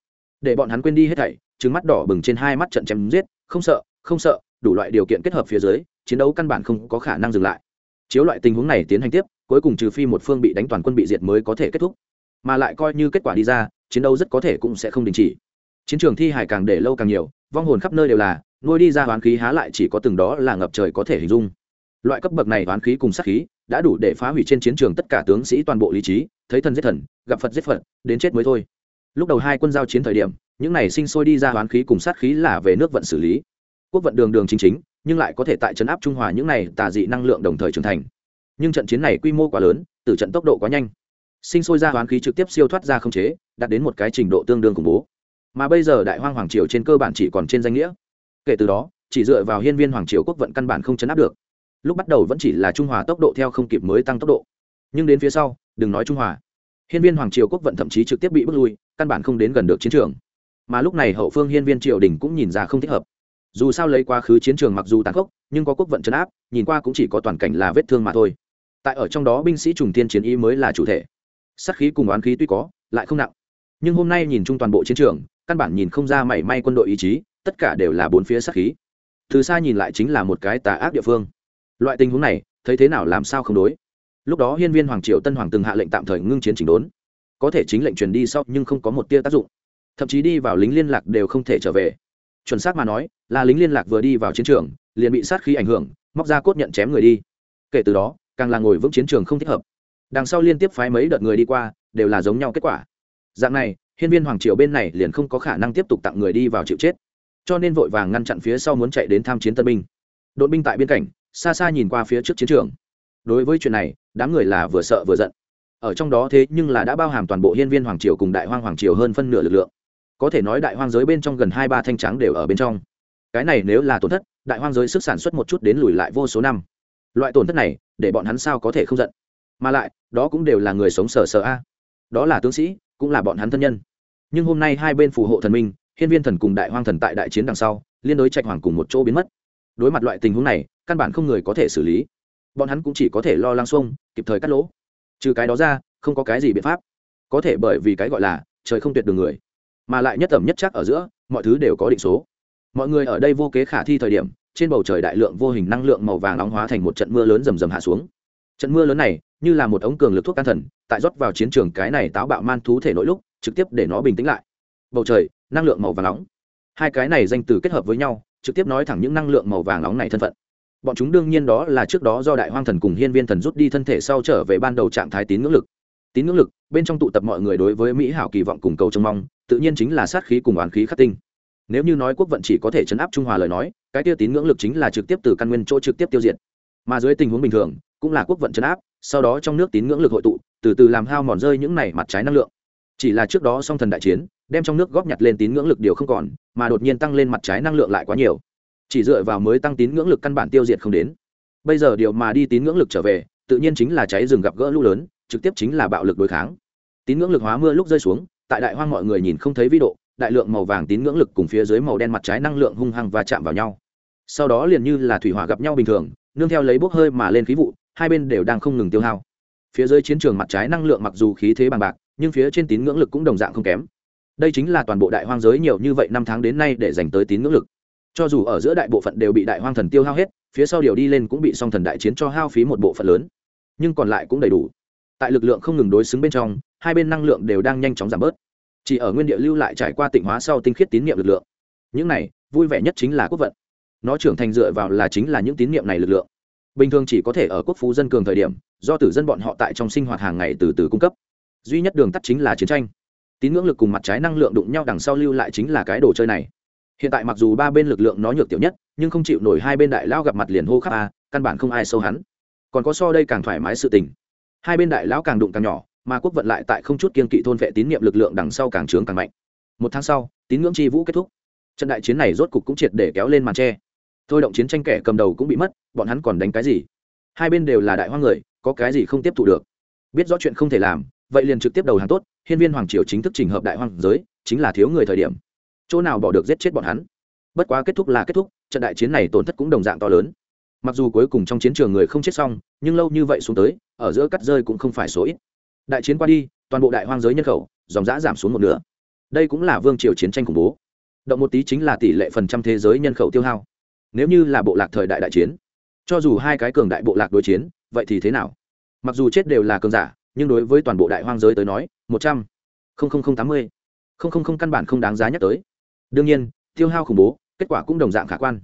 Để bọn hắn quên đi hết thảy trứng mắt đỏ bừng trên hai mắt trận chém giết, không sợ không sợ, đủ loại điều kiện kết hợp phía dưới, chiến đấu căn bản không có khả năng dừng lại. Chiếu loại tình huống này tiến hành tiếp, cuối cùng trừ phi một phương bị đánh toàn quân bị diệt mới có thể kết thúc. Mà lại coi như kết quả đi ra, chiến đấu rất có thể cũng sẽ không đình chỉ. Chiến trường thi hải càng để lâu càng nhiều, vong hồn khắp nơi đều là, nuôi đi ra hoán khí há lại chỉ có từng đó là ngập trời có thể hình dung. Loại cấp bậc này hoán khí cùng sát khí đã đủ để phá hủy trên chiến trường tất cả tướng sĩ toàn bộ lý trí, thấy thần giết thần, gặp phật giết phật, đến chết mới thôi. Lúc đầu hai quân giao chiến thời điểm, những này sinh sôi đi ra hoán khí cùng sát khí là về nước vận xử lý. Quốc vận đường đường chính chính, nhưng lại có thể tại trấn áp trung hòa những này tà dị năng lượng đồng thời trưởng thành. Nhưng trận chiến này quy mô quá lớn từ trận tốc độ quá nhanh. Sinh sôi ra hoán khí trực tiếp siêu thoát ra không chế, đạt đến một cái trình độ tương đương khủng bố. Mà bây giờ đại hoang hoàng triều trên cơ bản chỉ còn trên danh nghĩa. Kể từ đó, chỉ dựa vào hiên viên hoàng triều quốc vận căn bản không chấn áp được lúc bắt đầu vẫn chỉ là trung hòa tốc độ theo không kịp mới tăng tốc độ. Nhưng đến phía sau, đừng nói trung hòa. Hiên viên hoàng triều quốc vận thậm chí trực tiếp bị bước lui, căn bản không đến gần được chiến trường. Mà lúc này hậu phương hiên viên triều đình cũng nhìn ra không thích hợp. Dù sao lấy quá khứ chiến trường mặc dù tàn khốc, nhưng có quốc vận chấn áp, nhìn qua cũng chỉ có toàn cảnh là vết thương mà thôi. Tại ở trong đó binh sĩ trùng tiên chiến ý mới là chủ thể. Sắc khí cùng oán khí tuy có, lại không nặng. Nhưng hôm nay nhìn chung toàn bộ chiến trường, căn bản nhìn không ra mảy may quân đội ý chí, tất cả đều là bốn phía sắc khí. Từ xa nhìn lại chính là một cái tà ác địa phương loại tình huống này, thấy thế nào làm sao không đối? Lúc đó hiên viên hoàng triều tân hoàng từng hạ lệnh tạm thời ngưng chiến chỉnh đốn. Có thể chính lệnh truyền đi sau nhưng không có một tia tác dụng. Thậm chí đi vào lính liên lạc đều không thể trở về. Chuẩn xác mà nói, là lính liên lạc vừa đi vào chiến trường, liền bị sát khí ảnh hưởng, móc ra cốt nhận chém người đi. Kể từ đó, càng là ngồi vững chiến trường không thích hợp. Đằng sau liên tiếp phái mấy đợt người đi qua, đều là giống nhau kết quả. Dạng này, hiên viên hoàng triều bên này liền không có khả năng tiếp tục tặng người đi vào chịu chết. Cho nên vội vàng ngăn chặn phía sau muốn chạy đến tham chiến tân binh. Đội binh tại biên cảnh xa xa nhìn qua phía trước chiến trường. Đối với chuyện này, đám người là vừa sợ vừa giận. Ở trong đó thế nhưng là đã bao hàm toàn bộ hiên viên hoàng triều cùng đại hoang hoàng triều hơn phân nửa lực lượng. Có thể nói đại hoang giới bên trong gần hai ba thanh trắng đều ở bên trong. Cái này nếu là tổn thất, đại hoang giới sức sản xuất một chút đến lùi lại vô số năm. Loại tổn thất này, để bọn hắn sao có thể không giận? Mà lại, đó cũng đều là người sống sờ sờ a. Đó là tướng sĩ, cũng là bọn hắn thân nhân. Nhưng hôm nay hai bên phù hộ thần minh, hiên viên thần cùng đại hoang thần tại đại chiến đằng sau, liên đối trạch hoàng cùng một chỗ biến mất đối mặt loại tình huống này, căn bản không người có thể xử lý. Bọn hắn cũng chỉ có thể lo lăng xuông kịp thời cắt lỗ. Trừ cái đó ra, không có cái gì biện pháp. Có thể bởi vì cái gọi là, trời không tuyệt đường người. Mà lại nhất tầm nhất chắc ở giữa, mọi thứ đều có định số. Mọi người ở đây vô kế khả thi thời điểm, trên bầu trời đại lượng vô hình năng lượng màu vàng nóng hóa thành một trận mưa lớn rầm rầm hạ xuống. Trận mưa lớn này, như là một ống cường lực thuốc can thần, tại rót vào chiến trường cái này táo bạo man thú thể nội lúc, trực tiếp để nó bình tĩnh lại. Bầu trời, năng lượng màu vàng nóng. Hai cái này danh từ kết hợp với nhau trực tiếp nói thẳng những năng lượng màu vàng nóng này thân phận. Bọn chúng đương nhiên đó là trước đó do đại hoang thần cùng hiên viên thần rút đi thân thể sau trở về ban đầu trạng thái tín ngưỡng lực. Tín ngưỡng lực, bên trong tụ tập mọi người đối với mỹ hảo kỳ vọng cùng cầu trông mong, tự nhiên chính là sát khí cùng oán khí khắc tinh. Nếu như nói quốc vận chỉ có thể chấn áp trung hòa lời nói, cái tiêu tín ngưỡng lực chính là trực tiếp từ căn nguyên chỗ trực tiếp tiêu diệt. Mà dưới tình huống bình thường, cũng là quốc vận chấn áp, sau đó trong nước tín ngưỡng lực hội tụ, từ từ làm hao mòn rơi những này mặt trái năng lượng. Chỉ là trước đó song thần đại chiến đem trong nước góp nhặt lên tín ngưỡng lực điều không còn, mà đột nhiên tăng lên mặt trái năng lượng lại quá nhiều. Chỉ dựa vào mới tăng tín ngưỡng lực căn bản tiêu diệt không đến. Bây giờ điều mà đi tín ngưỡng lực trở về, tự nhiên chính là cháy rừng gặp gỡ lũ lớn, trực tiếp chính là bạo lực đối kháng. Tín ngưỡng lực hóa mưa lúc rơi xuống, tại đại hoang mọi người nhìn không thấy vĩ độ, đại lượng màu vàng tín ngưỡng lực cùng phía dưới màu đen mặt trái năng lượng hung hăng và chạm vào nhau. Sau đó liền như là thủy hỏa gặp nhau bình thường, nương theo lấy bốc hơi mà lên khí vụ, hai bên đều đang không ngừng tiêu hao. Phía dưới chiến trường mặt trái năng lượng mặc dù khí thế bằng bạc, nhưng phía trên tín ngưỡng lực cũng đồng dạng không kém đây chính là toàn bộ đại hoang giới nhiều như vậy năm tháng đến nay để dành tới tín ngưỡng lực. Cho dù ở giữa đại bộ phận đều bị đại hoang thần tiêu hao hết, phía sau điều đi lên cũng bị song thần đại chiến cho hao phí một bộ phận lớn. Nhưng còn lại cũng đầy đủ. Tại lực lượng không ngừng đối xứng bên trong, hai bên năng lượng đều đang nhanh chóng giảm bớt. Chỉ ở nguyên địa lưu lại trải qua tịnh hóa sau tinh khiết tín nhiệm lực lượng. Những này, vui vẻ nhất chính là quốc vận. Nó trưởng thành dựa vào là chính là những tín nhiệm này lực lượng. Bình thường chỉ có thể ở quốc phú dân cường thời điểm, do tử dân bọn họ tại trong sinh hoạt hàng ngày từ từ cung cấp. Duy nhất đường tắt chính là chiến tranh tín ngưỡng lực cùng mặt trái năng lượng đụng nhau đằng sau lưu lại chính là cái đồ chơi này. Hiện tại mặc dù ba bên lực lượng nó nhược tiểu nhất, nhưng không chịu nổi hai bên đại lao gặp mặt liền hô khắp a, căn bản không ai sâu hắn. Còn có so đây càng thoải mái sự tình. Hai bên đại lão càng đụng càng nhỏ, mà quốc vận lại tại không chút kiên kỵ thôn vệ tín nhiệm lực lượng đằng sau càng trướng càng mạnh. Một tháng sau, tín ngưỡng chi vũ kết thúc. Trận đại chiến này rốt cục cũng triệt để kéo lên màn tre. Thôi động chiến tranh kẻ cầm đầu cũng bị mất, bọn hắn còn đánh cái gì? Hai bên đều là đại hoa người, có cái gì không tiếp thu được? Biết rõ chuyện không thể làm vậy liền trực tiếp đầu hàng tốt, hiên viên hoàng triều chính thức trình hợp đại hoang giới, chính là thiếu người thời điểm. Chỗ nào bỏ được giết chết bọn hắn? Bất quá kết thúc là kết thúc, trận đại chiến này tổn thất cũng đồng dạng to lớn. Mặc dù cuối cùng trong chiến trường người không chết xong, nhưng lâu như vậy xuống tới, ở giữa cắt rơi cũng không phải số ít. Đại chiến qua đi, toàn bộ đại hoang giới nhân khẩu, dòng giã giảm xuống một nửa. Đây cũng là vương triều chiến tranh khủng bố. Động một tí chính là tỷ lệ phần trăm thế giới nhân khẩu tiêu hao. Nếu như là bộ lạc thời đại đại chiến, cho dù hai cái cường đại bộ lạc đối chiến, vậy thì thế nào? Mặc dù chết đều là cường giả nhưng đối với toàn bộ đại hoang giới tới nói, một trăm linh tám mươi căn bản không đáng giá nhắc tới. Đương nhiên, tiêu hao khủng bố, kết quả cũng đồng dạng khả quan.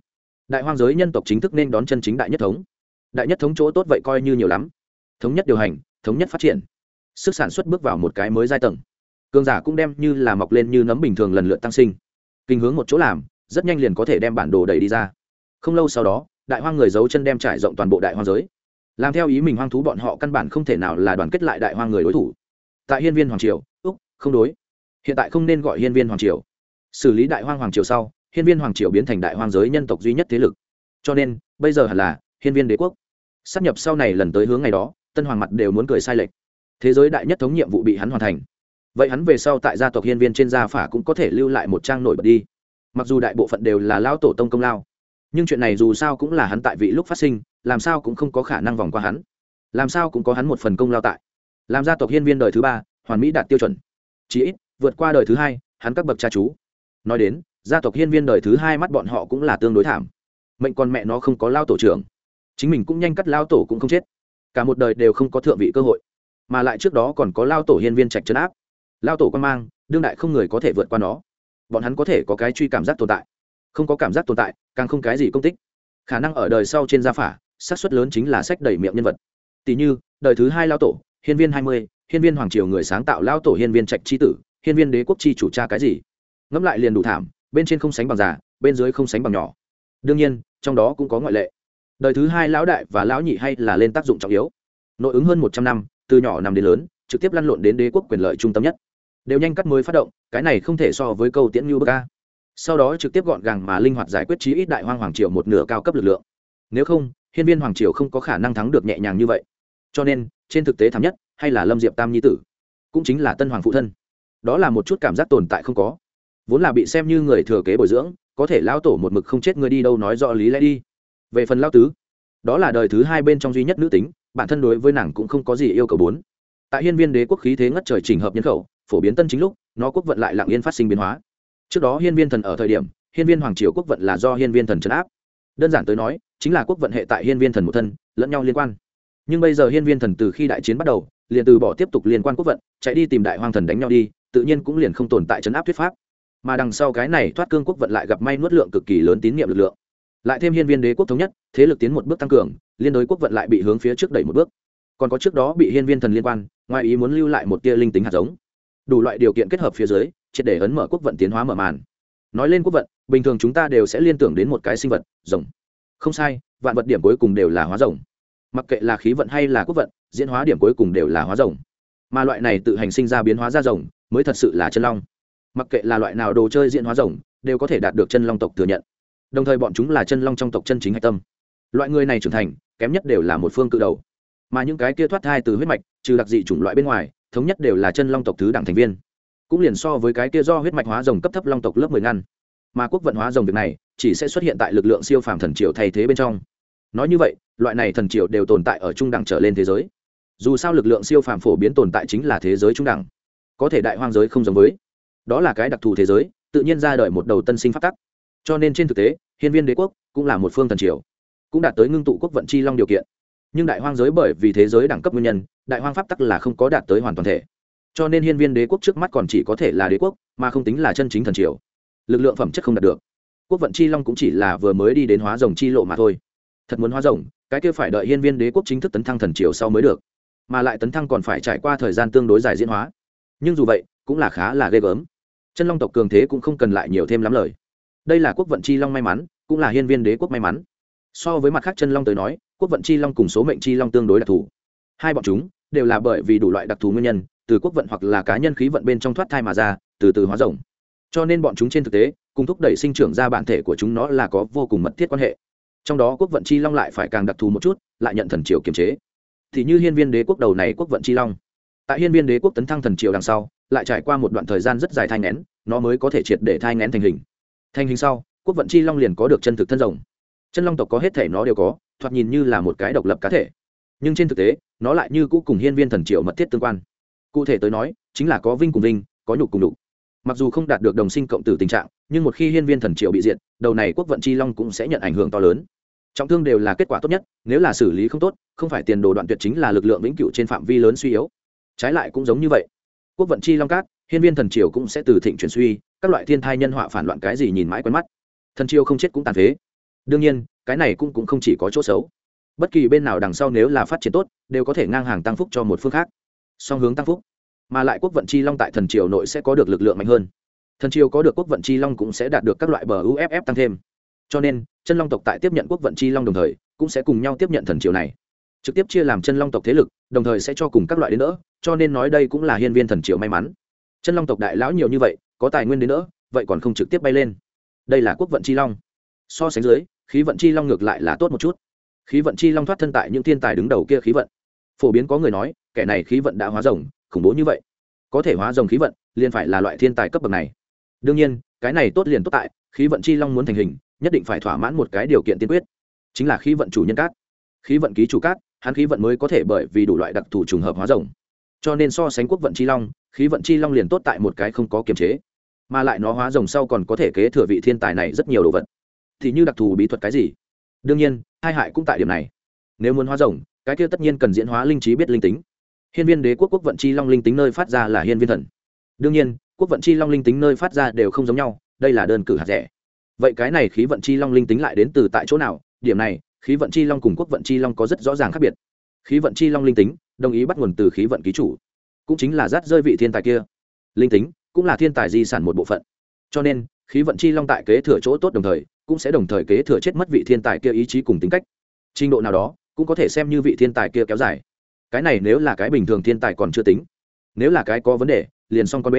Đại hoang giới nhân tộc chính thức nên đón chân chính đại nhất thống. Đại nhất thống chỗ tốt vậy coi như nhiều lắm. Thống nhất điều hành, thống nhất phát triển. Sức sản xuất bước vào một cái mới giai tầng. Cường giả cũng đem như là mọc lên như nấm bình thường lần lượt tăng sinh. Kinh hướng một chỗ làm, rất nhanh liền có thể đem bản đồ đẩy đi ra. Không lâu sau đó, đại hoang người giấu chân đem trải rộng toàn bộ đại hoang giới làm theo ý mình hoang thú bọn họ căn bản không thể nào là đoàn kết lại đại hoang người đối thủ. Tại hiên viên hoàng triều, úc, không đối. Hiện tại không nên gọi hiên viên hoàng triều. Xử lý đại hoang hoàng triều sau, hiên viên hoàng triều biến thành đại hoang giới nhân tộc duy nhất thế lực. Cho nên, bây giờ hẳn là hiên viên đế quốc. Sắp nhập sau này lần tới hướng ngày đó, tân hoàng mặt đều muốn cười sai lệch. Thế giới đại nhất thống nhiệm vụ bị hắn hoàn thành. Vậy hắn về sau tại gia tộc hiên viên trên gia phả cũng có thể lưu lại một trang nổi bật đi. Mặc dù đại bộ phận đều là lao tổ tông công lao nhưng chuyện này dù sao cũng là hắn tại vị lúc phát sinh, làm sao cũng không có khả năng vòng qua hắn. Làm sao cũng có hắn một phần công lao tại. Làm gia tộc hiên viên đời thứ ba, hoàn mỹ đạt tiêu chuẩn. Chí ít, vượt qua đời thứ hai, hắn các bậc cha chú. Nói đến, gia tộc hiên viên đời thứ hai mắt bọn họ cũng là tương đối thảm. Mệnh con mẹ nó không có lao tổ trưởng. Chính mình cũng nhanh cắt lao tổ cũng không chết. Cả một đời đều không có thượng vị cơ hội. Mà lại trước đó còn có lao tổ hiên viên trạch trấn áp. Lao tổ quan mang, đương đại không người có thể vượt qua nó. Bọn hắn có thể có cái truy cảm giác tồn tại không có cảm giác tồn tại, càng không cái gì công tích. Khả năng ở đời sau trên gia phả, xác suất lớn chính là sách đầy miệng nhân vật. Tỷ như, đời thứ hai lao tổ, hiên viên hai mươi, hiên viên hoàng triều người sáng tạo lao tổ hiên viên trạch tri tử, hiên viên đế quốc chi chủ cha cái gì? Ngẫm lại liền đủ thảm, bên trên không sánh bằng già, bên dưới không sánh bằng nhỏ. Đương nhiên, trong đó cũng có ngoại lệ. Đời thứ hai lão đại và lão nhị hay là lên tác dụng trọng yếu. Nội ứng hơn một trăm năm, từ nhỏ nằm đến lớn, trực tiếp lăn lộn đến đế quốc quyền lợi trung tâm nhất. Đều nhanh cắt mới phát động, cái này không thể so với câu tiễn như bơ ca sau đó trực tiếp gọn gàng mà linh hoạt giải quyết chí ít đại hoang hoàng triều một nửa cao cấp lực lượng. Nếu không, hiên viên hoàng triều không có khả năng thắng được nhẹ nhàng như vậy. Cho nên, trên thực tế thảm nhất, hay là lâm diệp tam nhi tử, cũng chính là tân hoàng phụ thân. Đó là một chút cảm giác tồn tại không có. Vốn là bị xem như người thừa kế bồi dưỡng, có thể lao tổ một mực không chết người đi đâu nói rõ lý lẽ đi. Về phần lao tứ, đó là đời thứ hai bên trong duy nhất nữ tính, bản thân đối với nàng cũng không có gì yêu cầu bốn. Tại hiên viên đế quốc khí thế ngất trời trình hợp nhân khẩu, phổ biến tân chính lúc, nó quốc vận lại lặng yên phát sinh biến hóa trước đó hiên viên thần ở thời điểm, hiên viên hoàng triều quốc vận là do hiên viên thần trấn áp. Đơn giản tới nói, chính là quốc vận hệ tại hiên viên thần một thân, lẫn nhau liên quan. Nhưng bây giờ hiên viên thần từ khi đại chiến bắt đầu, liền từ bỏ tiếp tục liên quan quốc vận, chạy đi tìm đại hoàng thần đánh nhau đi, tự nhiên cũng liền không tồn tại chấn áp thuyết pháp. Mà đằng sau cái này thoát cương quốc vận lại gặp may nuốt lượng cực kỳ lớn tín nhiệm lực lượng. Lại thêm hiên viên đế quốc thống nhất, thế lực tiến một bước tăng cường, liên đối quốc vận lại bị hướng phía trước đẩy một bước. Còn có trước đó bị hiên viên thần liên quan, ngoài ý muốn lưu lại một tia linh tính hạt giống. Đủ loại điều kiện kết hợp phía dưới triệt để ấn mở quốc vận tiến hóa mở màn. Nói lên quốc vận, bình thường chúng ta đều sẽ liên tưởng đến một cái sinh vật, rồng. Không sai, vạn vật điểm cuối cùng đều là hóa rồng. Mặc kệ là khí vận hay là quốc vận, diễn hóa điểm cuối cùng đều là hóa rồng. Mà loại này tự hành sinh ra biến hóa ra rồng, mới thật sự là chân long. Mặc kệ là loại nào đồ chơi diễn hóa rồng, đều có thể đạt được chân long tộc thừa nhận. Đồng thời bọn chúng là chân long trong tộc chân chính hạch tâm. Loại người này trưởng thành, kém nhất đều là một phương cự đầu. Mà những cái kia thoát thai từ huyết mạch, trừ đặc dị chủng loại bên ngoài, thống nhất đều là chân long tộc thứ đẳng thành viên cũng liền so với cái kia do huyết mạch hóa rồng cấp thấp long tộc lớp mười ngăn. Mà quốc vận hóa rồng việc này, chỉ sẽ xuất hiện tại lực lượng siêu phàm thần triều thay thế bên trong. Nói như vậy, loại này thần triều đều tồn tại ở trung đẳng trở lên thế giới. Dù sao lực lượng siêu phàm phổ biến tồn tại chính là thế giới trung đẳng. Có thể đại hoang giới không giống với. Đó là cái đặc thù thế giới, tự nhiên ra đời một đầu tân sinh phát tắc. Cho nên trên thực tế, hiên viên đế quốc cũng là một phương thần triều, cũng đạt tới ngưng tụ quốc vận chi long điều kiện. Nhưng đại hoang giới bởi vì thế giới đẳng cấp nguyên nhân, đại hoang pháp tắc là không có đạt tới hoàn toàn thể cho nên hiên viên đế quốc trước mắt còn chỉ có thể là đế quốc, mà không tính là chân chính thần triều. Lực lượng phẩm chất không đạt được. Quốc vận chi long cũng chỉ là vừa mới đi đến hóa rồng chi lộ mà thôi. Thật muốn hóa rồng, cái kia phải đợi hiên viên đế quốc chính thức tấn thăng thần triều sau mới được. Mà lại tấn thăng còn phải trải qua thời gian tương đối dài diễn hóa. Nhưng dù vậy, cũng là khá là ghê gớm. Chân long tộc cường thế cũng không cần lại nhiều thêm lắm lời. Đây là quốc vận chi long may mắn, cũng là hiên viên đế quốc may mắn. So với mặt khác chân long tới nói, quốc vận chi long cùng số mệnh chi long tương đối đặc thù. Hai bọn chúng đều là bởi vì đủ loại đặc thù nguyên nhân từ quốc vận hoặc là cá nhân khí vận bên trong thoát thai mà ra, từ từ hóa rồng. Cho nên bọn chúng trên thực tế, cùng thúc đẩy sinh trưởng ra bản thể của chúng nó là có vô cùng mật thiết quan hệ. Trong đó quốc vận chi long lại phải càng đặc thù một chút, lại nhận thần triều kiềm chế. Thì như hiên viên đế quốc đầu này quốc vận chi long. Tại hiên viên đế quốc tấn thăng thần triều đằng sau, lại trải qua một đoạn thời gian rất dài thai ngén nó mới có thể triệt để thai ngén thành hình. Thành hình sau, quốc vận chi long liền có được chân thực thân rồng. Chân long tộc có hết thể nó đều có, thoạt nhìn như là một cái độc lập cá thể. Nhưng trên thực tế, nó lại như cũ cùng hiên viên thần triều mật thiết tương quan cụ thể tới nói chính là có vinh cùng vinh có nhục cùng đục mặc dù không đạt được đồng sinh cộng tử tình trạng nhưng một khi hiên viên thần Triệu bị diệt đầu này quốc vận chi long cũng sẽ nhận ảnh hưởng to lớn. Trọng thương đều là kết quả tốt nhất nếu là xử lý không tốt không phải tiền đồ đoạn tuyệt chính là lực lượng vĩnh cửu trên phạm vi lớn suy yếu. Trái lại cũng giống như vậy. Quốc vận chi long cát hiên viên thần triều cũng sẽ từ thịnh chuyển suy các loại thiên thai nhân họa phản loạn cái gì nhìn mãi quen mắt. Thần triều không chết cũng tàn phế. Đương nhiên cái này cũng, cũng không chỉ có chỗ xấu. Bất kỳ bên nào đằng sau nếu là phát triển tốt đều có thể ngang hàng tăng phúc cho một phương khác song hướng tăng phúc. Mà lại quốc vận chi long tại thần triều nội sẽ có được lực lượng mạnh hơn. Thần triều có được quốc vận chi long cũng sẽ đạt được các loại bờ uff tăng thêm. Cho nên, chân long tộc tại tiếp nhận quốc vận chi long đồng thời, cũng sẽ cùng nhau tiếp nhận thần triều này. Trực tiếp chia làm chân long tộc thế lực, đồng thời sẽ cho cùng các loại đến nữa cho nên nói đây cũng là hiên viên thần triều may mắn. Chân long tộc đại lão nhiều như vậy, có tài nguyên đến nữa vậy còn không trực tiếp bay lên. Đây là quốc vận chi long. So sánh dưới, khí vận chi long ngược lại là tốt một chút. Khí vận chi long thoát thân tại những thiên tài đứng đầu kia khí vận. Phổ biến có người nói kẻ này khí vận đã hóa rồng, khủng bố như vậy. Có thể hóa rồng khí vận, liền phải là loại thiên tài cấp bậc này. Đương nhiên, cái này tốt liền tốt tại, khí vận chi long muốn thành hình, nhất định phải thỏa mãn một cái điều kiện tiên quyết. Chính là khí vận chủ nhân cát. Khí vận ký chủ cát, hắn khí vận mới có thể bởi vì đủ loại đặc thù trùng hợp hóa rồng. Cho nên so sánh quốc vận chi long, khí vận chi long liền tốt tại một cái không có kiềm chế. Mà lại nó hóa rồng sau còn có thể kế thừa vị thiên tài này rất nhiều đồ vật. Thì như đặc thù bí thuật cái gì? Đương nhiên, hai hại cũng tại điểm này. Nếu muốn hóa rồng, cái kia tất nhiên cần diễn hóa linh trí biết linh tính hiên viên đế quốc quốc vận chi long linh tính nơi phát ra là hiên viên thần. Đương nhiên, quốc vận chi long linh tính nơi phát ra đều không giống nhau, đây là đơn cử hạt rẻ. Vậy cái này khí vận chi long linh tính lại đến từ tại chỗ nào? Điểm này, khí vận chi long cùng quốc vận chi long có rất rõ ràng khác biệt. Khí vận chi long linh tính, đồng ý bắt nguồn từ khí vận ký chủ, cũng chính là rát rơi vị thiên tài kia. Linh tính, cũng là thiên tài di sản một bộ phận. Cho nên, khí vận chi long tại kế thừa chỗ tốt đồng thời, cũng sẽ đồng thời kế thừa chết mất vị thiên tài kia ý chí cùng tính cách. Trình độ nào đó, cũng có thể xem như vị thiên tài kia kéo dài cái này nếu là cái bình thường thiên tài còn chưa tính, nếu là cái có vấn đề, liền xong con b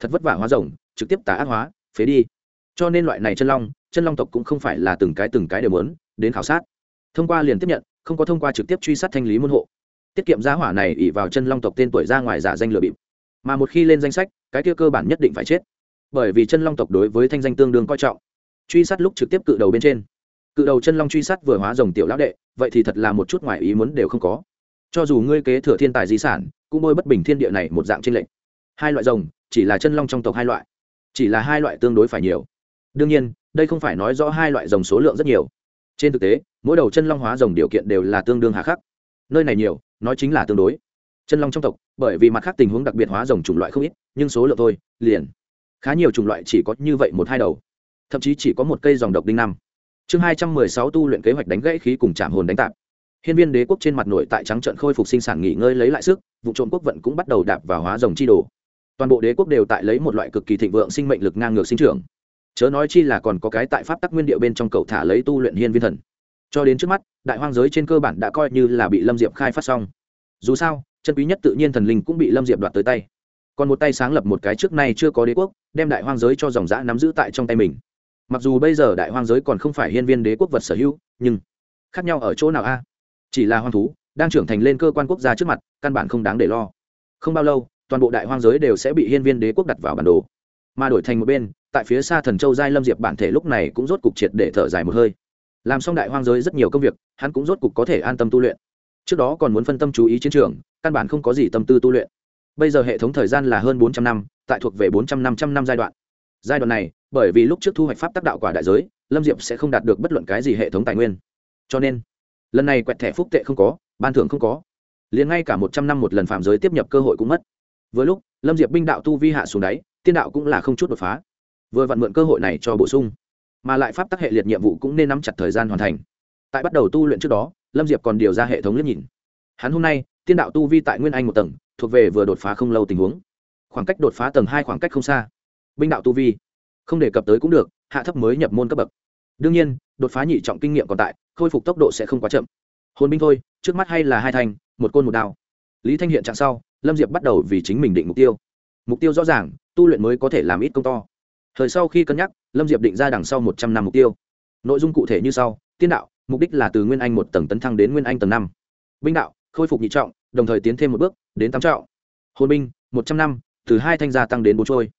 thật vất vả hóa rồng, trực tiếp tả ác hóa, phế đi. Cho nên loại này chân long chân long tộc cũng không phải là từng cái từng cái đều muốn, đến khảo sát. Thông qua liền tiếp nhận, không có thông qua trực tiếp truy sát thanh lý môn hộ. Tiết kiệm giá hỏa này ỉ vào chân long tộc tên tuổi ra ngoài giả danh lừa bịp. Mà một khi lên danh sách, cái kia cơ bản nhất định phải chết. Bởi vì chân long tộc đối với thanh danh tương đương coi trọng. Truy sát lúc trực tiếp cự đầu bên trên. Cự đầu chân long truy sát vừa hóa rồng tiểu lão đệ, vậy thì thật là một chút ngoài ý muốn đều không có cho dù ngươi kế thừa thiên tài di sản, cũng bôi bất bình thiên địa này một dạng trên lệnh hai loại rồng, chỉ là chân long trong tộc hai loại, chỉ là hai loại tương đối phải nhiều. Đương nhiên, đây không phải nói rõ hai loại rồng số lượng rất nhiều. Trên thực tế, mỗi đầu chân long hóa rồng điều kiện đều là tương đương hà khắc. Nơi này nhiều, nói chính là tương đối. Chân long trong tộc, bởi vì mặt khác tình huống đặc biệt hóa rồng chủng loại không ít, nhưng số lượng thôi, liền. Khá nhiều chủng loại chỉ có như vậy một hai đầu. Thậm chí chỉ có một cây dòng độc đinh năm. Chương hai trăm mười sáu tu luyện kế hoạch đánh gãy khí cùng chạm hồn đánh tạp hiên viên đế quốc trên mặt nội tại trắng trận khôi phục sinh sản nghỉ ngơi lấy lại sức, vụ trộm quốc vận cũng bắt đầu đạp vào hóa rồng chi đồ. Toàn bộ đế quốc đều tại lấy một loại cực kỳ thịnh vượng sinh mệnh lực ngang ngược sinh trưởng. Chớ nói chi là còn có cái tại pháp tắc nguyên địa bên trong cầu thả lấy tu luyện hiên viên thần. Cho đến trước mắt, đại hoang giới trên cơ bản đã coi như là bị lâm diệp khai phát xong. Dù sao, chân quý nhất tự nhiên thần linh cũng bị lâm diệp đoạt tới tay. Còn một tay sáng lập một cái trước nay chưa có đế quốc, đem đại hoang giới cho dòng dã nắm giữ tại trong tay mình. Mặc dù bây giờ đại hoang giới còn không phải hiên viên đế quốc vật sở hữu, nhưng khác nhau ở chỗ nào a? Chỉ là hoang thú, đang trưởng thành lên cơ quan quốc gia trước mặt, căn bản không đáng để lo. Không bao lâu, toàn bộ đại hoang giới đều sẽ bị hiên viên đế quốc đặt vào bản đồ. Mà đổi thành một bên, tại phía xa thần châu giai lâm diệp bản thể lúc này cũng rốt cục triệt để thở dài một hơi. Làm xong đại hoang giới rất nhiều công việc, hắn cũng rốt cục có thể an tâm tu luyện. Trước đó còn muốn phân tâm chú ý chiến trường, căn bản không có gì tâm tư tu luyện. Bây giờ hệ thống thời gian là hơn bốn trăm năm, tại thuộc về bốn trăm năm trăm năm giai đoạn. Giai đoạn này, bởi vì lúc trước thu hoạch pháp tác đạo quả đại giới, lâm diệp sẽ không đạt được bất luận cái gì hệ thống tài nguyên. Cho nên lần này quẹt thẻ phúc tệ không có, ban thưởng không có. Liền ngay cả một trăm năm một lần phạm giới tiếp nhập cơ hội cũng mất. Vừa lúc, lâm diệp binh đạo tu vi hạ xuống đáy, tiên đạo cũng là không chút đột phá. Vừa vặn mượn cơ hội này cho bổ sung. Mà lại pháp tắc hệ liệt nhiệm vụ cũng nên nắm chặt thời gian hoàn thành. Tại bắt đầu tu luyện trước đó, lâm diệp còn điều ra hệ thống liếc nhìn. Hắn hôm nay, tiên đạo tu vi tại nguyên anh một tầng, thuộc về vừa đột phá không lâu tình huống. Khoảng cách đột phá tầng hai khoảng cách không xa. Binh đạo tu vi. Không đề cập tới cũng được, hạ thấp mới nhập môn cấp bậc. Đương nhiên, đột phá nhị trọng kinh nghiệm còn tại khôi phục tốc độ sẽ không quá chậm. Hồn binh thôi trước mắt hay là hai thành, một côn một đao. Lý thanh hiện trạng sau lâm diệp bắt đầu vì chính mình định mục tiêu. Mục tiêu rõ ràng tu luyện mới có thể làm ít công to. Thời sau khi cân nhắc lâm diệp định ra đằng sau một trăm năm mục tiêu. Nội dung cụ thể như sau tiên đạo mục đích là từ nguyên anh một tầng tấn thăng đến nguyên anh tầng năm. Binh đạo khôi phục nhị trọng đồng thời tiến thêm một bước đến tám trọng. Hồn binh một trăm năm từ hai thanh gia tăng đến bốn trôi.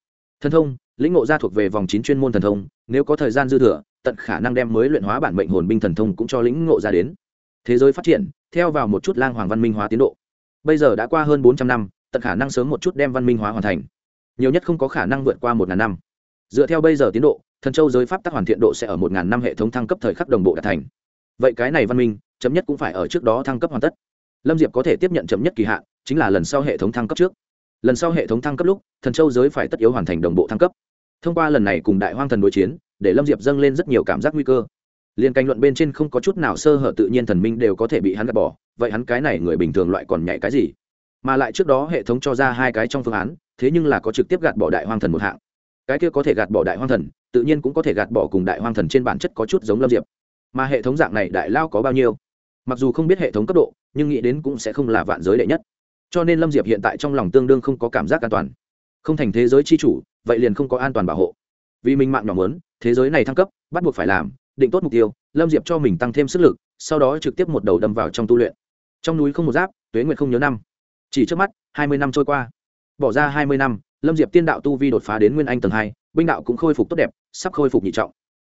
Thần thông lĩnh ngộ gia thuộc về vòng chín chuyên môn thần thông nếu có thời gian dư thừa tận khả năng đem mới luyện hóa bản mệnh hồn binh thần thông cũng cho lĩnh ngộ ra đến. Thế giới phát triển, theo vào một chút lang hoàng văn minh hóa tiến độ. Bây giờ đã qua hơn bốn trăm năm, tận khả năng sớm một chút đem văn minh hóa hoàn thành. Nhiều nhất không có khả năng vượt qua một ngàn năm. Dựa theo bây giờ tiến độ, thần châu giới pháp tác hoàn thiện độ sẽ ở một ngàn năm hệ thống thăng cấp thời khắc đồng bộ đạt thành. Vậy cái này văn minh chấm nhất cũng phải ở trước đó thăng cấp hoàn tất. Lâm diệp có thể tiếp nhận chậm nhất kỳ hạn, chính là lần sau hệ thống thăng cấp trước. Lần sau hệ thống thăng cấp lúc, thần châu giới phải tất yếu hoàn thành đồng bộ thăng cấp thông qua lần này cùng đại hoang thần đối chiến, để lâm diệp dâng lên rất nhiều cảm giác nguy cơ. Liên canh luận bên trên không có chút nào sơ hở tự nhiên thần minh đều có thể bị hắn gạt bỏ, vậy hắn cái này người bình thường loại còn nhảy cái gì? Mà lại trước đó hệ thống cho ra hai cái trong phương án, thế nhưng là có trực tiếp gạt bỏ đại hoang thần một hạng. Cái kia có thể gạt bỏ đại hoang thần, tự nhiên cũng có thể gạt bỏ cùng đại hoang thần trên bản chất có chút giống lâm diệp. Mà hệ thống dạng này đại lao có bao nhiêu? Mặc dù không biết hệ thống cấp độ, nhưng nghĩ đến cũng sẽ không là vạn giới đệ nhất. Cho nên lâm diệp hiện tại trong lòng tương đương không có cảm giác an toàn. Không thành thế giới c h i chủ vậy liền không có an toàn bảo hộ. Vì mình mạng nhỏ mớn thế giới này thăng cấp, bắt buộc phải làm, định tốt mục tiêu, lâm diệp cho mình tăng thêm sức lực, sau đó trực tiếp một đầu đâm vào trong tu luyện. Trong núi không một giáp, tuế nguyệt không nhớ năm. Chỉ trước mắt, hai mươi năm trôi qua. Bỏ ra hai mươi năm, lâm diệp tiên đạo tu vi đột phá đến nguyên anh tầng hai, binh đạo cũng khôi phục tốt đẹp, sắp khôi phục nhị trọng.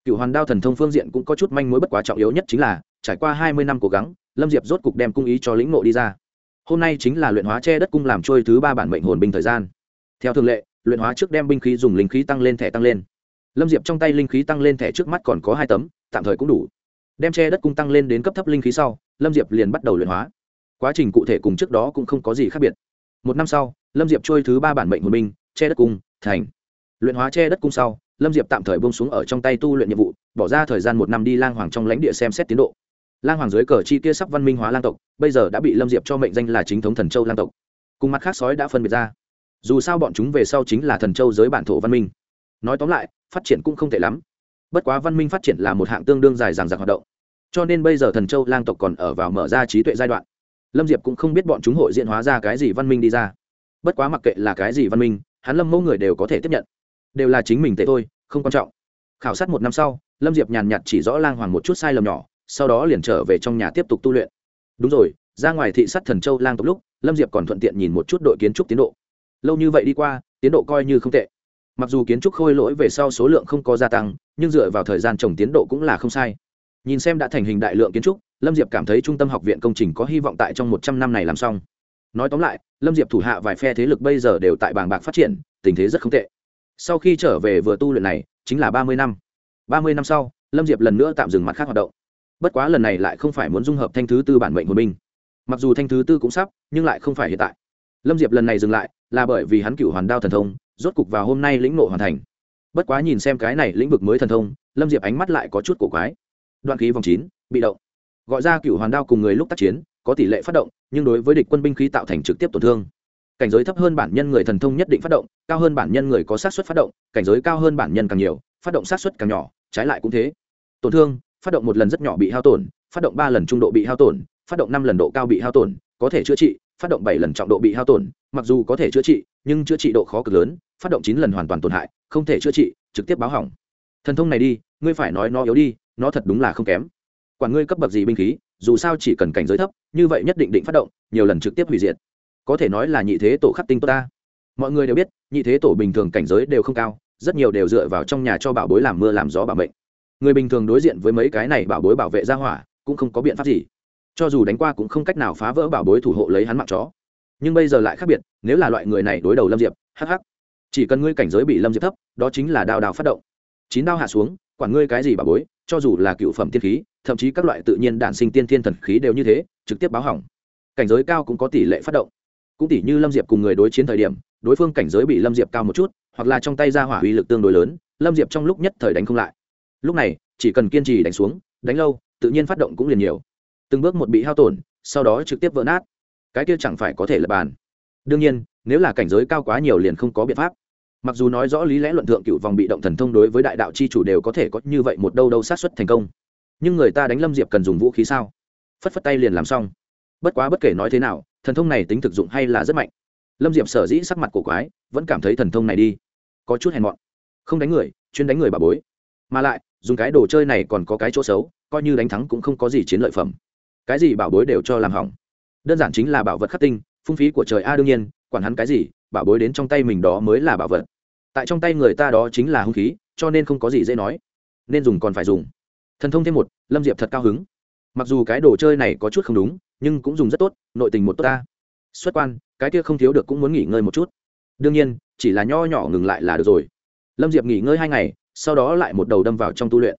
Cựu hoàn đao thần thông phương diện cũng có chút manh mối bất quá trọng yếu nhất chính là, trải qua hai mươi năm cố gắng, lâm diệp rốt cục đem cung ý cho lĩnh ngộ đi ra. Hôm nay chính là luyện hóa che đất cung làm trôi thứ ba bản mệnh hồn binh thời gian. Theo thường lệ luyện hóa trước đem binh khí dùng linh khí tăng lên, thẻ tăng lên. Lâm diệp trong tay linh khí tăng lên thẻ trước mắt còn có hai tấm, tạm thời cũng đủ. Đem che đất cung tăng lên đến cấp thấp linh khí sau, lâm diệp liền bắt đầu luyện hóa. Quá trình cụ thể cùng trước đó cũng không có gì khác biệt. Một năm sau, lâm diệp trôi thứ ba bản mệnh hồn binh, che đất cung, thành. Luyện hóa che đất cung sau, lâm diệp tạm thời bông xuống ở trong tay tu luyện nhiệm vụ, bỏ ra thời gian một năm đi lang hoàng trong lãnh địa xem xét tiến độ. Lang hoàng dưới cờ chi kia sắp văn minh hóa lang tộc, bây giờ đã bị lâm diệp cho mệnh danh là chính thống thần châu lang tộc. Cùng mặt khác sói đã phân biệt ra dù sao bọn chúng về sau chính là thần châu giới bản thổ văn minh. Nói tóm lại, phát triển cũng không tệ lắm. Bất quá văn minh phát triển là một hạng tương đương dài dằng dặc hoạt động. Cho nên bây giờ thần châu lang tộc còn ở vào mở ra trí tuệ giai đoạn. Lâm diệp cũng không biết bọn chúng hội diện hóa ra cái gì văn minh đi ra. Bất quá mặc kệ là cái gì văn minh, hắn lâm mẫu người đều có thể tiếp nhận. Đều là chính mình tệ thôi, không quan trọng. Khảo sát một năm sau, lâm diệp nhàn nhạt chỉ rõ lang hoàng một chút sai lầm nhỏ, sau đó liền trở về trong nhà tiếp tục tu luyện. Đúng rồi, ra ngoài thị sát thần châu lang tộc lúc, lâm diệp còn thuận tiện nhìn một chút đội kiến trúc tiến độ lâu như vậy đi qua, tiến độ coi như không tệ. Mặc dù kiến trúc khôi lỗi về sau số lượng không có gia tăng, nhưng dựa vào thời gian trồng tiến độ cũng là không sai. Nhìn xem đã thành hình đại lượng kiến trúc, lâm diệp cảm thấy trung tâm học viện công trình có hy vọng tại trong một trăm năm này làm xong. Nói tóm lại, lâm diệp thủ hạ vài phe thế lực bây giờ đều tại bàng bạc phát triển, tình thế rất không tệ. Sau khi trở về vừa tu luyện này, chính là ba mươi năm. Ba mươi năm sau, lâm diệp lần nữa tạm dừng mặt khác hoạt động. Bất quá lần này lại không phải muốn dung hợp thanh thứ tư bản mệnh hồn binh. Mặc dù thanh thứ tư cũng sắp, nhưng lại không phải hiện tại. Lâm diệp lần này dừng lại là bởi vì hắn cựu hoàn đao thần thông, rốt cục vào hôm nay lĩnh nộ hoàn thành. Bất quá nhìn xem cái này lĩnh vực mới thần thông, lâm diệp ánh mắt lại có chút cổ quái. Đoạn khí vòng chín, bị động. Gọi ra cựu hoàn đao cùng người lúc tác chiến, có tỷ lệ phát động, nhưng đối với địch quân binh khí tạo thành trực tiếp tổn thương. Cảnh giới thấp hơn bản nhân người thần thông nhất định phát động, cao hơn bản nhân người có sát xuất phát động, cảnh giới cao hơn bản nhân càng nhiều, phát động sát xuất càng nhỏ, trái lại cũng thế. Tổn thương, phát động một lần rất nhỏ bị hao tổn, phát động ba lần trung độ bị hao tổn, phát động năm lần độ cao bị hao tổn, có thể chữa trị phát động bảy lần trọng độ bị hao tổn, mặc dù có thể chữa trị, nhưng chữa trị độ khó cực lớn, phát động chín lần hoàn toàn tổn hại, không thể chữa trị, trực tiếp báo hỏng. Thần thông này đi, ngươi phải nói nó yếu đi, nó thật đúng là không kém. Quản ngươi cấp bậc gì binh khí, dù sao chỉ cần cảnh giới thấp, như vậy nhất định định phát động, nhiều lần trực tiếp hủy diệt. Có thể nói là nhị thế tổ khắc tinh tốt ta. Mọi người đều biết, nhị thế tổ bình thường cảnh giới đều không cao, rất nhiều đều dựa vào trong nhà cho bảo bối làm mưa làm gió bảo mệnh. Người bình thường đối diện với mấy cái này bảo bối bảo vệ ra hỏa, cũng không có biện pháp gì cho dù đánh qua cũng không cách nào phá vỡ bảo bối thủ hộ lấy hắn mạng chó. Nhưng bây giờ lại khác biệt, nếu là loại người này đối đầu lâm diệp hh chỉ cần ngươi cảnh giới bị lâm diệp thấp, đó chính là đao đao phát động. Chín đao hạ xuống, quản ngươi cái gì bảo bối, cho dù là cựu phẩm tiên khí, thậm chí các loại tự nhiên đản sinh tiên thiên thần khí đều như thế, trực tiếp báo hỏng. Cảnh giới cao cũng có tỷ lệ phát động. Cũng tỷ như lâm diệp cùng người đối chiến thời điểm, đối phương cảnh giới bị lâm diệp cao một chút, hoặc là trong tay ra hỏa uy lực tương đối lớn, lâm diệp trong lúc nhất thời đánh không lại. Lúc này, chỉ cần kiên trì đánh xuống, đánh lâu, tự nhiên phát động cũng liền nhiều từng bước một bị hao tổn, sau đó trực tiếp vỡ nát. Cái kia chẳng phải có thể là bàn. Đương nhiên, nếu là cảnh giới cao quá nhiều liền không có biện pháp. Mặc dù nói rõ lý lẽ luận thượng cựu vòng bị động thần thông đối với đại đạo c h i chủ đều có thể có như vậy một đâu đâu sát xuất thành công. Nhưng người ta đánh lâm diệp cần dùng vũ khí sao? Phất phất tay liền làm xong. Bất quá bất kể nói thế nào, thần thông này tính thực dụng hay là rất mạnh. Lâm diệp sở dĩ sắc mặt cổ quái, vẫn cảm thấy thần thông này đi. Có chút hèn mọn. Không đánh người, chuyên đánh người bà bối. Mà lại, dùng cái đồ chơi này còn có cái chỗ xấu, coi như đánh thắng cũng không có gì chiến lợi phẩm cái gì bảo bối đều cho làm hỏng. Đơn giản chính là bảo vật khắc tinh, phung phí của trời a đương nhiên, quản hắn cái gì, bảo bối đến trong tay mình đó mới là bảo vật. Tại trong tay người ta đó chính là hung khí, cho nên không có gì dễ nói. Nên dùng còn phải dùng. Thần thông thêm một, lâm diệp thật cao hứng. Mặc dù cái đồ chơi này có chút không đúng, nhưng cũng dùng rất tốt, nội tình một tốt ta. Xuất quan, cái kia không thiếu được cũng muốn nghỉ ngơi một chút. Đương nhiên, chỉ là nho nhỏ ngừng lại là được rồi. Lâm diệp nghỉ ngơi hai ngày, sau đó lại một đầu đâm vào trong tu luyện.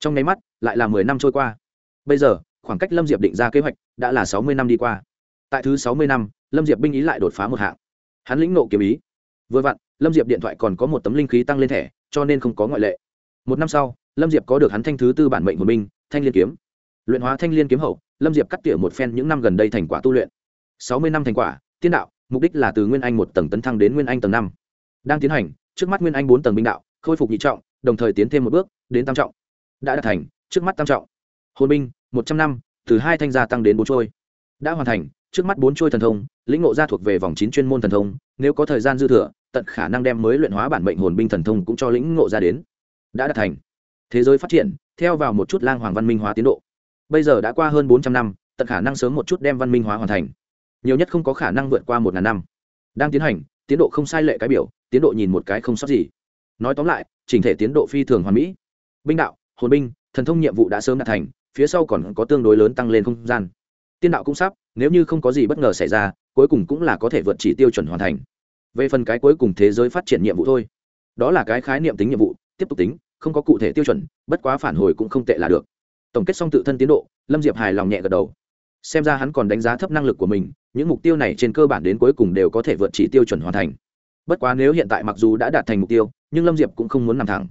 Trong nháy mắt, lại là mười năm trôi qua. Bây giờ khoảng cách lâm diệp định ra kế hoạch đã là sáu mươi năm đi qua. Tại thứ sáu mươi năm, lâm diệp binh ý lại đột phá một hạng. Hắn lĩnh nộ kiếm ý. Vừa vặn, lâm diệp điện thoại còn có một tấm linh khí tăng lên thẻ, cho nên không có ngoại lệ. Một năm sau, lâm diệp có được hắn thanh thứ tư bản mệnh một binh, thanh liên kiếm. Luyện hóa thanh liên kiếm hậu, lâm diệp cắt tỉa một phen những năm gần đây thành quả tu luyện. Sáu mươi năm thành quả, tiên đạo, mục đích là từ nguyên anh một tầng tấn thăng đến nguyên anh tầng năm. Đang tiến hành, trước mắt nguyên anh bốn tầng binh đạo, khôi phục nhị trọng, đồng thời tiến thêm một bước, đến tam trọng. Đã đạt thành, trước mắt tam trọng. Hồn binh một trăm năm, từ hai thanh gia tăng đến bốn trôi. Đã hoàn thành, trước mắt bốn trôi thần thông, lĩnh ngộ ra thuộc về vòng chín chuyên môn thần thông, nếu có thời gian dư thừa, tận khả năng đem mới luyện hóa bản mệnh hồn binh thần thông cũng cho lĩnh ngộ ra đến. Đã đạt thành. Thế giới phát triển, theo vào một chút lang hoàng văn minh hóa tiến độ. Bây giờ đã qua hơn bốn trăm năm, tận khả năng sớm một chút đem văn minh hóa hoàn thành. Nhiều nhất không có khả năng vượt qua một ngàn năm. Đang tiến hành, tiến độ không sai lệ cái biểu, tiến độ nhìn một cái không sót gì. Nói tóm lại, chỉnh thể tiến độ phi thường hoàn mỹ. Binh đạo, hồn binh, thần thông nhiệm vụ đã sớm đạt thành phía sau còn có tương đối lớn tăng lên không gian. Tiên đạo cũng sắp, nếu như không có gì bất ngờ xảy ra, cuối cùng cũng là có thể vượt chỉ tiêu chuẩn hoàn thành. Về phần cái cuối cùng thế giới phát triển nhiệm vụ thôi. Đó là cái khái niệm tính nhiệm vụ, tiếp tục tính, không có cụ thể tiêu chuẩn, bất quá phản hồi cũng không tệ là được. Tổng kết xong tự thân tiến độ, lâm diệp hài lòng nhẹ gật đầu. Xem ra hắn còn đánh giá thấp năng lực của mình, những mục tiêu này trên cơ bản đến cuối cùng đều có thể vượt chỉ tiêu chuẩn hoàn thành. Bất quá nếu hiện tại mặc dù đã đạt thành mục tiêu, nhưng lâm diệp cũng không muốn nằm thẳng.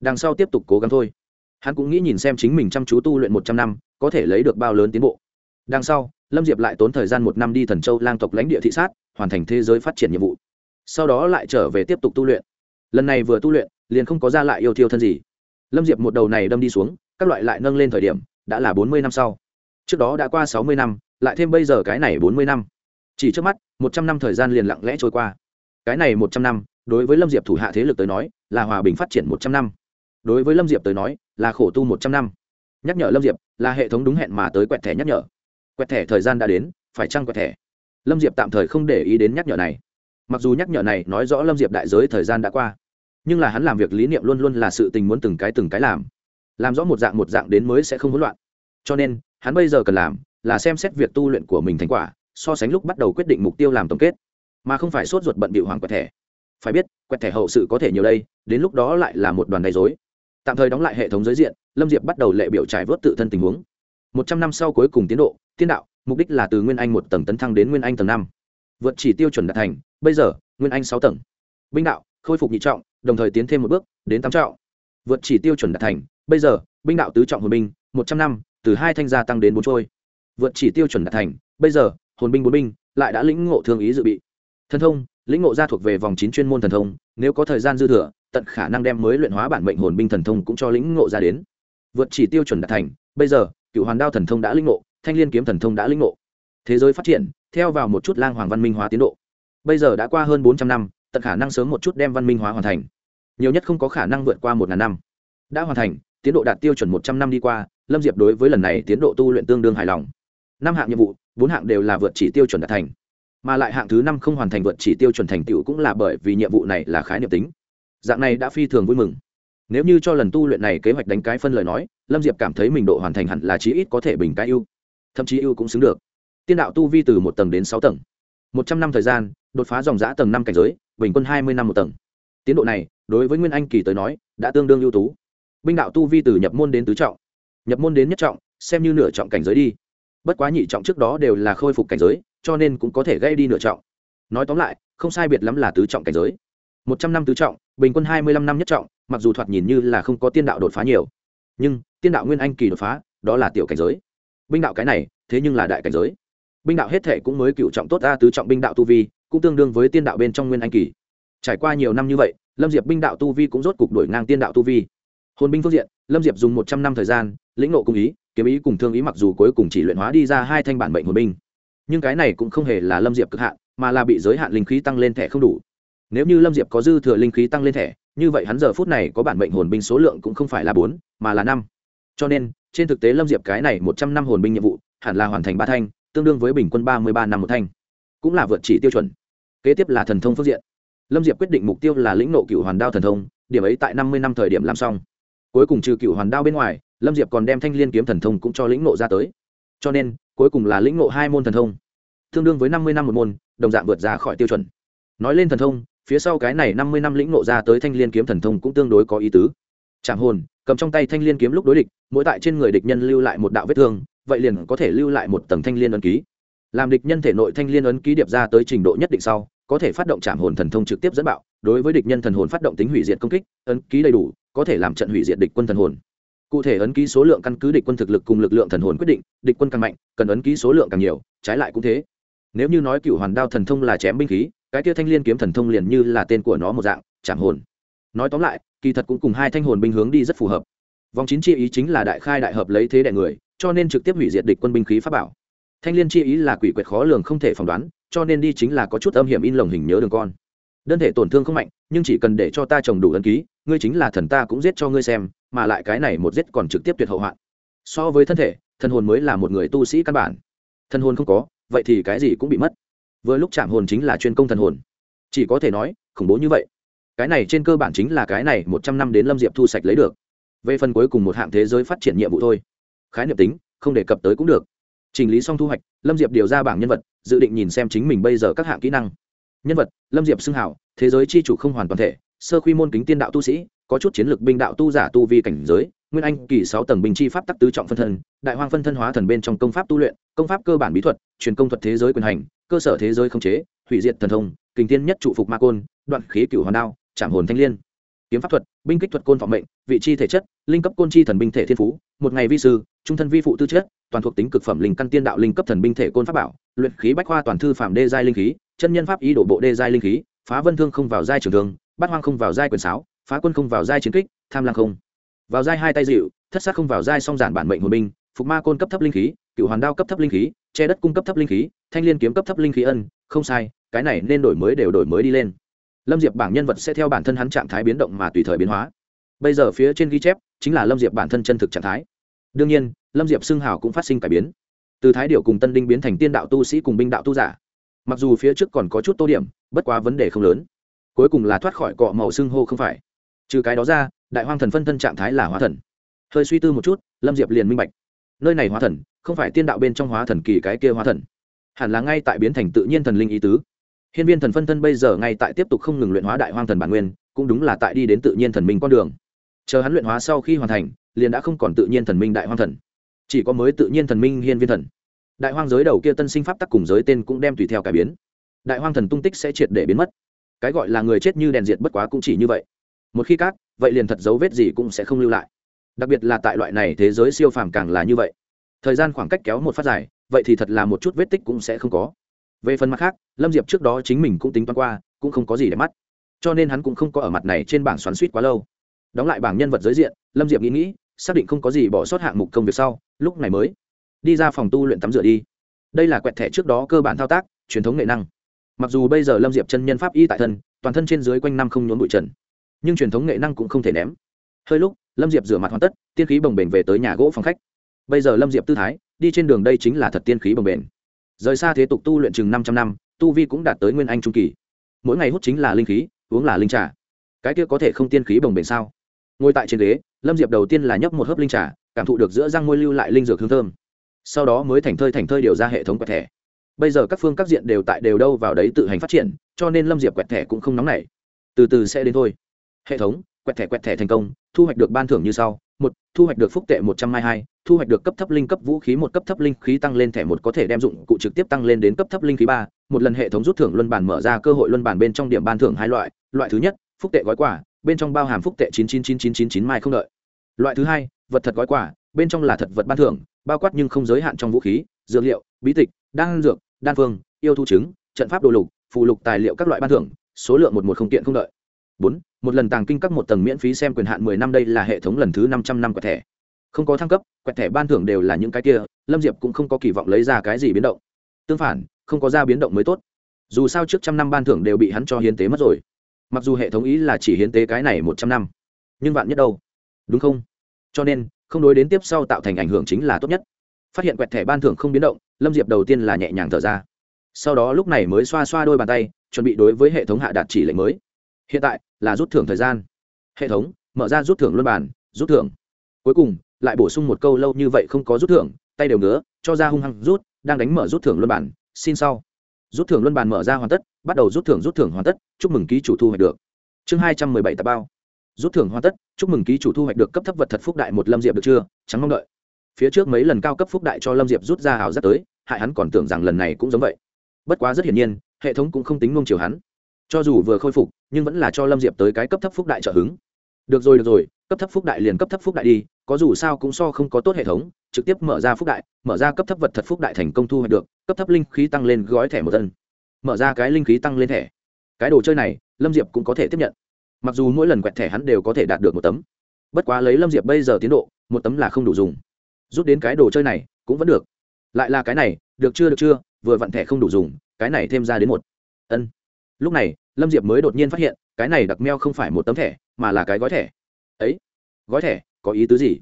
Đằng sau tiếp tục cố gắng thôi hắn cũng nghĩ nhìn xem chính mình chăm chú tu luyện một trăm năm, có thể lấy được bao lớn tiến bộ. Đằng sau, lâm diệp lại tốn thời gian một năm đi thần châu lang tộc lãnh địa thị sát, hoàn thành thế giới phát triển nhiệm vụ. Sau đó lại trở về tiếp tục tu luyện. Lần này vừa tu luyện, liền không có ra lại yêu thiêu thân gì. Lâm diệp một đầu này đâm đi xuống, các loại lại nâng lên thời điểm, đã là bốn mươi năm sau. Trước đó đã qua sáu mươi năm, lại thêm bây giờ cái này bốn mươi năm. Chỉ trước mắt, một trăm năm thời gian liền lặng lẽ trôi qua. Cái này một trăm năm, đối với lâm diệp thủ hạ thế lực tới nói, là hòa bình phát triển một trăm năm đối với lâm diệp tới nói, là khổ tu một trăm năm. Nhắc nhở lâm diệp là hệ thống đúng hẹn mà tới quẹt thẻ nhắc nhở. Quẹt thẻ thời gian đã đến, phải chăng quẹt thẻ? Lâm diệp tạm thời không để ý đến nhắc nhở này. Mặc dù nhắc nhở này nói rõ lâm diệp đại giới thời gian đã qua, nhưng là hắn làm việc lý niệm luôn luôn là sự tình muốn từng cái từng cái làm. Làm rõ một dạng một dạng đến mới sẽ không hỗn loạn. Cho nên, hắn bây giờ cần làm là xem xét việc tu luyện của mình thành quả, so sánh lúc bắt đầu quyết định mục tiêu làm tổng kết, mà không phải sốt ruột bận bịu hoàng quẹt thẻ. Phải biết, quẹt thẻ hậu sự có thể nhiều đây, đến lúc đó lại là một đoàn đầy dối tạm thời đóng lại hệ thống giới diện, lâm diệp bắt đầu lệ biểu trải vớt tự thân tình huống. Một trăm năm sau cuối cùng tiến độ, tiên đạo, mục đích là từ nguyên anh một tầng tấn thăng đến nguyên anh tầng năm. Vượt chỉ tiêu chuẩn đạt thành, bây giờ, nguyên anh sáu tầng. Binh đạo, khôi phục nhị trọng, đồng thời tiến thêm một bước, đến tám trọng. Vượt chỉ tiêu chuẩn đạt thành, bây giờ, binh đạo tứ trọng hồn binh, một trăm năm, từ hai thanh gia tăng đến bốn trôi. Vượt chỉ tiêu chuẩn đạt thành, bây giờ, hồn binh bốn binh, lại đã lĩnh ngộ thương ý dự bị. Thần thông lĩnh ngộ ra thuộc về vòng chín chuyên môn thần thông, nếu có thời gian dư thừa, tận khả năng đem mới luyện hóa bản mệnh hồn binh thần thông cũng cho lĩnh ngộ ra đến. Vượt chỉ tiêu chuẩn đạt thành, bây giờ, cựu hoàn đao thần thông đã lĩnh ngộ, thanh liên kiếm thần thông đã lĩnh ngộ. Thế giới phát triển, theo vào một chút lang hoàng văn minh hóa tiến độ. Bây giờ đã qua hơn bốn trăm năm, tận khả năng sớm một chút đem văn minh hóa hoàn thành. Nhiều nhất không có khả năng vượt qua một ngàn năm. Đã hoàn thành, tiến độ đạt tiêu chuẩn một trăm năm đi qua, lâm diệp đối với lần này tiến độ tu luyện tương đương hài lòng. Năm hạng nhiệm vụ, bốn hạng đều là vượt chỉ tiêu chuẩn đạt thành mà lại hạng thứ năm không hoàn thành vượt chỉ tiêu chuẩn thành tựu cũng là bởi vì nhiệm vụ này là khái niệm tính. Dạng này đã phi thường vui mừng. Nếu như cho lần tu luyện này kế hoạch đánh cái phân lời nói, lâm diệp cảm thấy mình độ hoàn thành hẳn là chí ít có thể bình cái ưu. Thậm chí ưu cũng xứng được. Tiên đạo tu vi từ một tầng đến sáu tầng. Một trăm năm thời gian, đột phá dòng giã tầng năm cảnh giới, bình quân hai mươi năm một tầng. Tiến độ này, đối với nguyên anh kỳ tới nói, đã tương đương ưu tú. Binh đạo tu vi từ nhập môn đến tứ trọng. Nhập môn đến nhất trọng, xem như nửa trọng cảnh giới đi. Bất quá nhị trọng trước đó đều là khôi phục cảnh giới cho nên cũng có thể gây đi nửa trọng. Nói tóm lại, không sai biệt lắm là tứ trọng cảnh giới. Một trăm năm tứ trọng, bình quân hai mươi lăm năm nhất trọng, mặc dù thoạt nhìn như là không có tiên đạo đột phá nhiều. Nhưng, tiên đạo nguyên anh kỳ đột phá, đó là tiểu cảnh giới. Binh đạo cái này, thế nhưng là đại cảnh giới. Binh đạo hết thể cũng mới cựu trọng tốt ra tứ trọng binh đạo tu vi, cũng tương đương với tiên đạo bên trong nguyên anh kỳ. Trải qua nhiều năm như vậy, lâm diệp binh đạo tu vi cũng rốt cục đổi ngang tiên đạo tu vi. Hồn binh phương diện, lâm diệp dùng một trăm năm thời gian, lĩnh nộ cung ý, kiếm ý cùng thương ý mặc dù cuối cùng chỉ luyện hóa đi ra hai thanh bản mệnh hồn binh nhưng cái này cũng không hề là lâm diệp cực hạn, mà là bị giới hạn linh khí tăng lên thẻ không đủ. Nếu như lâm diệp có dư thừa linh khí tăng lên thẻ, như vậy hắn giờ phút này có bản mệnh hồn binh số lượng cũng không phải là bốn, mà là năm. Cho nên, trên thực tế lâm diệp cái này một trăm năm hồn binh nhiệm vụ, hẳn là hoàn thành ba thanh, tương đương với bình quân ba mươi ba năm một thanh. Cũng là vượt chỉ tiêu chuẩn. Kế tiếp là thần thông phương diện. Lâm diệp quyết định mục tiêu là lĩnh nộ cựu hoàn đao thần thông, điểm ấy tại năm mươi năm thời điểm làm xong. Cuối cùng trừ cựu hoàn đao bên ngoài, lâm diệp còn đem thanh liên kiếm thần thông cũng cho lĩnh nộ ra tới. Cho nên cuối cùng là lĩnh ngộ hai môn thần thông. Tương đương với năm mươi năm một môn, đồng dạng vượt ra khỏi tiêu chuẩn. Nói lên thần thông, phía sau cái này năm mươi năm lĩnh ngộ ra tới thanh liên kiếm thần thông cũng tương đối có ý tứ. Chạm hồn, cầm trong tay thanh liên kiếm lúc đối địch, mỗi tại trên người địch nhân lưu lại một đạo vết thương, vậy liền có thể lưu lại một tầng thanh liên ấn ký. Làm địch nhân thể nội thanh liên ấn ký điệp ra tới trình độ nhất định sau, có thể phát động trảm hồn thần thông trực tiếp dẫn bạo, đối với địch nhân thần hồn phát động tính hủy diệt công kích, ấn ký đầy đủ, có thể làm trận hủy diệt địch quân thần hồn cụ thể ấn ký số lượng căn cứ địch quân thực lực cùng lực lượng thần hồn quyết định, địch quân càng mạnh, cần ấn ký số lượng càng nhiều, trái lại cũng thế. Nếu như nói cựu hoàn đao thần thông là chém binh khí, cái kia thanh liên kiếm thần thông liền như là tên của nó một dạng, chạm hồn. Nói tóm lại, kỳ thật cũng cùng hai thanh hồn binh hướng đi rất phù hợp. Vòng chín chi ý chính là đại khai đại hợp lấy thế đại người, cho nên trực tiếp hủy diệt địch quân binh khí pháp bảo. Thanh liên chi ý là quỷ quyệt khó lường không thể phỏng đoán, cho nên đi chính là có chút âm hiểm in lồng hình nhớ đường con đơn thể tổn thương không mạnh, nhưng chỉ cần để cho ta trồng đủ ấn ký, ngươi chính là thần ta cũng giết cho ngươi xem, mà lại cái này một giết còn trực tiếp tuyệt hậu hoạn. So với thân thể, thần hồn mới là một người tu sĩ căn bản. Thần hồn không có, vậy thì cái gì cũng bị mất. Vừa lúc chạm hồn chính là chuyên công thần hồn. Chỉ có thể nói, khủng bố như vậy. Cái này trên cơ bản chính là cái này một trăm năm đến lâm diệp thu sạch lấy được. Về phần cuối cùng một hạng thế giới phát triển nhiệm vụ thôi. Khái niệm tính, không đề cập tới cũng được. Chỉnh lý xong thu hoạch, lâm diệp điều ra bảng nhân vật, dự định nhìn xem chính mình bây giờ các hạng kỹ năng nhân vật, lâm diệp xưng hảo, thế giới c h i chủ không hoàn toàn thể, sơ quy môn kính tiên đạo tu sĩ, có chút chiến lược binh đạo tu giả tu vi cảnh giới, nguyên anh kỳ sáu tầng binh chi pháp tắc tứ trọng phân thân, đại hoang phân thân hóa thần bên trong công pháp tu luyện, công pháp cơ bản bí thuật, truyền công thuật thế giới quyền hành, cơ sở thế giới không chế, hủy diệt thần thông, kình tiên nhất trụ phục ma côn, đoạn khí cửu hoàn đao, trảm hồn thanh liên. Kiếm pháp thuật, binh kích thuật côn phòng mệnh, vị chi thể chất, linh cấp côn chi thần binh thể thiên phú, một ngày vi sư, trung thân vi phụ tư chất, toàn thuộc tính cực phẩm linh căn tiên đạo linh cấp thần binh thể côn pháp bảo, luyện khí bách khoa toàn thư phạm đê giai linh khí chân nhân pháp ý đổ bộ đê giai linh khí, phá vân thương không vào giai trường thương, bát hoang không vào giai quyền sáo, phá quân không vào giai chiến kích, tham lang không. Vào giai hai tay dịu, thất sát không vào giai song giản bản mệnh hồn binh, phục ma côn cấp thấp linh khí, cựu hoàn đao cấp thấp linh khí, che đất cung cấp thấp linh khí, thanh liên kiếm cấp thấp linh khí ân, không sai, cái này nên đổi mới đều đổi mới đi lên. Lâm diệp bảng nhân vật sẽ theo bản thân hắn trạng thái biến động mà tùy thời biến hóa. Bây giờ phía trên ghi chép chính là lâm diệp bản thân chân thực trạng thái. Đương nhiên, lâm diệp xưng hào cũng phát sinh cải biến. Từ thái điệu cùng tân đinh biến thành tiên đạo tu sĩ cùng binh đạo tu giả mặc dù phía trước còn có chút tô điểm, bất quá vấn đề không lớn. Cuối cùng là thoát khỏi cọ màu xưng hô không phải. Trừ cái đó ra, đại hoang thần phân thân trạng thái là hóa thần. Hơi suy tư một chút, lâm diệp liền minh bạch. Nơi này hóa thần, không phải tiên đạo bên trong hóa thần kỳ cái kia hóa thần. Hẳn là ngay tại biến thành tự nhiên thần linh ý tứ. Hiên viên thần phân thân bây giờ ngay tại tiếp tục không ngừng luyện hóa đại hoang thần bản nguyên, cũng đúng là tại đi đến tự nhiên thần minh con đường. Chờ hắn luyện hóa sau khi hoàn thành, liền đã không còn tự nhiên thần minh đại hoang thần. Chỉ có mới tự nhiên thần minh hiên viên thần đại hoang giới đầu kia tân sinh pháp tắc cùng giới tên cũng đem tùy theo cải biến. Đại hoang thần tung tích sẽ triệt để biến mất. Cái gọi là người chết như đèn diệt bất quá cũng chỉ như vậy. Một khi cát, vậy liền thật dấu vết gì cũng sẽ không lưu lại. Đặc biệt là tại loại này thế giới siêu phàm càng là như vậy. Thời gian khoảng cách kéo một phát dài, vậy thì thật là một chút vết tích cũng sẽ không có. Về phần mặt khác, lâm diệp trước đó chính mình cũng tính toán qua, cũng không có gì để mắt. Cho nên hắn cũng không có ở mặt này trên bảng xoắn suýt quá lâu. Đóng lại bảng nhân vật giới diện, lâm diệp nghĩ nghĩ, xác định không có gì bỏ sót hạng mục công việc sau, lúc này mới đi ra phòng tu luyện tắm rửa đi. Đây là quẹt thẻ trước đó cơ bản thao tác, truyền thống nghệ năng. Mặc dù bây giờ lâm diệp chân nhân pháp y tại thân, toàn thân trên dưới quanh năm không nhốn bụi trần, nhưng truyền thống nghệ năng cũng không thể ném. Hơi lúc, lâm diệp rửa mặt hoàn tất, tiên khí bồng bềnh về tới nhà gỗ phòng khách. Bây giờ lâm diệp tư thái, đi trên đường đây chính là thật tiên khí bồng bềnh. Rời xa thế tục tu luyện chừng năm trăm năm, tu vi cũng đạt tới nguyên anh trung kỳ. Mỗi ngày hút chính là linh khí, uống là linh trà. Cái kia có thể không tiên khí bồng bềnh sao? Ngồi tại trên ghế, lâm diệp đầu tiên là nhấp một hớp linh trà, cảm thụ được giữa răng môi lưu lại linh dược hương thơm sau đó mới thành thơi thành thơi điều ra hệ thống quẹt thẻ. Bây giờ các phương các diện đều tại đều đâu vào đấy tự hành phát triển, cho nên lâm diệp quẹt thẻ cũng không nóng nảy. Từ từ sẽ đến thôi. Hệ thống, quẹt thẻ quẹt thẻ thành công, thu hoạch được ban thưởng như sau. Một, thu hoạch được phúc tệ một trăm hai hai, thu hoạch được cấp thấp linh cấp vũ khí một, cấp thấp linh khí tăng lên thẻ một có thể đem dụng cụ trực tiếp tăng lên đến cấp thấp linh khí ba. Một lần hệ thống rút thưởng luân bản mở ra cơ hội luân bản bên trong điểm ban thưởng hai loại. Loại thứ nhất, phúc tệ gói quả bên trong bao hàm phúc tệ chín chín chín chín chín chín mai không đợi. Loại thứ hai, vật thật gói quả bên trong là thật vật ban thưởng bao quát nhưng không giới hạn trong vũ khí, dược liệu, bí tịch, đan dược, đan phương, yêu thu chứng trận pháp đồ lục, phụ lục tài liệu các loại ban thưởng, số lượng một một không kiện không đợi. Bốn, một lần tàng kinh các một tầng miễn phí xem quyền hạn mười năm đây là hệ thống lần thứ năm trăm năm quẹt thẻ. Không có thăng cấp, quẹt thẻ ban thưởng đều là những cái kia, lâm diệp cũng không có kỳ vọng lấy ra cái gì biến động. Tương phản, không có ra biến động mới tốt. Dù sao trước trăm năm ban thưởng đều bị hắn cho hiến tế mất rồi. Mặc dù hệ thống ý là chỉ hiến tế cái này một trăm năm, nhưng vạn nhất đâu? Đúng không? Cho nên không đối đến tiếp sau tạo thành ảnh hưởng chính là tốt nhất. Phát hiện quẹt thẻ ban thưởng không biến động, lâm diệp đầu tiên là nhẹ nhàng thở ra. Sau đó lúc này mới xoa xoa đôi bàn tay, chuẩn bị đối với hệ thống hạ đạt chỉ lệnh mới. Hiện tại là rút thưởng thời gian. Hệ thống, mở ra rút thưởng luân bản rút thưởng. Cuối cùng, lại bổ sung một câu lâu như vậy không có rút thưởng, tay đều nữa cho ra hung hăng rút, đang đánh mở rút thưởng luân bản xin sau. Rút thưởng luân bản mở ra hoàn tất, bắt đầu rút thưởng rút thưởng hoàn tất, chúc mừng ký chủ thu hoạch được. Chương hai trăm mười bảy tập bao rút thưởng hoàn tất, chúc mừng ký chủ thu hoạch được cấp thấp vật thật phúc đại một lâm diệp được chưa? Chẳng mong đợi. Phía trước mấy lần cao cấp phúc đại cho lâm diệp rút ra hào rất tới, hại hắn còn tưởng rằng lần này cũng giống vậy. Bất quá rất hiển nhiên, hệ thống cũng không tính nung chiều hắn. Cho dù vừa khôi phục, nhưng vẫn là cho lâm diệp tới cái cấp thấp phúc đại trợ hứng. Được rồi được rồi, cấp thấp phúc đại liền cấp thấp phúc đại đi, có dù sao cũng so không có tốt hệ thống, trực tiếp mở ra phúc đại, mở ra cấp thấp vật thật phúc đại thành công thu hoạch được, cấp thấp linh khí tăng lên gói thẻ một tân mở ra cái linh khí tăng lên thẻ. Cái đồ chơi này, lâm diệp cũng có thể tiếp nhận mặc dù mỗi lần quẹt thẻ hắn đều có thể đạt được một tấm, bất quá lấy lâm diệp bây giờ tiến độ, một tấm là không đủ dùng. Rút đến cái đồ chơi này cũng vẫn được. Lại là cái này, được chưa được chưa, vừa vặn thẻ không đủ dùng, cái này thêm ra đến một. Ân. Lúc này, lâm diệp mới đột nhiên phát hiện, cái này đặc meo không phải một tấm thẻ, mà là cái gói thẻ. Ấy, gói thẻ, có ý tứ gì?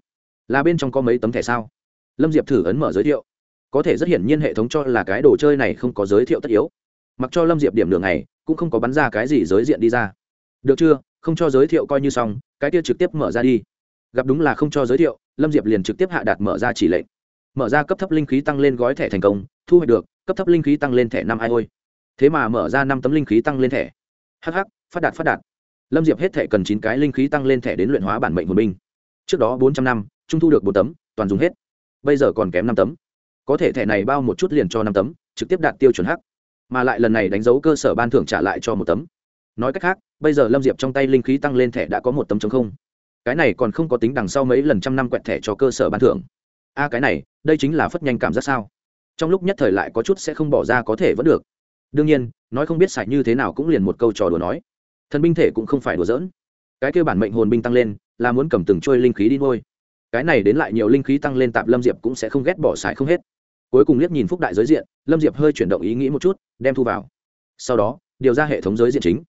Là bên trong có mấy tấm thẻ sao? Lâm diệp thử ấn mở giới thiệu. Có thể rất hiển nhiên hệ thống cho là cái đồ chơi này không có giới thiệu tất yếu. Mặc cho lâm diệp điểm đường này cũng không có bắn ra cái gì giới diện đi ra được chưa? Không cho giới thiệu coi như xong, cái kia trực tiếp mở ra đi. Gặp đúng là không cho giới thiệu, lâm diệp liền trực tiếp hạ đạt mở ra chỉ lệnh. Mở ra cấp thấp linh khí tăng lên gói thẻ thành công, thu hoạch được, cấp thấp linh khí tăng lên thẻ năm ai ôi. Thế mà mở ra năm tấm linh khí tăng lên thẻ. Hh phát đạt phát đạt. Lâm diệp hết thẻ cần chín cái linh khí tăng lên thẻ đến luyện hóa bản mệnh hồn binh. Trước đó bốn trăm năm, trung thu được bốn tấm, toàn dùng hết. Bây giờ còn kém năm tấm. Có thể thẻ này bao một chút liền cho năm tấm, trực tiếp đạt tiêu chuẩn h mà lại lần này đánh dấu cơ sở ban thưởng trả lại cho một tấm nói cách khác, bây giờ lâm diệp trong tay linh khí tăng lên thẻ đã có một tấm chống không. Cái này còn không có tính đằng sau mấy lần trăm năm quẹt thẻ cho cơ sở ban thưởng. A, cái này, đây chính là phất nhanh cảm giác sao? Trong lúc nhất thời lại có chút sẽ không bỏ ra có thể vẫn được. Đương nhiên, nói không biết xài như thế nào cũng liền một câu trò đùa nói. Thần binh thể cũng không phải đùa giỡn. Cái kêu bản mệnh hồn binh tăng lên, là muốn cầm từng trôi linh khí đi ngôi cái này đến lại nhiều linh khí tăng lên tạp lâm diệp cũng sẽ không ghét bỏ xài không hết. Cuối cùng liếc nhìn phúc đại giới diện, lâm diệp hơi chuyển động ý nghĩ một chút, đem thu vào. Sau đó, điều ra hệ thống giới diện chính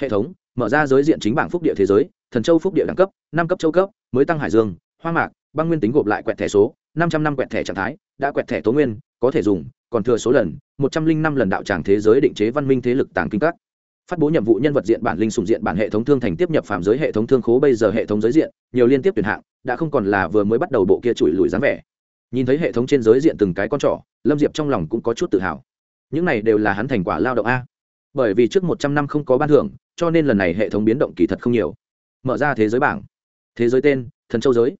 hệ thống, mở ra giới diện chính bảng phúc địa thế giới, thần châu phúc địa đẳng cấp, năm cấp châu cấp, mới tăng hải dương, hoa mạc, băng nguyên tính gộp lại quẹt thẻ số, năm trăm năm quẹt thẻ trạng thái, đã quẹt thẻ tố nguyên, có thể dùng, còn thừa số lần, một trăm linh năm lần đạo tràng thế giới định chế văn minh thế lực tàng kinh các. Phát bố nhiệm vụ nhân vật diện bản linh sùng diện bản hệ thống thương thành tiếp nhập phạm giới hệ thống thương khố bây giờ hệ thống giới diện, nhiều liên tiếp tuyển hạng, đã không còn là vừa mới bắt đầu bộ kia chùi lùi dáng vẻ. Nhìn thấy hệ thống trên giới diện từng cái con trỏ, lâm diệp trong lòng cũng có chút tự hào. Những này đều là hắn thành quả lao động a bởi vì trước một trăm năm không có ban thưởng, cho nên lần này hệ thống biến động kỳ thật không nhiều. Mở ra thế giới bảng. Thế giới tên, thần châu giới.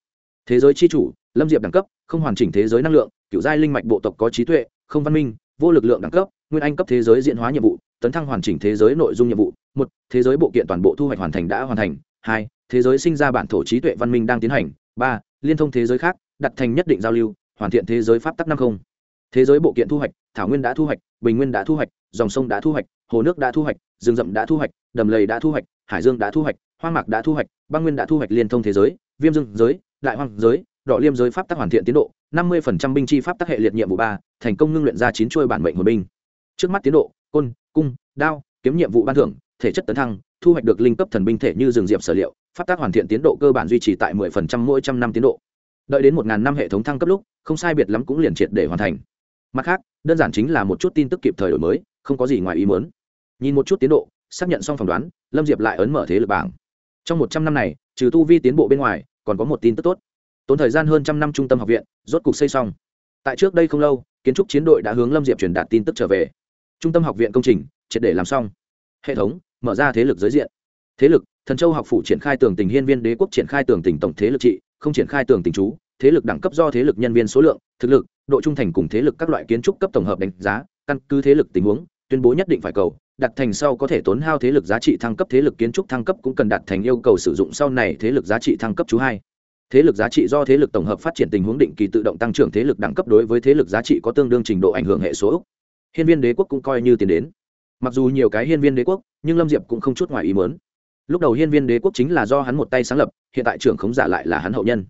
Thế giới c h i chủ, lâm diệp đẳng cấp, không hoàn chỉnh thế giới năng lượng, kiểu giai linh mạch bộ tộc có trí tuệ, không văn minh, vô lực lượng đẳng cấp, nguyên anh cấp thế giới diễn hóa nhiệm vụ, tấn thăng hoàn chỉnh thế giới nội dung nhiệm vụ. Một, thế giới bộ kiện toàn bộ thu hoạch hoàn thành đã hoàn thành. Hai, thế giới sinh ra bản thổ trí tuệ văn minh đang tiến hành. Ba, liên thông thế giới khác, đặt thành nhất định giao lưu, hoàn thiện thế giới pháp tắc năm không. Thế giới bộ kiện thu hoạch, thảo nguyên đã thu hoạch, bình nguyên đã thu hoạch, dòng sông đã thu hoạch hồ nước đã thu hoạch, rừng rậm đã thu hoạch, đầm lầy đã thu hoạch, hải dương đã thu hoạch, hoang mạc đã thu hoạch, băng nguyên đã thu hoạch liên thông thế giới, viêm dương giới, đại hoang giới, đỏ liêm giới pháp tắc hoàn thiện tiến độ, năm mươi binh chi pháp tắc hệ liệt nhiệm vụ ba, thành công ngưng luyện ra chín chuôi bản mệnh hồn binh. Trước mắt tiến độ, côn, cung, đao, kiếm nhiệm vụ ban thưởng, thể chất tấn thăng, thu hoạch được linh cấp thần binh thể như rừng diệp sở liệu, pháp tác hoàn thiện tiến độ cơ bản duy trì tại 10% mỗi trăm năm tiến độ. Đợi đến một ngàn năm hệ thống thăng cấp lúc, không sai biệt lắm cũng liền triệt để hoàn thành. Mặt khác, đơn giản chính là một chút tin tức kịp thời đổi mới, không có gì ngoài ý muốn nhìn một chút tiến độ, xác nhận xong phỏng đoán, lâm diệp lại ấn mở thế lực bảng. Trong một trăm năm này, trừ tu vi tiến bộ bên ngoài, còn có một tin tức tốt. Tốn thời gian hơn trăm năm trung tâm học viện, rốt cục xây xong. Tại trước đây không lâu, kiến trúc chiến đội đã hướng lâm diệp truyền đạt tin tức trở về. Trung tâm học viện công trình, triệt để làm xong. Hệ thống, mở ra thế lực giới diện. Thế lực, thần châu học phủ triển khai tường tình hiên viên đế quốc triển khai tường tình tổng thế lực trị, không triển khai tường tình chú, thế lực đẳng cấp do thế lực nhân viên số lượng, thực lực, độ trung thành cùng thế lực các loại kiến trúc cấp tổng hợp đánh giá, căn cứ thế lực tình huống tuyên bố nhất định phải cầu, đặt thành sau có thể tốn hao thế lực giá trị thăng cấp, thế lực kiến trúc thăng cấp cũng cần đặt thành yêu cầu sử dụng sau này thế lực giá trị thăng cấp chú hai. Thế lực giá trị do thế lực tổng hợp phát triển tình huống định kỳ tự động tăng trưởng thế lực đẳng cấp đối với thế lực giá trị có tương đương trình độ ảnh hưởng hệ số. Hiên viên đế quốc cũng coi như tiền đến. Mặc dù nhiều cái hiên viên đế quốc, nhưng lâm diệp cũng không chút ngoài ý mớn lúc đầu hiên viên đế quốc chính là do hắn một tay sáng lập, hiện tại trưởng khống giả lại là hắn hậu nhân.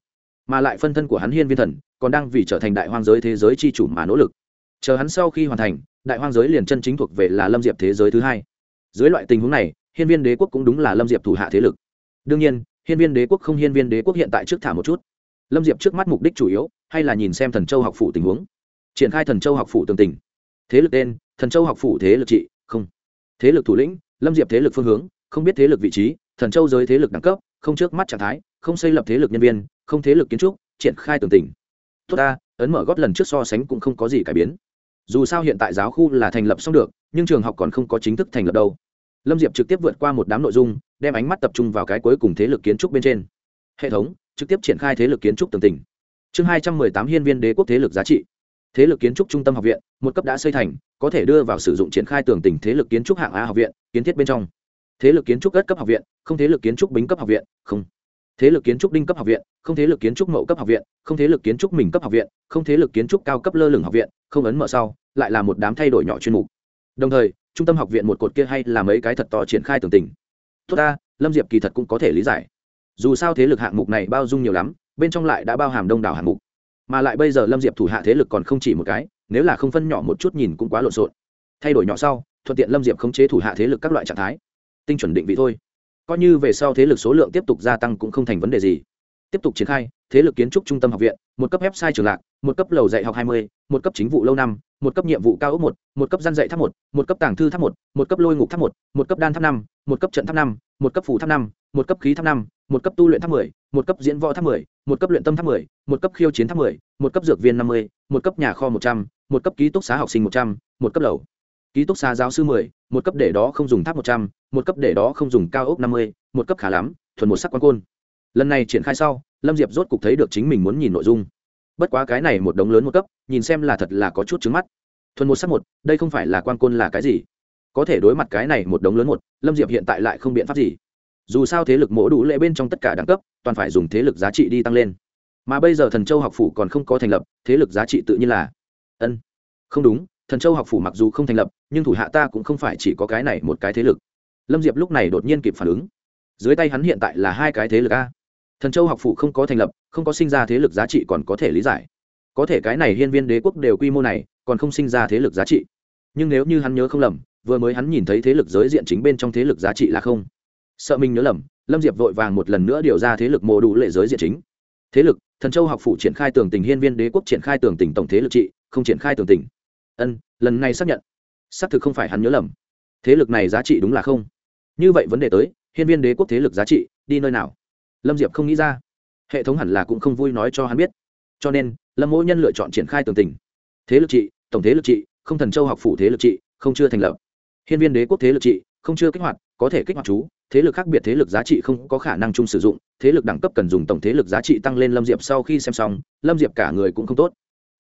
Mà lại phân thân của hắn hiên viên thần, còn đang vì trở thành đại hoang giới thế giới c h i chủ mà nỗ lực. Chờ hắn sau khi hoàn thành đại hoang giới liền chân chính thuộc về là lâm diệp thế giới thứ hai. Dưới loại tình huống này, hiên viên đế quốc cũng đúng là lâm diệp thủ hạ thế lực. Đương nhiên, hiên viên đế quốc không hiên viên đế quốc hiện tại trước thả một chút. Lâm diệp trước mắt mục đích chủ yếu, hay là nhìn xem thần châu học phủ tình huống. Triển khai thần châu học phủ tường tình. Thế lực tên, thần châu học phủ thế lực trị, không. Thế lực thủ lĩnh, lâm diệp thế lực phương hướng, không biết thế lực vị trí, thần châu giới thế lực đẳng cấp, không trước mắt trạng thái, không xây lập thế lực nhân viên, không thế lực kiến trúc, triển khai tường tình. Tốt ta, ấn mở gót lần trước so sánh cũng không có gì cải biến dù sao hiện tại giáo khu là thành lập xong được, nhưng trường học còn không có chính thức thành lập đâu. Lâm diệp trực tiếp vượt qua một đám nội dung, đem ánh mắt tập trung vào cái cuối cùng thế lực kiến trúc bên trên. Hệ thống, trực tiếp triển khai thế lực kiến trúc tường tình chương hai trăm mười tám hiên viên đế quốc thế lực giá trị. Thế lực kiến trúc trung tâm học viện, một cấp đã xây thành, có thể đưa vào sử dụng triển khai tường tình thế lực kiến trúc hạng a học viện, kiến thiết bên trong. Thế lực kiến trúc ất cấp học viện, không thế lực kiến trúc bính cấp học viện, không thế lực kiến trúc đinh cấp học viện, không thế lực kiến trúc mậu cấp học viện, không thế lực kiến trúc mình cấp học viện, không thế lực kiến trúc cao cấp lơ lửng học viện, không ấn mở sau, lại là một đám thay đổi nhỏ chuyên mục. Đồng thời, trung tâm học viện một cột kia hay là mấy cái thật to triển khai tường tình. Tốt ta, lâm diệp kỳ thật cũng có thể lý giải. Dù sao thế lực hạng mục này bao dung nhiều lắm, bên trong lại đã bao hàm đông đảo hạng mục. Mà lại bây giờ lâm diệp thủ hạ thế lực còn không chỉ một cái, nếu là không phân nhỏ một chút nhìn cũng quá lộn xộn. Thay đổi nhỏ sau, thuận tiện lâm diệp khống chế thủ hạ thế lực các loại trạng thái. Tinh chuẩn định vị thôi coi như về sau thế lực số lượng tiếp tục gia tăng cũng không thành vấn đề gì tiếp tục triển khai thế lực kiến trúc trung tâm học viện một cấp website trường lạc một cấp lầu dạy học hai mươi một cấp chính vụ lâu năm một cấp nhiệm vụ cao ốc một một cấp gian dạy tháp một một cấp tàng thư tháp một một cấp lôi ngục tháp một một cấp đan tháp năm một cấp trận tháp năm một cấp phủ tháp năm một cấp khí tháp năm một cấp tu luyện tháp mười một cấp diễn võ tháp mười một cấp luyện tâm tháp mười một cấp khiêu chiến tháp mười một cấp dược viên năm mươi một cấp nhà kho một trăm một cấp ký túc xá học sinh một trăm một cấp lầu ký túc xá giáo sư mười, một cấp để đó không dùng tháp một trăm, một cấp để đó không dùng cao ốc năm mươi, một cấp khá lắm, thuần một sắc quan côn. Lần này triển khai sau, lâm diệp rốt cục thấy được chính mình muốn nhìn nội dung. Bất quá cái này một đống lớn một cấp, nhìn xem là thật là có chút trứng mắt. Thuần một sắc một, đây không phải là quan côn là cái gì? Có thể đối mặt cái này một đống lớn một, lâm diệp hiện tại lại không biện pháp gì. Dù sao thế lực mỗ đủ lệ bên trong tất cả đẳng cấp, toàn phải dùng thế lực giá trị đi tăng lên. Mà bây giờ thần châu học phủ còn không có thành lập, thế lực giá trị tự nhiên là, ân, không đúng thần châu học phủ mặc dù không thành lập, nhưng thủ hạ ta cũng không phải chỉ có cái này một cái thế lực. Lâm diệp lúc này đột nhiên kịp phản ứng. Dưới tay hắn hiện tại là hai cái thế lực a. Thần châu học phủ không có thành lập, không có sinh ra thế lực giá trị còn có thể lý giải. Có thể cái này hiên viên đế quốc đều quy mô này, còn không sinh ra thế lực giá trị. Nhưng nếu như hắn nhớ không lầm, vừa mới hắn nhìn thấy thế lực giới diện chính bên trong thế lực giá trị là không. Sợ mình nhớ lầm, lâm diệp vội vàng một lần nữa điều ra thế lực mô đủ lệ giới diện chính. Thế lực, thần châu học phủ triển khai tường tình hiên viên đế quốc triển khai tường tình tổng thế lực trị, không triển khai tường tình ân, lần này xác nhận. Xác thực không phải hắn nhớ lầm. Thế lực này giá trị đúng là không. Như vậy vấn đề tới, hiên viên đế quốc thế lực giá trị, đi nơi nào? Lâm diệp không nghĩ ra. Hệ thống hẳn là cũng không vui nói cho hắn biết. Cho nên, lâm mỗi nhân lựa chọn triển khai tường tình. Thế lực trị, tổng thế lực trị, không thần châu học phủ thế lực trị, không chưa thành lập. Hiên viên đế quốc thế lực trị, không chưa kích hoạt, có thể kích hoạt chú. Thế lực khác biệt thế lực giá trị không có khả năng chung sử dụng. Thế lực đẳng cấp cần dùng tổng thế lực giá trị tăng lên lâm diệp sau khi xem xong, lâm diệp cả người cũng không tốt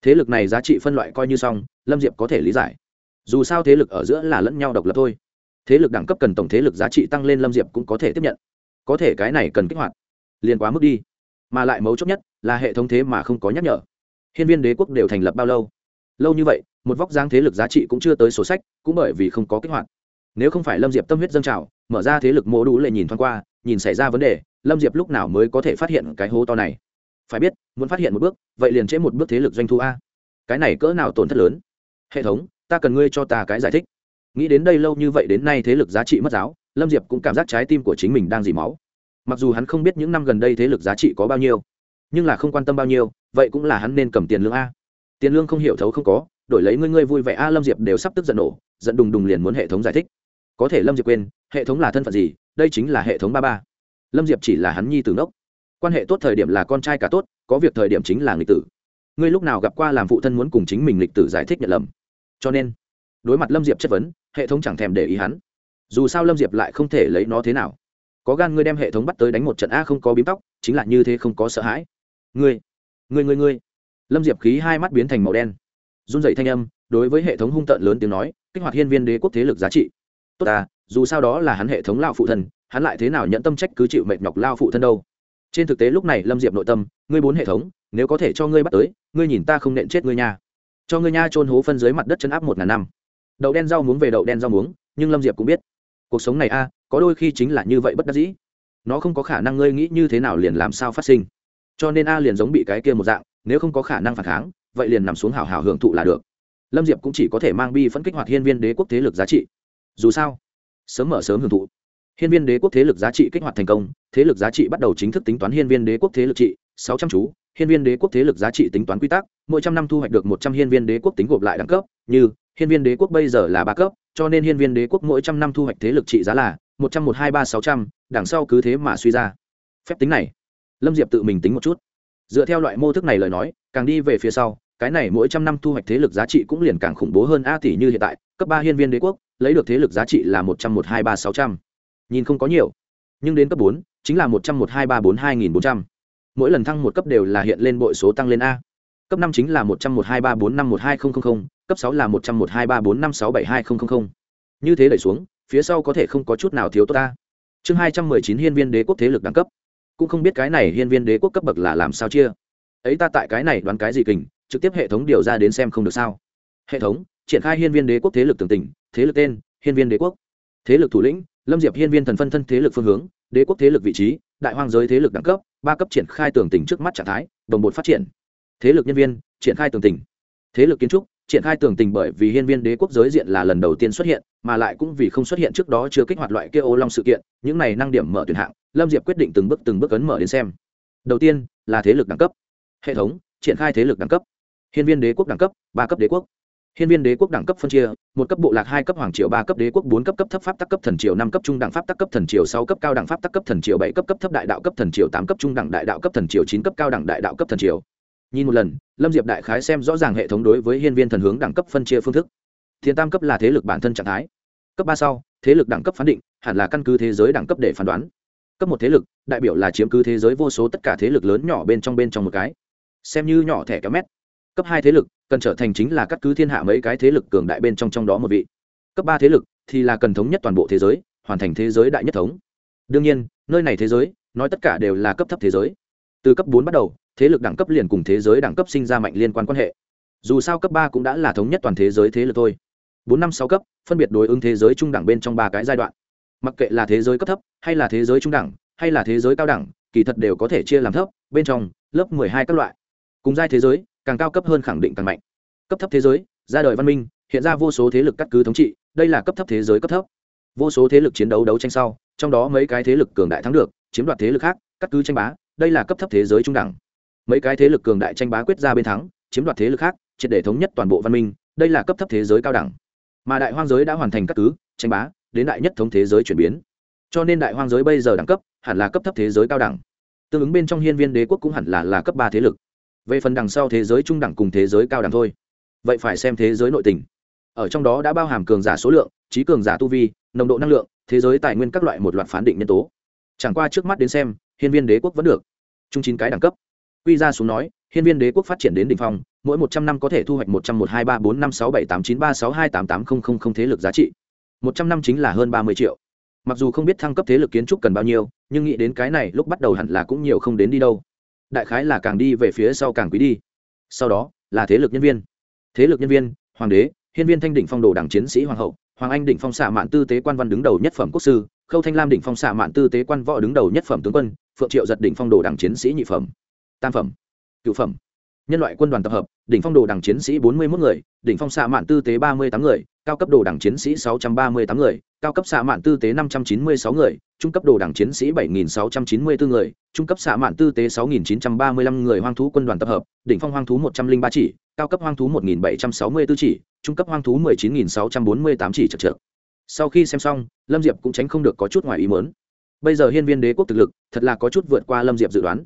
thế lực này giá trị phân loại coi như xong, lâm diệp có thể lý giải. Dù sao thế lực ở giữa là lẫn nhau độc lập thôi. Thế lực đẳng cấp cần tổng thế lực giá trị tăng lên lâm diệp cũng có thể tiếp nhận. Có thể cái này cần kích hoạt. Liền quá mức đi. Mà lại mấu chốt nhất là hệ thống thế mà không có nhắc nhở. Hiên viên đế quốc đều thành lập bao lâu? Lâu như vậy, một vóc dáng thế lực giá trị cũng chưa tới sổ sách, cũng bởi vì không có kích hoạt. Nếu không phải lâm diệp tâm huyết dâng trào, mở ra thế lực mô đủ lệ nhìn thoáng qua, nhìn xảy ra vấn đề, lâm diệp lúc nào mới có thể phát hiện cái hố to này? Phải biết, muốn phát hiện một bước, vậy liền chế một bước thế lực doanh thu a. Cái này cỡ nào tổn thất lớn? Hệ thống, ta cần ngươi cho ta cái giải thích. Nghĩ đến đây lâu như vậy đến nay thế lực giá trị mất giáo, lâm diệp cũng cảm giác trái tim của chính mình đang dì máu. Mặc dù hắn không biết những năm gần đây thế lực giá trị có bao nhiêu, nhưng là không quan tâm bao nhiêu, vậy cũng là hắn nên cầm tiền lương a. Tiền lương không hiểu thấu không có, đổi lấy ngươi ngươi vui vẻ a, lâm diệp đều sắp tức giận nổ, giận đùng đùng liền muốn hệ thống giải thích. Có thể lâm diệp quên, hệ thống là thân phận gì, đây chính là hệ thống ba ba. Lâm diệp chỉ là hắn nhi tử nốc quan hệ tốt thời điểm là con trai cả tốt, có việc thời điểm chính là nghịch tử. Ngươi lúc nào gặp qua làm phụ thân muốn cùng chính mình lịch tử giải thích nhận lầm? Cho nên, đối mặt lâm diệp chất vấn, hệ thống chẳng thèm để ý hắn. Dù sao lâm diệp lại không thể lấy nó thế nào. Có gan ngươi đem hệ thống bắt tới đánh một trận a không có bím tóc, chính là như thế không có sợ hãi. Ngươi ngươi ngươi ngươi. Lâm diệp khí hai mắt biến thành màu đen. Run dậy thanh âm, đối với hệ thống hung tợn lớn tiếng nói, kích hoạt hiên viên đế quốc thế lực giá trị. Tốt à dù sao đó là hắn hệ thống lao phụ thân, hắn lại thế nào nhận tâm trách cứ chịu mệt nhọc lao phụ thân đâu? Trên thực tế lúc này lâm diệp nội tâm, ngươi bốn hệ thống, nếu có thể cho ngươi bắt tới, ngươi nhìn ta không nện chết ngươi nha. Cho ngươi nha trôn hố phân dưới mặt đất chân áp một ngàn năm. Đậu đen rau muống về đậu đen rau muống, nhưng lâm diệp cũng biết. Cuộc sống này a, có đôi khi chính là như vậy bất đắc dĩ. Nó không có khả năng ngươi nghĩ như thế nào liền làm sao phát sinh. Cho nên a liền giống bị cái kia một dạng, nếu không có khả năng phản kháng, vậy liền nằm xuống hào hào hưởng thụ là được. Lâm diệp cũng chỉ có thể mang bi phân kích hoạt hiên viên đế quốc thế lực giá trị. Dù sao, sớm mở sớm hưởng thụ. Hiên viên đế quốc thế lực giá trị kích hoạt thành công, thế lực giá trị bắt đầu chính thức tính toán hiên viên đế quốc thế lực trị, 600 chú, hiên viên đế quốc thế lực giá trị tính toán quy tắc, mỗi trăm năm thu hoạch được 100 hiên viên đế quốc tính gộp lại đẳng cấp, như hiên viên đế quốc bây giờ là ba cấp, cho nên hiên viên đế quốc mỗi trăm năm thu hoạch thế lực trị giá là 10123-600, đằng sau cứ thế mà suy ra. Phép tính này, Lâm Diệp tự mình tính một chút. Dựa theo loại mô thức này lời nói, càng đi về phía sau, cái này mỗi trăm năm thu hoạch thế lực giá trị cũng liền càng khủng bố hơn a tỷ như hiện tại, cấp 3 hiên viên đế quốc, lấy được thế lực giá trị là 10123-600 nhìn không có nhiều. Nhưng đến cấp bốn, chính là một trăm một hai ba bốn hai nghìn bốn trăm. Mỗi lần thăng một cấp đều là hiện lên bội số tăng lên a. Cấp năm chính là một trăm một hai ba bốn năm một hai nghìn cấp sáu là một trăm một hai ba bốn năm sáu bảy hai nghìn như thế đẩy xuống, phía sau có thể không có chút nào thiếu tốt ta chương hai trăm mười chín hiên viên đế quốc thế lực đẳng cấp. Cũng không biết cái này hiên viên đế quốc cấp bậc là làm sao chia. Ấy ta tại cái này đoán cái gì kình, trực tiếp hệ thống điều ra đến xem không được sao. Hệ thống, triển khai hiên viên đế quốc thế lực tường tỉnh, thế lực tên, hiên viên đế quốc. Thế lực thủ lĩnh lâm diệp hiên viên thần phân thân thế lực phương hướng, đế quốc thế lực vị trí, đại hoang giới thế lực đẳng cấp, ba cấp triển khai tường tỉnh trước mắt trạng thái, đồng bột phát triển. Thế lực nhân viên, triển khai tường tỉnh. Thế lực kiến trúc, triển khai tường tình bởi vì hiên viên đế quốc giới diện là lần đầu tiên xuất hiện, mà lại cũng vì không xuất hiện trước đó chưa kích hoạt loại kia ô long sự kiện, những này năng điểm mở tuyển hạng, lâm diệp quyết định từng bước từng bước ấn mở đến xem. Đầu tiên, là thế lực đẳng cấp. Hệ thống, triển khai thế lực đẳng cấp. Hiên viên đế quốc đẳng cấp, ba cấp đế quốc hiên viên đế quốc đẳng cấp phân chia, một cấp bộ lạc hai cấp hoàng triều, ba cấp đế quốc bốn cấp cấp thấp pháp tắc cấp thần triều, năm cấp trung đẳng pháp tắc cấp thần triều, sáu cấp cao đẳng pháp tắc cấp thần triều, bảy cấp cấp thấp đại đạo cấp thần triều, tám cấp trung đẳng đại đạo cấp thần triều, chín cấp cao đẳng đại đạo cấp thần triều. Nhìn một lần, lâm diệp đại khái xem rõ ràng hệ thống đối với hiên viên thần hướng đẳng cấp phân chia phương thức. Thiên tam cấp là thế lực bản thân trạng thái. Cấp ba sau, thế lực đẳng cấp phán định, hẳn là căn cứ thế giới đẳng cấp để phán đoán. Cấp một thế lực, đại biểu là chiếm cứ thế giới vô số tất cả thế lực lớn nhỏ bên trong bên trong một cái. Xem như nhỏ thẻ kéo mét cấp hai thế lực, cần trở thành chính là cắt cứ thiên hạ mấy cái thế lực cường đại bên trong trong đó một vị. Cấp ba thế lực thì là cần thống nhất toàn bộ thế giới, hoàn thành thế giới đại nhất thống. Đương nhiên, nơi này thế giới, nói tất cả đều là cấp thấp thế giới. Từ cấp bốn bắt đầu, thế lực đẳng cấp liền cùng thế giới đẳng cấp sinh ra mạnh liên quan quan hệ. Dù sao cấp ba cũng đã là thống nhất toàn thế giới thế lực thôi. Bốn năm sáu cấp, phân biệt đối ứng thế giới trung đẳng bên trong ba cái giai đoạn. Mặc kệ là thế giới cấp thấp, hay là thế giới trung đẳng, hay là thế giới cao đẳng, kỳ thật đều có thể chia làm thấp, bên trong, lớp mười hai các loại. Cùng giai thế giới càng cao cấp hơn khẳng định càng mạnh. Cấp thấp thế giới, ra đời văn minh, hiện ra vô số thế lực cắt cứ thống trị, đây là cấp thấp thế giới cấp thấp. Vô số thế lực chiến đấu đấu tranh sau, trong đó mấy cái thế lực cường đại thắng được, chiếm đoạt thế lực khác, cắt cứ tranh bá, đây là cấp thấp thế giới trung đẳng. Mấy cái thế lực cường đại tranh bá quyết ra bên thắng, chiếm đoạt thế lực khác, triệt để thống nhất toàn bộ văn minh, đây là cấp thấp thế giới cao đẳng. Mà đại hoang giới đã hoàn thành cắt cứ, tranh bá, đến đại nhất thống thế giới chuyển biến. Cho nên đại hoang giới bây giờ đẳng cấp, hẳn là cấp thấp thế giới cao đẳng. Tương ứng bên trong hiên viên đế quốc cũng hẳn là là cấp ba thế lực về phần đằng sau thế giới trung đẳng cùng thế giới cao đẳng thôi. Vậy phải xem thế giới nội tình. Ở trong đó đã bao hàm cường giả số lượng, trí cường giả tu vi, nồng độ năng lượng, thế giới tài nguyên các loại một loạt phán định nhân tố. Chẳng qua trước mắt đến xem, hiên viên đế quốc vẫn được. Chung chín cái đẳng cấp. Quy ra xuống nói, hiên viên đế quốc phát triển đến đ ỉ n h phong, mỗi một trăm năm có thể thu hoạch một trăm một hai ba bốn năm sáu bảy tám chín ba sáu hai tám tám không không không thế lực giá trị. Một trăm năm chính là hơn ba mươi triệu. Mặc dù không biết thăng cấp thế lực kiến trúc cần bao nhiêu, nhưng nghĩ đến cái này lúc bắt đầu hẳn là cũng nhiều không đến đi đâu đại khái là càng đi về phía sau càng quý đi. Sau đó, là thế lực nhân viên. Thế lực nhân viên, hoàng đế, hiên viên thanh đỉnh phong đồ đảng chiến sĩ hoàng hậu, hoàng anh đỉnh phong xạ mạn tư tế quan văn đứng đầu nhất phẩm quốc sư, khâu thanh lam đỉnh phong xạ mạn tư tế quan võ đứng đầu nhất phẩm tướng quân, phượng triệu giật đỉnh phong đồ đảng chiến sĩ nhị phẩm, tam phẩm, cựu phẩm. Nhân loại quân đoàn tập hợp, đỉnh phong đồ đảng chiến sĩ bốn mươi một người, đỉnh phong xạ mạn tư tế ba mươi tám người, cao cấp đồ đảng chiến sĩ sáu trăm ba mươi tám người cao cấp xạ mạn tư tế năm trăm chín mươi sáu người, trung cấp đồ đảng chiến sĩ bảy nghìn sáu trăm chín mươi bốn người, trung cấp xạ mạn tư tế sáu nghìn chín trăm ba mươi lăm người hoang thú quân đoàn tập hợp, đỉnh phong hoang thú một trăm linh ba chỉ, cao cấp hoang thú một nghìn bảy trăm sáu mươi b ố chỉ, trung cấp hoang thú mười chín nghìn sáu trăm bốn mươi tám chỉ chật trượt. Sau khi xem xong, lâm diệp cũng tránh không được có chút ngoài ý muốn. bây giờ hiên viên đế quốc thực lực, thật là có chút vượt qua lâm diệp dự đoán.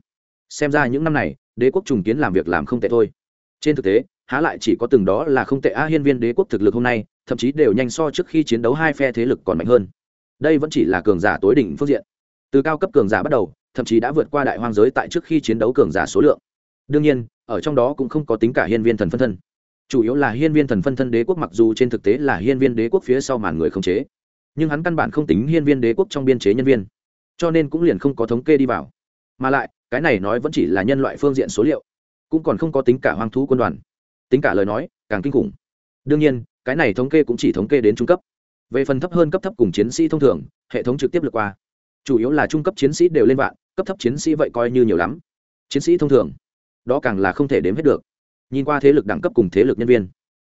Xem ra những năm này, đế quốc trùng kiến làm việc làm không tệ thôi. Trên thực tế, há lại chỉ có từng đó là không tệ a hiên viên đế quốc thực lực hôm nay thậm chí đều nhanh so trước khi chiến đấu hai phe thế lực còn mạnh hơn. Đây vẫn chỉ là cường giả tối đỉnh phương diện. Từ cao cấp cường giả bắt đầu, thậm chí đã vượt qua đại hoang giới tại trước khi chiến đấu cường giả số lượng. Đương nhiên, ở trong đó cũng không có tính cả hiên viên thần phân thân. Chủ yếu là hiên viên thần phân thân đế quốc mặc dù trên thực tế là hiên viên đế quốc phía sau màn người không chế, nhưng hắn căn bản không tính hiên viên đế quốc trong biên chế nhân viên, cho nên cũng liền không có thống kê đi vào. Mà lại, cái này nói vẫn chỉ là nhân loại phương diện số liệu, cũng còn không có tính cả hoang thú quân đoàn. Tính cả lời nói, càng kinh khủng. Đương nhiên cái này thống kê cũng chỉ thống kê đến trung cấp. Về phần thấp hơn cấp thấp cùng chiến sĩ thông thường, hệ thống trực tiếp lượt qua. Chủ yếu là trung cấp chiến sĩ đều lên vạn, cấp thấp chiến sĩ vậy coi như nhiều lắm. Chiến sĩ thông thường, đó càng là không thể đếm hết được. Nhìn qua thế lực đẳng cấp cùng thế lực nhân viên.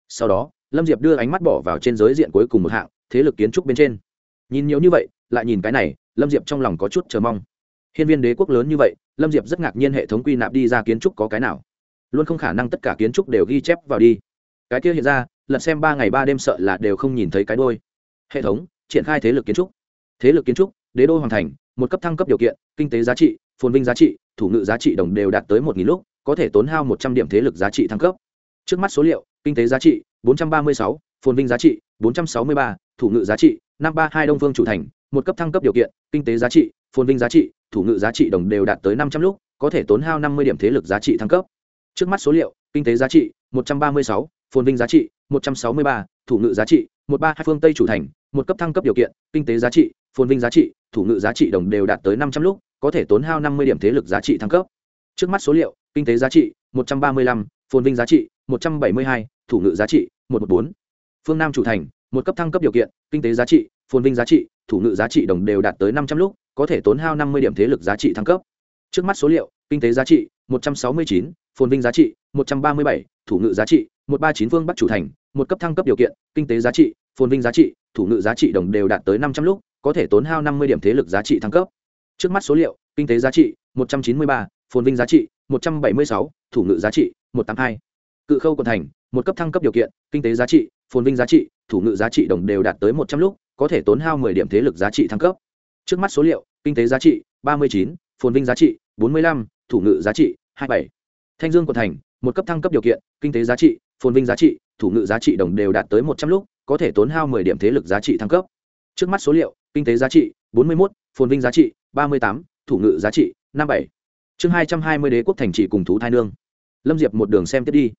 Sau đó, lâm diệp đưa ánh mắt bỏ vào trên giới diện cuối cùng một hạng, thế lực kiến trúc bên trên. Nhìn nhiều như vậy, lại nhìn cái này, lâm diệp trong lòng có chút chờ mong. Hiên viên đế quốc lớn như vậy, lâm diệp rất ngạc nhiên hệ thống quy nạp đi ra kiến trúc có cái nào. Luôn không khả năng tất cả kiến trúc đều ghi chép vào đi. Cái kia hiện ra lật xem ba ngày ba đêm sợ là đều không nhìn thấy cái đôi. Hệ thống, triển khai thế lực kiến trúc. Thế lực kiến trúc, đế đô hoàn thành, một cấp thăng cấp điều kiện, kinh tế giá trị, phồn vinh giá trị, thủ ngự giá trị đồng đều đạt tới một nghìn lúc, có thể tốn hao một trăm điểm thế lực giá trị thăng cấp. Trước mắt số liệu, kinh tế giá trị, bốn trăm ba mươi sáu, phồn vinh giá trị, bốn trăm sáu mươi ba, thủ ngự giá trị, năm ba hai đông phương chủ thành, một cấp thăng cấp điều kiện, kinh tế giá trị, phồn vinh giá trị, thủ ngự giá trị đồng đều đạt tới năm trăm lúc, có thể tốn hao năm mươi điểm thế lực giá trị thăng cấp. Trước mắt số liệu, kinh tế giá trị, một trăm ba mươi sáu, phồn vinh giá trị một trăm sáu mươi ba thủ ngự giá trị một ba hai phương tây chủ thành một cấp thăng cấp điều kiện kinh tế giá trị phồn vinh giá trị thủ ngự giá trị đồng đều đạt tới năm trăm lúc có thể tốn hao năm mươi điểm thế lực giá trị thăng cấp trước mắt số liệu kinh tế giá trị một trăm ba mươi lăm phồn vinh giá trị một trăm bảy mươi hai thủ ngự giá trị một trăm một bốn phương nam chủ thành một cấp thăng cấp điều kiện kinh tế giá trị phồn vinh giá trị thủ ngự giá trị đồng đều đạt tới năm trăm lúc có thể tốn hao năm mươi điểm thế lực giá trị thăng cấp trước mắt số liệu kinh tế giá trị một trăm sáu mươi chín phồn vinh giá trị một trăm ba mươi bảy thủ ngự giá trị một ba chín phương bắc chủ thành một cấp thăng cấp điều kiện kinh tế giá trị phồn vinh giá trị thủ ngự giá trị đồng đều đạt tới năm trăm lúc có thể tốn hao năm mươi điểm thế lực giá trị thăng cấp trước mắt số liệu kinh tế giá trị một trăm chín mươi ba phồn vinh giá trị một trăm bảy mươi sáu thủ ngự giá trị một trăm tám hai cự khâu còn thành một cấp thăng cấp điều kiện kinh tế giá trị phồn vinh giá trị thủ ngự giá trị đồng đều đạt tới một trăm lúc có thể tốn hao mười điểm thế lực giá trị thăng cấp trước mắt số liệu kinh tế giá trị ba mươi chín phồn vinh giá trị bốn mươi lăm thủ ngự giá trị hai bảy thanh dương còn thành một cấp thăng cấp điều kiện kinh tế giá trị phồn vinh giá trị thủ ngự giá trị đồng đều đạt tới một trăm lúc, có thể tốn hao mười điểm thế lực giá trị thăng cấp. Trước mắt số liệu, kinh tế giá trị, bốn mươi một phồn vinh giá trị, ba mươi tám, thủ ngự giá trị, năm bảy. Chương hai trăm hai mươi đế quốc thành trị cùng thú thai nương. Lâm diệp một đường xem tiếp đi.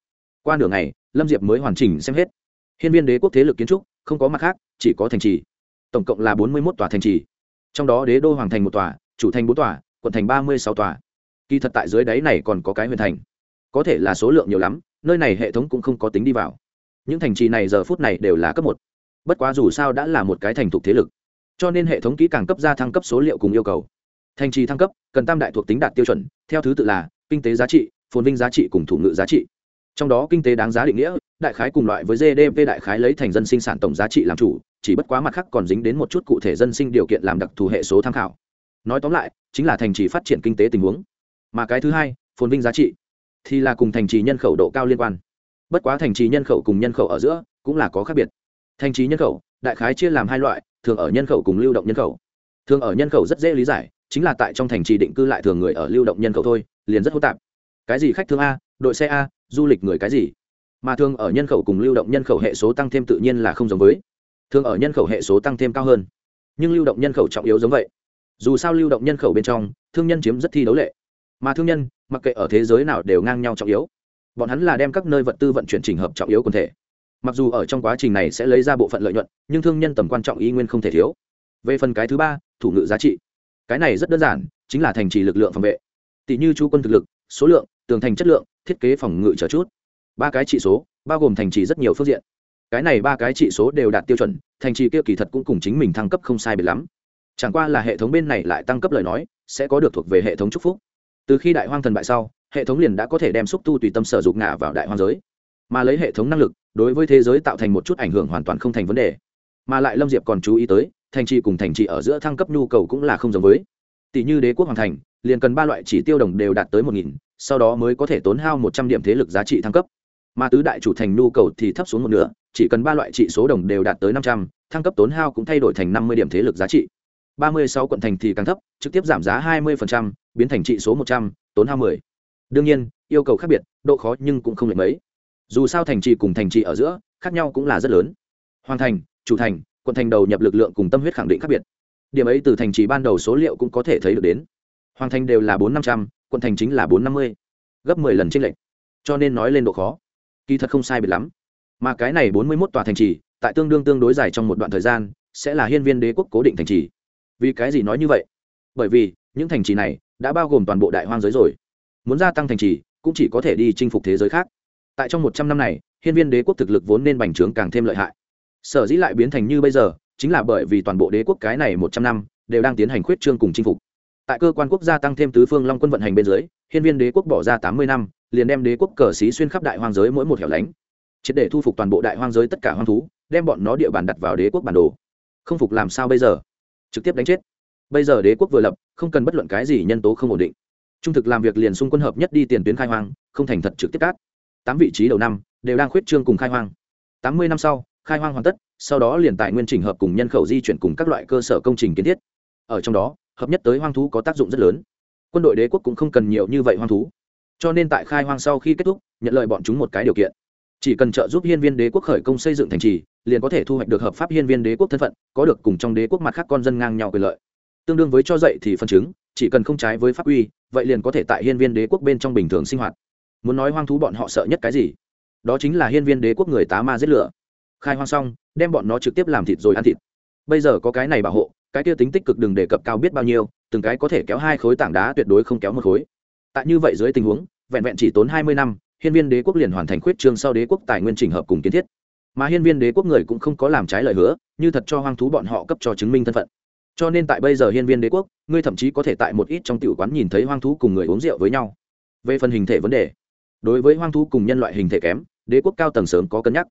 Qua nửa ngày, lâm diệp mới hoàn chỉnh xem hết. Hiên viên đế quốc thế lực kiến trúc, không có mặt khác, chỉ có thành trì. Tổng cộng là bốn mươi một tòa thành trì. Trong đó đế đô hoàng thành một tòa, chủ thành bốn tòa, quận thành ba mươi sáu tòa. Kỳ thật tại dưới đáy này còn có cái huyền thành. Có thể là số lượng nhiều lắm, nơi này hệ thống cũng không có tính đi vào những thành trì này giờ phút này đều là cấp một. Bất quá dù sao đã là một cái thành thục thế lực, cho nên hệ thống kỹ càng cấp ra thăng cấp số liệu cùng yêu cầu. Thành trì thăng cấp, cần tam đại thuộc tính đạt tiêu chuẩn, theo thứ tự là kinh tế giá trị, phồn vinh giá trị cùng thủ ngự giá trị. Trong đó kinh tế đáng giá định nghĩa, đại khái cùng loại với gdp đại khái lấy thành dân sinh sản tổng giá trị làm chủ, chỉ bất quá mặt khác còn dính đến một chút cụ thể dân sinh điều kiện làm đặc thù hệ số tham khảo. Nói tóm lại, chính là thành trì phát triển kinh tế tình huống. Mà cái thứ hai, phồn vinh giá trị, thì là cùng thành trì nhân khẩu độ cao liên quan bất quá thành trì nhân khẩu cùng nhân khẩu ở giữa cũng là có khác biệt thành trì nhân khẩu đại khái chia làm hai loại thường ở nhân khẩu cùng lưu động nhân khẩu thường ở nhân khẩu rất dễ lý giải chính là tại trong thành trì định cư lại thường người ở lưu động nhân khẩu thôi liền rất hô tạp cái gì khách thương a đội xe a du lịch người cái gì mà thường ở nhân khẩu cùng lưu động nhân khẩu hệ số tăng thêm tự nhiên là không giống với thường ở nhân khẩu hệ số tăng thêm cao hơn nhưng lưu động nhân khẩu trọng yếu giống vậy dù sao lưu động nhân khẩu bên trong thương nhân chiếm rất thi đấu lệ mà thương nhân mặc kệ ở thế giới nào đều ngang nhau trọng yếu bọn hắn là đem các nơi vật tư vận chuyển trình hợp trọng yếu quần thể. Mặc dù ở trong quá trình này sẽ lấy ra bộ phận lợi nhuận, nhưng thương nhân tầm quan trọng y nguyên không thể thiếu. Về phần cái thứ ba, thủ ngự giá trị. Cái này rất đơn giản, chính là thành trì lực lượng phòng vệ. Tỷ như chú quân thực lực, số lượng, tường thành chất lượng, thiết kế phòng ngự trở chút. Ba cái trị số, bao gồm thành trì rất nhiều phương diện. Cái này ba cái trị số đều đạt tiêu chuẩn, thành trì kia kỳ thật cũng cùng chính mình thăng cấp không sai biệt lắm. Chẳng qua là hệ thống bên này lại tăng cấp lời nói, sẽ có được thuộc về hệ thống chúc phúc. Từ khi đại hoang thần bại sau hệ thống liền đã có thể đem xúc tu tùy tâm sở dục ngả vào đại hoang giới. Mà lấy hệ thống năng lực, đối với thế giới tạo thành một chút ảnh hưởng hoàn toàn không thành vấn đề. Mà lại lâm diệp còn chú ý tới, thành trì cùng thành trì ở giữa thăng cấp nhu cầu cũng là không giống với. Tỷ như đế quốc hoàng thành, liền cần ba loại chỉ tiêu đồng đều đạt tới một nghìn, sau đó mới có thể tốn hao một trăm điểm thế lực giá trị thăng cấp. Mà tứ đại chủ thành nhu cầu thì thấp xuống một nửa, chỉ cần ba loại trị số đồng đều đạt tới năm trăm, thăng cấp tốn hao cũng thay đổi thành năm mươi điểm thế lực giá trị. ba mươi sáu quận thành thì càng thấp, trực tiếp giảm giá hai mươi biến thành trị số một trăm, tốn hao mười đương nhiên, yêu cầu khác biệt, độ khó nhưng cũng không lệch mấy. Dù sao thành trì cùng thành trì ở giữa, khác nhau cũng là rất lớn. Hoàng thành, chủ thành, quận thành đầu nhập lực lượng cùng tâm huyết khẳng định khác biệt. Điểm ấy từ thành trì ban đầu số liệu cũng có thể thấy được đến. Hoàng thành đều là bốn năm trăm, quận thành chính là bốn năm mươi. Gấp mười lần tranh lệch. Cho nên nói lên độ khó, kỳ thật không sai biệt lắm. Mà cái này bốn mươi mốt tòa thành trì, tại tương đương tương đối dài trong một đoạn thời gian, sẽ là hiên viên đế quốc cố định thành trì. Vì cái gì nói như vậy? Bởi vì, những thành trì này đã bao gồm toàn bộ đại hoang giới rồi muốn gia tăng thành trì, cũng chỉ có thể đi chinh phục thế giới khác. Tại trong một trăm năm này, hiên viên đế quốc thực lực vốn nên bành trướng càng thêm lợi hại. Sở dĩ lại biến thành như bây giờ, chính là bởi vì toàn bộ đế quốc cái này một trăm năm đều đang tiến hành khuyết trương cùng chinh phục. Tại cơ quan quốc gia tăng thêm tứ phương long quân vận hành bên dưới, hiên viên đế quốc bỏ ra tám mươi năm, liền đem đế quốc cờ xí xuyên khắp đại hoang giới mỗi một hẻo lánh. Triệt để thu phục toàn bộ đại hoang giới tất cả hoang thú, đem bọn nó địa bàn đặt vào đế quốc bản đồ. Không phục làm sao bây giờ? Trực tiếp đánh chết. Bây giờ đế quốc vừa lập, không cần bất luận cái gì nhân tố không ổn định trung thực làm việc liền xung quân hợp nhất đi tiền tuyến khai hoang, không thành thật trực tiếp cát. Tám vị trí đầu năm đều đang khuyết trương cùng khai hoang. Tám mươi năm sau, khai hoang hoàn tất, sau đó liền tài nguyên trình hợp cùng nhân khẩu di chuyển cùng các loại cơ sở công trình kiến thiết. Ở trong đó, hợp nhất tới hoang thú có tác dụng rất lớn. Quân đội đế quốc cũng không cần nhiều như vậy hoang thú. Cho nên tại khai hoang sau khi kết thúc, nhận lời bọn chúng một cái điều kiện. Chỉ cần trợ giúp hiên viên đế quốc khởi công xây dựng thành trì, liền có thể thu hoạch được hợp pháp hiên viên đế quốc thân phận, có được cùng trong đế quốc mặt khác con dân ngang nhau quyền lợi tương đương với cho dạy thì phân chứng, chỉ cần không trái với pháp uy vậy liền có thể tại hiên viên đế quốc bên trong bình thường sinh hoạt. Muốn nói hoang thú bọn họ sợ nhất cái gì? Đó chính là hiên viên đế quốc người tá ma giết lửa. Khai hoang xong, đem bọn nó trực tiếp làm thịt rồi ăn thịt. Bây giờ có cái này bảo hộ, cái kia tính tích cực đừng đề cập cao biết bao nhiêu, từng cái có thể kéo hai khối tảng đá tuyệt đối không kéo một khối. Tại như vậy dưới tình huống, vẹn vẹn chỉ tốn hai mươi năm, hiên viên đế quốc liền hoàn thành khuyết trương sau đế quốc tài nguyên trình hợp cùng kiến thiết. Mà hiên viên đế quốc người cũng không có làm trái lời hứa, như thật cho hoang thú bọn họ cấp cho chứng minh thân phận cho nên tại bây giờ hiên viên đế quốc, ngươi thậm chí có thể tại một ít trong tiểu quán nhìn thấy hoang thú cùng người uống rượu với nhau. Về phần hình thể vấn đề, đối với hoang thú cùng nhân loại hình thể kém, đế quốc cao tầng sớm có cân nhắc.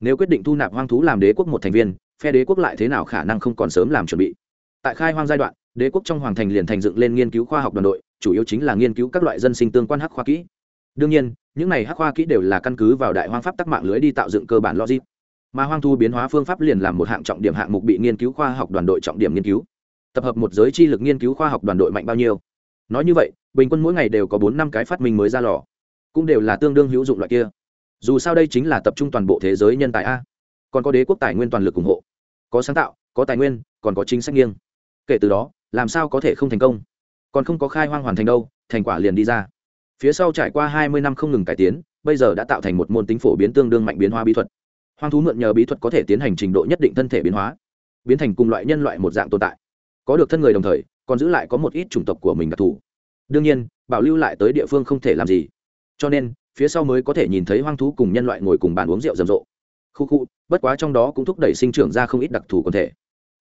Nếu quyết định thu nạp hoang thú làm đế quốc một thành viên, phe đế quốc lại thế nào khả năng không còn sớm làm chuẩn bị. Tại khai hoang giai đoạn, đế quốc trong hoàng thành liền thành dựng lên nghiên cứu khoa học đoàn đội, chủ yếu chính là nghiên cứu các loại dân sinh tương quan hắc khoa kỹ. Đương nhiên, những này hắc khoa kỹ đều là căn cứ vào đại hoang pháp tắc mạng lưới đi tạo dựng cơ bản logic mà hoang thu biến hóa phương pháp liền làm một hạng trọng điểm hạng mục bị nghiên cứu khoa học đoàn đội trọng điểm nghiên cứu. Tập hợp một giới chi lực nghiên cứu khoa học đoàn đội mạnh bao nhiêu? Nói như vậy, bình quân mỗi ngày đều có bốn năm cái phát minh mới ra lò. Cũng đều là tương đương hữu dụng loại kia. Dù sao đây chính là tập trung toàn bộ thế giới nhân tài a. Còn có đế quốc tài nguyên toàn lực ủng hộ. Có sáng tạo, có tài nguyên, còn có chính sách nghiêng. Kể từ đó, làm sao có thể không thành công? Còn không có khai hoang hoàn thành đâu, thành quả liền đi ra. Phía sau trải qua hai mươi năm không ngừng cải tiến, bây giờ đã tạo thành một môn tính phổ biến tương đương mạnh biến hóa bí thuật hoang thú mượn nhờ bí thuật có thể tiến hành trình độ nhất định thân thể biến hóa, biến thành cùng loại nhân loại một dạng tồn tại. Có được thân người đồng thời, còn giữ lại có một ít chủng tộc của mình đặc thù. Đương nhiên, bảo lưu lại tới địa phương không thể làm gì. Cho nên, phía sau mới có thể nhìn thấy hoang thú cùng nhân loại ngồi cùng bàn uống rượu rầm rộ. Khu khu, bất quá trong đó cũng thúc đẩy sinh trưởng ra không ít đặc thù quần thể.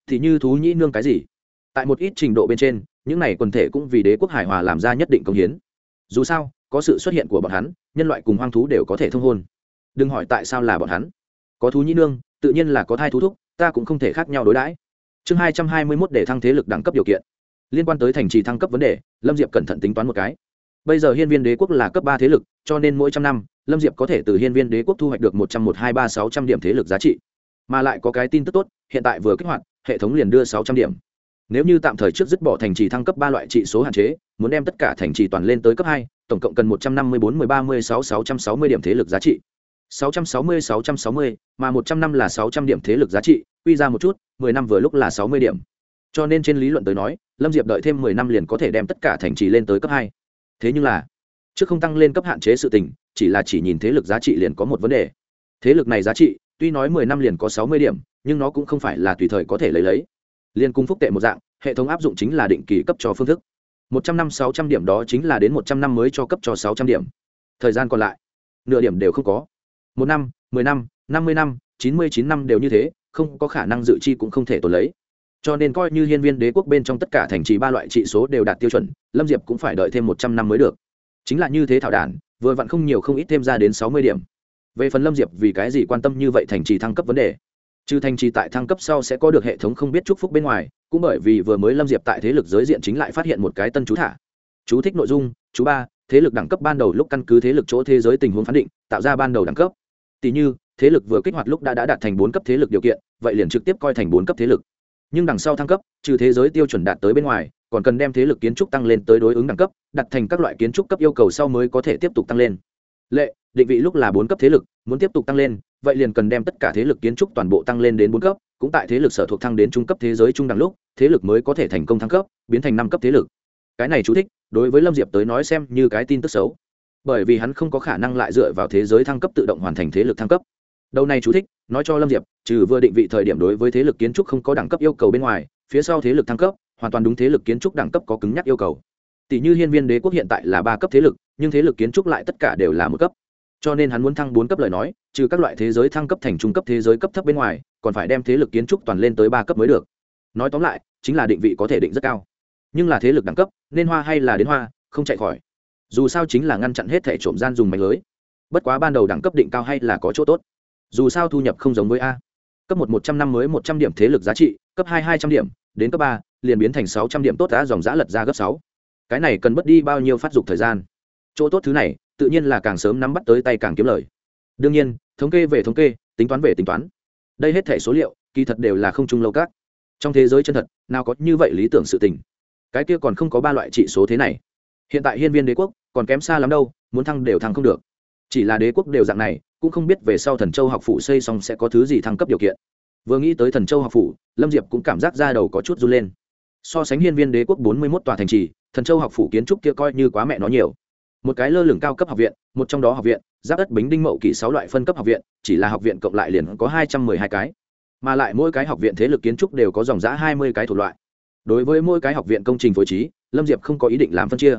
Thì như thú nhĩ nương cái gì? Tại một ít trình độ bên trên, những này quần thể cũng vì đế quốc hải hòa làm ra nhất định công hiến. Dù sao, có sự xuất hiện của bọn hắn, nhân loại cùng hoang thú đều có thể thông hôn. Đừng hỏi tại sao là bọn hắn có thú nhĩ nương, tự nhiên là có thai thú thúc, ta cũng không thể khác nhau đối đãi. Chương hai trăm hai mươi mốt để thăng thế lực đẳng cấp điều kiện. Liên quan tới thành trì thăng cấp vấn đề, lâm diệp cẩn thận tính toán một cái. Bây giờ hiên viên đế quốc là cấp ba thế lực, cho nên mỗi trăm năm, lâm diệp có thể từ hiên viên đế quốc thu hoạch được một trăm một hai ba sáu trăm điểm thế lực giá trị. Mà lại có cái tin tức tốt, hiện tại vừa kích hoạt, hệ thống liền đưa sáu trăm điểm. Nếu như tạm thời trước dứt bỏ thành trì thăng cấp ba loại trị số hạn chế, muốn đem tất cả thành trì toàn lên tới cấp hai, tổng cộng cần một trăm năm mươi bốn, mười ba mươi sáu sáu trăm sáu mươi điểm thế lực giá trị. 660-660, mà 100 năm là 600 điểm thế lực giá trị, quy ra một chút, 10 năm vừa lúc là 60 điểm. Cho nên trên lý luận tới nói, Lâm Diệp đợi thêm 10 năm liền có thể đem tất cả thành trì lên tới cấp 2. Thế nhưng là, trước không tăng lên cấp hạn chế sự tình, chỉ là chỉ nhìn thế lực giá trị liền có một vấn đề. Thế lực này giá trị, tuy nói 10 năm liền có 60 điểm, nhưng nó cũng không phải là tùy thời có thể lấy lấy. Liên cung phúc tệ một dạng, hệ thống áp dụng chính là định kỳ cấp cho phương thức. 100 năm 600 điểm đó chính là đến 100 năm mới cho cấp cho 600 điểm. Thời gian còn lại, nửa điểm đều không có một năm, mười năm năm mươi năm, chín mươi chín năm đều như thế, không có khả năng dự chi cũng không thể tồn lấy. Cho nên coi như hiên viên đế quốc bên trong tất cả thành trì ba loại trị số đều đạt tiêu chuẩn, lâm diệp cũng phải đợi thêm một trăm năm mới được. Chính là như thế thảo đản vừa vặn không nhiều không ít thêm ra đến sáu mươi điểm. Về phần lâm diệp vì cái gì quan tâm như vậy thành trì thăng cấp vấn đề? Trừ thành trì tại thăng cấp sau sẽ có được hệ thống không biết chúc phúc bên ngoài, cũng bởi vì vừa mới lâm diệp tại thế lực giới diện chính lại phát hiện một cái tân chú thả. Chú thích nội dung, chú ba, thế lực đẳng cấp ban đầu lúc căn cứ thế lực chỗ thế giới tình huống phán định, tạo ra ban đầu đẳng cấp tỷ như, thế lực vừa kích hoạt lúc đã đã đạt thành bốn cấp thế lực điều kiện, vậy liền trực tiếp coi thành bốn cấp thế lực. Nhưng đằng sau thăng cấp, trừ thế giới tiêu chuẩn đạt tới bên ngoài, còn cần đem thế lực kiến trúc tăng lên tới đối ứng đẳng cấp, đặt thành các loại kiến trúc cấp yêu cầu sau mới có thể tiếp tục tăng lên. Lệ, định vị lúc là bốn cấp thế lực, muốn tiếp tục tăng lên, vậy liền cần đem tất cả thế lực kiến trúc toàn bộ tăng lên đến bốn cấp, cũng tại thế lực sở thuộc thăng đến trung cấp thế giới trung đẳng lúc, thế lực mới có thể thành công thăng cấp, biến thành năm cấp thế lực. Cái này chú thích, đối với lâm diệp tới nói xem như cái tin tức xấu bởi vì hắn không có khả năng lại dựa vào thế giới thăng cấp tự động hoàn thành thế lực thăng cấp. Đầu này chú thích, nói cho lâm diệp, trừ vừa định vị thời điểm đối với thế lực kiến trúc không có đẳng cấp yêu cầu bên ngoài, phía sau thế lực thăng cấp, hoàn toàn đúng thế lực kiến trúc đẳng cấp có cứng nhắc yêu cầu. Tỷ như hiên viên đế quốc hiện tại là ba cấp thế lực, nhưng thế lực kiến trúc lại tất cả đều là một cấp. Cho nên hắn muốn thăng bốn cấp lời nói, trừ các loại thế giới thăng cấp thành trung cấp thế giới cấp thấp bên ngoài, còn phải đem thế lực kiến trúc toàn lên tới ba cấp mới được. Nói tóm lại, chính là định vị có thể định rất cao. Nhưng là thế lực đẳng cấp, nên hoa hay là đến hoa, không chạy khỏi dù sao chính là ngăn chặn hết thẻ trộm gian dùng mạch lưới. Bất quá ban đầu đẳng cấp định cao hay là có chỗ tốt. Dù sao thu nhập không giống với a. Cấp một một trăm năm mới một trăm điểm thế lực giá trị, cấp hai hai trăm điểm, đến cấp ba, liền biến thành sáu trăm điểm tốt đã dòng giã lật ra gấp sáu. Cái này cần mất đi bao nhiêu phát dục thời gian? Chỗ tốt thứ này, tự nhiên là càng sớm nắm bắt tới tay càng kiếm lời. Đương nhiên, thống kê về thống kê, tính toán về tính toán. Đây hết thẻ số liệu, kỳ thật đều là không chung lâu các. Trong thế giới chân thật, nào có như vậy lý tưởng sự tình. Cái kia còn không có ba loại trị số thế này hiện tại hiên viên đế quốc còn kém xa lắm đâu, muốn thăng đều thăng không được. Chỉ là đế quốc đều dạng này, cũng không biết về sau thần châu học phủ xây xong sẽ có thứ gì thăng cấp điều kiện. Vừa nghĩ tới thần châu học phủ, lâm diệp cũng cảm giác ra đầu có chút run lên. So sánh hiên viên đế quốc bốn mươi mốt tòa thành trì, thần châu học phủ kiến trúc kia coi như quá mẹ nó nhiều. Một cái lơ lửng cao cấp học viện, một trong đó học viện, giáp đất bính đinh mậu kỷ sáu loại phân cấp học viện, chỉ là học viện cộng lại liền có hai trăm mười hai cái. Mà lại mỗi cái học viện thế lực kiến trúc đều có dòng giã hai mươi cái thuộc loại. Đối với mỗi cái học viện công trình phối trí, lâm diệp không có ý định làm phân chia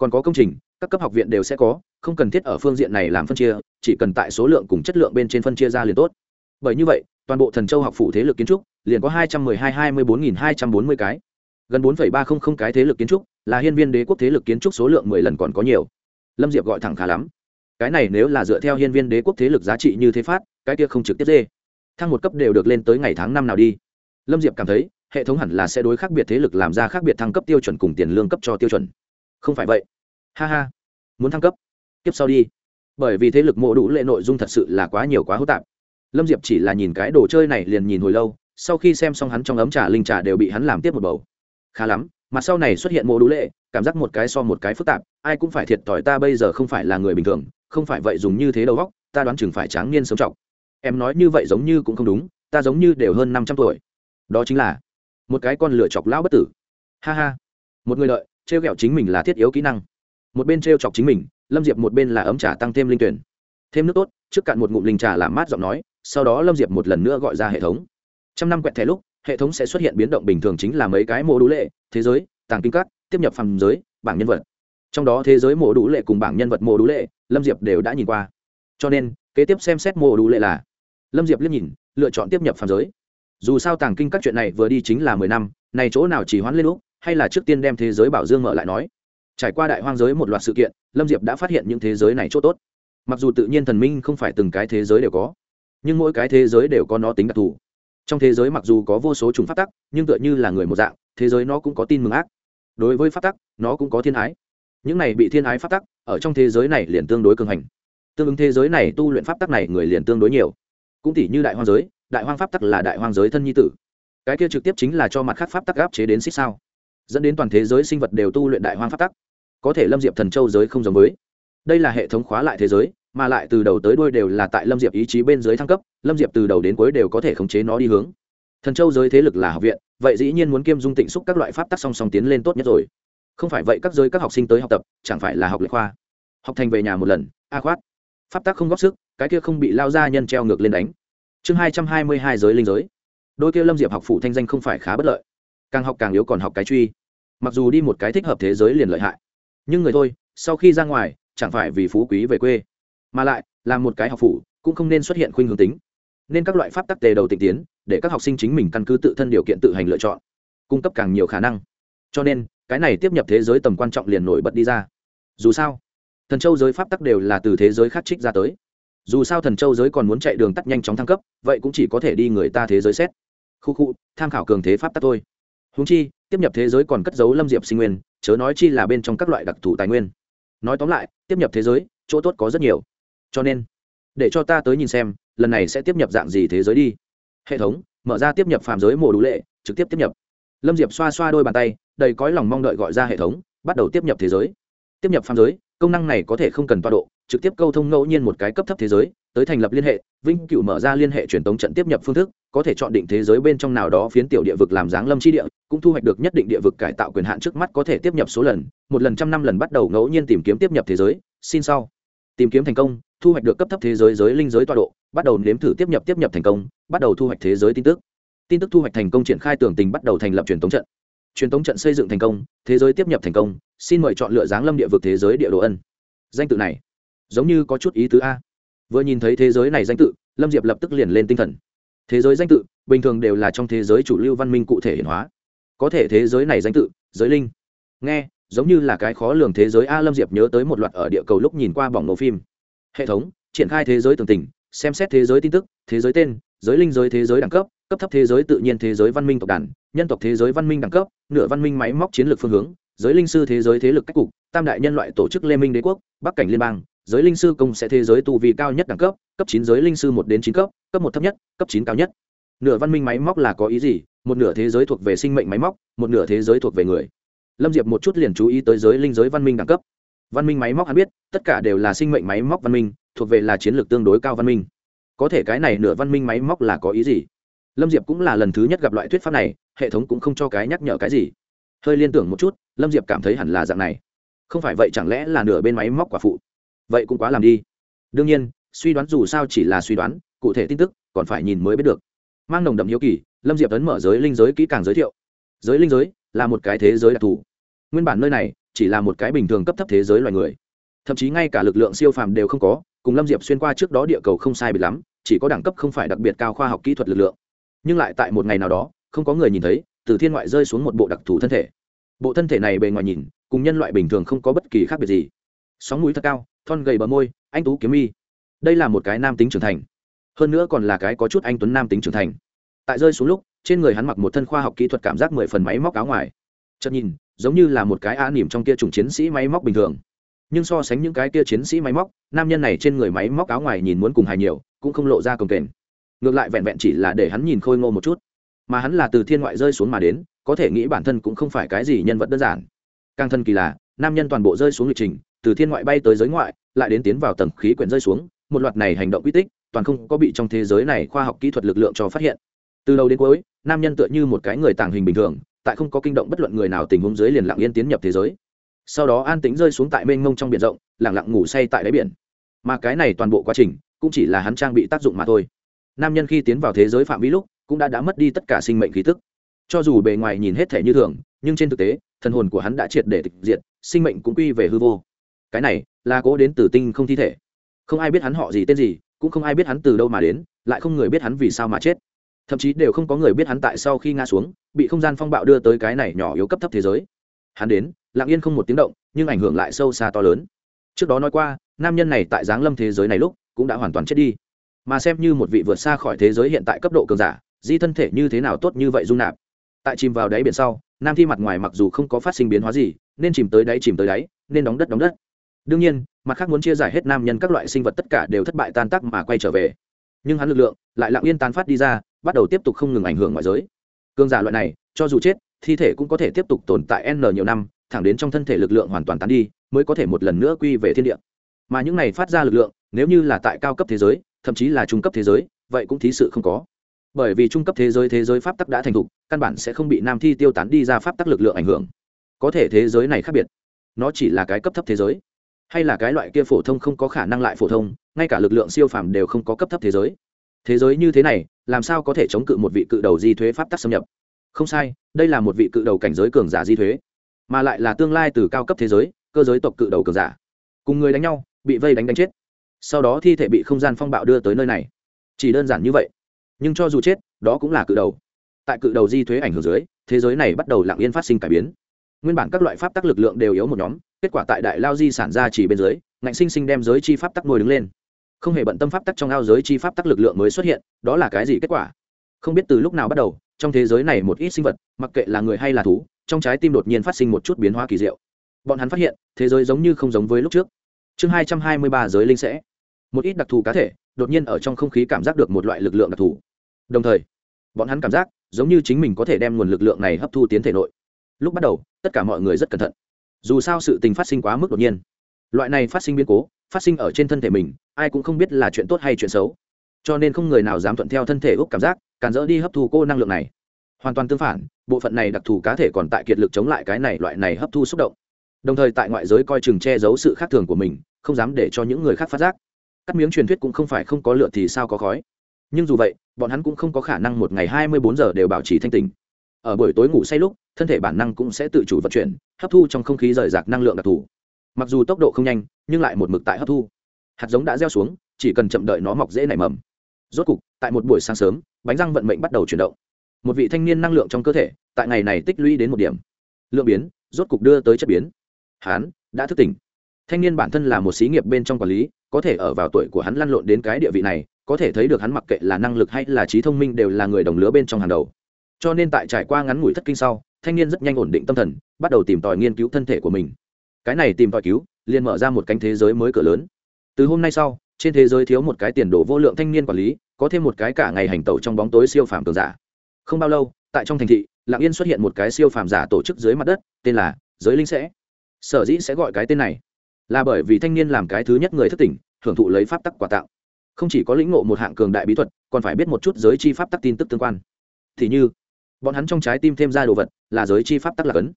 còn có công trình, các cấp học viện đều sẽ có, không cần thiết ở phương diện này làm phân chia, chỉ cần tại số lượng cùng chất lượng bên trên phân chia ra liền tốt. Bởi như vậy, toàn bộ thần châu học phủ thế lực kiến trúc liền có hai trăm mười hai hai mươi bốn nghìn hai trăm bốn mươi cái. Gần bốn phẩy ba không không cái thế lực kiến trúc là hiên viên đế quốc thế lực kiến trúc số lượng mười lần còn có nhiều. Lâm diệp gọi thẳng khá lắm. Cái này nếu là dựa theo hiên viên đế quốc thế lực giá trị như thế phát, cái kia không trực tiếp dê. Thăng một cấp đều được lên tới ngày tháng năm nào đi. Lâm diệp cảm thấy, hệ thống hẳn là sẽ đối khác biệt thế lực làm ra khác biệt thăng cấp tiêu chuẩn cùng tiền lương cấp cho tiêu chuẩn không phải vậy. Ha ha. Muốn thăng cấp? Tiếp sau đi. Bởi vì thế lực mộ đủ lệ nội dung thật sự là quá nhiều quá hỗn tạp. Lâm diệp chỉ là nhìn cái đồ chơi này liền nhìn hồi lâu, sau khi xem xong hắn trong ấm trà linh trà đều bị hắn làm tiếp một bầu. Khá lắm mặt sau này xuất hiện mộ đủ lệ, cảm giác một cái so một cái phức tạp, ai cũng phải thiệt thòi ta bây giờ không phải là người bình thường, không phải vậy dùng như thế đầu góc ta đoán chừng phải tráng niên sống trọng. Em nói như vậy giống như cũng không đúng, ta giống như đều hơn năm trăm tuổi. Đó chính là một cái con lửa chọc lão bất tử. Ha ha. Một người lợi t r e o g ẹ o chính mình là thiết yếu kỹ năng. Một bên t r e o chọc chính mình, lâm diệp một bên là ấm trà tăng thêm linh tuyển. Thêm nước tốt, trước cạn một ngụm linh trà làm mát giọng nói, sau đó lâm diệp một lần nữa gọi ra hệ thống. Trăm năm quẹt thẻ lúc, hệ thống sẽ xuất hiện biến động bình thường chính là mấy cái mô đũ lệ, thế giới, tàng kinh cắt tiếp nhập phàm giới, bảng nhân vật. Trong đó thế giới mô đũ lệ cùng bảng nhân vật mô đũ lệ, lâm diệp đều đã nhìn qua. Cho nên, kế tiếp xem xét mô đũ lệ là, lâm diệp liếc nhìn, lựa chọn tiếp nhập phàm giới. Dù sao tàng kinh các chuyện này vừa đi chính là mười năm, này chỗ nào chỉ hoãn lên lúc hay là trước tiên đem thế giới bảo dương mở lại nói? Trải qua đại hoang giới một loạt sự kiện, lâm diệp đã phát hiện những thế giới này chỗ tốt. Mặc dù tự nhiên thần minh không phải từng cái thế giới đều có, nhưng mỗi cái thế giới đều có nó tính đặc thù. Trong thế giới mặc dù có vô số chủng phát tắc, nhưng tựa như là người một dạng, thế giới nó cũng có tin mừng ác. Đối với phát tắc, nó cũng có thiên ái. Những này bị thiên ái phát tắc, ở trong thế giới này liền tương đối cường hành. Tương ứng thế giới này tu luyện pháp tắc này người liền tương đối nhiều. Cũng tỷ như đại hoang giới, đại hoang pháp tắc là đại hoang giới thân nhi tử. Cái kia trực tiếp chính là cho mặt khác pháp tắc áp chế đến xích sao dẫn đến toàn thế giới sinh vật đều tu luyện đại hoang pháp tắc. Có thể lâm diệp thần châu giới không giống với. Đây là hệ thống khóa lại thế giới, mà lại từ đầu tới đuôi đều là tại lâm diệp ý chí bên dưới thăng cấp, lâm diệp từ đầu đến cuối đều có thể khống chế nó đi hướng. Thần châu giới thế lực là học viện, vậy dĩ nhiên muốn kiêm dung tịnh xúc các loại pháp tắc song song tiến lên tốt nhất rồi. Không phải vậy các giới các học sinh tới học tập, chẳng phải là học lệ khoa. Học thành về nhà một lần, a khoát. Pháp tắc không góp sức, cái kia không bị lao ra nhân treo ngược lên đánh. Chương hai trăm hai mươi hai giới linh giới. Đôi kia lâm diệp học phủ thanh danh không phải khá bất lợi. Càng học càng yếu còn học cái truy mặc dù đi một cái thích hợp thế giới liền lợi hại, nhưng người thôi, sau khi ra ngoài, chẳng phải vì phú quý về quê, mà lại là một cái học phủ, cũng không nên xuất hiện khuynh hướng tính. Nên các loại pháp tắc tề đầu tịnh tiến, để các học sinh chính mình căn cứ tự thân điều kiện tự hành lựa chọn, cung cấp càng nhiều khả năng. Cho nên, cái này tiếp nhập thế giới tầm quan trọng liền nổi bật đi ra. Dù sao, thần châu giới pháp tắc đều là từ thế giới khác trích ra tới. Dù sao thần châu giới còn muốn chạy đường tắt nhanh chóng thăng cấp, vậy cũng chỉ có thể đi người ta thế giới xét. Khu khu, tham khảo cường thế pháp tắc thôi húng chi, tiếp nhập thế giới còn cất giấu lâm diệp sinh nguyên, chớ nói chi là bên trong các loại đặc thù tài nguyên. Nói tóm lại, tiếp nhập thế giới, chỗ tốt có rất nhiều. Cho nên, để cho ta tới nhìn xem, lần này sẽ tiếp nhập dạng gì thế giới đi. Hệ thống, mở ra tiếp nhập phạm giới mùa đủ lệ, trực tiếp tiếp nhập. Lâm diệp xoa xoa đôi bàn tay, đầy cõi lòng mong đợi gọi ra hệ thống, bắt đầu tiếp nhập thế giới. Tiếp nhập phạm giới, công năng này có thể không cần toa độ, trực tiếp câu thông ngẫu nhiên một cái cấp thấp thế giới tới thành lập liên hệ, vinh cựu mở ra liên hệ truyền tống trận tiếp nhập phương thức, có thể chọn định thế giới bên trong nào đó phiến tiểu địa vực làm dáng lâm chi địa, cũng thu hoạch được nhất định địa vực cải tạo quyền hạn trước mắt có thể tiếp nhập số lần, một lần trăm năm lần bắt đầu ngẫu nhiên tìm kiếm tiếp nhập thế giới, xin sau. Tìm kiếm thành công, thu hoạch được cấp thấp thế giới giới linh giới tọa độ, bắt đầu nếm thử tiếp nhập tiếp nhập thành công, bắt đầu thu hoạch thế giới tin tức. Tin tức thu hoạch thành công triển khai tưởng tình bắt đầu thành lập truyền tống trận. Truyền tống trận xây dựng thành công, thế giới tiếp nhập thành công, xin mời chọn lựa dáng lâm địa vực thế giới địa đồ ân. Danh tự này, giống như có chút ý tứ a vừa nhìn thấy thế giới này danh tự lâm diệp lập tức liền lên tinh thần thế giới danh tự bình thường đều là trong thế giới chủ lưu văn minh cụ thể hiện hóa có thể thế giới này danh tự giới linh nghe giống như là cái khó lường thế giới a lâm diệp nhớ tới một loạt ở địa cầu lúc nhìn qua bỏng nổ phim hệ thống triển khai thế giới tường tình xem xét thế giới tin tức thế giới tên giới linh giới thế giới đẳng cấp cấp thấp thế giới tự nhiên thế giới văn minh tộc đàn nhân tộc thế giới văn minh đẳng cấp nửa văn minh máy móc chiến lược phương hướng giới linh sư thế giới thế lực cách cục tam đại nhân loại tổ chức lê minh đế quốc bắc cảnh liên bang giới linh sư công sẽ thế giới tu vi cao nhất đẳng cấp cấp chín giới linh sư một đến chín cấp cấp một thấp nhất, cấp chín cao nhất. Nửa văn minh máy móc là có ý gì? Một nửa thế giới thuộc về sinh mệnh máy móc, một nửa thế giới thuộc về người. Lâm diệp một chút liền chú ý tới giới linh giới văn minh đẳng cấp. Văn minh máy móc hắn biết, tất cả đều là sinh mệnh máy móc văn minh, thuộc về là chiến lược tương đối cao văn minh. Có thể cái này nửa văn minh máy móc là có ý gì? Lâm diệp cũng là lần thứ nhất gặp loại thuyết pháp này, hệ thống cũng không cho cái nhắc nhở cái gì. Hơi liên tưởng một chút, lâm diệp cảm thấy hẳn là dạng này. Không phải vậy chẳng lẽ là nửa bên máy móc quả phụ? Vậy cũng quá làm đi. Đương nhiên, suy đoán dù sao chỉ là suy đoán, cụ thể tin tức còn phải nhìn mới biết được. Mang nồng đậm hiếu kỳ, lâm diệp tấn mở giới linh giới kỹ càng giới thiệu. Giới linh giới là một cái thế giới đặc thù. Nguyên bản nơi này chỉ là một cái bình thường cấp thấp thế giới loài người. Thậm chí ngay cả lực lượng siêu phàm đều không có, cùng lâm diệp xuyên qua trước đó địa cầu không sai bị lắm, chỉ có đẳng cấp không phải đặc biệt cao khoa học kỹ thuật lực lượng. Nhưng lại tại một ngày nào đó, không có người nhìn thấy, từ thiên ngoại rơi xuống một bộ đặc thù thân thể. Bộ thân thể này bề ngoài nhìn, cùng nhân loại bình thường không có bất kỳ khác biệt gì. Sóng mũi thật cao thon gầy bờ môi, anh tú kiếm mi. Đây là một cái nam tính trưởng thành. Hơn nữa còn là cái có chút anh tuấn nam tính trưởng thành. Tại rơi xuống lúc, trên người hắn mặc một thân khoa học kỹ thuật cảm giác mười phần máy móc áo ngoài. Chợt nhìn, giống như là một cái á nỉm trong kia chủng chiến sĩ máy móc bình thường. Nhưng so sánh những cái kia chiến sĩ máy móc, nam nhân này trên người máy móc áo ngoài nhìn muốn cùng hài nhiều, cũng không lộ ra cồng kềnh. Ngược lại vẹn vẹn chỉ là để hắn nhìn khôi ngô một chút. Mà hắn là từ thiên ngoại rơi xuống mà đến, có thể nghĩ bản thân cũng không phải cái gì nhân vật đơn giản. Càng thân kỳ là, nam nhân toàn bộ rơi xuống lịch trình từ thiên ngoại bay tới giới ngoại, lại đến tiến vào tầng khí quyển rơi xuống, một loạt này hành động quy tích, toàn không có bị trong thế giới này khoa học kỹ thuật lực lượng cho phát hiện. Từ đầu đến cuối, nam nhân tựa như một cái người tàng hình bình thường, tại không có kinh động bất luận người nào tình huống dưới liền lặng yên tiến nhập thế giới. Sau đó an tính rơi xuống tại mênh mông trong biển rộng lẳng lặng ngủ say tại đáy biển. Mà cái này toàn bộ quá trình, cũng chỉ là hắn trang bị tác dụng mà thôi. Nam nhân khi tiến vào thế giới phạm vi lúc, cũng đã đã mất đi tất cả sinh mệnh khí tức. Cho dù bề ngoài nhìn hết thể như thường, nhưng trên thực tế, thần hồn của hắn đã triệt để tịch diệt, sinh mệnh cũng quy về hư vô cái này là cố đến từ tinh không thi thể. Không ai biết hắn họ gì tên gì, cũng không ai biết hắn từ đâu mà đến, lại không người biết hắn vì sao mà chết. Thậm chí đều không có người biết hắn tại sau khi ngã xuống, bị không gian phong bạo đưa tới cái này nhỏ yếu cấp thấp thế giới. Hắn đến, lặng yên không một tiếng động, nhưng ảnh hưởng lại sâu xa to lớn. Trước đó nói qua, nam nhân này tại giáng lâm thế giới này lúc cũng đã hoàn toàn chết đi. Mà xem như một vị vượt xa khỏi thế giới hiện tại cấp độ cường giả, di thân thể như thế nào tốt như vậy dung nạp. Tại chìm vào đáy biển sau, nam thi mặt ngoài mặc dù không có phát sinh biến hóa gì, nên chìm tới đáy chìm tới đáy, nên đóng đất đóng đất đương nhiên, mặt khác muốn chia giải hết nam nhân các loại sinh vật tất cả đều thất bại tan tác mà quay trở về. Nhưng hắn lực lượng lại lặng yên tán phát đi ra, bắt đầu tiếp tục không ngừng ảnh hưởng ngoại giới. Cương giả loại này, cho dù chết, thi thể cũng có thể tiếp tục tồn tại n nhiều năm, thẳng đến trong thân thể lực lượng hoàn toàn tán đi, mới có thể một lần nữa quy về thiên địa. Mà những này phát ra lực lượng, nếu như là tại cao cấp thế giới, thậm chí là trung cấp thế giới, vậy cũng thí sự không có. Bởi vì trung cấp thế giới thế giới pháp tắc đã thành thục, căn bản sẽ không bị nam thi tiêu tán đi ra pháp tắc lực lượng ảnh hưởng. Có thể thế giới này khác biệt. Nó chỉ là cái cấp thấp thế giới hay là cái loại kia phổ thông không có khả năng lại phổ thông, ngay cả lực lượng siêu phàm đều không có cấp thấp thế giới. Thế giới như thế này, làm sao có thể chống cự một vị cự đầu di thuế pháp tắc xâm nhập? Không sai, đây là một vị cự đầu cảnh giới cường giả di thuế, mà lại là tương lai từ cao cấp thế giới, cơ giới tộc cự đầu cường giả. Cùng người đánh nhau, bị vây đánh đánh chết. Sau đó thi thể bị không gian phong bạo đưa tới nơi này. Chỉ đơn giản như vậy. Nhưng cho dù chết, đó cũng là cự đầu. Tại cự đầu di thuế ảnh hưởng dưới, thế giới này bắt đầu lặng yên phát sinh cải biến nguyên bản các loại pháp tắc lực lượng đều yếu một nhóm, kết quả tại đại lao di sản ra chỉ bên dưới, ngạnh sinh sinh đem giới chi pháp tắc nuôi đứng lên. Không hề bận tâm pháp tắc trong ao giới chi pháp tắc lực lượng mới xuất hiện, đó là cái gì kết quả? Không biết từ lúc nào bắt đầu, trong thế giới này một ít sinh vật, mặc kệ là người hay là thú, trong trái tim đột nhiên phát sinh một chút biến hóa kỳ diệu. Bọn hắn phát hiện, thế giới giống như không giống với lúc trước. Chương hai trăm hai mươi ba giới linh sẽ. Một ít đặc thù cá thể, đột nhiên ở trong không khí cảm giác được một loại lực lượng đặc thù. Đồng thời, bọn hắn cảm giác, giống như chính mình có thể đem nguồn lực lượng này hấp thu tiến thể nội lúc bắt đầu, tất cả mọi người rất cẩn thận. Dù sao sự tình phát sinh quá mức đột nhiên. Loại này phát sinh biến cố, phát sinh ở trên thân thể mình, ai cũng không biết là chuyện tốt hay chuyện xấu. Cho nên không người nào dám thuận theo thân thể úc cảm giác, càn dỡ đi hấp thu cô năng lượng này. Hoàn toàn tương phản, bộ phận này đặc thù cá thể còn tại kiệt lực chống lại cái này loại này hấp thu xúc động. Đồng thời tại ngoại giới coi chừng che giấu sự khác thường của mình, không dám để cho những người khác phát giác. Cắt miếng truyền thuyết cũng không phải không có lựa thì sao có khói. Nhưng dù vậy, bọn hắn cũng không có khả năng một ngày hai mươi bốn giờ đều bảo trì thanh tình ở buổi tối ngủ say lúc thân thể bản năng cũng sẽ tự chủ vận chuyển, hấp thu trong không khí rời rạc năng lượng đặc thù. Mặc dù tốc độ không nhanh, nhưng lại một mực tại hấp thu. Hạt giống đã gieo xuống, chỉ cần chậm đợi nó mọc dễ nảy mầm. Rốt cục, tại một buổi sáng sớm, bánh răng vận mệnh bắt đầu chuyển động. Một vị thanh niên năng lượng trong cơ thể, tại ngày này tích lũy đến một điểm. Lượng biến, rốt cục đưa tới chất biến. Hán, đã thức tỉnh. Thanh niên bản thân là một xí nghiệp bên trong quản lý, có thể ở vào tuổi của hắn lăn lộn đến cái địa vị này, có thể thấy được hắn mặc kệ là năng lực hay là trí thông minh đều là người đồng lứa bên trong hàng đầu. Cho nên tại trải qua ngắn ngủi thất kinh sau thanh niên rất nhanh ổn định tâm thần, bắt đầu tìm tòi nghiên cứu thân thể của mình. Cái này tìm tòi cứu, liền mở ra một cánh thế giới mới cửa lớn. Từ hôm nay sau, trên thế giới thiếu một cái tiền đồ vô lượng thanh niên quản lý, có thêm một cái cả ngày hành tẩu trong bóng tối siêu phàm cường giả. Không bao lâu, tại trong thành thị, lạng yên xuất hiện một cái siêu phàm giả tổ chức dưới mặt đất, tên là giới linh sẽ. Sở dĩ sẽ gọi cái tên này, là bởi vì thanh niên làm cái thứ nhất người thất tỉnh, hưởng thụ lấy pháp tắc quà tặng. Không chỉ có lĩnh ngộ một hạng cường đại bí thuật, còn phải biết một chút giới chi pháp tắc tin tức tương quan. Thì như bọn hắn trong trái tim thêm ra đồ vật, là giới chi pháp tắc lạc ấn.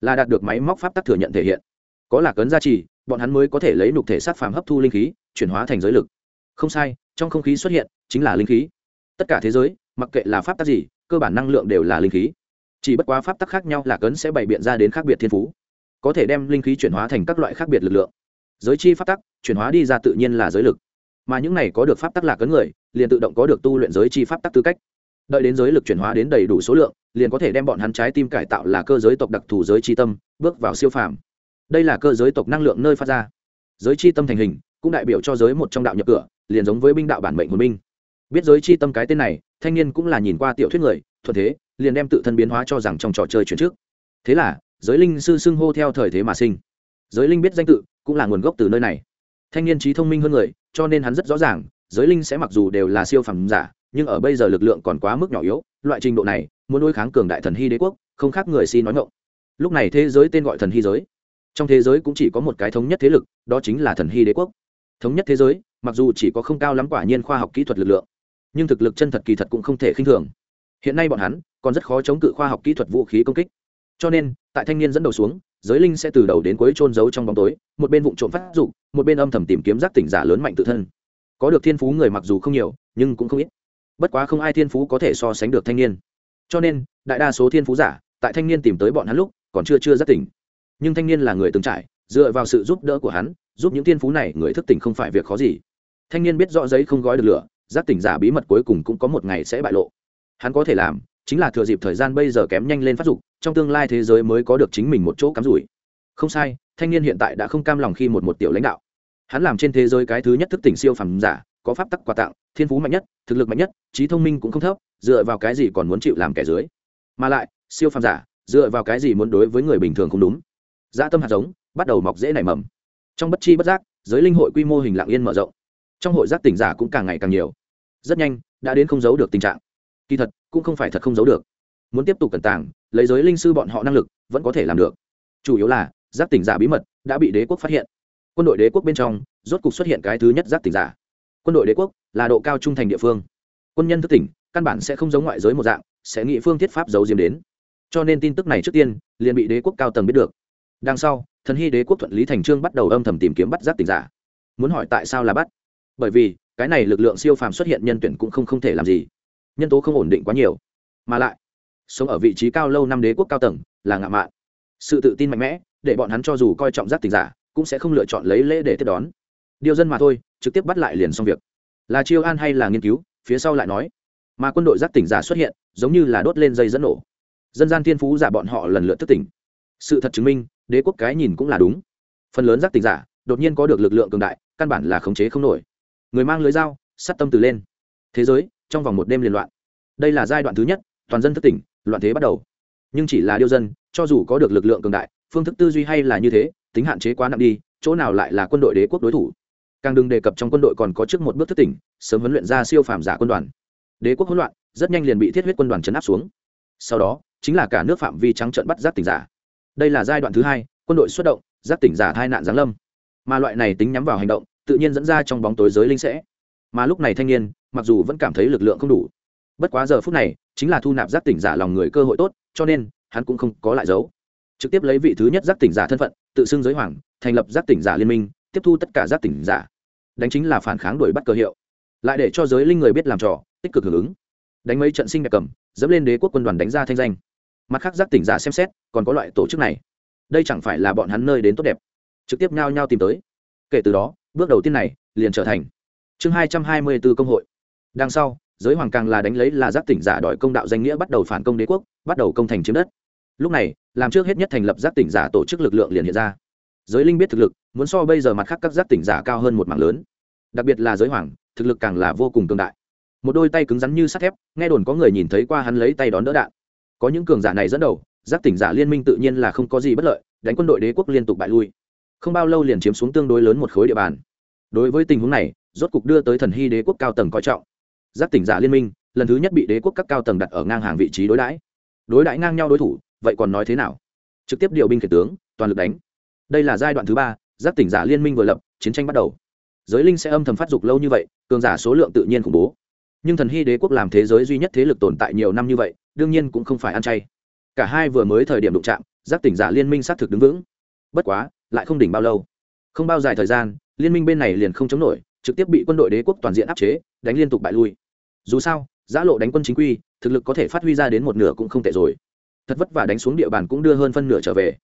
Là đạt được máy móc pháp tắc thừa nhận thể hiện. Có lạc ấn gia trì, bọn hắn mới có thể lấy nục thể sát phàm hấp thu linh khí, chuyển hóa thành giới lực. Không sai, trong không khí xuất hiện chính là linh khí. Tất cả thế giới, mặc kệ là pháp tắc gì, cơ bản năng lượng đều là linh khí. Chỉ bất quá pháp tắc khác nhau, lạc ấn sẽ bày biện ra đến khác biệt thiên phú. Có thể đem linh khí chuyển hóa thành các loại khác biệt lực lượng. Giới chi pháp tắc, chuyển hóa đi ra tự nhiên là giới lực. Mà những này có được pháp tắc lạc ấn người, liền tự động có được tu luyện giới chi pháp tắc tư cách đợi đến giới lực chuyển hóa đến đầy đủ số lượng, liền có thể đem bọn hắn trái tim cải tạo là cơ giới tộc đặc thù giới chi tâm, bước vào siêu phàm. Đây là cơ giới tộc năng lượng nơi phát ra. Giới chi tâm thành hình, cũng đại biểu cho giới một trong đạo nhập cửa, liền giống với binh đạo bản mệnh hồn binh. Biết giới chi tâm cái tên này, thanh niên cũng là nhìn qua tiểu thuyết người, thuận thế, liền đem tự thân biến hóa cho rằng trong trò chơi chuyển trước. Thế là, giới linh sư xưng hô theo thời thế mà sinh. Giới linh biết danh tự, cũng là nguồn gốc từ nơi này. Thanh niên trí thông minh hơn người, cho nên hắn rất rõ ràng, giới linh sẽ mặc dù đều là siêu phẩm giả nhưng ở bây giờ lực lượng còn quá mức nhỏ yếu, loại trình độ này, muốn nuôi kháng cường đại thần hy đế quốc, không khác người si nói ngộng lúc này thế giới tên gọi thần hy giới. Trong thế giới cũng chỉ có một cái thống nhất thế lực, đó chính là thần hy đế quốc. Thống nhất thế giới, mặc dù chỉ có không cao lắm quả nhiên khoa học kỹ thuật lực lượng, nhưng thực lực chân thật kỳ thật cũng không thể khinh thường. Hiện nay bọn hắn, còn rất khó chống cự khoa học kỹ thuật vũ khí công kích. Cho nên, tại thanh niên dẫn đầu xuống, giới linh sẽ từ đầu đến cuối trôn giấu trong bóng tối, một bên vụ trộm phát dụng một bên âm thầm tìm kiếm giác tỉnh giả lớn mạnh tự thân. Có được thiên phú người mặc dù không nhiều, nhưng cũng không ít bất quá không ai thiên phú có thể so sánh được thanh niên. Cho nên, đại đa số thiên phú giả, tại thanh niên tìm tới bọn hắn lúc, còn chưa chưa rất tỉnh. Nhưng thanh niên là người từng trải, dựa vào sự giúp đỡ của hắn, giúp những thiên phú này, người thức tỉnh không phải việc khó gì. Thanh niên biết rõ giấy không gói được lửa, giác tỉnh giả bí mật cuối cùng cũng có một ngày sẽ bại lộ. Hắn có thể làm, chính là thừa dịp thời gian bây giờ kém nhanh lên phát dục, trong tương lai thế giới mới có được chính mình một chỗ cắm rủi. Không sai, thanh niên hiện tại đã không cam lòng khi một một tiểu lãnh đạo. Hắn làm trên thế giới cái thứ nhất thức tỉnh siêu phẩm giả có pháp tắc quà tặng, thiên phú mạnh nhất, thực lực mạnh nhất, trí thông minh cũng không thấp, dựa vào cái gì còn muốn chịu làm kẻ dưới? Mà lại, siêu phàm giả, dựa vào cái gì muốn đối với người bình thường không đúng? Dã tâm hạt giống, bắt đầu mọc dễ nảy mầm. Trong bất chi bất giác, giới linh hội quy mô hình lạng yên mở rộng. Trong hội giác tỉnh giả cũng càng ngày càng nhiều. Rất nhanh, đã đến không giấu được tình trạng. Kỳ thật, cũng không phải thật không giấu được. Muốn tiếp tục cẩn tàng, lấy giới linh sư bọn họ năng lực, vẫn có thể làm được. Chủ yếu là, giác tỉnh giả bí mật đã bị đế quốc phát hiện. Quân đội đế quốc bên trong, rốt cục xuất hiện cái thứ nhất giác tỉnh giả quân đội đế quốc là độ cao trung thành địa phương. Quân nhân thức tỉnh, căn bản sẽ không giống ngoại giới một dạng, sẽ nghị phương thiết pháp giấu diếm đến. Cho nên tin tức này trước tiên, liền bị đế quốc cao tầng biết được. Đằng sau, thần hy đế quốc thuận lý thành trương bắt đầu âm thầm tìm kiếm bắt giác tỉnh giả. Muốn hỏi tại sao là bắt? Bởi vì, cái này lực lượng siêu phàm xuất hiện nhân tuyển cũng không không thể làm gì. Nhân tố không ổn định quá nhiều. Mà lại, sống ở vị trí cao lâu năm đế quốc cao tầng là ngạo mạn. Sự tự tin mạnh mẽ, để bọn hắn cho dù coi trọng giác tỉnh giả, cũng sẽ không lựa chọn lấy lễ để tiếp đón. Điều dân mà thôi trực tiếp bắt lại liền xong việc. Là chiêu an hay là nghiên cứu, phía sau lại nói. Mà quân đội giác tỉnh giả xuất hiện, giống như là đốt lên dây dẫn nổ. Dân gian thiên phú giả bọn họ lần lượt thức tỉnh. Sự thật chứng minh, đế quốc cái nhìn cũng là đúng. Phần lớn giác tỉnh giả, đột nhiên có được lực lượng cường đại, căn bản là khống chế không nổi. Người mang lưới dao sắt tâm từ lên. Thế giới, trong vòng một đêm liên loạn. Đây là giai đoạn thứ nhất, toàn dân thức tỉnh, loạn thế bắt đầu. Nhưng chỉ là điêu dân, cho dù có được lực lượng cường đại, phương thức tư duy hay là như thế, tính hạn chế quá nặng đi, chỗ nào lại là quân đội đế quốc đối thủ? Càng đừng đề cập trong quân đội còn có trước một bước thức tỉnh, sớm huấn luyện ra siêu phàm giả quân đoàn. Đế quốc hỗn loạn, rất nhanh liền bị thiết huyết quân đoàn chấn áp xuống. Sau đó, chính là cả nước phạm vi trắng trận bắt giáp tỉnh giả. Đây là giai đoạn thứ hai, quân đội xuất động giáp tỉnh giả hai nạn giáng lâm. Mà loại này tính nhắm vào hành động, tự nhiên dẫn ra trong bóng tối giới linh sẽ. Mà lúc này thanh niên, mặc dù vẫn cảm thấy lực lượng không đủ, bất quá giờ phút này, chính là thu nạp giác tỉnh giả lòng người cơ hội tốt, cho nên, hắn cũng không có lại giấu. Trực tiếp lấy vị thứ nhất giác tỉnh giả thân phận, tự xưng giới hoàng, thành lập giác tỉnh giả liên minh tiếp thu tất cả giác tỉnh giả. Đánh chính là phản kháng đuổi bắt cơ hiệu. Lại để cho giới linh người biết làm trò, tích cực hưởng ứng. Đánh mấy trận sinh đẹp cầm, dẫm lên đế quốc quân đoàn đánh ra thanh danh. Mặt khác giác tỉnh giả xem xét, còn có loại tổ chức này. Đây chẳng phải là bọn hắn nơi đến tốt đẹp. Trực tiếp nhao nhao tìm tới. Kể từ đó, bước đầu tiên này, liền trở thành chương hai trăm hai mươi b ố công hội. Đằng sau, giới hoàng càng là đánh lấy là giác tỉnh giả đòi công đạo danh nghĩa bắt đầu phản công đế quốc, bắt đầu công thành chiếm đất. Lúc này, làm trước hết nhất thành lập giác tỉnh giả tổ chức lực lượng liền hiện ra giới linh biết thực lực, muốn so bây giờ mặt khác các giác tỉnh giả cao hơn một mảng lớn. Đặc biệt là giới hoàng, thực lực càng là vô cùng cường đại. Một đôi tay cứng rắn như sắt thép, nghe đồn có người nhìn thấy qua hắn lấy tay đón đỡ đạn. Có những cường giả này dẫn đầu, giác tỉnh giả liên minh tự nhiên là không có gì bất lợi, đánh quân đội đế quốc liên tục bại lui. Không bao lâu liền chiếm xuống tương đối lớn một khối địa bàn. Đối với tình huống này, rốt cục đưa tới thần hy đế quốc cao tầng coi trọng. Giác tỉnh giả liên minh, lần thứ nhất bị đế quốc các cao tầng đặt ở ngang hàng vị trí đối đãi. Đối đãi ngang nhau đối thủ, vậy còn nói thế nào? Trực tiếp điều binh kể tướng, toàn lực đánh đây là giai đoạn thứ ba giác tỉnh giả liên minh vừa lập, chiến tranh bắt đầu. Giới linh sẽ âm thầm phát dục lâu như vậy, cường giả số lượng tự nhiên khủng bố. Nhưng thần hy đế quốc làm thế giới duy nhất thế lực tồn tại nhiều năm như vậy, đương nhiên cũng không phải ăn chay. Cả hai vừa mới thời điểm đụng chạm giác tỉnh giả liên minh xác thực đứng vững. Bất quá, lại không đỉnh bao lâu. Không bao dài thời gian, liên minh bên này liền không chống nổi, trực tiếp bị quân đội đế quốc toàn diện áp chế, đánh liên tục bại lui. Dù sao, giã lộ đánh quân chính quy, thực lực có thể phát huy ra đến một nửa cũng không tệ rồi. Thật vất vả đánh xuống địa bàn cũng đưa hơn phân nửa trở về.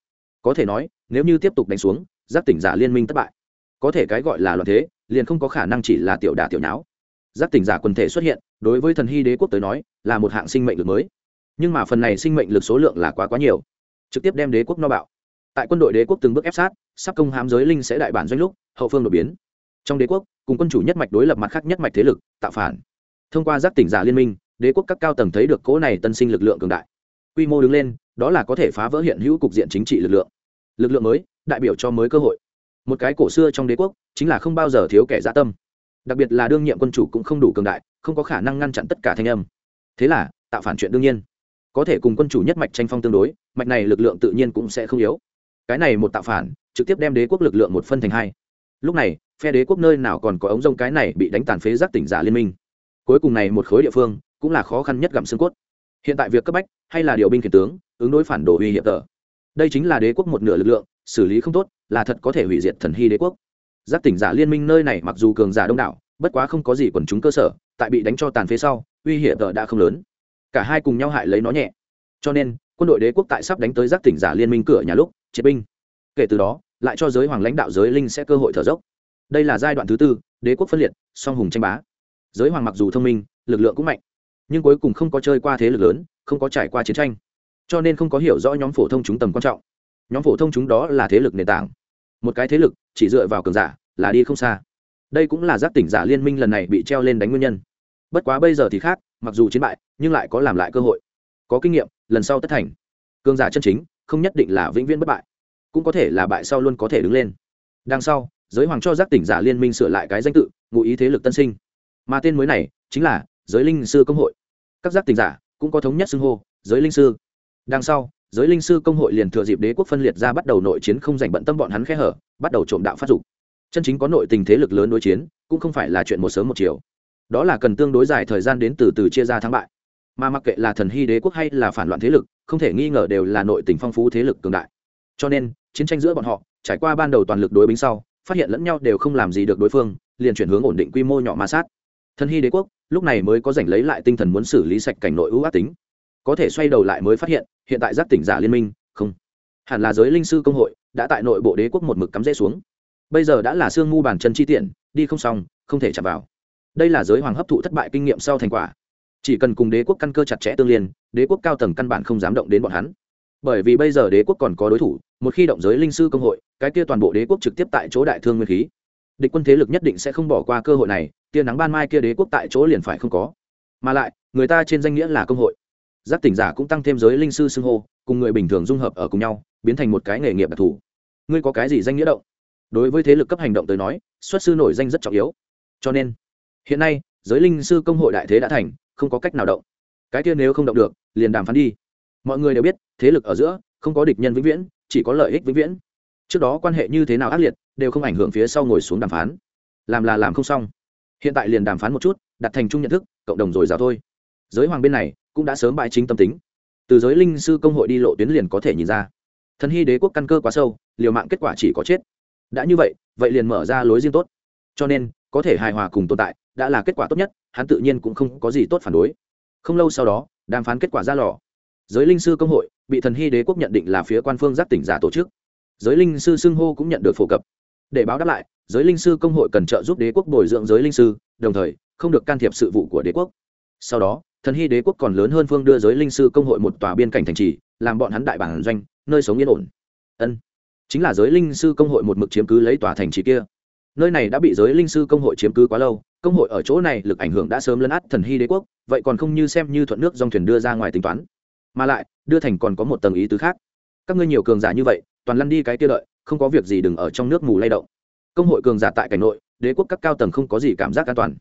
Có thể nói nếu như tiếp tục đánh xuống giác tỉnh giả liên minh thất bại. Có thể cái gọi là loạn thế, liền không có khả năng chỉ là tiểu đả tiểu nháo. Giác tỉnh giả quần thể xuất hiện, đối với thần hy đế quốc tới nói, là một hạng sinh mệnh lực mới. Nhưng mà phần này sinh mệnh lực số lượng là quá quá nhiều. Trực tiếp đem đế quốc no bạo. Tại quân đội đế quốc từng bước ép sát, sắp công hám giới linh sẽ đại bản doanh lúc, hậu phương đột biến. Trong đế quốc, cùng quân chủ nhất mạch đối lập mặt khác nhất mạch thế lực, tạo phản. Thông qua giác tỉnh giả liên minh, đế quốc các cao tầng thấy được cỗ này tân sinh lực lượng cường đại. Quy mô đứng lên, đó là có thể phá vỡ hiện hữu cục diện chính trị lực lượng lực lượng mới, đại biểu cho mới cơ hội. Một cái cổ xưa trong đế quốc, chính là không bao giờ thiếu kẻ dã tâm. Đặc biệt là đương nhiệm quân chủ cũng không đủ cường đại, không có khả năng ngăn chặn tất cả thanh âm. Thế là, tạo phản chuyện đương nhiên. Có thể cùng quân chủ nhất mạch tranh phong tương đối, mạch này lực lượng tự nhiên cũng sẽ không yếu. Cái này một tạo phản, trực tiếp đem đế quốc lực lượng một phân thành hai. Lúc này, phe đế quốc nơi nào còn có ống rông cái này bị đánh tàn phế giác tỉnh giả liên minh. Cuối cùng này một khối địa phương, cũng là khó khăn nhất gặm xương cốt. Hiện tại việc cấp bách, hay là điều binh khiển tướng, ứng đối phản đồ uy hiểm tờ đây chính là đế quốc một nửa lực lượng, xử lý không tốt, là thật có thể hủy diệt thần hy đế quốc. Giác tỉnh giả liên minh nơi này mặc dù cường giả đông đảo, bất quá không có gì quần chúng cơ sở, tại bị đánh cho tàn phế sau, uy hiểm tờ đã không lớn. Cả hai cùng nhau hại lấy nó nhẹ. Cho nên, quân đội đế quốc tại sắp đánh tới giác tỉnh giả liên minh cửa nhà lúc, triệt binh. Kể từ đó, lại cho giới hoàng lãnh đạo giới linh sẽ cơ hội thở dốc. Đây là giai đoạn thứ tư, đế quốc phân liệt, song hùng tranh bá. Giới hoàng mặc dù thông minh, lực lượng cũng mạnh, nhưng cuối cùng không có chơi qua thế lực lớn, không có trải qua chiến tranh cho nên không có hiểu rõ nhóm phổ thông chúng tầm quan trọng. Nhóm phổ thông chúng đó là thế lực nền tảng. Một cái thế lực, chỉ dựa vào cường giả, là đi không xa. Đây cũng là giác tỉnh giả liên minh lần này bị treo lên đánh nguyên nhân. Bất quá bây giờ thì khác, mặc dù chiến bại, nhưng lại có làm lại cơ hội. Có kinh nghiệm, lần sau tất thành. Cường giả chân chính, không nhất định là vĩnh viễn bất bại. Cũng có thể là bại sau luôn có thể đứng lên. Đằng sau, giới hoàng cho giác tỉnh giả liên minh sửa lại cái danh tự, ngụ ý thế lực tân sinh. Mà tên mới này, chính là giới linh sư công hội. Các giác tỉnh giả cũng có thống nhất xưng hô, giới linh sư đằng sau, giới linh sư công hội liền thừa dịp đế quốc phân liệt ra bắt đầu nội chiến không giành bận tâm bọn hắn khẽ hở, bắt đầu trộm đạo phát dục. Chân chính có nội tình thế lực lớn đối chiến, cũng không phải là chuyện một sớm một chiều. Đó là cần tương đối dài thời gian đến từ từ chia ra thắng bại. Mà mặc kệ là thần hy đế quốc hay là phản loạn thế lực, không thể nghi ngờ đều là nội tình phong phú thế lực cường đại. Cho nên, chiến tranh giữa bọn họ, trải qua ban đầu toàn lực đối bính sau, phát hiện lẫn nhau đều không làm gì được đối phương, liền chuyển hướng ổn định quy mô nhỏ ma sát. Thần hy đế quốc, lúc này mới có giành lấy lại tinh thần muốn xử lý sạch cảnh nội ưu ác tính có thể xoay đầu lại mới phát hiện hiện tại giác tỉnh giả liên minh, không. Hẳn là giới linh sư công hội đã tại nội bộ đế quốc một mực cắm rễ xuống. Bây giờ đã là sương mu bàn chân chi tiện, đi không xong, không thể chạm vào. Đây là giới hoàng hấp thụ thất bại kinh nghiệm sau thành quả. Chỉ cần cùng đế quốc căn cơ chặt chẽ tương liên, đế quốc cao tầng căn bản không dám động đến bọn hắn. Bởi vì bây giờ đế quốc còn có đối thủ, một khi động giới linh sư công hội, cái kia toàn bộ đế quốc trực tiếp tại chỗ đại thương nguyên khí. Địch quân thế lực nhất định sẽ không bỏ qua cơ hội này, tia nắng ban mai kia đế quốc tại chỗ liền phải không có. Mà lại, người ta trên danh nghĩa là công hội giác tỉnh giả cũng tăng thêm giới linh sư xưng hô, cùng người bình thường dung hợp ở cùng nhau, biến thành một cái nghề nghiệp đặc thù. Ngươi có cái gì danh nghĩa động? Đối với thế lực cấp hành động tới nói, xuất sư nổi danh rất trọng yếu. Cho nên, hiện nay, giới linh sư công hội đại thế đã thành, không có cách nào động. Cái kia nếu không động được, liền đàm phán đi. Mọi người đều biết, thế lực ở giữa, không có địch nhân vĩnh viễn, chỉ có lợi ích vĩnh viễn. Trước đó quan hệ như thế nào ác liệt, đều không ảnh hưởng phía sau ngồi xuống đàm phán. Làm là làm không xong. Hiện tại liền đàm phán một chút, đặt thành chung nhận thức, cộng đồng rồi rào thôi. Giới hoàng bên này cũng đã sớm bại chính tâm tính. Từ giới linh sư công hội đi lộ tuyến liền có thể nhìn ra. Thần hy đế quốc căn cơ quá sâu, liều mạng kết quả chỉ có chết. Đã như vậy vậy liền mở ra lối riêng tốt. Cho nên, có thể hài hòa cùng tồn tại, đã là kết quả tốt nhất, hắn tự nhiên cũng không có gì tốt phản đối. Không lâu sau đó, đàm phán kết quả ra lò. Giới linh sư công hội, bị thần hy đế quốc nhận định là phía quan phương giác tỉnh giả tổ chức. Giới linh sư xưng hô cũng nhận được phổ cập. Để báo đáp lại, giới linh sư công hội cần trợ giúp đế quốc bồi dưỡng giới linh sư, đồng thời, không được can thiệp sự vụ của đế quốc. Sau đó thần hy đế quốc còn lớn hơn phương đưa giới linh sư công hội một tòa biên cảnh thành trì, làm bọn hắn đại bản doanh, nơi sống yên ổn. Ân, chính là giới linh sư công hội một mực chiếm cứ lấy tòa thành trì kia. Nơi này đã bị giới linh sư công hội chiếm cứ quá lâu, công hội ở chỗ này lực ảnh hưởng đã sớm lấn át thần hy đế quốc, vậy còn không như xem như thuận nước dòng thuyền đưa ra ngoài tính toán. Mà lại, đưa thành còn có một tầng ý tứ khác. Các ngươi nhiều cường giả như vậy, toàn lăn đi cái kia đợi, không có việc gì đừng ở trong nước mù lay động. Công hội cường giả tại cảnh nội, đế quốc các cao tầng không có gì cảm giác an toàn.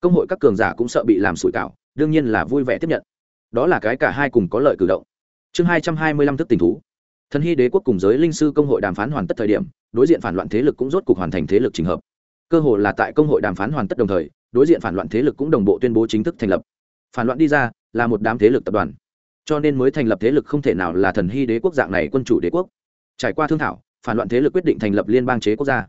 Công hội các cường giả cũng sợ bị làm sủi cảo đương nhiên là vui vẻ tiếp nhận. Đó là cái cả hai cùng có lợi cử động. Chương hai trăm hai mươi lăm thức tình thú. Thần hy đế quốc cùng giới linh sư công hội đàm phán hoàn tất thời điểm, đối diện phản loạn thế lực cũng rốt cục hoàn thành thế lực trình hợp. Cơ hội là tại công hội đàm phán hoàn tất đồng thời, đối diện phản loạn thế lực cũng đồng bộ tuyên bố chính thức thành lập. Phản loạn đi ra, là một đám thế lực tập đoàn. Cho nên mới thành lập thế lực không thể nào là thần hy đế quốc dạng này quân chủ đế quốc. Trải qua thương thảo, phản loạn thế lực quyết định thành lập liên bang chế quốc gia.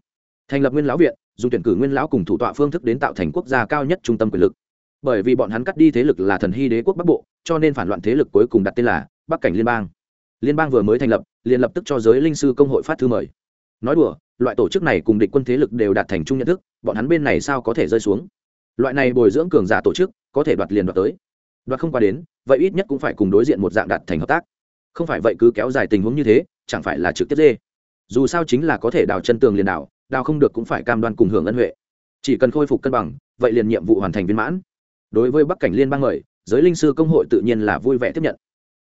Thành lập nguyên lão viện, dùng tuyển cử nguyên lão cùng thủ tọa phương thức đến tạo thành quốc gia cao nhất trung tâm quyền lực bởi vì bọn hắn cắt đi thế lực là thần hy đế quốc bắc bộ, cho nên phản loạn thế lực cuối cùng đặt tên là bắc cảnh liên bang. Liên bang vừa mới thành lập, liền lập tức cho giới linh sư công hội phát thư mời. Nói đùa, loại tổ chức này cùng địch quân thế lực đều đạt thành chung nhận thức, bọn hắn bên này sao có thể rơi xuống? Loại này bồi dưỡng cường giả tổ chức, có thể đoạt liền đoạt tới. Đoạt không qua đến, vậy ít nhất cũng phải cùng đối diện một dạng đạt thành hợp tác. Không phải vậy cứ kéo dài tình huống như thế, chẳng phải là trực tiếp dê. Dù sao chính là có thể đào chân tường liền đào đào không được cũng phải cam đoan cùng hưởng ân huệ. Chỉ cần khôi phục cân bằng, vậy liền nhiệm vụ hoàn thành viên mãn đối với bắc cảnh liên bang mời, giới linh sư công hội tự nhiên là vui vẻ tiếp nhận.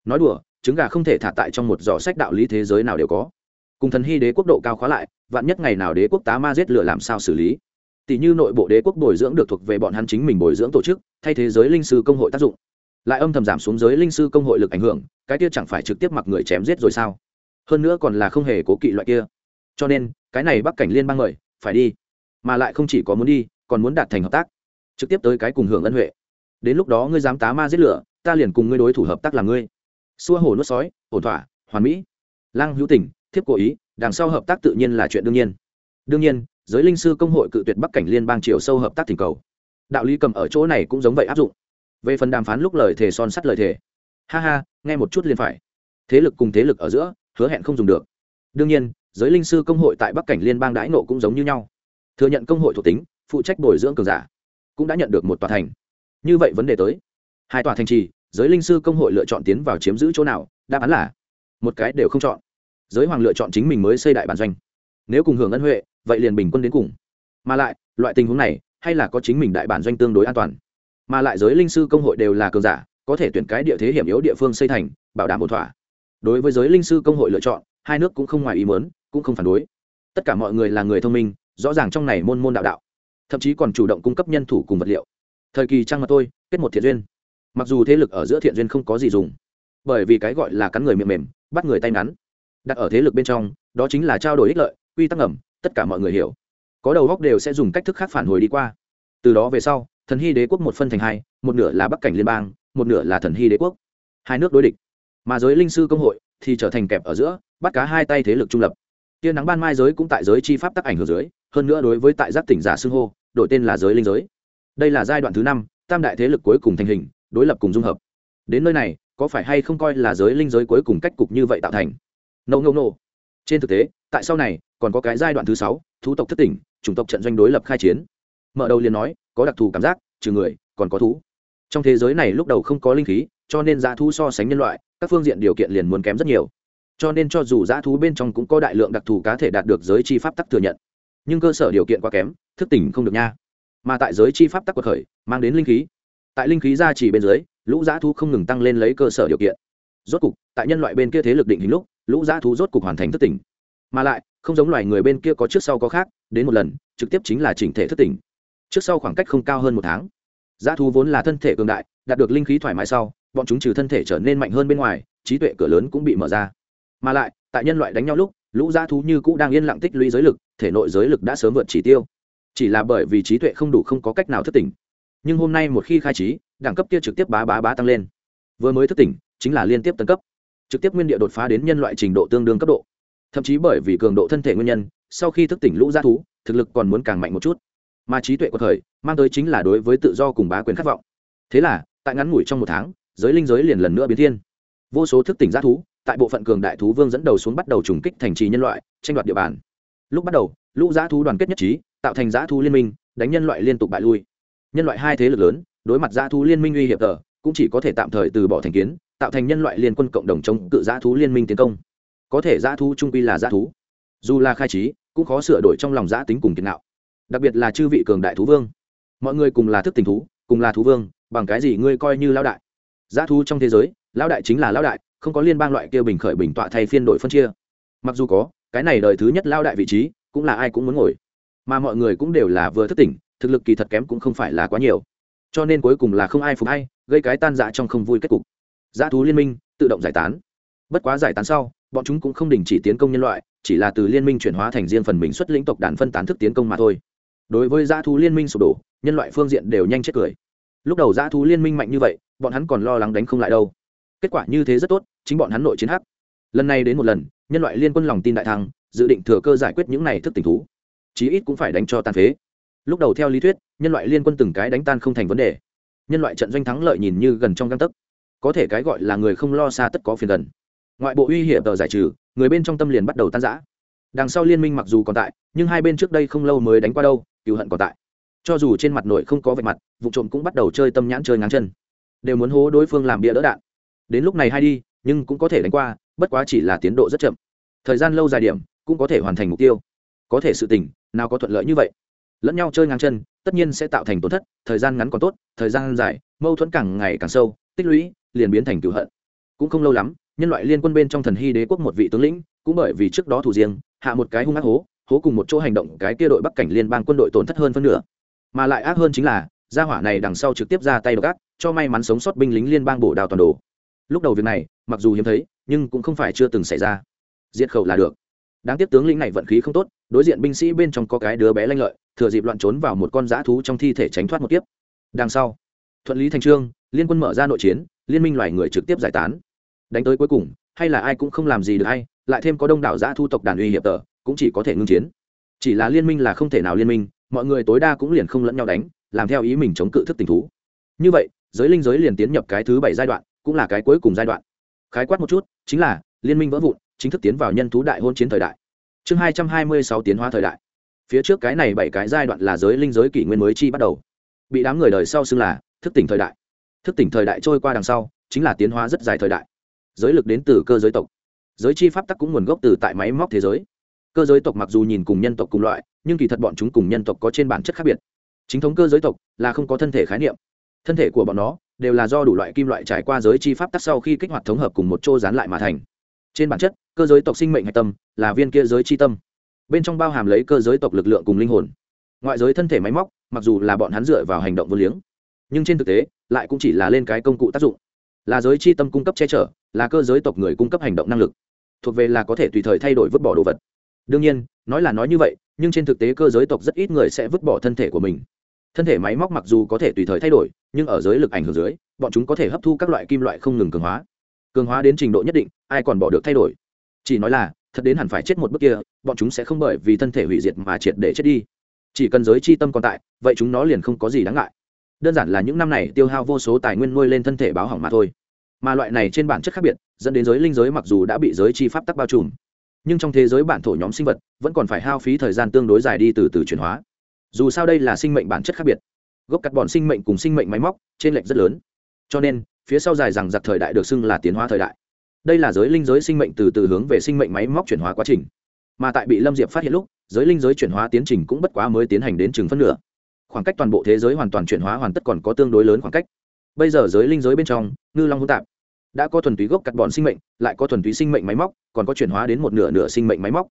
Nói đùa, trứng gà không thể thả tại trong một giỏ sách đạo lý thế giới nào đều có. Cùng thần hy đế quốc độ cao khóa lại, vạn nhất ngày nào đế quốc tá ma giết lửa làm sao xử lý? Tỷ như nội bộ đế quốc bồi dưỡng được thuộc về bọn hắn chính mình bồi dưỡng tổ chức, thay thế giới linh sư công hội tác dụng. Lại âm thầm giảm xuống giới linh sư công hội lực ảnh hưởng, cái kia chẳng phải trực tiếp mặc người chém giết rồi sao? Hơn nữa còn là không hề cố kỵ loại kia. Cho nên, cái này bắc cảnh liên bang mời, phải đi. Mà lại không chỉ có muốn đi, còn muốn đạt thành hợp tác trực tiếp tới cái cùng hưởng ân huệ. Đến lúc đó ngươi dám tá ma giết lửa, ta liền cùng ngươi đối thủ hợp tác là ngươi. Xua hồ nuốt sói, ổn thỏa, hoàn mỹ. Lăng hữu tình, thiếp cố ý, đằng sau hợp tác tự nhiên là chuyện đương nhiên. Đương nhiên, giới linh sư công hội cự tuyệt bắc cảnh liên bang triều sâu hợp tác thỉnh cầu. Đạo lý cầm ở chỗ này cũng giống vậy áp dụng. Về phần đàm phán lúc lời thề son sắt lời thề. Ha ha, nghe một chút liền phải. Thế lực cùng thế lực ở giữa, hứa hẹn không dùng được. Đương nhiên, giới linh sư công hội tại bắc cảnh liên bang đãi nộ cũng giống như nhau. Thừa nhận công hội thuộc tính, phụ trách bồi dưỡng cường giả cũng đã nhận được một tòa thành. Như vậy vấn đề tới. Hai tòa thành trì, giới linh sư công hội lựa chọn tiến vào chiếm giữ chỗ nào? Đáp án là, một cái đều không chọn. Giới hoàng lựa chọn chính mình mới xây đại bản doanh. Nếu cùng hưởng ân huệ, vậy liền bình quân đến cùng. Mà lại, loại tình huống này, hay là có chính mình đại bản doanh tương đối an toàn. Mà lại giới linh sư công hội đều là cường giả, có thể tuyển cái địa thế hiểm yếu địa phương xây thành, bảo đảm ổn thỏa. Đối với giới linh sư công hội lựa chọn, hai nước cũng không ngoài ý mớn cũng không phản đối. Tất cả mọi người là người thông minh, rõ ràng trong này môn môn đạo đạo thậm chí còn chủ động cung cấp nhân thủ cùng vật liệu. Thời kỳ trăng mặt tôi kết một thiện duyên. Mặc dù thế lực ở giữa thiện duyên không có gì dùng, bởi vì cái gọi là cắn người miệng mềm, bắt người tay ngắn. Đặt ở thế lực bên trong, đó chính là trao đổi ích lợi, quy tắc ngầm, tất cả mọi người hiểu. Có đầu góc đều sẽ dùng cách thức khác phản hồi đi qua. Từ đó về sau, thần hy đế quốc một phân thành hai, một nửa là bắc cảnh liên bang, một nửa là thần hy đế quốc. Hai nước đối địch. Mà giới linh sư công hội thì trở thành kẹp ở giữa, bắt cá hai tay thế lực trung lập. Tia nắng ban mai giới cũng tại giới chi pháp tác ảnh hưởng dưới hơn nữa đối với tại giác tỉnh giả xưng hô, đổi tên là giới linh giới. Đây là giai đoạn thứ năm, tam đại thế lực cuối cùng thành hình, đối lập cùng dung hợp. Đến nơi này, có phải hay không coi là giới linh giới cuối cùng cách cục như vậy tạo thành? Nâu nâu nâu trên thực tế, tại sau này, còn có cái giai đoạn thứ sáu, thú tộc thất tỉnh, chủng tộc trận doanh đối lập khai chiến. Mở đầu liền nói, có đặc thù cảm giác, trừ người, còn có thú. Trong thế giới này lúc đầu không có linh khí, cho nên giá thú so sánh nhân loại, các phương diện điều kiện liền muốn kém rất nhiều. Cho nên cho dù giá thú bên trong cũng có đại lượng đặc thù cá thể đạt được giới chi pháp tắc thừa nhận nhưng cơ sở điều kiện quá kém, thức tỉnh không được nha. Mà tại giới chi pháp tắc quật khởi, mang đến linh khí. Tại linh khí gia trì bên dưới, lũ giá thú không ngừng tăng lên lấy cơ sở điều kiện. Rốt cục, tại nhân loại bên kia thế lực định hình lúc, lũ giá thú rốt cục hoàn thành thức tỉnh. Mà lại, không giống loài người bên kia có trước sau có khác, đến một lần, trực tiếp chính là chỉnh thể thức tỉnh. Trước sau khoảng cách không cao hơn một tháng. Giá thú vốn là thân thể cường đại, đạt được linh khí thoải mái sau, bọn chúng trừ thân thể trở nên mạnh hơn bên ngoài, trí tuệ cửa lớn cũng bị mở ra. Mà lại, tại nhân loại đánh nhau lúc lũ giá thú như cũ đang yên lặng tích lũy giới lực, thể nội giới lực đã sớm vượt chỉ tiêu. Chỉ là bởi vì trí tuệ không đủ không có cách nào thức tỉnh. Nhưng hôm nay một khi khai trí, đẳng cấp kia trực tiếp bá bá bá tăng lên. Vừa mới thức tỉnh, chính là liên tiếp tấn cấp. Trực tiếp nguyên địa đột phá đến nhân loại trình độ tương đương cấp độ. Thậm chí bởi vì cường độ thân thể nguyên nhân, sau khi thức tỉnh lũ g thú, thực lực còn muốn càng mạnh một chút. Mà trí tuệ của thời, mang tới chính là đối với tự do cùng bá quyền khát vọng. Thế là, tại ngắn ngủi trong một tháng, giới linh giới liền lần nữa biến thiên. Vô số thức tỉnh g thú tại bộ phận cường đại thú vương dẫn đầu xuống bắt đầu trùng kích thành trì nhân loại, tranh đoạt địa bàn. Lúc bắt đầu, lũ g thú đoàn kết nhất trí, tạo thành g thú liên minh, đánh nhân loại liên tục bại lui. Nhân loại hai thế lực lớn, đối mặt g thú liên minh uy hiểm tờ, cũng chỉ có thể tạm thời từ bỏ thành kiến, tạo thành nhân loại liên quân cộng đồng chống cự g thú liên minh tiến công. Có thể g thú trung quy là g thú. Dù là khai trí, cũng khó sửa đổi trong lòng giã tính cùng kiến nạo đặc biệt là chư vị cường đại thú vương. Mọi người cùng là thức tình thú, cùng là thú vương, bằng cái gì ngươi coi như lao đại? Giã thú trong thế giới lao đại chính là lao đại không có liên bang loại kia bình khởi bình tọa thay phiên đội phân chia. Mặc dù có, cái này đời thứ nhất lao đại vị trí, cũng là ai cũng muốn ngồi. Mà mọi người cũng đều là vừa thức tỉnh, thực lực kỳ thật kém cũng không phải là quá nhiều. Cho nên cuối cùng là không ai phục hay gây cái tan dạ trong không vui kết cục. Dã thú liên minh, tự động giải tán. Bất quá giải tán sau, bọn chúng cũng không đình chỉ tiến công nhân loại, chỉ là từ liên minh chuyển hóa thành riêng phần mình xuất lĩnh tộc đàn phân tán thức tiến công mà thôi. Đối với dã thú liên minh sụp đổ, nhân loại phương diện đều nhanh chết cười. Lúc đầu dã thú liên minh mạnh như vậy, bọn hắn còn lo lắng đánh không lại đâu kết quả như thế rất tốt, chính bọn hắn nội chiến hắc. Lần này đến một lần, nhân loại liên quân lòng tin đại thăng dự định thừa cơ giải quyết những này thức tình thú. Chí ít cũng phải đánh cho tan phế. Lúc đầu theo lý thuyết, nhân loại liên quân từng cái đánh tan không thành vấn đề. Nhân loại trận doanh thắng lợi nhìn như gần trong găng tấc. Có thể cái gọi là người không lo xa tất có phiền gần. Ngoại bộ uy hiểm tờ giải trừ, người bên trong tâm liền bắt đầu tan giã đằng sau liên minh mặc dù còn tại, nhưng hai bên trước đây không lâu mới đánh qua đâu cựu hận còn tại. Cho dù trên mặt nội không có vạch mặt, vụ trộm cũng bắt đầu chơi tâm nhãn chơi ngáng chân. Đều muốn hố đối phương làm bia đỡ đạn đến lúc này hay đi, nhưng cũng có thể đánh qua, bất quá chỉ là tiến độ rất chậm. Thời gian lâu dài điểm, cũng có thể hoàn thành mục tiêu. Có thể sự tình, nào có thuận lợi như vậy. Lẫn nhau chơi ngang chân, tất nhiên sẽ tạo thành tổn thất, thời gian ngắn còn tốt, thời gian dài, mâu thuẫn càng ngày càng sâu, tích lũy, liền biến thành cựu hận. Cũng không lâu lắm, nhân loại liên quân bên trong thần hy đế quốc một vị tướng lĩnh, cũng bởi vì trước đó thủ riêng, hạ một cái hung ác hố hố cùng một chỗ hành động cái kia đội bắc cảnh liên bang quân đội tổn thất hơn phân nửa. Mà lại ác hơn chính là, gia hỏa này đằng sau trực tiếp ra tay độc ác, cho may mắn sống sót binh lính liên bang bổ đào toàn đồ lúc đầu việc này, mặc dù hiếm thấy, nhưng cũng không phải chưa từng xảy ra. Diệt khẩu là được. Đáng tiếc tướng lĩnh này vận khí không tốt, đối diện binh sĩ bên trong có cái đứa bé lanh lợi, thừa dịp loạn trốn vào một con dã thú trong thi thể tránh thoát một tiếp đằng sau, thuận lý thành trương, liên quân mở ra nội chiến, liên minh loài người trực tiếp giải tán. Đánh tới cuối cùng, hay là ai cũng không làm gì được hay, lại thêm có đông đảo dã thu tộc đàn uy hiệp tờ, cũng chỉ có thể ngưng chiến. Chỉ là liên minh là không thể nào liên minh, mọi người tối đa cũng liền không lẫn nhau đánh, làm theo ý mình chống cự thức tình thú. Như vậy, giới linh giới liền tiến nhập cái thứ bảy giai đoạn cũng là cái cuối cùng giai đoạn. Khái quát một chút, chính là, liên minh vỡ vụn, chính thức tiến vào nhân thú đại hôn chiến thời đại. Chương hai trăm hai mươi sáu tiến hóa thời đại. Phía trước cái này bảy cái giai đoạn là giới linh giới kỷ nguyên mới chi bắt đầu. Bị đám người đời sau xưng là thức tỉnh thời đại. Thức tỉnh thời đại trôi qua đằng sau, chính là tiến hóa rất dài thời đại. Giới lực đến từ cơ giới tộc. Giới chi pháp tắc cũng nguồn gốc từ tại máy móc thế giới. Cơ giới tộc mặc dù nhìn cùng nhân tộc cùng loại, nhưng kỳ thật bọn chúng cùng nhân tộc có trên bản chất khác biệt. Chính thống cơ giới tộc là không có thân thể khái niệm. Thân thể của bọn nó đều là do đủ loại kim loại trải qua giới chi pháp tắc sau khi kích hoạt thống hợp cùng một chỗ dán lại mà thành. Trên bản chất, cơ giới tộc sinh mệnh hạch tâm là viên kia giới chi tâm. Bên trong bao hàm lấy cơ giới tộc lực lượng cùng linh hồn. Ngoại giới thân thể máy móc, mặc dù là bọn hắn dựa vào hành động vô liếng, nhưng trên thực tế, lại cũng chỉ là lên cái công cụ tác dụng. Là giới chi tâm cung cấp che chở, là cơ giới tộc người cung cấp hành động năng lực. Thuộc về là có thể tùy thời thay đổi vứt bỏ đồ vật. Đương nhiên, nói là nói như vậy, nhưng trên thực tế cơ giới tộc rất ít người sẽ vứt bỏ thân thể của mình. Thân thể máy móc mặc dù có thể tùy thời thay đổi nhưng ở giới lực ảnh hưởng dưới, bọn chúng có thể hấp thu các loại kim loại không ngừng cường hóa. Cường hóa đến trình độ nhất định, ai còn bỏ được thay đổi. Chỉ nói là, thật đến hẳn phải chết một bước kia, bọn chúng sẽ không bởi vì thân thể hủy diệt mà triệt để chết đi. Chỉ cần giới chi tâm còn tại, vậy chúng nó liền không có gì đáng ngại. Đơn giản là những năm này tiêu hao vô số tài nguyên nuôi lên thân thể báo hỏng mà thôi. Mà loại này trên bản chất khác biệt, dẫn đến giới linh giới mặc dù đã bị giới chi pháp tắc bao trùm, nhưng trong thế giới bản thổ nhóm sinh vật vẫn còn phải hao phí thời gian tương đối dài đi từ từ chuyển hóa. Dù sao đây là sinh mệnh bản chất khác biệt gốc cắt bọn sinh mệnh cùng sinh mệnh máy móc, trên lệnh rất lớn. Cho nên, phía sau dài rằng giặc thời đại được xưng là tiến hóa thời đại. Đây là giới linh giới sinh mệnh từ từ hướng về sinh mệnh máy móc chuyển hóa quá trình. Mà tại bị lâm diệp phát hiện lúc, giới linh giới chuyển hóa tiến trình cũng bất quá mới tiến hành đến chừng phân nửa. Khoảng cách toàn bộ thế giới hoàn toàn chuyển hóa hoàn tất còn có tương đối lớn khoảng cách. Bây giờ giới linh giới bên trong, ngư long hỗn tạp đã có thuần túy gốc cắt bọn sinh mệnh, lại có thuần túy sinh mệnh máy móc, còn có chuyển hóa đến một nửa nửa sinh mệnh máy móc.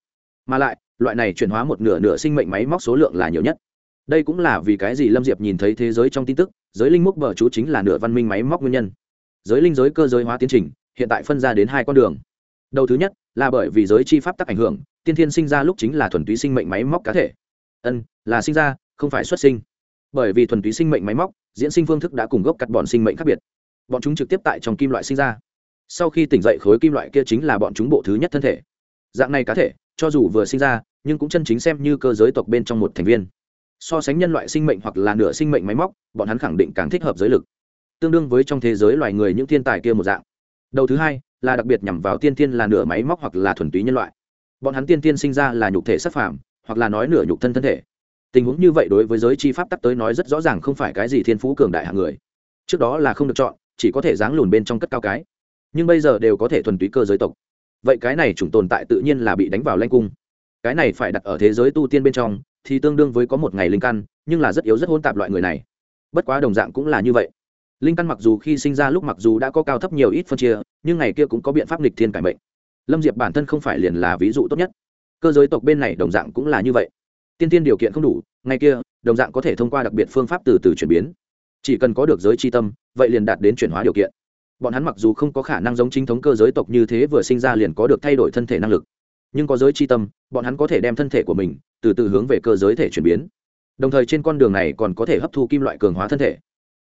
Mà lại, loại này chuyển hóa một nửa nửa sinh mệnh máy móc số lượng là nhiều nhất đây cũng là vì cái gì lâm diệp nhìn thấy thế giới trong tin tức, giới linh mục bờ chú chính là nửa văn minh máy móc nguyên nhân. Giới linh giới cơ giới hóa tiến trình, hiện tại phân ra đến hai con đường. Đầu thứ nhất, là bởi vì giới chi pháp tắc ảnh hưởng, tiên thiên sinh ra lúc chính là thuần túy sinh mệnh máy móc cá thể. Ân, là sinh ra, không phải xuất sinh. Bởi vì thuần túy sinh mệnh máy móc, diễn sinh phương thức đã cùng gốc cắt bọn sinh mệnh khác biệt. Bọn chúng trực tiếp tại trong kim loại sinh ra. Sau khi tỉnh dậy khối kim loại kia chính là bọn chúng bộ thứ nhất thân thể. Dạng này cá thể, cho dù vừa sinh ra, nhưng cũng chân chính xem như cơ giới tộc bên trong một thành viên so sánh nhân loại sinh mệnh hoặc là nửa sinh mệnh máy móc, bọn hắn khẳng định càng thích hợp giới lực. Tương đương với trong thế giới loài người những thiên tài kia một dạng. Đầu thứ hai là đặc biệt nhằm vào tiên tiên là nửa máy móc hoặc là thuần túy nhân loại. Bọn hắn tiên tiên sinh ra là nhục thể sắc phàm, hoặc là nói nửa nhục thân thân thể. Tình huống như vậy đối với giới chi pháp tắc tới nói rất rõ ràng không phải cái gì thiên phú cường đại hạng người. Trước đó là không được chọn, chỉ có thể dáng lùn bên trong cất cao cái. Nhưng bây giờ đều có thể thuần túy cơ giới tộc. Vậy cái này chủng tồn tại tự nhiên là bị đánh vào lanh cung. Cái này phải đặt ở thế giới tu tiên bên trong thì tương đương với có một ngày linh căn, nhưng là rất yếu rất hôn tạp loại người này. Bất quá đồng dạng cũng là như vậy. Linh căn mặc dù khi sinh ra lúc mặc dù đã có cao thấp nhiều ít phân chia, nhưng ngày kia cũng có biện pháp nghịch thiên cải mệnh. Lâm diệp bản thân không phải liền là ví dụ tốt nhất. Cơ giới tộc bên này đồng dạng cũng là như vậy. Tiên tiên điều kiện không đủ, ngày kia, đồng dạng có thể thông qua đặc biệt phương pháp từ từ chuyển biến. Chỉ cần có được giới tri tâm, vậy liền đạt đến chuyển hóa điều kiện. Bọn hắn mặc dù không có khả năng giống chính thống cơ giới tộc như thế vừa sinh ra liền có được thay đổi thân thể năng lực nhưng có giới chi tâm, bọn hắn có thể đem thân thể của mình từ từ hướng về cơ giới thể chuyển biến. Đồng thời trên con đường này còn có thể hấp thu kim loại cường hóa thân thể.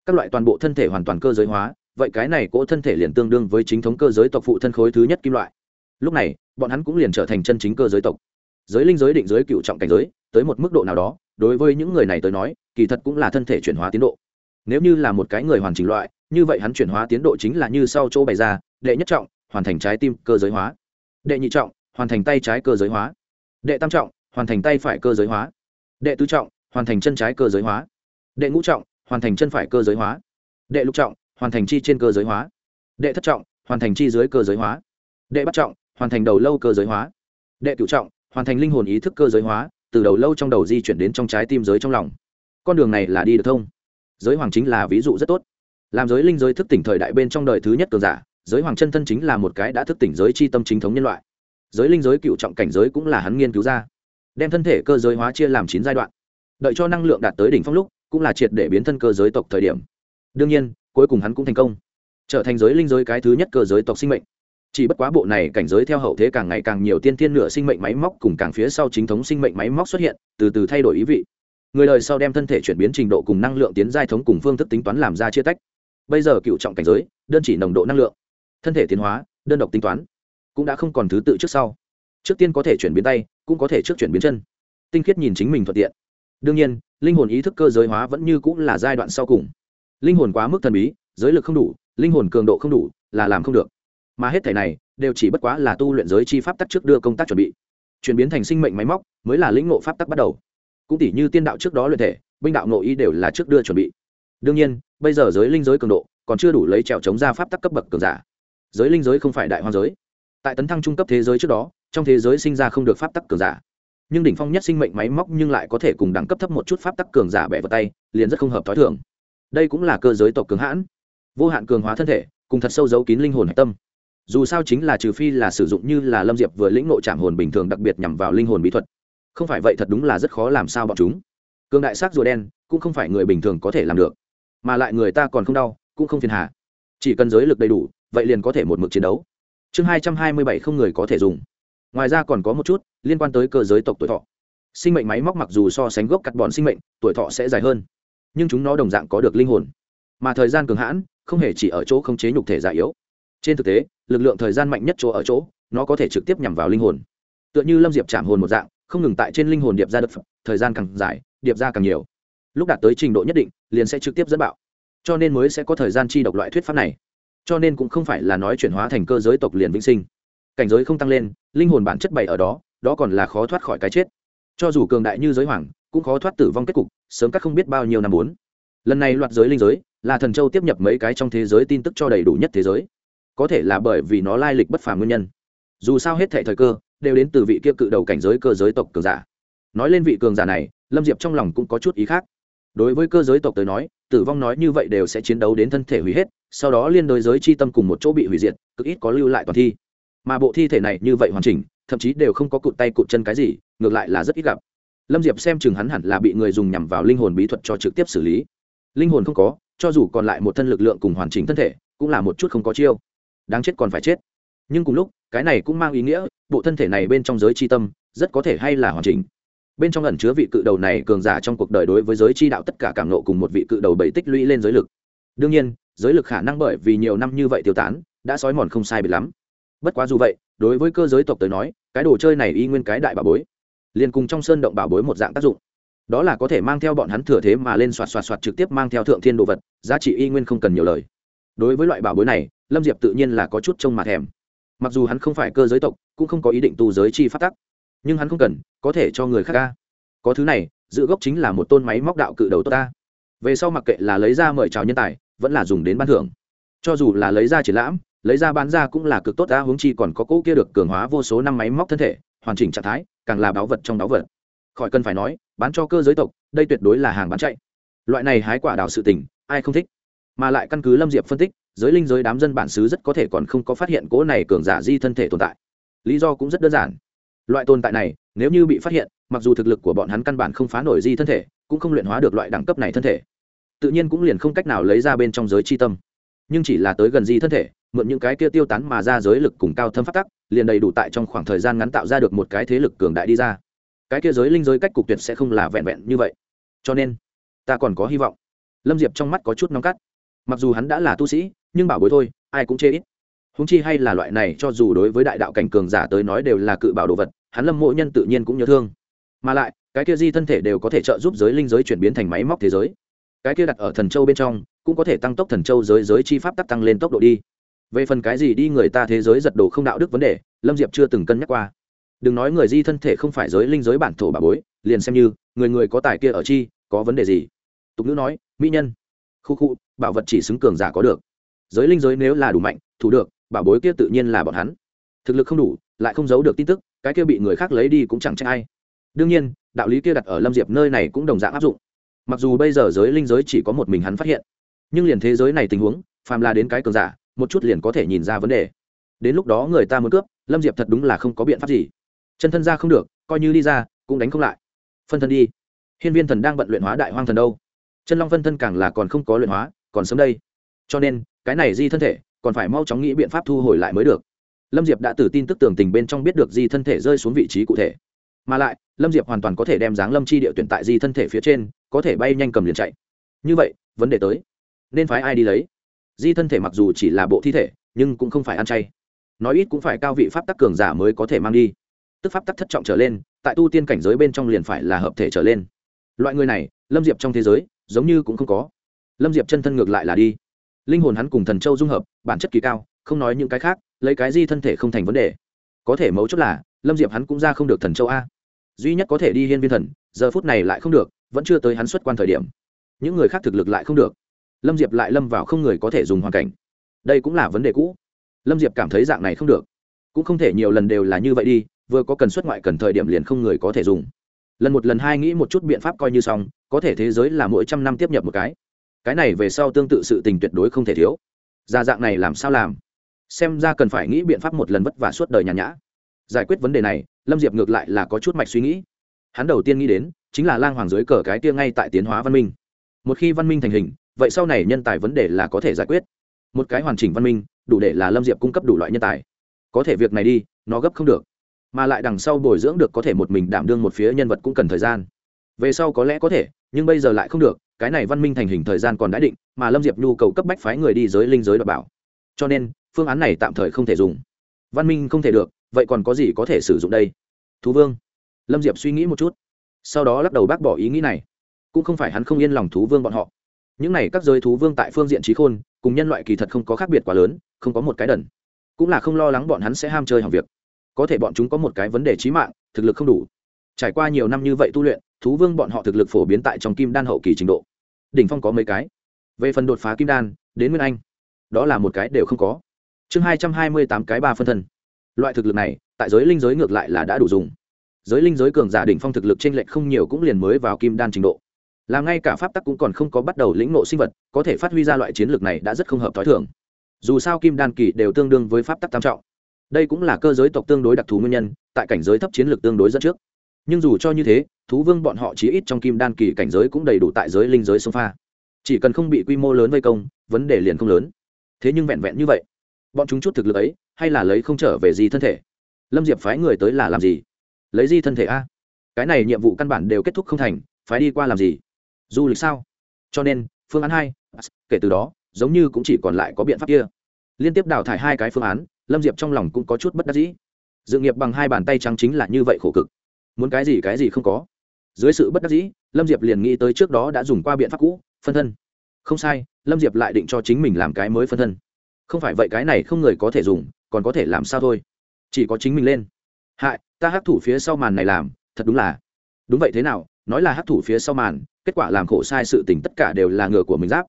Các loại toàn bộ thân thể hoàn toàn cơ giới hóa, vậy cái này cỗ thân thể liền tương đương với chính thống cơ giới tộc phụ thân khối thứ nhất kim loại. Lúc này, bọn hắn cũng liền trở thành chân chính cơ giới tộc. Giới linh giới định giới cựu trọng cảnh giới, tới một mức độ nào đó, đối với những người này tới nói, kỳ thật cũng là thân thể chuyển hóa tiến độ. Nếu như là một cái người hoàn chỉnh loại, như vậy hắn chuyển hóa tiến độ chính là như sau chỗ bày ra, đệ nhất trọng, hoàn thành trái tim cơ giới hóa. Đệ nhị trọng hoàn thành tay trái cơ giới hóa. Đệ tam trọng, hoàn thành tay phải cơ giới hóa. Đệ tứ trọng, hoàn thành chân trái cơ giới hóa. Đệ ngũ trọng, hoàn thành chân phải cơ giới hóa. Đệ lục trọng, hoàn thành chi trên cơ giới hóa. Đệ thất trọng, hoàn thành chi dưới cơ giới hóa. Đệ bắt trọng, hoàn thành đầu lâu cơ giới hóa. Đệ cửu trọng, hoàn thành linh hồn ý thức cơ giới hóa, từ đầu lâu trong đầu di chuyển đến trong trái tim giới trong lòng. Con đường này là đi được thông. Giới hoàng chính là ví dụ rất tốt. Làm giới linh giới thức tỉnh thời đại bên trong đời thứ nhất cường giả, giới hoàng chân thân chính là một cái đã thức tỉnh giới c h i tâm chính thống nhân loại giới linh giới cựu trọng cảnh giới cũng là hắn nghiên cứu ra, đem thân thể cơ giới hóa chia làm chín giai đoạn, đợi cho năng lượng đạt tới đỉnh phong lúc, cũng là triệt để biến thân cơ giới tộc thời điểm. Đương nhiên, cuối cùng hắn cũng thành công, trở thành giới linh giới cái thứ nhất cơ giới tộc sinh mệnh. Chỉ bất quá bộ này cảnh giới theo hậu thế càng ngày càng nhiều tiên thiên nửa sinh mệnh máy móc cùng càng phía sau chính thống sinh mệnh máy móc xuất hiện, từ từ thay đổi ý vị. Người đời sau đem thân thể chuyển biến trình độ cùng năng lượng tiến giai thống cùng phương thức tính toán làm ra chia tách. Bây giờ cựu trọng cảnh giới, đơn chỉ nồng độ năng lượng. Thân thể tiến hóa, đơn độc tính toán cũng đã không còn thứ tự trước sau. Trước tiên có thể chuyển biến tay, cũng có thể trước chuyển biến chân. Tinh khiết nhìn chính mình thuận tiện. Đương nhiên, linh hồn ý thức cơ giới hóa vẫn như cũng là giai đoạn sau cùng. Linh hồn quá mức thần bí, giới lực không đủ, linh hồn cường độ không đủ, là làm không được. Mà hết thể này, đều chỉ bất quá là tu luyện giới chi pháp tắc trước đưa công tác chuẩn bị. Chuyển biến thành sinh mệnh máy móc, mới là lĩnh ngộ pháp tắc bắt đầu. Cũng tỷ như tiên đạo trước đó luyện thể, binh đạo nội ý đều là trước đưa chuẩn bị. Đương nhiên, bây giờ giới linh giới cường độ, còn chưa đủ lấy trèo chống ra pháp tắc cấp bậc cường giả. Giới linh giới không phải đại hoa giới tại tấn thăng trung cấp thế giới trước đó, trong thế giới sinh ra không được pháp tắc cường giả. Nhưng đỉnh phong nhất sinh mệnh máy móc nhưng lại có thể cùng đẳng cấp thấp một chút pháp tắc cường giả bẻ vào tay, liền rất không hợp t h ó i thường. Đây cũng là cơ giới tộc cường hãn, vô hạn cường hóa thân thể, cùng thật sâu giấu kín linh hồn hạch tâm. Dù sao chính là trừ phi là sử dụng như là lâm diệp vừa lĩnh nội trạm hồn bình thường đặc biệt nhằm vào linh hồn bí thuật. Không phải vậy thật đúng là rất khó làm sao bọn chúng. Cường đại xác rùa đen cũng không phải người bình thường có thể làm được. Mà lại người ta còn không đau, cũng không phiền hà. Chỉ cần giới lực đầy đủ, vậy liền có thể một mực chiến đấu chương hai trăm hai mươi bảy không người có thể dùng. Ngoài ra còn có một chút liên quan tới cơ giới tộc tuổi thọ. Sinh mệnh máy móc mặc dù so sánh gốc cắt bọn sinh mệnh, tuổi thọ sẽ dài hơn, nhưng chúng nó đồng dạng có được linh hồn. Mà thời gian cường hãn, không hề chỉ ở chỗ khống chế nhục thể già yếu. Trên thực tế, lực lượng thời gian mạnh nhất chỗ ở chỗ, nó có thể trực tiếp nhằm vào linh hồn. Tựa như lâm diệp chạm hồn một dạng, không ngừng tại trên linh hồn điệp ra đất thời gian càng dài, điệp ra càng nhiều. Lúc đạt tới trình độ nhất định, liền sẽ trực tiếp dẫn bạo. Cho nên mới sẽ có thời gian chi độc loại thuyết pháp này cho nên cũng không phải là nói chuyển hóa thành cơ giới tộc liền vĩnh sinh. Cảnh giới không tăng lên, linh hồn bản chất bày ở đó đó còn là khó thoát khỏi cái chết. Cho dù cường đại như giới hoàng, cũng khó thoát tử vong kết cục, sớm các không biết bao nhiêu năm bốn. Lần này loạt giới linh giới, là thần châu tiếp nhập mấy cái trong thế giới tin tức cho đầy đủ nhất thế giới. Có thể là bởi vì nó lai lịch bất phàm nguyên nhân. Dù sao hết thệ thời cơ, đều đến từ vị kia cự đầu cảnh giới cơ giới tộc cường giả. Nói lên vị cường giả này, lâm diệp trong lòng cũng có chút ý khác. Đối với cơ giới tộc tới nói tử vong nói như vậy đều sẽ chiến đấu đến thân thể hủy hết, sau đó liên đối giới chi tâm cùng một chỗ bị hủy diệt, cực ít có lưu lại toàn thi. Mà bộ thi thể này như vậy hoàn chỉnh, thậm chí đều không có cụt tay cụt chân cái gì, ngược lại là rất ít gặp. Lâm diệp xem chừng hắn hẳn là bị người dùng nhằm vào linh hồn bí thuật cho trực tiếp xử lý. Linh hồn không có, cho dù còn lại một thân lực lượng cùng hoàn chỉnh thân thể, cũng là một chút không có chiêu. Đáng chết còn phải chết. Nhưng cùng lúc, cái này cũng mang ý nghĩa, bộ thân thể này bên trong giới chi tâm, rất có thể hay là hoàn chỉnh bên trong ẩn chứa vị cự đầu này cường giả trong cuộc đời đối với giới chi đạo tất cả cảm nộ cùng một vị cự đầu bảy tích lũy lên giới lực. Đương nhiên, giới lực khả năng bởi vì nhiều năm như vậy tiêu tán, đã sói mòn không sai bị lắm. Bất quá dù vậy, đối với cơ giới tộc tới nói, cái đồ chơi này y nguyên cái đại bảo bối, liền cùng trong sơn động bảo bối một dạng tác dụng. Đó là có thể mang theo bọn hắn thừa thế mà lên xoạt xoạt xoạt trực tiếp mang theo thượng thiên đồ vật, giá trị y nguyên không cần nhiều lời. Đối với loại bảo bối này, lâm diệp tự nhiên là có chút trông mà thèm. Mặc dù hắn không phải cơ giới tộc, cũng không có ý định tu giới chi phát tắc nhưng hắn không cần, có thể cho người khác ca có thứ này, giữ gốc chính là một tôn máy móc đạo cự đầu tốt ta. Về sau mặc kệ là lấy ra mời chào nhân tài, vẫn là dùng đến ban thưởng. Cho dù là lấy ra triển lãm, lấy ra bán ra cũng là cực tốt ta, huống chi còn có cỗ kia được cường hóa vô số năm máy móc thân thể, hoàn chỉnh trạng thái, càng là báu vật trong báu vật. Khỏi cần phải nói, bán cho cơ giới tộc, đây tuyệt đối là hàng bán chạy. Loại này hái quả đào sự tình, ai không thích? Mà lại căn cứ lâm diệp phân tích, giới linh giới đám dân bản xứ rất có thể còn không có phát hiện cỗ này cường giả di thân thể tồn tại. Lý do cũng rất đơn giản loại tồn tại này, nếu như bị phát hiện, mặc dù thực lực của bọn hắn căn bản không phá nổi di thân thể, cũng không luyện hóa được loại đẳng cấp này thân thể. Tự nhiên cũng liền không cách nào lấy ra bên trong giới chi tâm. Nhưng chỉ là tới gần di thân thể, mượn những cái kia tiêu tán mà ra giới lực cùng cao thâm phát tắc, liền đầy đủ tại trong khoảng thời gian ngắn tạo ra được một cái thế lực cường đại đi ra. Cái kia giới linh giới cách cục tuyệt sẽ không là vẹn vẹn như vậy. Cho nên, ta còn có hy vọng. Lâm diệp trong mắt có chút nóng cắt mặc dù hắn đã là tu sĩ, nhưng bảo bối thôi, ai cũng chê ít húng chi hay là loại này, cho dù đối với đại đạo cảnh cường giả tới nói đều là cự bảo đồ vật, hắn lâm mộ nhân tự nhiên cũng nhớ thương. Mà lại, cái kia di thân thể đều có thể trợ giúp giới linh giới chuyển biến thành máy móc thế giới. Cái kia đặt ở thần châu bên trong, cũng có thể tăng tốc thần châu giới giới chi pháp tắc tăng lên tốc độ đi. Về phần cái gì đi người ta thế giới giật đồ không đạo đức vấn đề, lâm diệp chưa từng cân nhắc qua. Đừng nói người di thân thể không phải giới linh giới bản thổ bà bối, liền xem như, người người có tài kia ở chi, có vấn đề gì? Tục ngữ nói, mỹ nhân. Khu khu, bảo vật chỉ xứng cường giả có được. Giới linh giới nếu là đủ mạnh, thủ được bảo bối kia tự nhiên là bọn hắn. Thực lực không đủ, lại không giấu được tin tức, cái kia bị người khác lấy đi cũng chẳng trách ai. Đương nhiên, đạo lý kia đặt ở lâm diệp nơi này cũng đồng dạng áp dụng. Mặc dù bây giờ giới linh giới chỉ có một mình hắn phát hiện, nhưng liền thế giới này tình huống, phàm là đến cái cường giả, một chút liền có thể nhìn ra vấn đề. Đến lúc đó người ta muốn cướp, lâm diệp thật đúng là không có biện pháp gì. Chân thân ra không được, coi như đi ra, cũng đánh không lại. Phân thân đi. Hiên viên thần đang bận luyện hóa đại hoang thần đâu. Chân long phân thân càng là còn không có luyện hóa, còn sớm đây. Cho nên, cái này di thân thể còn phải mau chóng nghĩ biện pháp thu hồi lại mới được. Lâm diệp đã từ tin tức tường tình bên trong biết được di thân thể rơi xuống vị trí cụ thể. Mà lại, lâm diệp hoàn toàn có thể đem dáng lâm chi địa tuyển tại di thân thể phía trên, có thể bay nhanh cầm liền chạy. Như vậy, vấn đề tới. Nên phái ai đi lấy? Di thân thể mặc dù chỉ là bộ thi thể, nhưng cũng không phải ăn chay. Nói ít cũng phải cao vị pháp tắc cường giả mới có thể mang đi. Tức pháp tắc thất trọng trở lên, tại tu tiên cảnh giới bên trong liền phải là hợp thể trở lên. Loại người này, lâm diệp trong thế giới, giống như cũng không có. Lâm diệp chân thân ngược lại là đi linh hồn hắn cùng thần châu dung hợp, bản chất kỳ cao, không nói những cái khác, lấy cái gì thân thể không thành vấn đề. Có thể mấu chốt là, lâm diệp hắn cũng ra không được thần châu a. Duy nhất có thể đi hiên viên thần, giờ phút này lại không được, vẫn chưa tới hắn xuất quan thời điểm. Những người khác thực lực lại không được. Lâm diệp lại lâm vào không người có thể dùng hoàn cảnh. Đây cũng là vấn đề cũ. Lâm diệp cảm thấy dạng này không được. Cũng không thể nhiều lần đều là như vậy đi, vừa có cần xuất ngoại cần thời điểm liền không người có thể dùng. Lần một lần hai nghĩ một chút biện pháp coi như xong, có thể thế giới là mỗi trăm năm tiếp nhập một cái cái này về sau tương tự sự tình tuyệt đối không thể thiếu. Ra dạng này làm sao làm? Xem ra cần phải nghĩ biện pháp một lần vất vả suốt đời nhàn nhã. Giải quyết vấn đề này, lâm diệp ngược lại là có chút mạch suy nghĩ. Hắn đầu tiên nghĩ đến, chính là lang hoàng dưới cờ cái tia ngay tại tiến hóa văn minh. Một khi văn minh thành hình, vậy sau này nhân tài vấn đề là có thể giải quyết. Một cái hoàn chỉnh văn minh, đủ để là lâm diệp cung cấp đủ loại nhân tài. Có thể việc này đi, nó gấp không được. Mà lại đằng sau bồi dưỡng được có thể một mình đảm đương một phía nhân vật cũng cần thời gian. Về sau có lẽ có thể, nhưng bây giờ lại không được cái này văn minh thành hình thời gian còn đã định, mà lâm diệp nhu cầu cấp bách phái người đi giới linh giới đ bảo. Cho nên, phương án này tạm thời không thể dùng. Văn minh không thể được, vậy còn có gì có thể sử dụng đây? Thú vương. Lâm diệp suy nghĩ một chút. Sau đó lắc đầu bác bỏ ý nghĩ này. Cũng không phải hắn không yên lòng thú vương bọn họ. Những này các giới thú vương tại phương diện trí khôn, cùng nhân loại kỳ thật không có khác biệt quá lớn, không có một cái đần. Cũng là không lo lắng bọn hắn sẽ ham chơi hàng việc. Có thể bọn chúng có một cái vấn đề trí mạng, thực lực không đủ. Trải qua nhiều năm như vậy tu luyện, thú vương bọn họ thực lực phổ biến tại trong kim đan hậu kỳ trình độ đỉnh phong có mấy cái. Về phần đột phá kim đan, đến nguyên anh, đó là một cái đều không có. Chương hai trăm hai mươi tám cái ba phân thân. Loại thực lực này, tại giới linh giới ngược lại là đã đủ dùng. Giới linh giới cường giả đỉnh phong thực lực t r ê n lệch không nhiều cũng liền mới vào kim đan trình độ. Làm ngay cả pháp tắc cũng còn không có bắt đầu lĩnh nộ sinh vật, có thể phát huy ra loại chiến lược này đã rất không hợp t h ó i thường. Dù sao kim đan kỳ đều tương đương với pháp tắc tam trọng. Đây cũng là cơ giới tộc tương đối đặc thù nguyên nhân, tại cảnh giới thấp chiến lược tương đối dẫn trước nhưng dù cho như thế, thú vương bọn họ chí ít trong kim đan kỳ cảnh giới cũng đầy đủ tại giới linh giới sông pha. Chỉ cần không bị quy mô lớn vây công, vấn đề liền không lớn. Thế nhưng vẹn vẹn như vậy, bọn chúng chút thực lực ấy, hay là lấy không trở về gì thân thể? Lâm diệp phái người tới là làm gì? Lấy di thân thể a? Cái này nhiệm vụ căn bản đều kết thúc không thành, phái đi qua làm gì? Du lịch sao? Cho nên, phương án hai, kể từ đó, giống như cũng chỉ còn lại có biện pháp kia. Liên tiếp đào thải hai cái phương án, lâm diệp trong lòng cũng có chút bất đắc dĩ. Dự nghiệp bằng hai bàn tay trắng chính là như vậy khổ cực muốn cái gì cái gì không có. Dưới sự bất đắc dĩ, lâm diệp liền nghĩ tới trước đó đã dùng qua biện pháp cũ, phân thân. Không sai, lâm diệp lại định cho chính mình làm cái mới phân thân. Không phải vậy cái này không người có thể dùng, còn có thể làm sao thôi? Chỉ có chính mình lên. Hại, ta hắc thủ phía sau màn này làm, thật đúng là. Đúng vậy thế nào, nói là hắc thủ phía sau màn, kết quả làm khổ sai sự tình tất cả đều là ngựa của mình giáp.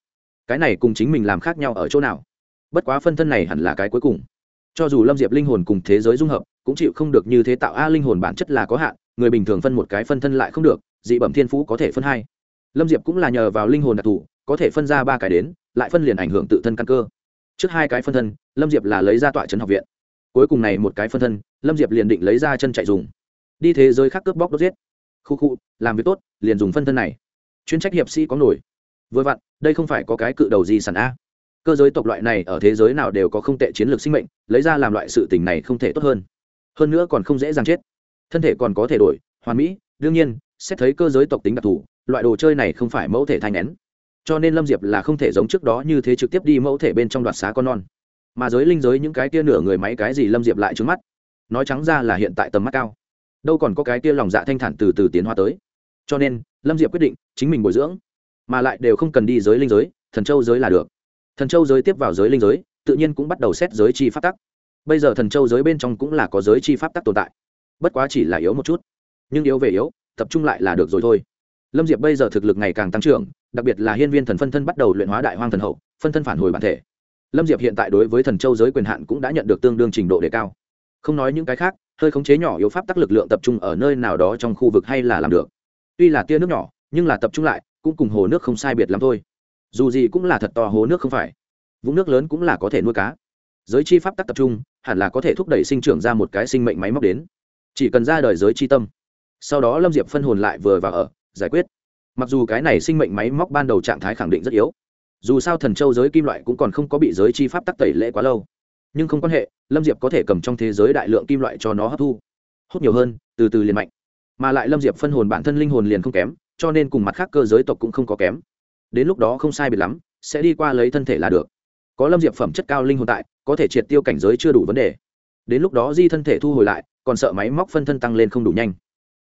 Cái này cùng chính mình làm khác nhau ở chỗ nào? Bất quá phân thân này hẳn là cái cuối cùng. Cho dù lâm diệp linh hồn cùng thế giới dung hợp, cũng chịu không được như thế tạo a linh hồn bản chất là có hạn người bình thường phân một cái phân thân lại không được, dị bẩm thiên phú có thể phân hai. Lâm diệp cũng là nhờ vào linh hồn đặc thù, có thể phân ra ba cái đến, lại phân liền ảnh hưởng tự thân căn cơ. Trước hai cái phân thân, lâm diệp là lấy ra tọa trấn học viện. Cuối cùng này một cái phân thân, lâm diệp liền định lấy ra chân chạy dùng. Đi thế giới khác cướp bóc đốt giết. Khu khu, làm việc tốt, liền dùng phân thân này. Chuyên trách hiệp sĩ có nổi. Vừa vặn, đây không phải có cái cự đầu gì sản a. Cơ giới tộc loại này ở thế giới nào đều có không tệ chiến lược sinh mệnh, lấy ra làm loại sự tình này không thể tốt hơn. Hơn nữa còn không dễ dàng chết thân thể còn có thể đổi hoàn mỹ đương nhiên xét thấy cơ giới tộc tính đặc thù loại đồ chơi này không phải mẫu thể thai nén, cho nên lâm diệp là không thể giống trước đó như thế trực tiếp đi mẫu thể bên trong đoạt xá con non. Mà giới linh giới những cái tia nửa người máy cái gì lâm diệp lại trước mắt. Nói trắng ra là hiện tại tầm mắt cao. Đâu còn có cái tia lòng dạ thanh thản từ từ tiến hóa tới. Cho nên lâm diệp quyết định chính mình bồi dưỡng mà lại đều không cần đi giới linh giới thần châu giới là được. Thần châu giới tiếp vào giới linh giới tự nhiên cũng bắt đầu xét giới chi pháp tắc. Bây giờ thần châu giới bên trong cũng là có giới chi pháp tắc tồn tại bất quá chỉ là yếu một chút. Nhưng yếu về yếu, tập trung lại là được rồi thôi. Lâm diệp bây giờ thực lực ngày càng tăng trưởng, đặc biệt là hiên viên thần phân thân bắt đầu luyện hóa đại hoang thần hậu, phân thân phản hồi bản thể. Lâm diệp hiện tại đối với thần châu giới quyền hạn cũng đã nhận được tương đương trình độ đề cao. Không nói những cái khác, hơi khống chế nhỏ yếu pháp tắc lực lượng tập trung ở nơi nào đó trong khu vực hay là làm được. Tuy là tia nước nhỏ, nhưng là tập trung lại, cũng cùng hồ nước không sai biệt lắm thôi. Dù gì cũng là thật to hồ nước không phải. Vũng nước lớn cũng là có thể nuôi cá. Giới chi pháp tắc tập trung, hẳn là có thể thúc đẩy sinh trưởng ra một cái sinh mệnh máy móc đến chỉ cần ra đời giới chi tâm. Sau đó lâm diệp phân hồn lại vừa vào ở, giải quyết. Mặc dù cái này sinh mệnh máy móc ban đầu trạng thái khẳng định rất yếu. Dù sao thần châu giới kim loại cũng còn không có bị giới chi pháp tắc tẩy lễ quá lâu. Nhưng không quan hệ, lâm diệp có thể cầm trong thế giới đại lượng kim loại cho nó hấp thu. Hút nhiều hơn, từ từ liền mạnh. Mà lại lâm diệp phân hồn bản thân linh hồn liền không kém, cho nên cùng mặt khác cơ giới tộc cũng không có kém. Đến lúc đó không sai biệt lắm, sẽ đi qua lấy thân thể là được. Có lâm diệp phẩm chất cao linh hồn tại, có thể triệt tiêu cảnh giới chưa đủ vấn đề. Đến lúc đó di thân thể thu hồi lại còn sợ máy móc phân thân tăng lên không đủ nhanh.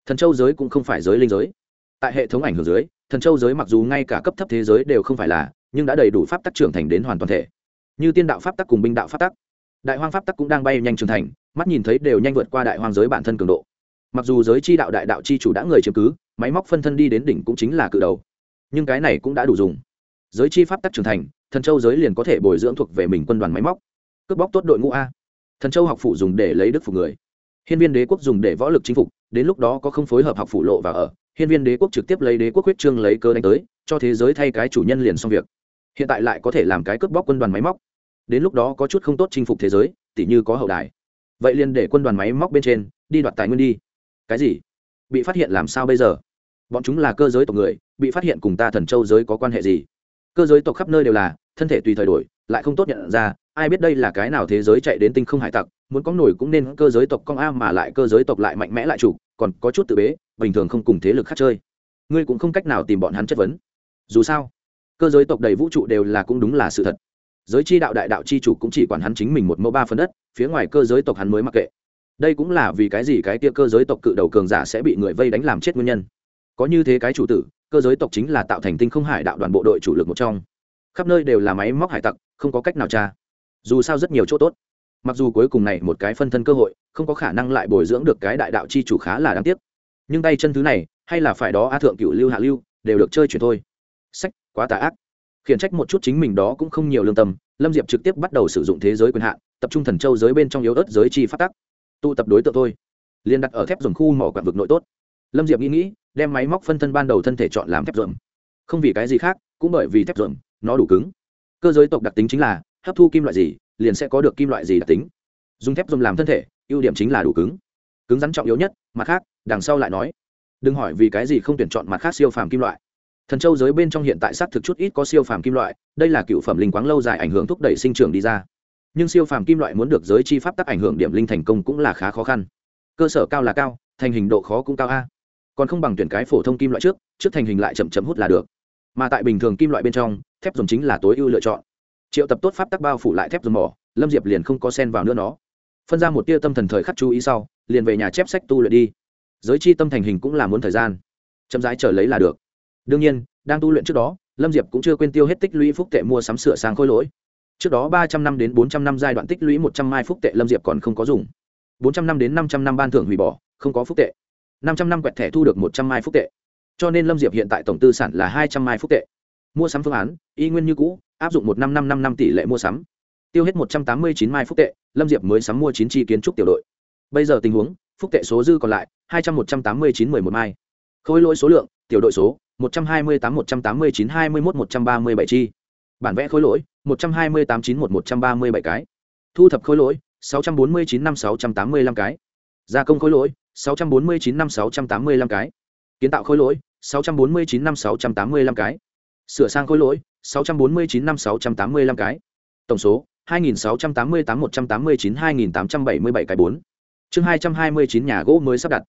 Thần châu giới cũng không phải giới linh giới. Tại hệ thống ảnh hưởng giới thần châu giới mặc dù ngay cả cấp thấp thế giới đều không phải là, nhưng đã đầy đủ pháp tắc trưởng thành đến hoàn toàn thể. Như tiên đạo pháp tắc cùng binh đạo pháp tắc. Đại hoang pháp tắc cũng đang bay nhanh trưởng thành, mắt nhìn thấy đều nhanh vượt qua đại hoang giới bản thân cường độ. Mặc dù giới chi đạo đại đạo chi chủ đã người chiếm cứ, máy móc phân thân đi đến đỉnh cũng chính là cự đầu. Nhưng cái này cũng đã đủ dùng. Giới chi pháp tắc trưởng thành, thần châu giới liền có thể bồi dưỡng thuộc về mình quân đoàn máy móc. Cướp bóc tốt đội ngũ a. Thần châu học phụ dùng để lấy đức phục người hiên viên đế quốc dùng để võ lực chinh phục, đến lúc đó có không phối hợp học phụ lộ và ở, hiên viên đế quốc trực tiếp lấy đế quốc huyết trương lấy cơ đánh tới, cho thế giới thay cái chủ nhân liền xong việc. Hiện tại lại có thể làm cái cướp bóc quân đoàn máy móc. Đến lúc đó có chút không tốt chinh phục thế giới, tỉ như có hậu đài. Vậy liền để quân đoàn máy móc bên trên, đi đoạt tài nguyên đi. Cái gì? Bị phát hiện làm sao bây giờ? Bọn chúng là cơ giới tộc người, bị phát hiện cùng ta thần châu giới có quan hệ gì? Cơ giới tộc khắp nơi đều là, thân thể tùy thời đổi lại không tốt nhận ra, ai biết đây là cái nào thế giới chạy đến tinh không hải tặc, muốn có nổi cũng nên cơ giới tộc con a mà lại cơ giới tộc lại mạnh mẽ lại chủ, còn có chút tự bế, bình thường không cùng thế lực khác chơi. Ngươi cũng không cách nào tìm bọn hắn chất vấn. Dù sao, cơ giới tộc đầy vũ trụ đều là cũng đúng là sự thật. Giới chi đạo đại đạo chi chủ cũng chỉ quản hắn chính mình một mẫu ba phần đất, phía ngoài cơ giới tộc hắn mới mặc kệ. Đây cũng là vì cái gì cái kia cơ giới tộc cự đầu cường giả sẽ bị người vây đánh làm chết nguyên nhân. Có như thế cái chủ tử, cơ giới tộc chính là tạo thành tinh không hải đạo đoàn bộ đội chủ lực một trong khắp nơi đều là máy móc hải tặc, không có cách nào tra. Dù sao rất nhiều chỗ tốt. Mặc dù cuối cùng này một cái phân thân cơ hội, không có khả năng lại bồi dưỡng được cái đại đạo chi chủ khá là đáng tiếc. Nhưng tay chân thứ này, hay là phải đó, a thượng cựu lưu hạ lưu, đều được chơi chuyển thôi. Sách, quá tà ác. Khiển trách một chút chính mình đó cũng không nhiều lương tâm, lâm diệp trực tiếp bắt đầu sử dụng thế giới quyền hạn, tập trung thần châu giới bên trong yếu ớt giới chi phát tắc. Tụ tập đối tượng thôi. Liền đặt ở thép dùng khu mỏ quản vực nội tốt. Lâm diệp nghĩ nghĩ, đem máy móc phân thân ban đầu thân thể chọn làm thép ruộng. không vì cái gì khác, cũng bởi vì thép ruộng nó đủ cứng. Cơ giới tộc đặc tính chính là, hấp thu kim loại gì, liền sẽ có được kim loại gì đặc tính. Dùng thép dùng làm thân thể, ưu điểm chính là đủ cứng. Cứng rắn trọng yếu nhất, mặt khác, đằng sau lại nói. Đừng hỏi vì cái gì không tuyển chọn mặt khác siêu phàm kim loại. Thần châu giới bên trong hiện tại xác thực chút ít có siêu phàm kim loại, đây là cựu phẩm linh quáng lâu dài ảnh hưởng thúc đẩy sinh trưởng đi ra. Nhưng siêu phàm kim loại muốn được giới chi pháp tắc ảnh hưởng điểm linh thành công cũng là khá khó khăn. Cơ sở cao là cao, thành hình độ khó cũng cao a. Còn không bằng tuyển cái phổ thông kim loại trước trước thành hình lại chậm chậm hút là được. Mà tại bình thường kim loại bên trong thép dùng chính là tối ưu lựa chọn. Triệu tập tốt pháp tắc bao phủ lại thép dùng mỏ, lâm diệp liền không có sen vào nữa nó. Phân ra một tia tâm thần thời khắc chú ý sau, liền về nhà chép sách tu luyện đi. Giới chi tâm thành hình cũng là muốn thời gian. Chậm rãi chờ lấy là được. Đương nhiên, đang tu luyện trước đó, lâm diệp cũng chưa quên tiêu hết tích lũy phúc tệ mua sắm sửa sang khôi lỗi. Trước đó ba trăm năm đến bốn trăm năm giai đoạn tích lũy một trăm mai phúc tệ lâm diệp còn không có dùng. bốn trăm năm đến năm trăm năm ban thưởng hủy bỏ, không có phúc tệ. năm trăm năm quẹt thẻ thu được một trăm mai phúc tệ. Cho nên lâm diệp hiện tại tổng tư sản là hai trăm mai phúc tệ mua sắm phương án, y nguyên như cũ, áp dụng một năm năm năm năm tỷ lệ mua sắm. Tiêu hết một trăm tám mươi chín mai phúc tệ, lâm diệp mới sắm mua chín chi kiến trúc tiểu đội. Bây giờ tình huống, phúc tệ số dư còn lại, hai trăm một trăm tám mươi chín mười một mai. Khối lỗi số lượng, tiểu đội số, một trăm hai mươi tám, một trăm tám mươi chín, hai mươi một một trăm ba mươi bảy chi. Bản vẽ khối lỗi, một trăm hai mươi tám chín một một trăm ba mươi bảy cái. Thu thập khối lỗi, sáu trăm bốn mươi chín năm, sáu trăm tám mươi lăm cái. Gia công khối lỗi, sáu trăm bốn mươi chín năm, sáu trăm tám mươi lăm cái. Kiến tạo khối lỗi, sáu trăm bốn mươi chín năm, sáu trăm tám mươi lăm cái sửa sang khối lỗi, sáu trăm bốn mươi chín năm sáu trăm tám mươi lăm cái. Tổng số, hai nghìn sáu trăm tám mươi tám một trăm tám mươi chín hai nghìn tám trăm bảy mươi bảy cái bốn. Chương hai trăm hai mươi chín nhà gỗ mới sắp đặt.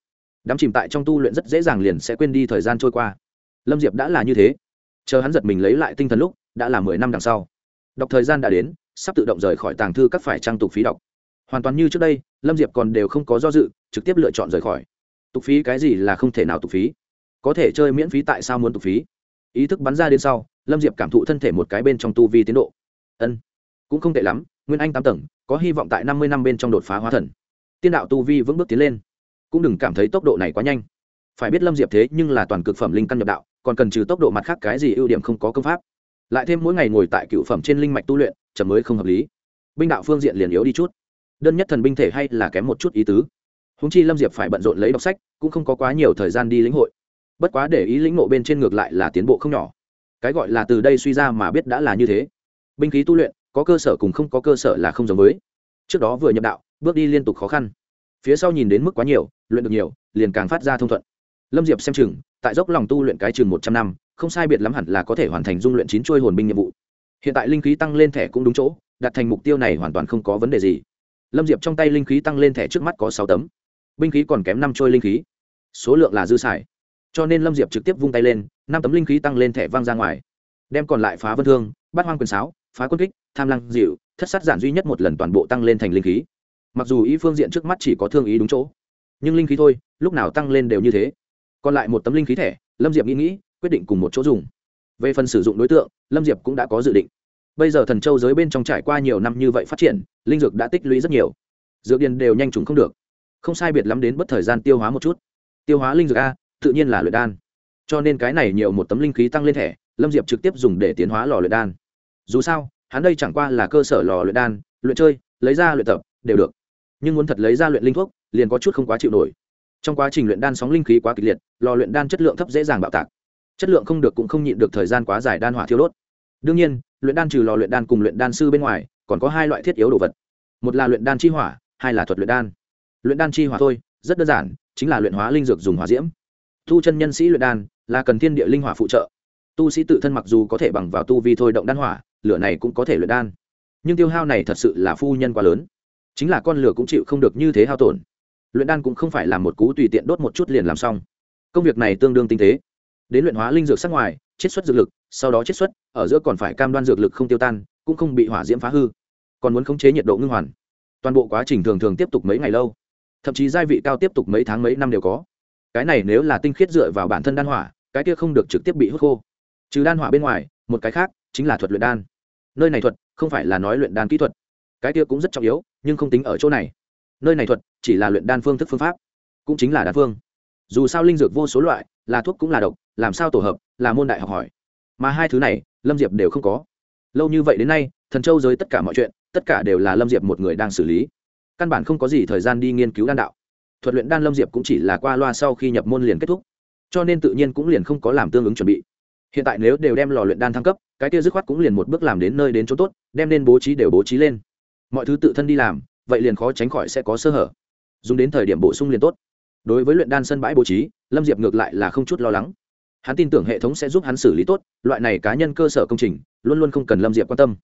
Đắm chìm tại trong tu luyện rất dễ dàng liền sẽ quên đi thời gian trôi qua. Lâm diệp đã là như thế. Chờ hắn giật mình lấy lại tinh thần lúc, đã là mười năm đằng sau. Đọc thời gian đã đến, sắp tự động rời khỏi tàng thư các phải trang tục phí đọc. Hoàn toàn như trước đây, lâm diệp còn đều không có do dự, trực tiếp lựa chọn rời khỏi. Tục phí cái gì là không thể nào tục phí. Có thể chơi miễn phí tại sao muốn tục phí? Ý thức bắn ra đến sau, lâm diệp cảm thụ thân thể một cái bên trong tu vi tiến độ. Ân, cũng không tệ lắm, nguyên anh tám tầng, có hy vọng tại năm mươi năm bên trong đột phá hóa thần. Tiên đạo tu vi vững bước tiến lên. Cũng đừng cảm thấy tốc độ này quá nhanh. Phải biết lâm diệp thế nhưng là toàn cực phẩm linh căn nhập đạo, còn cần trừ tốc độ mặt khác cái gì ưu điểm không có công pháp. Lại thêm mỗi ngày ngồi tại cựu phẩm trên linh mạch tu luyện, chậm mới không hợp lý. Binh đạo phương diện liền yếu đi chút. Đơn nhất thần binh thể hay là kém một chút ý tứ. Húng chi lâm diệp phải bận rộn lấy đọc sách, cũng không có quá nhiều thời gian đi lĩnh hội bất quá để ý lĩnh ngộ bên trên ngược lại là tiến bộ không nhỏ. Cái gọi là từ đây suy ra mà biết đã là như thế. Binh khí tu luyện, có cơ sở cùng không có cơ sở là không giống với. Trước đó vừa nhập đạo, bước đi liên tục khó khăn. Phía sau nhìn đến mức quá nhiều, luyện được nhiều, liền càng phát ra thông thuận. Lâm diệp xem chừng, tại dốc lòng tu luyện cái chừng một trăm năm, không sai biệt lắm hẳn là có thể hoàn thành dung luyện chín chuôi hồn binh nhiệm vụ. Hiện tại linh khí tăng lên thẻ cũng đúng chỗ, đặt thành mục tiêu này hoàn toàn không có vấn đề gì. Lâm diệp trong tay linh khí tăng lên thẻ trước mắt có sáu tấm. Binh khí còn kém năm trôi linh khí. Số lượng là dư xài cho nên lâm diệp trực tiếp vung tay lên năm tấm linh khí tăng lên thẻ vang ra ngoài đem còn lại phá vân thương bắt hoang quyền sáo phá quân kích tham lăng dịu thất sát giản duy nhất một lần toàn bộ tăng lên thành linh khí mặc dù ý phương diện trước mắt chỉ có thương ý đúng chỗ nhưng linh khí thôi lúc nào tăng lên đều như thế còn lại một tấm linh khí thẻ lâm diệp nghĩ nghĩ quyết định cùng một chỗ dùng về phần sử dụng đối tượng lâm diệp cũng đã có dự định bây giờ thần châu giới bên trong trải qua nhiều năm như vậy phát triển linh dược đã tích lũy rất nhiều dược điền đều nhanh trùng không được không sai biệt lắm đến bất thời gian tiêu hóa một chút tiêu hóa linh dược a tự nhiên là luyện đan. Cho nên cái này nhiều một tấm linh khí tăng lên thẻ, lâm diệp trực tiếp dùng để tiến hóa lò luyện đan. Dù sao, hắn đây chẳng qua là cơ sở lò luyện đan, luyện chơi, lấy ra luyện tập, đều được. Nhưng muốn thật lấy ra luyện linh thuốc, liền có chút không quá chịu nổi. Trong quá trình luyện đan sóng linh khí quá kịch liệt, lò luyện đan chất lượng thấp dễ dàng bạo tạc. Chất lượng không được cũng không nhịn được thời gian quá dài đan hỏa thiêu đốt. Đương nhiên, luyện đan trừ lò luyện đan cùng luyện đan sư bên ngoài, còn có hai loại thiết yếu đồ vật. Một là luyện đan chi hỏa, hai là thuật luyện đan. Luyện đan chi hỏa thôi, rất đơn giản, chính là luyện hóa linh dược dùng hỏa diễm tu chân nhân sĩ luyện đan, là cần thiên địa linh hỏa phụ trợ. Tu sĩ tự thân mặc dù có thể bằng vào tu vi thôi động đan hỏa, lửa này cũng có thể luyện đan. Nhưng tiêu hao này thật sự là phu nhân quá lớn. Chính là con lửa cũng chịu không được như thế hao tổn. Luyện đan cũng không phải là một cú tùy tiện đốt một chút liền làm xong. Công việc này tương đương tinh tế. Đến luyện hóa linh dược sắc ngoài, chiết xuất dược lực, sau đó chiết xuất, ở giữa còn phải cam đoan dược lực không tiêu tan, cũng không bị hỏa diễm phá hư. Còn muốn khống chế nhiệt độ ngưng hoàn. Toàn bộ quá trình thường thường tiếp tục mấy ngày lâu. Thậm chí gia vị cao tiếp tục mấy tháng mấy năm đều có cái này nếu là tinh khiết dựa vào bản thân đan hỏa, cái kia không được trực tiếp bị hút khô. Trừ đan hỏa bên ngoài, một cái khác chính là thuật luyện đan. Nơi này thuật không phải là nói luyện đan kỹ thuật. Cái kia cũng rất trọng yếu, nhưng không tính ở chỗ này. Nơi này thuật chỉ là luyện đan phương thức phương pháp, cũng chính là đan phương. Dù sao linh dược vô số loại, là thuốc cũng là độc, làm sao tổ hợp, là môn đại học hỏi. Mà hai thứ này, lâm diệp đều không có. Lâu như vậy đến nay, thần châu giới tất cả mọi chuyện, tất cả đều là lâm diệp một người đang xử lý. Căn bản không có gì thời gian đi nghiên cứu đan đạo thuật luyện đan lâm diệp cũng chỉ là qua loa sau khi nhập môn liền kết thúc, cho nên tự nhiên cũng liền không có làm tương ứng chuẩn bị. Hiện tại nếu đều đem lò luyện đan thăng cấp, cái kia dứt khoát cũng liền một bước làm đến nơi đến chỗ tốt, đem nên bố trí đều bố trí lên. Mọi thứ tự thân đi làm, vậy liền khó tránh khỏi sẽ có sơ hở. Dùng đến thời điểm bổ sung liền tốt. Đối với luyện đan sân bãi bố trí, lâm diệp ngược lại là không chút lo lắng. Hắn tin tưởng hệ thống sẽ giúp hắn xử lý tốt, loại này cá nhân cơ sở công trình, luôn luôn không cần lâm diệp quan tâm.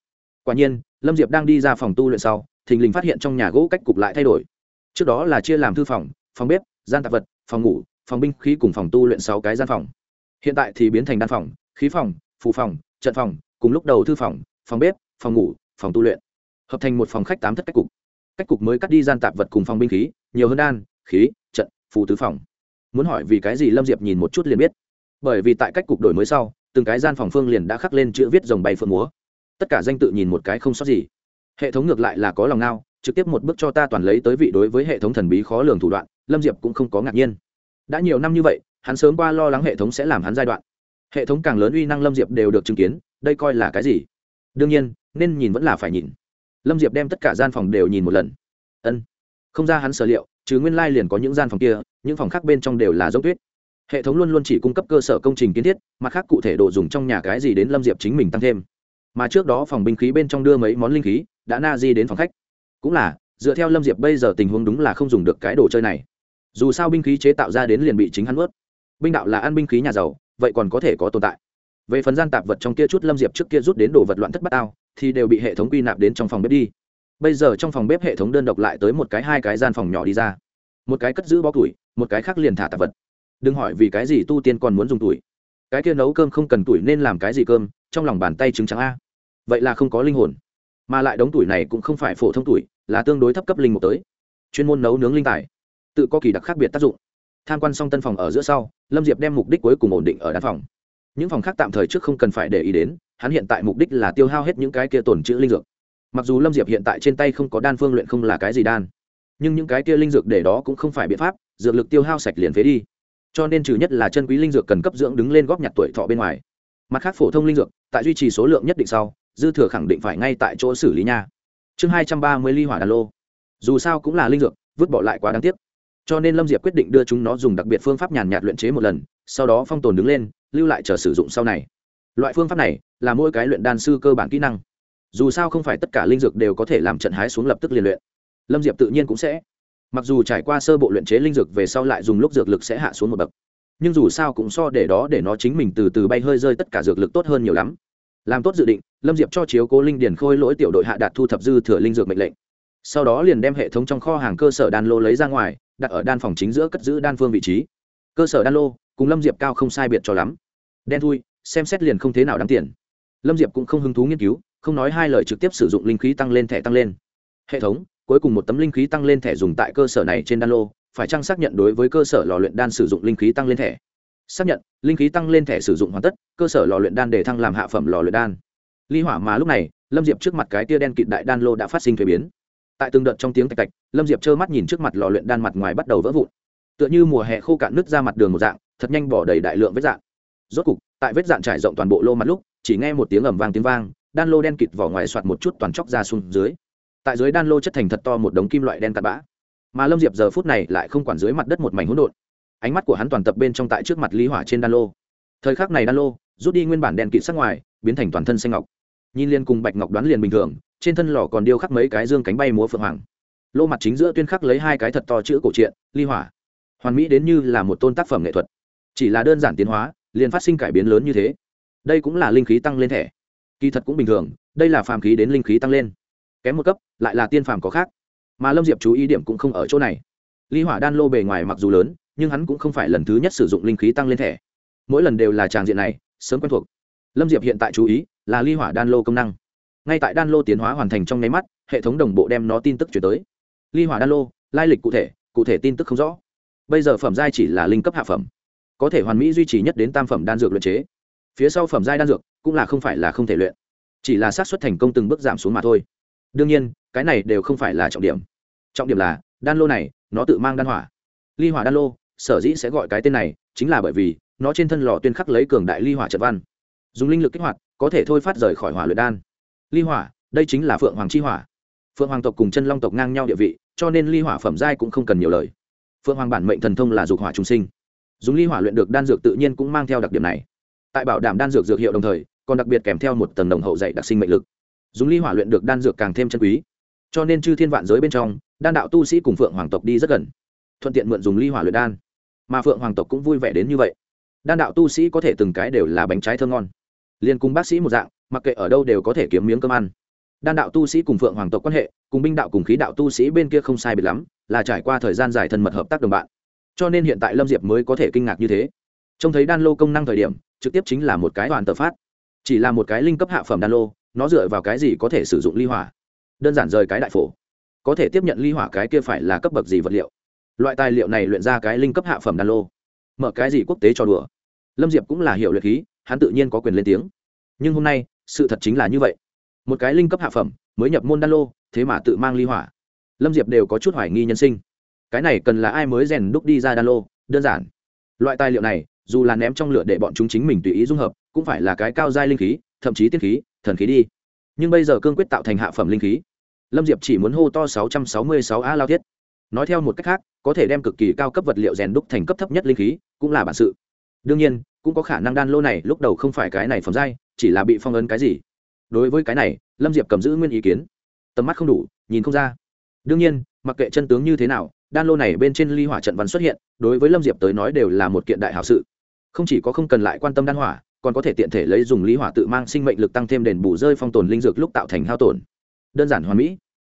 Quả nhiên, lâm diệp đang đi ra phòng tu luyện sau, thình lình phát hiện trong nhà gỗ cách cục lại thay đổi trước đó là chia làm thư phòng phòng bếp, gian tạp vật, phòng ngủ, phòng binh khí cùng phòng tu luyện sáu cái gian phòng. Hiện tại thì biến thành đan phòng, khí phòng, phụ phòng, trận phòng, cùng lúc đầu thư phòng phòng bếp, phòng ngủ, phòng tu luyện. Hợp thành một phòng khách tám thất cách cục. Cách cục mới cắt đi gian tạp vật cùng phòng binh khí, nhiều hơn đan, khí, trận phù tứ phòng. Muốn hỏi vì cái gì lâm diệp nhìn một chút liền biết. Bởi vì tại cách cục đổi mới sau, từng cái gian phòng phương liền đã khắc lên chữ viết dòng bay phượng múa. Tất cả danh tự nhìn một cái không sót gì. Hệ thống ngược lại là có lòng ngao trực tiếp một bước cho ta toàn lấy tới vị đối với hệ thống thần bí khó lường thủ đoạn, lâm diệp cũng không có ngạc nhiên. Đã nhiều năm như vậy, hắn sớm qua lo lắng hệ thống sẽ làm hắn giai đoạn. Hệ thống càng lớn uy năng lâm diệp đều được chứng kiến, đây coi là cái gì? Đương nhiên, nên nhìn vẫn là phải nhìn. Lâm diệp đem tất cả gian phòng đều nhìn một lần. Ân. Không ra hắn sở liệu chứ nguyên lai liền có những gian phòng kia, những phòng khác bên trong đều là dốc tuyết. Hệ thống luôn luôn chỉ cung cấp cơ sở công trình kiến thiết, mặt khác cụ thể đồ dùng trong nhà cái gì đến lâm diệp chính mình tăng thêm. Mà trước đó phòng binh khí bên trong đưa mấy món linh khí, đã na di đến phòng khách cũng là, dựa theo lâm diệp bây giờ tình huống đúng là không dùng được cái đồ chơi này. Dù sao binh khí chế tạo ra đến liền bị chính hắn ướt binh đạo là ăn binh khí nhà giàu, vậy còn có thể có tồn tại. Về phần gian tạp vật trong kia chút lâm diệp trước kia rút đến đồ vật loạn thất bát ao, thì đều bị hệ thống quy nạp đến trong phòng bếp đi. Bây giờ trong phòng bếp hệ thống đơn độc lại tới một cái hai cái gian phòng nhỏ đi ra. Một cái cất giữ bó tuổi một cái khác liền thả tạp vật. Đừng hỏi vì cái gì tu tiên còn muốn dùng tuổi. Cái kia nấu cơm không cần tuổi nên làm cái gì cơm, trong lòng bàn tay trứng trắng a. Vậy là không có linh hồn mà lại đống tuổi này cũng không phải phổ thông tuổi, là tương đối thấp cấp linh mục tới. Chuyên môn nấu nướng linh tài. Tự có kỳ đặc khác biệt tác dụng. Tham quan xong tân phòng ở giữa sau, lâm diệp đem mục đích cuối cùng ổn định ở đan phòng. Những phòng khác tạm thời trước không cần phải để ý đến, hắn hiện tại mục đích là tiêu hao hết những cái kia tổn chữ linh dược. Mặc dù lâm diệp hiện tại trên tay không có đan phương luyện không là cái gì đan, nhưng những cái kia linh dược để đó cũng không phải biện pháp, dược lực tiêu hao sạch liền phế đi. Cho nên trừ nhất là chân quý linh dược cần cấp dưỡng đứng lên góp nhặt tuổi thọ bên ngoài. Mặt khác phổ thông linh dược, tại duy trì số lượng nhất định sau dư thừa khẳng định phải ngay tại chỗ xử lý nha. Chương hai trăm ba mươi ly hỏa đàn lô. Dù sao cũng là linh dược, vứt bỏ lại quá đáng tiếc. Cho nên lâm diệp quyết định đưa chúng nó dùng đặc biệt phương pháp nhàn nhạt luyện chế một lần, sau đó phong tồn đứng lên, lưu lại chờ sử dụng sau này. Loại phương pháp này là mỗi cái luyện đan sư cơ bản kỹ năng. Dù sao không phải tất cả linh dược đều có thể làm trận hái xuống lập tức liền luyện. Lâm diệp tự nhiên cũng sẽ. Mặc dù trải qua sơ bộ luyện chế linh dược về sau lại dùng lúc dược lực sẽ hạ xuống một bậc, nhưng dù sao cũng so để đó để nó chính mình từ từ bay hơi rơi tất cả dược lực tốt hơn nhiều lắm làm tốt dự định, lâm diệp cho chiếu cố linh điển khôi lỗi tiểu đội hạ đạt thu thập dư thừa linh dược mệnh lệnh. Sau đó liền đem hệ thống trong kho hàng cơ sở đan lô lấy ra ngoài, đặt ở đan phòng chính giữa cất giữ đan phương vị trí. Cơ sở đan lô cùng lâm diệp cao không sai biệt cho lắm. Đen thui, xem xét liền không thế nào đáng tiền. Lâm diệp cũng không hứng thú nghiên cứu, không nói hai lời trực tiếp sử dụng linh khí tăng lên thẻ tăng lên. Hệ thống, cuối cùng một tấm linh khí tăng lên thẻ dùng tại cơ sở này trên đan lô, phải chăng xác nhận đối với cơ sở lò luyện đan sử dụng linh khí tăng lên thẻ? Xác nhận, linh khí tăng lên thẻ sử dụng hoàn tất, cơ sở lò luyện đan để thăng làm hạ phẩm lò luyện đan. Ly hỏa mà lúc này, lâm diệp trước mặt cái tia đen kịt đại đan lô đã phát sinh thuế biến. Tại từng đợt trong tiếng tạch tạch, lâm diệp trơ mắt nhìn trước mặt lò luyện đan mặt ngoài bắt đầu vỡ vụn. Tựa như mùa hè khô cạn nước ra mặt đường một dạng, thật nhanh bỏ đầy đại lượng vết dạng rốt cục, tại vết dạng trải rộng toàn bộ lô mặt lúc, chỉ nghe một tiếng ẩm vang tiếng vang, đan lô đen kịt vỏ ngoài soạt một chút toàn chóc ra xuống dưới. Tại dưới đan lô chất thành thật to một đống kim loại đen tạt bã. Mà lâm diệp giờ phút này lại không quản dưới mặt đất một mảnh hỗn độn ánh mắt của hắn toàn tập bên trong tại trước mặt lý hỏa trên đan lô. Thời khắc này đan lô, rút đi nguyên bản đen kịt sắc ngoài, biến thành toàn thân xanh ngọc. Nhìn liên cùng bạch ngọc đoán liền bình thường, trên thân lò còn điêu khắc mấy cái dương cánh bay múa phượng hoàng. Lô mặt chính giữa tuyên khắc lấy hai cái thật to chữ cổ truyện ly hỏa. Hoàn mỹ đến như là một tôn tác phẩm nghệ thuật. Chỉ là đơn giản tiến hóa, liền phát sinh cải biến lớn như thế. Đây cũng là linh khí tăng lên thẻ. Kỳ thật cũng bình thường, đây là phàm khí đến linh khí tăng lên. Kém một cấp, lại là tiên phàm có khác. Mà lâm diệp chú ý điểm cũng không ở chỗ này. Ly hỏa đan lô bề ngoài mặc dù lớn nhưng hắn cũng không phải lần thứ nhất sử dụng linh khí tăng lên thẻ. Mỗi lần đều là tràng diện này, sớm quen thuộc. Lâm diệp hiện tại chú ý là ly hỏa đan lô công năng. Ngay tại đan lô tiến hóa hoàn thành trong nháy mắt, hệ thống đồng bộ đem nó tin tức chuyển tới. Ly hỏa đan lô, lai lịch cụ thể cụ thể tin tức không rõ. Bây giờ phẩm giai chỉ là linh cấp hạ phẩm. Có thể hoàn mỹ duy trì nhất đến tam phẩm đan dược luyện chế. Phía sau phẩm giai đan dược cũng là không phải là không thể luyện. Chỉ là xác suất thành công từng bước giảm xuống mà thôi. Đương nhiên, cái này đều không phải là trọng điểm. Trọng điểm là, đan lô này, nó tự mang đan hỏa. Ly hỏa đan lô sở dĩ sẽ gọi cái tên này chính là bởi vì nó trên thân lò tuyên khắc lấy cường đại ly hỏa trận văn. Dùng linh lực kích hoạt, có thể thôi phát rời khỏi hỏa luyện đan. Ly hỏa, đây chính là phượng hoàng chi hỏa. Phượng hoàng tộc cùng chân long tộc ngang nhau địa vị, cho nên ly hỏa phẩm giai cũng không cần nhiều lời. Phượng hoàng bản mệnh thần thông là dục hỏa trung sinh. Dùng ly hỏa luyện được đan dược tự nhiên cũng mang theo đặc điểm này. Tại bảo đảm đan dược dược hiệu đồng thời, còn đặc biệt kèm theo một tầng đồng hậu dạy đặc sinh mệnh lực. Dùng ly hỏa luyện được đan dược càng thêm chân quý. Cho nên chư thiên vạn giới bên trong, đan đạo tu sĩ cùng phượng hoàng tộc đi rất gần. Thuận tiện mượn dùng ly hỏa luyện đan mà phượng hoàng tộc cũng vui vẻ đến như vậy. Đan đạo tu sĩ có thể từng cái đều là bánh trái thơm ngon. Liền cùng bác sĩ một dạng, mặc kệ ở đâu đều có thể kiếm miếng cơm ăn. Đan đạo tu sĩ cùng phượng hoàng tộc quan hệ, cùng binh đạo cùng khí đạo tu sĩ bên kia không sai biệt lắm, là trải qua thời gian dài thân mật hợp tác đồng bạn. Cho nên hiện tại lâm diệp mới có thể kinh ngạc như thế. Trông thấy đan lô công năng thời điểm, trực tiếp chính là một cái hoàn tờ phát. Chỉ là một cái linh cấp hạ phẩm đan lô, nó dựa vào cái gì có thể sử dụng ly hỏa? Đơn giản rời cái đại phổ. Có thể tiếp nhận ly hỏa cái kia phải là cấp bậc gì vật liệu? Loại tài liệu này luyện ra cái linh cấp hạ phẩm đan lô. Mở cái gì quốc tế cho đùa. Lâm diệp cũng là hiệu luyện khí, hắn tự nhiên có quyền lên tiếng. Nhưng hôm nay, sự thật chính là như vậy. Một cái linh cấp hạ phẩm mới nhập môn đan lô, thế mà tự mang ly hỏa. Lâm diệp đều có chút hoài nghi nhân sinh. Cái này cần là ai mới rèn đúc đi ra đan lô? Đơn giản. Loại tài liệu này, dù là ném trong lửa để bọn chúng chính mình tùy ý dung hợp, cũng phải là cái cao giai linh khí, thậm chí tiên khí, thần khí đi. Nhưng bây giờ cương quyết tạo thành hạ phẩm linh khí. Lâm diệp chỉ muốn hô to sáu trăm sáu mươi sáu a lao thiết nói theo một cách khác, có thể đem cực kỳ cao cấp vật liệu rèn đúc thành cấp thấp nhất linh khí, cũng là bản sự. Đương nhiên, cũng có khả năng đan lô này lúc đầu không phải cái này phẩm giai, chỉ là bị phong ấn cái gì. Đối với cái này, lâm diệp cầm giữ nguyên ý kiến. Tầm mắt không đủ, nhìn không ra. Đương nhiên, mặc kệ chân tướng như thế nào, đan lô này bên trên ly hỏa trận văn xuất hiện, đối với lâm diệp tới nói đều là một kiện đại hảo sự. Không chỉ có không cần lại quan tâm đan hỏa, còn có thể tiện thể lấy dùng ly hỏa tự mang sinh mệnh lực tăng thêm đền bù rơi phong tồn linh dược lúc tạo thành hao tổn. Đơn giản hoàn mỹ.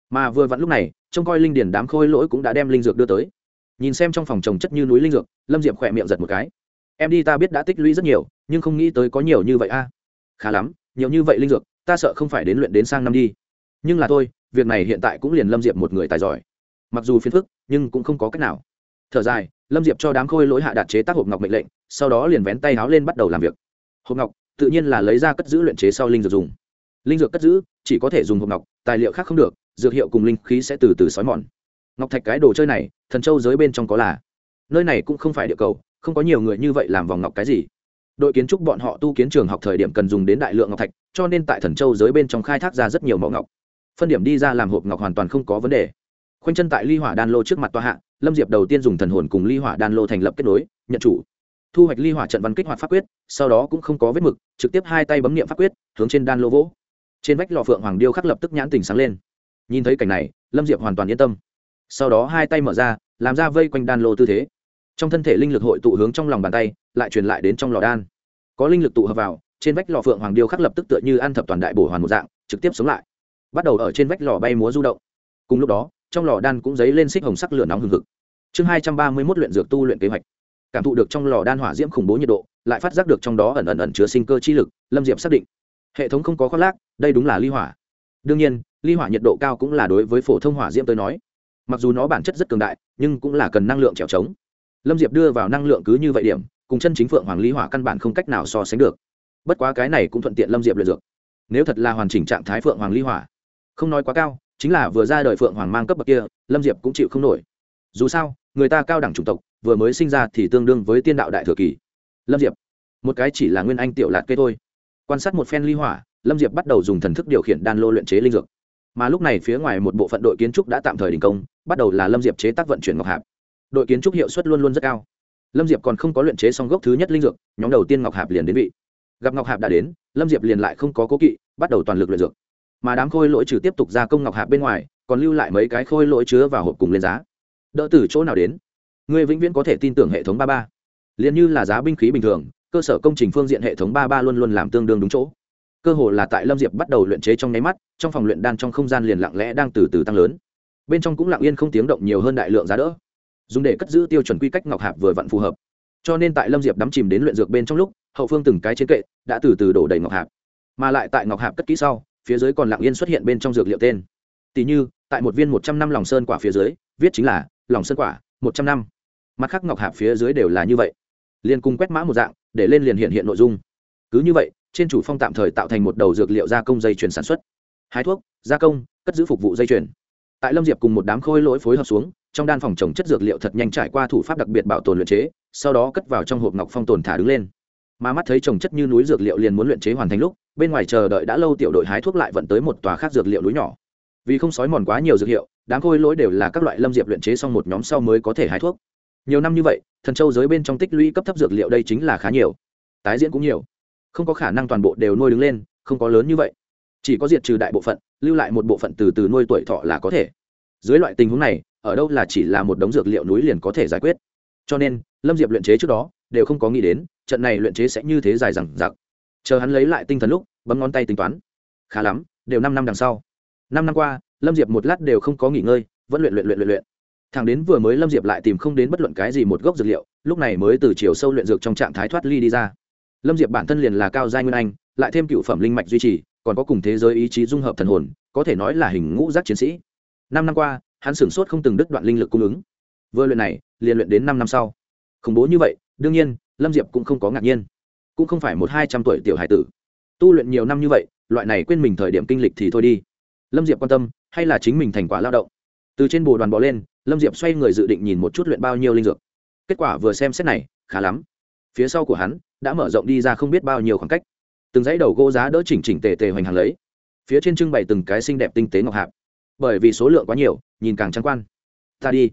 Mà vừa vặn lúc này trông coi linh điển đám khôi lỗi cũng đã đem linh dược đưa tới. Nhìn xem trong phòng trồng chất như núi linh dược, lâm diệp khỏe miệng giật một cái. Em đi ta biết đã tích lũy rất nhiều, nhưng không nghĩ tới có nhiều như vậy a. Khá lắm, nhiều như vậy linh dược, ta sợ không phải đến luyện đến sang năm đi. Nhưng là thôi, việc này hiện tại cũng liền lâm diệp một người tài giỏi. Mặc dù phiền phức, nhưng cũng không có cách nào. Thở dài, lâm diệp cho đám khôi lỗi hạ đạt chế tác hộp ngọc mệnh lệnh, sau đó liền vén tay háo lên bắt đầu làm việc. Hộp ngọc, tự nhiên là lấy ra cất giữ luyện chế sau linh dược dùng. Linh dược cất giữ, chỉ có thể dùng hộp ngọc, tài liệu khác không được dược hiệu cùng linh khí sẽ từ từ xói mòn. Ngọc thạch cái đồ chơi này, thần châu giới bên trong có là. Nơi này cũng không phải địa cầu, không có nhiều người như vậy làm vòng ngọc cái gì. Đội kiến trúc bọn họ tu kiến trường học thời điểm cần dùng đến đại lượng ngọc thạch, cho nên tại thần châu giới bên trong khai thác ra rất nhiều mẫu ngọc. Phân điểm đi ra làm hộp ngọc hoàn toàn không có vấn đề. Khoanh chân tại ly hỏa đan lô trước mặt tòa hạ, lâm diệp đầu tiên dùng thần hồn cùng ly hỏa đan lô thành lập kết nối, nhận chủ. Thu hoạch ly hỏa trận văn kích hoạt pháp quyết, sau đó cũng không có vết mực, trực tiếp hai tay bấm nghiệm pháp quyết, hướng trên đan lô vỗ. Trên vách lò phượng hoàng điêu khắc lập tức nhãn tình sáng lên nhìn thấy cảnh này, lâm diệp hoàn toàn yên tâm. Sau đó hai tay mở ra, làm ra vây quanh đan lô tư thế. Trong thân thể linh lực hội tụ hướng trong lòng bàn tay, lại truyền lại đến trong lò đan. Có linh lực tụ hợp vào, trên vách lò phượng hoàng điêu khắc lập tức tựa như ăn thập toàn đại bổ hoàn một dạng, trực tiếp sống lại. Bắt đầu ở trên vách lò bay múa du động. Cùng lúc đó, trong lò đan cũng dấy lên xích hồng sắc lửa nóng hừng hực. Chương hai trăm ba mươi mốt luyện dược tu luyện kế hoạch. Cảm thụ được trong lò đan hỏa diễm khủng bố nhiệt độ, lại phát giác được trong đó ẩn ẩn ẩn chứa sinh cơ chi lực, lâm diệp xác định. Hệ thống không có khoác lác, đây đúng là ly hỏa. Đương nhiên ly hỏa nhiệt độ cao cũng là đối với phổ thông hỏa diễm tới nói. Mặc dù nó bản chất rất cường đại, nhưng cũng là cần năng lượng trèo trống. Lâm diệp đưa vào năng lượng cứ như vậy điểm, cùng chân chính phượng hoàng ly hỏa căn bản không cách nào so sánh được. Bất quá cái này cũng thuận tiện lâm diệp luyện dược. Nếu thật là hoàn chỉnh trạng thái phượng hoàng ly hỏa, không nói quá cao, chính là vừa ra đời phượng hoàng mang cấp bậc kia, lâm diệp cũng chịu không nổi. Dù sao, người ta cao đẳng chủng tộc, vừa mới sinh ra thì tương đương với tiên đạo đại thừa kỳ. Lâm diệp, một cái chỉ là nguyên anh tiểu lạt cây thôi. Quan sát một phen ly hỏa, lâm diệp bắt đầu dùng thần thức điều khiển đan lô luyện chế linh dược mà lúc này phía ngoài một bộ phận đội kiến trúc đã tạm thời đình công, bắt đầu là lâm diệp chế tác vận chuyển ngọc hạp. Đội kiến trúc hiệu suất luôn luôn rất cao. Lâm diệp còn không có luyện chế xong gốc thứ nhất linh dược, nhóm đầu tiên ngọc hạp liền đến vị. Gặp ngọc hạp đã đến, lâm diệp liền lại không có cố kỵ, bắt đầu toàn lực luyện dược. Mà đám khôi lỗi trừ tiếp tục gia công ngọc hạp bên ngoài, còn lưu lại mấy cái khôi lỗi chứa vào hộp cùng lên giá. Đỡ từ chỗ nào đến? Người vĩnh viễn có thể tin tưởng hệ thống ba ba. Liền như là giá binh khí bình thường, cơ sở công trình phương diện hệ thống ba ba luôn luôn làm tương đương đúng chỗ cơ hồ là tại lâm diệp bắt đầu luyện chế trong nháy mắt, trong phòng luyện đan trong không gian liền lặng lẽ đang từ từ tăng lớn. Bên trong cũng lặng yên không tiếng động nhiều hơn đại lượng giá đỡ. Dùng để cất giữ tiêu chuẩn quy cách ngọc hạp vừa vặn phù hợp. Cho nên tại lâm diệp đắm chìm đến luyện dược bên trong lúc, hậu phương từng cái trên kệ đã từ từ đổ đầy ngọc hạp. Mà lại tại ngọc hạp cất kỹ sau, phía dưới còn lặng yên xuất hiện bên trong dược liệu tên. Tỷ như, tại một viên một trăm năm lòng sơn quả phía dưới, viết chính là, lòng sơn quả, một trăm năm. Mặt khác ngọc hạp phía dưới đều là như vậy. Liền cùng quét mã một dạng, để lên liền hiện hiện nội dung. Cứ như vậy trên chủ phong tạm thời tạo thành một đầu dược liệu gia công dây chuyển sản xuất. Hái thuốc, gia công, cất giữ phục vụ dây chuyển tại lâm diệp cùng một đám khôi lỗi phối hợp xuống, trong đan phòng trồng chất dược liệu thật nhanh trải qua thủ pháp đặc biệt bảo tồn luyện chế, sau đó cất vào trong hộp ngọc phong tồn thả đứng lên. Mà mắt thấy trồng chất như núi dược liệu liền muốn luyện chế hoàn thành lúc, bên ngoài chờ đợi đã lâu tiểu đội hái thuốc lại vận tới một tòa khác dược liệu núi nhỏ. Vì không sói mòn quá nhiều dược hiệu, đám khôi lỗi đều là các loại lâm diệp luyện chế xong một nhóm sau mới có thể hái thuốc. Nhiều năm như vậy, thần châu giới bên trong tích lũy cấp thấp dược liệu đây chính là khá nhiều. Tái diễn cũng nhiều không có khả năng toàn bộ đều nuôi đứng lên, không có lớn như vậy. Chỉ có diệt trừ đại bộ phận, lưu lại một bộ phận từ từ nuôi tuổi thọ là có thể. Dưới loại tình huống này, ở đâu là chỉ là một đống dược liệu núi liền có thể giải quyết. Cho nên, lâm diệp luyện chế trước đó, đều không có nghĩ đến, trận này luyện chế sẽ như thế dài dằng dặc. Chờ hắn lấy lại tinh thần lúc, bấm ngón tay tính toán. Khá lắm, đều năm năm đằng sau. Năm năm qua, lâm diệp một lát đều không có nghỉ ngơi, vẫn luyện luyện luyện luyện luyện. Thằng đến vừa mới lâm diệp lại tìm không đến bất luận cái gì một gốc dược liệu, lúc này mới từ chiều sâu luyện dược trong trạng thái thoát ly đi ra lâm diệp bản thân liền là cao giai nguyên anh, lại thêm cựu phẩm linh mạch duy trì, còn có cùng thế giới ý chí dung hợp thần hồn, có thể nói là hình ngũ giác chiến sĩ. Năm năm qua, hắn sửng sốt không từng đứt đoạn linh lực cung ứng. Vừa luyện này, liền luyện đến năm năm sau. Khủng bố như vậy, đương nhiên, lâm diệp cũng không có ngạc nhiên. Cũng không phải một hai trăm tuổi tiểu hải tử. Tu luyện nhiều năm như vậy, loại này quên mình thời điểm kinh lịch thì thôi đi. Lâm diệp quan tâm, hay là chính mình thành quả lao động? Từ trên bồ đoàn bò lên, lâm diệp xoay người dự định nhìn một chút luyện bao nhiêu linh dược. Kết quả vừa xem xét này, khá lắm phía sau của hắn đã mở rộng đi ra không biết bao nhiêu khoảng cách, từng dãy đầu gỗ giá đỡ chỉnh chỉnh tề tề hoành hàng lấy, phía trên trưng bày từng cái xinh đẹp tinh tế ngọc hạp. Bởi vì số lượng quá nhiều, nhìn càng trắng quan. Ta đi.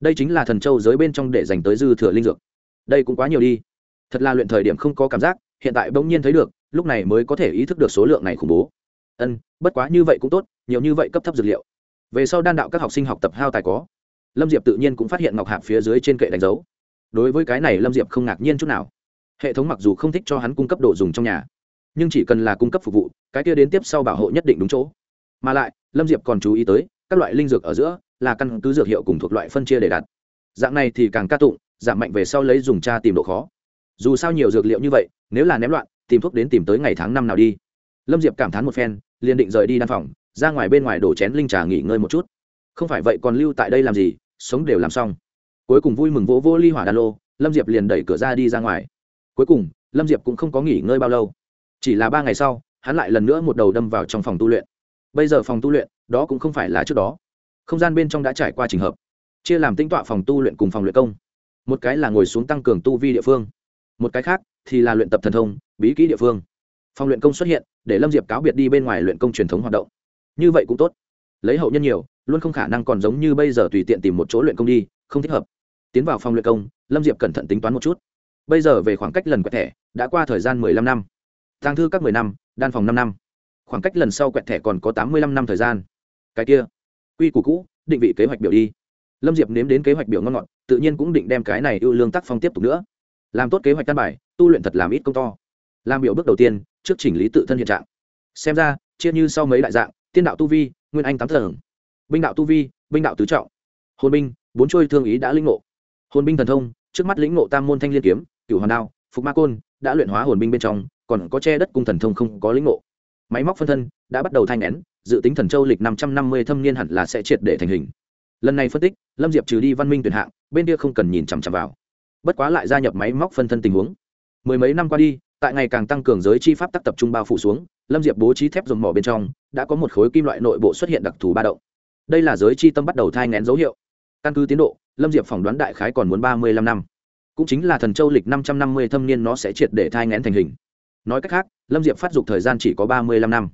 Đây chính là thần châu giới bên trong để dành tới dư thừa linh dược. Đây cũng quá nhiều đi. Thật là luyện thời điểm không có cảm giác, hiện tại bỗng nhiên thấy được, lúc này mới có thể ý thức được số lượng này khủng bố. Ân, bất quá như vậy cũng tốt, nhiều như vậy cấp thấp dược liệu. Về sau đan đạo các học sinh học tập hao tài có. Lâm diệp tự nhiên cũng phát hiện ngọc hạp phía dưới trên kệ đánh dấu đối với cái này lâm diệp không ngạc nhiên chút nào hệ thống mặc dù không thích cho hắn cung cấp đồ dùng trong nhà nhưng chỉ cần là cung cấp phục vụ cái kia đến tiếp sau bảo hộ nhất định đúng chỗ mà lại lâm diệp còn chú ý tới các loại linh dược ở giữa là căn cứ dược hiệu cùng thuộc loại phân chia để đặt dạng này thì càng ca tụng giảm mạnh về sau lấy dùng cha tìm độ khó dù sao nhiều dược liệu như vậy nếu là ném loạn tìm thuốc đến tìm tới ngày tháng năm nào đi lâm diệp cảm thán một phen liền định rời đi đan phòng ra ngoài bên ngoài đổ chén linh trà nghỉ ngơi một chút không phải vậy còn lưu tại đây làm gì sống đều làm xong cuối cùng vui mừng vỗ vô ly hỏa đan lô, lâm diệp liền đẩy cửa ra đi ra ngoài. Cuối cùng, lâm diệp cũng không có nghỉ ngơi bao lâu. Chỉ là ba ngày sau, hắn lại lần nữa một đầu đâm vào trong phòng tu luyện. Bây giờ phòng tu luyện, đó cũng không phải là trước đó. Không gian bên trong đã trải qua trình hợp. Chia làm tinh tọa phòng tu luyện cùng phòng luyện công. Một cái là ngồi xuống tăng cường tu vi địa phương. Một cái khác thì là luyện tập thần thông, bí kỹ địa phương. Phòng luyện công xuất hiện, để lâm diệp cáo biệt đi bên ngoài luyện công truyền thống hoạt động. Như vậy cũng tốt. Lấy hậu nhân nhiều, luôn không khả năng còn giống như bây giờ tùy tiện tìm một chỗ luyện công đi, không thích hợp tiến vào phòng luyện công, lâm diệp cẩn thận tính toán một chút. Bây giờ về khoảng cách lần quẹt thẻ, đã qua thời gian mười lăm năm. Tăng thư các mười năm, đan phòng năm năm. Khoảng cách lần sau quẹt thẻ còn có tám mươi lăm năm thời gian. Cái kia, quy củ cũ, định vị kế hoạch biểu đi. Lâm diệp nếm đến kế hoạch biểu ngon ngọt, tự nhiên cũng định đem cái này ưu lương tác phong tiếp tục nữa. Làm tốt kế hoạch căn bài, tu luyện thật làm ít công to. Làm biểu bước đầu tiên, trước chỉnh lý tự thân hiện trạng. Xem ra, chia như sau mấy đại dạng, tiên đạo tu vi, nguyên anh tám tầng. Binh đạo tu vi, binh đạo tứ trọng. Hồn binh, bốn trôi thương ý đã linh ngộ hồn binh thần thông, trước mắt lĩnh ngộ tam môn thanh liên kiếm, cửu hoàn đao, phục ma côn, đã luyện hóa hồn binh bên trong, còn có che đất cung thần thông không có lĩnh ngộ. Máy móc phân thân đã bắt đầu thanh nén, dự tính thần châu lịch năm trăm năm mươi thâm niên hẳn là sẽ triệt để thành hình. Lần này phân tích, lâm diệp trừ đi văn minh tuyển hạng, bên kia không cần nhìn chằm chằm vào. Bất quá lại gia nhập máy móc phân thân tình huống. Mười mấy năm qua đi, tại ngày càng tăng cường giới chi pháp tắc tập trung bao phủ xuống, lâm diệp bố trí thép dùng mỏ bên trong, đã có một khối kim loại nội bộ xuất hiện đặc thù ba động. Đây là giới chi tâm bắt đầu thai ngén dấu hiệu. Căn cứ tiến độ lâm diệp phỏng đoán đại khái còn muốn ba mươi lăm năm. Cũng chính là thần châu lịch năm trăm năm mươi thâm niên nó sẽ triệt để thai ngén thành hình. Nói cách khác, lâm diệp phát dục thời gian chỉ có ba mươi lăm năm.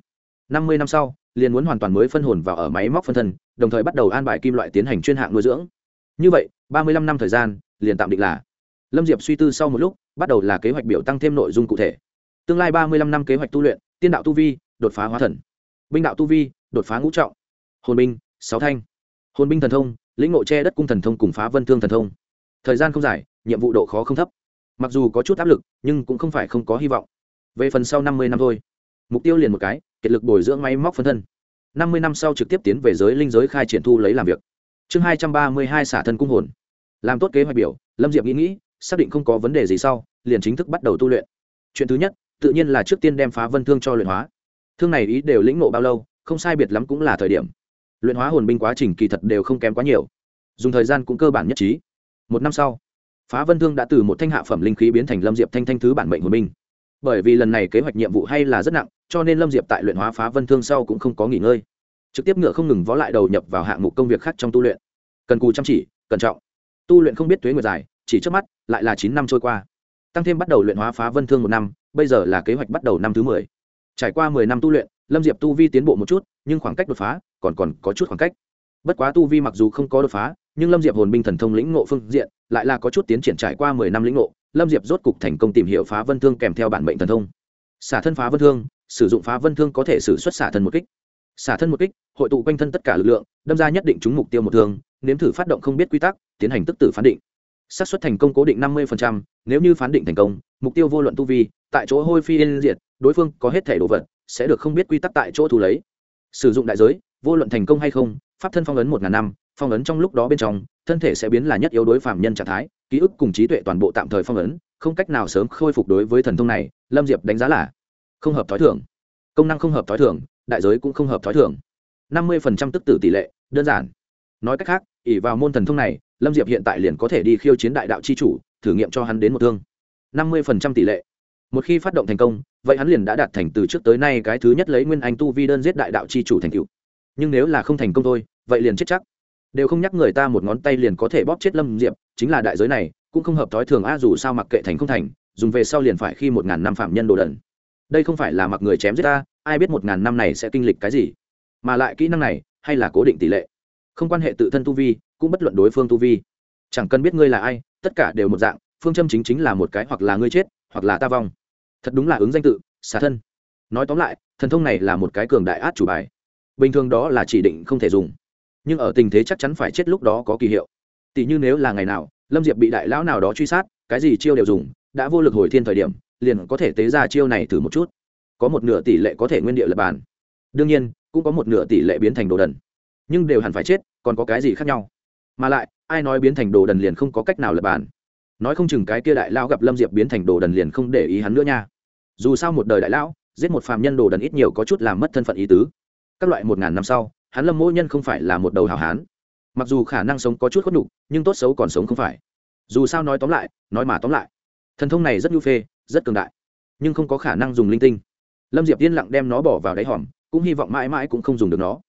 năm mươi năm sau, liền muốn hoàn toàn mới phân hồn vào ở máy móc phân thân, đồng thời bắt đầu an bài kim loại tiến hành chuyên hạng nuôi dưỡng. Như vậy, ba mươi lăm năm thời gian, liền tạm định là. Lâm diệp suy tư sau một lúc, bắt đầu là kế hoạch biểu tăng thêm nội dung cụ thể. Tương lai ba mươi lăm năm kế hoạch tu luyện, tiên đạo tu vi, đột phá hóa thần. Binh đạo tu vi, đột phá ngũ trọng. Hồn binh, sáu thanh. Hồn binh thần thông lĩnh ngộ che đất cung thần thông cùng phá vân thương thần thông. Thời gian không dài, nhiệm vụ độ khó không thấp. Mặc dù có chút áp lực, nhưng cũng không phải không có hy vọng. Về phần sau năm mươi năm thôi. Mục tiêu liền một cái, kiệt lực bồi dưỡng máy móc phân thân. năm mươi năm sau trực tiếp tiến về giới linh giới khai triển thu lấy làm việc. Chương hai trăm ba mươi hai xả thân cung hồn. Làm tốt kế hoạch biểu, lâm diệp nghĩ nghĩ, xác định không có vấn đề gì sau, liền chính thức bắt đầu tu luyện. Chuyện thứ nhất, tự nhiên là trước tiên đem phá vân thương cho luyện hóa. Thương này ý đều lĩnh nộ bao lâu, không sai biệt lắm cũng là thời điểm luyện hóa hồn binh quá trình kỳ thật đều không kém quá nhiều. Dùng thời gian cũng cơ bản nhất trí. Một năm sau, phá vân thương đã từ một thanh hạ phẩm linh khí biến thành lâm diệp thanh thanh thứ bản mệnh hồn binh. Bởi vì lần này kế hoạch nhiệm vụ hay là rất nặng, cho nên lâm diệp tại luyện hóa phá vân thương sau cũng không có nghỉ ngơi. Trực tiếp ngựa không ngừng vó lại đầu nhập vào hạng mục công việc khác trong tu luyện. Cần cù chăm chỉ, cẩn trọng. Tu luyện không biết tuế nguyệt dài, chỉ trước mắt, lại là chín năm trôi qua. Tăng thêm bắt đầu luyện hóa phá vân thương một năm, bây giờ là kế hoạch bắt đầu năm thứ mười. Trải qua mười năm tu luyện, lâm diệp tu vi tiến bộ một chút nhưng khoảng cách đột phá còn còn có chút khoảng cách. Bất quá tu vi mặc dù không có đột phá, nhưng lâm diệp hồn binh thần thông lĩnh ngộ phương diện lại là có chút tiến triển trải qua mười năm lĩnh ngộ, lâm diệp rốt cục thành công tìm hiểu phá vân thương kèm theo bản mệnh thần thông. Xả thân phá vân thương, sử dụng phá vân thương có thể xử xuất xả thân một kích. Xả thân một kích, hội tụ quanh thân tất cả lực lượng, đâm ra nhất định trúng mục tiêu một thương, nếm thử phát động không biết quy tắc, tiến hành tức tử phán định. Xác suất thành công cố định năm mươi nếu như phán định thành công, mục tiêu vô luận tu vi, tại chỗ hôi phi yên diệt, đối phương có hết thể đồ vật, sẽ được không biết quy tắc tại chỗ thu lấy sử dụng đại giới, vô luận thành công hay không, pháp thân phong ấn một ngàn năm, phong ấn trong lúc đó bên trong, thân thể sẽ biến là nhất yếu đối phạm nhân trạng thái, ký ức cùng trí tuệ toàn bộ tạm thời phong ấn, không cách nào sớm khôi phục đối với thần thông này, lâm diệp đánh giá là không hợp t h ó i thưởng công năng không hợp t h ó i thưởng đại giới cũng không hợp t h ó i thưởng năm mươi tức tử tỷ lệ, đơn giản. Nói cách khác ỉ vào môn thần thông này, lâm diệp hiện tại liền có thể đi khiêu chiến đại đạo c h i chủ, thử nghiệm cho hắn đến một thương. Năm mươi tỷ lệ một khi phát động thành công, vậy hắn liền đã đạt thành từ trước tới nay cái thứ nhất lấy nguyên anh tu vi đơn giết đại đạo c h i chủ thành cựu nhưng nếu là không thành công thôi, vậy liền chết chắc. Đều không nhắc người ta một ngón tay liền có thể bóp chết lâm diệp, chính là đại giới này, cũng không hợp thói thường a, dù sao mặc kệ thành không thành, dùng về sau liền phải khi một ngàn năm phạm nhân đồ đần. Đây không phải là mặc người chém giết ta, ai biết một ngàn năm này sẽ kinh lịch cái gì. Mà lại kỹ năng này, hay là cố định tỷ lệ. Không quan hệ tự thân tu vi, cũng bất luận đối phương tu vi. Chẳng cần biết ngươi là ai, tất cả đều một dạng, phương châm chính chính là một cái hoặc là ngươi chết hoặc là ta vong. Thật đúng là ứng danh tự xả thân. Nói tóm lại, thần thông này là một cái cường đại át chủ bài. Bình thường đó là chỉ định không thể dùng. Nhưng ở tình thế chắc chắn phải chết lúc đó có kỳ hiệu. Tỷ như nếu là ngày nào, lâm diệp bị đại lão nào đó truy sát, cái gì chiêu đều dùng, đã vô lực hồi thiên thời điểm, liền có thể tế ra chiêu này thử một chút. Có một nửa tỷ lệ có thể nguyên địa lập bàn. Đương nhiên, cũng có một nửa tỷ lệ biến thành đồ đần. Nhưng đều hẳn phải chết, còn có cái gì khác nhau? Mà lại, ai nói biến thành đồ đần liền không có cách nào lập bàn? Nói không chừng cái kia đại lão gặp lâm diệp biến thành đồ đần liền không để ý hắn nữa nha. Dù sao một đời đại lão, giết một phàm nhân đồ đần ít nhiều có chút làm mất thân phận ý tứ. Các loại một ngàn năm sau, hắn lâm mỗi nhân không phải là một đầu hào hán. Mặc dù khả năng sống có chút khuất đủ nhưng tốt xấu còn sống không phải. Dù sao nói tóm lại, nói mà tóm lại. Thần thông này rất nhu phê, rất cường đại, nhưng không có khả năng dùng linh tinh. Lâm diệp yên lặng đem nó bỏ vào đáy hòm, cũng hy vọng mãi mãi cũng không dùng được nó.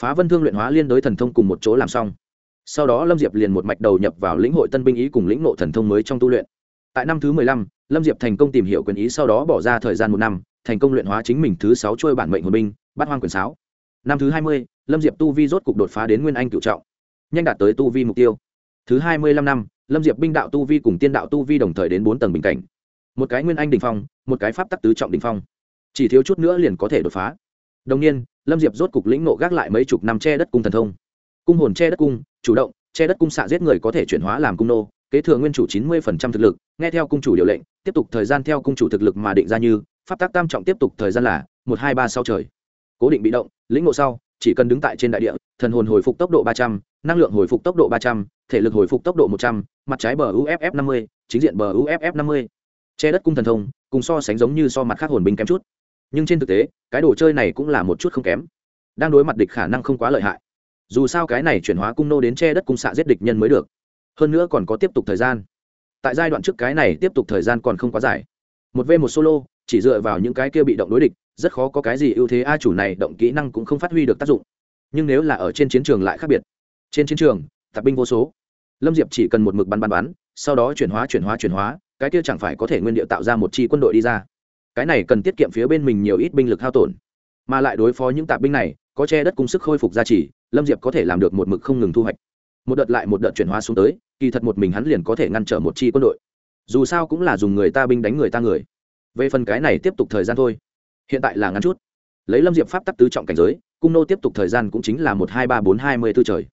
Phá vân thương luyện hóa liên đối thần thông cùng một chỗ làm xong sau đó lâm diệp liền một mạch đầu nhập vào lĩnh hội tân binh ý cùng lĩnh nộ thần thông mới trong tu luyện. Tại năm thứ mười lăm, lâm diệp thành công tìm hiểu quyền ý sau đó bỏ ra thời gian một năm, thành công luyện hóa chính mình thứ sáu trôi bản mệnh hồn binh, bắt hoang quyền sáo. Năm thứ hai mươi, lâm diệp tu vi rốt cục đột phá đến nguyên anh cựu trọng, nhanh đạt tới tu vi mục tiêu. Thứ hai mươi lăm năm, lâm diệp binh đạo tu vi cùng tiên đạo tu vi đồng thời đến bốn tầng bình cảnh. Một cái nguyên anh đình phong, một cái pháp tắc tứ trọng đình phong. Chỉ thiếu chút nữa liền có thể đột phá. Đồng nhiên, lâm diệp rốt cục lĩnh nộ gác lại mấy chục năm che đất cung thần thông cung hồn che đất cung, chủ động, che đất cung xạ giết người có thể chuyển hóa làm cung nô, kế thừa nguyên chủ chín mươi thực lực, nghe theo cung chủ điều lệnh, tiếp tục thời gian theo cung chủ thực lực mà định ra như, pháp tác tam trọng tiếp tục thời gian là, một, hai, ba sau trời. Cố định bị động, lĩnh ngộ sau, chỉ cần đứng tại trên đại địa, thần hồn hồi phục tốc độ ba trăm n lượng hồi phục tốc độ ba trăm, thể lực hồi phục tốc độ một trăm, mặt trái bờ uff năm mươi, chính diện bờ uff năm mươi. Che đất cung thần thông, cùng so sánh giống như so mặt khác hồn binh kém chút. Nhưng trên thực tế, cái đồ chơi này cũng là một chút không kém. Đang đối mặt địch khả năng không quá lợi hại dù sao cái này chuyển hóa cung nô đến che đất cung xạ giết địch nhân mới được. Hơn nữa còn có tiếp tục thời gian. Tại giai đoạn trước cái này tiếp tục thời gian còn không quá dài. Một v một solo, chỉ dựa vào những cái kia bị động đối địch, rất khó có cái gì ưu thế, a chủ này động kỹ năng cũng không phát huy được tác dụng. Nhưng nếu là ở trên chiến trường lại khác biệt. Trên chiến trường, tạp binh vô số. Lâm diệp chỉ cần một mực bắn bắn bắn, sau đó chuyển hóa chuyển hóa chuyển hóa, cái kia chẳng phải có thể nguyên liệu tạo ra một chi quân đội đi ra. Cái này cần tiết kiệm phía bên mình nhiều ít binh lực hao tổn. Mà lại đối phó những tạp binh này có che đất cung sức khôi phục gia trì, lâm diệp có thể làm được một mực không ngừng thu hoạch. Một đợt lại một đợt chuyển hóa xuống tới, kỳ thật một mình hắn liền có thể ngăn trở một chi quân đội. Dù sao cũng là dùng người ta binh đánh người ta người. Về phần cái này tiếp tục thời gian thôi. Hiện tại là ngắn chút. Lấy lâm diệp pháp tắc tứ trọng cảnh giới, cung nô tiếp tục thời gian cũng chính là một, hai, ba, bốn, hai mươi b ố trời.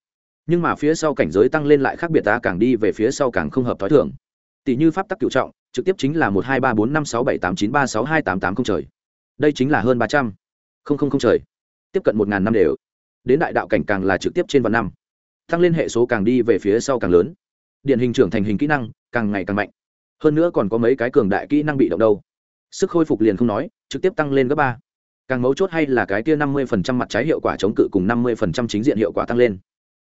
Nhưng mà phía sau cảnh giới tăng lên lại khác biệt ta càng đi về phía sau càng không hợp t h ó i thường. Tỷ như pháp tắc cựu trọng, trực tiếp chính là một, hai, ba, bốn, năm, sáu, bảy, tám, chín, ba, sáu, hai, tám tám không trời. Đây chính là hơn ba trăm. Không không không trời tiếp cận một ngàn năm đều. Đến đại đạo cảnh càng là trực tiếp trên vạn năm. Tăng lên hệ số càng đi về phía sau càng lớn. Điển hình trưởng thành hình kỹ năng càng ngày càng mạnh. Hơn nữa còn có mấy cái cường đại kỹ năng bị động đâu. Sức khôi phục liền không nói, trực tiếp tăng lên gấp ba. Càng mấu chốt hay là cái kia năm mươi phần trăm mặt trái hiệu quả chống cự cùng năm mươi phần trăm chính diện hiệu quả tăng lên.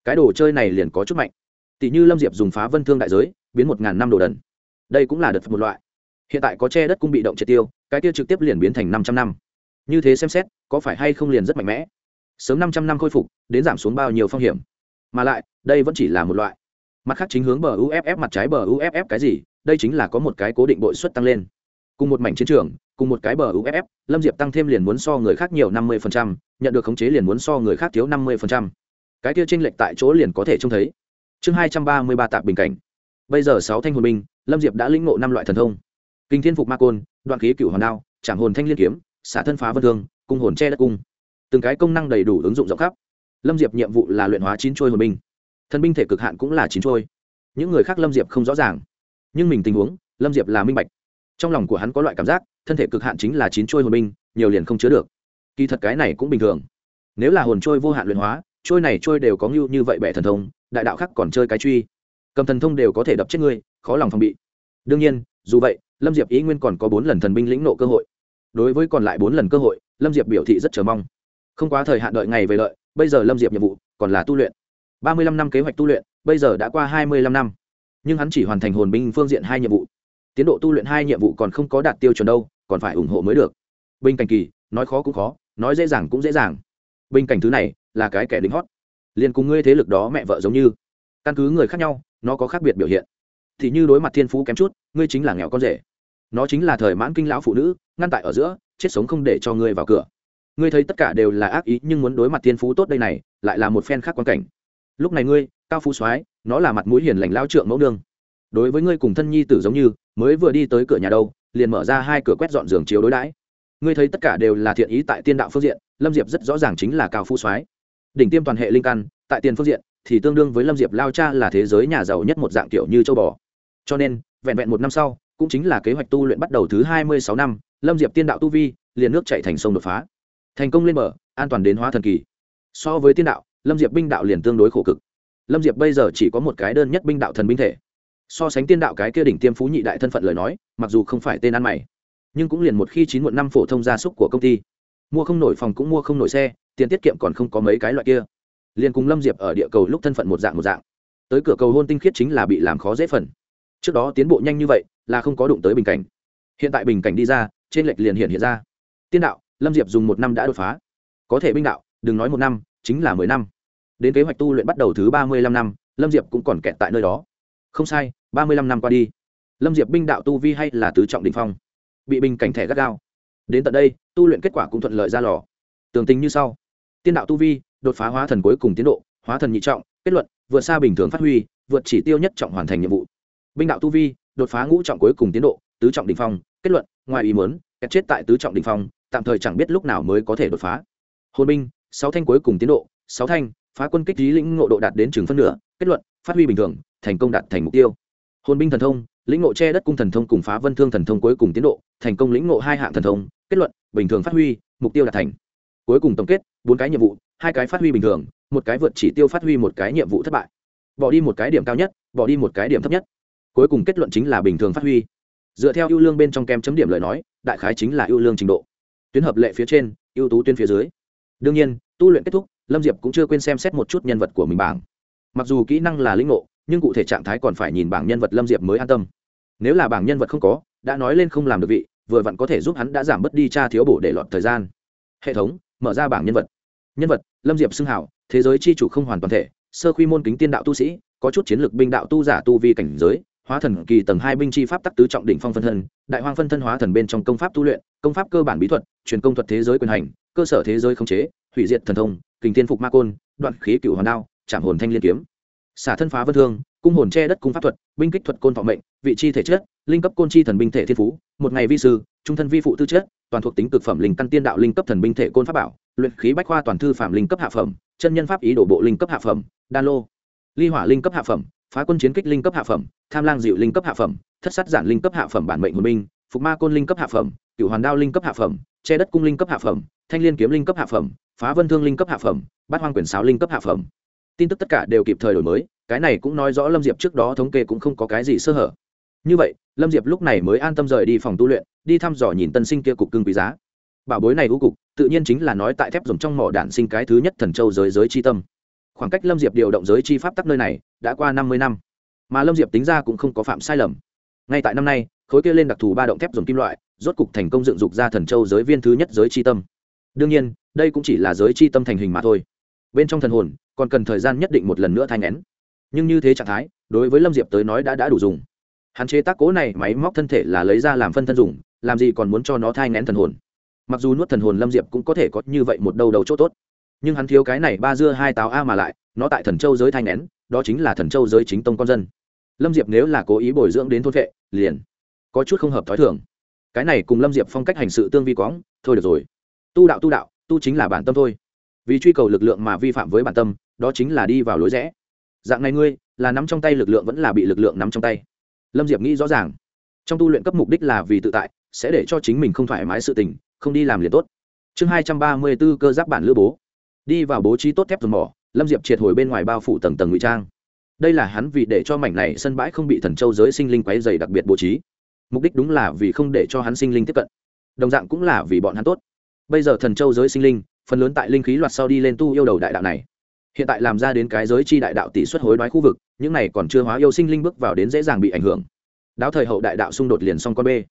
Cái đồ chơi này liền có chút mạnh. Tỷ như lâm diệp dùng phá vân thương đại giới, biến một ngàn năm đồ đần. Đây cũng là đợt một loại. Hiện tại có che đất cung bị động triệt tiêu, cái kia trực tiếp liền biến thành năm trăm năm như thế xem xét, có phải hay không liền rất mạnh mẽ? Sớm năm trăm năm khôi phục, đến giảm xuống bao nhiêu phong hiểm? Mà lại, đây vẫn chỉ là một loại. Mặt khác chính hướng bờ uff mặt trái bờ uff cái gì, đây chính là có một cái cố định bội suất tăng lên. Cùng một mảnh chiến trường, cùng một cái bờ uff lâm diệp tăng thêm liền muốn so người khác nhiều năm mươi nhận được khống chế liền muốn so người khác thiếu năm mươi cái kia tranh lệch tại chỗ liền có thể trông thấy. Chương hai trăm ba mươi ba tạp bình cảnh. Bây giờ sáu thanh hồn binh, lâm diệp đã lĩnh ngộ năm loại thần thông. Kinh thiên phục ma côn, đoạn khí cửu hòn đao, trảm hồn thanh liên kiếm xả thân phá vân thương, cung hồn che đất cung. Từng cái công năng đầy đủ ứng dụng rộng khắp. Lâm diệp nhiệm vụ là luyện hóa chín trôi hồn binh. Thân binh thể cực hạn cũng là chín trôi những người khác lâm diệp không rõ ràng. Nhưng mình tình huống, lâm diệp là minh bạch. Trong lòng của hắn có loại cảm giác, thân thể cực hạn chính là chín trôi hồn binh, nhiều liền không chứa được. Kỳ thật cái này cũng bình thường. Nếu là hồn trôi vô hạn luyện hóa trôi này trôi đều có ngưu như vậy bẻ thần thông, đại đạo khác còn chơi cái truy. Cầm thần thông đều có thể đập chết ngươi, khó lòng phòng bị. Đương nhiên, dù vậy, lâm diệp ý nguyên còn có bốn lần thần binh lĩnh nộ cơ hội đối với còn lại bốn lần cơ hội, lâm diệp biểu thị rất chờ mong. Không quá thời hạn đợi ngày về lợi, bây giờ lâm diệp nhiệm vụ còn là tu luyện. Ba mươi lăm năm kế hoạch tu luyện, bây giờ đã qua hai mươi lăm năm. Nhưng hắn chỉ hoàn thành hồn binh phương diện hai nhiệm vụ. Tiến độ tu luyện hai nhiệm vụ còn không có đạt tiêu chuẩn đâu, còn phải ủng hộ mới được. Bình cảnh kỳ, nói khó cũng khó, nói dễ dàng cũng dễ dàng. Bình cảnh thứ này là cái kẻ lính hót. Liền cùng ngươi thế lực đó mẹ vợ giống như. Căn cứ người khác nhau, nó có khác biệt biểu hiện. Thì như đối mặt thiên phú kém chút, ngươi chính là nghèo con rể nó chính là thời mãn kinh lão phụ nữ, ngăn tại ở giữa, chết sống không để cho ngươi vào cửa. Ngươi thấy tất cả đều là ác ý, nhưng muốn đối mặt thiên phú tốt đây này, lại là một phen khác quan cảnh. Lúc này ngươi, cao phú soái, nó là mặt mũi hiền lành lao trượng mẫu nương. Đối với ngươi cùng thân nhi tử giống như, mới vừa đi tới cửa nhà đâu, liền mở ra hai cửa quét dọn giường chiếu đối đãi. Ngươi thấy tất cả đều là thiện ý tại tiên đạo phương diện, lâm diệp rất rõ ràng chính là cao phú soái. Đỉnh tiêm toàn hệ linh căn, tại tiền phương diện, thì tương đương với lâm diệp lao cha là thế giới nhà giàu nhất một dạng kiểu như châu bò. Cho nên, vẹn vẹn một năm sau cũng chính là kế hoạch tu luyện bắt đầu thứ hai mươi sáu năm, lâm diệp tiên đạo tu vi, liền nước chạy thành sông đột phá. Thành công lên bờ, an toàn đến hóa thần kỳ. So với tiên đạo, lâm diệp binh đạo liền tương đối khổ cực. Lâm diệp bây giờ chỉ có một cái đơn nhất binh đạo thần binh thể. So sánh tiên đạo cái kia đỉnh tiêm phú nhị đại thân phận lời nói, mặc dù không phải tên ăn mày, nhưng cũng liền một khi chín muộn năm phổ thông gia súc của công ty. Mua không nổi phòng cũng mua không nổi xe, tiền tiết kiệm còn không có mấy cái loại kia. Liền cùng lâm diệp ở địa cầu lúc thân phận một dạng một dạng. Tới cửa cầu hôn tinh khiết chính là bị làm khó dễ phần. Trước đó tiến bộ nhanh như vậy là không có đụng tới bình cảnh. Hiện tại bình cảnh đi ra, trên lệch liền hiện hiện ra. Tiên đạo, lâm diệp dùng một năm đã đột phá. Có thể binh đạo, đừng nói một năm, chính là mười năm. Đến kế hoạch tu luyện bắt đầu thứ ba mươi lăm năm, lâm diệp cũng còn kẹt tại nơi đó. Không sai, ba mươi lăm năm qua đi. Lâm diệp binh đạo tu vi hay là tứ trọng đình phong. Bị bình cảnh thẻ gắt gao. Đến tận đây, tu luyện kết quả cũng thuận lợi ra lò. Tường tình như sau. Tiên đạo tu vi, đột phá hóa thần cuối cùng tiến độ, hóa thần nhị trọng, kết luận, vượt xa bình thường phát huy, vượt chỉ tiêu nhất trọng hoàn thành nhiệm vụ. Binh đạo tu vi đột phá ngũ trọng cuối cùng tiến độ, tứ trọng đình phong, kết luận, ngoài ý muốn, kẹt chết tại tứ trọng đình phong, tạm thời chẳng biết lúc nào mới có thể đột phá. Hồn binh, sáu thanh cuối cùng tiến độ, sáu thanh, phá quân kích lý lĩnh ngộ độ đạt đến chừng phân nửa, kết luận, phát huy bình thường, thành công đạt thành mục tiêu. Hồn binh thần thông, lĩnh ngộ che đất cung thần thông cùng phá vân thương thần thông cuối cùng tiến độ, thành công lĩnh ngộ hai hạng thần thông, kết luận, bình thường phát huy, mục tiêu đạt thành. Cuối cùng tổng kết, bốn cái nhiệm vụ, hai cái phát huy bình thường, một cái vượt chỉ tiêu phát huy một cái nhiệm vụ thất bại. Bỏ đi một cái điểm cao nhất, bỏ đi một cái điểm thấp nhất cuối cùng kết luận chính là bình thường phát huy. Dựa theo ưu lương bên trong kem chấm điểm lời nói, đại khái chính là ưu lương trình độ. Tuyến hợp lệ phía trên, ưu tú tuyến phía dưới. Đương nhiên, tu luyện kết thúc, lâm diệp cũng chưa quên xem xét một chút nhân vật của mình bảng. Mặc dù kỹ năng là linh ngộ, nhưng cụ thể trạng thái còn phải nhìn bảng nhân vật lâm diệp mới an tâm. Nếu là bảng nhân vật không có, đã nói lên không làm được vị, vừa vặn có thể giúp hắn đã giảm bớt đi tra thiếu bổ để lọt thời gian. Hệ thống, mở ra bảng nhân vật. Nhân vật, lâm diệp xưng hảo, thế giới c h i chủ không hoàn toàn thể, sơ quy môn kính tiên đạo tu sĩ, có chút chiến lược binh đạo tu giả tu vi cảnh giới hóa thần kỳ tầng hai binh chi pháp tắc tứ trọng đỉnh phong phân thân, đại hoang phân thân hóa thần bên trong công pháp tu luyện, công pháp cơ bản bí thuật, truyền công thuật thế giới quyền hành, cơ sở thế giới khống chế, hủy diệt thần thông, kình tiên phục ma côn, đoạn khí cửu hoàn đao, trảm hồn thanh liên kiếm. Xả thân phá vân thương, cung hồn che đất cung pháp thuật, binh kích thuật côn thọ mệnh, vị chi thể chất, linh cấp côn chi thần binh thể thiên phú, một ngày vi sư, trung thân vi phụ tư chất, toàn thuộc tính cực phẩm linh căn tiên đạo linh cấp thần binh thể côn pháp bảo, luyện khí bách khoa toàn thư phạm linh cấp hạ phẩm, chân nhân pháp ý đổ bộ linh cấp hạ phẩm, đan lô, ly hỏa linh cấp hạ phẩm phá quân chiến kích linh cấp hạ phẩm, tham lang dịu linh cấp hạ phẩm, thất sát giản linh cấp hạ phẩm bản mệnh hồn binh, phục ma côn linh cấp hạ phẩm, cửu hoàn đao linh cấp hạ phẩm, che đất cung linh cấp hạ phẩm, thanh liên kiếm linh cấp hạ phẩm, phá vân thương linh cấp hạ phẩm, bát hoang quyển sáo linh cấp hạ phẩm. Tin tức tất cả đều kịp thời đổi mới, cái này cũng nói rõ lâm diệp trước đó thống kê cũng không có cái gì sơ hở. Như vậy, lâm diệp lúc này mới an tâm rời đi phòng tu luyện, đi thăm dò nhìn tân sinh kia cục cưng quý giá. Bảo bối này u cục, tự nhiên chính là nói tại thép dùng trong mỏ đạn sinh cái thứ nhất thần châu giới giới chi tâm khoảng cách lâm diệp điều động giới chi pháp tắc nơi này đã qua năm mươi năm, mà lâm diệp tính ra cũng không có phạm sai lầm. Ngay tại năm nay, khối kia lên đặc thù ba động thép dùng kim loại, rốt cục thành công dựng dục ra thần châu giới viên thứ nhất giới chi tâm. Đương nhiên, đây cũng chỉ là giới chi tâm thành hình mà thôi. Bên trong thần hồn, còn cần thời gian nhất định một lần nữa thai nén. nhưng như thế trạng thái, đối với lâm diệp tới nói đã đã đủ dùng. Hắn chế tác cố này máy móc thân thể là lấy ra làm phân thân dùng, làm gì còn muốn cho nó thai ngén thần hồn. Mặc dù nuốt thần hồn lâm diệp cũng có thể có như vậy một đầu đầu chỗ tốt nhưng hắn thiếu cái này ba dưa hai táo a mà lại, nó tại thần châu giới thai nén, đó chính là thần châu giới chính tông con dân. Lâm diệp nếu là cố ý bồi dưỡng đến thôn vệ, liền có chút không hợp thói thường. Cái này cùng lâm diệp phong cách hành sự tương vi quõng, thôi được rồi. Tu đạo tu đạo, tu chính là bản tâm thôi. Vì truy cầu lực lượng mà vi phạm với bản tâm, đó chính là đi vào lối rẽ. Dạng này ngươi, là nắm trong tay lực lượng vẫn là bị lực lượng nắm trong tay. Lâm diệp nghĩ rõ ràng. Trong tu luyện cấp mục đích là vì tự tại, sẽ để cho chính mình không thoải mái sự tình, không đi làm liền tốt. Chương hai trăm ba mươi b ố cơ giáp bản lữ bố đi vào bố trí tốt thép dồn mỏ, lâm diệp triệt hồi bên ngoài bao phủ tầng tầng ngụy trang. Đây là hắn vì để cho mảnh này sân bãi không bị thần châu giới sinh linh quấy dày đặc biệt bố trí. Mục đích đúng là vì không để cho hắn sinh linh tiếp cận. Đồng dạng cũng là vì bọn hắn tốt. Bây giờ thần châu giới sinh linh, phần lớn tại linh khí loạt sau đi lên tu yêu đầu đại đạo này. Hiện tại làm ra đến cái giới chi đại đạo tỷ suất hối đoái khu vực, những này còn chưa hóa yêu sinh linh bước vào đến dễ dàng bị ảnh hưởng. Đáo thời hậu đại đạo xung đột liền xong con bê.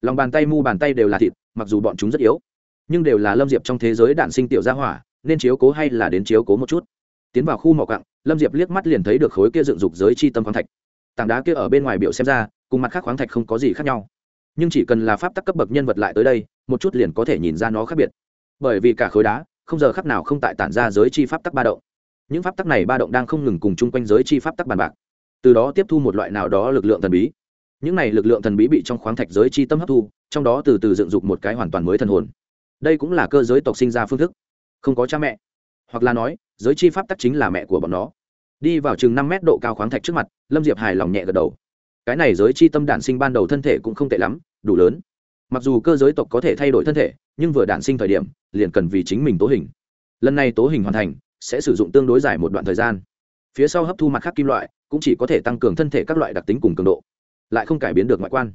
Lòng bàn tay mu bàn tay đều là thịt, mặc dù bọn chúng rất yếu, nhưng đều là lâm diệp trong thế giới đạn sinh tiểu gia hỏa nên chiếu cố hay là đến chiếu cố một chút. Tiến vào khu mỏ cặng lâm diệp liếc mắt liền thấy được khối kia dựng dục giới chi tâm khoáng thạch. Tảng đá kia ở bên ngoài biểu xem ra, cùng mặt khác khoáng thạch không có gì khác nhau. Nhưng chỉ cần là pháp tắc cấp bậc nhân vật lại tới đây, một chút liền có thể nhìn ra nó khác biệt. Bởi vì cả khối đá, không giờ khắc nào không tại tản ra giới chi pháp tắc ba động. Những pháp tắc này ba động đang không ngừng cùng chung quanh giới chi pháp tắc bàn bạc. Từ đó tiếp thu một loại nào đó lực lượng thần bí. Những này lực lượng thần bí bị trong khoáng thạch giới chi tâm hấp thu, trong đó từ từ dựng dục một cái hoàn toàn mới thần hồn. Đây cũng là cơ giới tộc sinh ra phương thức không có cha mẹ. Hoặc là nói, giới chi pháp tắc chính là mẹ của bọn nó. Đi vào chừng năm mét độ cao khoáng thạch trước mặt, lâm diệp hài lòng nhẹ gật đầu. Cái này giới chi tâm đản sinh ban đầu thân thể cũng không tệ lắm, đủ lớn. Mặc dù cơ giới tộc có thể thay đổi thân thể, nhưng vừa đản sinh thời điểm, liền cần vì chính mình tố hình. Lần này tố hình hoàn thành, sẽ sử dụng tương đối dài một đoạn thời gian. Phía sau hấp thu mặt khác kim loại, cũng chỉ có thể tăng cường thân thể các loại đặc tính cùng cường độ. Lại không cải biến được ngoại quan.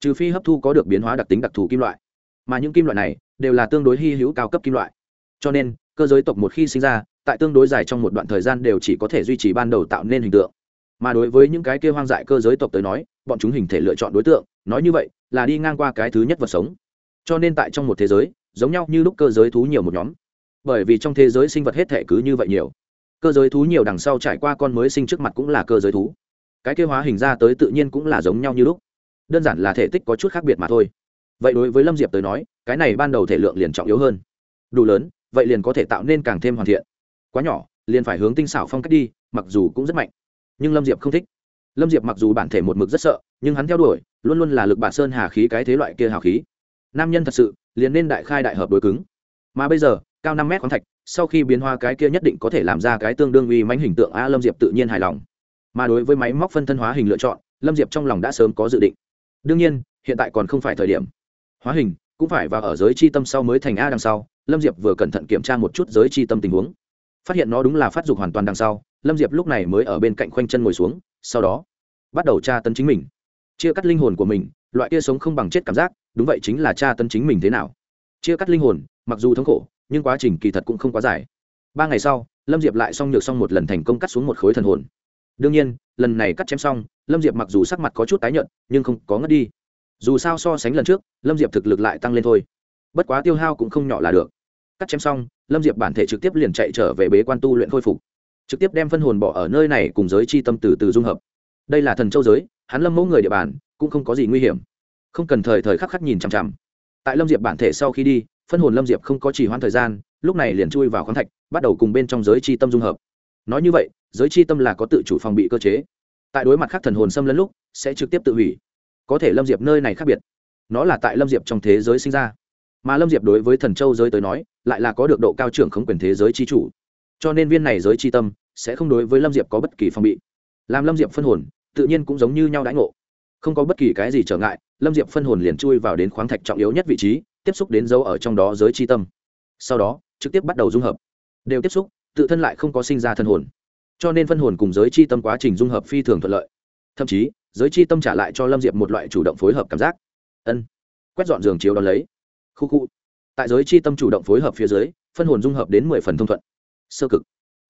Trừ phi hấp thu có được biến hóa đặc tính đặc thù kim loại. Mà những kim loại này, đều là tương đối hy hữu cao cấp kim loại cho nên, cơ giới tộc một khi sinh ra, tại tương đối dài trong một đoạn thời gian đều chỉ có thể duy trì ban đầu tạo nên hình tượng. Mà đối với những cái kia hoang dại cơ giới tộc tới nói, bọn chúng hình thể lựa chọn đối tượng, nói như vậy, là đi ngang qua cái thứ nhất vật sống. Cho nên tại trong một thế giới, giống nhau như lúc cơ giới thú nhiều một nhóm. Bởi vì trong thế giới sinh vật hết thể cứ như vậy nhiều. Cơ giới thú nhiều đằng sau trải qua con mới sinh trước mặt cũng là cơ giới thú. Cái kia hóa hình ra tới tự nhiên cũng là giống nhau như lúc. Đơn giản là thể tích có chút khác biệt mà thôi. Vậy đối với lâm diệp tới nói, cái này ban đầu thể lượng liền trọng yếu hơn. Đủ lớn vậy liền có thể tạo nên càng thêm hoàn thiện. Quá nhỏ, liền phải hướng tinh xảo phong cách đi, mặc dù cũng rất mạnh. Nhưng lâm diệp không thích. Lâm diệp mặc dù bản thể một mực rất sợ, nhưng hắn theo đuổi, luôn luôn là lực bản sơn hà khí cái thế loại kia hào khí. Nam nhân thật sự, liền nên đại khai đại hợp đối cứng. Mà bây giờ, cao năm mét khoáng thạch, sau khi biến hoa cái kia nhất định có thể làm ra cái tương đương uy mánh hình tượng a lâm diệp tự nhiên hài lòng. Mà đối với máy móc phân thân hóa hình lựa chọn, lâm diệp trong lòng đã sớm có dự định. Đương nhiên, hiện tại còn không phải thời điểm. Hóa hình cũng phải vào ở giới chi tâm sau mới thành a đằng sau, lâm diệp vừa cẩn thận kiểm tra một chút giới chi tâm tình huống. Phát hiện nó đúng là phát dục hoàn toàn đằng sau, lâm diệp lúc này mới ở bên cạnh khoanh chân ngồi xuống, sau đó, bắt đầu tra tấn chính mình. Chia cắt linh hồn của mình, loại kia sống không bằng chết cảm giác, đúng vậy chính là tra tấn chính mình thế nào. Chia cắt linh hồn, mặc dù thống khổ, nhưng quá trình kỳ thật cũng không quá dài. Ba ngày sau, lâm diệp lại xong nhược xong một lần thành công cắt xuống một khối thần hồn. Đương nhiên, lần này cắt chém xong, lâm diệp mặc dù sắc mặt có chút tái nhợt, nhưng không có ngất đi dù sao so sánh lần trước, lâm diệp thực lực lại tăng lên thôi. Bất quá tiêu hao cũng không nhỏ là được. Cắt chém xong, lâm diệp bản thể trực tiếp liền chạy trở về bế quan tu luyện khôi phục. Trực tiếp đem phân hồn bỏ ở nơi này cùng giới chi tâm từ từ dung hợp. Đây là thần châu giới, hắn lâm mẫu người địa bàn, cũng không có gì nguy hiểm. Không cần thời thời khắc khắc nhìn chằm chằm. Tại lâm diệp bản thể sau khi đi, phân hồn lâm diệp không có chỉ hoãn thời gian, lúc này liền chui vào khoáng thạch, bắt đầu cùng bên trong giới chi tâm dung hợp. Nói như vậy, giới chi tâm là có tự chủ phòng bị cơ chế. Tại đối mặt khác thần hồn xâm lấn lúc, sẽ trực tiếp tự hủy có thể lâm diệp nơi này khác biệt. Nó là tại lâm diệp trong thế giới sinh ra. Mà lâm diệp đối với thần châu giới tới nói, lại là có được độ cao trưởng không quyền thế giới chi chủ. Cho nên viên này giới chi tâm sẽ không đối với lâm diệp có bất kỳ phong bị. Làm lâm diệp phân hồn, tự nhiên cũng giống như nhau đãi ngộ. Không có bất kỳ cái gì trở ngại, lâm diệp phân hồn liền chui vào đến khoáng thạch trọng yếu nhất vị trí, tiếp xúc đến dấu ở trong đó giới chi tâm. Sau đó, trực tiếp bắt đầu dung hợp. Đều tiếp xúc, tự thân lại không có sinh ra thân hồn. Cho nên phân hồn cùng giới chi tâm quá trình dung hợp phi thường thuận lợi thậm chí, giới chi tâm trả lại cho lâm diệp một loại chủ động phối hợp cảm giác. Ân. Quét dọn giường chiếu đón lấy. Khu khu. Tại giới chi tâm chủ động phối hợp phía dưới, phân hồn dung hợp đến mười phần thông thuận. Sơ cực.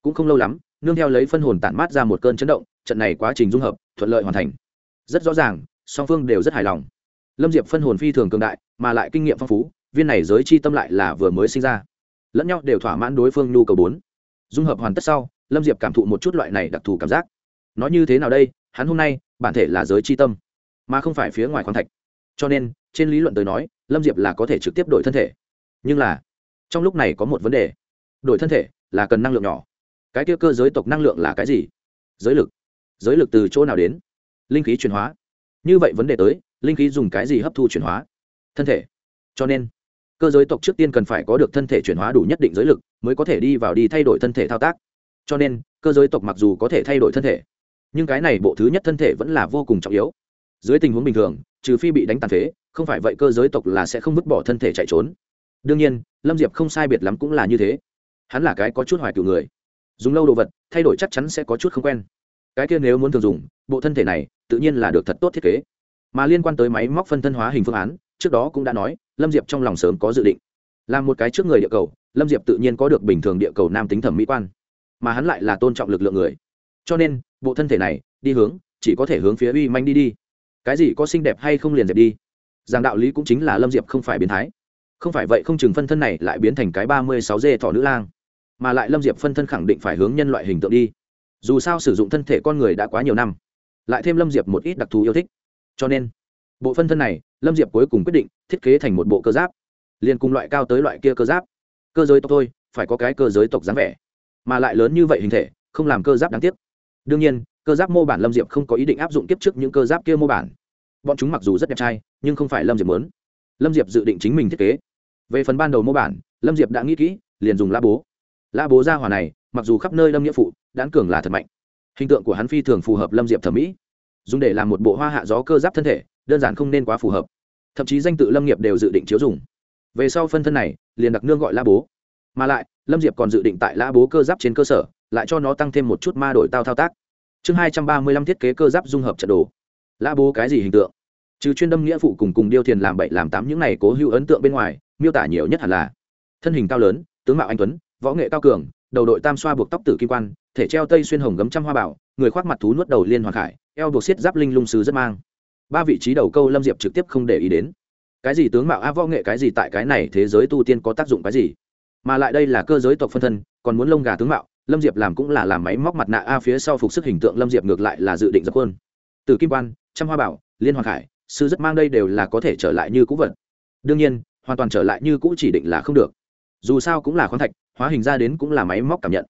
Cũng không lâu lắm, nương theo lấy phân hồn tản mát ra một cơn chấn động, trận này quá trình dung hợp, thuận lợi hoàn thành. Rất rõ ràng, song phương đều rất hài lòng. Lâm diệp phân hồn phi thường cường đại, mà lại kinh nghiệm phong phú, viên này giới chi tâm lại là vừa mới sinh ra. Lẫn nhau đều thỏa mãn đối phương nhu cầu bốn. Dung hợp hoàn tất sau, lâm diệp cảm thụ một chút loại này đặc thù cảm giác. Nói như thế nào đây? Hắn hôm nay, bản thể là giới chi tâm, mà không phải phía ngoài khoáng thạch. Cho nên, trên lý luận tới nói, lâm diệp là có thể trực tiếp đổi thân thể. Nhưng là, trong lúc này có một vấn đề. Đổi thân thể là cần năng lượng nhỏ. Cái kia cơ giới tộc năng lượng là cái gì? Giới lực. Giới lực từ chỗ nào đến? Linh khí chuyển hóa. Như vậy vấn đề tới, linh khí dùng cái gì hấp thu chuyển hóa? Thân thể. Cho nên, cơ giới tộc trước tiên cần phải có được thân thể chuyển hóa đủ nhất định giới lực, mới có thể đi vào đi thay đổi thân thể thao tác. Cho nên, cơ giới tộc mặc dù có thể thay đổi thân thể nhưng cái này bộ thứ nhất thân thể vẫn là vô cùng trọng yếu. Dưới tình huống bình thường, trừ phi bị đánh tàn phế, không phải vậy cơ giới tộc là sẽ không vứt bỏ thân thể chạy trốn. Đương nhiên, lâm diệp không sai biệt lắm cũng là như thế. Hắn là cái có chút hoài cựu người. Dùng lâu đồ vật, thay đổi chắc chắn sẽ có chút không quen. Cái kia nếu muốn thường dùng, bộ thân thể này, tự nhiên là được thật tốt thiết kế. Mà liên quan tới máy móc phân thân hóa hình phương án, trước đó cũng đã nói, lâm diệp trong lòng sớm có dự định. Làm một cái trước người địa cầu, lâm diệp tự nhiên có được bình thường địa cầu nam tính thẩm mỹ quan. Mà hắn lại là tôn trọng lực lượng người cho nên, bộ thân thể này, đi hướng, chỉ có thể hướng phía uy manh đi đi. Cái gì có xinh đẹp hay không liền dẹp đi. Rằng đạo lý cũng chính là lâm diệp không phải biến thái. Không phải vậy không chừng phân thân này lại biến thành cái ba mươi sáu dê thỏ nữ lang. Mà lại lâm diệp phân thân khẳng định phải hướng nhân loại hình tượng đi. Dù sao sử dụng thân thể con người đã quá nhiều năm. Lại thêm lâm diệp một ít đặc thù yêu thích. Cho nên, bộ phân thân này, lâm diệp cuối cùng quyết định thiết kế thành một bộ cơ giáp. Liền cùng loại cao tới loại kia cơ giáp. Cơ giới tộc thôi, phải có cái cơ giới tộc dáng vẻ. Mà lại lớn như vậy hình thể, không làm cơ giáp đáng tiếc đương nhiên, cơ giáp mô bản lâm diệp không có ý định áp dụng kiếp trước những cơ giáp kia mô bản. Bọn chúng mặc dù rất đẹp trai, nhưng không phải lâm diệp muốn. Lâm diệp dự định chính mình thiết kế. Về phần ban đầu mô bản, lâm diệp đã nghĩ kỹ, liền dùng la bố. La bố gia hỏa này, mặc dù khắp nơi lâm nghĩa phụ đán cường là thật mạnh. Hình tượng của hắn phi thường phù hợp lâm diệp thẩm mỹ. Dùng để làm một bộ hoa hạ gió cơ giáp thân thể, đơn giản không nên quá phù hợp. Thậm chí danh tự lâm nghiệp đều dự định chiếu dùng. Về sau phân thân này, liền đặc nương gọi la bố mà lại, lâm diệp còn dự định tại lã bố cơ giáp trên cơ sở, lại cho nó tăng thêm một chút ma đổi tao thao tác. Chương hai trăm ba mươi lăm thiết kế cơ giáp dung hợp trận đồ. Lã bố cái gì hình tượng? Trừ chuyên đâm nghĩa phụ cùng cùng điêu thiền làm bảy, làm tám những này cố hữu ấn tượng bên ngoài, miêu tả nhiều nhất hẳn là thân hình cao lớn, tướng mạo anh tuấn, võ nghệ cao cường, đầu đội tam xoa buộc tóc tử kim quan, thể treo tây xuyên hồng gấm trăm hoa bảo, người khoác mặt thú nuốt đầu liên hoàng khải, eo buộc xiết giáp linh lung sứ rất mang. Ba vị trí đầu câu lâm diệp trực tiếp không để ý đến. Cái gì tướng mạo, a, võ nghệ, cái gì tại cái này thế giới tu tiên có tác dụng cái gì? Mà lại đây là cơ giới tộc phân thân, còn muốn lông gà tướng mạo, lâm diệp làm cũng là làm máy móc mặt nạ a phía sau phục sức hình tượng lâm diệp ngược lại là dự định dập quân. Từ kim quan, trăm hoa bảo, liên hoàng khải, sư rất mang đây đều là có thể trở lại như cũ vật. Đương nhiên, hoàn toàn trở lại như cũ chỉ định là không được. Dù sao cũng là khoáng thạch, hóa hình ra đến cũng là máy móc cảm nhận.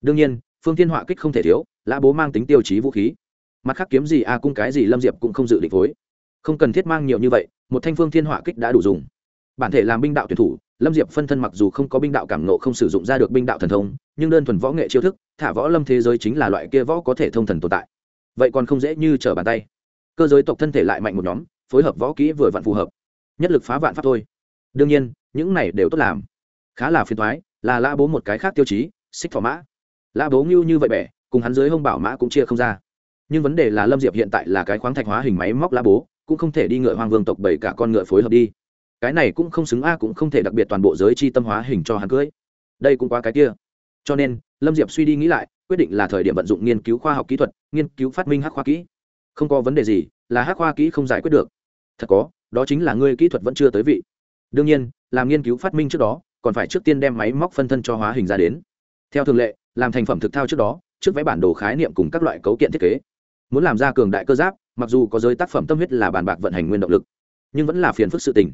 Đương nhiên, phương thiên họa kích không thể thiếu, lã bố mang tính tiêu chí vũ khí. Mặt khác kiếm gì a cung cái gì lâm diệp cũng không dự định phối. Không cần thiết mang nhiều như vậy, một thanh phương thiên họa kích đã đủ dùng. Bản thể làm binh đạo tuyển thủ lâm diệp phân thân mặc dù không có binh đạo cảm nộ không sử dụng ra được binh đạo thần thông, nhưng đơn thuần võ nghệ chiêu thức, thả võ lâm thế giới chính là loại kia võ có thể thông thần tồn tại. Vậy còn không dễ như trở bàn tay. Cơ giới tộc thân thể lại mạnh một nhóm, phối hợp võ kỹ vừa vặn phù hợp. Nhất lực phá vạn pháp thôi. Đương nhiên, những này đều tốt làm. Khá là phiền thoái là lã bố một cái khác tiêu chí, xích phò mã. Lã bố ngưu như vậy bẻ, cùng hắn dưới hông bảo mã cũng chia không ra. Nhưng vấn đề là lâm diệp hiện tại là cái khoáng thạch hóa hình máy móc lã bố, cũng không thể đi ngựa hoang vương tộc bảy cả con ngựa phối hợp đi cái này cũng không xứng a, cũng không thể đặc biệt toàn bộ giới chi tâm hóa hình cho hắn cưới. Đây cũng quá cái kia. Cho nên, lâm diệp suy đi nghĩ lại, quyết định là thời điểm vận dụng nghiên cứu khoa học kỹ thuật, nghiên cứu phát minh hắc khoa kỹ. Không có vấn đề gì, là hắc khoa kỹ không giải quyết được. Thật có, đó chính là ngươi kỹ thuật vẫn chưa tới vị. Đương nhiên, làm nghiên cứu phát minh trước đó, còn phải trước tiên đem máy móc phân thân cho hóa hình ra đến. Theo thường lệ, làm thành phẩm thực thao trước đó, trước vẽ bản đồ khái niệm cùng các loại cấu kiện thiết kế. Muốn làm ra cường đại cơ giáp, mặc dù có giới tác phẩm tâm huyết là bàn bạc vận hành nguyên động lực, nhưng vẫn là phiền phức sự tình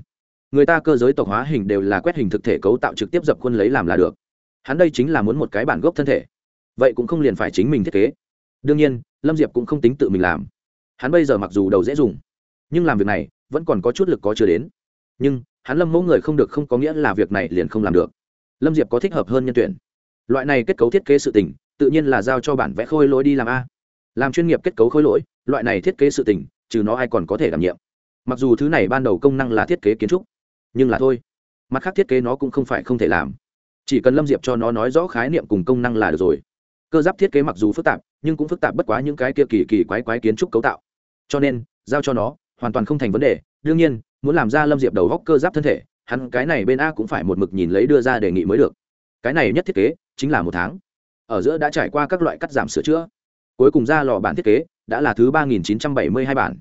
người ta cơ giới tộc hóa hình đều là quét hình thực thể cấu tạo trực tiếp dập khuôn lấy làm là được. Hắn đây chính là muốn một cái bản gốc thân thể. Vậy cũng không liền phải chính mình thiết kế. Đương nhiên, lâm diệp cũng không tính tự mình làm. Hắn bây giờ mặc dù đầu dễ dùng, nhưng làm việc này vẫn còn có chút lực có chưa đến. Nhưng, hắn lâm mẫu người không được không có nghĩa là việc này liền không làm được. Lâm diệp có thích hợp hơn nhân tuyển. Loại này kết cấu thiết kế sự tình, tự nhiên là giao cho bản vẽ khôi lỗi đi làm a. Làm chuyên nghiệp kết cấu khôi lỗi, loại này thiết kế sự tình, trừ nó ai còn có thể đảm nhiệm. Mặc dù thứ này ban đầu công năng là thiết kế kiến trúc nhưng là thôi. Mặt khác thiết kế nó cũng không phải không thể làm. Chỉ cần lâm diệp cho nó nói rõ khái niệm cùng công năng là được rồi. Cơ giáp thiết kế mặc dù phức tạp, nhưng cũng phức tạp bất quá những cái kia kỳ kỳ quái quái kiến trúc cấu tạo. Cho nên, giao cho nó, hoàn toàn không thành vấn đề. Đương nhiên, muốn làm ra lâm diệp đầu góc cơ giáp thân thể, hắn cái này bên a cũng phải một mực nhìn lấy đưa ra đề nghị mới được. Cái này nhất thiết kế, chính là một tháng. Ở giữa đã trải qua các loại cắt giảm sửa chữa. Cuối cùng ra lò bản thiết kế, đã là thứ ba nghìn chín trăm bảy mươi hai bản.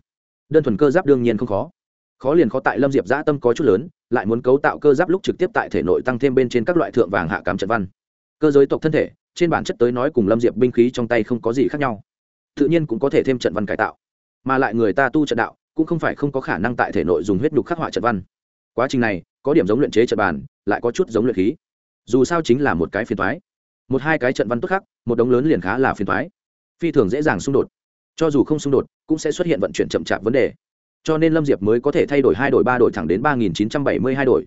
Đơn thuần cơ giáp đương nhiên không khó khó liền khó tại lâm diệp giã tâm có chút lớn, lại muốn cấu tạo cơ giáp lúc trực tiếp tại thể nội tăng thêm bên trên các loại thượng vàng hạ cám trận văn. Cơ giới tộc thân thể, trên bản chất tới nói cùng lâm diệp binh khí trong tay không có gì khác nhau. Tự nhiên cũng có thể thêm trận văn cải tạo. Mà lại người ta tu trận đạo, cũng không phải không có khả năng tại thể nội dùng huyết nhục khắc họa trận văn. Quá trình này, có điểm giống luyện chế trận bàn, lại có chút giống luyện khí. Dù sao chính là một cái phiền thoái một hai cái trận văn tốt khác, một đống lớn liền khá là phiền thoái phi thường dễ dàng xung đột. Cho dù không xung đột, cũng sẽ xuất hiện vận chuyển chậm chạp vấn đề cho nên lâm diệp mới có thể thay đổi hai đổi ba đổi thẳng đến ba nghìn chín trăm bảy mươi hai đổi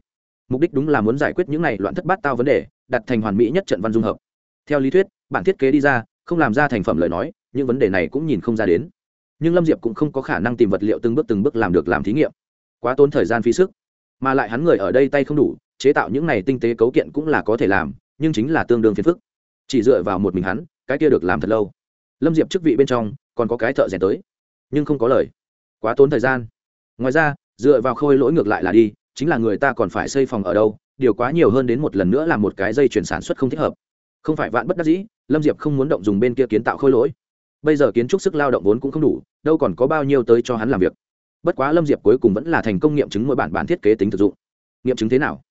mục đích đúng là muốn giải quyết những này loạn thất bát tao vấn đề, đặt thành hoàn mỹ nhất trận văn dung hợp. Theo lý thuyết, bản thiết kế đi ra, không làm ra thành phẩm lời nói, những vấn đề này cũng nhìn không ra đến. Nhưng lâm diệp cũng không có khả năng tìm vật liệu từng bước từng bước làm được làm thí nghiệm. Quá tốn thời gian phí sức. Mà lại hắn người ở đây tay không đủ, chế tạo những này tinh tế cấu kiện cũng là có thể làm, nhưng chính là tương đương phiền phức. Chỉ dựa vào một mình hắn, cái kia được làm thật lâu. Lâm diệp chức vị bên trong, còn có cái thợ rèn tới. Nhưng không có lời quá tốn thời gian. Ngoài ra, dựa vào khôi lỗi ngược lại là đi, chính là người ta còn phải xây phòng ở đâu, điều quá nhiều hơn đến một lần nữa là một cái dây chuyển sản xuất không thích hợp. Không phải vạn bất đắc dĩ, lâm diệp không muốn động dùng bên kia kiến tạo khôi lỗi. Bây giờ kiến trúc sức lao động vốn cũng không đủ, đâu còn có bao nhiêu tới cho hắn làm việc. Bất quá lâm diệp cuối cùng vẫn là thành công nghiệm chứng mỗi bản bản thiết kế tính thực dụng. Nghiệm chứng thế nào?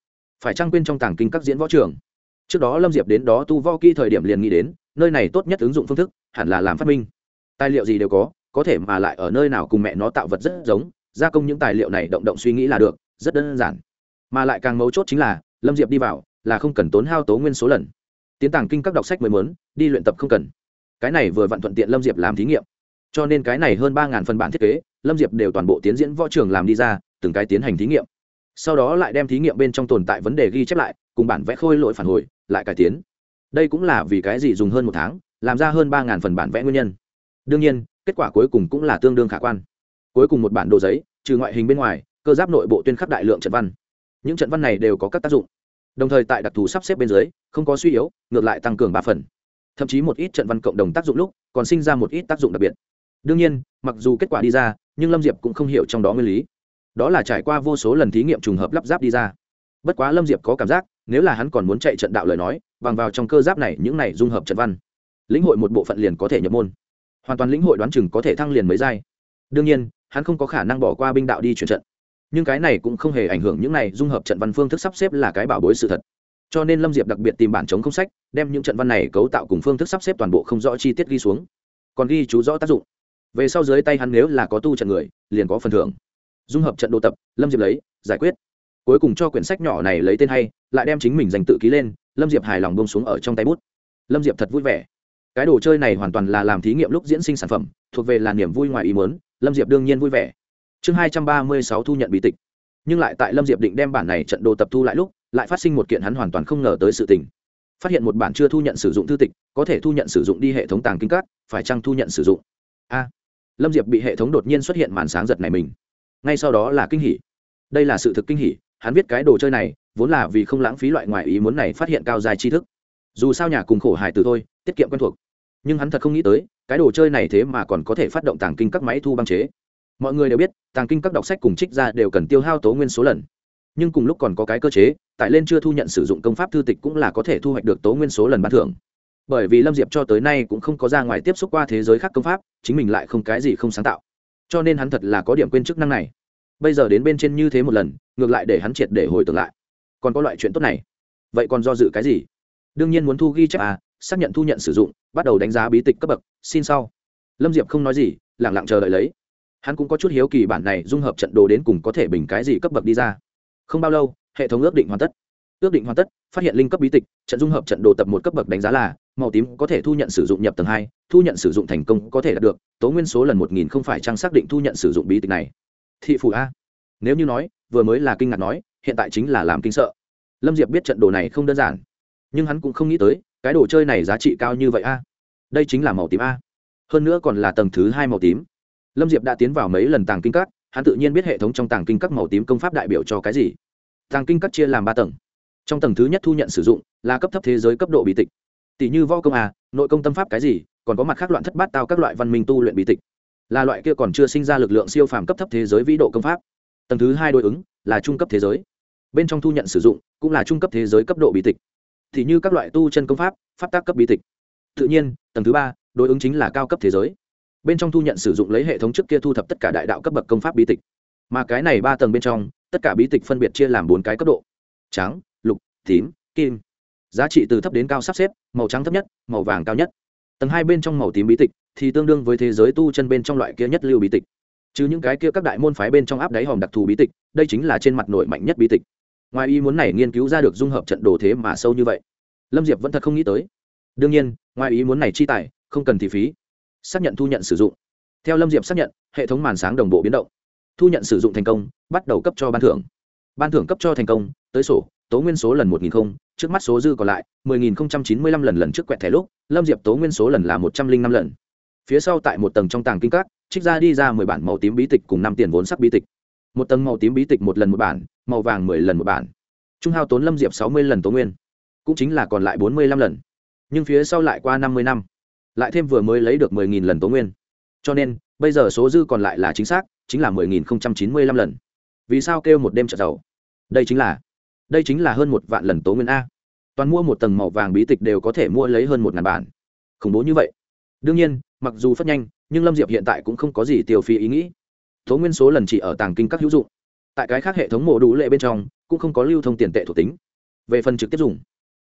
Phải trang quên trong tàng kinh các diễn võ trường? Trước đó lâm diệp đến đó tu võ kỹ thời điểm liền nghĩ đến, nơi này tốt nhất ứng dụng phương thức, hẳn là làm phát minh. Tài liệu gì đều có có thể mà lại ở nơi nào cùng mẹ nó tạo vật rất giống, gia công những tài liệu này động động suy nghĩ là được, rất đơn giản. Mà lại càng mấu chốt chính là, lâm diệp đi vào, là không cần tốn hao tố nguyên số lần. Tiến tàng kinh các đọc sách mới mớn đi luyện tập không cần. Cái này vừa vặn thuận tiện lâm diệp làm thí nghiệm. Cho nên cái này hơn ba phần bản thiết kế, lâm diệp đều toàn bộ tiến diễn võ trường làm đi ra, từng cái tiến hành thí nghiệm. Sau đó lại đem thí nghiệm bên trong tồn tại vấn đề ghi chép lại, cùng bản vẽ khôi lỗi phản hồi, lại cải tiến. Đây cũng là vì cái gì dùng hơn một tháng, làm ra hơn ba phần bản vẽ nguyên nhân. Đương nhiên kết quả cuối cùng cũng là tương đương khả quan. Cuối cùng một bản đồ giấy, trừ ngoại hình bên ngoài, cơ giáp nội bộ tuyên khắc đại lượng trận văn. Những trận văn này đều có các tác dụng. Đồng thời tại đặc thù sắp xếp bên dưới, không có suy yếu, ngược lại tăng cường ba phần. Thậm chí một ít trận văn cộng đồng tác dụng lúc, còn sinh ra một ít tác dụng đặc biệt. Đương nhiên, mặc dù kết quả đi ra, nhưng lâm diệp cũng không hiểu trong đó nguyên lý. Đó là trải qua vô số lần thí nghiệm trùng hợp lắp ráp đi ra. Bất quá lâm diệp có cảm giác, nếu là hắn còn muốn chạy trận đạo lời nói, bằng vào trong cơ giáp này những này dung hợp trận văn, lĩnh hội một bộ phận liền có thể nhập môn hoàn toàn lĩnh hội đoán chừng có thể thăng liền mấy giai. Đương nhiên, hắn không có khả năng bỏ qua binh đạo đi chuyển trận. Nhưng cái này cũng không hề ảnh hưởng những này dung hợp trận văn phương thức sắp xếp là cái bảo bối sự thật. Cho nên lâm diệp đặc biệt tìm bản chống không sách, đem những trận văn này cấu tạo cùng phương thức sắp xếp toàn bộ không rõ chi tiết ghi xuống. Còn ghi chú rõ tác dụng. Về sau dưới tay hắn nếu là có tu trận người, liền có phần thưởng. Dung hợp trận đồ tập, lâm diệp lấy, giải quyết. Cuối cùng cho quyển sách nhỏ này lấy tên hay, lại đem chính mình dành tự ký lên, lâm diệp hài lòng bông xuống ở trong tay bút. Lâm diệp thật vui vẻ cái đồ chơi này hoàn toàn là làm thí nghiệm lúc diễn sinh sản phẩm, thuộc về là niềm vui ngoài ý muốn, lâm diệp đương nhiên vui vẻ. Chương hai trăm ba mươi sáu thu nhận bí tịch. Nhưng lại tại lâm diệp định đem bản này trận đồ tập thu lại lúc, lại phát sinh một kiện hắn hoàn toàn không ngờ tới sự tình. Phát hiện một bản chưa thu nhận sử dụng thư tịch, có thể thu nhận sử dụng đi hệ thống tàng kinh các, phải chăng thu nhận sử dụng? A. Lâm diệp bị hệ thống đột nhiên xuất hiện màn sáng giật này mình. Ngay sau đó là kinh hỉ. Đây là sự thực kinh hỉ, hắn viết cái đồ chơi này, vốn là vì không lãng phí loại ngoại ý muốn này phát hiện cao dài tri thức. Dù sao nhà cùng khổ hài từ thôi tiết kiệm quen thuộc. Nhưng hắn thật không nghĩ tới, cái đồ chơi này thế mà còn có thể phát động tàng kinh các máy thu băng chế. Mọi người đều biết, tàng kinh các đọc sách cùng trích ra đều cần tiêu hao tố nguyên số lần. Nhưng cùng lúc còn có cái cơ chế, tại lên chưa thu nhận sử dụng công pháp thư tịch cũng là có thể thu hoạch được tố nguyên số lần bán thưởng. Bởi vì lâm diệp cho tới nay cũng không có ra ngoài tiếp xúc qua thế giới khác công pháp, chính mình lại không cái gì không sáng tạo. Cho nên hắn thật là có điểm quên chức năng này. Bây giờ đến bên trên như thế một lần, ngược lại để hắn triệt để hồi tưởng lại. Còn có loại chuyện tốt này. Vậy còn do dự cái gì? Đương nhiên muốn thu ghi chép à xác nhận thu nhận sử dụng, bắt đầu đánh giá bí tịch cấp bậc, xin sau. Lâm diệp không nói gì lẳng lặng chờ đợi lấy. Hắn cũng có chút hiếu kỳ bản này dung hợp trận đồ đến cùng có thể bình cái gì cấp bậc đi ra. Không bao lâu, hệ thống ước định hoàn tất. Ước định hoàn tất, phát hiện linh cấp bí tịch, trận dung hợp trận đồ tập một cấp bậc đánh giá là, màu tím có thể thu nhận sử dụng nhập tầng hai, thu nhận sử dụng thành công có thể đạt được, tố nguyên số lần một nghìn không phải trang xác định thu nhận sử dụng bí tịch này. Thị phủ a. Nếu như nói, vừa mới là kinh ngạc nói, hiện tại chính là làm kinh sợ. Lâm diệp biết trận đồ này không đơn giản. Nhưng hắn cũng không nghĩ tới cái đồ chơi này giá trị cao như vậy a? Đây chính là màu tím a. Hơn nữa còn là tầng thứ hai màu tím. Lâm diệp đã tiến vào mấy lần tàng kinh các, hắn tự nhiên biết hệ thống trong tàng kinh các màu tím công pháp đại biểu cho cái gì. Tàng kinh các chia làm ba tầng. Trong tầng thứ nhất thu nhận sử dụng là cấp thấp thế giới cấp độ bí tịch. Tỷ như võ công à nội công tâm pháp cái gì, còn có mặt khác loạn thất bát tao các loại văn minh tu luyện bí tịch. Là loại kia còn chưa sinh ra lực lượng siêu phàm cấp thấp thế giới vĩ độ công pháp. Tầng thứ hai đối ứng là trung cấp thế giới. Bên trong thu nhận sử dụng cũng là trung cấp thế giới cấp độ bí tịch thì như các loại tu chân công pháp pháp tác cấp bí tịch. Tự nhiên, tầng thứ ba, đối ứng chính là cao cấp thế giới. Bên trong thu nhận sử dụng lấy hệ thống trước kia thu thập tất cả đại đạo cấp bậc công pháp bí tịch. Mà cái này ba tầng bên trong, tất cả bí tịch phân biệt chia làm bốn cái cấp độ. Trắng, lục, tím, kim. Giá trị từ thấp đến cao sắp xếp, màu trắng thấp nhất, màu vàng cao nhất. Tầng hai bên trong màu tím bí tịch, thì tương đương với thế giới tu chân bên trong loại kia nhất lưu bí tịch. Chứ những cái kia các đại môn phái bên trong áp đáy hòm đặc thù bí tịch, đây chính là trên mặt nội mạnh nhất bí tịch ngoài ý muốn này nghiên cứu ra được dung hợp trận đồ thế mà sâu như vậy, lâm diệp vẫn thật không nghĩ tới. Đương nhiên, ngoài ý muốn này chi tài, không cần thì phí. Xác nhận thu nhận sử dụng. Theo lâm diệp xác nhận, hệ thống màn sáng đồng bộ biến động. Thu nhận sử dụng thành công, bắt đầu cấp cho ban thưởng. Ban thưởng cấp cho thành công, tới sổ, tố nguyên số lần một nghìn không, trước mắt số dư còn lại, mười nghìn không trăm chín mươi lăm lần lần trước quẹt thẻ lúc, lâm diệp tố nguyên số lần là một trăm linh năm lần. Phía sau tại một tầng trong tàng kinh các, trích ra đi ra mười bản màu tím bí tịch cùng năm tiền vốn sắc bí tịch. Một tầng màu tím bí tịch một lần một bản màu vàng mười lần một bản. Trung hao tốn lâm diệp sáu mươi lần tố nguyên. Cũng chính là còn lại bốn mươi lăm lần. Nhưng phía sau lại qua năm mươi năm. Lại thêm vừa mới lấy được mười nghìn lần tố nguyên. Cho nên, bây giờ số dư còn lại là chính xác, chính là mười nghìn không trăm chín mươi lăm lần. Vì sao kêu một đêm trợ giàu? Đây chính là, đây chính là hơn một vạn lần tố nguyên a. Toàn mua một tầng màu vàng bí tịch đều có thể mua lấy hơn một ngàn bản. Khủng bố như vậy. Đương nhiên, mặc dù phát nhanh, nhưng lâm diệp hiện tại cũng không có gì tiêu phí ý nghĩ. Tố nguyên số lần chỉ ở tàng kinh các hữu dụng tại cái khác hệ thống mổ đủ lệ bên trong, cũng không có lưu thông tiền tệ thuộc tính. Về phần trực tiếp dùng,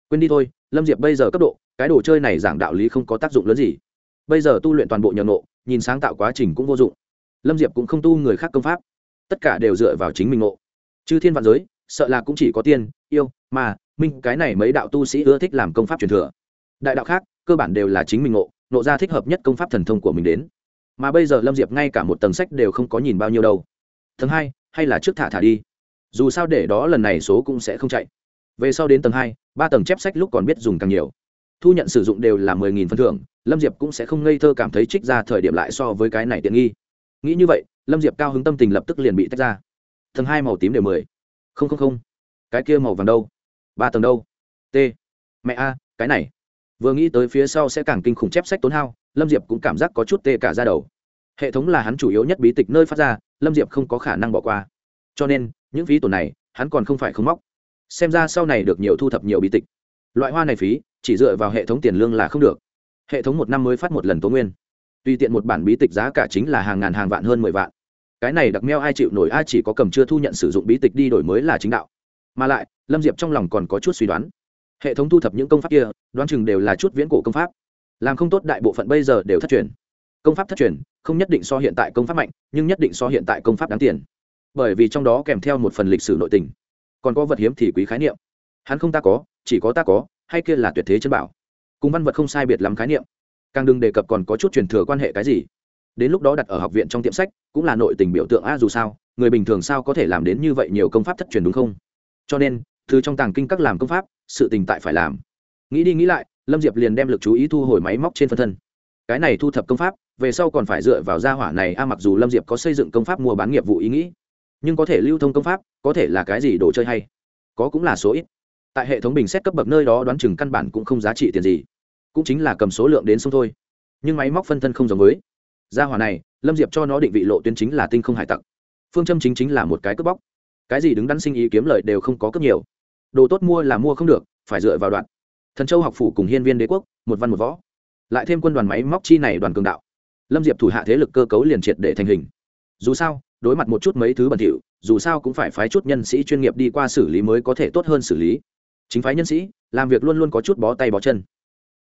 quên đi thôi, lâm diệp bây giờ cấp độ, cái đồ chơi này giảng đạo lý không có tác dụng lớn gì. Bây giờ tu luyện toàn bộ nhờ nộ nhìn sáng tạo quá trình cũng vô dụng. Lâm diệp cũng không tu người khác công pháp. Tất cả đều dựa vào chính mình ngộ. Chư thiên vạn giới, sợ là cũng chỉ có tiên, yêu mà minh, cái này mấy đạo tu sĩ ưa thích làm công pháp truyền thừa. Đại đạo khác, cơ bản đều là chính mình ngộ nộ ra thích hợp nhất công pháp thần thông của mình đến. Mà bây giờ lâm diệp ngay cả một tầng sách đều không có nhìn bao nhiêu đâu. Tầng hai hay là trước thả thả đi. Dù sao để đó lần này số cũng sẽ không chạy. Về sau đến tầng hai, ba tầng chép sách lúc còn biết dùng càng nhiều. Thu nhận sử dụng đều là mười nghìn phân thưởng, lâm diệp cũng sẽ không ngây thơ cảm thấy trích ra thời điểm lại so với cái này tiện nghi. Nghĩ như vậy, lâm diệp cao hứng tâm tình lập tức liền bị tách ra. Tầng hai màu tím đều mười. Không không không. Cái kia màu vàng đâu? Ba tầng đâu? T. Mẹ a, cái này. Vừa nghĩ tới phía sau sẽ càng kinh khủng chép sách tốn hao, lâm diệp cũng cảm giác có chút tê cả ra đầu hệ thống là hắn chủ yếu nhất bí tịch nơi phát ra, lâm diệp không có khả năng bỏ qua. Cho nên, những phí tổn này, hắn còn không phải không móc. Xem ra sau này được nhiều thu thập nhiều bí tịch. Loại hoa này phí, chỉ dựa vào hệ thống tiền lương là không được. Hệ thống một năm mới phát một lần tố nguyên. Tùy tiện một bản bí tịch giá cả chính là hàng ngàn hàng vạn hơn mười vạn. Cái này đặc meo ai chịu nổi ai chỉ có cầm chưa thu nhận sử dụng bí tịch đi đổi mới là chính đạo. Mà lại, lâm diệp trong lòng còn có chút suy đoán. Hệ thống thu thập những công pháp kia, đoán chừng đều là chút viễn cổ công pháp. Làm không tốt đại bộ phận bây giờ đều thất truyền công pháp thất truyền, không nhất định so hiện tại công pháp mạnh, nhưng nhất định so hiện tại công pháp đáng tiền. Bởi vì trong đó kèm theo một phần lịch sử nội tình. Còn có vật hiếm thì quý khái niệm. Hắn không ta có, chỉ có ta có, hay kia là tuyệt thế chân bảo. Cùng văn vật không sai biệt lắm khái niệm. Càng đừng đề cập còn có chút truyền thừa quan hệ cái gì. Đến lúc đó đặt ở học viện trong tiệm sách, cũng là nội tình biểu tượng a dù sao, người bình thường sao có thể làm đến như vậy nhiều công pháp thất truyền đúng không? Cho nên thứ trong tàng kinh các làm công pháp, sự tình tại phải làm. Nghĩ đi nghĩ lại, lâm diệp liền đem l ự c chú ý thu hồi máy móc trên phân thân. Cái này thu thập công pháp về sau còn phải dựa vào gia hỏa này. A, mặc dù lâm diệp có xây dựng công pháp mua bán nghiệp vụ ý nghĩ, nhưng có thể lưu thông công pháp, có thể là cái gì đồ chơi hay? Có cũng là số ít. Tại hệ thống bình xét cấp bậc nơi đó đoán chừng căn bản cũng không giá trị tiền gì, cũng chính là cầm số lượng đến sông thôi. Nhưng máy móc phân thân không giống với. Gia hỏa này, lâm diệp cho nó định vị lộ tuyến chính là tinh không hải tặc. Phương châm chính chính là một cái cướp bóc. Cái gì đứng đắn sinh ý kiếm lợi đều không có cấp nhiều. Đồ tốt mua là mua không được, phải dựa vào đoạn. Thần châu học phủ cùng hiên viên đế quốc, một văn một võ. Lại thêm quân đoàn máy móc chi này đoàn cường đạo lâm diệp thủ hạ thế lực cơ cấu liền triệt để thành hình. Dù sao, đối mặt một chút mấy thứ bẩn thỉu, dù sao cũng phải phái chút nhân sĩ chuyên nghiệp đi qua xử lý mới có thể tốt hơn xử lý. Chính phái nhân sĩ, làm việc luôn luôn có chút bó tay bó chân.